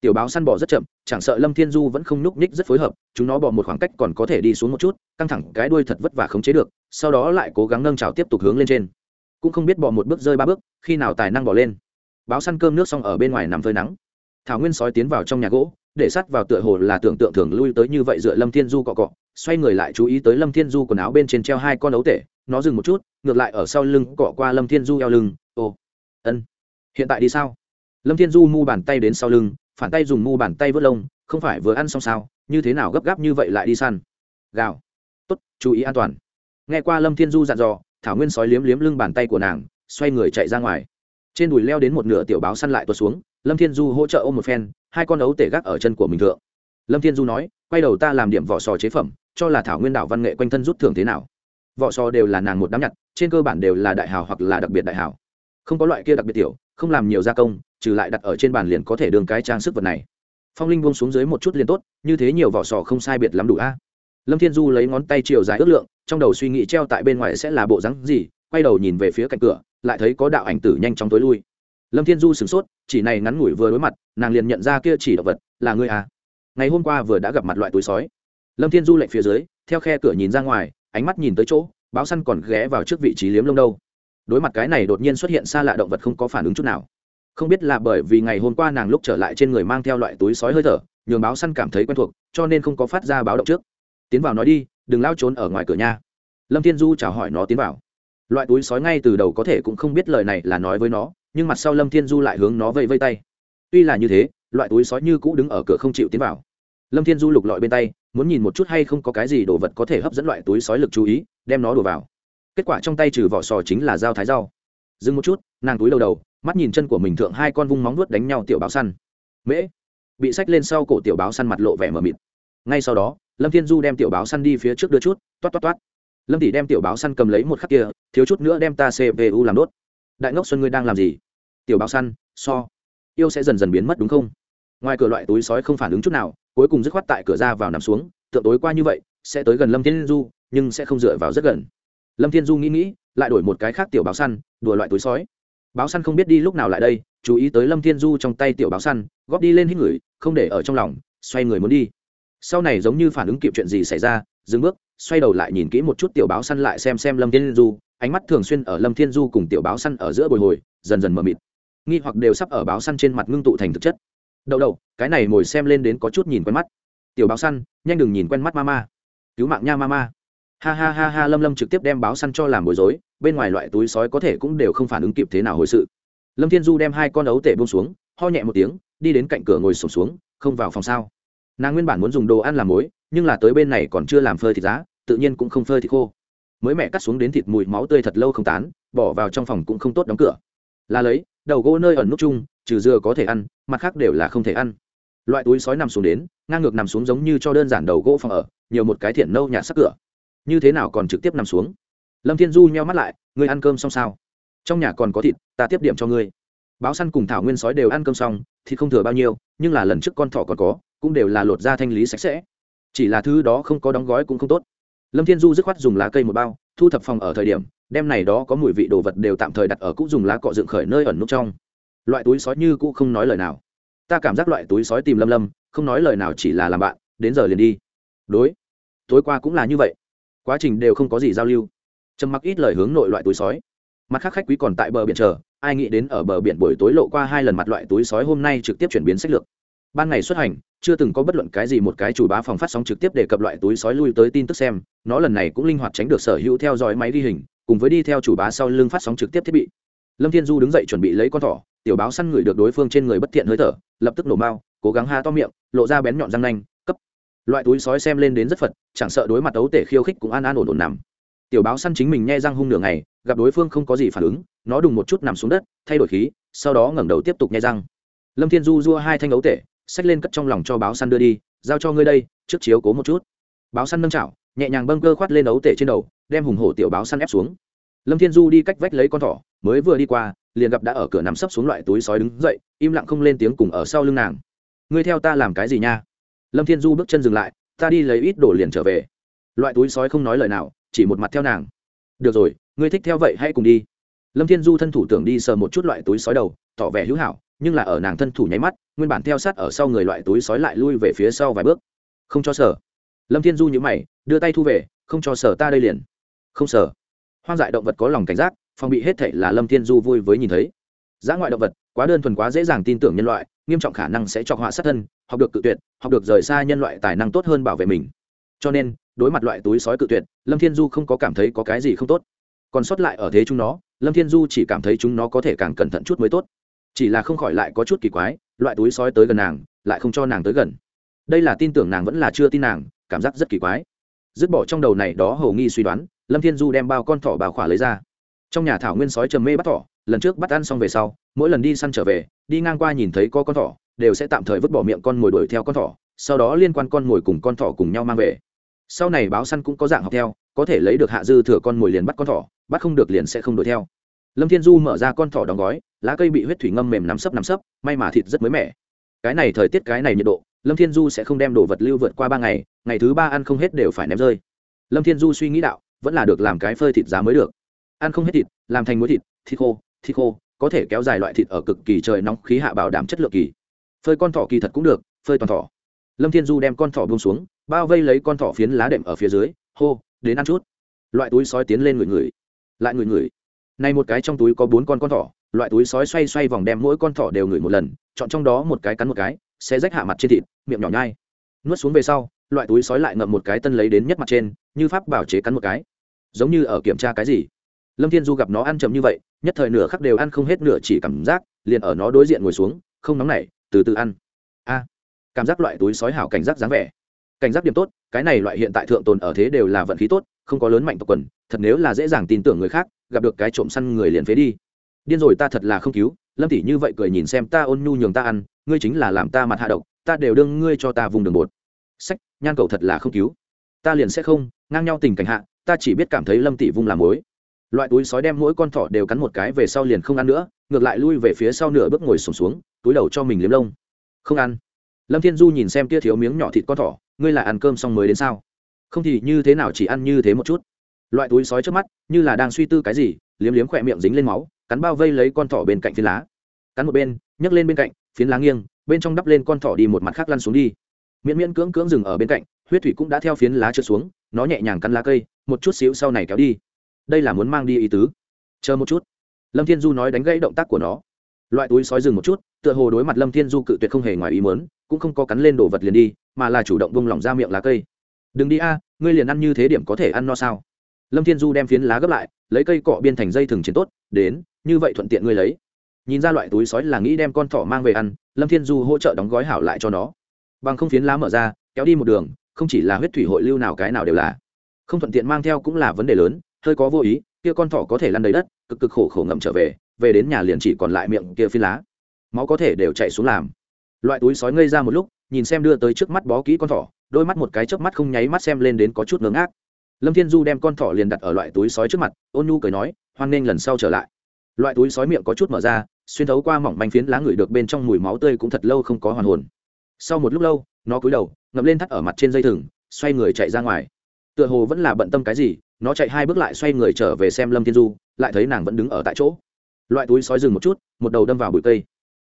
Tiểu báo săn bỏ rất chậm, chẳng sợ lâm thiên du vẫn không núp ních rất phối hợp, chúng nó bỏ một khoảng cách còn có thể đi xuống một chút, căng thẳng cái đuôi thật vất vả khống chế được, sau đó lại cố gắng nâng trào tiếp tục hướng lên trên. Cũng không biết bỏ một bước rơi ba bước, khi nào tài năng bỏ lên. Báo săn cơm nước xong ở bên ngoài nằm phơi nắng. Thảo nguyên sói tiến vào trong nhà gỗ, để sắt vào tựa hồ là tưởng tượng thường lui tới như vậy dựa lâm thiên du cọ cọ xoay người lại chú ý tới lâm thiên du quần áo bên trên treo hai con ấu tể, nó dừng một chút, ngược lại ở sau lưng cọ qua lâm thiên du eo lưng ô ân, hiện tại đi sao? Lâm thiên du mu bàn tay đến sau lưng, phản tay dùng mu bàn tay vớt lông, không phải vừa ăn xong sao, như thế nào gấp gáp như vậy lại đi săn? Gào. Tốt, chú ý an toàn. Nghe qua lâm thiên du dặn dò, thảo nguyên sói liếm liếm lưng bàn tay của nàng, xoay người chạy ra ngoài. Trên đùi leo đến một nửa tiểu báo săn lại tuột xuống, lâm thiên du hỗ trợ ôm một phen, hai con ấu tể gác ở chân của mình thượng lâm thiên du nói, quay đầu ta làm điểm vỏ sò chế phẩm, cho là thảo nguyên đảo văn nghệ quanh thân rút thưởng thế nào. Vỏ sò đều là nàng một đám nhặt, trên cơ bản đều là đại hào hoặc là đặc biệt đại hào không có loại kia đặc biệt tiểu, không làm nhiều gia công, trừ lại đặt ở trên bàn liền có thể đường cái trang sức vật này. Phong linh buông xuống dưới một chút liền tốt, như thế nhiều vỏ sò không sai biệt lắm đủ a. Lâm thiên du lấy ngón tay chiều dài ước lượng, trong đầu suy nghĩ treo tại bên ngoài sẽ là bộ rắn gì, quay đầu nhìn về phía cạnh cửa, lại thấy có đạo ảnh tử nhanh chóng tối lui. Lâm thiên du sửng sốt, chỉ này ngắn ngủi vừa đối mặt, nàng liền nhận ra kia chỉ động vật, là ngươi à ngày hôm qua vừa đã gặp mặt loại túi sói. Lâm thiên du lệnh phía dưới, theo khe cửa nhìn ra ngoài, ánh mắt nhìn tới chỗ, báo săn còn ghé vào trước vị trí liếm lông đâu. Đối mặt cái này đột nhiên xuất hiện xa lạ động vật không có phản ứng chút nào. Không biết là bởi vì ngày hôm qua nàng lúc trở lại trên người mang theo loại túi sói hơi thở, nhường báo săn cảm thấy quen thuộc, cho nên không có phát ra báo động trước. Tiến vào nói đi, đừng lao trốn ở ngoài cửa nhà lâm thiên du chào hỏi nó tiến vào. Loại túi sói ngay từ đầu có thể cũng không biết lời này là nói với nó, nhưng mặt sau lâm thiên du lại hướng nó vây vây tay. Tuy là như thế, loại túi sói như cũ đứng ở cửa không chịu tiến vào lâm thiên du lục lọi bên tay, muốn nhìn một chút hay không có cái gì đồ vật có thể hấp dẫn loại túi sói lực chú ý, đem nó đổ vào. Kết quả trong tay trừ vỏ sò chính là dao thái rau. Dừng một chút, nàng túi đầu đầu, mắt nhìn chân của mình thượng hai con vung móng nuốt đánh nhau tiểu báo săn. Mễ. Bị sách lên sau cổ tiểu báo săn mặt lộ vẻ mờ mịt. Ngay sau đó, lâm thiên du đem tiểu báo săn đi phía trước đưa chút, toát toát toát. Lâm tỷ đem tiểu báo săn cầm lấy một khắc kia, thiếu chút nữa đem ta cpu làm đốt. Đại ngốc xuân ngươi đang làm gì? Tiểu báo săn, so. Yêu sẽ dần dần biến mất đúng không? Ngoài cửa loại túi sói không phản ứng chút nào cuối cùng dứt khoát tại cửa ra vào nằm xuống, tượng tối qua như vậy, sẽ tới gần lâm thiên du, nhưng sẽ không dựa vào rất gần. Lâm thiên du nghĩ nghĩ, lại đổi một cái khác tiểu báo săn, đùa loại túi sói. Báo săn không biết đi lúc nào lại đây, chú ý tới lâm thiên du trong tay tiểu báo săn, góp đi lên hít người, không để ở trong lòng, xoay người muốn đi. Sau này giống như phản ứng kịp chuyện gì xảy ra, dừng bước, xoay đầu lại nhìn kỹ một chút tiểu báo săn lại xem xem lâm thiên du, ánh mắt thường xuyên ở lâm thiên du cùng tiểu báo săn ở giữa bồi hồi, dần dần mờ mịt. Nghi hoặc đều sắp ở báo săn trên mặt ngưng tụ thành thực chất đậu đậu cái này ngồi xem lên đến có chút nhìn quen mắt. Tiểu báo săn nhanh đừng nhìn quen mắt ma ma. Cứu mạng nha ma ma. Ha ha ha ha lâm lâm trực tiếp đem báo săn cho làm bối rối bên ngoài loại túi sói có thể cũng đều không phản ứng kịp thế nào hồi sự. Lâm thiên du đem hai con ấu tể bông xuống ho nhẹ một tiếng đi đến cạnh cửa ngồi sụp xuống, xuống không vào phòng sao. Nàng nguyên bản muốn dùng đồ ăn làm mối nhưng là tới bên này còn chưa làm phơi thịt giá tự nhiên cũng không phơi thịt khô. Mới mẹ cắt xuống đến thịt mùi máu tươi thật lâu không tán bỏ vào trong phòng cũng không tốt đóng cửa. Là lấy đầu gỗ nơi ẩn nút chung trừ dưa có thể ăn, mặt khác đều là không thể ăn. Loại túi sói nằm xuống đến, ngang ngược nằm xuống giống như cho đơn giản đầu gỗ phòng ở, nhiều một cái thiện nâu nhạt sắc cửa. Như thế nào còn trực tiếp nằm xuống? Lâm thiên du nheo mắt lại, ngươi ăn cơm xong sao? Trong nhà còn có thịt, ta tiếp điểm cho ngươi. Báo săn cùng thảo nguyên sói đều ăn cơm xong thì không thừa bao nhiêu, nhưng là lần trước con thỏ còn có, cũng đều là lột ra thanh lý sạch sẽ. Chỉ là thứ đó không có đóng gói cũng không tốt. Lâm thiên du dứt khoát dùng lá cây một bao, thu thập phòng ở thời điểm đem này đó có mùi vị đồ vật đều tạm thời đặt ở cũng dùng lá cọ dựng khởi nơi ẩn nút trong loại túi sói như cũ không nói lời nào. Ta cảm giác loại túi sói tìm lâm lâm, không nói lời nào chỉ là làm bạn, đến giờ liền đi. Đối. Tối qua cũng là như vậy. Quá trình đều không có gì giao lưu. Trầm mặc ít lời hướng nội loại túi sói. Mặt khác khách quý còn tại bờ biển chờ, ai nghĩ đến ở bờ biển buổi tối lộ qua hai lần mặt loại túi sói hôm nay trực tiếp chuyển biến sách lược. Ban ngày xuất hành, chưa từng có bất luận cái gì một cái chủ bá phòng phát sóng trực tiếp để cập loại túi sói lui tới tin tức xem, nó lần này cũng linh hoạt tránh được sở hữu theo dõi máy ghi hình, cùng với đi theo chủ bá sau lưng phát sóng trực tiếp thiết bị. Lâm thiên du đứng dậy chuẩn bị lấy con thỏ tiểu báo săn người được đối phương trên người bất thiện hơi thở, lập tức nổ mau, cố gắng ha to miệng, lộ ra bén nhọn răng nanh, cấp. Loại túi sói xem lên đến rất phật, chẳng sợ đối mặt ấu tể khiêu khích cũng an an ổn ổn nằm. Tiểu báo săn chính mình nghe răng hung nửa ngày, gặp đối phương không có gì phản ứng, nó đùng một chút nằm xuống đất, thay đổi khí, sau đó ngẩng đầu tiếp tục nghe răng. Lâm thiên du dua hai thanh ấu tể, xách lên cất trong lòng cho báo săn đưa đi, giao cho ngươi đây, trước chiếu cố một chút. Báo săn nâng chảo, nhẹ nhàng bâng cơ khoát lên ấu tể trên đầu, đem hùng hổ tiểu báo săn ép xuống lâm thiên du đi cách vách lấy con thỏ, mới vừa đi qua, liền gặp đã ở cửa nằm sấp xuống loại túi sói đứng dậy, im lặng không lên tiếng cùng ở sau lưng nàng. Ngươi theo ta làm cái gì nha? Lâm thiên du bước chân dừng lại, ta đi lấy ít đồ liền trở về. Loại túi sói không nói lời nào, chỉ một mặt theo nàng. Được rồi, ngươi thích theo vậy hãy cùng đi. Lâm thiên du thân thủ tưởng đi sờ một chút loại túi sói đầu, tỏ vẻ hữu hảo, nhưng là ở nàng thân thủ nháy mắt, nguyên bản theo sát ở sau người loại túi sói lại lui về phía sau vài bước. Không cho sờ. Lâm thiên du nhữ mày, đưa tay thu về, không cho sờ ta đây liền. Không sờ hoang dại động vật có lòng cảnh giác, phòng bị hết thể là lâm thiên du vui với nhìn thấy. Giá ngoại động vật, quá đơn thuần quá dễ dàng tin tưởng nhân loại, nghiêm trọng khả năng sẽ cho họa sát thân, học được cự tuyệt, học được rời xa nhân loại tài năng tốt hơn bảo vệ mình. Cho nên, đối mặt loại túi sói cự tuyệt, lâm thiên du không có cảm thấy có cái gì không tốt. Còn sót lại ở thế chúng nó, lâm thiên du chỉ cảm thấy chúng nó có thể càng cẩn thận chút mới tốt. Chỉ là không khỏi lại có chút kỳ quái, loại túi sói tới gần nàng, lại không cho nàng tới gần. Đây là tin tưởng nàng vẫn là chưa tin nàng, cảm giác rất kỳ quái. Dứt bỏ trong đầu này đó hầu nghi suy đoán lâm thiên du đem bao con thỏ bào khỏa lấy ra. Trong nhà thảo nguyên sói trầm mê bắt thỏ, lần trước bắt ăn xong về sau, mỗi lần đi săn trở về, đi ngang qua nhìn thấy có con thỏ, đều sẽ tạm thời vứt bỏ miệng con mồi đuổi theo con thỏ, sau đó liên quan con mồi cùng con thỏ cùng nhau mang về. Sau này báo săn cũng có dạng học theo, có thể lấy được hạ dư thừa con mồi liền bắt con thỏ, bắt không được liền sẽ không đuổi theo. Lâm thiên du mở ra con thỏ đóng gói, lá cây bị huyết thủy ngâm mềm nắm sấp nắm sấp, may mà thịt rất mới mẻ. Cái này thời tiết, cái này nhiệt độ, lâm thiên du sẽ không đem đồ vật lưu vượt qua ba ngày ngày thứ ba ăn không hết đều phải ném rơi. Lâm thiên du suy nghĩ đạo vẫn là được làm cái phơi thịt giá mới được. Ăn không hết thịt, làm thành muối thịt thịt khô thịt khô, có thể kéo dài loại thịt ở cực kỳ trời nóng, khí hạ bảo đảm chất lượng kỳ. Phơi con thỏ kỳ thật cũng được, phơi toàn thỏ. Lâm thiên du đem con thỏ buông xuống, bao vây lấy con thỏ phiến lá đệm ở phía dưới, hô, đến ăn chút. Loại túi sói tiến lên người người lại người người này một cái trong túi có bốn con con thỏ, loại túi sói xoay xoay vòng đem mỗi con thỏ đều ngửi một lần, chọn trong đó một cái cắn một cái sẽ rách hạ mặt trên thịt, miệng nhỏ nhai. Nuốt xuống về sau, loại túi sói lại ngậm một cái tân lấy đến nhất mặt trên, như pháp bảo chế cắn một cái giống như ở kiểm tra cái gì. Lâm thiên du gặp nó ăn chậm như vậy, nhất thời nửa khắc đều ăn không hết nửa chỉ cảm giác, liền ở nó đối diện ngồi xuống, không nóng nảy, từ từ ăn. A, cảm giác loại túi sói hảo cảnh giác dáng vẻ. Cảnh giác điểm tốt, cái này loại hiện tại thượng tồn ở thế đều là vận khí tốt, không có lớn mạnh tộc quần, thật nếu là dễ dàng tin tưởng người khác, gặp được cái trộm săn người liền phế đi. Điên rồi ta thật là không cứu, lâm tỷ như vậy cười nhìn xem ta ôn nhu nhường ta ăn, ngươi chính là làm ta mặt hạ độc, ta đều đương ngươi cho ta vùng đường bột. Sách, nhan cầu thật là không cứu. Ta liền sẽ không, ngang nhau tình cảnh hạ ta chỉ biết cảm thấy lâm tỷ vung làm mối loại túi sói đem mỗi con thỏ đều cắn một cái về sau liền không ăn nữa ngược lại lui về phía sau nửa bước ngồi sùng xuống, xuống túi đầu cho mình liếm lông. Không ăn. Lâm thiên du nhìn xem kia thiếu miếng nhỏ thịt con thỏ ngươi là ăn cơm xong mới đến sao? Không thì như thế nào chỉ ăn như thế một chút? Loại túi sói trước mắt như là đang suy tư cái gì liếm liếm khỏe miệng dính lên máu cắn bao vây lấy con thỏ bên cạnh phiến lá. Cắn một bên nhấc lên bên cạnh phiến lá nghiêng bên trong đắp lên con thỏ đi một mặt khác lăn xuống đi. Miễn miễn cưỡng cưỡng dừng ở bên cạnh huyết thủy cũng đã theo phiến lá trượt xuống nó nhẹ nhàng cắn lá cây, một chút xíu sau này kéo đi. Đây là muốn mang đi ý tứ. Chờ một chút. Lâm thiên du nói đánh gãy động tác của nó. Loại túi sói dừng một chút, tựa hồ đối mặt lâm thiên du cự tuyệt không hề ngoài ý mớn cũng không có cắn lên đồ vật liền đi, mà là chủ động vung lỏng ra miệng lá cây. Đừng đi a, ngươi liền ăn như thế điểm có thể ăn no sao? Lâm thiên du đem phiến lá gấp lại, lấy cây cọ biên thành dây thừng chiến tốt, đến, như vậy thuận tiện ngươi lấy. Nhìn ra loại túi sói là nghĩ đem con thỏ mang về ăn, lâm thiên du hỗ trợ đóng gói hảo lại cho nó. Bằng không phiến lá mở ra, kéo đi một đường không chỉ là huyết thủy hội lưu nào cái nào đều là. Không thuận tiện mang theo cũng là vấn đề lớn, hơi có vô ý, kia con thỏ có thể lăn đầy đất, cực cực khổ khổ ngậm trở về về đến nhà liền chỉ còn lại miệng kia phi lá. Máu có thể đều chạy xuống làm. Loại túi sói ngây ra một lúc, nhìn xem đưa tới trước mắt bó kỹ con thỏ, đôi mắt một cái chớp mắt không nháy mắt xem lên đến có chút ngớ ngác. Lâm thiên du đem con thỏ liền đặt ở loại túi sói trước mặt, ôn nhu cười nói, hoan nghênh lần sau trở lại. Loại túi sói miệng có chút mở ra, xuyên thấu qua mỏng manh phiến lá ngửi được bên trong mùi máu tươi cũng thật lâu không có hoàn hồn. Sau một lúc lâu nó cúi đầu, ngậm lên thắt ở mặt trên dây thừng, xoay người chạy ra ngoài. Tựa hồ vẫn là bận tâm cái gì, nó chạy hai bước lại xoay người trở về xem lâm thiên du, lại thấy nàng vẫn đứng ở tại chỗ. Loại túi sói dừng một chút, một đầu đâm vào bụi cây.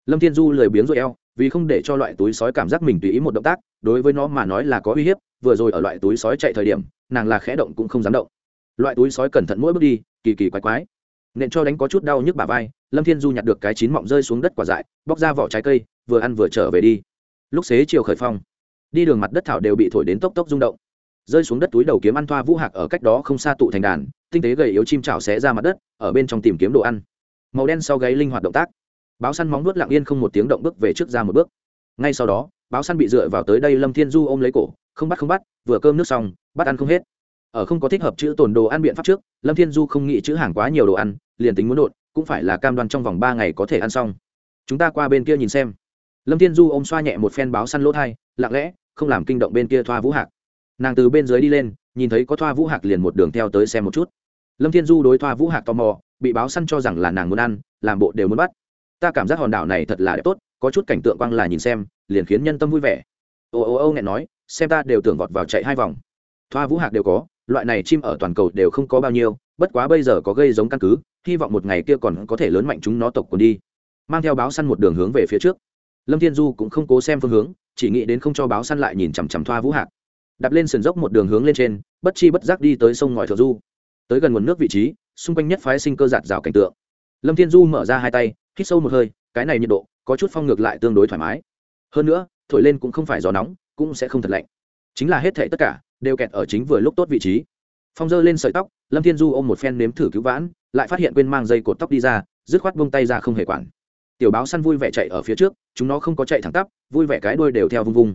Lâm thiên du lười biếng rồi eo, vì không để cho loại túi sói cảm giác mình tùy ý một động tác, đối với nó mà nói là có uy hiếp, vừa rồi ở loại túi sói chạy thời điểm, nàng là khẽ động cũng không dám động. Loại túi sói cẩn thận mỗi bước đi, kỳ kỳ quái quái. Nện cho đánh có chút đau nhức bà vai, lâm thiên du nhặt được cái chín mọng rơi xuống đất quả dại, bóc ra vỏ trái cây, vừa ăn vừa trở về đi lúc xế chiều khởi phong, đi đường mặt đất thảo đều bị thổi đến tốc tốc rung động. Rơi xuống đất túi đầu kiếm ăn thoa vũ hạc ở cách đó không xa tụ thành đàn, tinh tế gầy yếu chim chảo xé ra mặt đất, ở bên trong tìm kiếm đồ ăn. Màu đen sau gáy linh hoạt động tác. Báo săn móng nuốt lặng yên không một tiếng động bước về trước ra một bước. Ngay sau đó, báo săn bị dựa vào tới đây lâm thiên du ôm lấy cổ, không bắt không bắt, vừa cơm nước xong, bắt ăn không hết. Ở không có thích hợp chữ tồn đồ ăn biện pháp trước, lâm thiên du không nghĩ chữ hàng quá nhiều đồ ăn, liền tính muốn đột, cũng phải là cam đoan trong vòng ba ngày có thể ăn xong. Chúng ta qua bên kia nhìn xem lâm thiên du ôm xoa nhẹ một phen báo săn lỗ thai, lặng lẽ, không làm kinh động bên kia thoa vũ hạc. Nàng từ bên dưới đi lên, nhìn thấy có thoa vũ hạc liền một đường theo tới xem một chút. Lâm thiên du đối thoa vũ hạc tò mò, bị báo săn cho rằng là nàng muốn ăn, làm bộ đều muốn bắt. Ta cảm giác hòn đảo này thật là đẹp tốt, có chút cảnh tượng quang là nhìn xem, liền khiến nhân tâm vui vẻ. Ô ô ô nghẹn nói, xem ta đều tưởng vọt vào chạy hai vòng. Thoa vũ hạc đều có, loại này chim ở toàn cầu đều không có bao nhiêu, bất quá bây giờ có gây giống căn cứ, hy vọng một ngày kia còn có thể lớn mạnh chúng nó tộc còn đi. Mang theo báo săn một đường hướng về phía trước lâm thiên du cũng không cố xem phương hướng, chỉ nghĩ đến không cho báo săn lại nhìn chằm chằm thoa vũ hạc. Đạp lên sườn dốc một đường hướng lên trên, bất chi bất giác đi tới sông ngòi thượng du. Tới gần nguồn nước vị trí, xung quanh nhất phái sinh cơ giạt rào cảnh tượng. Lâm thiên du mở ra hai tay, hít sâu một hơi, cái này nhiệt độ, có chút phong ngược lại tương đối thoải mái. Hơn nữa, thổi lên cũng không phải gió nóng, cũng sẽ không thật lạnh. Chính là hết thể tất cả, đều kẹt ở chính vừa lúc tốt vị trí. Phong dơ lên sợi tóc, lâm thiên du ôm một phen nếm thử cứu vãn, lại phát hiện quên mang dây cột tóc đi ra, dứt khoát bông tay ra không hề quản tiểu báo săn vui vẻ chạy ở phía trước, chúng nó không có chạy thẳng tắp, vui vẻ cái đuôi đều theo vung vung.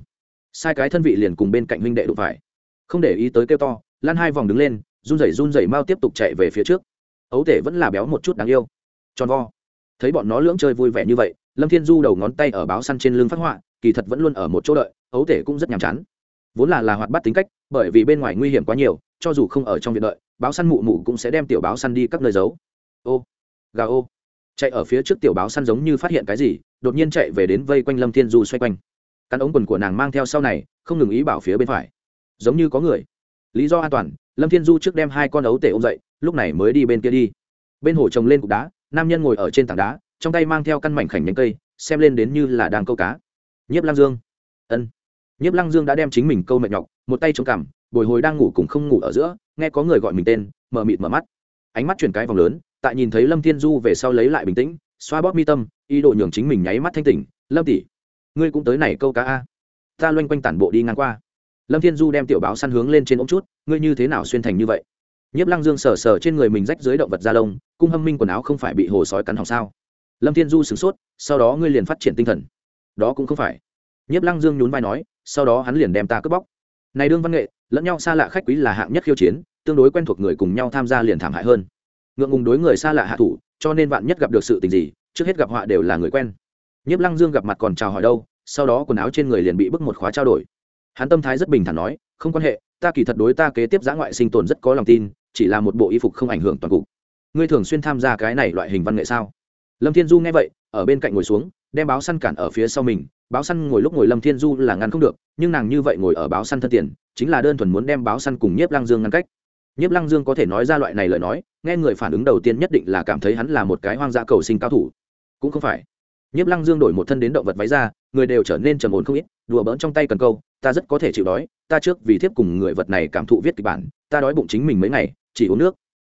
Sai cái thân vị liền cùng bên cạnh huynh đệ đụng phải. Không để ý tới kêu to, lan hai vòng đứng lên, run rẩy run rẩy mau tiếp tục chạy về phía trước. Ấu tể vẫn là béo một chút đáng yêu. Tròn vo. Thấy bọn nó lưỡng chơi vui vẻ như vậy, lâm thiên du đầu ngón tay ở báo săn trên lưng phát họa, kỳ thật vẫn luôn ở một chỗ đợi, ấu tể cũng rất nhàm chán. Vốn là là hoạt bắt tính cách, bởi vì bên ngoài nguy hiểm quá nhiều, cho dù không ở trong viện đợi, báo săn mụ mụ cũng sẽ đem tiểu báo săn đi các nơi giấu. Ô, gà ô chạy ở phía trước tiểu báo săn giống như phát hiện cái gì, đột nhiên chạy về đến vây quanh lâm thiên du xoay quanh. Căn ống quần của nàng mang theo sau này, không ngừng ý bảo phía bên phải. Giống như có người. Lý do an toàn, lâm thiên du trước đem hai con ấu tể ôm dậy, lúc này mới đi bên kia đi. Bên hồ trồng lên cục đá, nam nhân ngồi ở trên tảng đá, trong tay mang theo căn mảnh khảnh nhánh cây, xem lên đến như là đang câu cá. Nhiếp lăng dương. Ân. Nhiếp lăng dương đã đem chính mình câu mệt nhọc, một tay chống cằm, bồi hồi đang ngủ cùng không ngủ ở giữa, nghe có người gọi mình tên, mở mịt mở mắt. Ánh mắt chuyển cái vòng lớn tại nhìn thấy lâm thiên du về sau lấy lại bình tĩnh, xoa bóp mi tâm, ý đồ nhường chính mình nháy mắt thanh tỉnh. Lâm tỷ, ngươi cũng tới này câu cá a. Ta loanh quanh tản bộ đi ngang qua. Lâm thiên du đem tiểu báo săn hướng lên trên ống chút, ngươi như thế nào xuyên thành như vậy? Nhiếp lăng dương sờ sờ trên người mình rách dưới động vật da lông, cung hâm minh quần áo không phải bị hồ sói cắn hỏng sao? Lâm thiên du sửng sốt, sau đó ngươi liền phát triển tinh thần. Đó cũng không phải. Nhiếp lăng dương nhún vai nói, sau đó hắn liền đem ta cướp bóc. Này đương văn nghệ, lẫn nhau xa lạ khách quý là hạng nhất khiêu chiến, tương đối quen thuộc người cùng nhau tham gia liền thảm hại hơn ngượng ngùng đối người xa lạ hạ thủ, cho nên bạn nhất gặp được sự tình gì, trước hết gặp họa đều là người quen. Nhiếp lăng dương gặp mặt còn chào hỏi đâu, sau đó quần áo trên người liền bị bức một khóa trao đổi. Hắn tâm thái rất bình thản nói, không quan hệ, ta kỳ thật đối ta kế tiếp giã ngoại sinh tồn rất có lòng tin, chỉ là một bộ y phục không ảnh hưởng toàn cục. Ngươi thường xuyên tham gia cái này loại hình văn nghệ sao? Lâm thiên du nghe vậy, ở bên cạnh ngồi xuống, đem báo săn cản ở phía sau mình. Báo săn ngồi lúc ngồi lâm thiên du là ngăn không được, nhưng nàng như vậy ngồi ở báo săn thân tiền, chính là đơn thuần muốn đem báo săn cùng nhiếp lăng dương ngăn cách nhiếp lăng dương có thể nói ra loại này lời nói, nghe người phản ứng đầu tiên nhất định là cảm thấy hắn là một cái hoang dã cầu sinh cao thủ. Cũng không phải. Nhiếp lăng dương đổi một thân đến động vật váy ra người đều trở nên trầm ổn không ít, đùa bỡn trong tay cần câu, ta rất có thể chịu đói, ta trước vì thiếp cùng người vật này cảm thụ viết kịch bản, ta đói bụng chính mình mấy ngày, chỉ uống nước.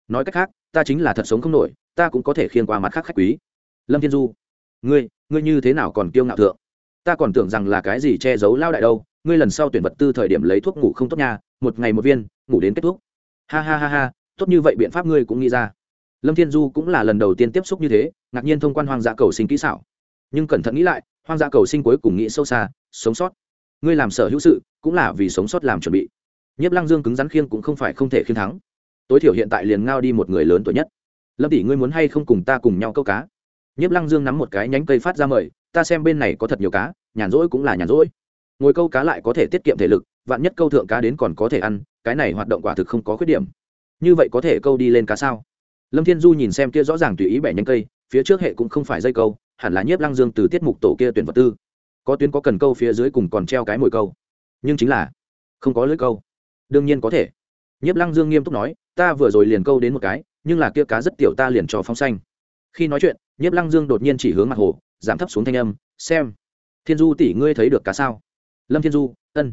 Nói cách khác, ta chính là thật sống không nổi, ta cũng có thể khiên qua mặt khác khách quý. Lâm thiên du, ngươi ngươi như thế nào còn kiêu ngạo thượng? Ta còn tưởng rằng là cái gì che giấu lao đại đâu, ngươi lần sau tuyển vật tư thời điểm lấy thuốc ngủ không tốt nha, một ngày một viên, ngủ đến kết thúc ha ha ha ha, tốt như vậy biện pháp ngươi cũng nghĩ ra. Lâm thiên du cũng là lần đầu tiên tiếp xúc như thế, ngạc nhiên thông quan hoang dã cầu sinh kỹ xảo. Nhưng cẩn thận nghĩ lại, hoang dã cầu sinh cuối cùng nghĩ sâu xa, sống sót. Ngươi làm sở hữu sự, cũng là vì sống sót làm chuẩn bị. Nhiếp lăng dương cứng rắn khiêng cũng không phải không thể khiêng thắng. Tối thiểu hiện tại liền ngao đi một người lớn tuổi nhất. Lâm tỷ ngươi muốn hay không cùng ta cùng nhau câu cá? Nhiếp lăng dương nắm một cái nhánh cây phát ra mời, ta xem bên này có thật nhiều cá, nhàn rỗi cũng là nhàn rỗi. Ngồi câu cá lại có thể tiết kiệm thể lực, vạn nhất câu thượng cá đến còn có thể ăn cái này hoạt động quả thực không có khuyết điểm. Như vậy có thể câu đi lên cá sao? Lâm thiên du nhìn xem kia rõ ràng tùy ý bẻ nhánh cây, phía trước hệ cũng không phải dây câu, hẳn là nhiếp lăng dương từ tiết mục tổ kia tuyển vật tư. Có tuyến có cần câu phía dưới cùng còn treo cái mồi câu. Nhưng chính là không có lưỡi câu. Đương nhiên có thể. Nhiếp lăng dương nghiêm túc nói, ta vừa rồi liền câu đến một cái, nhưng là kia cá rất tiểu ta liền cho phong xanh. Khi nói chuyện, nhiếp lăng dương đột nhiên chỉ hướng mặt hồ, giảm thấp xuống thanh âm, xem, thiên du tỷ ngươi thấy được cá sao? Lâm thiên du, ân.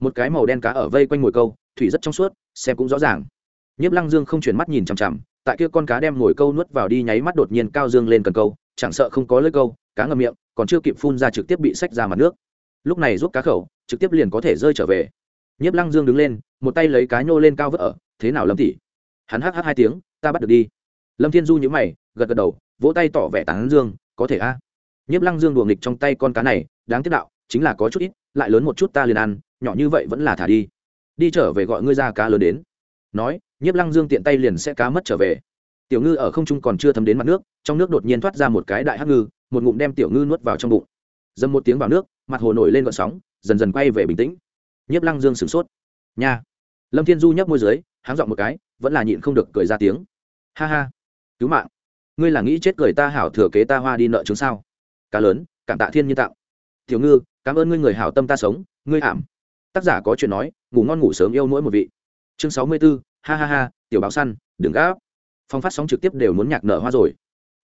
Một cái màu đen cá ở vây quanh mồi câu thủy rất trong suốt, xem cũng rõ ràng. Nhiếp lăng dương không chuyển mắt nhìn chằm chằm, tại kia con cá đem ngồi câu nuốt vào đi nháy mắt đột nhiên cao dương lên cần câu, chẳng sợ không có lơi câu, cá ngầm miệng, còn chưa kịp phun ra trực tiếp bị sách ra mặt nước. Lúc này giúp cá khẩu, trực tiếp liền có thể rơi trở về. Nhiếp lăng dương đứng lên, một tay lấy cá nhô lên cao vỡ ở, thế nào lâm tỷ? Hắn hắc hắc hai tiếng, ta bắt được đi. Lâm thiên du nhữ mày, gật gật đầu, vỗ tay tỏ vẻ tán dương, có thể a. Nhiếp lăng dương đùa nghịch trong tay con cá này, đáng tiếc đạo, chính là có chút ít, lại lớn một chút ta liền ăn, nhỏ như vậy vẫn là thả đi đi trở về gọi ngươi ra cá lớn đến. Nói, nhiếp lăng dương tiện tay liền sẽ cá mất trở về. Tiểu ngư ở không trung còn chưa thấm đến mặt nước, trong nước đột nhiên thoát ra một cái đại hắc ngư, một ngụm đem tiểu ngư nuốt vào trong bụng. Dầm một tiếng vào nước, mặt hồ nổi lên gọn sóng, dần dần quay về bình tĩnh. Nhiếp lăng dương sửng sốt. Nha. Lâm thiên du nhấp môi dưới, háng dọn một cái, vẫn là nhịn không được cười ra tiếng. Ha ha. Cứu mạng. Ngươi là nghĩ chết cười ta hảo thừa kế ta hoa đi nợ chúng sao? Cá lớn, cảm tạ thiên nhiên tạo. Tiểu ngư, cảm ơn ngươi người hảo tâm ta sống, ngươi ảm tác giả có chuyện nói ngủ ngon ngủ sớm yêu mỗi một vị. Chương sáu mươi 64, ha ha ha tiểu báo săn đừng gáp phong phát sóng trực tiếp đều muốn nhạc nở hoa rồi.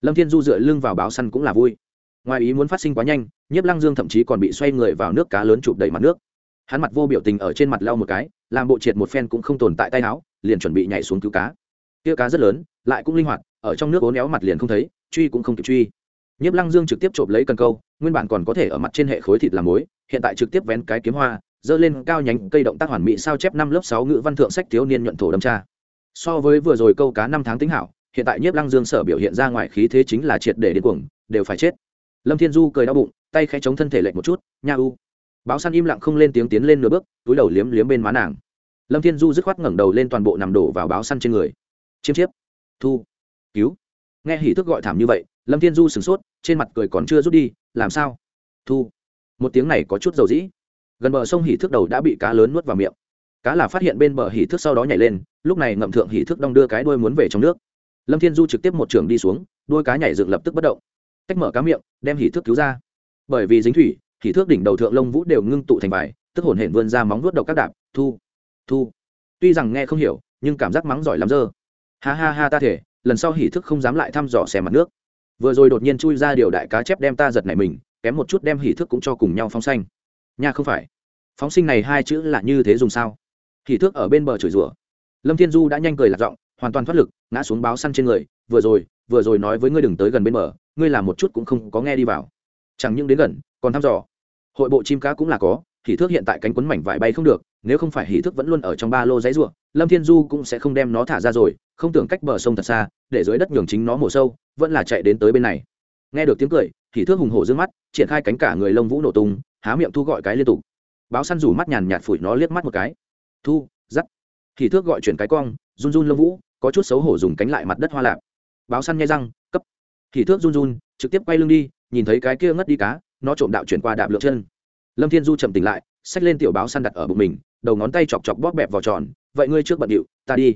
Lâm thiên du dựa lưng vào báo săn cũng là vui. Ngoài ý muốn phát sinh quá nhanh nhiếp lăng dương thậm chí còn bị xoay người vào nước cá lớn chụp đầy mặt nước. Hắn mặt vô biểu tình ở trên mặt lau một cái làm bộ triệt một phen cũng không tồn tại tay áo liền chuẩn bị nhảy xuống cứu cá. Kia cá rất lớn lại cũng linh hoạt ở trong nước ố néo mặt liền không thấy truy cũng không kịp truy. Nhiếp lăng dương trực tiếp trộm lấy cần câu nguyên bản còn có thể ở mặt trên hệ khối thịt làm mối hiện tại trực tiếp vén cái kiếm hoa dơ lên cao nhánh cây động tác hoàn mỹ sao chép năm lớp sáu ngữ văn thượng sách thiếu niên nhuận thổ đâm tra. So với vừa rồi câu cá năm tháng tính hảo, hiện tại nhiếp lăng dương sở biểu hiện ra ngoài khí thế chính là triệt để điên cuồng, đều phải chết. Lâm thiên du cười đau bụng, tay khẽ chống thân thể lệch một chút, nha u. Báo săn im lặng không lên tiếng tiến lên nửa bước, túi đầu liếm liếm bên má nàng. Lâm thiên du dứt khoát ngẩng đầu lên toàn bộ nằm đổ vào báo săn trên người. Chiêm chiếp. Thu. Cứu. Nghe hỉ thức gọi thảm như vậy, lâm thiên du sửng sốt, trên mặt cười còn chưa rút đi, làm sao? Thu. Một tiếng này có chút dầu dĩ gần bờ sông hỉ thước đầu đã bị cá lớn nuốt vào miệng. Cá là phát hiện bên bờ hỉ thước sau đó nhảy lên, lúc này ngậm thượng hỉ thước đong đưa cái đuôi muốn về trong nước. Lâm thiên du trực tiếp một trường đi xuống, đuôi cá nhảy dựng lập tức bất động. Tách mở cá miệng, đem hỉ thước cứu ra. Bởi vì dính thủy, hỉ thước đỉnh đầu thượng lông vũ đều ngưng tụ thành bài tức hồn hển vươn ra móng vuốt độc các đạp, thu thu. Tuy rằng nghe không hiểu, nhưng cảm giác mắng giỏi lắm dơ. Ha ha ha ta thể, lần sau hỉ thức không dám lại thăm dò xe mặt nước. Vừa rồi đột nhiên chui ra điều đại cá chép đem ta giật này mình, kém một chút đem hỉ thức cũng cho cùng nhau phong xanh. Nha không phải phóng sinh này hai chữ là như thế dùng sao? Hỉ thước ở bên bờ chửi rủa. Lâm thiên du đã nhanh cười lạc giọng, hoàn toàn thoát lực, ngã xuống báo săn trên người, vừa rồi vừa rồi nói với ngươi đừng tới gần bên bờ, ngươi làm một chút cũng không có nghe đi vào. Chẳng những đến gần, còn thăm dò. Hội bộ chim cá cũng là có hỉ thước hiện tại cánh quấn mảnh vải bay không được, nếu không phải hỉ thước vẫn luôn ở trong ba lô giấy ruộng, lâm thiên du cũng sẽ không đem nó thả ra rồi, không tưởng cách bờ sông thật xa, để dưới đất nhường chính nó mổ sâu, vẫn là chạy đến tới bên này. Nghe được tiếng cười hỉ thước hùng hổ d mắt, triển khai cánh cả người lông vũ nổ tung, há miệng thu gọi cái liên tục báo săn rủ mắt nhàn nhạt phủi nó liếc mắt một cái. Thu dắt thì thước gọi chuyển cái cong, run run lông vũ, có chút xấu hổ dùng cánh lại mặt đất hoa lạp. Báo săn nhai răng, cấp. Thì thước run run, trực tiếp quay lưng đi, nhìn thấy cái kia ngất đi cá, nó trộm đạo chuyển qua đạp lượng chân. Lâm thiên du chậm tỉnh lại, xách lên tiểu báo săn đặt ở bụng mình, đầu ngón tay chọc chọc bóp bẹp vào tròn, vậy ngươi trước bận điệu, ta đi.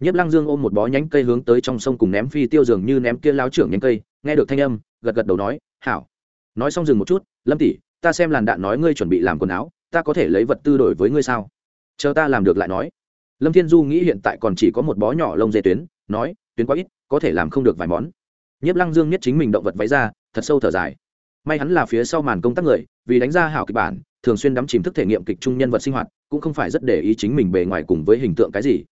Nhiếp lăng dương ôm một bó nhánh cây hướng tới trong sông cùng ném phi tiêu dường như ném kia lao trưởng nhánh cây, nghe được thanh âm, gật gật đầu nói, hảo. Nói xong dừng một chút, lâm tỷ, ta xem làn đạn nói ngươi chuẩn bị làm quần áo ta có thể lấy vật tư đổi với ngươi sao? Chờ ta làm được lại nói. Lâm thiên du nghĩ hiện tại còn chỉ có một bó nhỏ lông dê tuyến, nói, tuyến quá ít, có thể làm không được vài món. Nhiếp lăng dương nhất chính mình động vật váy ra, thật sâu thở dài. May hắn là phía sau màn công tác người, vì đánh ra hảo kịch bản, thường xuyên đắm chìm thức thể nghiệm kịch chung nhân vật sinh hoạt, cũng không phải rất để ý chính mình bề ngoài cùng với hình tượng cái gì.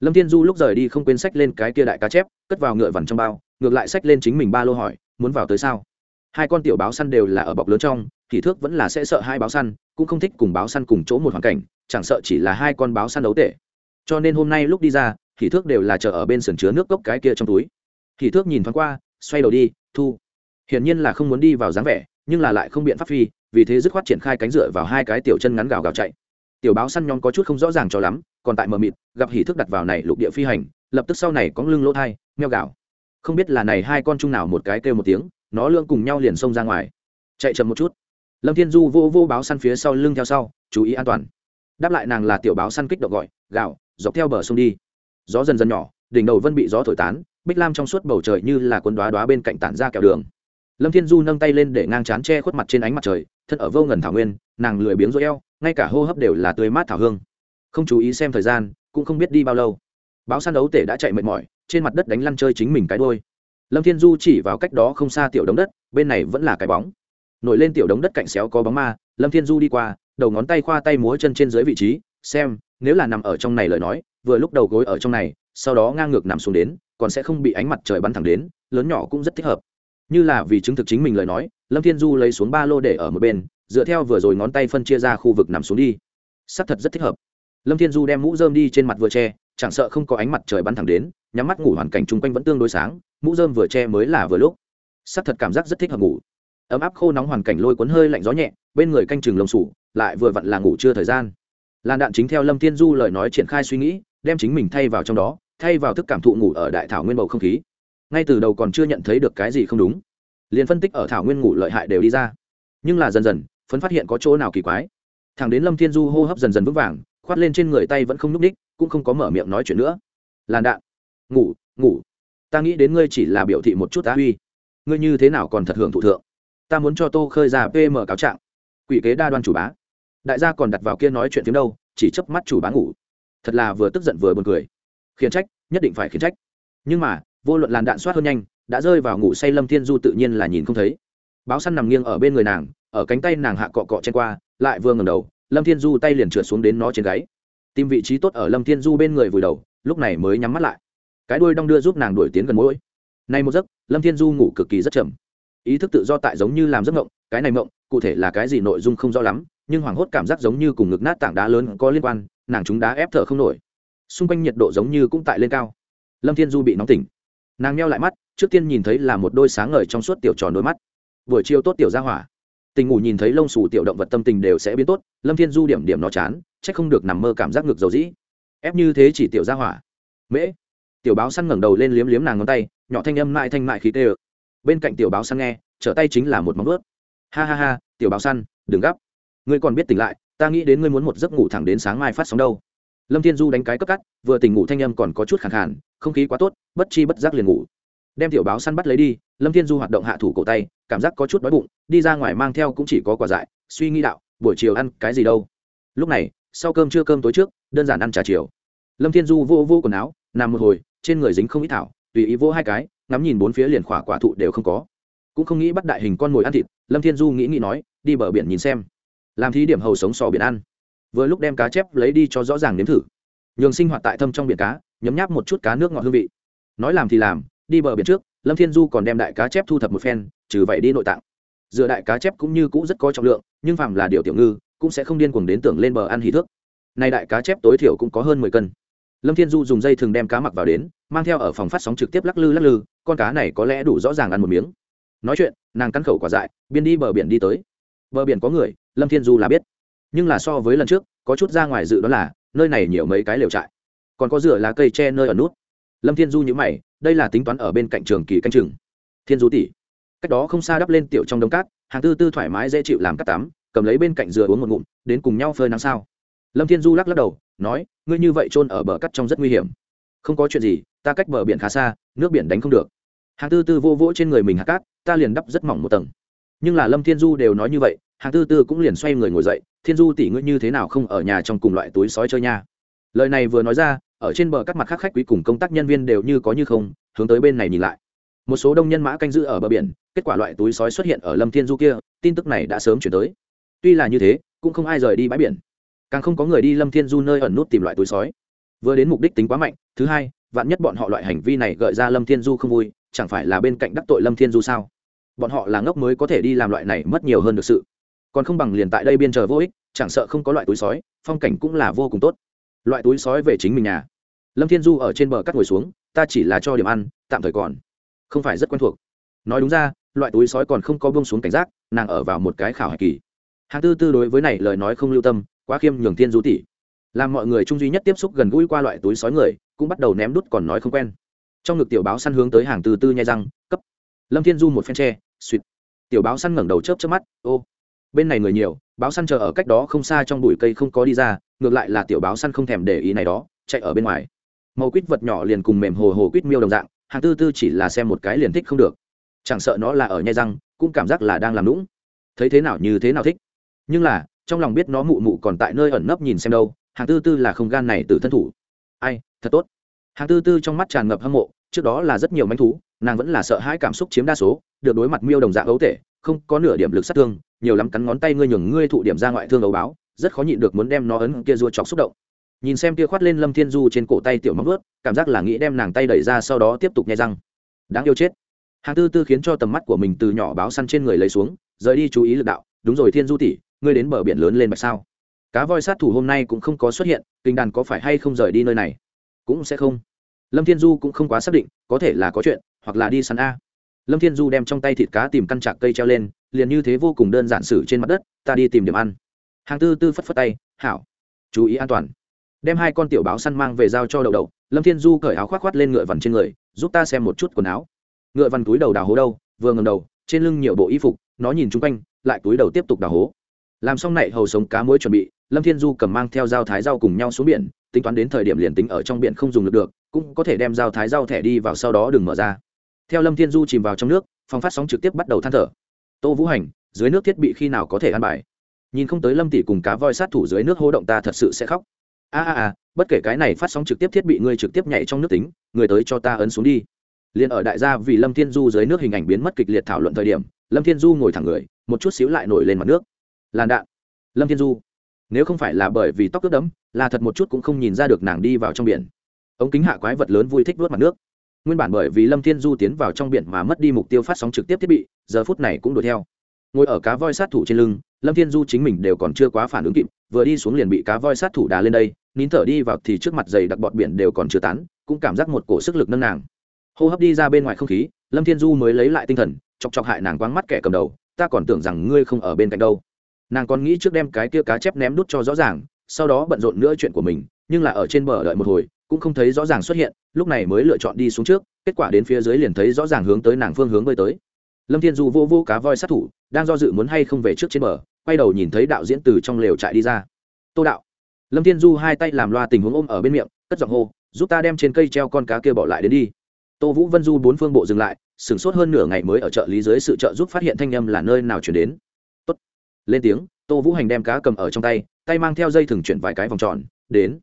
Lâm thiên du lúc rời đi không quên sách lên cái kia đại cá chép, cất vào ngựa vằn trong bao, ngược lại sách lên chính mình ba lô hỏi, muốn vào tới sao? Hai con tiểu báo săn đều là ở bọc lớn trong, thì thước vẫn là sẽ sợ hai báo săn, cũng không thích cùng báo săn cùng chỗ một hoàn cảnh, chẳng sợ chỉ là hai con báo săn đấu tệ. Cho nên hôm nay lúc đi ra, thì thước đều là chờ ở bên sườn chứa nước cốc cái kia trong túi. Thì thước nhìn thoáng qua, xoay đầu đi, thu. Hiển nhiên là không muốn đi vào dáng vẻ, nhưng là lại không biện pháp phi, vì thế dứt khoát triển khai cánh dựa vào hai cái tiểu chân ngắn gào gào chạy. Tiểu báo săn nhóm có chút không rõ ràng cho lắm, còn tại mờ mịt, gặp hỉ thức đặt vào này lục địa phi hành, lập tức sau này có lưng lỗ thai, meo gạo không biết là này hai con chung nào một cái kêu một tiếng nó lương cùng nhau liền xông ra ngoài. Chạy chậm một chút. Lâm thiên du vô vô báo săn phía sau lưng theo sau, chú ý an toàn. Đáp lại nàng là tiểu báo săn kích động gọi gạo dọc theo bờ sông đi. Gió dần dần nhỏ, đỉnh đầu vân bị gió thổi tán, bích lam trong suốt bầu trời như là cuốn đoá đoá bên cạnh tản ra kẹo đường. Lâm thiên du nâng tay lên để ngang chán che khuất mặt trên ánh mặt trời, thân ở vô ngần thảo nguyên, nàng lười biếng rỗi eo, ngay cả hô hấp đều là tươi mát thảo hương. Không chú ý xem thời gian, cũng không biết đi bao lâu. Báo săn đấu tể đã chạy mệt mỏi, trên mặt đất đánh lăn chơi chính mình cái đôi lâm thiên du chỉ vào cách đó không xa tiểu đống đất, bên này vẫn là cái bóng. Nổi lên tiểu đống đất cạnh xéo có bóng ma, lâm thiên du đi qua, đầu ngón tay khoa tay múa chân trên dưới vị trí, xem, nếu là nằm ở trong này lời nói, vừa lúc đầu gối ở trong này, sau đó ngang ngược nằm xuống đến, còn sẽ không bị ánh mặt trời bắn thẳng đến, lớn nhỏ cũng rất thích hợp. Như là vì chứng thực chính mình lời nói, lâm thiên du lấy xuống ba lô để ở một bên, dựa theo vừa rồi ngón tay phân chia ra khu vực nằm xuống đi. Sắc thật rất thích hợp. Lâm thiên du đem mũ dơm đi trên mặt vừa che, chẳng sợ không có ánh mặt trời bắn thẳng đến, nhắm mắt ngủ hoàn cảnh chung quanh vẫn tương đối sáng mũ dơm vừa che mới là vừa lúc. Sắc thật cảm giác rất thích hợp ngủ. Ấm áp khô nóng hoàn cảnh lôi cuốn hơi lạnh gió nhẹ, bên người canh chừng lồng sủ, lại vừa vặn là ngủ chưa thời gian. Làn đạn chính theo lâm thiên du lời nói triển khai suy nghĩ, đem chính mình thay vào trong đó, thay vào thức cảm thụ ngủ ở đại thảo nguyên bầu không khí. Ngay từ đầu còn chưa nhận thấy được cái gì không đúng. Liền phân tích ở thảo nguyên ngủ lợi hại đều đi ra. Nhưng là dần dần, phấn phát hiện có chỗ nào kỳ quái. Thằng đến lâm thiên du hô hấp dần dần vững vàng, khoát lên trên người tay vẫn không n ú c ních cũng không có mở miệng nói chuyện nữa. Làn đạn. Ngủ ngủ ta nghĩ đến ngươi chỉ là biểu thị một chút tá uy ngươi như thế nào còn thật hưởng thụ thượng? Ta muốn cho tô khơi ra pm cáo trạng. Quỷ kế đa đoan chủ bá. Đại gia còn đặt vào kia nói chuyện tiếng đâu, chỉ chớp mắt chủ bá ngủ. Thật là vừa tức giận vừa buồn cười. Khiển trách, nhất định phải khiển trách. Nhưng mà, vô luận làn đạn soát hơn nhanh, đã rơi vào ngủ say lâm thiên du tự nhiên là nhìn không thấy. Báo săn nằm nghiêng ở bên người nàng, ở cánh tay nàng hạ cọ cọ trên qua, lại vừa ngầm đầu, lâm thiên du tay liền trượt xuống đến nó trên gáy. Tìm vị trí tốt ở lâm thiên du bên người vùi đầu, lúc này mới nhắm mắt lại cái đuôi đong đưa giúp nàng đuổi tiến gần mũi. Nay một giấc, lâm thiên du ngủ cực kỳ rất chậm. Ý thức tự do tại giống như làm giấc mộng, cái này mộng, cụ thể là cái gì nội dung không rõ lắm, nhưng hoảng hốt cảm giác giống như cùng ngực nát tảng đá lớn có liên quan, nàng chúng đá ép thở không nổi. Xung quanh nhiệt độ giống như cũng tại lên cao. Lâm thiên du bị nóng tỉnh. Nàng meo lại mắt, trước tiên nhìn thấy là một đôi sáng ngời trong suốt tiểu tròn đôi mắt. Buổi chiều tốt tiểu ra hỏa. Tình ngủ nhìn thấy lông xù tiểu động vật tâm tình đều sẽ biến tốt, lâm thiên du điểm điểm nó chán c h ắ c không được nằm mơ cảm giác ngực dầu dĩ. Ép như thế chỉ tiểu ra hỏa. Mễ tiểu báo săn ngẩng đầu lên liếm liếm nàng ngón tay, nhỏ thanh âm mại thanh mại khí tê ự bên cạnh tiểu báo săn nghe, trở tay chính là một móng ướt ha ha ha, tiểu báo săn, đừng gấp. Ngươi còn biết tỉnh lại, ta nghĩ đến ngươi muốn một giấc ngủ thẳng đến sáng mai phát sóng đâu. Lâm thiên du đánh cái cấp cắt, vừa tỉnh ngủ thanh âm còn có chút khẳng khản không khí quá tốt, bất chi bất giác liền ngủ. Đem tiểu báo săn bắt lấy đi, lâm thiên du hoạt động hạ thủ cổ tay, cảm giác có chút đói bụng, đi ra ngoài mang theo cũng chỉ có quả dại, suy nghĩ đạo, buổi chiều ăn cái gì đâu. Lúc này, sau cơm trưa cơm tối trước, đơn giản ăn trà chiều. Lâm thiên du vô vô quần áo, nằm một hồi trên người dính không ít thảo, tùy ý vỗ hai cái, ngắm nhìn bốn phía liền khỏa quả thụ đều không có. Cũng không nghĩ bắt đại hình con mồi ăn thịt, lâm thiên du nghĩ nghĩ nói, đi bờ biển nhìn xem. Làm thí điểm hầu sống sò biển ăn. Vừa lúc đem cá chép lấy đi cho rõ ràng nếm thử. Nhường sinh hoạt tại thâm trong biển cá, nhấm nháp một chút cá nước ngọt hương vị. Nói làm thì làm, đi bờ biển trước, lâm thiên du còn đem đại cá chép thu thập một phen, trừ vậy đi nội tạng. Dựa đại cá chép cũng như cũ rất có trọng lượng, nhưng phạm là điều tiểu ngư, cũng sẽ không điên cuồng đến tưởng lên bờ ăn hỉ thước. Nay đại cá chép tối thiểu cũng có hơn mười cân lâm thiên du dùng dây thường đem cá mặc vào đến, mang theo ở phòng phát sóng trực tiếp lắc lư lắc lư, con cá này có lẽ đủ rõ ràng ăn một miếng. Nói chuyện, nàng cắn khẩu quả dại, biên đi bờ biển đi tới. Bờ biển có người, lâm thiên du là biết. Nhưng là so với lần trước, có chút ra ngoài dự đoán là, nơi này nhiều mấy cái lều trại. Còn có rửa lá cây tre nơi ở nút. Lâm thiên du nhữ mày, đây là tính toán ở bên cạnh trường kỳ canh chừng. Thiên du tỷ, cách đó không xa đắp lên tiểu trong đống cát, hàng tư tư thoải mái dễ chịu làm cắt tắm, cầm lấy bên cạnh dừa uống một ngụm, đến cùng nhau phơi nắng sao. Lâm thiên du lắc lắc đầu nói, ngươi như vậy trôn ở bờ cắt trong rất nguy hiểm. Không có chuyện gì, ta cách bờ biển khá xa, nước biển đánh không được. Hàng tư tư vô vỗ trên người mình hạt cát, ta liền đắp rất mỏng một tầng. Nhưng là lâm thiên du đều nói như vậy, hàng tư tư cũng liền xoay người ngồi dậy, thiên du tỷ ngươi như thế nào không ở nhà trong cùng loại túi sói chơi nha? Lời này vừa nói ra, ở trên bờ các mặt khác khách quý cùng công tác nhân viên đều như có như không, hướng tới bên này nhìn lại. Một số đông nhân mã canh giữ ở bờ biển, kết quả loại túi sói xuất hiện ở lâm thiên du kia, tin tức này đã sớm chuyển tới. Tuy là như thế, cũng không ai rời đi bãi biển càng không có người đi lâm thiên du nơi ẩn nút tìm loại túi sói. Vừa đến mục đích tính quá mạnh, thứ hai, vạn nhất bọn họ loại hành vi này gợi ra lâm thiên du không vui, chẳng phải là bên cạnh đắc tội lâm thiên du sao? Bọn họ là ngốc mới có thể đi làm loại này mất nhiều hơn được sự. Còn không bằng liền tại đây biên chờ vô ích, chẳng sợ không có loại túi sói, phong cảnh cũng là vô cùng tốt. Loại túi sói về chính mình nhà. Lâm thiên du ở trên bờ cắt ngồi xuống, ta chỉ là cho điểm ăn, tạm thời còn. Không phải rất quen thuộc. Nói đúng ra, loại túi sói còn không có bông xuống cảnh giác, nàng ở vào một cái khảo hạch kỳ. Hàng tư tư đối với này lời nói không lưu tâm quá khiêm nhường thiên du tỷ. Làm mọi người trung duy nhất tiếp xúc gần gũi qua loại túi sói người, cũng bắt đầu ném đút còn nói không quen. Trong ngực tiểu báo săn hướng tới hàng từ tư nhai răng, cấp. Lâm thiên du một phen tre suỵt tiểu báo săn ngẩng đầu chớp chớp mắt, ô. Bên này người nhiều, báo săn chờ ở cách đó không xa trong bụi cây không có đi ra, ngược lại là tiểu báo săn không thèm để ý này đó, chạy ở bên ngoài. Màu quýt vật nhỏ liền cùng mềm hồ hồ quýt miêu đồng dạng, hàng tư tư chỉ là xem một cái liền thích không được. Chẳng sợ nó là ở nhai răng, cũng cảm giác là đang làm lũng thấy thế nào như thế nào thích. Nhưng là trong lòng biết nó mụ mụ còn tại nơi ẩn nấp nhìn xem đâu, hàng tư tư là không gan này từ thân thủ. Ai, thật tốt. Hàng tư tư trong mắt tràn ngập hâm mộ, trước đó là rất nhiều manh thú, nàng vẫn là sợ hãi cảm xúc chiếm đa số, được đối mặt miêu đồng dạng ấu thể không có nửa điểm lực sát thương, nhiều lắm cắn ngón tay ngươi nhường ngươi thụ điểm ra ngoại thương ấu báo, rất khó nhịn được muốn đem nó ấn kia rua chọc xúc động. Nhìn xem kia khoát lên lâm thiên du trên cổ tay tiểu móng ướt cảm giác là nghĩ đem nàng tay đẩy ra sau đó tiếp tục nhai răng. Đáng yêu chết. Hàng tư tư khiến cho tầm mắt của mình từ nhỏ báo săn trên người lấy xuống, rời đi chú ý lực đạo, đúng rồi thiên du tỷ ngươi đến bờ biển lớn lên bạch sao? Cá voi sát thủ hôm nay cũng không có xuất hiện, kinh đàn có phải hay không rời đi nơi này? Cũng sẽ không. Lâm thiên du cũng không quá xác định, có thể là có chuyện, hoặc là đi săn a. Lâm thiên du đem trong tay thịt cá tìm căn chạc cây treo lên, liền như thế vô cùng đơn giản xử trên mặt đất, ta đi tìm điểm ăn. Hàng tư tư phất phất tay, hảo, chú ý an toàn. Đem hai con tiểu báo săn mang về giao cho đậu đậu, lâm thiên du cởi áo khoác khoát lên ngựa vằn trên người, giúp ta xem một chút quần áo. Ngựa vằn túi đầu đào hố đâu, vừa ngầm đầu, trên lưng nhiều bộ y phục, nó nhìn chung quanh, lại túi đầu tiếp tục đào hố làm xong này hầu sống cá muối chuẩn bị, lâm thiên du cầm mang theo dao thái rau cùng nhau xuống biển, tính toán đến thời điểm liền tính ở trong biển không dùng được được, cũng có thể đem dao thái rau thẻ đi vào sau đó đừng mở ra. Theo lâm thiên du chìm vào trong nước, phòng phát sóng trực tiếp bắt đầu than thở. Tô vũ hành, dưới nước thiết bị khi nào có thể ăn bài? Nhìn không tới lâm tỷ cùng cá voi sát thủ dưới nước hô động ta thật sự sẽ khóc. A a a, bất kể cái này phát sóng trực tiếp thiết bị ngươi trực tiếp nhảy trong nước tính, người tới cho ta ấn xuống đi. Liền ở đại gia vì lâm thiên du dưới nước hình ảnh biến mất kịch liệt thảo luận thời điểm, lâm thiên du ngồi thẳng người, một chút xíu lại nổi lên mặt nước làn đạn. Lâm thiên du. Nếu không phải là bởi vì tóc ướt đẫm, là thật một chút cũng không nhìn ra được nàng đi vào trong biển. Ống kính hạ quái vật lớn vui thích vớt mặt nước. Nguyên bản bởi vì lâm thiên du tiến vào trong biển mà mất đi mục tiêu phát sóng trực tiếp thiết bị, giờ phút này cũng đuổi theo. Ngồi ở cá voi sát thủ trên lưng, lâm thiên du chính mình đều còn chưa quá phản ứng kịp, vừa đi xuống liền bị cá voi sát thủ đá lên đây, nín thở đi vào thì trước mặt dày đặc bọt biển đều còn chưa tán, cũng cảm giác một cổ sức lực nâng nàng. Hô hấp đi ra bên ngoài không khí, lâm thiên du mới lấy lại tinh thần, chọc chọc hại nàng quáng mắt kẻ cầm đầu, ta còn tưởng rằng ngươi không ở bên cạnh đâu nàng còn nghĩ trước đem cái kia cá chép ném đút cho rõ ràng, sau đó bận rộn nữa chuyện của mình, nhưng là ở trên bờ đợi một hồi, cũng không thấy rõ ràng xuất hiện, lúc này mới lựa chọn đi xuống trước, kết quả đến phía dưới liền thấy rõ ràng hướng tới nàng phương hướng bơi tới. Lâm thiên du vô vô cá voi sát thủ, đang do dự muốn hay không về trước trên bờ, quay đầu nhìn thấy đạo diễn từ trong lều chạy đi ra. Tô đạo. Lâm thiên du hai tay làm loa tình huống ôm ở bên miệng, cất giọng hô, giúp ta đem trên cây treo con cá kia bỏ lại đến đi. Tô vũ vân du bốn phương bộ dừng lại, sửng sốt hơn nửa ngày mới ở chợ lý dưới sự trợ giúp phát hiện thanh âm là nơi nào chuyển đến lên tiếng, tô vũ hành đem cá cầm ở trong tay tay mang theo dây thừng chuyển vài cái vòng tròn, đến.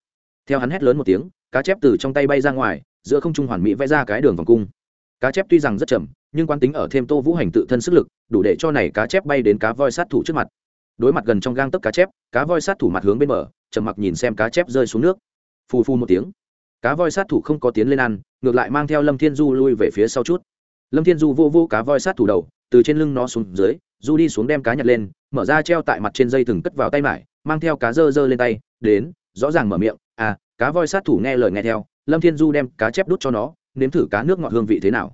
Theo hắn hét lớn một tiếng, cá chép từ trong tay bay ra ngoài, giữa không trung hoàn mỹ vẽ ra cái đường vòng cung. Cá chép tuy rằng rất chậm, nhưng quán tính ở thêm tô vũ hành tự thân sức lực, đủ để cho này cá chép bay đến cá voi sát thủ trước mặt. Đối mặt gần trong gang tấc cá chép, cá voi sát thủ mặt hướng bên bờ, trầm mặc nhìn xem cá chép rơi xuống nước. Phù phu một tiếng, cá voi sát thủ không có tiến lên ăn, ngược lại mang theo lâm thiên du lui về phía sau chút. Lâm thiên du vô vô cá voi sát thủ đầu từ trên lưng nó xuống dưới, du đi xuống đem cá nhặt lên, mở ra treo tại mặt trên dây thừng cất vào tay mải, mang theo cá dơ dơ lên tay, đến, rõ ràng mở miệng à cá voi sát thủ nghe lời nghe theo, lâm thiên du đem cá chép đút cho nó, nếm thử cá nước ngọt hương vị thế nào.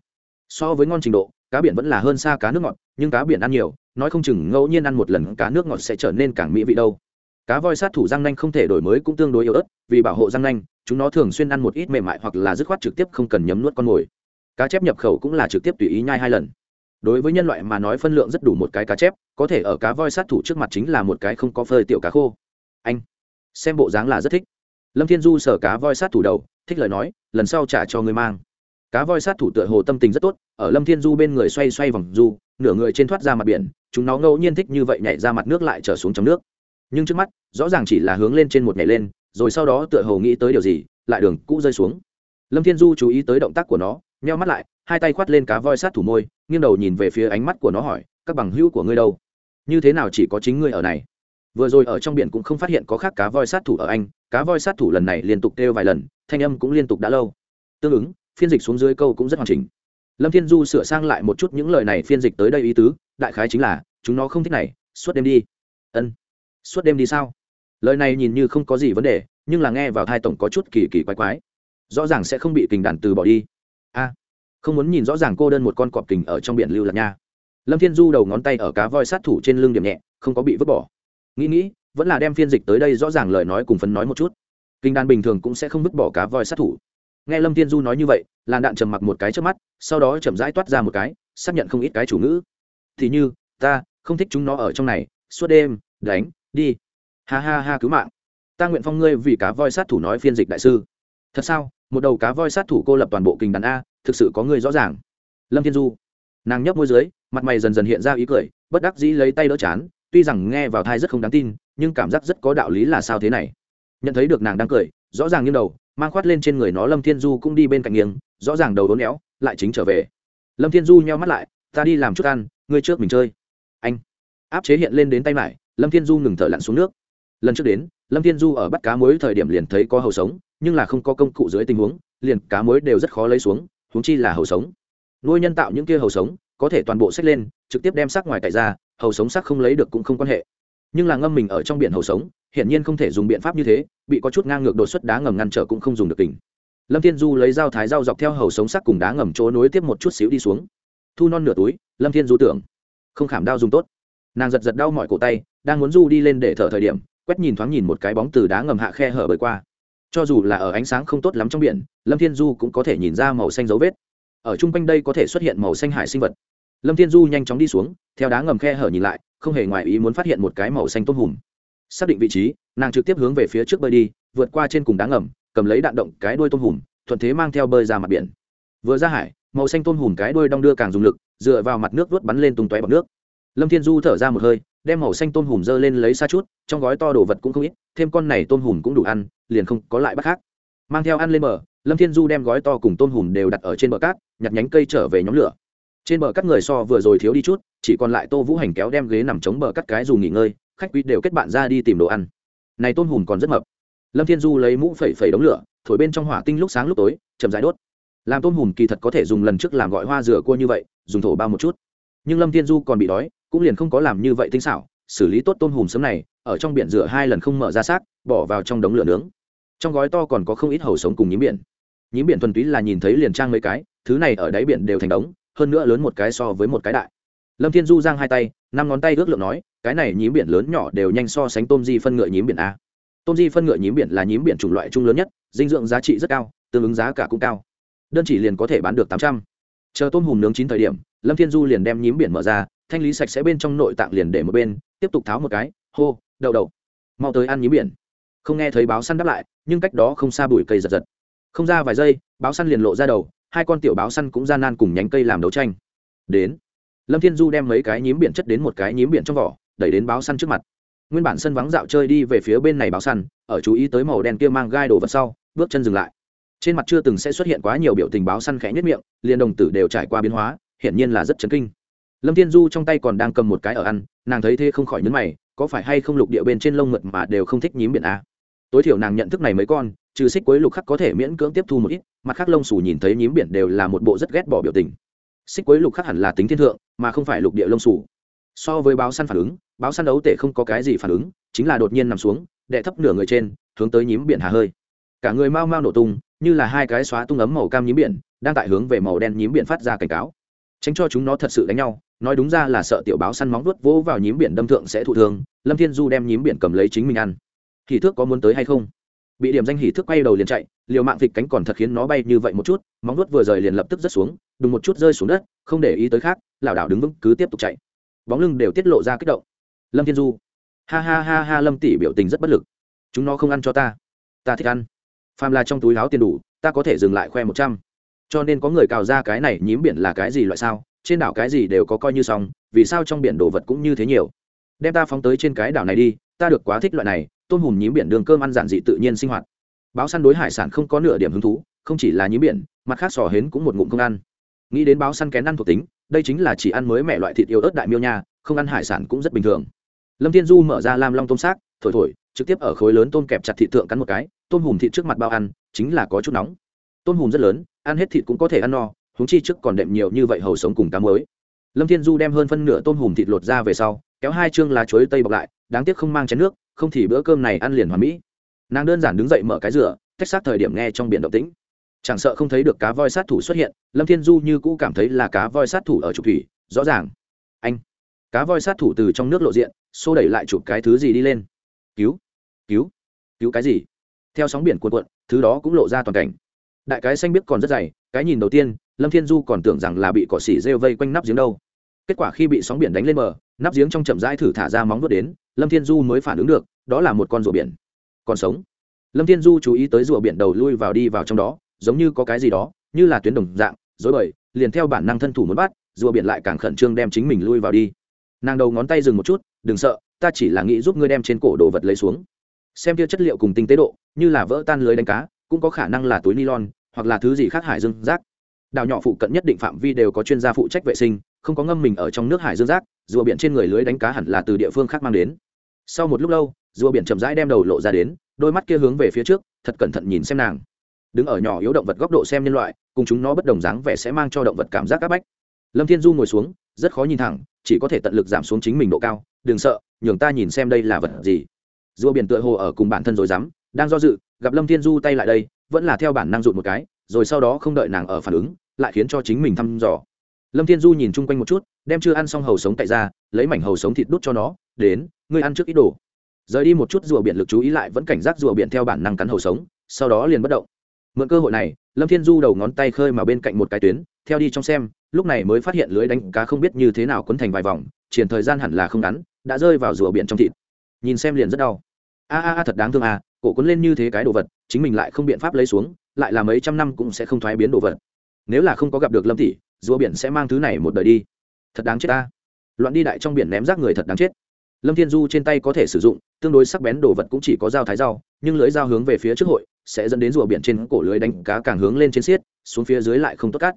So với ngon trình độ, cá biển vẫn là hơn xa cá nước ngọt, nhưng cá biển ăn nhiều, nói không chừng ngẫu nhiên ăn một lần cá nước ngọt sẽ trở nên càng mỹ vị đâu. Cá voi sát thủ răng nanh không thể đổi mới cũng tương đối yếu ớt, vì bảo hộ răng nanh, chúng nó thường xuyên ăn một ít mềm mại hoặc là dứt khoát trực tiếp không cần nhấm nuốt con mồi. Cá chép nhập khẩu cũng là trực tiếp tùy ý nhai hai lần đối với nhân loại mà nói phân lượng rất đủ một cái cá chép, có thể ở cá voi sát thủ trước mặt chính là một cái không có phơi tiểu cá khô. Anh, xem bộ dáng là rất thích. Lâm thiên du sở cá voi sát thủ đầu, thích lời nói, lần sau trả cho người mang. Cá voi sát thủ tựa hồ tâm tình rất tốt, ở lâm thiên du bên người xoay xoay vòng du, nửa người trên thoát ra mặt biển, chúng nó ngẫu nhiên thích như vậy nhảy ra mặt nước lại trở xuống trong nước. Nhưng trước mắt, rõ ràng chỉ là hướng lên trên một nhảy lên, rồi sau đó tựa hồ nghĩ tới điều gì, lại đường cũ rơi xuống. Lâm thiên du chú ý tới động tác của nó, nheo mắt lại, hai tay khoát lên cá voi sát thủ môi nghiêng đầu nhìn về phía ánh mắt của nó hỏi, các bằng hữu của ngươi đâu? Như thế nào chỉ có chính ngươi ở này? Vừa rồi ở trong biển cũng không phát hiện có khác cá voi sát thủ ở anh, cá voi sát thủ lần này liên tục kêu vài lần, thanh âm cũng liên tục đã lâu. Tương ứng, phiên dịch xuống dưới câu cũng rất hoàn chỉnh. Lâm thiên du sửa sang lại một chút những lời này phiên dịch tới đây ý tứ, đại khái chính là, chúng nó không thích này, suốt đêm đi. Ân. Suốt đêm đi sao? Lời này nhìn như không có gì vấn đề, nhưng là nghe vào hai tổng có chút kỳ kỳ quái quái. Rõ ràng sẽ không bị kình đàn từ bỏ đi. A không muốn nhìn rõ ràng cô đơn một con cọp kình ở trong biển lưu lạc nha. Lâm thiên du đầu ngón tay ở cá voi sát thủ trên lưng điểm nhẹ, không có bị vứt bỏ. Nghĩ nghĩ, vẫn là đem phiên dịch tới đây rõ ràng lời nói cùng phấn nói một chút. Kinh đàn bình thường cũng sẽ không vứt bỏ cá voi sát thủ. Nghe lâm thiên du nói như vậy, làn đạn trầm mặc một cái trước mắt, sau đó chậm rãi toát ra một cái, xác nhận không ít cái chủ ngữ. Thì như, ta, không thích chúng nó ở trong này, suốt đêm, đánh, đi. Ha ha ha, cứu mạng. Ta nguyện phong ngươi vì cá voi sát thủ nói phiên dịch đại sư. Thật sao? Một đầu cá voi sát thủ cô lập toàn bộ kinh đàn a thực sự có người rõ ràng. Lâm thiên du, nàng nhấp môi dưới, mặt mày dần dần hiện ra ý cười, bất đắc dĩ lấy tay đỡ chán, tuy rằng nghe vào thai rất không đáng tin, nhưng cảm giác rất có đạo lý là sao thế này. Nhận thấy được nàng đang cười, rõ ràng như đầu, mang khoát lên trên người nó lâm thiên du cũng đi bên cạnh nghiêng, rõ ràng đầu đốn éo, lại chính trở về. Lâm thiên du nheo mắt lại, ta đi làm chút ăn, ngươi trước mình chơi. Anh, áp chế hiện lên đến tay mải, lâm thiên du ngừng thở lặn xuống nước. Lần trước đến, lâm thiên du ở bắt cá muối thời điểm liền thấy có hầu sống, nhưng là không có công cụ dưới tình huống, liền cá muối đều rất khó lấy xuống huống chi là hầu sống. Nuôi nhân tạo những kia hầu sống, có thể toàn bộ xách lên, trực tiếp đem xác ngoài cải ra, hầu sống xác không lấy được cũng không quan hệ. Nhưng là ngâm mình ở trong biển hầu sống, hiển nhiên không thể dùng biện pháp như thế, bị có chút ngang ngược đột xuất đá ngầm ngăn trở cũng không dùng được tỉnh. Lâm thiên du lấy dao thái dao dọc theo hầu sống sắc cùng đá ngầm chỗ nối tiếp một chút xíu đi xuống. Thu non nửa túi, lâm thiên du tưởng. Không khảm đao dùng tốt. Nàng giật giật đau mọi cổ tay, đang muốn du đi lên để thở thời điểm, quét nhìn thoáng nhìn một cái bóng từ đá ngầm hạ khe hở bơi qua cho dù là ở ánh sáng không tốt lắm trong biển, lâm thiên du cũng có thể nhìn ra màu xanh dấu vết. Ở chung quanh đây có thể xuất hiện màu xanh hải sinh vật. Lâm thiên du nhanh chóng đi xuống, theo đá ngầm khe hở nhìn lại, không hề ngoài ý muốn phát hiện một cái màu xanh tôm hùm. Xác định vị trí, nàng trực tiếp hướng về phía trước bơi đi, vượt qua trên cùng đá ngầm, cầm lấy đạn động cái đuôi tôm hùm, thuận thế mang theo bơi ra mặt biển. Vừa ra hải, màu xanh tôm hùm cái đuôi đong đưa càng dùng lực, dựa vào mặt nước vớt bắn lên tung tóe bọc nước lâm thiên du thở ra một hơi, đem màu xanh tôm hùm dơ lên lấy xa chút, trong gói to đồ vật cũng không ít, thêm con này tôm hùm cũng đủ ăn, liền không có lại bắt khác. Mang theo ăn lên bờ, lâm thiên du đem gói to cùng tôm hùm đều đặt ở trên bờ cát, nhặt nhánh cây trở về nhóm lửa. Trên bờ cát người so vừa rồi thiếu đi chút, chỉ còn lại tô vũ hành kéo đem ghế nằm chống bờ cát cái dù nghỉ ngơi, khách quý đều kết bạn ra đi tìm đồ ăn. Này tôm hùm còn rất mập. Lâm thiên du lấy mũ phẩy phẩy đống lửa, thổi bên trong hỏa tinh lúc sáng lúc tối, chậm rãi đốt. Làm tôm hùm kỳ thật có thể dùng lần trước làm gọi hoa rửa cua như vậy, dùng thổ bao một chút. Nhưng lâm thiên du còn bị đói cũng liền không có làm như vậy tinh xảo, xử lý tốt tôm hùm sớm này, ở trong biển rửa hai lần không mở ra xác, bỏ vào trong đống lửa nướng. Trong gói to còn có không ít hầu sống cùng nhím biển. Nhím biển thuần túy là nhìn thấy liền trang mấy cái, thứ này ở đáy biển đều thành đống, hơn nữa lớn một cái so với một cái đại. Lâm thiên du giang hai tay, năm ngón tay ước lượng nói, cái này nhím biển lớn nhỏ đều nhanh so sánh tôm di phân ngựa nhím biển a. Tôm di phân ngựa nhím biển là nhím biển chủng loại chung lớn nhất, dinh dưỡng giá trị rất cao, tương ứng giá cả cũng cao. Đơn chỉ liền có thể bán được tám trăm. Chờ tôm hùm nướng chín thời điểm, lâm thiên du liền đem nhím biển mở ra thanh lý sạch sẽ bên trong nội tạng liền để một bên, tiếp tục tháo một cái, hô, đậu đậu. Mau tới ăn nhí biển. Không nghe thấy báo săn đáp lại, nhưng cách đó không xa bụi cây giật giật. Không ra vài giây, báo săn liền lộ ra đầu, hai con tiểu báo săn cũng gian nan cùng nhánh cây làm đấu tranh. Đến. Lâm thiên du đem mấy cái nhím biển chất đến một cái nhím biển trong vỏ, đẩy đến báo săn trước mặt. Nguyên bản sân vắng dạo chơi đi về phía bên này báo săn, ở chú ý tới màu đen kia mang gai đồ vật sau, bước chân dừng lại. Trên mặt chưa từng sẽ xuất hiện quá nhiều biểu tình báo săn khẽ nhất miệng, liền đồng tử đều trải qua biến hóa, hiển nhiên là rất chấn kinh lâm thiên du trong tay còn đang cầm một cái ở ăn, nàng thấy thế không khỏi nhấn mày, có phải hay không lục địa bên trên lông mượt mà đều không thích nhím biển a tối thiểu nàng nhận thức này mấy con, trừ xích quấy lục khắc có thể miễn cưỡng tiếp thu một ít, mặt khác lông xù nhìn thấy nhím biển đều là một bộ rất ghét bỏ biểu tình. Xích quấy lục khắc hẳn là tính thiên thượng, mà không phải lục địa lông xù. So với báo săn phản ứng, báo săn đấu tệ không có cái gì phản ứng, chính là đột nhiên nằm xuống đệ thấp nửa người trên, hướng tới nhím biển hà hơi. Cả người mau mau nổ tung, như là hai cái xóa tung ấm màu cam nhím biển, đang tại hướng về màu đen nhím biển phát ra cảnh cáo. Tránh cho chúng nó thật sự đánh nhau nói đúng ra là sợ tiểu báo săn móng vuốt vỗ vào nhím biển đâm thượng sẽ thụ thương, lâm thiên du đem nhím biển cầm lấy chính mình ăn. Hỉ thước có muốn tới hay không? Bị điểm danh hỉ thước quay đầu liền chạy, liều mạng vịt cánh còn thật khiến nó bay như vậy một chút, móng vuốt vừa rời liền lập tức rớt xuống, đùng một chút rơi xuống đất, không để ý tới khác, lảo đảo đứng vững, cứ tiếp tục chạy. Bóng lưng đều tiết lộ ra kích động. Lâm thiên du, ha ha ha ha, lâm tỷ biểu tình rất bất lực. Chúng nó không ăn cho ta. Ta thích ăn. Phàm là trong túi áo tiền đủ, ta có thể dừng lại khoe một trăm. Cho nên có người cào ra cái này nhím biển là cái gì loại sao? Trên đảo cái gì đều có coi như xong, vì sao trong biển đồ vật cũng như thế nhiều? Đem ta phóng tới trên cái đảo này đi, ta được quá thích loại này, tôm hùm nhím biển đường cơm ăn giản dị tự nhiên sinh hoạt. Báo săn đối hải sản không có nửa điểm hứng thú, không chỉ là nhím biển, mặt khác sò hến cũng một ngụm không ăn. Nghĩ đến báo săn kén ăn thuộc tính, đây chính là chỉ ăn mới mẹ loại thịt yêu ớt đại miêu nha, không ăn hải sản cũng rất bình thường. Lâm thiên du mở ra lam long tôm xác, thổi thổi, trực tiếp ở khối lớn tôm kẹp chặt thịt thượng cắn một cái, tôm hùm thịt trước mặt bao ăn, chính là có chút nóng. Tôm hùm rất lớn, ăn hết thịt cũng có thể ăn no huống chi trước còn đệm nhiều như vậy hầu sống cùng cá mới. Lâm thiên du đem hơn phân nửa tôm hùm thịt lột ra về sau, kéo hai chương lá chuối tây bọc lại, đáng tiếc không mang chén nước, không thì bữa cơm này ăn liền hoàn mỹ. Nàng đơn giản đứng dậy mở cái rửa cách sát thời điểm nghe trong biển động tĩnh. Chẳng sợ không thấy được cá voi sát thủ xuất hiện, lâm thiên du như cũ cảm thấy là cá voi sát thủ ở trục thủy, rõ ràng. Anh! Cá voi sát thủ từ trong nước lộ diện, xô đẩy lại chụp cái thứ gì đi lên. Cứu! Cứu! Cứu cái gì? Theo sóng biển cuộn cuộn, thứ đó cũng lộ ra toàn cảnh. Đại cái xanh biết còn rất dày, cái nhìn đầu tiên lâm thiên du còn tưởng rằng là bị cỏ xỉ rêu vây quanh nắp giếng đâu. Kết quả khi bị sóng biển đánh lên bờ, nắp giếng trong chậm rãi thử thả ra móng vuốt đến, lâm thiên du mới phản ứng được, đó là một con rùa biển. Còn sống. Lâm thiên du chú ý tới rùa biển đầu lui vào đi vào trong đó, giống như có cái gì đó, như là tuyến đồng dạng dối bời, liền theo bản năng thân thủ muốn bắt, rùa biển lại càng khẩn trương đem chính mình lui vào đi. Nàng đầu ngón tay dừng một chút, đừng sợ, ta chỉ là nghĩ giúp ngươi đem trên cổ đồ vật lấy xuống. Xem kia chất liệu cùng tinh tế độ, như là vỡ tan lưới đánh cá, cũng có khả năng là túi nylon, hoặc là thứ gì khác hải dương rác đảo nhỏ phụ cận nhất định phạm vi đều có chuyên gia phụ trách vệ sinh, không có ngâm mình ở trong nước hải dương rác, rùa biển trên người lưới đánh cá hẳn là từ địa phương khác mang đến. Sau một lúc lâu, rùa biển chậm rãi đem đầu lộ ra đến, đôi mắt kia hướng về phía trước, thật cẩn thận nhìn xem nàng. Đứng ở nhỏ yếu động vật góc độ xem nhân loại, cùng chúng nó bất đồng dáng vẻ sẽ mang cho động vật cảm giác áp bách. Lâm thiên du ngồi xuống, rất khó nhìn thẳng, chỉ có thể tận lực giảm xuống chính mình độ cao. Đừng sợ, nhường ta nhìn xem đây là vật gì. Rùa biển tựa hồ ở cùng bản thân rồi dám đang do dự, gặp lâm thiên du tay lại đây, vẫn là theo bản năng rụt một cái rồi sau đó không đợi nàng ở phản ứng, lại khiến cho chính mình thăm dò. Lâm thiên du nhìn chung quanh một chút, đem chưa ăn xong hầu sống tại ra, lấy mảnh hầu sống thịt đút cho nó, đến, ngươi ăn trước ít đồ. Rời đi một chút rùa biển lực chú ý lại vẫn cảnh giác rùa biển theo bản năng cắn hầu sống, sau đó liền bất động. Mượn cơ hội này, lâm thiên du đầu ngón tay khơi mà bên cạnh một cái tuyến, theo đi trong xem, lúc này mới phát hiện lưới đánh cá không biết như thế nào quấn thành vài vòng, triển thời gian hẳn là không ngắn, đã rơi vào rùa biển trong thịt. Nhìn xem liền rất đau. A a a, thật đáng thương à cổ quấn lên như thế cái đồ vật, chính mình lại không biện pháp lấy xuống lại là mấy trăm năm cũng sẽ không thoái biến đồ vật. Nếu là không có gặp được lâm tỷ rùa biển sẽ mang thứ này một đời đi. Thật đáng chết ta. Loạn đi đại trong biển ném rác người thật đáng chết. Lâm thiên du trên tay có thể sử dụng, tương đối sắc bén đồ vật cũng chỉ có dao thái dao, nhưng lưới dao hướng về phía trước hội, sẽ dẫn đến rùa biển trên cổ lưới đánh cá càng hướng lên trên xiết, xuống phía dưới lại không tốt cát.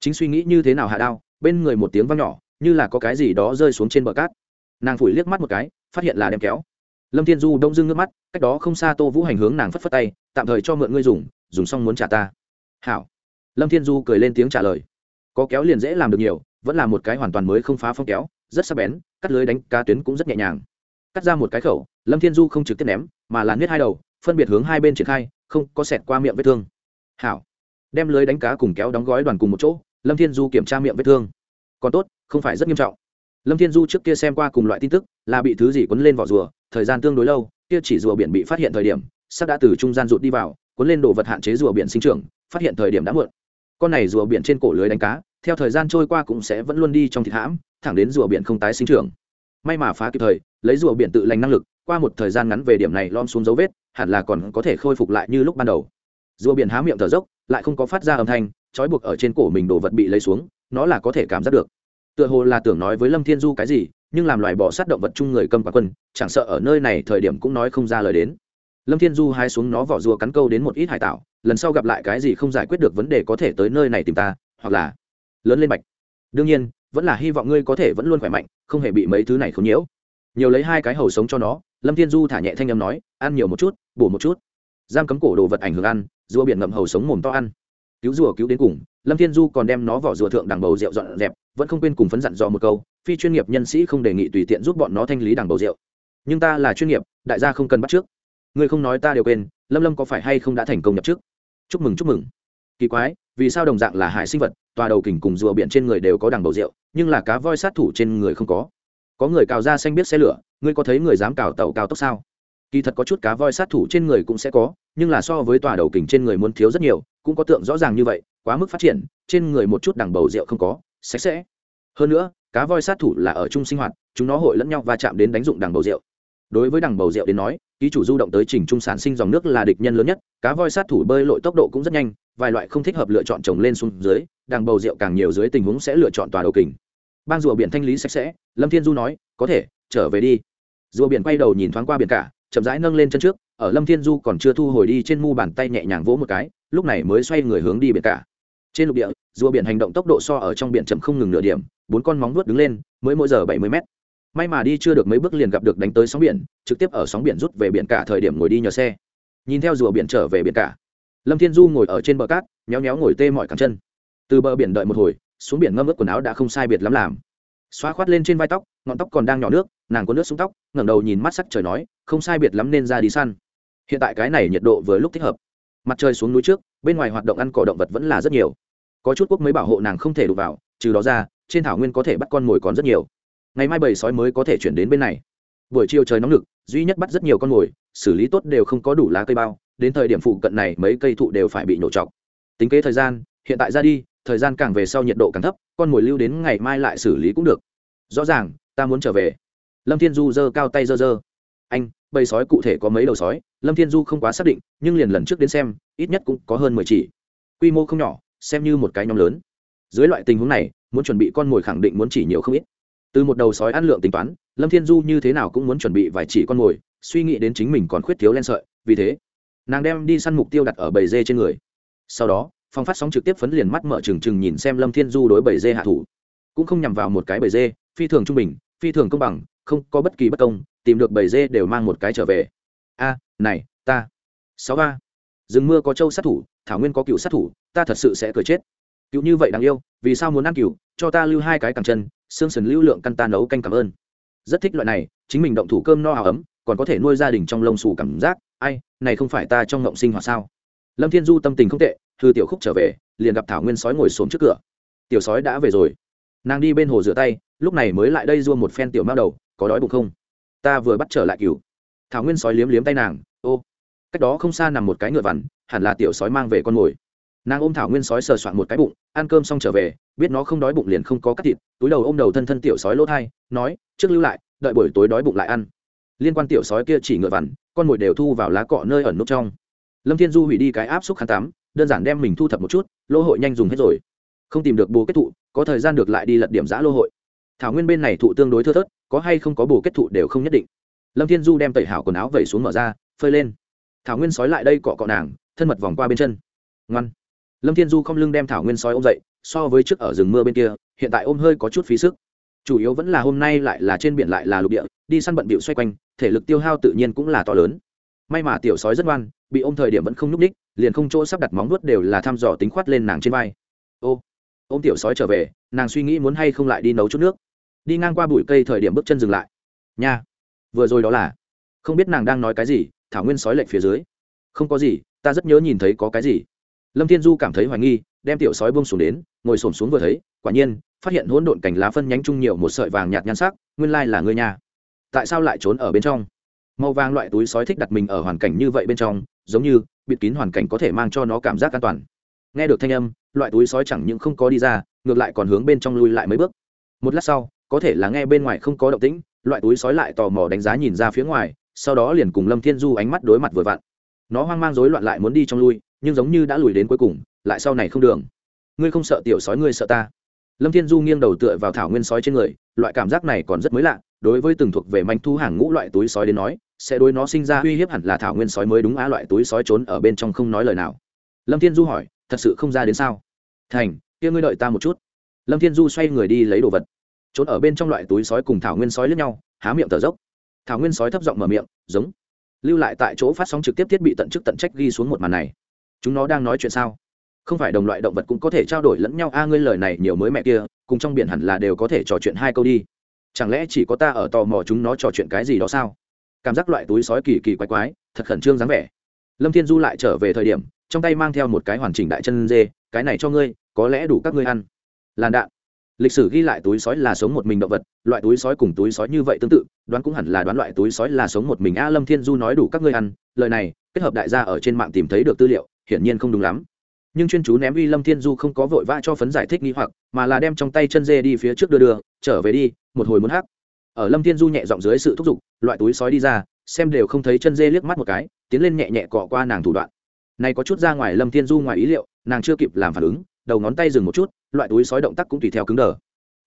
Chính suy nghĩ như thế nào hạ đao, bên người một tiếng vang nhỏ, như là có cái gì đó rơi xuống trên bờ cát. Nàng phủi liếc mắt một cái, phát hiện là đem kéo. Lâm thiên du đông dưng nước mắt, cách đó không xa tô vũ hành hướng nàng phất phất tay, tạm thời cho mượn ngươi dùng dùng xong muốn trả ta. Hảo. Lâm thiên du cười lên tiếng trả lời. Có kéo liền dễ làm được nhiều, vẫn là một cái hoàn toàn mới không phá phong kéo, rất sắc bén, cắt lưới đánh cá tuyến cũng rất nhẹ nhàng. Cắt ra một cái khẩu, lâm thiên du không trực tiếp ném, mà là niết hai đầu, phân biệt hướng hai bên triển khai, không có sẹt qua miệng vết thương. Hảo. Đem lưới đánh cá cùng kéo đóng gói đoàn cùng một chỗ, lâm thiên du kiểm tra miệng vết thương. Còn tốt, không phải rất nghiêm trọng. Lâm thiên du trước kia xem qua cùng loại tin tức, là bị thứ gì quấn lên vỏ rùa, thời gian tương đối lâu, kia chỉ rùa biển bị phát hiện thời điểm, sắp đã từ trung gian rụt đi vào cuốn lên đồ vật hạn chế rùa biển sinh trưởng, phát hiện thời điểm đã muộn. Con này rùa biển trên cổ lưới đánh cá, theo thời gian trôi qua cũng sẽ vẫn luôn đi trong thịt hãm, thẳng đến rùa biển không tái sinh trưởng. May mà phá kịp thời, lấy rùa biển tự lành năng lực, qua một thời gian ngắn về điểm này lom xuống dấu vết, hẳn là còn có thể khôi phục lại như lúc ban đầu. Rùa biển há miệng thở dốc, lại không có phát ra âm thanh, trói buộc ở trên cổ mình đồ vật bị lấy xuống, nó là có thể cảm giác được. Tựa hồ là tưởng nói với lâm thiên du cái gì, nhưng làm loài bỏ sát động vật chung người cầm quả quân chẳng sợ ở nơi này thời điểm cũng nói không ra lời đến lâm thiên du hai xuống nó vỏ rùa cắn câu đến một ít hải tạo, lần sau gặp lại cái gì không giải quyết được vấn đề có thể tới nơi này tìm ta, hoặc là lớn lên bạch. Đương nhiên, vẫn là hy vọng ngươi có thể vẫn luôn khỏe mạnh, không hề bị mấy thứ này không nhiễu. Nhiều lấy hai cái hầu sống cho nó, lâm thiên du thả nhẹ thanh â m nói, ăn nhiều một chút, bổ một chút. Giam cấm cổ đồ vật ảnh hưởng ăn, rùa biển ngậm hầu sống mồm to ăn. Cứu rùa cứu đến cùng, lâm thiên du còn đem nó vỏ rùa thượng đằng bầu rượu dọn dẹp, vẫn không quên cùng phấn dặn dò một câu, phi chuyên nghiệp nhân sĩ không đề nghị tùy tiện giúp bọn nó thanh lý đằng bầu rượu. Nhưng ta là chuyên nghiệp, đại gia không cần bắt trước ngươi không nói ta đều quên, lâm lâm có phải hay không đã thành công nhập trước chúc mừng chúc mừng. Kỳ quái, vì sao đồng dạng là hải sinh vật, tòa đầu kình cùng rùa biển trên người đều có đằng bầu rượu, nhưng là cá voi sát thủ trên người không có. Có người cào ra xanh biết xe lửa, ngươi có thấy người dám cào tàu cao tốc sao? Kỳ thật có chút cá voi sát thủ trên người cũng sẽ có, nhưng là so với tòa đầu kình trên người muốn thiếu rất nhiều, cũng có tượng rõ ràng như vậy, quá mức phát triển, trên người một chút đằng bầu rượu không có, sạch sẽ. Hơn nữa, cá voi sát thủ là ở chung sinh hoạt, chúng nó hội lẫn nhau và chạm đến đánh dụng đằng bầu rượu đối với đằng bầu rượu đến nói, ký chủ du động tới trình trung sản sinh dòng nước là địch nhân lớn nhất, cá voi sát thủ bơi lội tốc độ cũng rất nhanh, vài loại không thích hợp lựa chọn trồng lên xuống dưới, đằng bầu rượu càng nhiều dưới tình huống sẽ lựa chọn tòa đầu kình. Bang rùa biển thanh lý sạch sẽ, lâm thiên du nói, có thể, trở về đi. Rùa biển quay đầu nhìn thoáng qua biển cả, chậm rãi nâng lên chân trước, ở lâm thiên du còn chưa thu hồi đi trên mu bàn tay nhẹ nhàng vỗ một cái, lúc này mới xoay người hướng đi biển cả. Trên lục địa, rùa biển hành động tốc độ so ở trong biển chậm không ngừng nửa điểm, bốn con móng vuốt đứng lên, mới mỗi giờ bảy mươi mét may mà đi chưa được mấy bước liền gặp được đánh tới sóng biển, trực tiếp ở sóng biển rút về biển cả thời điểm ngồi đi nhờ xe. Nhìn theo rùa biển trở về biển cả, lâm thiên du ngồi ở trên bờ cát nhéo nhéo ngồi tê mọi cẳng chân. Từ bờ biển đợi một hồi, xuống biển ngâm ướt quần áo đã không sai biệt lắm làm. Xoa khoát lên trên vai tóc, ngọn tóc còn đang nhỏ nước, nàng có nước xuống tóc, ngẩng đầu nhìn mắt sắc trời nói, không sai biệt lắm nên ra đi săn. Hiện tại cái này nhiệt độ vừa lúc thích hợp. Mặt trời xuống núi trước, bên ngoài hoạt động ăn cỏ động vật vẫn là rất nhiều. Có chút quốc mới bảo hộ nàng không thể đụng vào, trừ đó ra, trên thảo nguyên có thể bắt con mồi còn rất nhiều ngày mai bầy sói mới có thể chuyển đến bên này. Buổi chiều trời nóng lực duy nhất bắt rất nhiều con mồi, xử lý tốt đều không có đủ lá cây bao, đến thời điểm phụ cận này mấy cây thụ đều phải bị nổ trọc tính kế thời gian, hiện tại ra đi, thời gian càng về sau nhiệt độ càng thấp, con mồi lưu đến ngày mai lại xử lý cũng được. Rõ ràng, ta muốn trở về. Lâm thiên du giơ cao tay giơ giơ. Anh, bầy sói cụ thể có mấy đầu sói? Lâm thiên du không quá xác định, nhưng liền lần trước đến xem, ít nhất cũng có hơn mười chỉ. Quy mô không nhỏ, xem như một cái nhóm lớn. Dưới loại tình huống này, muốn chuẩn bị con mồi khẳng định muốn chỉ nhiều không ít từ một đầu sói ăn lượng tính toán, lâm thiên du như thế nào cũng muốn chuẩn bị vài chỉ con mồi, suy nghĩ đến chính mình còn khuyết thiếu len sợi, vì thế, nàng đem đi săn mục tiêu đặt ở bầy dê trên người. Sau đó phong phát sóng trực tiếp phấn liền mắt mở trừng trừng nhìn xem lâm thiên du đối bầy dê hạ thủ. Cũng không nhằm vào một cái bầy dê, phi thường trung bình, phi thường công bằng, không có bất kỳ bất công, tìm được bầy dê đều mang một cái trở về. A, này, ta. Sáu ba. Rừng mưa có châu sát thủ, thảo nguyên có cựu sát thủ, ta thật sự sẽ cười chết cựu như vậy đáng yêu, vì sao muốn ăn cựu cho ta lưu hai cái càng chân, xương sần lưu lượng căn ta nấu canh cảm ơn. Rất thích loại này, chính mình động thủ cơm no áo ấm, còn có thể nuôi gia đình trong lông xù cảm giác. Ai, này không phải ta trong ngộng sinh hoạt sao? Lâm thiên du tâm tình không tệ thư tiểu khúc trở về, liền gặp thảo nguyên sói ngồi xổm trước cửa. Tiểu sói đã về rồi. Nàng đi bên hồ rửa tay, lúc này mới lại đây dua một phen tiểu mao đầu, có đói bụng không? Ta vừa bắt trở lại cừu. Thảo nguyên sói liếm liếm tay nàng, ô. Cách đó không xa nằm một cái ngựa vằn, hẳn là tiểu sói mang về con mồi nàng ôm thảo nguyên sói sờ soạn một cái bụng, ăn cơm xong trở về, biết nó không đói bụng liền không có cắt thịt, túi đầu ôm đầu thân thân tiểu sói lỗ thai, nói, trước lưu lại, đợi buổi tối đói bụng lại ăn. Liên quan tiểu sói kia chỉ ngựa vằn, con mồi đều thu vào lá cọ nơi ẩn nút trong. Lâm thiên du hủy đi cái áp xúc khăn tắm, đơn giản đem mình thu thập một chút, lô hội nhanh dùng hết rồi. Không tìm được bồ kết thụ, có thời gian được lại đi lật điểm giã lô hội. Thảo nguyên bên này thụ tương đối thưa thớt, có hay không có bồ kết thụ đều không nhất định. Lâm thiên du đem tẩy hảo quần áo vẩy xuống mở ra, phơi lên. Thảo nguyên sói lại đây cọ cọ nàng, thân mật vòng qua bên chân. Ngoan lâm thiên du không lưng đem thảo nguyên sói ôm dậy, so với trước ở rừng mưa bên kia, hiện tại ôm hơi có chút phí sức. Chủ yếu vẫn là hôm nay lại là trên biển lại là lục địa, đi săn bận bịu xoay quanh, thể lực tiêu hao tự nhiên cũng là to lớn. May mà tiểu sói rất ngoan, bị ôm thời điểm vẫn không nhúc ních liền không chỗ sắp đặt móng nuốt đều là thăm dò tính khoát lên nàng trên vai. Ô, ôm tiểu sói trở về, nàng suy nghĩ muốn hay không lại đi nấu chút nước. Đi ngang qua bụi cây thời điểm bước chân dừng lại. Nha, vừa rồi đó là, không biết nàng đang nói cái gì, thảo nguyên sói lệch phía dưới. Không có gì, ta rất nhớ nhìn thấy có cái gì lâm thiên du cảm thấy hoài nghi, đem tiểu sói buông xuống đến, ngồi xổm xuống vừa thấy, quả nhiên, phát hiện hỗn độn cành lá phân nhánh chung nhiều một sợi vàng nhạt nhan sắc, nguyên lai là ngươi nhà tại sao lại trốn ở bên trong? Màu vàng loại túi sói thích đặt mình ở hoàn cảnh như vậy bên trong, giống như, bịt kín hoàn cảnh có thể mang cho nó cảm giác an toàn. Nghe được thanh âm, loại túi sói chẳng những không có đi ra, ngược lại còn hướng bên trong lui lại mấy bước. Một lát sau, có thể là nghe bên ngoài không có động tĩnh, loại túi sói lại tò mò đánh giá nhìn ra phía ngoài, sau đó liền cùng lâm thiên du ánh mắt đối mặt vừa vặn. Nó hoang mang rối loạn lại muốn đi trong lui nhưng giống như đã lùi đến cuối cùng, lại sau này không đường. Ngươi không sợ tiểu sói, ngươi sợ ta. Lâm thiên du nghiêng đầu tựa vào thảo nguyên sói trên người, loại cảm giác này còn rất mới lạ, đối với từng thuộc về manh thu hàng ngũ loại túi sói đến nói, sẽ đối nó sinh ra uy hiếp hẳn là thảo nguyên sói mới đúng á loại túi sói trốn ở bên trong không nói lời nào. Lâm thiên du hỏi, thật sự không ra đến sao? Thành, kia ngươi đợi ta một chút. Lâm thiên du xoay người đi lấy đồ vật. Trốn ở bên trong loại túi sói cùng thảo nguyên sói lướt nhau, há miệng thở dốc. Thảo nguyên sói thấp giọng mở miệng, giống. Lưu lại tại chỗ phát sóng trực tiếp thiết bị tận chức tận trách ghi xuống một màn này chúng nó đang nói chuyện sao? Không phải đồng loại động vật cũng có thể trao đổi lẫn nhau. A, ngươi lời này nhiều mới mẹ kia, cùng trong biển hẳn là đều có thể trò chuyện hai câu đi. Chẳng lẽ chỉ có ta ở tò mò chúng nó trò chuyện cái gì đó sao? Cảm giác loại túi sói kỳ kỳ quái quái, thật khẩn trương dáng vẻ. Lâm thiên du lại trở về thời điểm, trong tay mang theo một cái hoàn chỉnh đại chân dê, cái này cho ngươi, có lẽ đủ các ngươi ăn. Làn đạn. Lịch sử ghi lại túi sói là sống một mình động vật, loại túi sói cùng túi sói như vậy tương tự, đoán cũng hẳn là đoán loại túi sói là sống một mình. A, lâm thiên du nói đủ các ngươi ăn, lời này, kết hợp đại gia ở trên mạng tìm thấy được tư liệu hiển nhiên không đúng lắm. Nhưng chuyên chú ném uy lâm thiên du không có vội vã cho phấn giải thích nghi hoặc, mà là đem trong tay chân dê đi phía trước đưa đưa, trở về đi, một hồi muốn hắc. Ở lâm thiên du nhẹ giọng dưới sự thúc giục, loại túi sói đi ra, xem đều không thấy chân dê liếc mắt một cái, tiến lên nhẹ nhẹ cọ qua nàng thủ đoạn. Này có chút ra ngoài lâm thiên du ngoài ý liệu, nàng chưa kịp làm phản ứng, đầu ngón tay dừng một chút, loại túi sói động tác cũng tùy theo cứng đờ.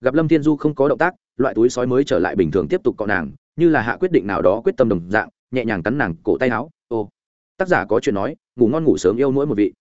Gặp lâm thiên du không có động tác, loại túi sói mới trở lại bình thường tiếp tục cọ nàng, như là hạ quyết định nào đó quyết tâm đồng dạng, nhẹ nhàng cắn nàng cổ tay áo, ô, tác giả có chuyện nói ngủ ngon ngủ sớm yêu mỗi một vị.